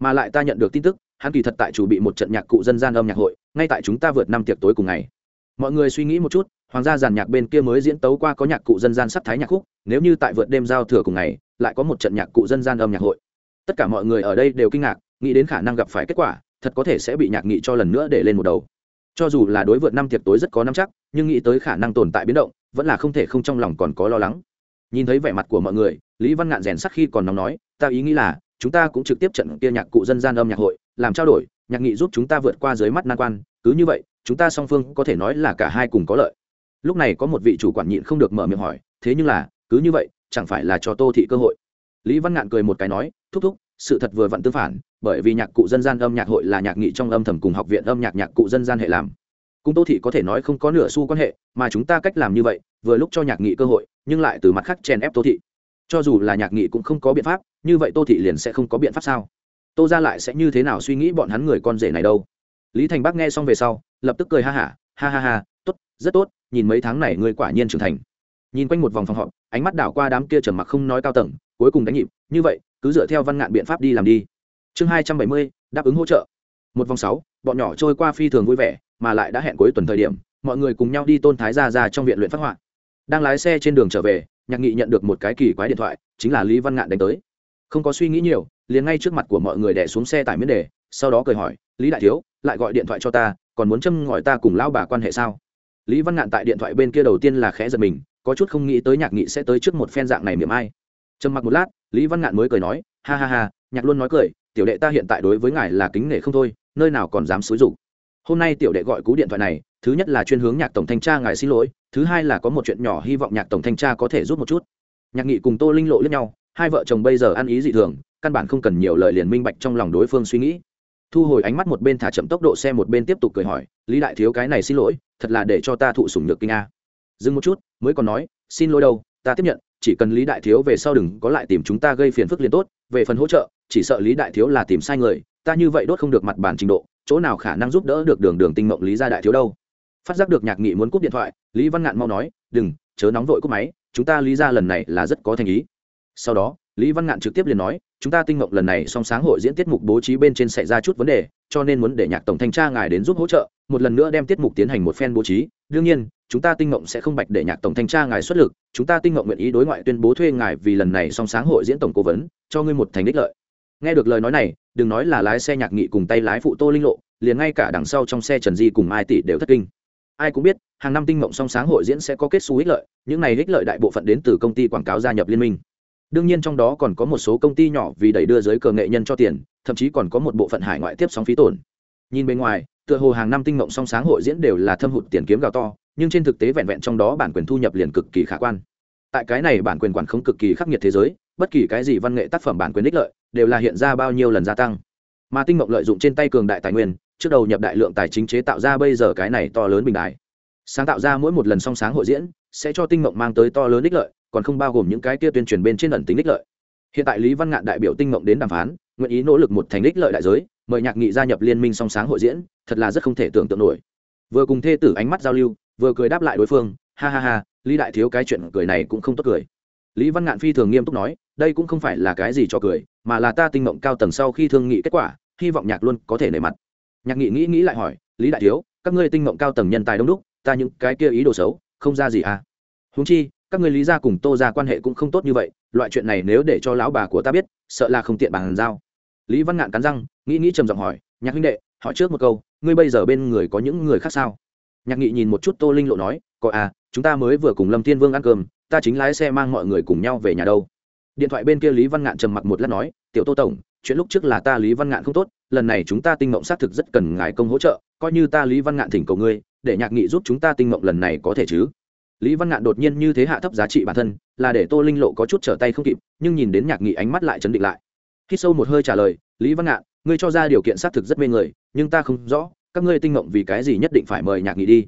Mà lại ta nhận được tin tức, hắn kỳ thật tại chủ bị một trận nhạc cụ dân gian âm nhạc hội, ngay tại chúng ta vượt năm tiệc tối cùng ngày mọi người suy nghĩ một chút, hoàng gia giàn nhạc bên kia mới diễn tấu qua có nhạc cụ dân gian sắc thái nhạc khúc, nếu như tại vượt đêm giao thừa cùng ngày, lại có một trận nhạc cụ dân gian âm nhạc hội. Tất cả mọi người ở đây đều kinh ngạc, nghĩ đến khả năng gặp phải kết quả, thật có thể sẽ bị nhạc nghị cho lần nữa để lên một đầu. Cho dù là đối vượt năm tiệc tối rất có năm chắc, nhưng nghĩ tới khả năng tồn tại biến động, vẫn là không thể không trong lòng còn có lo lắng. Nhìn thấy vẻ mặt của mọi người, lý văn ngạn rèn sắc khi còn nóng nói, ta ý nghĩ là, chúng ta cũng trực tiếp trận kia nhạc cụ dân gian âm nhạc hội, làm trao đổi, nhạc nghị giúp chúng ta vượt qua dưới mắt nan quan, cứ như vậy chúng ta song phương có thể nói là cả hai cùng có lợi. Lúc này có một vị chủ quản nhịn không được mở miệng hỏi, thế nhưng là, cứ như vậy, chẳng phải là cho tô thị cơ hội? Lý văn ngạn cười một cái nói, thúc thúc, sự thật vừa vặn tương phản, bởi vì nhạc cụ dân gian âm nhạc hội là nhạc nghị trong âm thầm cùng học viện âm nhạc nhạc cụ dân gian hệ làm. Cung tô thị có thể nói không có nửa xu quan hệ, mà chúng ta cách làm như vậy, vừa lúc cho nhạc nghị cơ hội, nhưng lại từ mặt khác chèn ép tô thị. Cho dù là nhạc nghị cũng không có biện pháp, như vậy tô thị liền sẽ không có biện pháp sao? Tô ra lại sẽ như thế nào suy nghĩ bọn hắn người con rể này đâu? Lý thành bắc nghe xong về sau lập tức cười ha hả ha, ha ha ha tốt rất tốt nhìn mấy tháng này ngươi quả nhiên trưởng thành. Nhìn quanh một vòng phòng họp ánh mắt đảo qua đám kia trầm mặc không nói cao tầng cuối cùng đánh nhịp như vậy cứ dựa theo văn ngạn biện pháp đi làm đi. Chương hai trăm bảy mươi đáp ứng hỗ trợ. Một vòng sáu bọn nhỏ trôi qua phi thường vui vẻ mà lại đã hẹn cuối tuần thời điểm mọi người cùng nhau đi tôn thái ra ra trong viện luyện phát họa. Đang lái xe trên đường trở về nhạc nghị nhận được một cái kỳ quái điện thoại chính là lý văn ngạn đánh tới. Không có suy nghĩ nhiều liền ngay trước mặt của mọi người đẻ xuống xe tải miễn đề sau đó cười hỏi lý đại thiếu lại gọi điện thoại cho ta còn muốn châm ngòi ta cùng lão bà quan hệ sao? Lý văn ngạn tại điện thoại bên kia đầu tiên là khẽ giật mình, có chút không nghĩ tới nhạc nghị sẽ tới trước một phen dạng này miệng ai. Trầm mặc một lát, lý văn ngạn mới cười nói, ha ha ha, nhạc luôn nói cười, tiểu đệ ta hiện tại đối với ngài là kính nể không thôi, nơi nào còn dám xúi rục hôm nay tiểu đệ gọi cú điện thoại này, thứ nhất là chuyên hướng nhạc tổng thanh tra ngài xin lỗi, thứ hai là có một chuyện nhỏ hy vọng nhạc tổng thanh tra có thể giúp một chút. Nhạc nghị cùng tô linh lộ lẫn nhau, hai vợ chồng bây giờ ăn ý dị thường, căn bản không cần nhiều lời liền minh bạch trong lòng đối phương suy nghĩ thu hồi ánh mắt một bên thả chậm tốc độ xe một bên tiếp tục cười hỏi, lý đại thiếu cái này xin lỗi, thật là để cho ta thụ sủng nhược kinh a. Dừng một chút, mới còn nói, xin lỗi đâu, ta tiếp nhận, chỉ cần lý đại thiếu về sau đừng có lại tìm chúng ta gây phiền phức liền tốt, về phần hỗ trợ, chỉ sợ lý đại thiếu là tìm sai người, ta như vậy đốt không được mặt bản trình độ, chỗ nào khả năng giúp đỡ được đường đường tinh mộng lý gia đại thiếu đâu. Phát giác được nhạc nghị muốn cúp điện thoại, lý văn ngạn mau nói, đừng, chớ nóng vội cúp máy, chúng ta lý ra lần này là rất có thành ý. Sau đó, lý văn ngạn trực tiếp liền nói chúng ta tinh mộng lần này song sáng hội diễn tiết mục bố trí bên trên xảy ra chút vấn đề, cho nên muốn để nhạc tổng thanh tra ngài đến giúp hỗ trợ, một lần nữa đem tiết mục tiến hành một phen bố trí. Đương nhiên, chúng ta tinh mộng sẽ không bạch để nhạc tổng thanh tra ngài xuất lực, chúng ta tinh mộng nguyện ý đối ngoại tuyên bố thuê ngài vì lần này song sáng hội diễn tổng cố vấn, cho ngươi một thành đích lợi. Nghe được lời nói này, đừng nói là lái xe nhạc nghị cùng tay lái phụ tô linh lộ, liền ngay cả đằng sau trong xe trần di cùng mai tỷ đều thất kinh. Ai cũng biết, hàng năm tinh mộng song sáng hội diễn sẽ có kết xu ích lợi, những này ích lợi đại bộ phận đến từ công ty quảng cáo gia nhập liên minh đương nhiên trong đó còn có một số công ty nhỏ vì đẩy đưa giới cờ nghệ nhân cho tiền, thậm chí còn có một bộ phận hải ngoại tiếp sóng phí tổn. Nhìn bên ngoài, tựa hồ hàng năm tinh mộng song sáng hội diễn đều là thâm hụt tiền kiếm gạo to, nhưng trên thực tế vẹn vẹn trong đó bản quyền thu nhập liền cực kỳ khả quan. Tại cái này bản quyền quản không cực kỳ khắc nghiệt thế giới, bất kỳ cái gì văn nghệ tác phẩm bản quyền ích lợi đều là hiện ra bao nhiêu lần gia tăng. Mà tinh mộng lợi dụng trên tay cường đại tài nguyên, trước đầu nhập đại lượng tài chính chế tạo ra bây giờ cái này to lớn bình đại sáng tạo ra mỗi một lần song sáng hội diễn, sẽ cho tinh mộng mang tới to lớn ích lợi còn không bao gồm những cái kia tuyên truyền bên trên ẩn tính ích lợi. Hiện tại lý văn ngạn đại biểu tinh mộng đến đàm phán, nguyện ý nỗ lực một thành ích lợi đại giới, mời nhạc nghị gia nhập liên minh song sáng hội diễn, thật là rất không thể tưởng tượng nổi. Vừa cùng thê tử ánh mắt giao lưu, vừa cười đáp lại đối phương, ha ha ha, lý đại thiếu cái chuyện cười này cũng không tốt cười. Lý văn ngạn phi thường nghiêm túc nói, đây cũng không phải là cái gì cho cười, mà là ta tinh mộng cao tầng sau khi thương nghị kết quả, hy vọng nhạc luôn có thể nể mặt. Nhạc nghị nghĩ nghĩ lại hỏi, lý đại thiếu, các ngươi tinh mộng cao tầng nhân tài đông đúc, ta những cái kia ý đồ xấu, không ra gì à? Húng chi các ngươi lý ra cùng tô ra quan hệ cũng không tốt như vậy, loại chuyện này nếu để cho lão bà của ta biết, sợ là không tiện bàn giao. Lý văn ngạn cắn răng, nghĩ nghĩ trầm giọng hỏi, nhạc huynh đệ, hỏi trước một câu, ngươi bây giờ bên người có những người khác sao? Nhạc nghị nhìn một chút tô linh lộ nói, có à chúng ta mới vừa cùng lâm thiên vương ăn cơm, ta chính lái xe mang mọi người cùng nhau về nhà đâu. Điện thoại bên kia lý văn ngạn trầm mặc một lát nói, tiểu tô tổng, chuyện lúc trước là ta lý văn ngạn không tốt, lần này chúng ta tinh mộng xác thực rất cần ngài công hỗ trợ, coi như ta lý văn ngạn thỉnh cầu ngươi, để nhạc nghị giúp chúng ta tinh mộng lần này có thể chứ? Lý văn ngạn đột nhiên như thế hạ thấp giá trị bản thân, là để tô linh lộ có chút trở tay không kịp, nhưng nhìn đến nhạc nghị ánh mắt lại chấn định lại. Khi sâu một hơi trả lời, lý văn ngạn, ngươi cho ra điều kiện xác thực rất mê người, nhưng ta không rõ, các ngươi tinh mộng vì cái gì nhất định phải mời nhạc nghị đi?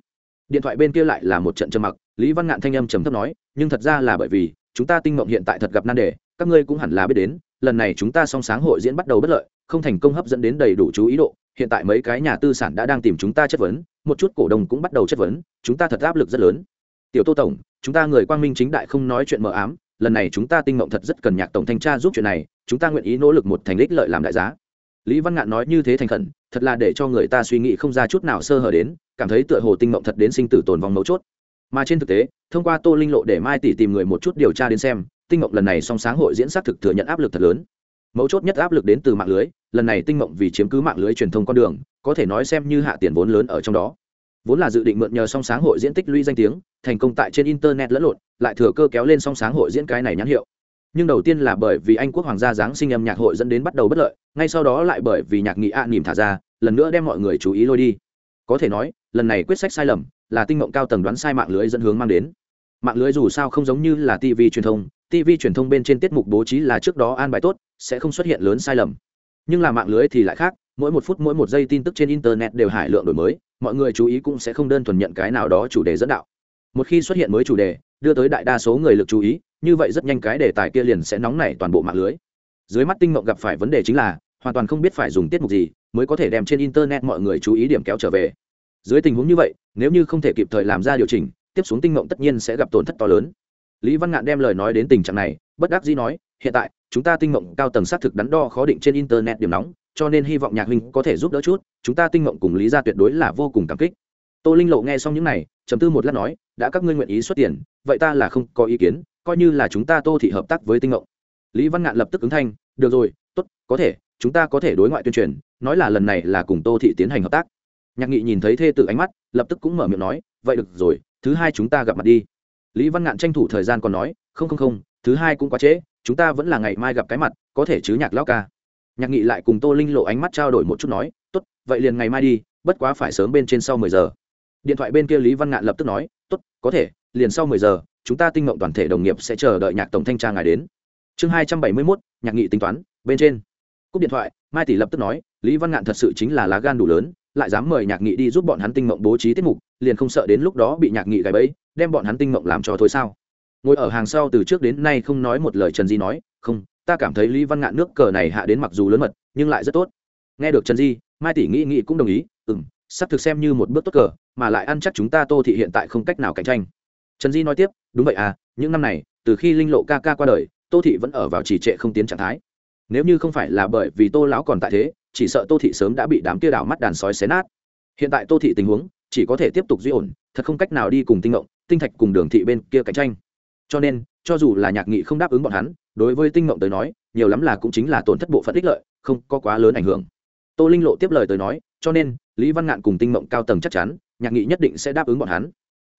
Điện thoại bên kia lại là một trận trầm mặc, lý văn ngạn thanh âm trầm thấp nói, nhưng thật ra là bởi vì, chúng ta tinh mộng hiện tại thật gặp nan đề, các ngươi cũng hẳn là biết đến, lần này chúng ta song sáng hội diễn bắt đầu bất lợi, không thành công hấp dẫn đến đầy đủ chú ý độ, hiện tại mấy cái nhà tư sản đã đang tìm chúng ta chất vấn, một chút cổ đông cũng bắt đầu chất vấn, chúng ta thật áp lực rất lớn tiểu tô tổng, chúng ta người quang minh chính đại không nói chuyện mờ ám, lần này chúng ta tinh mộng thật rất cần nhạc tổng thanh tra giúp chuyện này, chúng ta nguyện ý nỗ lực một thành đích lợi làm đại giá. Lý văn ngạn nói như thế thành khẩn, thật là để cho người ta suy nghĩ không ra chút nào sơ hở đến, cảm thấy tựa hồ tinh mộng thật đến sinh tử tồn vong mấu chốt. Mà trên thực tế, thông qua tô linh lộ để mai tỷ tìm người một chút điều tra đến xem, tinh mộng lần này song sáng hội diễn xác thực thừa nhận áp lực thật lớn. Mấu chốt nhất áp lực đến từ mạng lưới, lần này tinh mộng vì chiếm cứ mạng lưới truyền thông con đường, có thể nói xem như hạ tiền vốn lớn ở trong đó vốn là dự định mượn nhờ song sáng hội diễn tích lũy danh tiếng, thành công tại trên internet lẫn lộn, lại thừa cơ kéo lên song sáng hội diễn cái này nhãn hiệu. Nhưng đầu tiên là bởi vì anh quốc hoàng gia giáng sinh âm nhạc hội dẫn đến bắt đầu bất lợi, ngay sau đó lại bởi vì nhạc nghị ạ à nỉm thả ra, lần nữa đem mọi người chú ý lôi đi. Có thể nói, lần này quyết sách sai lầm, là tinh mộng cao tầng đoán sai mạng lưới dẫn hướng mang đến. Mạng lưới dù sao không giống như là tv truyền thông tv truyền thông bên trên tiết mục bố trí là trước đó an bài tốt, sẽ không xuất hiện lớn sai lầm. Nhưng là mạng lưới thì lại khác, mỗi một phút mỗi một giây tin tức trên internet đều hải lượng đổi mới mọi người chú ý cũng sẽ không đơn thuần nhận cái nào đó chủ đề dẫn đạo. Một khi xuất hiện mới chủ đề, đưa tới đại đa số người lực chú ý, như vậy rất nhanh cái đề tài kia liền sẽ nóng nảy toàn bộ mạng lưới. Dưới mắt tinh mộng gặp phải vấn đề chính là, hoàn toàn không biết phải dùng tiết mục gì mới có thể đem trên internet mọi người chú ý điểm kéo trở về. Dưới tình huống như vậy, nếu như không thể kịp thời làm ra điều chỉnh, tiếp xuống tinh mộng tất nhiên sẽ gặp tổn thất to lớn. Lý văn ngạn đem lời nói đến tình trạng này, bất đắc dĩ nói, hiện tại, chúng ta tinh mộng cao tầng xác thực đắn đo khó định trên internet điểm nóng cho nên hy vọng nhạc huynh có thể giúp đỡ chút, chúng ta tinh mộng cùng lý ra tuyệt đối là vô cùng cảm kích. Tô linh lộ nghe xong những này chấm tư một lát nói, đã các ngươi nguyện ý xuất tiền, vậy ta là không có ý kiến, coi như là chúng ta tô thị hợp tác với tinh mộng. Lý văn ngạn lập tức ứng thanh, được rồi, tốt, có thể, chúng ta có thể đối ngoại tuyên truyền, nói là lần này là cùng tô thị tiến hành hợp tác. Nhạc nghị nhìn thấy thê tự ánh mắt, lập tức cũng mở miệng nói, vậy được rồi, thứ hai chúng ta gặp mặt đi. Lý văn ngạn tranh thủ thời gian còn nói, không không không, thứ hai cũng quá trễ, chúng ta vẫn là ngày mai gặp cái mặt, có thể chứ nhạc lão ca nhạc nghị lại cùng tô linh lộ ánh mắt trao đổi một chút nói, tốt, vậy liền ngày mai đi, bất quá phải sớm bên trên sau mười giờ. Điện thoại bên kia lý văn ngạn lập tức nói, tốt, có thể, liền sau mười giờ, chúng ta tinh mộng toàn thể đồng nghiệp sẽ chờ đợi nhạc tổng thanh tra ngài đến. Chương hai trăm bảy mươi mốt, nhạc nghị tính toán, bên trên. Cúp điện thoại, mai tỷ lập tức nói, lý văn ngạn thật sự chính là lá gan đủ lớn, lại dám mời nhạc nghị đi giúp bọn hắn tinh mộng bố trí tiết mục, liền không sợ đến lúc đó bị nhạc nghị gài bẫy, đem bọn hắn tinh mộng làm cho thôi sao? Ngồi ở hàng sau từ trước đến nay không nói một lời trần di nói, không ta cảm thấy lý văn ngạn nước cờ này hạ đến mặc dù lớn mật, nhưng lại rất tốt. Nghe được trần di, mai tỷ nghĩ nghĩ cũng đồng ý ừ m sắp thực xem như một bước tốt cờ, mà lại ăn chắc chúng ta tô thị hiện tại không cách nào cạnh tranh. Trần di nói tiếp, đúng vậy à những năm này, từ khi linh lộ ca ca qua đời, tô thị vẫn ở vào trì trệ không tiến trạng thái. Nếu như không phải là bởi vì tô lão còn tại thế, chỉ sợ tô thị sớm đã bị đám kia đảo mắt đàn sói xé nát. Hiện tại tô thị tình huống, chỉ có thể tiếp tục duy ổn, thật không cách nào đi cùng tinh ngộng, tinh thạch cùng đường thị bên kia cạnh tranh. Cho nên, cho dù là nhạc nghị không đáp ứng bọn hắn đối với tinh Mộng tới nói, nhiều lắm là cũng chính là tổn thất bộ phận ích lợi, không có quá lớn ảnh hưởng. Tô linh lộ tiếp lời tới nói, cho nên, lý văn ngạn cùng tinh mộng cao tầng chắc chắn, nhạc nghị nhất định sẽ đáp ứng bọn hắn.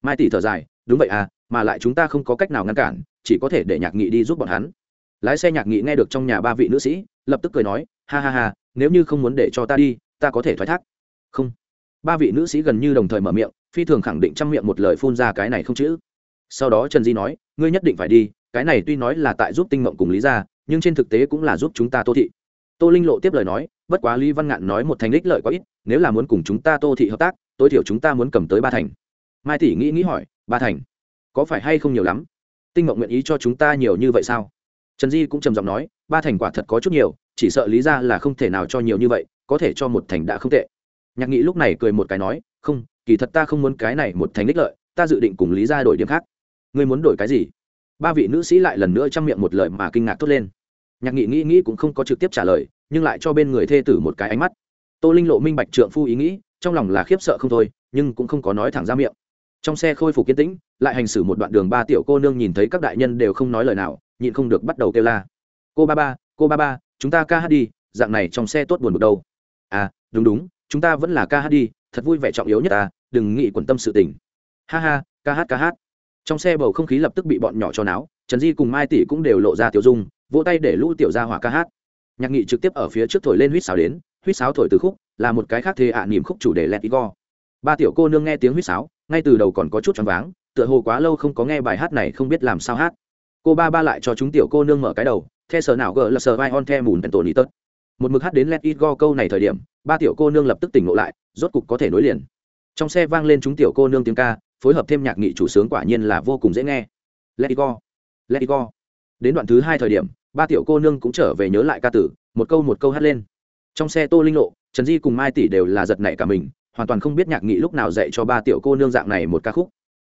Mai tỷ thở dài, đúng vậy à mà lại chúng ta không có cách nào ngăn cản, chỉ có thể để nhạc nghị đi giúp bọn hắn. Lái xe nhạc nghị nghe được trong nhà ba vị nữ sĩ, lập tức cười nói, ha ha ha, nếu như không muốn để cho ta đi, ta có thể thoái thác. Không. Ba vị nữ sĩ gần như đồng thời mở miệng, phi thường khẳng định trong miệng một lời phun ra cái này không chữ. Sau đó trần di nói, ngươi nhất định phải đi cái này tuy nói là tại giúp tinh mộng cùng lý ra nhưng trên thực tế cũng là giúp chúng ta tô thị. Tô linh lộ tiếp lời nói, bất quá lý văn ngạn nói một thành đích lợi có ít, nếu là muốn cùng chúng ta tô thị hợp tác, tối thiểu chúng ta muốn cầm tới ba thành. Mai tỷ nghĩ nghĩ hỏi, ba thành? Có phải hay không nhiều lắm? Tinh mộng nguyện ý cho chúng ta nhiều như vậy sao? Trần di cũng trầm giọng nói, ba thành quả thật có chút nhiều, chỉ sợ lý ra là không thể nào cho nhiều như vậy, có thể cho một thành đã không tệ. Nhạc nghị lúc này cười một cái nói, không, kỳ thật ta không muốn cái này một thành đích lợi, ta dự định cùng lý ra đổi điểm khác. Ngươi muốn đổi cái gì? Ba vị nữ sĩ lại lần nữa chăm miệng một lời mà kinh ngạc thốt lên. Nhạc nghị nghĩ nghĩ cũng không có trực tiếp trả lời, nhưng lại cho bên người thê tử một cái ánh mắt. Tô linh lộ minh bạch trượng phu ý nghĩ, trong lòng là khiếp sợ không thôi, nhưng cũng không có nói thẳng ra miệng. Trong xe khôi phục kiên tĩnh, lại hành xử một đoạn đường ba tiểu cô nương nhìn thấy các đại nhân đều không nói lời nào, nhịn không được bắt đầu kêu la. Cô ba ba, cô ba ba, chúng ta ca hát đi, dạng này trong xe tốt buồn một đâu. À đúng đúng, chúng ta vẫn là ca hát đi, thật vui vẻ trọng yếu nhất ta, đừng nghĩ quần tâm sự tình. Ha ha, ca hát ca hát trong xe bầu không khí lập tức bị bọn nhỏ cho náo trần di cùng mai tỷ cũng đều lộ ra tiểu dung vỗ tay để lũ tiểu ra hỏa ca hát. Nhạc nghị trực tiếp ở phía trước thổi lên huýt sáo đến huýt sáo thổi từ khúc là một cái khác thế ạ à, niềm khúc chủ đề let it go. Ba tiểu cô nương nghe tiếng huýt sáo ngay từ đầu còn có chút choáng váng tựa hồ quá lâu không có nghe bài hát này không biết làm sao hát. Cô ba ba lại cho chúng tiểu cô nương mở cái đầu the sờ nào gờ là sờ vai on the mùn tần tổ nỉ tớt. Một mực hát đến let it go câu này thời điểm ba tiểu cô nương lập tức tỉnh ngộ lại rốt cục có thể nối liền. Trong xe vang lên chúng tiểu cô nương tiếng ca phối hợp thêm nhạc nghị chủ sướng quả nhiên là vô cùng dễ nghe. Let it go. Let it go. Đến đoạn thứ hai thời điểm, ba tiểu cô nương cũng trở về nhớ lại ca tử, một câu một câu hát lên. Trong xe tô linh lộ, trần di cùng mai tỷ đều là giật nảy cả mình, hoàn toàn không biết nhạc nghị lúc nào dạy cho ba tiểu cô nương dạng này một ca khúc.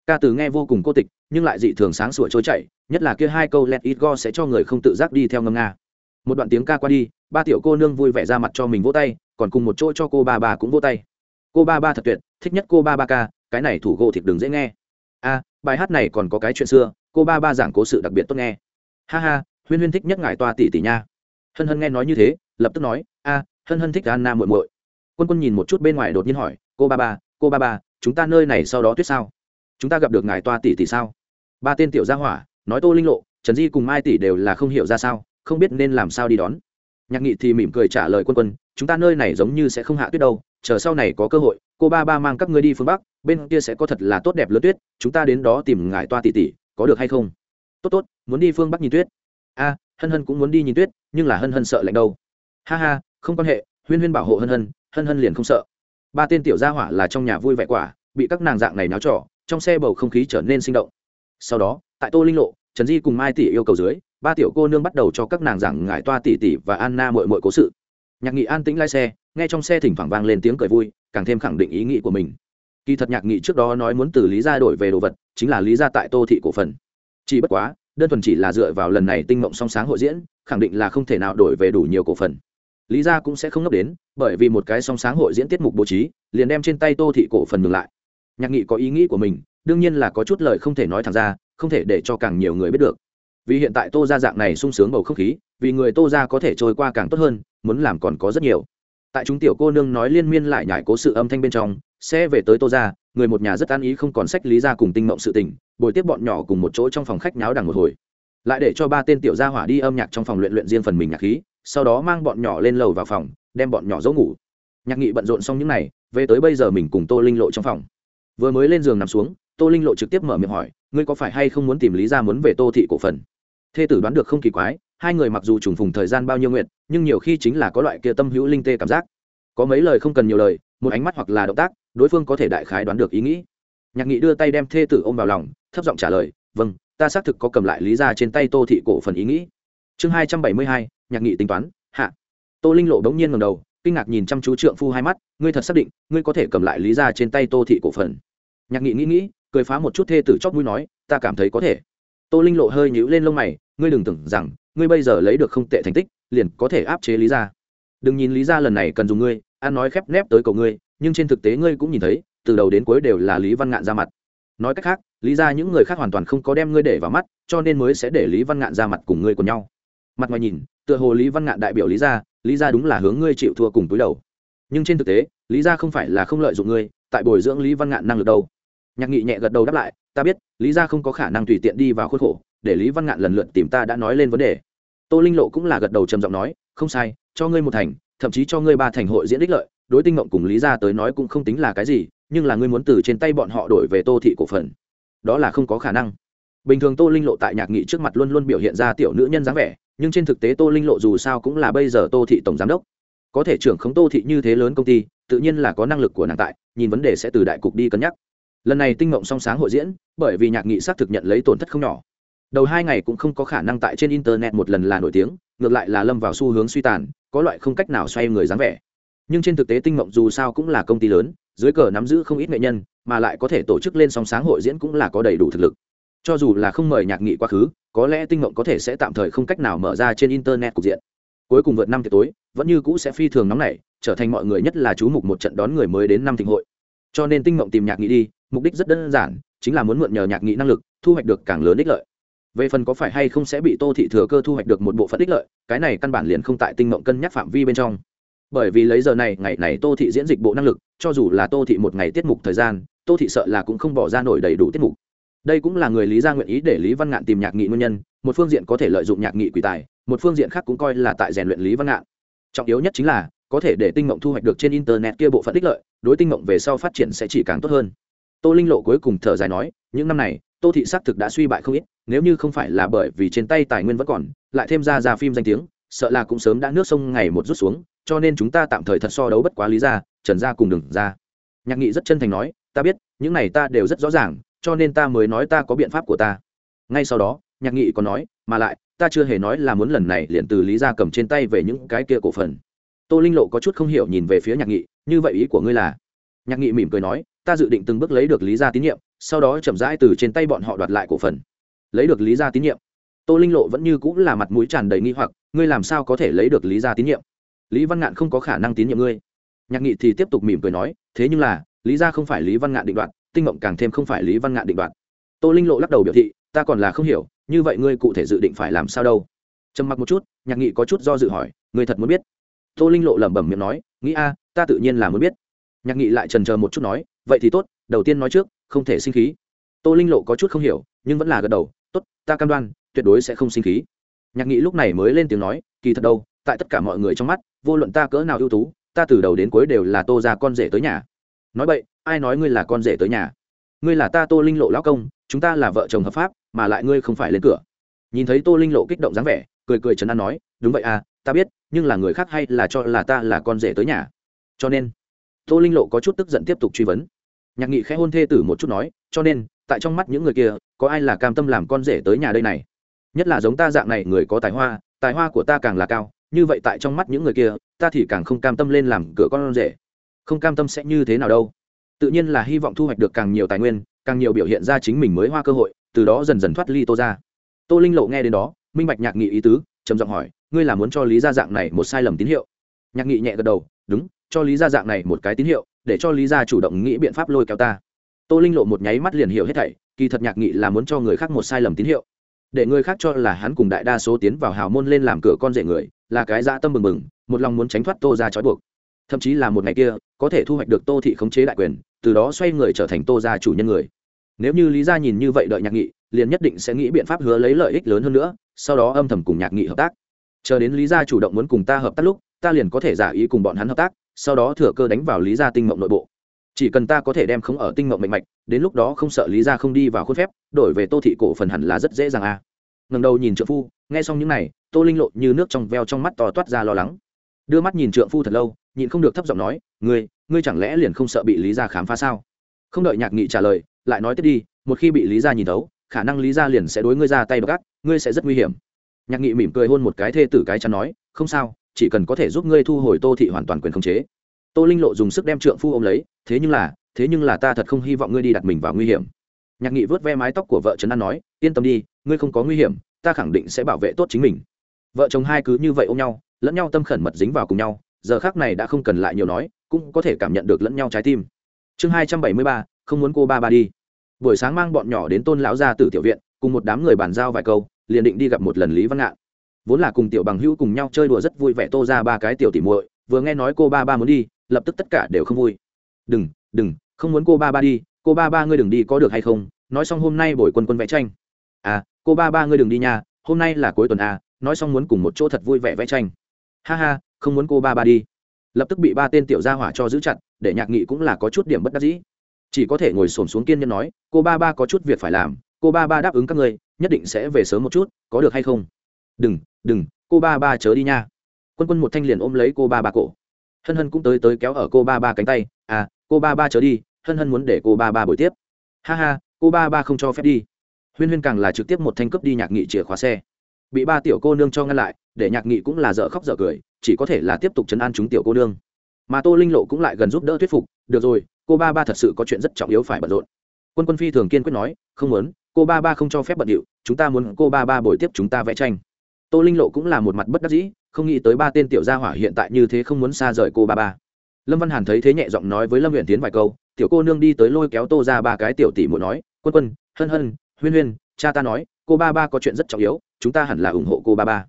Ca từ nghe vô cùng cô tịch, nhưng lại dị thường sáng sủa trôi chảy, nhất là kia hai câu let it go sẽ cho người không tự giác đi theo ngâm nga. Một đoạn tiếng ca qua đi, ba tiểu cô nương vui vẻ ra mặt cho mình vỗ tay, còn cùng một chỗ cho cô ba ba cũng vỗ tay. Cô ba ba thật tuyệt, thích nhất cô ba ba ca cái này thủ gỗ thịt đường dễ nghe. A bài hát này còn có cái chuyện xưa, cô ba ba giảng cố sự đặc biệt tốt nghe. Ha ha, huyên huyên thích nhất ngài toa tỷ tỷ nha. Hân hân nghe nói như thế, lập tức nói, a, hân hân thích anna muội muội. Quân quân nhìn một chút bên ngoài đột nhiên hỏi, cô ba ba, cô ba ba, chúng ta nơi này sau đó tuyết sao? Chúng ta gặp được ngài toa tỷ tỷ sao? Ba tên tiểu gia hỏa, nói tô linh lộ, trần di cùng mai tỷ đều là không hiểu ra sao, không biết nên làm sao đi đón nhạc nghị thì mỉm cười trả lời quân quân, chúng ta nơi này giống như sẽ không hạ tuyết đâu, chờ sau này có cơ hội, cô ba ba mang các ngươi đi phương bắc, bên kia sẽ có thật là tốt đẹp lớn tuyết, chúng ta đến đó tìm ngài toa tỷ tỷ, có được hay không? Tốt tốt, muốn đi phương bắc nhìn tuyết. A, hân hân cũng muốn đi nhìn tuyết, nhưng là hân hân sợ lạnh đâu. Ha ha, không quan hệ, huyên huyên bảo hộ hân hân hân hân liền không sợ. Ba tên tiểu gia hỏa là trong nhà vui vẻ quả, bị các nàng dạng này náo trỏ trong xe bầu không khí trở nên sinh động. Sau đó, tại tô linh lộ, trần di cùng mai tỷ yêu cầu dưới ba tiểu cô nương bắt đầu cho các nàng giảng ngải toa tỷ tỷ và anna mội mội cố sự. Nhạc nghị an tĩnh lai xe, nghe trong xe thỉnh thoảng vang lên tiếng cười vui, càng thêm khẳng định ý nghĩ của mình. Kỳ thật nhạc nghị trước đó nói muốn từ lý gia đổi về đồ vật, chính là lý gia tại tô thị cổ phần. Chỉ bất quá, đơn thuần chỉ là dựa vào lần này tinh mộng song sáng hội diễn, khẳng định là không thể nào đổi về đủ nhiều cổ phần. Lý gia cũng sẽ không ngốc đến, bởi vì một cái song sáng hội diễn tiết mục bố trí, liền đem trên tay tô thị cổ phần ngừng lại. Nhạc nghị có ý nghĩ của mình, đương nhiên là có chút lời không thể nói thẳng ra, không thể để cho càng nhiều người biết được vì hiện tại tô ra dạng này sung sướng bầu không khí, vì người tô ra có thể trôi qua càng tốt hơn, muốn làm còn có rất nhiều. Tại chúng tiểu cô nương nói liên miên lại nhải cố sự âm thanh bên trong sẽ về tới tô ra, người một nhà rất an ý không còn sách lý ra cùng tinh mộng sự tình, bồi tiếp bọn nhỏ cùng một chỗ trong phòng khách nháo đằng một hồi. Lại để cho ba tên tiểu gia hỏa đi âm nhạc trong phòng luyện luyện riêng phần mình nhạc khí, sau đó mang bọn nhỏ lên lầu vào phòng, đem bọn nhỏ giấu ngủ. Nhạc nghị bận rộn xong những n à y về tới bây giờ mình cùng tô linh lộ trong phòng. Vừa mới lên giường nằm xuống, tô linh lộ trực tiếp mở miệng hỏi, ngươi có phải hay không muốn tìm lý ra muốn về tô thị cổ phần? Thê tử đoán được không kỳ quái, hai người mặc dù trùng phùng thời gian bao nhiêu nguyện nhưng nhiều khi chính là có loại kia tâm hữu linh tê cảm giác. Có mấy lời không cần nhiều lời, một ánh mắt hoặc là động tác, đối phương có thể đại khái đoán được ý nghĩ. Nhạc nghị đưa tay đem thê tử ôm vào lòng, thấp giọng trả lời vâng ta xác thực có cầm lại lý ra trên tay tô thị cổ phần ý nghĩ. Chương hai trăm bảy mươi hai, nhạc nghị tính toán, hạ. Tô linh lộ đống nhiên ngầm đầu, kinh ngạc nhìn chăm chú trượng phu hai mắt, ngươi thật xác định, ngươi có thể cầm lại lý ra trên tay tô thị cổ phần? Nhạc nghị nghĩ nghĩ, cười phá một chút thê tử chót mũi nói, ta cảm thấy có thể. Tô linh lộ hơi nhữ lên lông mày ngươi đừng tưởng rằng ngươi bây giờ lấy được không tệ thành tích, liền có thể áp chế lý ra đừng nhìn lý ra lần này cần dùng ngươi an nói khép nép tới cầu ngươi, nhưng trên thực tế ngươi cũng nhìn thấy, từ đầu đến cuối đều là lý văn ngạn ra mặt. Nói cách khác, lý ra những người khác hoàn toàn không có đem ngươi để vào mắt, cho nên mới sẽ để lý văn ngạn ra mặt cùng ngươi cùng nhau. Mặt ngoài nhìn, tựa hồ lý văn ngạn đại biểu lý ra lý ra đúng là hướng ngươi chịu thua cùng túi đầu. Nhưng trên thực tế, lý ra không phải là không lợi dụng ngươi, tại bồi dưỡng lý văn ngạn năng lực đâu. Nhạc nghị nhẹ gật đầu đáp lại, ta biết, lý ra không có khả năng tùy tiện đi vào khuôn khổ để lý văn ngạn lần lượt tìm ta đã nói lên vấn đề. Tô linh lộ cũng là gật đầu trầm giọng nói, không sai, cho ngươi một thành, thậm chí cho ngươi ba thành hội diễn đích lợi, đối tinh mộng cùng lý ra tới nói cũng không tính là cái gì, nhưng là ngươi muốn từ trên tay bọn họ đổi về tô thị cổ phần, đó là không có khả năng. Bình thường tô linh lộ tại nhạc nghị trước mặt luôn luôn biểu hiện ra tiểu nữ nhân dáng vẻ, nhưng trên thực tế tô linh lộ dù sao cũng là bây giờ tô thị tổng giám đốc. Có thể trưởng khống tô thị như thế lớn công ty, tự nhiên là có năng lực của nàng tại, nhìn vấn đề sẽ từ đại cục đi cân nhắc. Lần này tinh mộng song sáng hội diễn, bởi vì nhạc nghị xác thực nhận lấy tổn thất không nhỏ đầu hai ngày cũng không có khả năng tại trên internet một lần là nổi tiếng, ngược lại là lâm vào xu hướng suy tàn, có loại không cách nào xoay người dáng vẻ. Nhưng trên thực tế tinh mộng dù sao cũng là công ty lớn, dưới cờ nắm giữ không ít nghệ nhân, mà lại có thể tổ chức lên song sáng hội diễn cũng là có đầy đủ thực lực. Cho dù là không mời nhạc nghị quá khứ, có lẽ tinh mộng có thể sẽ tạm thời không cách nào mở ra trên internet cục diện. Cuối cùng vượt năm tiệc tối, vẫn như cũ sẽ phi thường nóng nảy, trở thành mọi người nhất là chú mục một trận đón người mới đến năm thịnh hội. Cho nên tinh mộng tìm nhạc nghị đi, mục đích rất đơn giản, chính là muốn mượn nhờ nhạc nghị năng lực, thu hoạch được càng lớn ích lợi về phần có phải hay không sẽ bị tô thị thừa cơ thu hoạch được một bộ phận ích lợi, cái này căn bản liền không tại tinh mộng cân nhắc phạm vi bên trong. Bởi vì lấy giờ này, ngày này tô thị diễn dịch bộ năng lực, cho dù là tô thị một ngày tiết mục thời gian, tô thị sợ là cũng không bỏ ra nổi đầy đủ tiết mục. Đây cũng là người lý gia nguyện ý để lý văn ngạn tìm nhạc nghị nguyên nhân, một phương diện có thể lợi dụng nhạc nghị quỷ tài, một phương diện khác cũng coi là tại rèn luyện lý văn ngạn. Trọng yếu nhất chính là, có thể để tinh mộng thu hoạch được trên internet kia bộ phận ích lợi, đối tinh mộng về sau phát triển sẽ chỉ càng tốt hơn. Tô linh lộ cuối cùng thở dài nói, những năm này tô thị xác thực đã suy bại không ít, nếu như không phải là bởi vì trên tay tài nguyên vẫn còn, lại thêm ra ra phim danh tiếng, sợ là cũng sớm đã nước sông ngày một rút xuống, cho nên chúng ta tạm thời thật so đấu bất quá lý ra, trần ra cùng đừng ra. Nhạc nghị rất chân thành nói, ta biết, những này ta đều rất rõ ràng, cho nên ta mới nói ta có biện pháp của ta. Ngay sau đó, nhạc nghị còn nói, mà lại, ta chưa hề nói là muốn lần này liền từ lý ra cầm trên tay về những cái kia cổ phần. Tô linh lộ có chút không hiểu nhìn về phía nhạc nghị, như vậy ý của ngươi là? Nhạc nghị mỉm cười nói, ta dự định từng bước lấy được lý ra tín nhiệm sau đó chậm rãi từ trên tay bọn họ đoạt lại cổ phần. Lấy được lý ra tín nhiệm. Tô linh lộ vẫn như cũng là mặt mũi tràn đầy nghi hoặc, ngươi làm sao có thể lấy được lý ra tín nhiệm? Lý văn ngạn không có khả năng tín nhiệm ngươi. Nhạc nghị thì tiếp tục mỉm cười nói, thế nhưng là, lý ra không phải lý văn ngạn định đoạt, tinh mộng càng thêm không phải lý văn ngạn định đoạt. Tô linh lộ lắc đầu biểu thị, ta còn là không hiểu, như vậy ngươi cụ thể dự định phải làm sao đâu? Trầm mặc một chút, nhạc nghị có chút do dự hỏi, ngươi thật muốn biết? Tô linh lộ lẩm bẩm miệng nói, nghĩ a, ta tự nhiên là muốn biết. Nhạc nghị lại trần chờ một chút nói, vậy thì tốt, đầu tiên nói trước không thể sinh khí. Tô linh lộ có chút không hiểu, nhưng vẫn là gật đầu, tốt, ta cam đoan, tuyệt đối sẽ không sinh khí. Nhạc nghị lúc này mới lên tiếng nói, kỳ thật đâu, tại tất cả mọi người trong mắt, vô luận ta cỡ nào ưu tú, ta từ đầu đến cuối đều là tô ra con rể tới nhà. Nói vậy ai nói ngươi là con rể tới nhà? Ngươi là ta tô linh lộ lão công, chúng ta là vợ chồng hợp pháp, mà lại ngươi không phải lên cửa. Nhìn thấy tô linh lộ kích động dáng vẻ, cười cười trấn an nói, đúng vậy à ta biết, nhưng là người khác hay là cho là ta là con rể tới nhà. Cho nên, tô linh lộ có chút tức giận tiếp tục truy vấn nhạc nghị khẽ hôn thê tử một chút nói, cho nên, tại trong mắt những người kia, có ai là cam tâm làm con rể tới nhà đây này? Nhất là giống ta dạng này người có tài hoa tài hoa của ta càng là cao, như vậy tại trong mắt những người kia, ta thì càng không cam tâm lên làm cửa con rể. Không cam tâm sẽ như thế nào đâu? Tự nhiên là hy vọng thu hoạch được càng nhiều tài nguyên, càng nhiều biểu hiện ra chính mình mới hoa cơ hội, từ đó dần dần thoát ly tô ra tô linh lộ nghe đến đó, minh bạch nhạc nghị ý tứ, trầm giọng hỏi, ngươi là muốn cho lý gia dạng này một sai lầm tín hiệu? Nhạc nghị nhẹ gật đầu, đúng, cho lý gia dạng này một cái tín hiệu để cho lý gia chủ động nghĩ biện pháp lôi kéo ta. Tô linh lộ một nháy mắt liền hiểu hết thảy, kỳ thật nhạc nghị là muốn cho người khác một sai lầm tín hiệu. Để người khác cho là hắn cùng đại đa số tiến vào hào môn lên làm cửa con rể người, là cái dã tâm mừng mừng một lòng muốn tránh thoát tô ra trói buộc. Thậm chí là một ngày kia, có thể thu hoạch được tô thị khống chế đại quyền, từ đó xoay người trở thành tô gia chủ nhân người. Nếu như lý gia nhìn như vậy đợi nhạc nghị, liền nhất định sẽ nghĩ biện pháp hứa lấy lợi ích lớn hơn nữa, sau đó âm thầm cùng nhạc nghị hợp tác. Chờ đến lý gia chủ động muốn cùng ta hợp tác lúc, ta liền có thể giả ý cùng bọn hắn hợp tác sau đó thừa cơ đánh vào lý gia tinh mộng nội bộ. Chỉ cần ta có thể đem không ở tinh mộng mạnh mạch, đến lúc đó không sợ lý gia không đi vào khuôn phép, đổi về tô thị cổ phần hẳn là rất dễ dàng a à. ngần đầu nhìn trượng phu, nghe xong những này, tô linh lộ như nước trong veo trong mắt to toát ra lo lắng. Đưa mắt nhìn trượng phu thật lâu, nhịn không được thấp giọng nói, ngươi ngươi chẳng lẽ liền không sợ bị lý gia khám phá sao? Không đợi nhạc nghị trả lời, lại nói tiếp đi, một khi bị lý gia nhìn thấu, khả năng lý gia liền sẽ đối ngươi ra tay gắt ngươi sẽ rất nguy hiểm. Nhạc nghị mỉm cười hôn một cái thê tử cái chắn nói, không sao chỉ cần có thể giúp ngươi thu hồi tô thị hoàn toàn quyền khống chế. Tô linh lộ dùng sức đem trượng phu ôm lấy, thế nhưng là, thế nhưng là ta thật không hy vọng ngươi đi đặt mình vào nguy hiểm. Nhạc nghị vớt ve mái tóc của vợ trấn an nói, yên tâm đi, ngươi không có nguy hiểm, ta khẳng định sẽ bảo vệ tốt chính mình. Vợ chồng hai cứ như vậy ôm nhau, lẫn nhau tâm khẩn mật dính vào cùng nhau, giờ khác này đã không cần lại nhiều nói, cũng có thể cảm nhận được lẫn nhau trái tim. Chương hai trăm bảy mươi ba, không muốn cô ba ba đi. Buổi sáng mang bọn nhỏ đến tôn lão gia tử tiểu viện, cùng một đám người bàn giao vài câu, liền định đi gặp một lần lý văn ngạn vốn là cùng tiểu bằng hữu cùng nhau chơi đùa rất vui vẻ, tô ra ba cái tiểu tỉ muội, vừa nghe nói cô ba ba muốn đi, lập tức tất cả đều không vui. Đừng đừng, không muốn cô ba ba đi, cô ba ba ngươi đừng đi có được hay không? Nói xong hôm nay buổi quân quân vẽ tranh. À cô ba ba ngươi đừng đi nha, hôm nay là cuối tuần à nói xong muốn cùng một chỗ thật vui vẻ vẽ tranh. Ha ha, không muốn cô ba ba đi. Lập tức bị ba tên tiểu gia hỏa cho giữ chặt, để nhạc nghị cũng là có chút điểm bất đắc dĩ. Chỉ có thể ngồi xổm xuống kiên nhân nói, cô ba ba có chút việc phải làm, cô ba ba đáp ứng các ngươi, nhất định sẽ về sớm một chút, có được hay không? Đừng đừng, cô ba ba chớ đi nha. Quân quân một thanh liền ôm lấy cô ba ba cổ. Hân hân cũng tới tới kéo ở cô ba ba cánh tay. À cô ba ba chớ đi, hân hân muốn để cô ba ba buổi tiếp. Ha ha, cô ba ba không cho phép đi. Huyên huyên càng là trực tiếp một thanh cướp đi nhạc nghị chìa khóa xe. Bị ba tiểu cô nương cho ngăn lại, để nhạc nghị cũng là dở khóc dở cười, chỉ có thể là tiếp tục chấn an chúng tiểu cô nương. Mà tô linh lộ cũng lại gần giúp đỡ thuyết phục, được rồi, cô ba ba thật sự có chuyện rất trọng yếu phải bận rộn. Quân quân phi thường kiên quyết nói, không muốn, cô ba ba không cho phép bận điệu, chúng ta muốn cô ba ba bồi tiếp chúng ta vẽ tranh tô linh lộ cũng là một mặt bất đắc dĩ, không nghĩ tới ba tên tiểu gia hỏa hiện tại như thế không muốn xa rời cô ba ba. Lâm văn hàn thấy thế nhẹ giọng nói với lâm huyện tiến vài câu, tiểu cô nương đi tới lôi kéo tô ra ba cái tiểu tỷ muội nói, quân quân, hân hân, huyên huyên, cha ta nói, cô ba ba có chuyện rất trọng yếu, chúng ta hẳn là ủng hộ cô ba ba.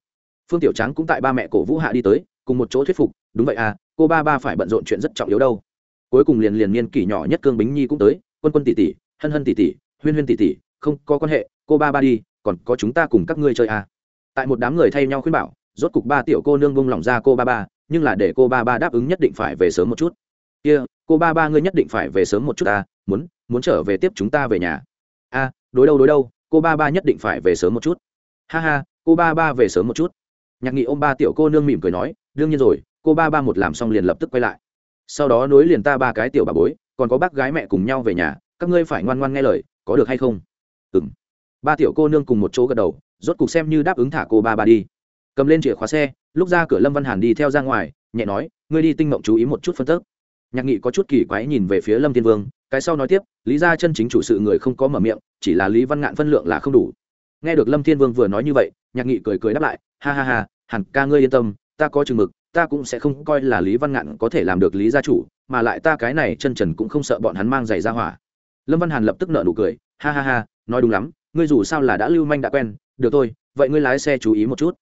Phương tiểu trắng cũng tại ba mẹ cổ vũ hạ đi tới, cùng một chỗ thuyết phục, đúng vậy à cô ba ba phải bận rộn chuyện rất trọng yếu đâu. Cuối cùng liền liền niên kỷ nhỏ nhất cương bính nhi cũng tới, quân quân tỷ tỷ, hân hân tỷ tỷ, huyên huyên tỷ tỷ, không có quan hệ, cô ba ba đi, còn có chúng ta cùng các ngươi chơi à tại một đám người thay nhau khuyên bảo rốt cục ba tiểu cô nương bông lỏng ra cô ba ba nhưng là để cô ba ba đáp ứng nhất định phải về sớm một chút. Kia、yeah, cô ba ba ngươi nhất định phải về sớm một chút à, muốn muốn trở về tiếp chúng ta về nhà. A à, đối đâu đối đâu cô ba ba nhất định phải về sớm một chút. Ha ha cô ba ba về sớm một chút. Nhạc nghị ôm ba tiểu cô nương mỉm cười nói đương nhiên rồi cô ba ba một làm xong liền lập tức quay lại. Sau đó nối liền ta ba cái tiểu bà bối còn có bác gái mẹ cùng nhau về nhà các ngươi phải ngoan ngoan nghe lời có được hay không? Ừ m ba tiểu cô nương cùng một chỗ gật đầu rốt cục xem như đáp ứng thả cô ba ba đi. Cầm lên chìa khóa xe, lúc ra cửa lâm văn hàn đi theo ra ngoài, nhẹ nói, ngươi đi tinh mộng chú ý một chút phân tức. Nhạc nghị có chút kỳ quái nhìn về phía lâm thiên vương, cái sau nói tiếp, lý ra chân chính chủ sự người không có mở miệng, chỉ là lý văn ngạn phân lượng là không đủ. Nghe được lâm thiên vương vừa nói như vậy, nhạc nghị cười cười đáp lại, ha ha ha, hẳn ca ngươi yên tâm, ta có chừng mực, ta cũng sẽ không coi là lý văn ngạn có thể làm được lý gia chủ, mà lại ta cái này chân trần cũng không sợ bọn hắn mang giày ra hỏa. Lâm văn hàn lập tức nợ nụ cười, ha ha ha, nói đúng lắm, ngươi dù sao là đã lưu manh đã quen được thôi, vậy ngươi lái xe chú ý một chút.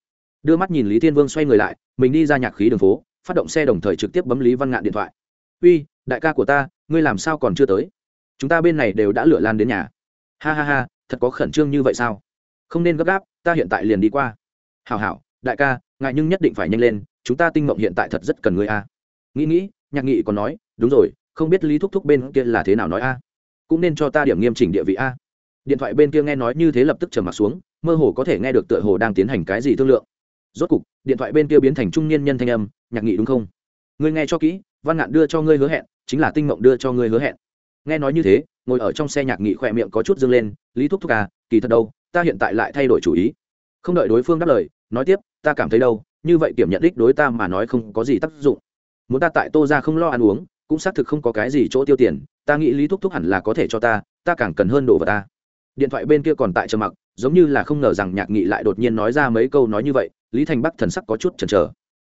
Đưa mắt nhìn lý thiên vương xoay người lại, mình đi ra nhạc khí đường phố, phát động xe đồng thời trực tiếp bấm lý văn ngạn điện thoại. Uy, đại ca của ta, ngươi làm sao còn chưa tới? Chúng ta bên này đều đã lửa lan đến nhà. Ha ha ha, thật có khẩn trương như vậy sao? Không nên gấp gáp, ta hiện tại liền đi qua. Hào hảo, đại ca, ngại nhưng nhất định phải nhanh lên, chúng ta tinh mộng hiện tại thật rất cần ngươi a. Nghĩ nghĩ, nhạc nghị còn nói, đúng rồi, không biết lý thúc thúc bên kia là thế nào nói a? Cũng nên cho ta điểm nghiêm chỉnh địa vị a. Điện thoại bên kia nghe nói như thế lập tức trầm m ặ t xuống mơ hồ có thể nghe được tựa hồ đang tiến hành cái gì thương lượng. Rốt cục, điện thoại bên kia biến thành trung niên nhân thanh âm, nhạc nghị đúng không? Ngươi nghe cho kỹ, văn ngạn đưa cho ngươi hứa hẹn, chính là tinh mộng đưa cho ngươi hứa hẹn. Nghe nói như thế, ngồi ở trong xe nhạc nghị khỏe miệng có chút dâng lên, lý thúc thúc à kỳ thật đâu, ta hiện tại lại thay đổi chủ ý. Không đợi đối phương đáp lời, nói tiếp, ta cảm thấy đâu, như vậy kiểm nhận đích đối ta mà nói không có gì tác dụng. Muốn ta tại tô ra không lo ăn uống, cũng xác thực không có cái gì chỗ tiêu tiền, ta nghĩ lý thúc thúc hẳn là có thể cho ta ta càng cần hơn đồ vật ta. Điện thoại bên kia còn tại trầm mặc giống như là không ngờ rằng nhạc nghị lại đột nhiên nói ra mấy câu nói như vậy, lý thành bắc thần sắc có chút chần chờ.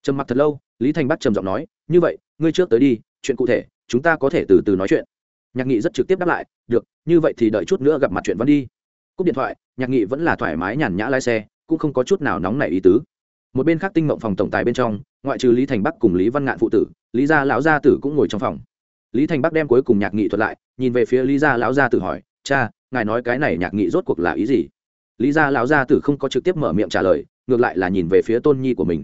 Trầm mặc thật lâu, lý thành bắc trầm giọng nói, như vậy, ngươi trước tới đi, chuyện cụ thể, chúng ta có thể từ từ nói chuyện. Nhạc nghị rất trực tiếp đáp lại, được, như vậy thì đợi chút nữa gặp mặt chuyện văn đi. Cúp điện thoại, nhạc nghị vẫn là thoải mái nhàn nhã lái xe, cũng không có chút nào nóng nảy ý tứ. Một bên khác tinh mộng phòng tổng tài bên trong, ngoại trừ lý thành bắc cùng lý văn ngạn phụ tử, lý gia lão gia tử cũng ngồi trong phòng. Lý thành bắc đem cuối cùng nhạc nghị thuật lại, nhìn về phía lý gia lão gia tử hỏi, cha, ngài nói cái này nhạc nghị rốt cuộc là ý gì? Lý gia lão gia tử không có trực tiếp mở miệng trả lời, ngược lại là nhìn về phía tôn nhi của mình.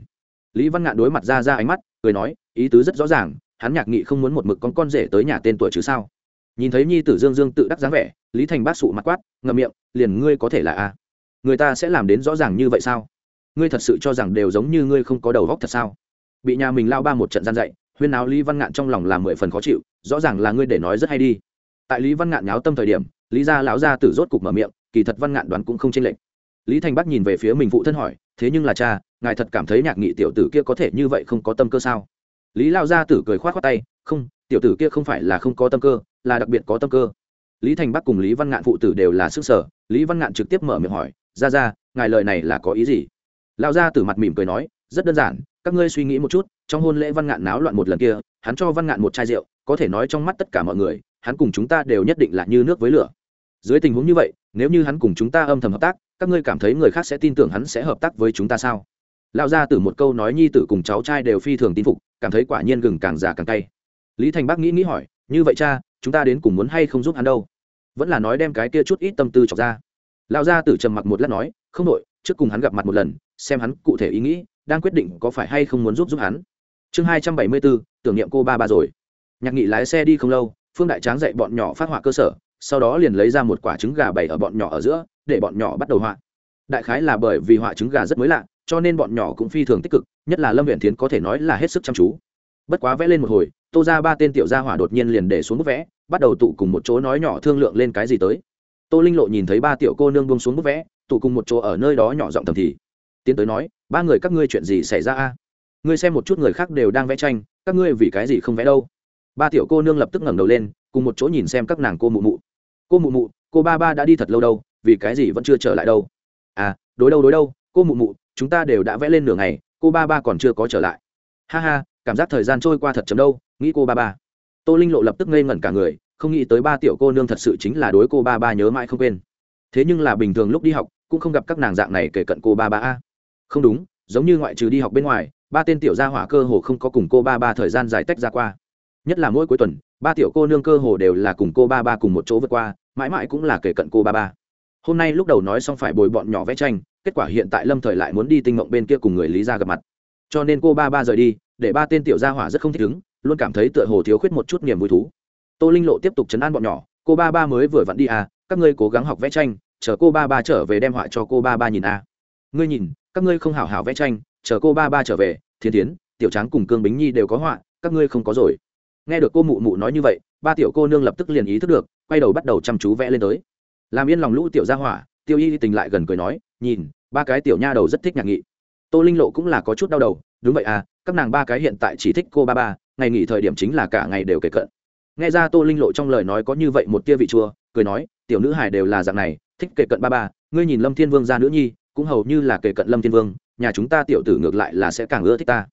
Lý văn ngạn đối mặt ra ra ánh mắt, cười nói, ý tứ rất rõ ràng, hắn nhạc nghị không muốn một mực con con rể tới nhà tên tuổi chứ sao? Nhìn thấy nhi tử dương dương tự đắc dáng vẻ, lý thành bác sụ mặt quát, ngậm miệng, liền ngươi có thể là a? Người ta sẽ làm đến rõ ràng như vậy sao? Ngươi thật sự cho rằng đều giống như ngươi không có đầu góc thật sao? Bị nhà mình lao ba một trận gian dạy, huyên áo lý văn ngạn trong lòng làm mười phần khó chịu, rõ ràng là ngươi để nói rất hay đi. Tại lý văn ngạn nháo tâm thời điểm, lý gia lão gia tử rốt cục mở miệng kỳ thật văn ngạn đoán cũng không chênh lệch. Lý thành bắc nhìn về phía mình phụ thân hỏi, thế nhưng là cha, ngài thật cảm thấy nhạc nghị tiểu tử kia có thể như vậy không có tâm cơ sao? Lý lao gia tử cười khoát khoát tay, không, tiểu tử kia không phải là không có tâm cơ, là đặc biệt có tâm cơ. Lý thành bắc cùng lý văn ngạn phụ tử đều là sức sở, lý văn ngạn trực tiếp mở miệng hỏi ra ra ngài lời này là có ý gì? Lao gia tử mặt mỉm cười nói, rất đơn giản, các ngươi suy nghĩ một chút, trong hôn lễ văn ngạn náo loạn một lần kia, hắn cho văn ngạn một chai rượu, có thể nói trong mắt tất cả mọi người, hắn cùng chúng ta đều nhất định là như nước với lửa. Dưới tình huống như vậy nếu như hắn cùng chúng ta âm thầm hợp tác, các ngươi cảm thấy người khác sẽ tin tưởng hắn sẽ hợp tác với chúng ta sao? Lão gia tử một câu nói nhi tử cùng cháu trai đều phi thường tin phục, cảm thấy quả nhiên gừng càng già càng cay. Lý thành bắc nghĩ nghĩ hỏi, như vậy cha, chúng ta đến cùng muốn hay không giúp hắn đâu? Vẫn là nói đem cái kia chút ít tâm tư chọc ra. Lão gia tử trầm mặc một lát nói, không đội trước cùng hắn gặp mặt một lần, xem hắn cụ thể ý nghĩ, đang quyết định có phải hay không muốn giúp giúp hắn. Chương hai trăm bảy mươi bốn, tưởng niệm cô ba ba rồi. Nhạc nghị lái xe đi không lâu, phương đại tráng dạy bọn nhỏ phát họa cơ sở sau đó liền lấy ra một quả trứng gà bày ở bọn nhỏ ở giữa, để bọn nhỏ bắt đầu họa. Đại khái là bởi vì họa trứng gà rất mới lạ, cho nên bọn nhỏ cũng phi thường tích cực, nhất là lâm huyện thiến có thể nói là hết sức chăm chú. Bất quá vẽ lên một hồi, tô ra ba tên tiểu gia hỏa đột nhiên liền để xuống bức vẽ, bắt đầu tụ cùng một chỗ nói nhỏ thương lượng lên cái gì tới. Tô linh lộ nhìn thấy ba tiểu cô nương bông xuống bức vẽ, tụ cùng một chỗ ở nơi đó nhỏ giọng thầm thì. Tiến tới nói, ba người các ngươi chuyện gì xảy ra a? Ngươi xem một chút người khác đều đang vẽ tranh, các ngươi vì cái gì không vẽ đâu? Ba tiểu cô nương lập tức ngẩng đầu lên, cùng một chỗ nhìn xem các nàng cô mụ mụ cô mụ mụ, cô ba ba đã đi thật lâu đâu, vì cái gì vẫn chưa trở lại đâu? À đối đâu đối đâu, cô mụ mụ, chúng ta đều đã vẽ lên nửa ngày, cô ba ba còn chưa có trở lại. Ha ha, cảm giác thời gian trôi qua thật chấm đâu, nghĩ cô ba ba. Tô linh lộ lập tức ngây ngẩn cả người, không nghĩ tới ba tiểu cô nương thật sự chính là đối cô ba ba nhớ mãi không quên. Thế nhưng là bình thường lúc đi học, cũng không gặp các nàng dạng này kể cận cô ba ba a. Không đúng, giống như ngoại trừ đi học bên ngoài, ba tên tiểu gia hỏa cơ hồ không có cùng cô ba ba thời gian dài tách ra qua. Nhất là mỗi cuối tuần, ba tiểu cô nương cơ hồ đều là cùng cô ba ba cùng một chỗ vượt qua mãi mãi cũng là kể cận cô ba ba. Hôm nay lúc đầu nói xong phải bồi bọn nhỏ vẽ tranh, kết quả hiện tại lâm thời lại muốn đi tinh mộng bên kia cùng người lý ra gặp mặt. Cho nên cô ba ba rời đi, để ba tên tiểu gia hỏa rất không thích ứng, luôn cảm thấy tựa hồ thiếu khuyết một chút niềm vui thú. Tô linh lộ tiếp tục chấn an bọn nhỏ, cô ba ba mới vừa vặn đi à các ngươi cố gắng học vẽ tranh, chờ cô ba ba trở về đem họa cho cô ba ba nhìn à. Ngươi nhìn, các ngươi không hảo hảo vẽ tranh, chờ cô ba ba trở về thiên tiến tiểu tráng cùng cương bính nhi đều có họa, các ngươi không có rồi. Nghe được cô mụ mụ nói như vậy, ba tiểu cô nương lập tức liền ý thức được quay đầu bắt đầu chăm chú vẽ lên tới. Làm yên lòng lũ tiểu gia hỏa, tiêu y tình lại gần cười nói, nhìn, ba cái tiểu nha đầu rất thích nhạc nghị. Tô linh lộ cũng là có chút đau đầu, đúng vậy à các nàng ba cái hiện tại chỉ thích cô ba ba, ngày nghỉ thời điểm chính là cả ngày đều kể cận. Nghe ra tô linh lộ trong lời nói có như vậy một tia vị chua, cười nói, tiểu nữ hải đều là dạng này, thích kể cận ba ba, ngươi nhìn lâm thiên vương ra nữ nhi, cũng hầu như là kể cận lâm thiên vương, nhà chúng ta tiểu tử ngược lại là sẽ càng ưa thích ta.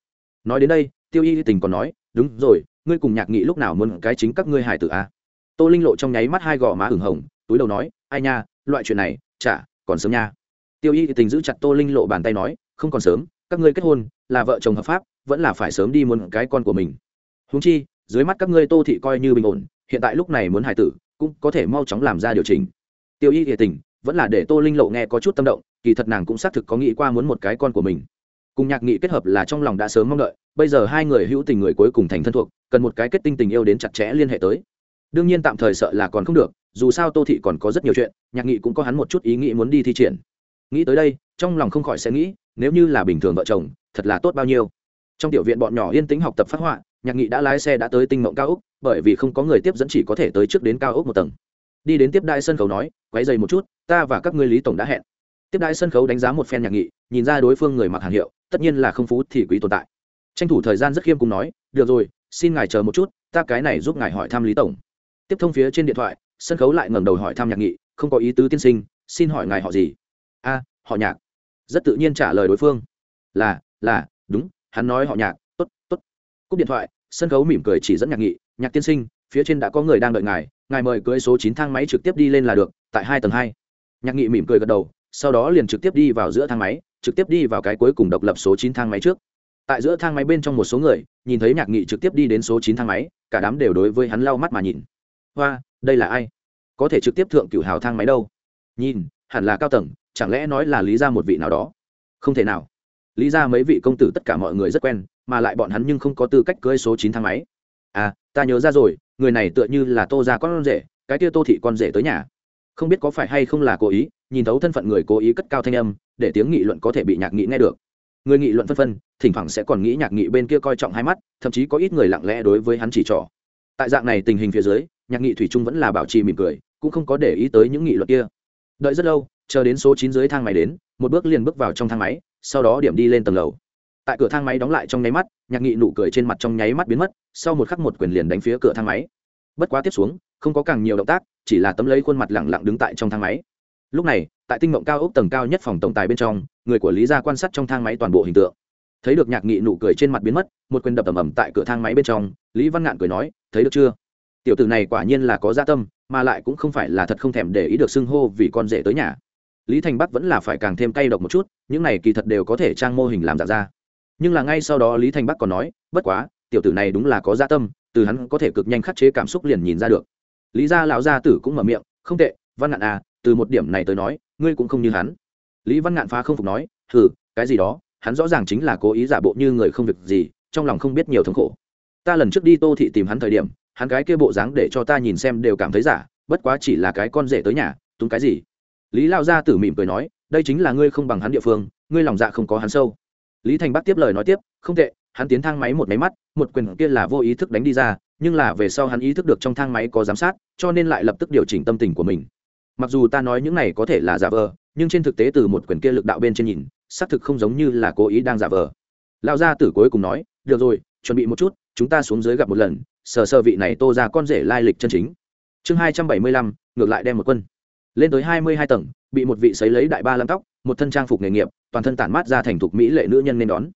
Nói đến đây, tiêu y tình còn nói, đúng rồi, ngươi cùng nhạc nghị lúc nào muốn cái chính các ngươi hải tử à? Tô linh lộ trong nháy mắt hai gò má hửng hồng, túi đầu nói, ai nha, loại chuyện này, chả còn sớm nha. Tiêu y tình giữ chặt tô linh lộ bàn tay nói, không còn sớm, các ngươi kết hôn, là vợ chồng hợp pháp, vẫn là phải sớm đi muốn cái con của mình. Húng chi, dưới mắt các ngươi tô thị coi như bình ổn, hiện tại lúc này muốn hài tử, cũng có thể mau chóng làm ra điều chỉnh. Tiêu y thì tình, vẫn là để tô linh lộ nghe có chút tâm động, kỳ thật nàng cũng xác thực có nghĩ qua muốn một cái con của mình. Cùng nhạc nghị kết hợp là trong lòng đã sớm mong đợi, bây giờ hai người hữu tình người cuối cùng thành thân thuộc, cần một cái kết tinh tình yêu đến chặt chẽ liên hệ tới đương nhiên tạm thời sợ là còn không được, dù sao tô thị còn có rất nhiều chuyện, nhạc nghị cũng có hắn một chút ý nghĩ muốn đi thi triển. Nghĩ tới đây, trong lòng không khỏi sẽ nghĩ, nếu như là bình thường vợ chồng, thật là tốt bao nhiêu. Trong tiểu viện bọn nhỏ yên tĩnh học tập phát họa, nhạc nghị đã lái xe đã tới tinh mộng cao úc bởi vì không có người tiếp dẫn chỉ có thể tới trước đến cao úc một tầng. Đi đến tiếp đại sân khấu nói, quấy dày một chút, ta và các ngươi lý tổng đã hẹn. Tiếp đại sân khấu đánh giá một phen nhạc nghị, nhìn ra đối phương người mặc hàng hiệu, tất nhiên là không phú thì quý tồn tại. Tranh thủ thời gian rất khiêm cùng nói, được rồi, xin ngài chờ một chút, ta cái này giúp ngài hỏi thăm lý tổng tiếp thông phía trên điện thoại, sân khấu lại ngẩng đầu hỏi thăm nhạc nghị, không có ý tứ tiên sinh, xin hỏi ngài họ gì? A, họ nhạc. Rất tự nhiên trả lời đối phương. Là là, đúng, hắn nói họ nhạc t ố t t ố t cúp điện thoại, sân khấu mỉm cười chỉ dẫn nhạc nghị, nhạc tiên sinh, phía trên đã có người đang đợi ngài ngài mời cưới số chín thang máy trực tiếp đi lên là được, tại hai tầng hai. Nhạc nghị mỉm cười gật đầu, sau đó liền trực tiếp đi vào giữa thang máy, trực tiếp đi vào cái cuối cùng độc lập số chín thang máy trước. Tại giữa thang máy bên trong một số người, nhìn thấy nhạc nghị trực tiếp đi đến số chín thang máy, cả đám đều đối với hắn lau mắt mà nhìn hoa, đây là ai? Có thể trực tiếp thượng cửu hào thang máy đâu? Nhìn, hẳn là cao tầng, chẳng lẽ nói là lý ra một vị nào đó? Không thể nào. Lý ra mấy vị công tử tất cả mọi người rất quen, mà lại bọn hắn nhưng không có tư cách cưới số chín thang máy. À ta nhớ ra rồi, người này tựa như là tô ra con rể, cái kia tô thị con rể tới nhà. Không biết có phải hay không là cố ý, nhìn thấu thân phận người cố ý cất cao thanh âm, để tiếng nghị luận có thể bị nhạc nghị nghe được. Người nghị luận phân phân, thỉnh thoảng sẽ còn nghĩ nhạc nghị bên kia coi trọng hai mắt, thậm chí có ít người lặng lẽ đối với hắn chỉ trỏ. Tại dạng này tình hình phía dưới nhạc nghị thủy trung vẫn là bảo trì mỉm cười, cũng không có để ý tới những nghị luận kia. Đợi rất lâu, chờ đến số chín dưới thang máy đến, một bước liền bước vào trong thang máy, sau đó điểm đi lên tầng lầu. Tại cửa thang máy đóng lại trong nháy mắt, nhạc nghị nụ cười trên mặt trong nháy mắt biến mất, sau một khắc một quyền liền đánh phía cửa thang máy. Bất quá tiếp xuống, không có càng nhiều động tác, chỉ là tấm lấy khuôn mặt lẳng lặng đứng tại trong thang máy. Lúc này, tại tinh mộng cao ốc tầng cao nhất phòng tổng tài bên trong, người của lý gia quan sát trong thang máy toàn bộ hình tượng. Thấy được nhạc nghị nụ cười trên mặt biến mất, một quyền đập ầm ầm tại cửa thang máy bên trong, lý văn ngạn cười nói, thấy được chưa? Tiểu tử này quả nhiên là có gia tâm, mà lại cũng không phải là thật không thèm để ý được xưng hô vì con rể tới nhà. Lý thành bắc vẫn là phải càng thêm cay độc một chút, những này kỳ thật đều có thể trang mô hình làm giả ra. Nhưng là ngay sau đó lý thành bắc còn nói, bất quá, tiểu tử này đúng là có gia tâm, từ hắn có thể cực nhanh khắc chế cảm xúc liền nhìn ra được. Lý gia lão gia tử cũng mở miệng, không tệ, văn ngạn à từ một điểm này tới nói, ngươi cũng không như hắn. Lý văn ngạn phá không phục nói thử cái gì đó, hắn rõ ràng chính là cố ý giả bộ như người không việc gì, trong lòng không biết nhiều thống khổ. Ta lần trước đi tô thị tìm hắn thời điểm hắn cái kia bộ dáng để cho ta nhìn xem đều cảm thấy giả, bất quá chỉ là cái con rể tới nhà, túng cái gì? Lý lao gia tử mỉm cười nói, đây chính là ngươi không bằng hắn địa phương, ngươi lòng dạ không có hắn sâu. Lý thành bắc tiếp lời nói tiếp, không tệ, hắn tiến thang máy một máy mắt, một quyền kia là vô ý thức đánh đi ra, nhưng là về sau hắn ý thức được trong thang máy có giám sát, cho nên lại lập tức điều chỉnh tâm tình của mình. Mặc dù ta nói những này có thể là giả vờ, nhưng trên thực tế từ một quyền kia lực đạo bên trên nhìn, xác thực không giống như là cố ý đang giả vờ. Lão gia tử cuối cùng nói, được rồi, chuẩn bị một chút, chúng ta xuống dưới gặp một lần sờ sơ vị này tô ra con rể lai lịch chân chính. Chương hai trăm bảy mươi lăm, ngược lại đem một quân. Lên tới hai mươi hai tầng, bị một vị sấy lấy đại ba lăm tóc, một thân trang phục nghề nghiệp, toàn thân tản mát ra thành thục mỹ lệ nữ nhân nên đón.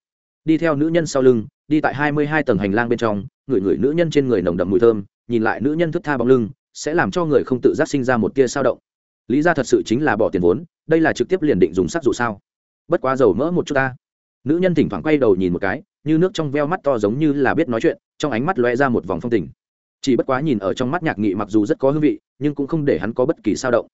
Đi theo nữ nhân sau lưng, đi tại hai mươi hai tầng hành lang bên trong người người nữ nhân trên người nồng đậm mùi thơm, nhìn lại nữ nhân thức tha bóng lưng, sẽ làm cho người không tự giác sinh ra một tia sao động. Lý ra thật sự chính là bỏ tiền vốn, đây là trực tiếp liền định dùng sắc dụ sao. Bất quá dầu mỡ một chút ta. Nữ nhân thỉnh thoảng quay đầu nhìn một cái như nước trong veo mắt to giống như là biết nói chuyện, trong ánh mắt loe ra một vòng phong tình. Chỉ bất quá nhìn ở trong mắt nhạc nghị mặc dù rất có hương vị, nhưng cũng không để hắn có bất kỳ sao động.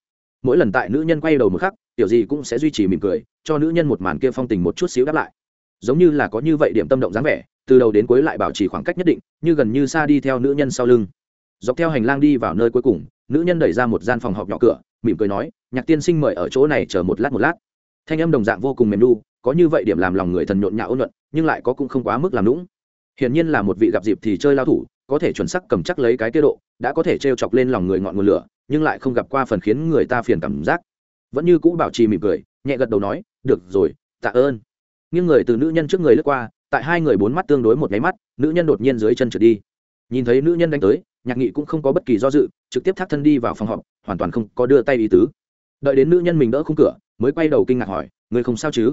Mỗi lần tại nữ nhân quay đầu một khắc, tiểu gì cũng sẽ duy trì mỉm cười, cho nữ nhân một màn kia phong tình một chút xíu đáp lại. Giống như là có như vậy điểm tâm động dáng vẻ, từ đầu đến cuối lại bảo trì khoảng cách nhất định, như gần như xa đi theo nữ nhân sau lưng. Dọc theo hành lang đi vào nơi cuối cùng, nữ nhân đẩy ra một gian phòng họp nhỏ cửa, mỉm cười nói, nhạc tiên sinh mời ở chỗ này chờ một lát một lát. Thanh âm đồng dạng vô cùng mềm lu có như vậy điểm làm lòng người thần nhộn nhạo ôn luận nhưng lại có cũng không quá mức làm lũng hiển nhiên là một vị gặp dịp thì chơi lao thủ, có thể chuẩn sắc cầm chắc lấy cái tiết độ, đã có thể t chọc lên lòng người ngọn nguồn lửa, nhưng lại không gặp qua phần khiến người ta phiền cảm giác. Vẫn như cũ bảo trì mỉm cười, nhẹ gật đầu nói, được rồi, tạ ơn. Nhưng người từ nữ nhân trước người lướt qua, tại hai người bốn mắt tương đối một máy mắt, nữ nhân đột nhiên dưới chân trượt đi. Nhìn thấy nữ nhân đánh tới, nhạc nghị cũng không có bất kỳ do dự, trực tiếp thác thân đi vào phòng họp, hoàn toàn không có đưa tay ý tứ. Đợi đến nữ nhân mình đỡ khung cửa, mới quay đầu kinh ngạc hỏi người không sao chứ?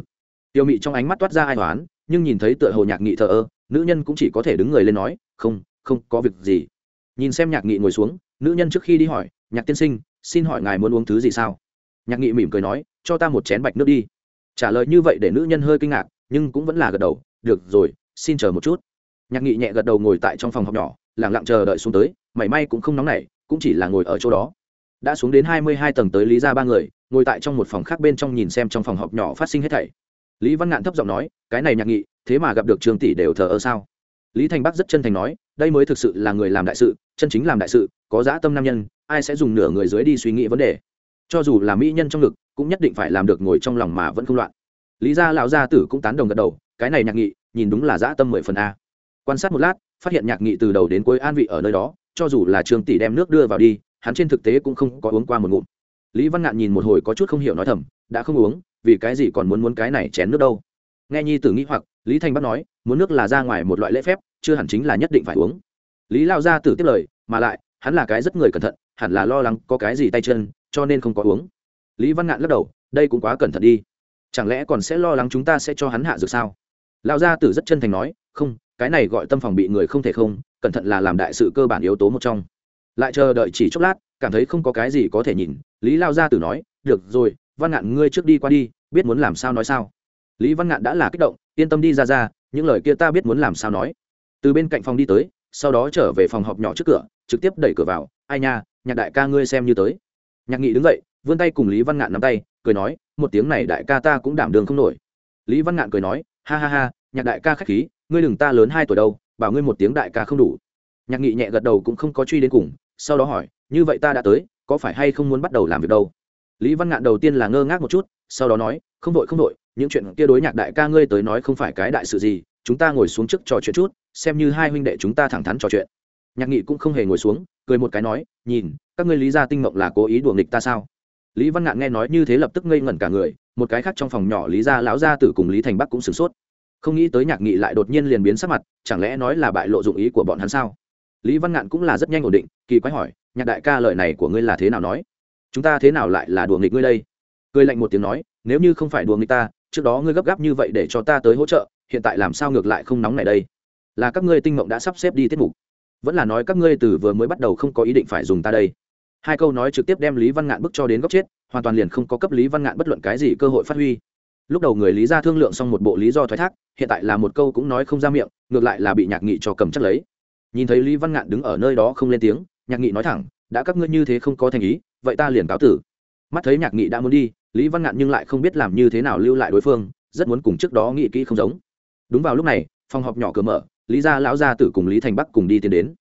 Tiêu mị trong ánh mắt toát ra ai toán nhưng nhìn thấy tựa hồ nhạc nghị thờ ơ, nữ nhân cũng chỉ có thể đứng người lên nói, không không có việc gì. Nhìn xem nhạc nghị ngồi xuống, nữ nhân trước khi đi hỏi, nhạc tiên sinh, xin hỏi ngài muốn uống thứ gì sao? Nhạc nghị mỉm cười nói, cho ta một chén bạch nước đi. Trả lời như vậy để nữ nhân hơi kinh ngạc, nhưng cũng vẫn là gật đầu, được rồi, xin chờ một chút. Nhạc nghị nhẹ gật đầu ngồi tại trong phòng học nhỏ lẳng lặng chờ đợi xuống tới, mảy may cũng không nóng nảy, cũng chỉ là ngồi ở chỗ đó. Đã xuống đến hai mươi hai tầng tới lý ra ba người, ngồi tại trong một phòng khác bên trong nhìn xem trong phòng học nhỏ phát sinh hết thảy lý văn ngạn thấp giọng nói, cái này nhạc nghị, thế mà gặp được trường tỷ đều thờ ơ sao? Lý thành bắc rất chân thành nói, đây mới thực sự là người làm đại sự, chân chính làm đại sự, có dã tâm nam nhân, ai sẽ dùng nửa người dưới đi suy nghĩ vấn đề? Cho dù là mỹ nhân trong ngực, cũng nhất định phải làm được ngồi trong lòng mà vẫn không loạn. Lý gia lão gia tử cũng tán đồng gật đầu, cái này nhạc nghị, nhìn đúng là dã tâm mười phần a. Quan sát một lát, phát hiện nhạc nghị từ đầu đến cuối an vị ở nơi đó, cho dù là trường tỷ đem nước đưa vào đi, hắn trên thực tế cũng không có uống qua một ngụm. Lý văn ngạn nhìn một hồi có chút không hiểu nói thầm, đã không uống vì cái gì còn muốn muốn cái này chén nước đâu? Nghe nhi tử nghĩ hoặc, lý thanh bắc nói, muốn nước là ra ngoài một loại lễ phép, chưa hẳn chính là nhất định phải uống. Lý lao gia tử tiếp lời, mà lại, hắn là cái rất người cẩn thận, hẳn là lo lắng có cái gì tay chân, cho nên không có uống. Lý văn ngạn lắc đầu, đây cũng quá cẩn thận đi. Chẳng lẽ còn sẽ lo lắng chúng ta sẽ cho hắn hạ dược sao? Lao gia tử rất chân thành nói, không, cái này gọi tâm phòng bị người không thể không, cẩn thận là làm đại sự cơ bản yếu tố một trong. Lại chờ đợi chỉ chốc lát, cảm thấy không có cái gì có thể nhìn, lý lao gia tử nói, được rồi, văn ngạn, ngươi trước đi qua đi biết muốn làm sao nói sao. Lý văn ngạn đã là kích động, yên tâm đi ra ra, những lời kia ta biết muốn làm sao nói. Từ bên cạnh phòng đi tới, sau đó trở về phòng họp nhỏ trước cửa, trực tiếp đẩy cửa vào, ai nha, nhạc đại ca ngươi xem như tới. Nhạc nghị đứng dậy, vươn tay cùng lý văn ngạn nắm tay, cười nói, một tiếng này đại ca ta cũng đảm đường không nổi. Lý văn ngạn cười nói, ha ha ha, nhạc đại ca k h á c h khí, ngươi đừng ta lớn hai tuổi đâu, bảo ngươi một tiếng đại ca không đủ. Nhạc nghị nhẹ gật đầu cũng không có truy đến cùng, sau đó hỏi, như vậy ta đã tới, có phải hay không muốn bắt đầu làm việc đâu? Lý văn ngạn đầu tiên là ngơ ngác một chút, sau đó nói, không đội không đội những chuyện kia đối nhạc đại ca ngươi tới nói không phải cái đại sự gì, chúng ta ngồi xuống trước trò chuyện chút, xem như hai huynh đệ chúng ta thẳng thắn trò chuyện. Nhạc nghị cũng không hề ngồi xuống, cười một cái nói, nhìn, các ngươi lý gia tinh mộng là cố ý đùa nghịch ta sao? Lý văn ngạn nghe nói như thế lập tức ngây ngẩn cả người, một cái khác trong phòng nhỏ lý gia lão gia tử cùng lý thành bắc cũng sửng sốt. Không nghĩ tới nhạc nghị lại đột nhiên liền biến sắc mặt, chẳng lẽ nói là bại lộ dụng ý của bọn hắn sao? Lý văn ngạn cũng là rất nhanh ổn định, kỳ quái hỏi, nhạc đại ca lời này của ngươi là thế nào nói? Chúng ta thế nào lại là đùa nghịch ngươi đây? Cười lạnh một tiếng nói, nếu như không phải đùa nghịch ta, trước đó ngươi gấp gáp như vậy để cho ta tới hỗ trợ, hiện tại làm sao ngược lại không nóng này đây? Là các ngươi tinh mộng đã sắp xếp đi tiết mục. Vẫn là nói các ngươi từ vừa mới bắt đầu không có ý định phải dùng ta đây. Hai câu nói trực tiếp đem lý văn ngạn bức cho đến góc chết, hoàn toàn liền không có cấp lý văn ngạn bất luận cái gì cơ hội phát huy. Lúc đầu người lý ra thương lượng xong một bộ lý do thoái thác, hiện tại là một câu cũng nói không ra miệng, ngược lại là bị nhạc nghị cho cầm chắc lấy. Nhìn thấy lý văn ngạn đứng ở nơi đó không lên tiếng, nhạc nghị nói thẳng, đã các ngươi như thế không có thành ý vậy ta liền cáo tử. Mắt thấy nhạc nghị đã muốn đi, lý văn ngạn nhưng lại không biết làm như thế nào lưu lại đối phương, rất muốn cùng trước đó nghị kỹ không giống. Đúng vào lúc này, phòng họp nhỏ cửa mở, lý gia lão gia tử cùng lý thành bắc cùng đi tiến đến.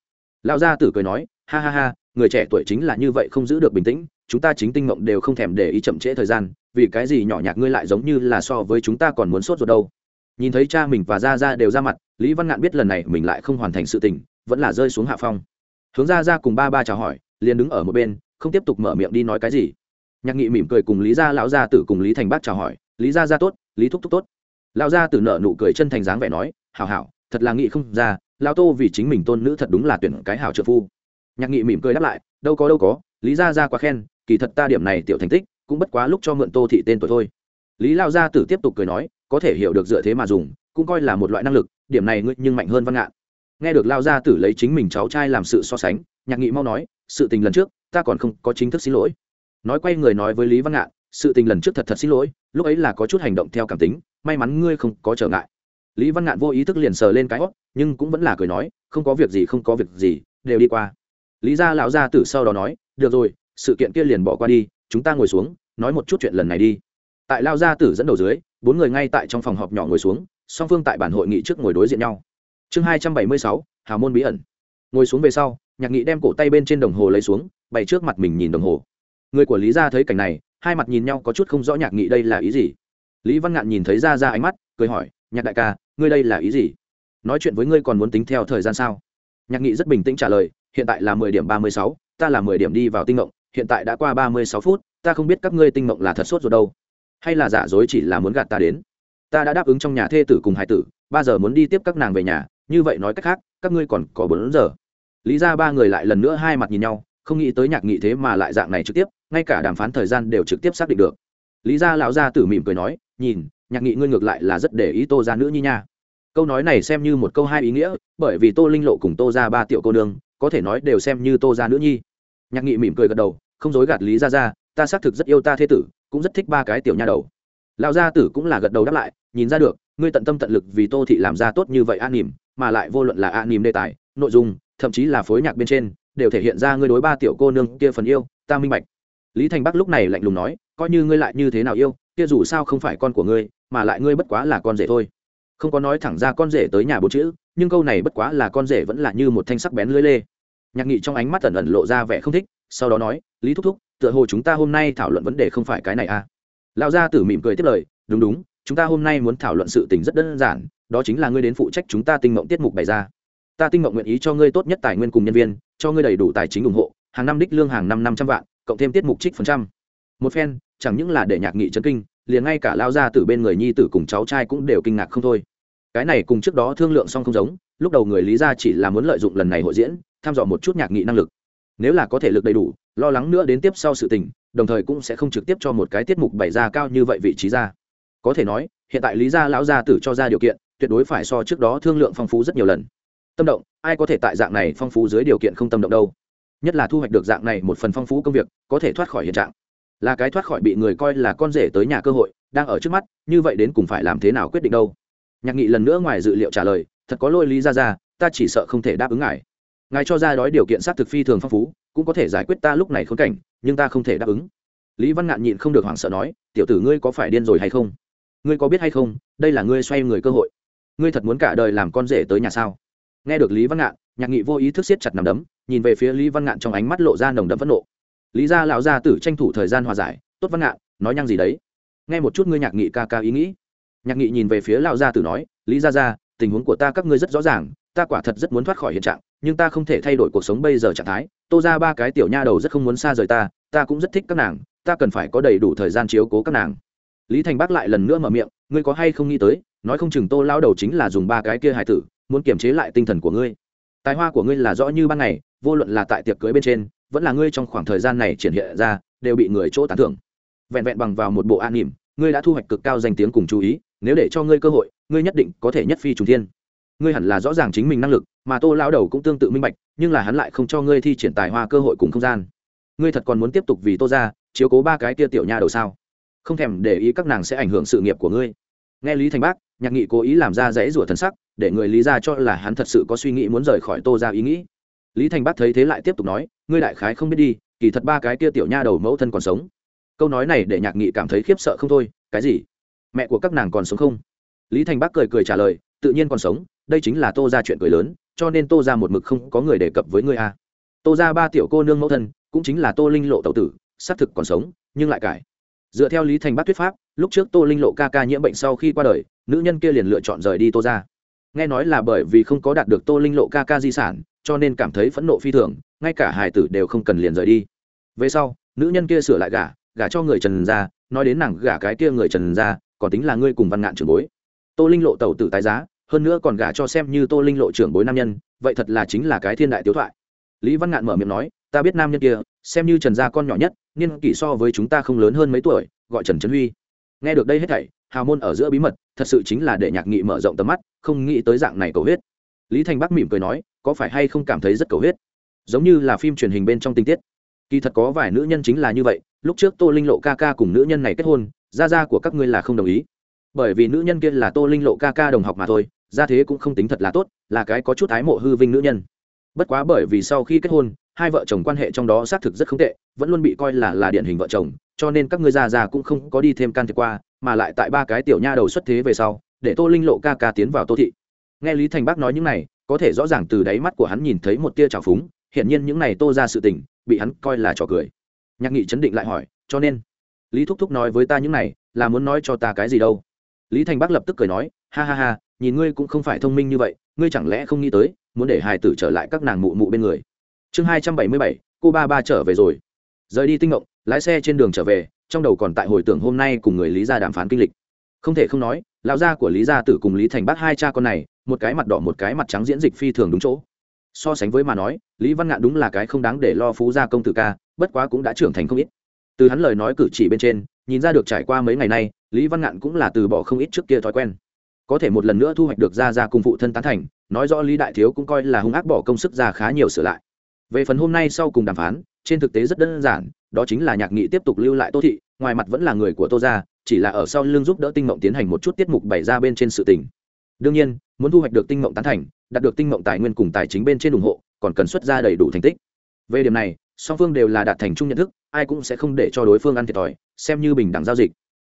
Lão gia tử cười nói, ha ha ha, người trẻ tuổi chính là như vậy không giữ được bình tĩnh, chúng ta chính tinh mộng đều không thèm để ý chậm trễ thời gian, vì cái gì nhỏ nhạc ngươi lại giống như là so với chúng ta còn muốn sốt ruột đâu? Nhìn thấy cha mình và gia gia đều ra mặt, lý văn ngạn biết lần này mình lại không hoàn thành sự tình, vẫn là rơi xuống hạ phong. Hướng gia gia cùng ba ba chào hỏi, liền đứng ở một bên không tiếp tục mở miệng đi nói cái gì. Nhạc nghị mỉm cười cùng lý gia lão gia tử cùng lý thành bác chào hỏi, lý gia gia tốt, lý thúc thúc tốt. Lão gia tử nợ nụ cười chân thành dáng vẻ nói, hảo hảo, thật là nghị không ra, lão tô vì chính mình tôn nữ thật đúng là tuyển cái hảo trợ phu. Nhạc nghị mỉm cười đáp lại, đâu có đâu có, lý gia gia quá khen, kỳ thật ta điểm này tiểu thành tích, cũng bất quá lúc cho mượn tô thị tên tuổi thôi. Lý lao gia tử tiếp tục cười nói, có thể hiểu được dựa thế mà dùng, cũng coi là một loại năng lực, điểm này ngươi nhưng mạnh hơn văn ngạn. Nghe được lao gia tử lấy chính mình cháu trai làm sự so sánh, nhạc nghị mau nói, sự tình lần trước ta còn không có chính thức xin lỗi. Nói quay người nói với lý văn ngạn, sự tình lần trước thật thật xin lỗi, lúc ấy là có chút hành động theo cảm tính, may mắn ngươi không có trở ngại. Lý văn ngạn vô ý thức liền sờ lên cái hót nhưng cũng vẫn là cười nói, không có việc gì, không có việc gì, đều đi qua. Lý gia lão gia tử sau đó nói, được rồi, sự kiện kia liền bỏ qua đi, chúng ta ngồi xuống, nói một chút chuyện lần này đi. Tại lao gia tử dẫn đầu dưới, bốn người ngay tại trong phòng họp nhỏ ngồi xuống, song phương tại bản hội nghị trước ngồi đối diện nhau. Chương hai trăm bảy mươi sáu, hào môn bí ẩn. Ngồi xuống về sau, nhạc nghị đem cổ tay bên trên đồng hồ lấy xuống bày trước mặt mình nhìn đồng hồ. Người của lý gia thấy cảnh này, hai mặt nhìn nhau có chút không rõ nhạc nghị đây là ý gì. Lý văn ngạn nhìn thấy ra ra ánh mắt, cười hỏi, nhạc đại ca, ngươi đây là ý gì? Nói chuyện với ngươi còn muốn tính theo thời gian sao? Nhạc nghị rất bình tĩnh trả lời, hiện tại là mười điểm ba mươi sáu, ta là mười điểm đi vào tinh mộng hiện tại đã qua ba mươi sáu phút, ta không biết các ngươi tinh mộng là thật sốt rồi đâu. Hay là giả dối chỉ là muốn gạt ta đến? Ta đã đáp ứng trong nhà thê tử cùng hải tử, ba giờ muốn đi tiếp các nàng về nhà, như vậy nói cách khác, các ngươi còn có bốn giờ. Lý ra ba người lại lần nữa hai mặt nhìn nhau không nghĩ tới nhạc nghị thế mà lại dạng này trực tiếp, ngay cả đàm phán thời gian đều trực tiếp xác định được. Lý gia lão gia tử mỉm cười nói, nhìn, nhạc nghị ngươi ngược lại là rất để ý tô ra nữ nhi nha. Câu nói này xem như một câu hai ý nghĩa, bởi vì tô linh lộ cùng tô ra ba tiểu cô nương, có thể nói đều xem như tô ra nữ nhi. Nhạc nghị mỉm cười gật đầu, không dối gạt lý ra ra ta xác thực rất yêu ta thế tử, cũng rất thích ba cái tiểu nha đầu. Lão gia tử cũng là gật đầu đáp lại, nhìn ra được, ngươi tận tâm tận lực vì tô thị làm ra tốt như vậy an nỉm, mà lại vô luận là an nỉm đề tài, nội dung, thậm chí là phối nhạc bên trên đều thể hiện ra ngươi đối ba tiểu cô nương kia phần yêu, ta minh bạch. Lý thành bắc lúc này lạnh lùng nói, coi như ngươi lại như thế nào yêu, kia dù sao không phải con của ngươi, mà lại ngươi bất quá là con rể thôi. Không có nói thẳng ra con rể tới nhà bố chữ, nhưng câu này bất quá là con rể vẫn là như một thanh sắc bén lưỡi lê. Nhạc nghị trong ánh mắt ẩn ẩn lộ ra vẻ không thích, sau đó nói, lý thúc thúc, tựa hồ chúng ta hôm nay thảo luận vấn đề không phải cái này à? Lão gia tử mỉm cười tiếp lời, đúng đúng, chúng ta hôm nay muốn thảo luận sự tình rất đơn giản, đó chính là ngươi đến phụ trách chúng ta tinh mộng tiết mục bày ra ta tinh mộng nguyện ý cho ngươi tốt nhất tài nguyên cùng nhân viên, cho ngươi đầy đủ tài chính ủng hộ, hàng năm đích lương hàng năm năm trăm vạn, cộng thêm tiết mục trích phần trăm. Một phen, chẳng những là để nhạc nghị chấn kinh, liền ngay cả lao ra từ bên người nhi tử cùng cháu trai cũng đều kinh ngạc không thôi. Cái này cùng trước đó thương lượng xong không giống, lúc đầu người lý ra chỉ là muốn lợi dụng lần này hội diễn thăm dò một chút nhạc nghị năng lực. Nếu là có thể lực đầy đủ, lo lắng nữa đến tiếp sau sự tình, đồng thời cũng sẽ không trực tiếp cho một cái tiết mục bày ra cao như vậy vị trí ra. Có thể nói, hiện tại lý gia lão gia tử cho ra điều kiện, tuyệt đối phải so trước đó thương lượng phong phú rất nhiều lần tâm động, ai có thể tại dạng này phong phú dưới điều kiện không tâm động đâu. Nhất là thu hoạch được dạng này một phần phong phú công việc, có thể thoát khỏi hiện trạng. Là cái thoát khỏi bị người coi là con rể tới nhà cơ hội, đang ở trước mắt, như vậy đến cùng phải làm thế nào quyết định đâu? Nhạc nghị lần nữa ngoài dự liệu trả lời, thật có lôi lý ra ra ta chỉ sợ không thể đáp ứng ngài. Ngài cho ra đói điều kiện xác thực phi thường phong phú, cũng có thể giải quyết ta lúc này khốn cảnh, nhưng ta không thể đáp ứng. Lý văn ngạn nhịn không được hoảng sợ nói, tiểu tử ngươi có phải điên rồi hay không? Ngươi có biết hay không, đây là ngươi xoay người cơ hội. Ngươi thật muốn cả đời làm con rể tới nhà sao? Nghe được lý văn ngạn, nhạc nghị vô ý thức siết chặt nằm đấm, nhìn về phía lý văn ngạn trong ánh mắt lộ ra nồng đậm phẫn nộ. Lý gia lão gia tử tranh thủ thời gian hòa giải, tốt văn ngạn, nói nhăng gì đấy? Nghe một chút ngươi nhạc nghị ca ca ý nghĩ. Nhạc nghị nhìn về phía lão gia tử nói, lý gia gia, tình huống của ta các ngươi rất rõ ràng, ta quả thật rất muốn thoát khỏi hiện trạng, nhưng ta không thể thay đổi cuộc sống bây giờ trạng thái. Tô ra ba cái tiểu nha đầu rất không muốn xa rời ta ta cũng rất thích các nàng, ta cần phải có đầy đủ thời gian chiếu cố các nàng. Lý thành bắc lại lần nữa mở miệng, ngươi có hay không nghĩ tới, nói không chừng tô lao đầu chính là dùng ba cái kia hài tử muốn kiềm chế lại tinh thần của ngươi. Tài hoa của ngươi là rõ như ban ngày, vô luận là tại tiệc cưới bên trên, vẫn là ngươi trong khoảng thời gian này triển hiện ra, đều bị người chỗ tán thưởng. Vẹn vẹn bằng vào một bộ an nỉm, ngươi đã thu hoạch cực cao danh tiếng cùng chú ý, nếu để cho ngươi cơ hội, ngươi nhất định có thể nhất phi trùng thiên. Ngươi hẳn là rõ ràng chính mình năng lực, mà tô lao đầu cũng tương tự minh bạch, nhưng là hắn lại không cho ngươi thi triển tài hoa cơ hội cùng không gian. Ngươi thật còn muốn tiếp tục vì tô ra chiếu cố ba cái kia tiểu nha đầu sao? Không thèm để ý các nàng sẽ ảnh hưởng sự nghiệp của ngươi. Nghe lý thành bác nhạc nghị cố ý làm ra dãy rủa thần sắc, để người lý ra cho là hắn thật sự có suy nghĩ muốn rời khỏi tô ra ý nghĩ. Lý thành bác thấy thế lại tiếp tục nói, ngươi đại khái không biết đi, kỳ thật ba cái kia tiểu nha đầu mẫu thân còn sống. Câu nói này để nhạc nghị cảm thấy khiếp sợ không thôi, cái gì? Mẹ của các nàng còn sống không? Lý thành bác cười cười trả lời, tự nhiên còn sống, đây chính là tô ra chuyện cười lớn, cho nên tô ra một mực không có người đề cập với ngươi a. Tô ra ba tiểu cô nương mẫu thân, cũng chính là tô linh lộ tậu tử, xác thực còn sống, nhưng lại cải dựa theo lý thành bác thuyết pháp, lúc trước tô linh lộ ca ca nhiễm bệnh sau khi qua đời, nữ nhân kia liền lựa chọn rời đi tô ra nghe nói là bởi vì không có đạt được tô linh lộ ca ca di sản, cho nên cảm thấy phẫn nộ phi thường, ngay cả hải tử đều không cần liền rời đi. Về sau, nữ nhân kia sửa lại gả gả cho người trần ra nói đến nàng gả cái kia người trần ra còn tính là ngươi cùng văn ngạn trưởng bối. Tô linh lộ tàu tử tái giá, hơn nữa còn gả cho xem như tô linh lộ trưởng bối nam nhân, vậy thật là chính là cái thiên đại tiếu thoại. Lý văn ngạn mở miệng nói, ta biết nam nhân kia xem như trần gia con nhỏ nhất, niên kỷ so với chúng ta không lớn hơn mấy tuổi, gọi trần trấn huy. Nghe được đây hết thảy, hào môn ở giữa bí mật, thật sự chính là để nhạc nghị mở rộng tầm mắt, không nghĩ tới dạng này cầu huyết. Lý thành bắc mỉm cười nói, có phải hay không cảm thấy rất cầu huyết? Giống như là phim truyền hình bên trong tình tiết. Kỳ thật có vài nữ nhân chính là như vậy, lúc trước tô linh lộ ca ca cùng nữ nhân này kết hôn, gia gia của các ngươi là không đồng ý. Bởi vì nữ nhân kia là tô linh lộ ca ca đồng học mà thôi, gia thế cũng không tính thật là tốt, là cái có chút ái mộ hư vinh nữ nhân. Bất quá bởi vì sau khi kết hôn hai vợ chồng quan hệ trong đó xác thực rất không tệ, vẫn luôn bị coi là là điển hình vợ chồng, cho nên các ngươi già già cũng không có đi thêm can thiệp qua, mà lại tại ba cái tiểu nha đầu xuất thế về sau, để tô linh lộ ca ca tiến vào tô thị. Nghe lý thành bác nói những này, có thể rõ ràng từ đáy mắt của hắn nhìn thấy một tia trào phúng hiện nhiên những này tô ra sự tình, bị hắn coi là trò cười. Nhạc nghị chấn định lại hỏi, cho nên, lý thúc thúc nói với ta những này, là muốn nói cho ta cái gì đâu? Lý thành bắc lập tức cười nói, ha ha ha, nhìn ngươi cũng không phải thông minh như vậy, ngươi chẳng lẽ không nghĩ tới, muốn để hài tử trở lại các nàng mụ mụ bên người? Chương hai trăm bảy mươi bảy, cô ba ba trở về rồi. Rời đi tinh ngộng, lái xe trên đường trở về, trong đầu còn tại hồi tưởng hôm nay cùng người lý gia đàm phán kinh lịch. Không thể không nói, lão gia của lý gia tử cùng lý thành bắt hai cha con này, một cái mặt đỏ một cái mặt trắng diễn dịch phi thường đúng chỗ. So sánh với mà nói, lý văn ngạn đúng là cái không đáng để lo phú gia công tử ca, bất quá cũng đã trưởng thành không ít. Từ hắn lời nói cử chỉ bên trên, nhìn ra được trải qua mấy ngày nay, lý văn ngạn cũng là từ bỏ không ít trước kia thói quen. Có thể một lần nữa thu hoạch được ra ra cùng phụ thân tán thành, nói rõ lý đại thiếu cũng coi là hung ác bỏ công sức ra khá nhiều sửa lại về phần hôm nay sau cùng đàm phán, trên thực tế rất đơn giản, đó chính là nhạc nghị tiếp tục lưu lại tô thị, ngoài mặt vẫn là người của tô gia, chỉ là ở sau lưng giúp đỡ tinh mộng tiến hành một chút tiết mục bày ra bên trên sự tình. Đương nhiên, muốn thu hoạch được tinh mộng tán thành, đạt được tinh mộng tài nguyên cùng tài chính bên trên ủng hộ, còn cần xuất ra đầy đủ thành tích. Về điểm này, song phương đều là đạt thành chung nhận thức, ai cũng sẽ không để cho đối phương ăn thiệt thòi, xem như bình đẳng giao dịch.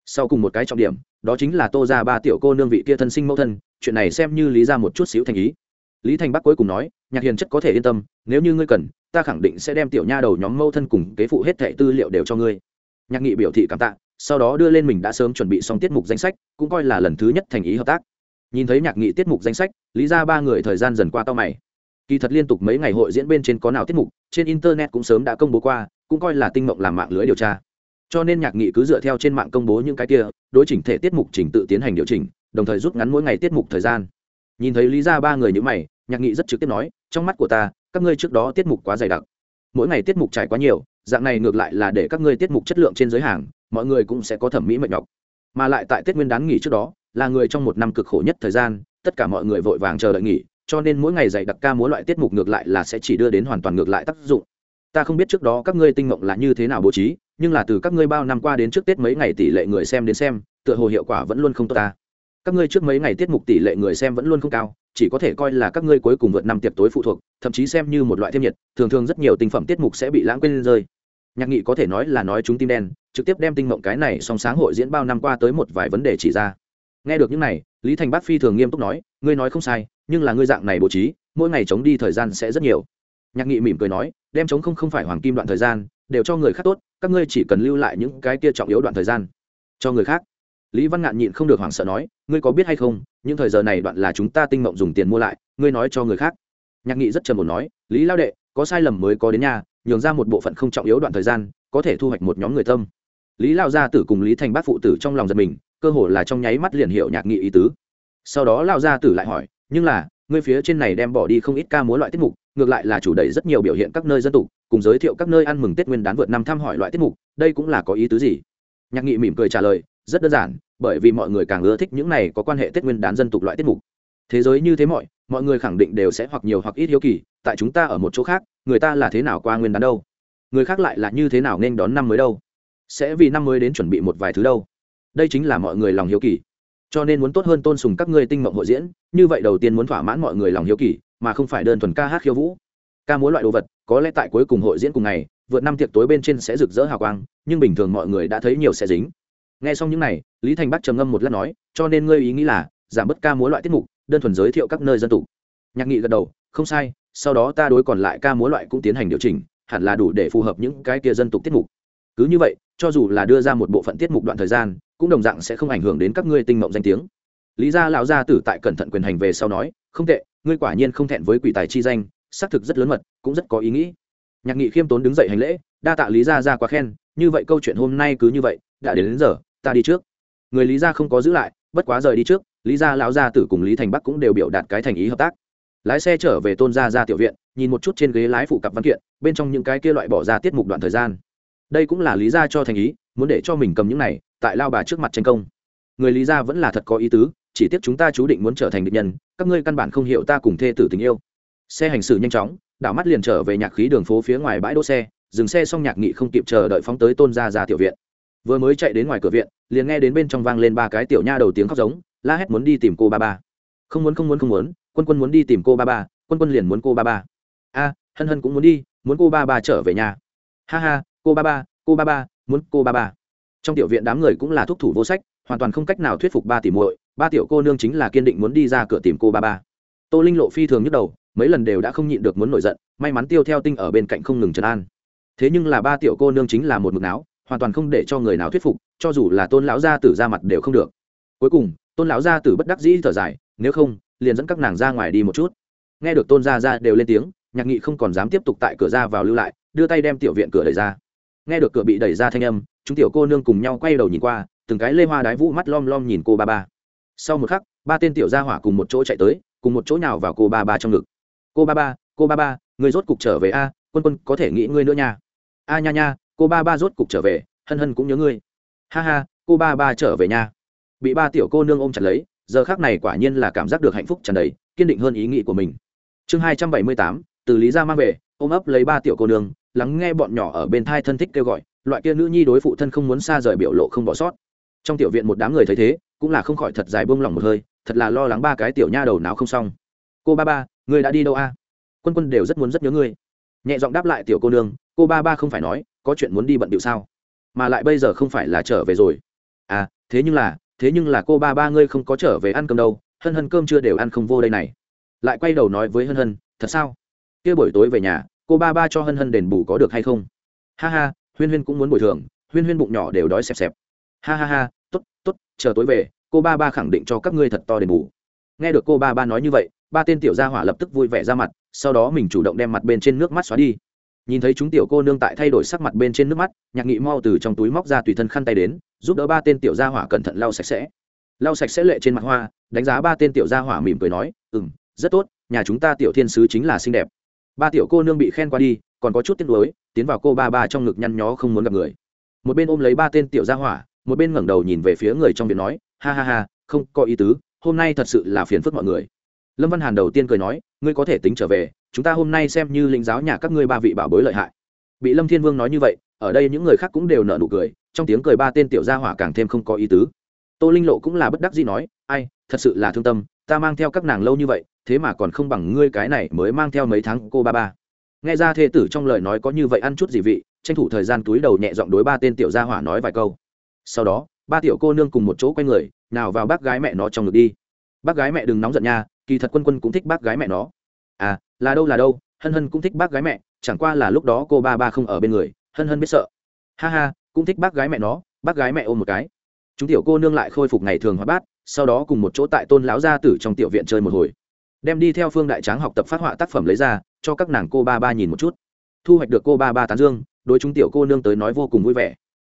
Sau cùng một cái trọng điểm, đó chính là tô ra ba tiểu cô nương vị kia thân sinh mẫu thân, chuyện này xem như lý ra một chút xíu thành ý lý thành bắc cuối cùng nói, nhạc hiền chất có thể yên tâm, nếu như ngươi cần, ta khẳng định sẽ đem tiểu nha đầu nhóm mâu thân cùng kế phụ hết thẻ tư liệu đều cho ngươi. Nhạc nghị biểu thị cảm tạ, sau đó đưa lên mình đã sớm chuẩn bị xong tiết mục danh sách, cũng coi là lần thứ nhất thành ý hợp tác. Nhìn thấy nhạc nghị tiết mục danh sách, lý ra ba người thời gian dần qua tao mày. Kỳ thật liên tục mấy ngày hội diễn bên trên có nào tiết mục, trên internet cũng sớm đã công bố qua, cũng coi là tinh mộng làm mạng lưới điều tra. Cho nên nhạc nghị cứ dựa theo trên mạng công bố những cái kia, đối chỉnh thể tiết mục trình tự tiến hành điều chỉnh, đồng thời rút ngắn mỗi ngày tiết mục thời gian nhìn thấy lý ra ba người như mày, nhạc nghị rất trực tiếp nói, trong mắt của ta, các ngươi trước đó tiết mục quá dày đặc. Mỗi ngày tiết mục trải quá nhiều, dạng này ngược lại là để các ngươi tiết mục chất lượng trên giới hàng, mọi người cũng sẽ có thẩm mỹ mệt nhọc. Mà lại tại tết nguyên đán nghỉ trước đó, là người trong một năm cực khổ nhất thời gian, tất cả mọi người vội vàng chờ đợi nghỉ, cho nên mỗi ngày dạy đặc ca múa loại tiết mục ngược lại là sẽ chỉ đưa đến hoàn toàn ngược lại tác dụng. Ta không biết trước đó các ngươi tinh mộng là như thế nào bố trí, nhưng là từ các ngươi bao năm qua đến trước tết mấy ngày tỷ lệ người xem đến xem, tựa hồ hiệu quả vẫn luôn không tốt ta các ngươi trước mấy ngày tiết mục tỷ lệ người xem vẫn luôn không cao, chỉ có thể coi là các ngươi cuối cùng vượt năm tiệc tối phụ thuộc, thậm chí xem như một loại thêm nhiệt, thường thường rất nhiều tinh phẩm tiết mục sẽ bị lãng quên rơi. Nhạc nghị có thể nói là nói chúng tim đen, trực tiếp đem tinh mộng cái này song sáng hội diễn bao năm qua tới một vài vấn đề chỉ ra. Nghe được những này, lý thành bác phi thường nghiêm túc nói, ngươi nói không sai, nhưng là ngươi dạng này bố trí, mỗi ngày chống đi thời gian sẽ rất nhiều. Nhạc nghị mỉm cười nói, đem chống không không phải hoàng kim đoạn thời gian, đều cho người khác tốt, các ngươi chỉ cần lưu lại những cái kia trọng yếu đoạn thời gian cho người khác lý văn ngạn nhịn không được hoảng sợ nói, ngươi có biết hay không, những thời giờ này đoạn là chúng ta tinh mộng dùng tiền mua lại, ngươi nói cho người khác. Nhạc nghị rất trầm ổn nói, lý lao đệ, có sai lầm mới có đến nhà, nhường ra một bộ phận không trọng yếu đoạn thời gian, có thể thu hoạch một nhóm người tâm. Lý lao gia tử cùng lý thành bác phụ tử trong lòng giật mình, cơ hồ là trong nháy mắt liền hiểu nhạc nghị ý tứ. Sau đó lao gia tử lại hỏi, nhưng là, ngươi phía trên này đem bỏ đi không ít ca múa loại tiết mục, ngược lại là chủ đẩy rất nhiều biểu hiện các nơi dân tục cùng giới thiệu các nơi ăn mừng tết nguyên đán vượt năm thăm hỏi loại tiết mục, đây cũng là có ý tứ gì? Nhạc nghị mỉm cười trả lời rất đơn giản, bởi vì mọi người càng ưa thích những này có quan hệ tết nguyên đán dân tục loại tiết mục. Thế giới như thế mọi mọi người khẳng định đều sẽ hoặc nhiều hoặc ít hiếu kỳ, tại chúng ta ở một chỗ khác, người ta là thế nào qua nguyên đán đâu? Người khác lại là như thế nào nên đón năm mới đâu? Sẽ vì năm mới đến chuẩn bị một vài thứ đâu? Đây chính là mọi người lòng hiếu kỳ. Cho nên muốn tốt hơn tôn sùng các ngươi tinh mộng hội diễn, như vậy đầu tiên muốn thỏa mãn mọi người lòng hiếu kỳ, mà không phải đơn thuần ca hát khiêu vũ. Ca múa loại đồ vật, có lẽ tại cuối cùng hội diễn cùng ngày, vượt năm tiệc tối bên trên sẽ rực rỡ hào quang, nhưng bình thường mọi người đã thấy nhiều sẽ dính nghe xong những này lý thành bắc trầm ngâm một lát nói cho nên ngươi ý nghĩ là giảm bớt ca múa loại tiết mục đơn thuần giới thiệu các nơi dân tục nhạc nghị gật đầu không sai sau đó ta đối còn lại ca múa loại cũng tiến hành điều chỉnh hẳn là đủ để phù hợp những cái kia dân tục tiết mục. Cứ như vậy cho dù là đưa ra một bộ phận tiết mục đoạn thời gian cũng đồng dạng sẽ không ảnh hưởng đến các ngươi tinh mộng danh tiếng. Lý gia lão gia tử tại cẩn thận quyền hành về sau nói không tệ ngươi quả nhiên không thẹn với quỷ tài chi danh xác thực rất lớn mật cũng rất có ý nghĩ. Nhạc nghị khiêm tốn đứng dậy hành lễ đa tạ lý gia ra quá khen như vậy câu chuyện hôm nay cứ như vậy đã đến, đến giờ ta đi trước. Người lý gia không có giữ lại, bất quá rời đi trước, lý gia lão gia tử cùng lý thành bắc cũng đều biểu đạt cái thành ý hợp tác. Lái xe trở về tôn gia ra tiểu viện, nhìn một chút trên ghế lái phụ cặp văn kiện, bên trong những cái kia loại bỏ ra tiết mục đoạn thời gian. Đây cũng là lý gia cho thành ý, muốn để cho mình cầm những này, tại lao bà trước mặt tranh công. Người lý gia vẫn là thật có ý tứ, chỉ tiếc chúng ta chú định muốn trở thành địch nhân, các ngươi căn bản không hiểu ta cùng thê tử tình yêu. Xe hành xử nhanh chóng, đảo mắt liền trở về nhạc khí đường phố phía ngoài bãi đỗ xe, dừng xe xong nhạc nghị không kịp chờ đợi phóng tới tôn gia ra tiểu viện vừa mới chạy đến ngoài cửa viện, liền nghe đến bên trong vang lên ba cái tiểu nha đầu tiếng khóc giống, la hét muốn đi tìm cô ba ba. Không muốn không muốn không muốn, quân quân muốn đi tìm cô ba ba, quân quân liền muốn cô ba ba. A, hân hân cũng muốn đi, muốn cô ba ba trở về nhà. Ha ha, cô ba ba, cô ba ba, muốn cô ba ba. Trong tiểu viện đám người cũng là thúc thủ vô sách, hoàn toàn không cách nào thuyết phục ba tỷ muội, ba tiểu cô nương chính là kiên định muốn đi ra cửa tìm cô ba ba. Tô linh lộ phi thường nhức đầu, mấy lần đều đã không nhịn được muốn nổi giận, may mắn tiêu theo tinh ở bên cạnh không ngừng trấn an. Thế nhưng là ba tiểu cô nương chính là một mực não hoàn toàn không để cho người nào thuyết phục, cho dù là tôn lão gia tử ra mặt đều không được. Cuối cùng, tôn lão gia tử bất đắc dĩ thở dài, nếu không, liền dẫn các nàng ra ngoài đi một chút. Nghe được tôn gia ra đều lên tiếng, nhạc nghị không còn dám tiếp tục tại cửa ra vào lưu lại, đưa tay đem tiểu viện cửa đẩy ra. Nghe được cửa bị đẩy ra thanh âm, chúng tiểu cô nương cùng nhau quay đầu nhìn qua, từng cái lê hoa đái vũ mắt lom lom nhìn cô ba ba. Sau một khắc, ba tên tiểu gia hỏa cùng một chỗ chạy tới, cùng một chỗ nào vào cô ba ba trong ngực. Cô ba ba, cô ba ba, người rốt cục trở về a, quân quân có thể nghĩ ngươi nữa nha. A nha nha cô ba ba rốt cục trở về hân hân cũng nhớ ngươi. Ha ha cô ba ba trở về nhà, bị ba tiểu cô nương ôm chặt lấy giờ khác này quả nhiên là cảm giác được hạnh phúc tràn đầy kiên định hơn ý nghĩ của mình. Chương hai trăm bảy mươi tám từ lý ra mang về ôm ấp lấy ba tiểu cô nương lắng nghe bọn nhỏ ở bên thai thân thích kêu gọi loại kia nữ nhi đối phụ thân không muốn xa rời biểu lộ không bỏ sót. Trong tiểu viện một đám người thấy thế cũng là không khỏi thật dài buông lỏng một hơi thật là lo lắng ba cái tiểu nha đầu não không xong. Cô ba ba người đã đi đâu a? Quân quân đều rất muốn rất nhớ ngươi. Nhẹ giọng đáp lại tiểu cô nương cô ba ba không phải nói có chuyện muốn đi bận điệu sao? Mà lại bây giờ không phải là trở về rồi. À thế nhưng là, thế nhưng là cô ba ba ngươi không có trở về ăn cơm đâu, hân hân cơm chưa đều ăn không vô đây này. Lại quay đầu nói với hân hân, thật sao? Kia buổi tối về nhà, cô ba ba cho hân hân đền bù có được hay không? Ha ha, huyên huyên cũng muốn bồi thường, huyên huyên bụng nhỏ đều đói xẹp xẹp. Ha ha ha t ố t t ố t chờ tối về, cô ba ba khẳng định cho các ngươi thật to đền bù. Nghe được cô ba ba nói như vậy, ba tên tiểu gia hỏa lập tức vui vẻ ra mặt, sau đó mình chủ động đem mặt bên trên nước mắt xóa đi nhìn thấy chúng tiểu cô nương tại thay đổi sắc mặt bên trên nước mắt, nhạc nghị mau từ trong túi móc ra tùy thân khăn tay đến, giúp đỡ ba tên tiểu gia hỏa cẩn thận lau sạch sẽ. Lau sạch sẽ lệ trên mặt hoa, đánh giá ba tên tiểu gia hỏa mỉm cười nói ừ m rất tốt, nhà chúng ta tiểu thiên sứ chính là xinh đẹp. Ba tiểu cô nương bị khen qua đi, còn có chút tiếc nuối, tiến vào cô ba ba trong ngực nhăn nhó không muốn gặp người. Một bên ôm lấy ba tên tiểu gia hỏa, một bên ngẩng đầu nhìn về phía người trong viện nói, ha ha ha, không có ý tứ, hôm nay thật sự là phiền phức mọi người. Lâm văn hàn đầu tiên cười nói ngươi có thể tính trở về, chúng ta hôm nay xem như lĩnh giáo nhà các ngươi ba vị bảo bối lợi hại. Bị lâm thiên vương nói như vậy, ở đây những người khác cũng đều nở nụ cười, trong tiếng cười ba tên tiểu gia hỏa càng thêm không có ý tứ. Tô linh lộ cũng là bất đắc gì nói, ai, thật sự là thương tâm, ta mang theo các nàng lâu như vậy, thế mà còn không bằng ngươi cái này mới mang theo mấy tháng cô ba ba. Nghe ra thê tử trong lời nói có như vậy ăn chút gì vị, tranh thủ thời gian túi đầu nhẹ giọng đối ba tên tiểu gia hỏa nói vài câu. Sau đó, ba tiểu cô nương cùng một chỗ quay người, nào vào bác gái mẹ nó trong ngực đi. Bác gái mẹ đừng nóng giận nha kỳ thật quân quân cũng thích bác gái mẹ nó. À là đâu là đâu, hân hân cũng thích bác gái mẹ, chẳng qua là lúc đó cô ba ba không ở bên người, hân hân biết sợ. Ha ha, cũng thích bác gái mẹ nó, bác gái mẹ ôm một cái. Chúng tiểu cô nương lại khôi phục ngày thường hóa bát, sau đó cùng một chỗ tại tôn lão gia tử trong tiểu viện chơi một hồi. Đem đi theo phương đại tráng học tập phát họa tác phẩm lấy ra, cho các nàng cô ba ba nhìn một chút. Thu hoạch được cô ba ba tán dương, đối chúng tiểu cô nương tới nói vô cùng vui vẻ.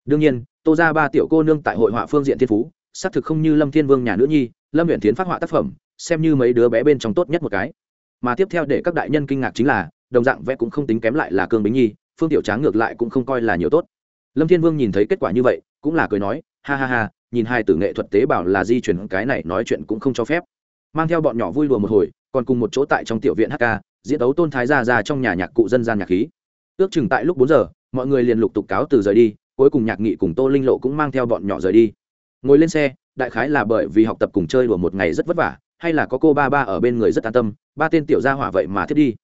Đương nhiên, tô ra ba tiểu cô nương tại hội họa phương diện thiên phú, xác thực không như lâm thiên vương nhà nữ nhi, lâm huyện tiến phát họa tác phẩm xem như mấy đứa bé bên trong tốt nhất một cái. Mà tiếp theo để các đại nhân kinh ngạc chính là, đồng dạng vẽ cũng không tính kém lại là cương bính nhi, phương tiểu tráng ngược lại cũng không coi là nhiều tốt. Lâm thiên vương nhìn thấy kết quả như vậy, cũng là cười nói, ha ha ha, nhìn hai tử nghệ thuật tế bảo là di chuyển cái này nói chuyện cũng không cho phép. Mang theo bọn nhỏ vui đùa một hồi, còn cùng một chỗ tại trong tiểu viện hk diễn đấu tôn thái gia ra trong nhà nhạc cụ dân gian nhạc khí. Ước chừng tại lúc bốn giờ, mọi người liền lục tục cáo từ rời đi, cuối cùng nhạc nghị cùng tô linh lộ cũng mang theo bọn nhỏ rời đi. Ngồi lên xe, đại khái là bởi vì học tập cùng chơi đùa một ngày rất vất vả hay là có cô ba ba ở bên người rất an tâm, ba tên tiểu gia hỏa vậy mà thiết đi.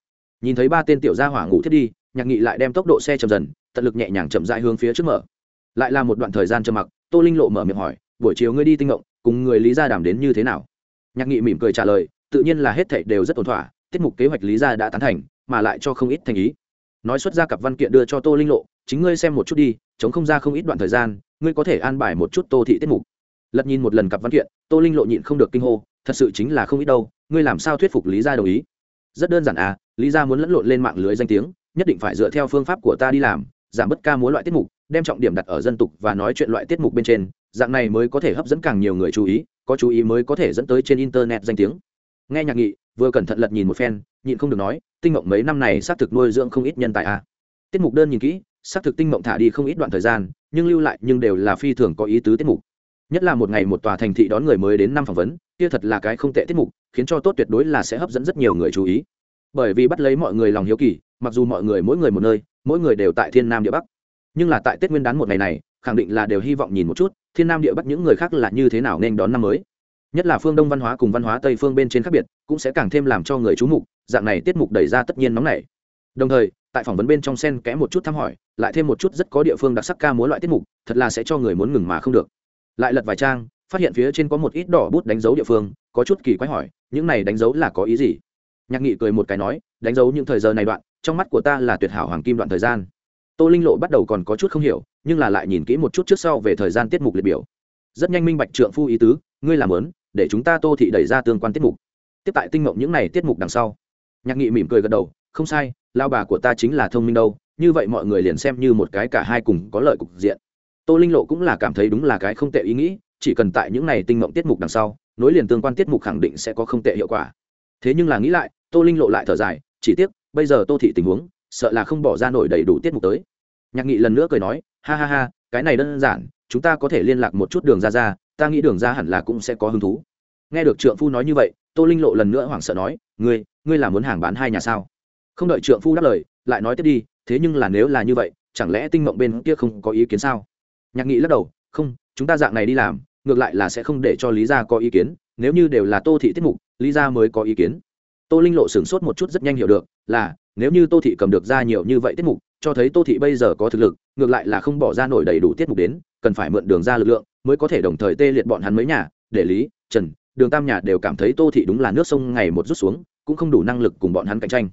Nhìn thấy ba tên tiểu gia hỏa ngủ thiết đi, nhạc nghị lại đem tốc độ xe chậm dần, tận lực nhẹ nhàng chậm dại hướng phía trước mở. Lại là một đoạn thời gian trầm mặc, tô linh lộ mở miệng hỏi, buổi chiều ngươi đi tinh ngộng, cùng người lý gia đàm đến như thế nào? Nhạc nghị mỉm cười trả lời, tự nhiên là hết thảy đều rất ổn thỏa, tiết mục kế hoạch lý gia đã tán thành, mà lại cho không ít thành ý. Nói xuất ra cặp văn kiện đưa cho tô linh lộ, chính ngươi xem một chút đi, chống không ra không ít đoạn thời gian, ngươi có thể an bài một chút tô thị tiết mục. Lật nhìn một lần cặp văn kiện, tô linh lộ nhịn không được kinh hô thật sự chính là không ít đâu, ngươi làm sao thuyết phục lý gia đồng ý? Rất đơn giản à lý gia muốn lẫn lộn lên mạng lưới danh tiếng, nhất định phải dựa theo phương pháp của ta đi làm, giảm bớt ca múa loại tiết mục, đem trọng điểm đặt ở dân tục và nói chuyện loại tiết mục bên trên, dạng này mới có thể hấp dẫn càng nhiều người chú ý, có chú ý mới có thể dẫn tới trên internet danh tiếng. Nghe nhạc nghị, vừa cẩn thận lật nhìn một phen, nhịn không được nói, tinh mộng mấy năm này xác thực nuôi dưỡng không ít nhân tài à. tiết mục đơn nhìn kỹ, xác thực tinh mộng thả đi không ít đoạn thời gian, nhưng lưu lại nhưng đều là phi thường có ý tứ tiết mục nhất là một ngày một tòa thành thị đón người mới đến năm phỏng vấn, kia thật là cái không tệ tiết mục, khiến cho tốt tuyệt đối là sẽ hấp dẫn rất nhiều người chú ý. Bởi vì bắt lấy mọi người lòng hiếu kỳ, mặc dù mọi người mỗi người một nơi, mỗi người đều tại thiên nam địa bắc. Nhưng là tại tết nguyên đán một ngày này, khẳng định là đều hy vọng nhìn một chút, thiên nam địa bắc những người khác là như thế nào nên đón năm mới. Nhất là phương đông văn hóa cùng văn hóa tây phương bên trên khác biệt, cũng sẽ càng thêm làm cho người chú mục, dạng này tiết mục đẩy ra tất nhiên nóng nảy. Đồng thời, tại phỏng vấn bên trong sen kẽ một chút thăm hỏi, lại thêm một chút rất có địa phương đặc sắc ca múa loại tiết mục, thật là sẽ cho người muốn ngừng mà không được lại lật vài trang, phát hiện phía trên có một ít đỏ bút đánh dấu địa phương, có chút kỳ quái hỏi, những này đánh dấu là có ý gì? Nhạc nghị cười một cái nói, đánh dấu những thời giờ này đoạn, trong mắt của ta là tuyệt hảo hoàng kim đoạn thời gian. Tô linh lộ bắt đầu còn có chút không hiểu, nhưng là lại nhìn kỹ một chút trước sau về thời gian tiết mục liệt biểu. Rất nhanh minh bạch trượng phu ý tứ, ngươi làm lớn để chúng ta tô thị đẩy ra tương quan tiết mục. Tiếp tại tinh mộng những này tiết mục đằng sau, nhạc nghị mỉm cười gật đầu, không sai, lao bà của ta chính là thông minh đâu, như vậy mọi người liền xem như một cái cả hai cùng có lợi cục diện tô linh lộ cũng là cảm thấy đúng là cái không tệ ý nghĩ, chỉ cần tại những này tinh mộng tiết mục đằng sau, nối liền tương quan tiết mục khẳng định sẽ có không tệ hiệu quả. Thế nhưng là nghĩ lại, tô linh lộ lại thở dài, chỉ tiếc, bây giờ tô thị tình huống, sợ là không bỏ ra nổi đầy đủ tiết mục tới. Nhạc nghị lần nữa cười nói, ha ha ha, cái này đơn giản, chúng ta có thể liên lạc một chút đường ra ra ta nghĩ đường ra hẳn là cũng sẽ có hứng thú. Nghe được trượng phu nói như vậy, tô linh lộ lần nữa hoảng sợ nói, ngươi ngươi là muốn hàng bán hai nhà sao? Không đợi trượng phu đáp lời, lại nói tiếp đi, thế nhưng là nếu là như vậy, chẳng lẽ tinh mộng bên kia không có ý kiến sao? Nhạc nghị lắc đầu, không, chúng ta dạng này đi làm, ngược lại là sẽ không để cho lý gia có ý kiến, nếu như đều là tô thị tiết mục, lý gia mới có ý kiến. Tô linh lộ sửng sốt một chút rất nhanh hiểu được, là, nếu như tô thị cầm được ra nhiều như vậy tiết mục, cho thấy tô thị bây giờ có thực lực, ngược lại là không bỏ ra nổi đầy đủ tiết mục đến, cần phải mượn đường ra lực lượng, mới có thể đồng thời tê liệt bọn hắn mấy nhà, để lý, trần, đường tam nhà đều cảm thấy tô thị đúng là nước sông ngày một rút xuống, cũng không đủ năng lực cùng bọn hắn cạnh tranh.